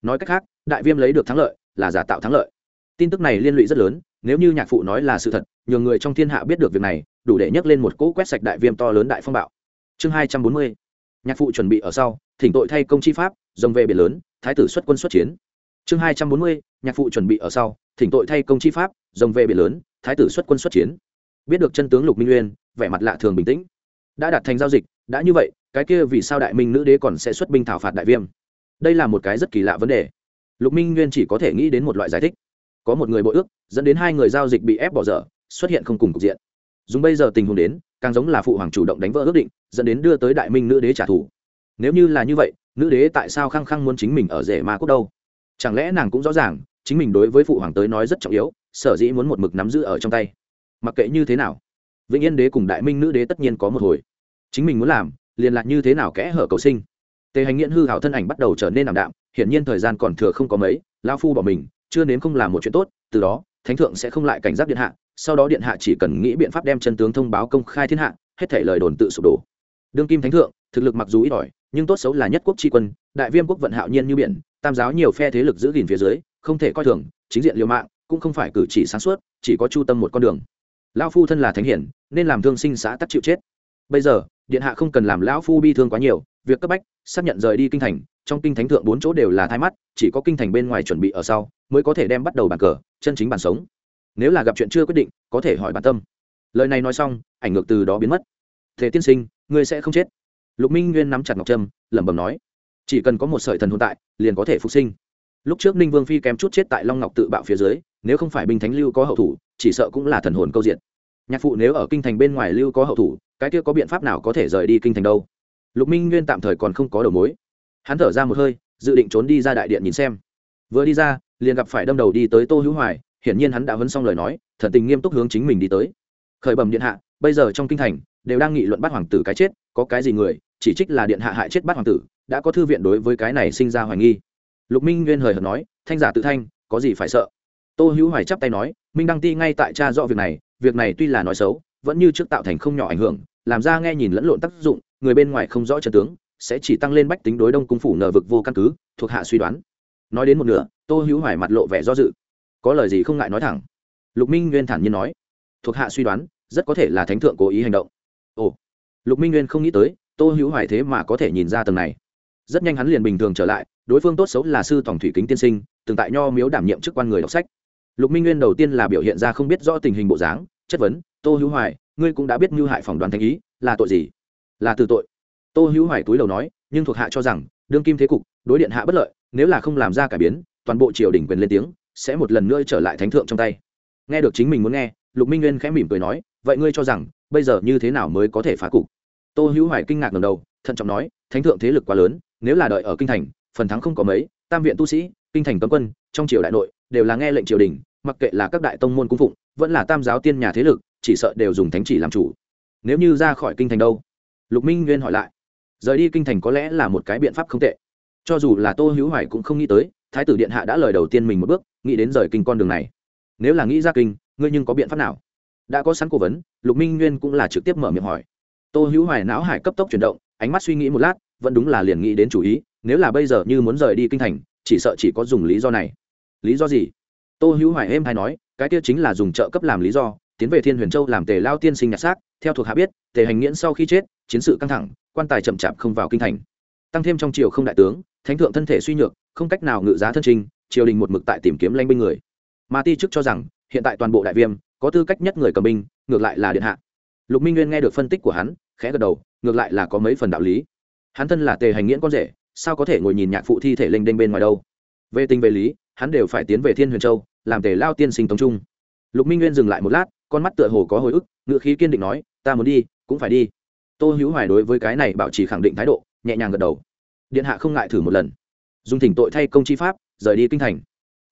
Nói cách khác, đại viêm lấy được thắng lợi, là giả tạo thắng lợi. Tin tức này liên lụy rất lớn, nếu như nhạc phụ nói là sự thật nhiều người trong thiên hạ biết được việc này, đủ để nhắc lên một cỗ quét sạch đại viêm to lớn đại phong bạo. Chương hai trăm bốn mươi nhạc phụ chuẩn bị ở sau, thỉnh tội thay công chi pháp, dòng về biển lớn, thái tử xuất quân xuất chiến. Chương hai trăm bốn mươi, nhạc phụ chuẩn bị ở sau, thỉnh tội thay công chi pháp, dòng về biển lớn, thái tử xuất quân xuất chiến. Biết được chân tướng lục minh nguyên vẻ mặt lạ thường bình tĩnh. Đã đạt thành giao dịch, đã như vậy, cái kia vì sao đại minh nữ đế còn sẽ xuất binh thảo phạt đại viêm? Đây là một cái rất kỳ lạ vấn đề. Lục minh nguyên chỉ có thể nghĩ đến một loại giải thích. Có một người bội ước, dẫn đến hai người giao dịch bị ép bỏ dở, xuất hiện không cùng cục diện dùng bây giờ tình huống đến, càng giống là phụ hoàng chủ động đánh vỡ ước định, dẫn đến đưa tới đại minh nữ đế trả thù. Nếu như là như vậy, nữ đế tại sao khăng khăng muốn chính mình ở rể ma quốc đâu? Chẳng lẽ nàng cũng rõ ràng, chính mình đối với phụ hoàng tới nói rất trọng yếu, sở dĩ muốn một mực nắm giữ ở trong tay? Mặc kệ như thế nào, vĩnh yên đế cùng đại minh nữ đế tất nhiên có một hồi. Chính mình muốn làm, liền lạc như thế nào kẽ hở cầu sinh. Tề hành nghiện hư hảo thân ảnh bắt đầu trở nên ảm đạm, hiển nhiên thời gian còn thừa không có mấy lao phu bỏ mình, chưa nếm không làm một chuyện tốt, từ đó, thánh thượng sẽ không lại cảnh giác điện hạ sau đó điện hạ chỉ cần nghĩ biện pháp đem chân tướng thông báo công khai thiên hạ, hết thể lời đồn tự sụp đổ. Đương kim thánh thượng, thực lực mặc dù ít ỏi, nhưng tốt xấu là nhất quốc tri quân, đại viêm quốc vận hạo nhiên như biển, tam giáo nhiều phe thế lực giữ gìn phía dưới, không thể coi thường, chính diện liều mạng, cũng không phải cử chỉ sáng suốt, chỉ có chu tâm một con đường. Lão phu thân là thánh hiển, nên làm thương sinh xã tắc chịu chết. Bây giờ, điện hạ không cần làm lão phu bi thương quá nhiều, việc cấp bách, xác nhận rời đi kinh thành, trong kinh thánh thượng bốn chỗ đều là thai mắt, chỉ có kinh thành bên ngoài chuẩn bị ở sau, mới có thể đem bắt đầu bàn cờ, chân chính bàn sống nếu là gặp chuyện chưa quyết định, có thể hỏi bản tâm. Lời này nói xong, ảnh ngược từ đó biến mất. Thế tiên sinh, ngươi sẽ không chết. Lục minh nguyên nắm chặt ngọc trâm, lẩm bẩm nói, chỉ cần có một sợi thần hồn tại, liền có thể phục sinh. Lúc trước ninh vương phi kém chút chết tại long ngọc tự bạo phía dưới, nếu không phải binh thánh lưu có hậu thủ, chỉ sợ cũng là thần hồn câu diện. Nhạc phụ nếu ở kinh thành bên ngoài lưu có hậu thủ, cái kia có biện pháp nào có thể rời đi kinh thành đâu? Lục minh nguyên tạm thời còn không có đầu mối. Hắn thở ra một hơi, dự định trốn đi ra đại điện nhìn xem. Vừa đi ra, liền gặp phải đâm đầu đi tới tô hữu hoài hiển nhiên hắn đã vấn xong lời nói, thần tình nghiêm túc hướng chính mình đi tới. Khởi bẩm điện hạ, bây giờ trong kinh thành, đều đang nghị luận bắt hoàng tử cái chết, có cái gì người, chỉ trích là điện hạ hại chết bắt hoàng tử, đã có thư viện đối với cái này sinh ra hoài nghi. Lục minh nguyên hời hợt nói, thanh giả tự thanh, có gì phải sợ? Tô hữu hoài chắp tay nói, minh đăng ti ngay tại cha rõ việc này việc này tuy là nói xấu, vẫn như trước tạo thành không nhỏ ảnh hưởng, làm ra nghe nhìn lẫn lộn tác dụng, người bên ngoài không rõ trận tướng, sẽ chỉ tăng lên bách tính đối đông cung phủ nở vực vô căn cứ, thuộc hạ suy đoán. Nói đến một nửa, tô hữu hoài mặt lộ vẻ do dự có lời gì không ngại nói thẳng. Lục minh nguyên thản nhiên nói. Thuộc hạ suy đoán, rất có thể là thánh thượng cố ý hành động. Ồ. Lục minh nguyên không nghĩ tới, tô hữu hoài thế mà có thể nhìn ra tầng này. Rất nhanh hắn liền bình thường trở lại, đối phương tốt xấu là sư tổng thủy kính tiên sinh, từng tại nho miếu đảm nhiệm chức quan người đọc sách. Lục minh nguyên đầu tiên là biểu hiện ra không biết rõ tình hình bộ dáng, chất vấn, tô hữu hoài, ngươi cũng đã biết mưu hại phỏng đoàn thanh ý, là tội gì? Là từ tội. Tô hữu hoài túi đầu nói, nhưng thuộc hạ cho rằng, đương kim thế cục, đối điện hạ bất lợi, nếu là không làm ra cải biến, toàn bộ triều đình quyền lên tiếng sẽ một lần nữa trở lại thánh thượng trong tay. Nghe được chính mình muốn nghe, lục minh nguyên khẽ mỉm cười nói, vậy ngươi cho rằng, bây giờ như thế nào mới có thể phá cục? Tô hữu hoài kinh ngạc ngầm đầu, thận trọng nói, thánh thượng thế lực quá lớn, nếu là đợi ở kinh thành, phần thắng không có mấy, tam viện tu sĩ, kinh thành cấm quân, trong triều đại nội, đều là nghe lệnh triều đình, mặc kệ là các đại tông môn cung phụng, vẫn là tam giáo tiên nhà thế lực, chỉ sợ đều dùng thánh chỉ làm chủ. Nếu như ra khỏi kinh thành đâu? Lục minh nguyên hỏi lại, rời đi kinh thành có lẽ là một cái biện pháp không tệ cho dù là tô hữu hoài cũng không nghĩ tới, thái tử điện hạ đã lời đầu tiên mình một bước, nghĩ đến rời kinh con đường này. Nếu là nghĩ ra kinh, ngươi nhưng có biện pháp nào? Đã có sẵn cố vấn, lục minh nguyên cũng là trực tiếp mở miệng hỏi. Tô hữu hoài não hải cấp tốc chuyển động, ánh mắt suy nghĩ một lát, vẫn đúng là liền nghĩ đến chủ ý, nếu là bây giờ như muốn rời đi kinh thành, chỉ sợ chỉ có dùng lý do này. Lý do gì? Tô hữu hoài êm hay nói, cái kia chính là dùng trợ cấp làm lý do, tiến về thiên huyền châu làm tề lao tiên sinh nhặt xác, theo thuộc hạ biết, tề hành nghiễn sau khi chết, chiến sự căng thẳng, quan tài chậm chạp không vào kinh thành tăng thêm trong triều không đại tướng, thánh thượng thân thể suy nhược, không cách nào ngự giá thân trình, triều đình một mực tại tìm kiếm lanh binh người. Mà ti chức cho rằng, hiện tại toàn bộ đại viêm, có tư cách nhất người cầm binh, ngược lại là điện hạ. Lục minh nguyên nghe được phân tích của hắn, khẽ gật đầu, ngược lại là có mấy phần đạo lý. Hắn thân là tề hành nghiễn con rể, sao có thể ngồi nhìn nhạc phụ thi thể lênh đênh bên ngoài đâu? Về tình về lý, hắn đều phải tiến về thiên huyền châu, làm tề lao tiên sinh tống trung. Lục minh nguyên dừng lại một lát, con mắt tựa hồ có hồi ức ngựa khí kiên định nói, ta muốn đi, cũng phải đi. Tô hữu hoài đối với cái này bảo trì khẳng định thái độ nhẹ nhàng gật đầu. Điện hạ không ngại thử một lần. Dùng thỉnh tội thay công chi pháp, rời đi kinh thành.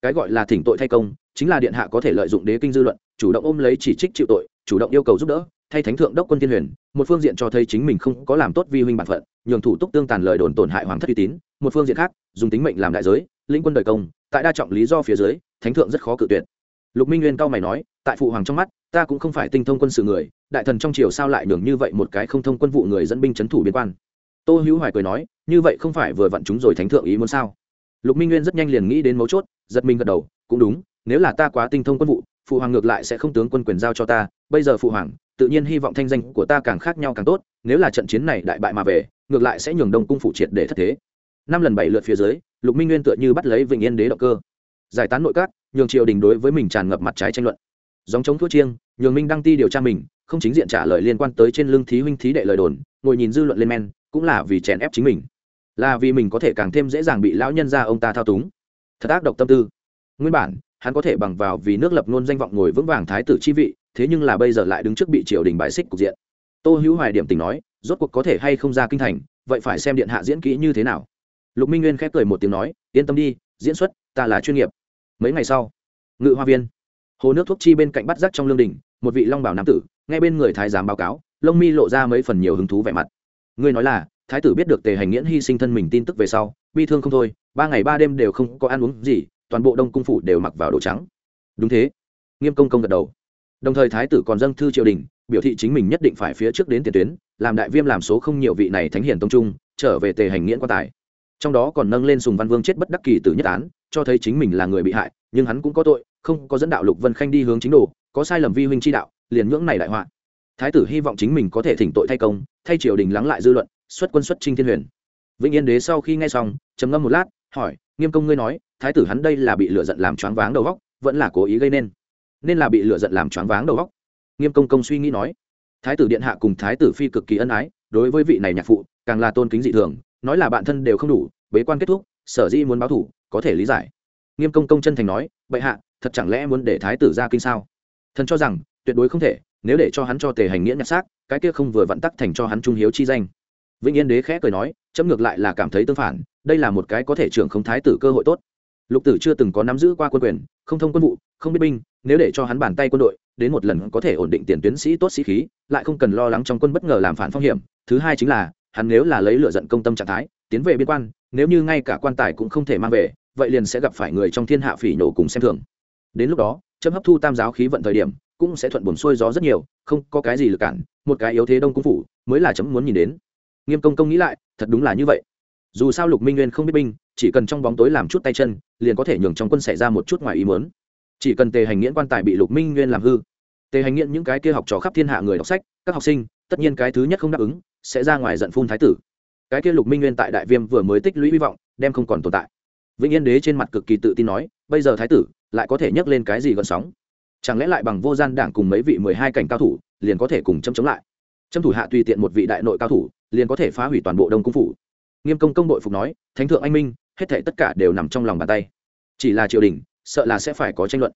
Cái gọi là thỉnh tội thay công, chính là điện hạ có thể lợi dụng đế kinh dư luận, chủ động ôm lấy chỉ trích chịu tội, chủ động yêu cầu giúp đỡ, thay thánh thượng đốc quân thiên huyền, một phương diện cho thấy chính mình không có làm tốt vi huynh bản phận, nhường thủ túc tương tàn lời đồn tổn hại hoàng thất uy tín, một phương diện khác, dùng tính mệnh làm đại giới, lĩnh quân đời công, tại đa trọng lý do phía dưới, thánh thượng rất khó cự tuyệt. Lục minh nguyên cao mày nói, tại phụ hoàng trong mắt, ta cũng không phải tinh thông quân sự người, đại thần trong triều sao lại nhường như vậy một cái không thông quân vụ người dẫn binh c h ấ n thủ biên quan? Tô hữu hoài cười nói, như vậy không phải vừa vặn chúng rồi thánh thượng ý muốn sao? Lục minh nguyên rất nhanh liền nghĩ đến mấu chốt, giật mình gật đầu, cũng đúng, nếu là ta quá tinh thông quân vụ, phụ hoàng ngược lại sẽ không tướng quân quyền giao cho ta, bây giờ phụ hoàng, tự nhiên hy vọng thanh danh của ta càng khác nhau càng tốt, nếu là trận chiến này đại bại mà về, ngược lại sẽ nhường đông cung phụ triệt để thất thế. Năm lần bảy lượt phía dưới, lục minh nguyên tựa như bắt lấy vịnh yên đế động cơ. Giải tán nội các, nhường triều đình đối với mình tràn ngập mặt trái tranh luận. Dòng chống thuốc chiêng, nhường minh đăng ti điều tra mình, không chính diện trả lời liên quan tới trên lưng thí huynh thí đệ lời đồn, ngồi nhìn dư luận lên men cũng là vì chèn ép chính mình. Là vì mình có thể càng thêm dễ dàng bị lão nhân ra ông ta thao túng. Thật ác độc tâm tư. Nguyên bản, hắn có thể bằng vào vì nước lập ngôn danh vọng ngồi vững vàng thái tử chi vị, thế nhưng là bây giờ lại đứng trước bị triều đình bại xích cục diện. Tô hữu hoài điểm tình nói, rốt cuộc có thể hay không ra kinh thành, vậy phải xem điện hạ diễn kỹ như thế nào. Lục minh nguyên khép cười một tiếng nói, yên tâm đi, diễn xuất, ta là chuyên nghiệp. Mấy ngày sau, ngự hoa viên, hồ nước thuốc chi bên cạnh bắt rắc trong lương đình, một vị long bảo nam tử nghe bên người thái giám báo cáo, lông mi lộ ra mấy phần nhiều hứng thú vẻ mặt ngươi nói là, thái tử biết được tề hành nghiễn hy sinh thân mình tin tức về sau, bi thương không thôi, ba ngày ba đêm đều không có ăn uống gì, toàn bộ đông cung phủ đều mặc vào đồ trắng. Đúng thế. Nghiêm công công gật đầu. Đồng thời thái tử còn dâng thư triều đình, biểu thị chính mình nhất định phải phía trước đến tiền tuyến, làm đại viêm làm số không nhiều vị này thánh hiển tông trung, trở về tề hành nghiễn quan tài. Trong đó còn nâng lên sùng văn vương chết bất đắc kỳ tử nhất án, cho thấy chính mình là người bị hại, nhưng hắn cũng có tội, không có dẫn đạo lục vân khanh đi hướng chính đồ, có sai lầm vi huynh chi đạo, liền nhưỡng này đại họa thái tử hy vọng chính mình có thể thỉnh tội thay công, thay triều đình lắng lại dư luận, xuất quân xuất trinh thiên huyền. Vĩnh yên đế sau khi nghe xong, trầm ngâm một lát, hỏi, nghiêm công ngươi nói, thái tử hắn đây là bị lựa giận làm choáng váng đầu góc, vẫn là cố ý gây nên? Nên là bị lựa giận làm choáng váng đầu góc. Nghiêm công công suy nghĩ nói. Thái tử điện hạ cùng thái tử phi cực kỳ ân ái, đối với vị này nhạc phụ, càng là tôn kính dị thường, nói là bạn thân đều không đủ, bế quan kết thúc, sở dĩ muốn báo thủ, có thể lý giải. Nghiêm công công chân thành nói, bệ hạ, thật chẳng lẽ muốn để thái tử ra kinh sao? Thần cho rằng, tuyệt đối không thể nếu để cho hắn cho tề hành nghĩa nhặt xác, cái kia không vừa vặn tắc thành cho hắn trung hiếu chi danh. Vĩnh yên đế khẽ cười nói, chấm ngược lại là cảm thấy tương phản, đây là một cái có thể trưởng không thái tử cơ hội tốt. Lục tử chưa từng có nắm giữ qua quân quyền, không thông quân vụ, không biết binh, nếu để cho hắn bàn tay quân đội, đến một lần có thể ổn định tiền tuyến sĩ tốt sĩ khí, lại không cần lo lắng trong quân bất ngờ làm phản phong hiểm. Thứ hai chính là, hắn nếu là lấy lựa giận công tâm trạng thái, tiến về biên quan, nếu như ngay cả quan tài cũng không thể mang về, vậy liền sẽ gặp phải người trong thiên hạ phỉ nổ cùng xem thường. Đến lúc đó, chấm hấp thu tam giáo khí vận thời điểm cũng sẽ thuận buồn xuôi gió rất nhiều, không có cái gì lực cản, một cái yếu thế đông cung phủ mới là chấm muốn nhìn đến. Nghiêm công công nghĩ lại, thật đúng là như vậy. Dù sao lục minh nguyên không biết binh, chỉ cần trong bóng tối làm chút tay chân, liền có thể nhường trong quân xảy ra một chút ngoài ý muốn. Chỉ cần tề hành nghiễn quan tài bị lục minh nguyên làm hư. Tề hành nghiễn những cái kia học trò khắp thiên hạ người đọc sách, các học sinh, tất nhiên cái thứ nhất không đáp ứng, sẽ ra ngoài giận phun thái tử. Cái kia lục minh nguyên tại đại viêm vừa mới tích lũy hy vọng, đem không còn tồn tại. Vĩnh yên đế trên mặt cực kỳ tự tin nói, bây giờ thái tử lại có thể nhấc lên cái gì gần sóng? Chẳng lẽ lại bằng vô gian đảng cùng mấy vị mười hai cảnh cao thủ, liền có thể cùng châm chống lại? Châm thủ hạ tùy tiện một vị đại nội cao thủ, liền có thể phá hủy toàn bộ đông cung phủ. Nghiêm công công đội phục nói, thánh thượng anh minh, hết thể tất cả đều nằm trong lòng bàn tay. Chỉ là triều đình, sợ là sẽ phải có tranh luận.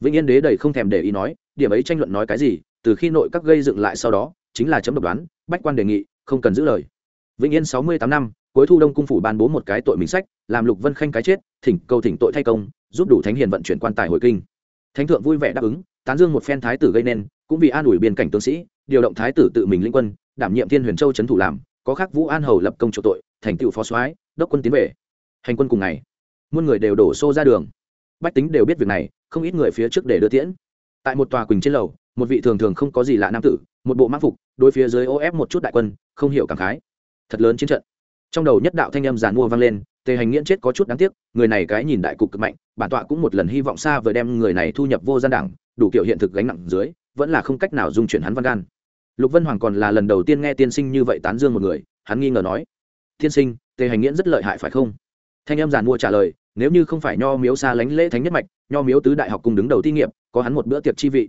Vĩnh yên đế đầy không thèm để ý nói, điểm ấy tranh luận nói cái gì? Từ khi nội các gây dựng lại sau đó, chính là chấm độc đoán, bách quan đề nghị, không cần giữ lời. Vĩnh yên sáu mươi tám năm, cuối thu đông cung phủ ban bố một cái tội mình sách, làm lục vân khanh cái chết, thỉnh cầu thỉnh tội thay công, giúp đủ thánh hiền vận chuyển quan tài hồi kinh thánh thượng vui vẻ đáp ứng, tán dương một phen thái tử gây nên, cũng vì an ủi biên cảnh tướng sĩ, điều động thái tử tự mình linh quân, đảm nhiệm thiên huyền châu trấn thủ làm, có khác vũ an hầu lập công chủ tội, thành tựu phó soái, đốc quân tiến về. Hành quân cùng ngày, muôn người đều đổ xô ra đường. Bách tính đều biết việc này, không ít người phía trước để đưa tiễn. Tại một tòa quỳnh trên lầu, một vị thường thường không có gì lạ nam tử, một bộ mã phục, đối phía dưới ô ép một chút đại quân, không hiểu cảm khái. Thật lớn chiến trận. Trong đầu nhất đạo thanh âm giàn mua vang lên, tề hành nghiễn chết có chút đáng tiếc, người này cái nhìn đại cục cực mạnh bản tọa cũng một lần hy vọng xa vừa đem người này thu nhập vô gian đảng, đủ kiểu hiện thực gánh nặng dưới, vẫn là không cách nào dung chuyển hắn văn gan. Lục vân hoàng còn là lần đầu tiên nghe tiên sinh như vậy tán dương một người, hắn nghi ngờ nói, tiên sinh, tề hành nghiễn rất lợi hại phải không? Thanh âm giàn mua trả lời, nếu như không phải nho miếu xa lánh lễ thánh nhất mạch, nho miếu tứ đại học cùng đứng đầu thi nghiệp, có hắn một bữa tiệc chi vị.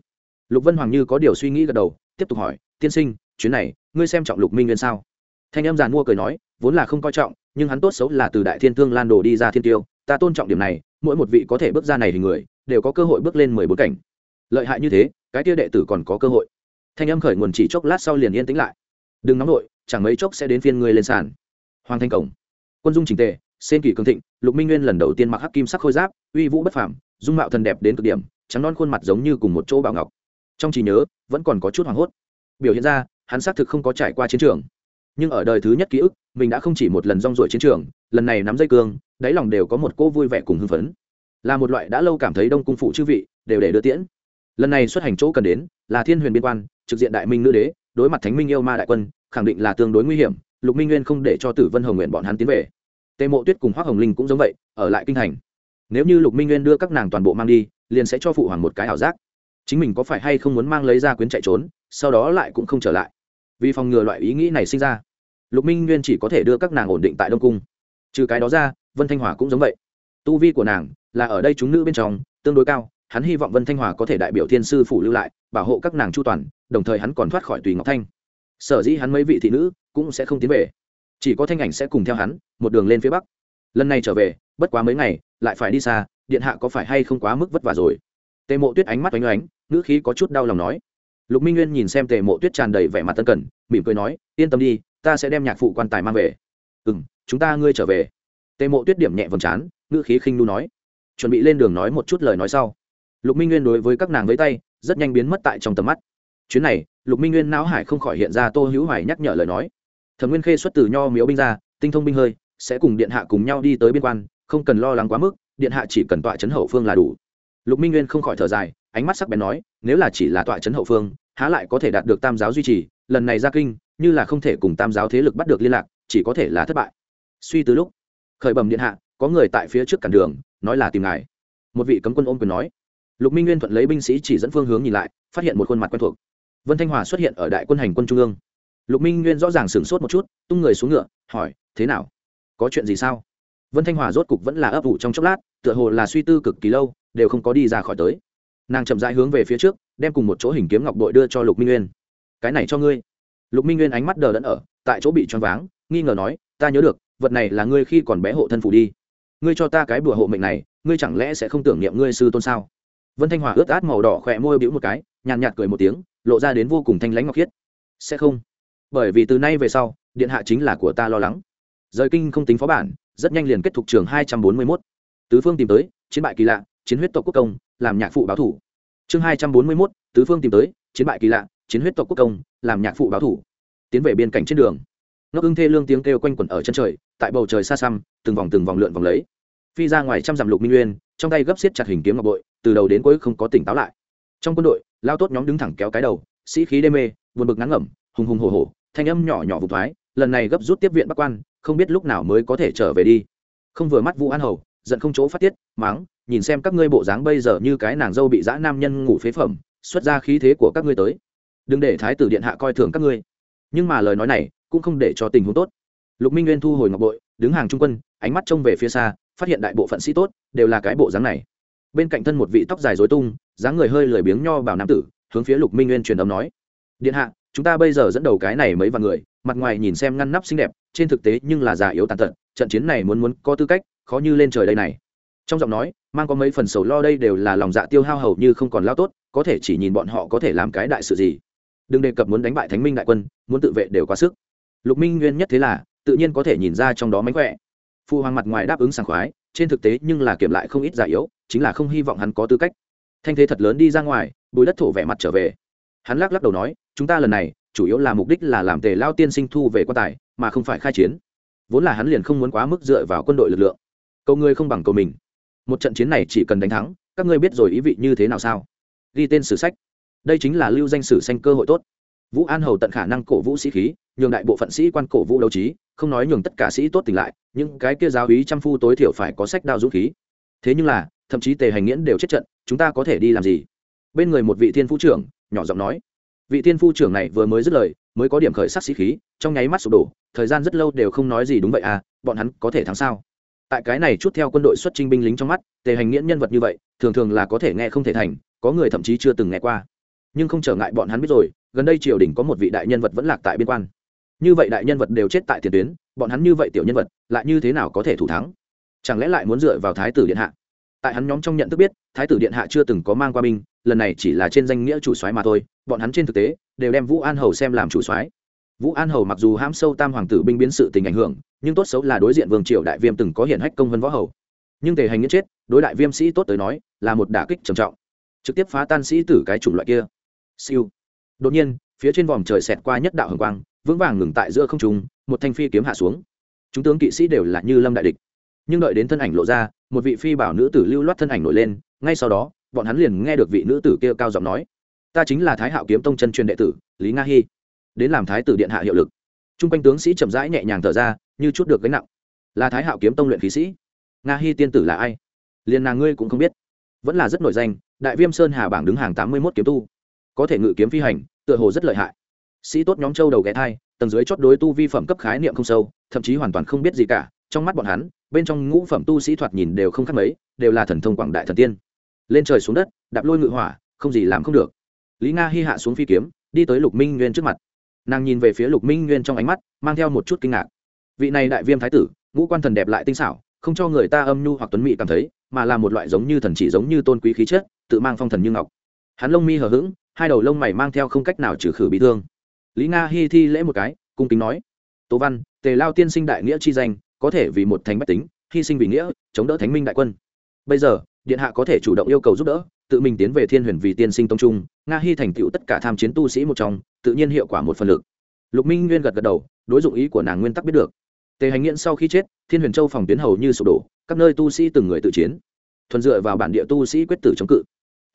Lục vân hoàng như có điều suy nghĩ gật đầu, tiếp tục hỏi, tiên sinh, chuyến này, ngươi xem trọng lục minh nguyên sao? Thanh âm giàn mua cười nói, vốn là không coi trọng, nhưng hắn tốt xấu là từ đại thiên thương lan đồ đi ra thiên tiêu, ta tôn trọng điểm này mỗi một vị có thể bước ra này thì người, đều có cơ hội bước lên mười bốn cảnh. Lợi hại như thế, cái tia đệ tử còn có cơ hội. Thanh âm khởi nguồn chỉ chốc lát sau liền yên tĩnh lại. Đừng nóng nổi chẳng mấy chốc sẽ đến phiên ngươi lên sàn. Hoàng thanh cổng. Quân dung trình tề xên kỷ cường thịnh, lục minh nguyên lần đầu tiên mặc hắc kim sắc khôi giáp, uy vũ bất phàm, dung mạo thần đẹp đến cực điểm, trắng non khuôn mặt giống như cùng một chỗ bảo ngọc. Trong trí nhớ, vẫn còn có chút hoảng hốt. Biểu hiện ra, hắn xác thực không có trải qua chiến trường nhưng ở đời thứ nhất ký ức, mình đã không chỉ một lần rong ruổi chiến trường, lần này nắm dây cương, đáy lòng đều có một cô vui vẻ cùng hưng phấn. Là một loại đã lâu cảm thấy đông cung phụ chư vị, đều để đưa tiễn. Lần này xuất hành chỗ cần đến, là thiên huyền biên quan, trực diện đại minh nữ đế, đối mặt thánh minh yêu ma đại quân, khẳng định là tương đối nguy hiểm, lục minh nguyên không để cho tử vân hồng nguyện bọn hắn tiến về. Tề mộ tuyết cùng hoác hồng linh cũng giống vậy, ở lại kinh thành. Nếu như lục minh nguyên đưa các nàng toàn bộ mang đi, liền sẽ cho phụ hoàng một cái ảo giác. Chính mình có phải hay không muốn mang lấy ra quyến chạy trốn, sau đó lại cũng không trở lại vì phòng ngừa loại ý nghĩ này sinh ra. Lục minh nguyên chỉ có thể đưa các nàng ổn định tại đông cung. Trừ cái đó ra, vân thanh hòa cũng giống vậy. Tu vi của nàng là ở đây chúng nữ bên trong tương đối cao, hắn hy vọng vân thanh hòa có thể đại biểu thiên sư phủ lưu lại, bảo hộ các nàng chu toàn, đồng thời hắn còn thoát khỏi tùy ngọc thanh. Sở dĩ hắn mấy vị thị nữ cũng sẽ không tiến về. Chỉ có thanh ảnh sẽ cùng theo hắn, một đường lên phía bắc. Lần này trở về, bất quá mấy ngày, lại phải đi xa, điện hạ có phải hay không quá mức vất vả rồi? Tề mộ tuyết ánh mắt oanh oánh, ngữ khí có chút đau lòng nói lục minh nguyên nhìn xem tề mộ tuyết tràn đầy vẻ mặt tân cần, mỉm cười nói, yên tâm đi, ta sẽ đem nhạc phụ quan tài mang về. Ừ m chúng ta ngươi trở về. Tề mộ tuyết điểm nhẹ vầng trán, ngữ khí khinh nu nói. Chuẩn bị lên đường nói một chút lời nói sau. Lục minh nguyên đối với các nàng với tay, rất nhanh biến mất tại trong tầm mắt. Chuyến này, lục minh nguyên não hải không khỏi hiện ra tô hữu hoài nhắc nhở lời nói. Thẩm nguyên khê xuất từ nho miếu binh ra, tinh thông binh hơi, sẽ cùng điện hạ cùng nhau đi tới biên quan, không cần lo lắng quá mức, điện hạ chỉ cần tọa chấn hậu phương là đủ. Lục minh nguyên không khỏi thở dài ánh mắt sắc bén nói, nếu là chỉ là tọa chấn hậu phương, há lại có thể đạt được tam giáo duy trì, lần này ra kinh, như là không thể cùng tam giáo thế lực bắt được liên lạc, chỉ có thể là thất bại. Suy từ lúc, khởi bẩm điện hạ, có người tại phía trước cản đường, nói là tìm ngài. Một vị cấm quân ôm quyền nói. Lục minh nguyên thuận lấy binh sĩ chỉ dẫn phương hướng nhìn lại, phát hiện một khuôn mặt quen thuộc. Vân thanh hòa xuất hiện ở đại quân hành quân trung ương. Lục minh nguyên rõ ràng sửng sốt một chút, tung người xuống ngựa, hỏi, thế nào? Có chuyện gì sao? Vân thanh hòa rốt cục vẫn là ấp ủ trong chốc lát, tựa hồ là suy tư cực kỳ lâu, đều không có đi ra khỏi tới nàng chậm rãi hướng về phía trước, đem cùng một chỗ hình kiếm ngọc bội đưa cho lục minh nguyên. Cái này cho ngươi. Lục minh nguyên ánh mắt đờ đẫn ở, tại chỗ bị choáng váng, nghi ngờ nói, ta nhớ được, vật này là ngươi khi còn bé hộ thân phủ đi. Ngươi cho ta cái bùa hộ mệnh này, ngươi chẳng lẽ sẽ không tưởng niệm ngươi sư tôn sao? Vân thanh hòa ướt át màu đỏ khỏe môi bĩu một cái, nhàn nhạt cười một tiếng, lộ ra đến vô cùng thanh lãnh ngọc khiết. Sẽ không. Bởi vì từ nay về sau, điện hạ chính là của ta lo lắng. Rời kinh không tính phó bản, rất nhanh liền kết thúc trường hai trăm bốn mươi mốt. Tứ phương tìm tới, chiến bại kỳ lạ chiến huyết tộc quốc công, làm nhạc phụ báo thủ. Chương hai trăm bốn mươi mốt, tứ phương tìm tới, chiến bại kỳ lạ, chiến huyết tộc quốc công, làm nhạc phụ báo thủ. Tiến về biên cảnh trên đường. Ngốc ưng thê lương tiếng kêu quanh quẩn ở chân trời, tại bầu trời xa xăm, từng vòng từng vòng lượn vòng lấy. Phi ra ngoài trăm dặm lục minh nguyên, trong tay gấp xiết chặt hình kiếm ngọc bội, từ đầu đến cuối không có tỉnh táo lại. Trong quân đội, lao tốt nhóm đứng thẳng kéo cái đầu, sĩ khí đê mê, buồn bực ngắn ngẩm, hùng hùng hồ hồ thanh âm nhỏ nhỏ vụ thoái, lần này gấp rút tiếp viện bắc quan, không biết lúc nào mới có thể trở về đi. Không vừa mắt vũ an hầu, giận không chỗ phát tiết, mắng nhìn xem các ngươi bộ dáng bây giờ như cái nàng dâu bị dã nam nhân ngủ phế phẩm, xuất ra khí thế của các ngươi tới. Đừng để thái tử điện hạ coi thường các ngươi. Nhưng mà lời nói này cũng không để cho tình huống tốt. Lục minh nguyên thu hồi ngọc bội, đứng hàng trung quân, ánh mắt trông về phía xa, phát hiện đại bộ phận sĩ tốt đều là cái bộ dáng này. Bên cạnh thân một vị tóc dài dối tung, dáng người hơi lười biếng nho bảo nam tử, hướng phía lục minh nguyên truyền âm nói, điện hạ, chúng ta bây giờ dẫn đầu cái này mấy vạn người, mặt ngoài nhìn xem ngăn nắp xinh đẹp, trên thực tế nhưng là già yếu tàn tật, trận chiến này muốn muốn có tư cách, khó như lên trời đây này. Trong giọng nói mang có mấy phần sầu lo đây đều là lòng dạ tiêu hao hầu như không còn lao tốt, có thể chỉ nhìn bọn họ có thể làm cái đại sự gì. Đừng đề cập muốn đánh bại thánh minh đại quân, muốn tự vệ đều quá sức. Lục minh nguyên nhất thế là, tự nhiên có thể nhìn ra trong đó mánh khỏe. Phu hoàng mặt ngoài đáp ứng sảng khoái, trên thực tế nhưng là kiểm lại không ít giả yếu, chính là không hy vọng hắn có tư cách. Thanh thế thật lớn đi ra ngoài, bùi đất thổ vẻ mặt trở về. Hắn lắc lắc đầu nói, chúng ta lần này, chủ yếu là mục đích là làm tề lao tiên sinh thu về quan tài, mà không phải khai chiến. Vốn là hắn liền không muốn quá mức dựa vào quân đội lực lượng. Cầu người không bằng cầu mình một trận chiến này chỉ cần đánh thắng, các ngươi biết rồi ý vị như thế nào sao? Ghi tên sử sách. Đây chính là lưu danh sử xanh cơ hội tốt. Vũ an hầu tận khả năng cổ vũ sĩ khí, nhường đại bộ phận sĩ quan cổ vũ đấu trí, không nói nhường tất cả sĩ tốt tỉnh lại nhưng cái kia giáo hí trăm phu tối thiểu phải có sách đạo dũng khí. Thế nhưng là, thậm chí tề hành nghiễn đều chết trận, chúng ta có thể đi làm gì? Bên người một vị thiên phu trưởng, nhỏ giọng nói. Vị thiên phu trưởng này vừa mới dứt lời, mới có điểm khởi sắc sĩ khí, trong nháy mắt sụp đổ, thời gian rất lâu đều không nói gì đúng vậy à bọn hắn có thể thắng sao? Tại cái này chút theo quân đội xuất trinh binh lính trong mắt, tề hành nghiễn nhân vật như vậy, thường thường là có thể nghe không thể thành, có người thậm chí chưa từng nghe qua. Nhưng không trở ngại bọn hắn biết rồi, gần đây triều đình có một vị đại nhân vật vẫn lạc tại biên quan. Như vậy đại nhân vật đều chết tại tiền tuyến, bọn hắn như vậy tiểu nhân vật, lại như thế nào có thể thủ thắng? Chẳng lẽ lại muốn dựa vào thái tử điện hạ? Tại hắn nhóm trong nhận thức biết, thái tử điện hạ chưa từng có mang qua binh, lần này chỉ là trên danh nghĩa chủ soái mà thôi, bọn hắn trên thực tế, đều đem vũ an hầu xem làm chủ soái vũ an hầu mặc dù hãm sâu tam hoàng tử binh biến sự tình ảnh hưởng, nhưng tốt xấu là đối diện vương triều đại viêm từng có hiển hách công vân võ hầu. Nhưng tề hành nghĩa chết, đối đại viêm sĩ tốt tới nói, là một đả kích trầm trọng. Trực tiếp phá tan sĩ tử cái chủng loại kia. Siêu. Đột nhiên, phía trên vòm trời xẹt qua nhất đạo hồng quang, vững vàng ngừng tại giữa không trung, một thanh phi kiếm hạ xuống. Chúng tướng kỵ sĩ đều là như lâm đại địch. Nhưng đợi đến thân ảnh lộ ra, một vị phi bảo nữ tử lưu loát thân ảnh nổi lên, ngay sau đó, bọn hắn liền nghe được vị nữ tử kia cao giọng nói, ta chính là thái hạo kiếm tông chân truyền đệ tử, lý nga hy đến làm thái tử điện hạ hiệu lực. T r u n g quanh tướng sĩ chậm rãi nhẹ nhàng thở ra, như chút được gánh nặng. Là thái hạo kiếm tông luyện khí sĩ. Nga hy tiên tử là ai? Liền nàng ngươi cũng không biết. Vẫn là rất nổi danh, đại viêm sơn hà bảng đứng hàng tám mươi mốt kiếm tu. Có thể ngự kiếm phi hành, tựa hồ rất lợi hại. Sĩ tốt nhóm châu đầu ghé thai, tầng dưới chót đối tu vi phẩm cấp khái niệm không sâu, thậm chí hoàn toàn không biết gì cả. Trong mắt bọn hắn, bên trong ngũ phẩm tu sĩ thoạt nhìn đều không khác mấy, đều là thần thông quảng đại thần tiên. Lên trời xuống đất, đạp lôi ngự hỏa, không gì làm không được. Lý nga hy hạ xuống phi kiếm, đi tới lục minh nguyên trước mặt nàng nhìn về phía lục minh nguyên trong ánh mắt, mang theo một chút kinh ngạc. Vị này đại viêm thái tử, ngũ quan thần đẹp lại tinh xảo, không cho người ta âm nhu hoặc tuấn mỹ cảm thấy, mà là một loại giống như thần chỉ giống như tôn quý khí chất, tự mang phong thần như ngọc. Hắn lông mi hờ hững, hai đầu lông mày mang theo không cách nào trừ khử bị thương. Lý nga hy thi lễ một cái, cung kính nói tố văn, tề lao tiên sinh đại nghĩa chi danh, có thể vì một thành bách tính, hy sinh vì nghĩa, chống đỡ thánh minh đại quân. Bây giờ, điện hạ có thể chủ động yêu cầu giúp đỡ tự mình tiến về thiên huyền vì tiên sinh tông trung, nga hy thành tựu tất cả tham chiến tu sĩ một trong, tự nhiên hiệu quả một phần lực. Lục minh nguyên gật gật đầu, đối dụng ý của nàng nguyên tắc biết được. Tề hành nghiện sau khi chết, thiên huyền châu phòng tuyến hầu như sụp đổ, các nơi tu sĩ từng người tự chiến. Thuần dựa vào bản địa tu sĩ quyết tử chống cự.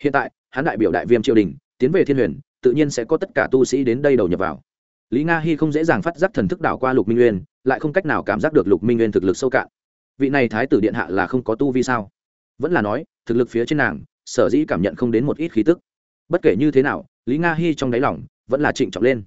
Hiện tại, hắn đại biểu đại viêm triều đình, tiến về thiên huyền, tự nhiên sẽ có tất cả tu sĩ đến đây đầu nhập vào. Lý nga hy không dễ dàng phát giác thần thức đảo qua lục minh nguyên, lại không cách nào cảm giác được lục minh nguyên thực lực sâu cạn. Vị này thái tử điện hạ là không có tu vi sao? Vẫn là nói, thực lực phía trên nàng sở dĩ cảm nhận không đến một ít khí tức. Bất kể như thế nào, lý nga hy trong đáy lòng vẫn là trịnh trọng lên.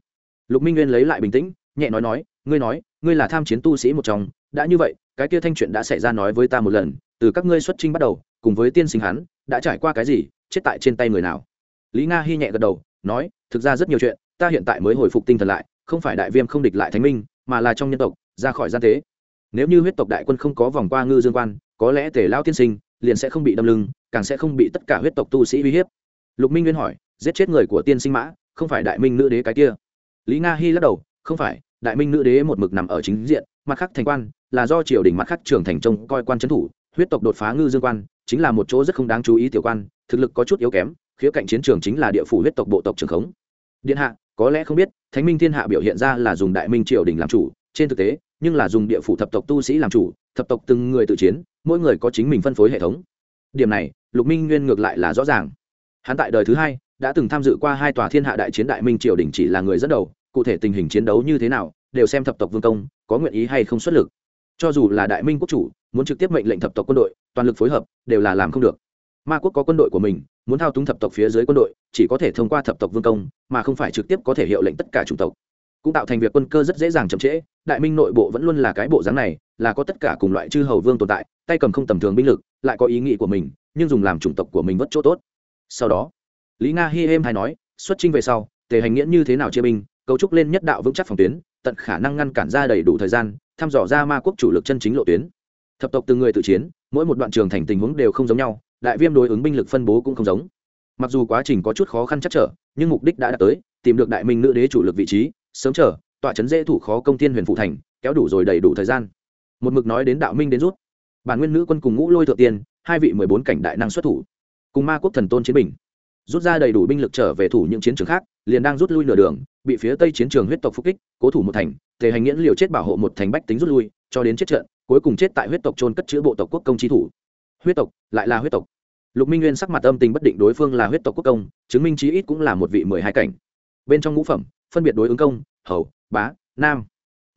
Lục minh nguyên lấy lại bình tĩnh, nhẹ nói nói, ngươi nói, ngươi là tham chiến tu sĩ một trong, đã như vậy, cái kia thanh chuyện đã xảy ra nói với ta một lần, từ các ngươi xuất trinh bắt đầu, cùng với tiên sinh hắn, đã trải qua cái gì, chết tại trên tay người nào? Lý nga hy nhẹ gật đầu, nói, thực ra rất nhiều chuyện, ta hiện tại mới hồi phục tinh thần lại, không phải đại viêm không địch lại thánh minh, mà là trong nhân tộc, ra khỏi gian thế. nếu như huyết tộc đại quân không có vòng qua ngư dương quan, có lẽ tể lao tiên sinh liền sẽ không bị đâm lưng càng sẽ không bị tất cả huyết tộc tu sĩ uy hiếp. Lục minh nguyên hỏi, giết chết người của tiên sinh mã, không phải đại minh nữ đế cái kia? Lý nga hy lắc đầu, không phải, đại minh nữ đế một mực nằm ở chính diện, mặt khác thành quan, là do triều đình mặt khác trường thành trông coi quan trấn thủ, huyết tộc đột phá ngư dương quan, chính là một chỗ rất không đáng chú ý tiểu quan, thực lực có chút yếu kém, khía cạnh chiến trường chính là địa phủ huyết tộc bộ tộc trường khống. Điện hạ, có lẽ không biết, thánh minh thiên hạ biểu hiện ra là dùng đại minh triều đình làm chủ, trên thực tế, nhưng là dùng địa phủ thập tộc tu sĩ làm chủ, thập tộc từng người tự chiến, mỗi người có chính mình phân phối hệ thống điểm này, lục minh nguyên ngược lại là rõ ràng. Hắn tại đời thứ hai, đã từng tham dự qua hai tòa thiên hạ đại chiến đại minh triều đình chỉ là người dẫn đầu, cụ thể tình hình chiến đấu như thế nào, đều xem thập tộc vương công, có nguyện ý hay không xuất lực. Cho dù là đại minh quốc chủ, muốn trực tiếp mệnh lệnh thập tộc quân đội, toàn lực phối hợp, đều là làm không được. Ma quốc có quân đội của mình, muốn thao túng thập tộc phía dưới quân đội, chỉ có thể thông qua thập tộc vương công, mà không phải trực tiếp có thể hiệu lệnh tất cả chủng tộc. Cũng tạo thành việc quân cơ rất dễ dàng chậm trễ, đại minh nội bộ vẫn luôn là cái bộ dáng này, là có tất cả cùng loại chư hầu vương tồn tại tay cầm không tầm thường binh lực, lại có ý nghĩ của mình, nhưng dùng làm chủng tộc của mình vất chỗ tốt. Sau đó, lý nga hi êm hay nói, xuất trinh về sau, tề hành nghĩa như thế nào chia binh, cấu trúc lên nhất đạo vững chắc phòng tuyến, tận khả năng ngăn cản ra đầy đủ thời gian, thăm dò ra ma quốc chủ lực chân chính lộ tuyến. Thập tộc từng người tự chiến, mỗi một đoạn trường thành tình huống đều không giống nhau, đại viêm đối ứng binh lực phân bố cũng không giống. Mặc dù quá trình có chút khó khăn chắc trở, nhưng mục đích đã đạt tới, tìm được đại minh nữ đế chủ lực vị trí, sớm trở tọa trấn dễ thủ khó công tiên huyền phụ thành, kéo đủ rồi đầy đủ thời gian. Một mực nói đến đạo minh đến rút bản nguyên nữ quân cùng ngũ lôi thượng tiên, hai vị mười bốn cảnh đại năng xuất thủ, cùng ma quốc thần tôn chiến bình, rút ra đầy đủ binh lực trở về thủ những chiến trường khác, liền đang rút lui nửa đường, bị phía tây chiến trường huyết tộc phục kích, cố thủ một thành, tề hành nghiễn liều chết bảo hộ một thành bách tính rút lui, cho đến chết trận, cuối cùng chết tại huyết tộc trôn cất chữ bộ tộc quốc công trí thủ. Huyết tộc, lại là huyết tộc. Lục minh nguyên sắc mặt âm tình bất định đối phương là huyết tộc quốc công, chứng minh chí ít cũng là một vị mười hai cảnh. Bên trong ngũ phẩm, phân biệt đối ứng công, hầu, bá, nam.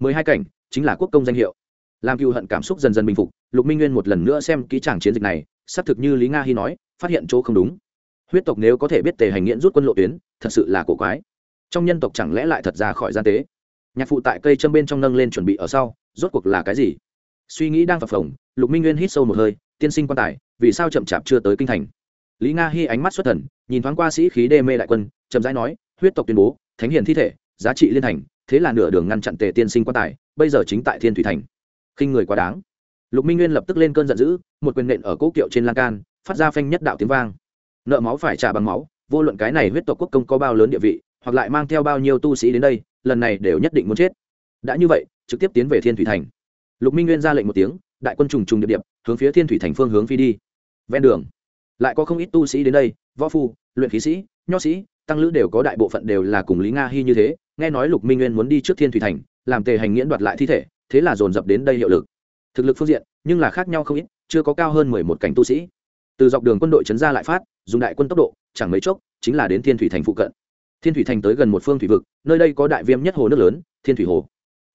Mười hai cảnh, chính là quốc công danh hiệu. Làm cựu hận cảm xúc dần dần bình phục lục minh nguyên một lần nữa xem kỹ tràng chiến dịch này, xác thực như lý nga hy nói, phát hiện chỗ không đúng. Huyết tộc nếu có thể biết tề hành nghiễn rút quân lộ tuyến, thật sự là cổ quái. Trong nhân tộc chẳng lẽ lại thật ra khỏi gian tế? Nhạc phụ tại cây châm bên trong nâng lên chuẩn bị ở sau, rốt cuộc là cái gì? Suy nghĩ đang phập phồng, lục minh nguyên hít sâu một hơi, tiên sinh quan tài, vì sao chậm chạp chưa tới kinh thành? Lý nga hy ánh mắt xuất thần, nhìn thoáng qua sĩ khí đê mê đại quân, chậm rãi nói, huyết tộc tuyên bố, thánh hiền thi thể, giá trị liên thành, thế là nửa đường ngăn chặn tề tiên sinh quan tài, bây giờ chính tại thiên thủy thành. Khinh người quá đáng lục minh nguyên lập tức lên cơn giận dữ, một quyền nện ở cỗ kiệu trên lan can, phát ra phanh nhất đạo tiếng vang. Nợ máu phải trả bằng máu, vô luận cái này huyết tộc quốc công có bao lớn địa vị, hoặc lại mang theo bao nhiêu tu sĩ đến đây, lần này đều nhất định muốn chết. Đã như vậy, trực tiếp tiến về thiên thủy thành. Lục minh nguyên ra lệnh một tiếng, đại quân trùng trùng địa điểm hướng phía thiên thủy thành phương hướng phi đi. Ven đường, lại có không ít tu sĩ đến đây, võ phu, luyện khí sĩ, nho sĩ, tăng lữ đều có đại bộ phận đều là cùng lý nga hy như thế. Nghe nói lục minh nguyên muốn đi trước thiên thủy thành, làm tề hành nghiễn đoạt lại thi thể, thế là dồn dập đến đây hiệu lực thực lực phương diện, nhưng là khác nhau không ít, chưa có cao hơn mười một cảnh tu sĩ. Từ dọc đường quân đội chấn ra lại phát, dùng đại quân tốc độ, chẳng mấy chốc, chính là đến thiên thủy thành phụ cận. Thiên thủy thành tới gần một phương thủy vực, nơi đây có đại viêm nhất hồ nước lớn, thiên thủy hồ.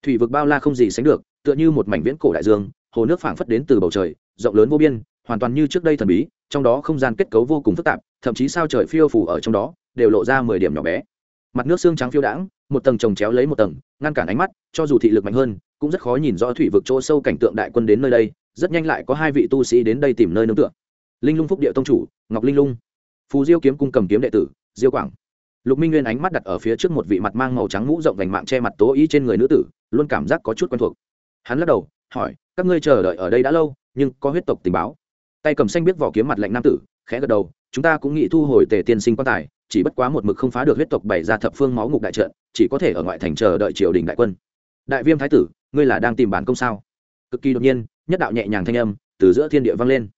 Thủy vực bao la không gì sánh được, tựa như một mảnh viễn cổ đại dương, hồ nước phảng phất đến từ bầu trời, rộng lớn vô biên, hoàn toàn như trước đây thần bí, trong đó không gian kết cấu vô cùng phức tạp, thậm chí sao trời phiêu phủ ở trong đó, đều lộ ra mười điểm nhỏ bé. Mặt nước xương trắng phiêu đãng, một tầng trồng chéo lấy một tầng, ngăn cản ánh mắt, cho dù thị lực mạnh hơn cũng rất khó nhìn rõ thủy vực chỗ sâu cảnh tượng đại quân đến nơi đây, rất nhanh lại có hai vị tu sĩ đến đây tìm nơi nương tựa. Linh lung phúc địa tông chủ, ngọc linh lung. Phù diêu kiếm cung cầm kiếm đệ tử, diêu quảng. Lục minh nguyên ánh mắt đặt ở phía trước một vị mặt mang màu trắng mũ rộng vành mạng che mặt tố ý trên người nữ tử, luôn cảm giác có chút quen thuộc. Hắn lắc đầu, hỏi, các ngươi chờ đợi ở đây đã lâu, nhưng có huyết tộc tình báo? Tay cầm xanh biết vỏ kiếm mặt lạnh nam tử, khẽ gật đầu, chúng ta cũng nghĩ thu hồi tề tiên sinh quan tài, chỉ bất quá một mực không phá được huyết tộc bày ra thập phương máu ngục đại trận, chỉ có thể ở ngoại thành chờ đợi triều đình đại quân. Đại viêm thái tử ngươi là đang tìm bản công sao? Cực kỳ đột nhiên, nhất đạo nhẹ nhàng thanh âm từ giữa thiên địa vang lên.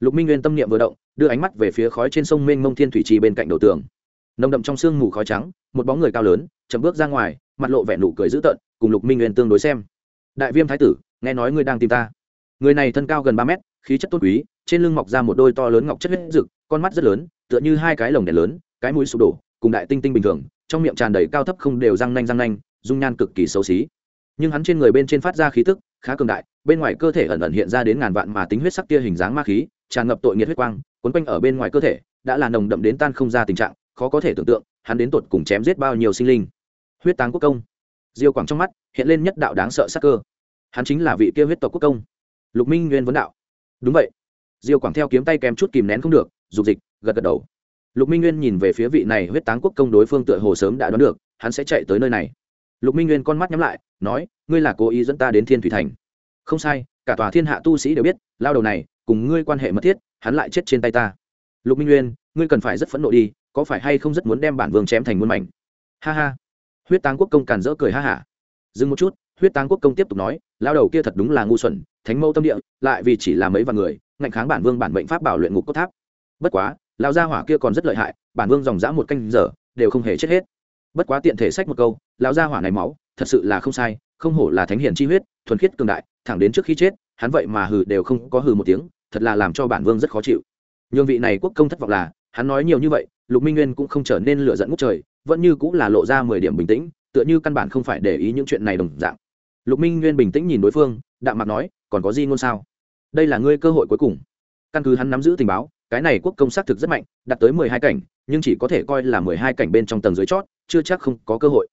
Lục minh nguyên tâm niệm vừa động, đưa ánh mắt về phía khói trên sông mênh mông thiên thủy trì bên cạnh đầu tường. Nồng đậm trong sương mù khói trắng, một bóng người cao lớn, chậm bước ra ngoài, mặt lộ vẻ nụ cười dữ tợn, cùng lục minh nguyên tương đối xem. Đại viêm thái tử, nghe nói ngươi đang tìm ta. Người này thân cao gần ba mét, khí chất tốt quý, trên lưng mọc ra một đôi to lớn ngọc chất huyết rực con mắt rất lớn, tựa như hai cái lồng đèn lớn, cái mũi sụp đổ, cùng đại tinh tinh bình thường, trong miệng tràn đầy cao thấp không đều răng nanh răng nanh, dung nhan cực kỳ xấu xí nhưng hắn trên người bên trên phát ra khí tức khá cường đại, bên ngoài cơ thể ẩn ẩn hiện ra đến ngàn vạn mà tính huyết sắc tia hình dáng ma khí, tràn ngập tội nghiệt huyết quang quấn quanh ở bên ngoài cơ thể, đã là nồng đậm đến tan không ra tình trạng, khó có thể tưởng tượng, hắn đến tột cùng chém giết bao nhiêu sinh linh. Huyết táng quốc công. Diêu quảng trong mắt hiện lên nhất đạo đáng sợ sắc cơ. Hắn chính là vị kia huyết tộc quốc công. Lục minh nguyên vấn đạo. Đúng vậy. Diêu quảng theo kiếm tay kèm chút kìm nén không được, dục dịch, gật gật đầu. Lục minh nguyên nhìn về phía vị này huyết táng quốc công đối phương tựa hồ sớm đã đoán được, hắn sẽ chạy tới nơi này lục minh nguyên con mắt nhắm lại, nói, ngươi là cố ý dẫn ta đến thiên thủy thành? Không sai, cả tòa thiên hạ tu sĩ đều biết, lao đầu này, cùng ngươi quan hệ mật thiết, hắn lại chết trên tay ta. Lục minh nguyên, ngươi cần phải rất phẫn nộ đi, có phải hay không rất muốn đem bản vương chém thành muôn mảnh? Ha ha. Huyết táng quốc công càn rỡ cười ha hả. Dừng một chút, huyết táng quốc công tiếp tục nói, lao đầu kia thật đúng là ngu xuẩn, thánh mâu tâm địa, lại vì chỉ là mấy vài người, ngạnh kháng bản vương bản mệnh pháp bảo luyện ngục cốt tháp. Bất quá lao gia hỏa kia còn rất lợi hại, bản vương dòng dã một canh giờ, đều không hề chết hết. Bất quá tiện thể sách một câu lão gia hỏa này máu, thật sự là không sai, không hổ là thánh hiền chi huyết, thuần khiết cường đại, thẳng đến trước khi chết, hắn vậy mà hừ đều không có hừ một tiếng, thật là làm cho bản vương rất khó chịu. Nhường vị này quốc công thất vọng là, hắn nói nhiều như vậy, lục minh nguyên cũng không trở nên lựa giận ngút trời, vẫn như cũng là lộ ra mười điểm bình tĩnh, tựa như căn bản không phải để ý những chuyện này đồng dạng. Lục minh nguyên bình tĩnh nhìn đối phương, đạm mặt nói, còn có gì ngôn sao? Đây là ngươi cơ hội cuối cùng. Căn cứ hắn nắm giữ tình báo, cái này quốc công xác thực rất mạnh, đạt tới mười hai cảnh, nhưng chỉ có thể coi là mười hai cảnh bên trong tầng dưới chót, chưa chắc không có cơ hội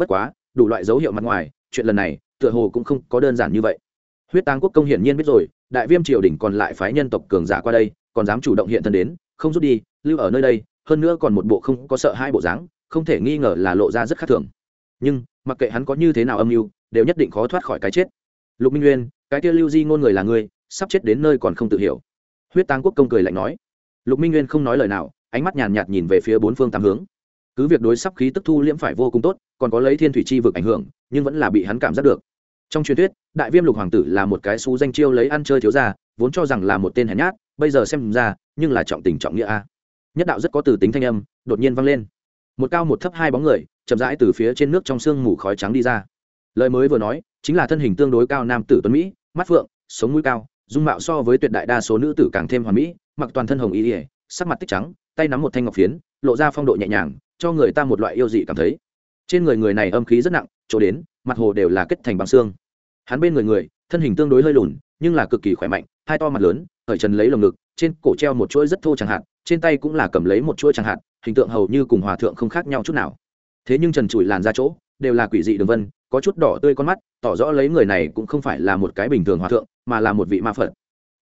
bất quá, đủ loại dấu hiệu mặt ngoài, chuyện lần này, tựa hồ cũng không có đơn giản như vậy. Huyết tang quốc công hiển nhiên biết rồi, đại viêm triều đình còn lại phái nhân tộc cường giả qua đây, còn dám chủ động hiện thân đến, không rút đi, lưu ở nơi đây, hơn nữa còn một bộ không có sợ hai bộ dáng, không thể nghi ngờ là lộ ra rất khác thường. Nhưng, mặc kệ hắn có như thế nào âm mưu, đều nhất định khó thoát khỏi cái chết. Lục minh nguyên, cái kia lưu di ngôn người là ngươi sắp chết đến nơi còn không tự hiểu. Huyết tang quốc công cười lạnh nói. Lục minh nguyên không nói lời nào, ánh mắt nhàn nhạt nhìn về phía bốn phương tám hướng cứ việc đối sắp khí tức thu liễm phải vô cùng tốt, còn có lấy thiên thủy chi vực ảnh hưởng, nhưng vẫn là bị hắn cảm giác được. Trong truyền thuyết, đại viêm lục hoàng tử là một cái xú danh chiêu lấy ăn chơi thiếu gia, vốn cho rằng là một tên hèn nhát, bây giờ xem ra, nhưng là trọng tình trọng nghĩa a. Nhất đạo rất có từ tính thanh âm, đột nhiên vang lên. Một cao một thấp hai bóng người, chậm rãi từ phía trên nước trong sương mù khói trắng đi ra. Lời mới vừa nói, chính là thân hình tương đối cao nam tử tuấn mỹ, mắt phượng, sống mũi cao, dung mạo so với tuyệt đại đa số nữ tử càng thêm hoàn mỹ, mặc toàn thân hồng y ỉa sắc mặt tích trắng, tay nắm một thanh ngọc phiến, lộ ra phong độ nhẹ nhàng cho người ta một loại yêu dị cảm thấy. Trên người người này âm khí rất nặng, chỗ đến, mặt hồ đều là kết thành bằng xương. Hắn bên người người, thân hình tương đối hơi lùn, nhưng là cực kỳ khỏe mạnh, hai to mặt lớn khởi trần lấy lồng ngực, trên cổ treo một chuỗi rất thô chẳng hạn, trên tay cũng là cầm lấy một chuỗi chẳng hạn, hình tượng hầu như cùng hòa thượng không khác nhau chút nào. Thế nhưng trần trụi làn ra chỗ, đều là quỷ dị đường vân, có chút đỏ tươi con mắt, tỏ rõ lấy người này cũng không phải là một cái bình thường hòa thượng, mà là một vị ma phật.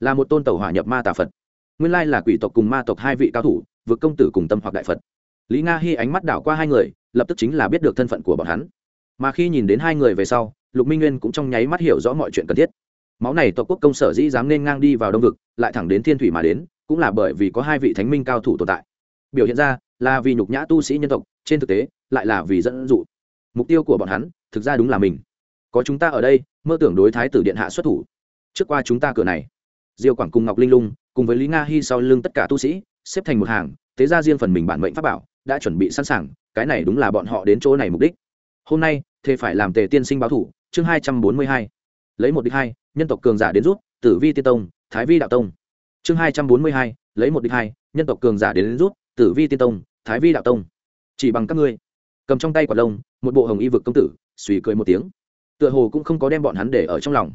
Là một tôn tàu hỏa nhập ma tà phật. Nguyên lai là quỷ tộc cùng ma tộc hai vị cao thủ, vượt công tử cùng tâm hoặc đại phật lý nga hy ánh mắt đảo qua hai người, lập tức chính là biết được thân phận của bọn hắn. Mà khi nhìn đến hai người về sau, lục minh nguyên cũng trong nháy mắt hiểu rõ mọi chuyện cần thiết. Máu này tộc quốc công sở dĩ dám nên ngang đi vào đông vực, lại thẳng đến thiên thủy mà đến, cũng là bởi vì có hai vị thánh minh cao thủ tồn tại. Biểu hiện ra là vì nhục nhã tu sĩ nhân tộc, trên thực tế, lại là vì dẫn dụ. Mục tiêu của bọn hắn, thực ra đúng là mình. Có chúng ta ở đây, mơ tưởng đối thái tử điện hạ xuất thủ. Trước qua chúng ta cửa này. Diêu quảng cùng ngọc linh lung, cùng với lý nga hy sau lưng tất cả tu sĩ, xếp thành một hàng, tế ra riêng phần mình bản mệnh pháp bảo đã chuẩn bị sẵn sàng, cái này đúng là bọn họ đến chỗ này mục đích. Hôm nay, thế phải làm tề tiên sinh báo thủ, chương hai trăm bốn mươi hai. Lấy một đích hai, nhân tộc cường giả đến rút, tử vi tiên tông, thái vi đạo tông. Chương hai trăm bốn mươi hai, lấy một đích hai, nhân tộc cường giả đến rút, tử vi tiên tông, thái vi đạo tông. Chỉ bằng các ngươi. Cầm trong tay quả lông, một bộ hồng y vực công tử, suy cười một tiếng. Tựa hồ cũng không có đem bọn hắn để ở trong lòng.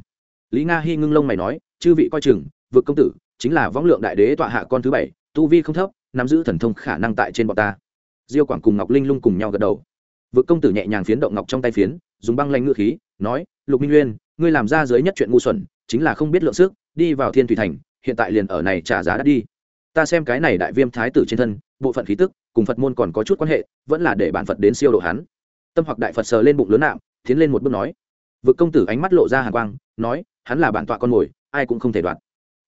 Lý nga hy ngưng lông mày nói, chư vị coi chừng, vực công tử, chính là võng lượng đại đế tọa hạ con thứ bảy, tu vi không thấp, nắm giữ thần thông khả năng tại trên bọn ta diêu quảng cùng ngọc linh lung cùng nhau gật đầu. Vực công tử nhẹ nhàng phiến động ngọc trong tay phiến, dùng băng lanh ngựa khí, nói, lục minh nguyên, ngươi làm ra dưới nhất chuyện ngu xuẩn, chính là không biết lượng sức, đi vào thiên thủy thành, hiện tại liền ở này trả giá đã đi. Ta xem cái này đại viêm thái tử trên thân, bộ phận khí tức, cùng phật môn còn có chút quan hệ, vẫn là để bản phật đến siêu độ hắn. Tâm hoặc đại phật sờ lên bụng lớn nạm, tiến lên một bước nói. Vực công tử ánh mắt lộ ra hàn quang, nói, hắn là bản tọa con mồi, ai cũng không thể đoạt.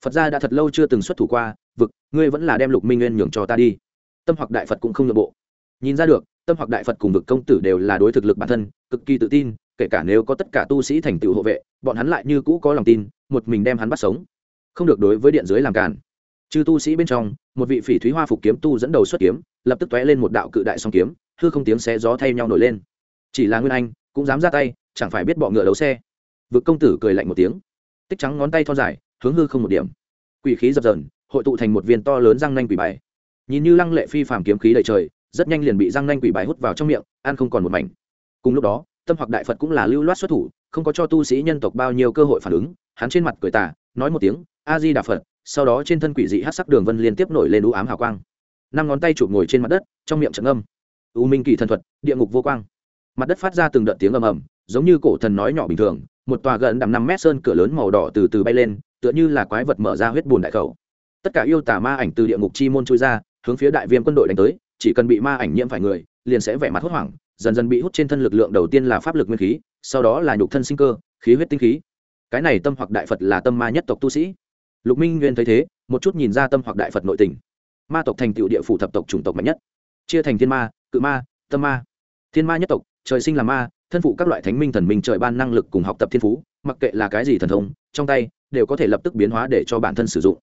Phật gia đã thật lâu chưa từng xuất thủ qua, vực, ngươi vẫn là đem lục minh nguyên nhường cho ta đi. Tâm hoặc đại phật cũng không nhượng bộ nhìn ra được, tâm hoặc đại phật cùng vực công tử đều là đối thực lực bản thân, cực kỳ tự tin, kể cả nếu có tất cả tu sĩ thành tựu hộ vệ, bọn hắn lại như cũ có lòng tin, một mình đem hắn bắt sống. Không được đối với điện dưới làm cản chư tu sĩ bên trong, một vị phỉ thúy hoa phục kiếm tu dẫn đầu xuất kiếm, lập tức tóe lên một đạo cự đại song kiếm, hư không tiếng xé gió thay nhau nổi lên. Chỉ là nguyên anh, cũng dám ra tay, chẳng phải biết bọ ngựa đấu xe. Vực công tử cười lạnh một tiếng, tích trắng ngón tay thon dài, hướng hư không một điểm. Quỷ khí dập dờn, hội tụ thành một viên to lớn răng nanh quỷ bài. Nhìn như lăng lệ phi phàm kiếm khí đầy trời rất nhanh liền bị răng nanh quỷ bài hút vào trong miệng, ăn không còn một mảnh. Cùng lúc đó, tâm hoặc đại phật cũng là lưu loát xuất thủ, không có cho tu sĩ nhân tộc bao nhiêu cơ hội phản ứng, hắn trên mặt cười tà, nói một tiếng a di đà phật, sau đó trên thân quỷ dị hát sắc đường vân liên tiếp nổi lên u ám hào quang. Năm ngón tay chụp ngồi trên mặt đất, trong miệng trận âm u minh kỳ thần thuật, địa ngục vô quang. Mặt đất phát ra từng đợt tiếng ầm ầm, giống như cổ thần nói nhỏ bình thường, một tòa gần đầm năm mét sơn cửa lớn màu đỏ từ từ bay lên, tựa như là quái vật mở ra huyết bùn đại khẩu. Tất cả yêu tà ma ảnh từ địa ngục chi môn trôi ra, hướng phía đại viêm quân đội đánh tới chỉ cần bị ma ảnh nhiễm phải người, liền sẽ vẻ mặt hốt hoảng, dần dần bị hút trên thân lực lượng đầu tiên là pháp lực nguyên khí, sau đó là nhục thân sinh cơ, khí huyết tinh khí. Cái này tâm hoặc đại phật là tâm ma nhất tộc tu sĩ. Lục minh nguyên thấy thế, một chút nhìn ra tâm hoặc đại phật nội tình. Ma tộc thành tựu địa phủ thập tộc chủng tộc mạnh nhất. Chia thành thiên ma, cự ma, tâm ma. Thiên ma nhất tộc, trời sinh là ma, thân phụ các loại thánh minh thần minh trời ban năng lực cùng học tập thiên phú, mặc kệ là cái gì thần thông, trong tay đều có thể lập tức biến hóa để cho bản thân sử dụng.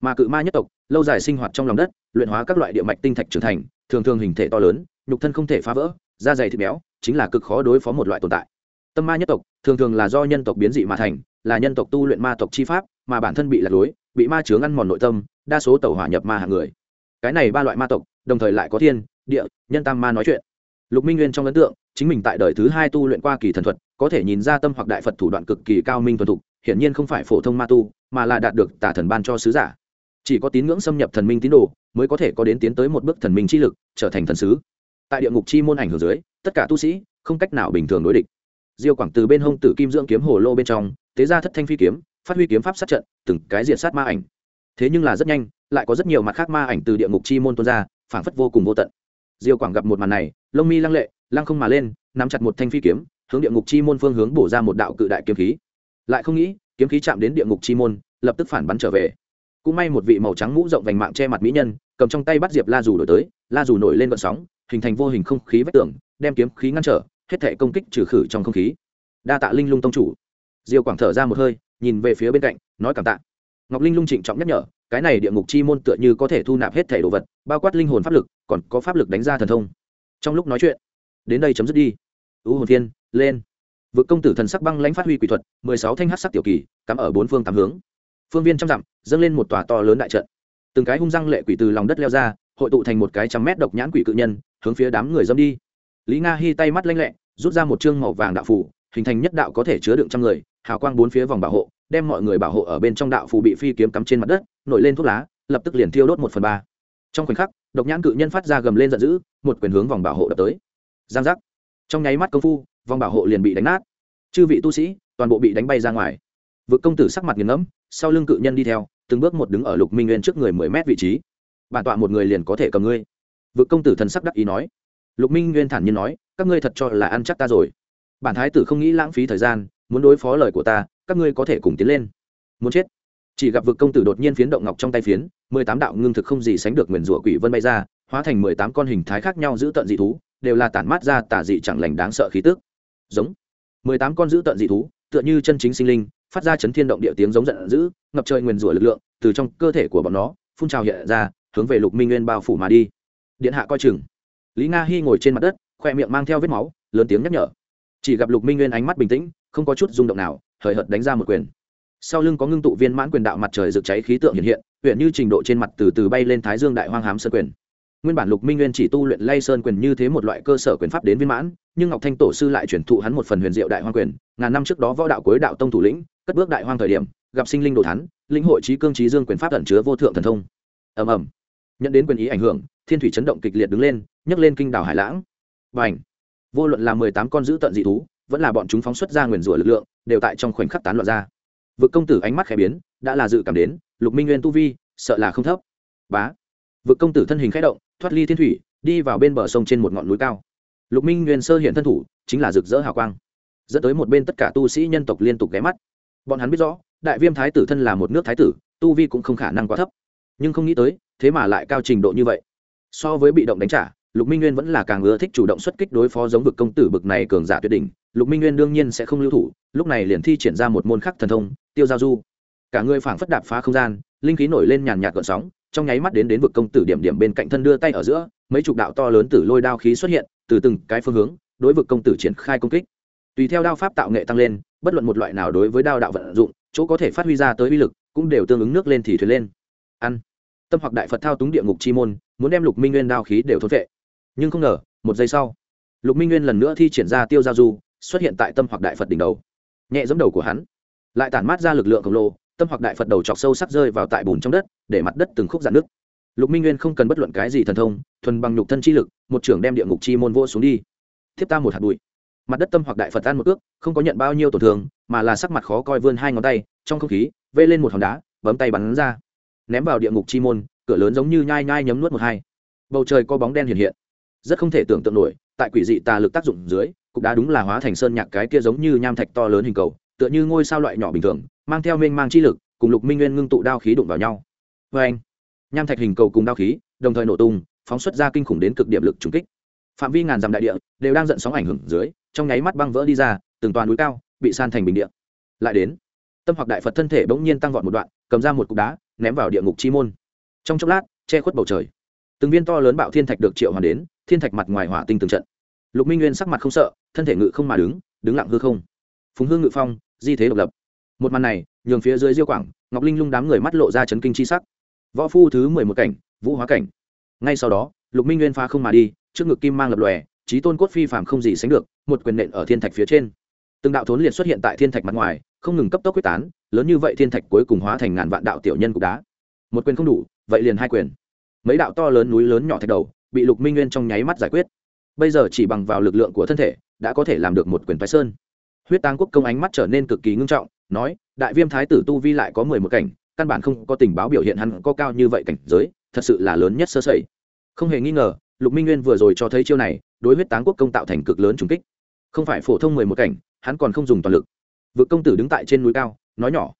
Mà cự ma nhất tộc, lâu dài sinh hoạt trong lòng đất, luyện hóa các loại địa mạch tinh thạch trưởng thành thường thường hình thể to lớn, nhục thân không thể phá vỡ, da dày thịt béo, chính là cực khó đối phó một loại tồn tại. Tâm ma nhất tộc, thường thường là do nhân tộc biến dị mà thành, là nhân tộc tu luyện ma tộc chi pháp, mà bản thân bị lạc lối, bị ma chướng ăn mòn nội tâm, đa số tàu hỏa nhập ma hạng người. Cái này ba loại ma tộc, đồng thời lại có thiên, địa, nhân tam ma nói chuyện. Lục minh nguyên trong ấn tượng, chính mình tại đời thứ hai tu luyện qua kỳ thần thuật, có thể nhìn ra tâm hoặc đại phật thủ đoạn cực kỳ cao minh thuần thục, hiển nhiên không phải phổ thông ma tu, mà là đạt được tả thần ban cho sứ giả chỉ có tín ngưỡng xâm nhập thần minh tín đồ mới có thể có đến tiến tới một bước thần minh chi lực, trở thành thần sứ. Tại địa ngục chi môn ảnh hưởng dưới, tất cả tu sĩ không cách nào bình thường đối địch. Diêu quảng từ bên hông tử kim dưỡng kiếm hồ lô bên trong, tế ra thất thanh phi kiếm, phát huy kiếm pháp sát trận, từng cái diện sát ma ảnh. Thế nhưng là rất nhanh, lại có rất nhiều mặt khác ma ảnh từ địa ngục chi môn tuôn ra, phảng phất vô cùng vô tận. Diêu quảng gặp một màn này, lông mi lăng lệ, lăng không mà lên, nắm chặt một thanh phi kiếm, hướng địa ngục chi môn phương hướng bổ ra một đạo cự đại kiếm khí. Lại không nghĩ, kiếm khí chạm đến địa ngục chi môn, lập tức phản bắn trở về cũng may một vị màu trắng mũ rộng vành mạng che mặt mỹ nhân, cầm trong tay bắt diệp la dù đổi tới, la dù nổi lên vận sóng, hình thành vô hình không khí vách tường, đem kiếm khí ngăn trở, hết thể công kích trừ khử trong không khí. Đa tạ linh lung tông chủ. Diêu quảng thở ra một hơi, nhìn về phía bên cạnh, nói cảm tạ. Ngọc linh lung trịnh trọng nhắc nhở, cái này địa ngục chi môn tựa như có thể thu nạp hết thể đồ vật, bao quát linh hồn pháp lực, còn có pháp lực đánh ra thần thông. Trong lúc nói chuyện, đến đây chấm dứt đi. Ưu hồn thiên, lên. Vực công tử thần sắc băng lãnh phát huy quỷ thuật, mười sáu thanh hát sắc tiểu kỳ, cắm ở bốn phương tám hướng phương viên trăm dặm, dâng lên một tòa to lớn đại trận. Từng cái hung răng lệ quỷ từ lòng đất leo ra, hội tụ thành một cái trăm mét độc nhãn quỷ cự nhân, hướng phía đám người dâm đi. Lý nga hy tay mắt lanh lẹ, rút ra một chương màu vàng đạo phủ hình thành nhất đạo có thể chứa đựng trăm người, hào quang bốn phía vòng bảo hộ, đem mọi người bảo hộ ở bên trong đạo phủ bị phi kiếm cắm trên mặt đất, nổi lên thuốc lá, lập tức liền thiêu đốt một phần ba. Trong khoảnh khắc, độc nhãn cự nhân phát ra gầm lên giận dữ, một quyền hướng vòng bảo hộ đập tới. Giang giác. Trong nháy mắt công phu, vòng bảo hộ liền bị đánh nát. Chư vị tu sĩ, toàn bộ bị đánh bay ra ngoài vực công tử sắc mặt nghiền ngẫm, sau lưng cự nhân đi theo, từng bước một đứng ở lục minh nguyên trước người mười mét vị trí. Bản tọa một người liền có thể cầm ngươi. Vực công tử thần sắc đắc ý nói. Lục minh nguyên thản nhiên nói, các ngươi thật cho là ăn chắc ta rồi. Bản thái tử không nghĩ lãng phí thời gian, muốn đối phó lời của ta, các ngươi có thể cùng tiến lên. Muốn chết. Chỉ gặp vực công tử đột nhiên phiến động ngọc trong tay phiến, mười tám đạo ngưng thực không gì sánh được nguyền rủa quỷ vân bay ra, hóa thành mười tám con hình thái khác nhau giữ tận dị thú, đều là tản mát ra tả dị chẳng lành đáng sợ khí tức. Giống. Mười tám con giữ tận dị thú, tựa như chân chính sinh linh phát ra chấn thiên động địa tiếng giống giận dữ, ngập trời nguyền rủa lực lượng từ trong cơ thể của bọn nó phun trào hiện ra, hướng về lục minh nguyên bao phủ mà đi. Điện hạ coi chừng. Lý nga hy ngồi trên mặt đất, khoe miệng mang theo vết máu, lớn tiếng nhắc nhở. Chỉ gặp lục minh nguyên ánh mắt bình tĩnh, không có chút rung động nào, hời hợt đánh ra một quyền. Sau lưng có ngưng tụ viên mãn quyền đạo mặt trời rực cháy khí tượng hiện hiện, huyện như trình độ trên mặt từ từ bay lên thái dương đại hoang hám sơn quyền nguyên bản lục minh nguyên chỉ tu luyện lay sơn quyền như thế một loại cơ sở quyền pháp đến viên mãn, nhưng ngọc thanh tổ sư lại chuyển thụ hắn một phần huyền diệu đại hoang quyền, ngàn năm trước đó võ đạo cuối đạo tông thủ lĩnh, cất bước đại hoang thời điểm, gặp sinh linh đồ thắn lĩnh hội trí cương trí dương quyền pháp ẩn chứa vô thượng thần thông. Ầm ầm. Nhận đến quyền ý ảnh hưởng, thiên thủy chấn động kịch liệt đứng lên, nhấc lên kinh đảo hải lãng. Và ảnh vô luận là mười tám con giữ tận dị thú, vẫn là bọn chúng phóng xuất ra nguyền rủa lực lượng, đều tại trong khoảnh khắc tán loạn ra. Vực công tử ánh mắt khẽ biến, đã là dự cảm đến, lục minh nguyên tu vi, sợ là không thấp. Bá vực công tử thân hình khẽ động, thoát ly thiên thủy, đi vào bên bờ sông trên một ngọn núi cao. Lục minh nguyên sơ hiện thân thủ, chính là rực rỡ hào quang, dẫn tới một bên tất cả tu sĩ nhân tộc liên tục ghé mắt. Bọn hắn biết rõ, đại viêm thái tử thân là một nước thái tử, tu vi cũng không khả năng quá thấp. Nhưng không nghĩ tới, thế mà lại cao trình độ như vậy. So với bị động đánh trả, lục minh nguyên vẫn là càng ưa thích chủ động xuất kích đối phó giống vực công tử bực này cường giả tuyệt đỉnh. Lục minh nguyên đương nhiên sẽ không lưu thủ, lúc này liền thi triển ra một môn khắc thần thông, tiêu giao du. Cả người phảng phất đạp phá không gian, linh khí nổi lên nhàn nhạt gợn sóng trong nháy mắt đến đến vực công tử điểm điểm bên cạnh thân đưa tay ở giữa, mấy chục đạo to lớn tử lôi đao khí xuất hiện, từ từng cái phương hướng, đối vực công tử triển khai công kích. Tùy theo đao pháp tạo nghệ tăng lên, bất luận một loại nào đối với đao đạo vận dụng, chỗ có thể phát huy ra tới uy lực, cũng đều tương ứng nước lên thì thuyền lên. Ăn. Tâm hoặc đại phật thao túng địa ngục chi môn, muốn đem lục minh nguyên đao khí đều thốt vệ. Nhưng không ngờ, một giây sau, lục minh nguyên lần nữa thi triển ra tiêu giao du, xuất hiện tại tâm hoặc đại phật đỉnh đầu. Nhẹ giống đầu của hắn, lại tản mát ra lực lượng khổng lồ tâm hoặc đại phật đầu chọc sâu sắc rơi vào tại bùn trong đất, để mặt đất từng khúc dạn nước. Lục minh nguyên không cần bất luận cái gì thần thông, thuần bằng nhục thân chi lực, một trưởng đem địa ngục chi môn vô xuống đi. Thiếp ta một hạt bụi. Mặt đất tâm hoặc đại phật tan một ước không có nhận bao nhiêu tổn thương, mà là sắc mặt khó coi vươn hai ngón tay, trong không khí vê lên một hòn đá, bấm tay bắn ra. Ném vào địa ngục chi môn, cửa lớn giống như nhai nhai nhấm nuốt một hai. Bầu trời có bóng đen hiện hiện. Rất không thể tưởng tượng nổi, tại quỷ dị tà lực tác dụng dưới, cục đá đúng là hóa thành sơn nhạc cái kia giống như nham thạch to lớn hình cầu, tựa như ngôi sao loại nhỏ bình thường mang theo mênh mang chi lực, cùng lục minh nguyên ngưng tụ đao khí đụng vào nhau. Vê anh, nham thạch hình cầu cùng đao khí, đồng thời nổ tung, phóng xuất ra kinh khủng đến cực điểm lực trùng kích. Phạm vi ngàn dặm đại địa đều đang giận sóng ảnh hưởng dưới, trong nháy mắt băng vỡ đi ra, từng toàn núi cao bị san thành bình địa. Lại đến, tâm hoặc đại phật thân thể bỗng nhiên tăng vọt một đoạn, cầm ra một cục đá, ném vào địa ngục chi môn. Trong chốc lát, che khuất bầu trời. Từng viên to lớn bạo thiên thạch được triệu hoàn đến, thiên thạch mặt ngoài hỏa tinh từng trận. Lục minh nguyên sắc mặt không sợ, thân thể ngự không mà đứng đứng lặng hư không. Phùng hương ngự phong, di thế độc lập một màn này, nhường phía dưới diêu quảng, ngọc linh lung đám người mắt lộ ra chấn kinh chi sắc. Võ phu thứ mười một cảnh, vũ hóa cảnh. Ngay sau đó, lục minh nguyên phá không mà đi, trước ngực kim mang lập lòe trí tôn cốt phi phàm không gì sánh được, một quyền nện ở thiên thạch phía trên. Từng đạo thốn liệt xuất hiện tại thiên thạch mặt ngoài, không ngừng cấp tốc quyết tán, lớn như vậy thiên thạch cuối cùng hóa thành ngàn vạn đạo tiểu nhân cục đá. Một quyền không đủ, vậy liền hai quyền. Mấy đạo to lớn núi lớn nhỏ thạch đầu, bị lục minh nguyên trong nháy mắt giải quyết. Bây giờ chỉ bằng vào lực lượng của thân thể, đã có thể làm được một quyền phái sơn. Huyết táng quốc công ánh mắt trở nên cực kỳ ngưng trọng nói đại viêm thái tử tu vi lại có mười một cảnh căn bản không có tình báo biểu hiện hắn có cao như vậy cảnh giới thật sự là lớn nhất sơ sẩy. Không hề nghi ngờ lục minh nguyên vừa rồi cho thấy chiêu này đối huyết táng quốc công tạo thành cực lớn trùng kích. Không phải phổ thông mười một cảnh hắn còn không dùng toàn lực. Vực công tử đứng tại trên núi cao nói nhỏ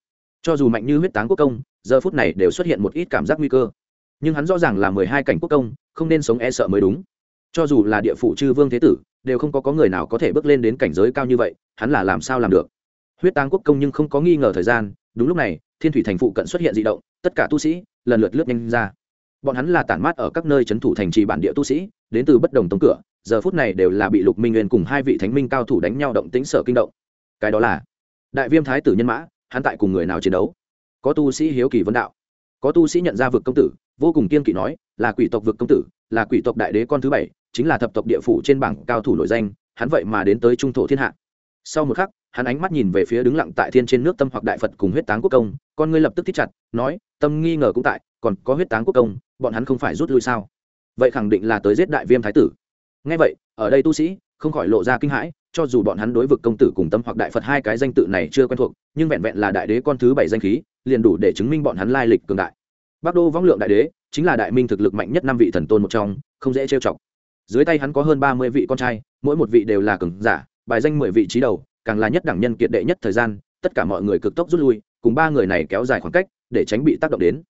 cho dù mạnh như huyết táng quốc công giờ phút này đều xuất hiện một ít cảm giác nguy cơ. Nhưng hắn rõ ràng là mười hai cảnh quốc công không nên sống e sợ mới đúng. Cho dù là địa phủ chư vương thế tử đều không có, có người nào có thể bước lên đến cảnh giới cao như vậy hắn là làm sao làm được? Huyết táng quốc công nhưng không có nghi ngờ thời gian, đúng lúc này, thiên thủy thành phụ cận xuất hiện d ị động, tất cả tu sĩ lần lượt lướt nhanh ra. Bọn hắn là tản mát ở các nơi c h ấ n thủ thành trì bản địa tu sĩ, đến từ bất đồng tống cửa, giờ phút này đều là bị lục minh nguyên cùng hai vị thánh minh cao thủ đánh nhau động tính sở kinh động. Cái đó là đại viêm thái tử nhân mã, hắn tại cùng người nào chiến đấu? Có tu sĩ hiếu kỳ vấn đạo. Có tu sĩ nhận ra vực công tử, vô cùng kiên kỵ nói, là quỷ tộc vực công tử, là quỷ tộc đại đế con thứ bảy, chính là thập tộc địa phủ trên bảng cao thủ nổi danh, hắn vậy mà đến tới trung thổ thiên hạ. Sau một khắc hắn ánh mắt nhìn về phía đứng lặng tại thiên trên nước tâm hoặc đại phật cùng huyết táng quốc công, con ngươi lập tức thích chặt, nói, tâm nghi ngờ cũng tại, còn có huyết táng quốc công, bọn hắn không phải rút lui sao? Vậy khẳng định là tới giết đại viêm thái tử. Ngay vậy, ở đây tu sĩ, không khỏi lộ ra kinh hãi, cho dù bọn hắn đối vực công tử cùng tâm hoặc đại phật hai cái danh tự này chưa quen thuộc, nhưng vẹn vẹn là đại đế con thứ bảy danh khí, liền đủ để chứng minh bọn hắn lai lịch cường đại. Bắc đô võng lượng đại đế, chính là đại minh thực lực mạnh nhất năm vị thần tôn một trong, không dễ trêu chọc. Dưới tay hắn có hơn ba mươi vị con trai, mỗi một vị đều là cường giả, bài danh mười vị trí đầu càng là nhất đẳng nhân kiệt đệ nhất thời gian, tất cả mọi người cực tốc rút lui, cùng ba người này kéo dài khoảng cách, để tránh bị tác động đến.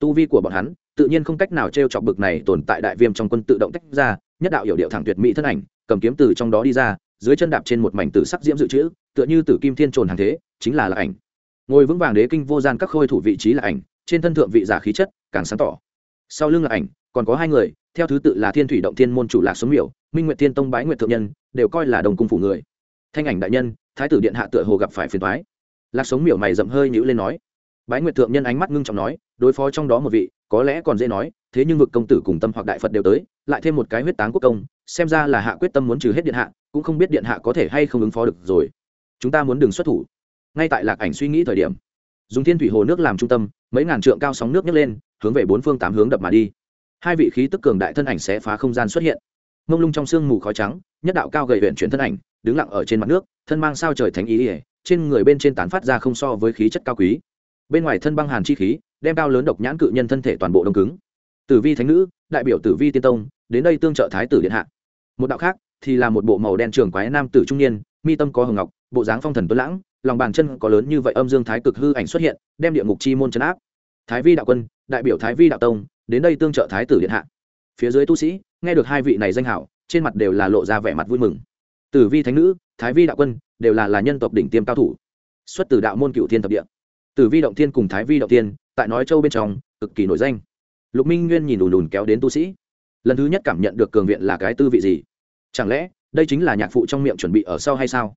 Tu vi của bọn hắn, tự nhiên không cách nào t r e o chọc bực này tồn tại đại viêm trong quân tự động tách ra, nhất đạo hiểu điệu thẳng tuyệt mỹ thân ảnh, cầm kiếm từ trong đó đi ra, dưới chân đạp trên một mảnh tử sắc diễm dự trữ, tựa như tử kim thiên trồn hàng thế, chính là là ảnh. Ngồi vững vàng đế kinh vô gian các khôi thủ vị trí là ảnh, trên thân thượng vị giả khí chất, càng sáng tỏ. Sau lưng là ảnh, còn có hai người, theo thứ tự là thiên thủy động thiên môn chủ lạc xuống miểu, minh nguyện thiên tông bái nguyện thượng nhân, đều coi là đồng cung phủ người. Thanh ảnh đại nhân thái tử điện hạ tựa hồ gặp phải phiền toái, lạc sống miểu mày rậm hơi nhữ lên nói. Bái nguyệt thượng nhân ánh mắt ngưng trọng nói đối phó trong đó một vị có lẽ còn dễ nói thế nhưng vực công tử cùng tâm hoặc đại phật đều tới lại thêm một cái huyết táng quốc công xem ra là hạ quyết tâm muốn trừ hết điện hạ cũng không biết điện hạ có thể hay không ứng phó được rồi. Chúng ta muốn đừng xuất thủ. Ngay tại lạc ảnh suy nghĩ thời điểm dùng thiên thủy hồ nước làm trung tâm mấy ngàn trượng cao sóng nước nhấc lên hướng về bốn phương tám hướng đập mà đi. Hai vị khí tức cường đại thân ảnh sẽ phá không gian xuất hiện mông lung trong sương mù khói trắng, nhất đạo cao gầy huyện chuyển thân ảnh, đứng lặng ở trên mặt nước, thân mang sao trời thánh ý ỉa trên người bên trên tán phát ra không so với khí chất cao quý. Bên ngoài thân băng hàn chi khí, đem cao lớn độc nhãn cự nhân thân thể toàn bộ đông cứng. Tử vi thánh nữ, đại biểu tử vi tiên tông, đến đây tương trợ thái tử điện hạ. Một đạo khác, thì là một bộ màu đen trường quái nam tử trung niên, mi tâm có hồng ngọc, bộ dáng phong thần tuấn lãng, lòng bàn chân có lớn như vậy âm dương thái cực hư ảnh xuất hiện, đem địa ngục chi môn chấn áp. Thái vi đạo quân, đại biểu thái vi đạo tông, đến đây tương trợ thái tử điện hạ. Phía dưới tu sĩ nghe được hai vị này danh hảo, trên mặt đều là lộ ra vẻ mặt vui mừng. Tử vi thánh nữ, thái vi đạo quân đều là là nhân tộc đỉnh tiêm cao thủ, xuất từ đạo môn cựu thiên thập địa. Tử vi động thiên cùng thái vi động thiên, tại nói châu bên trong, cực kỳ nổi danh. Lục minh nguyên nhìn đùn đùn kéo đến tu sĩ. Lần thứ nhất cảm nhận được cường viện là cái tư vị gì? Chẳng lẽ đây chính là nhạc phụ trong miệng chuẩn bị ở sau hay sao?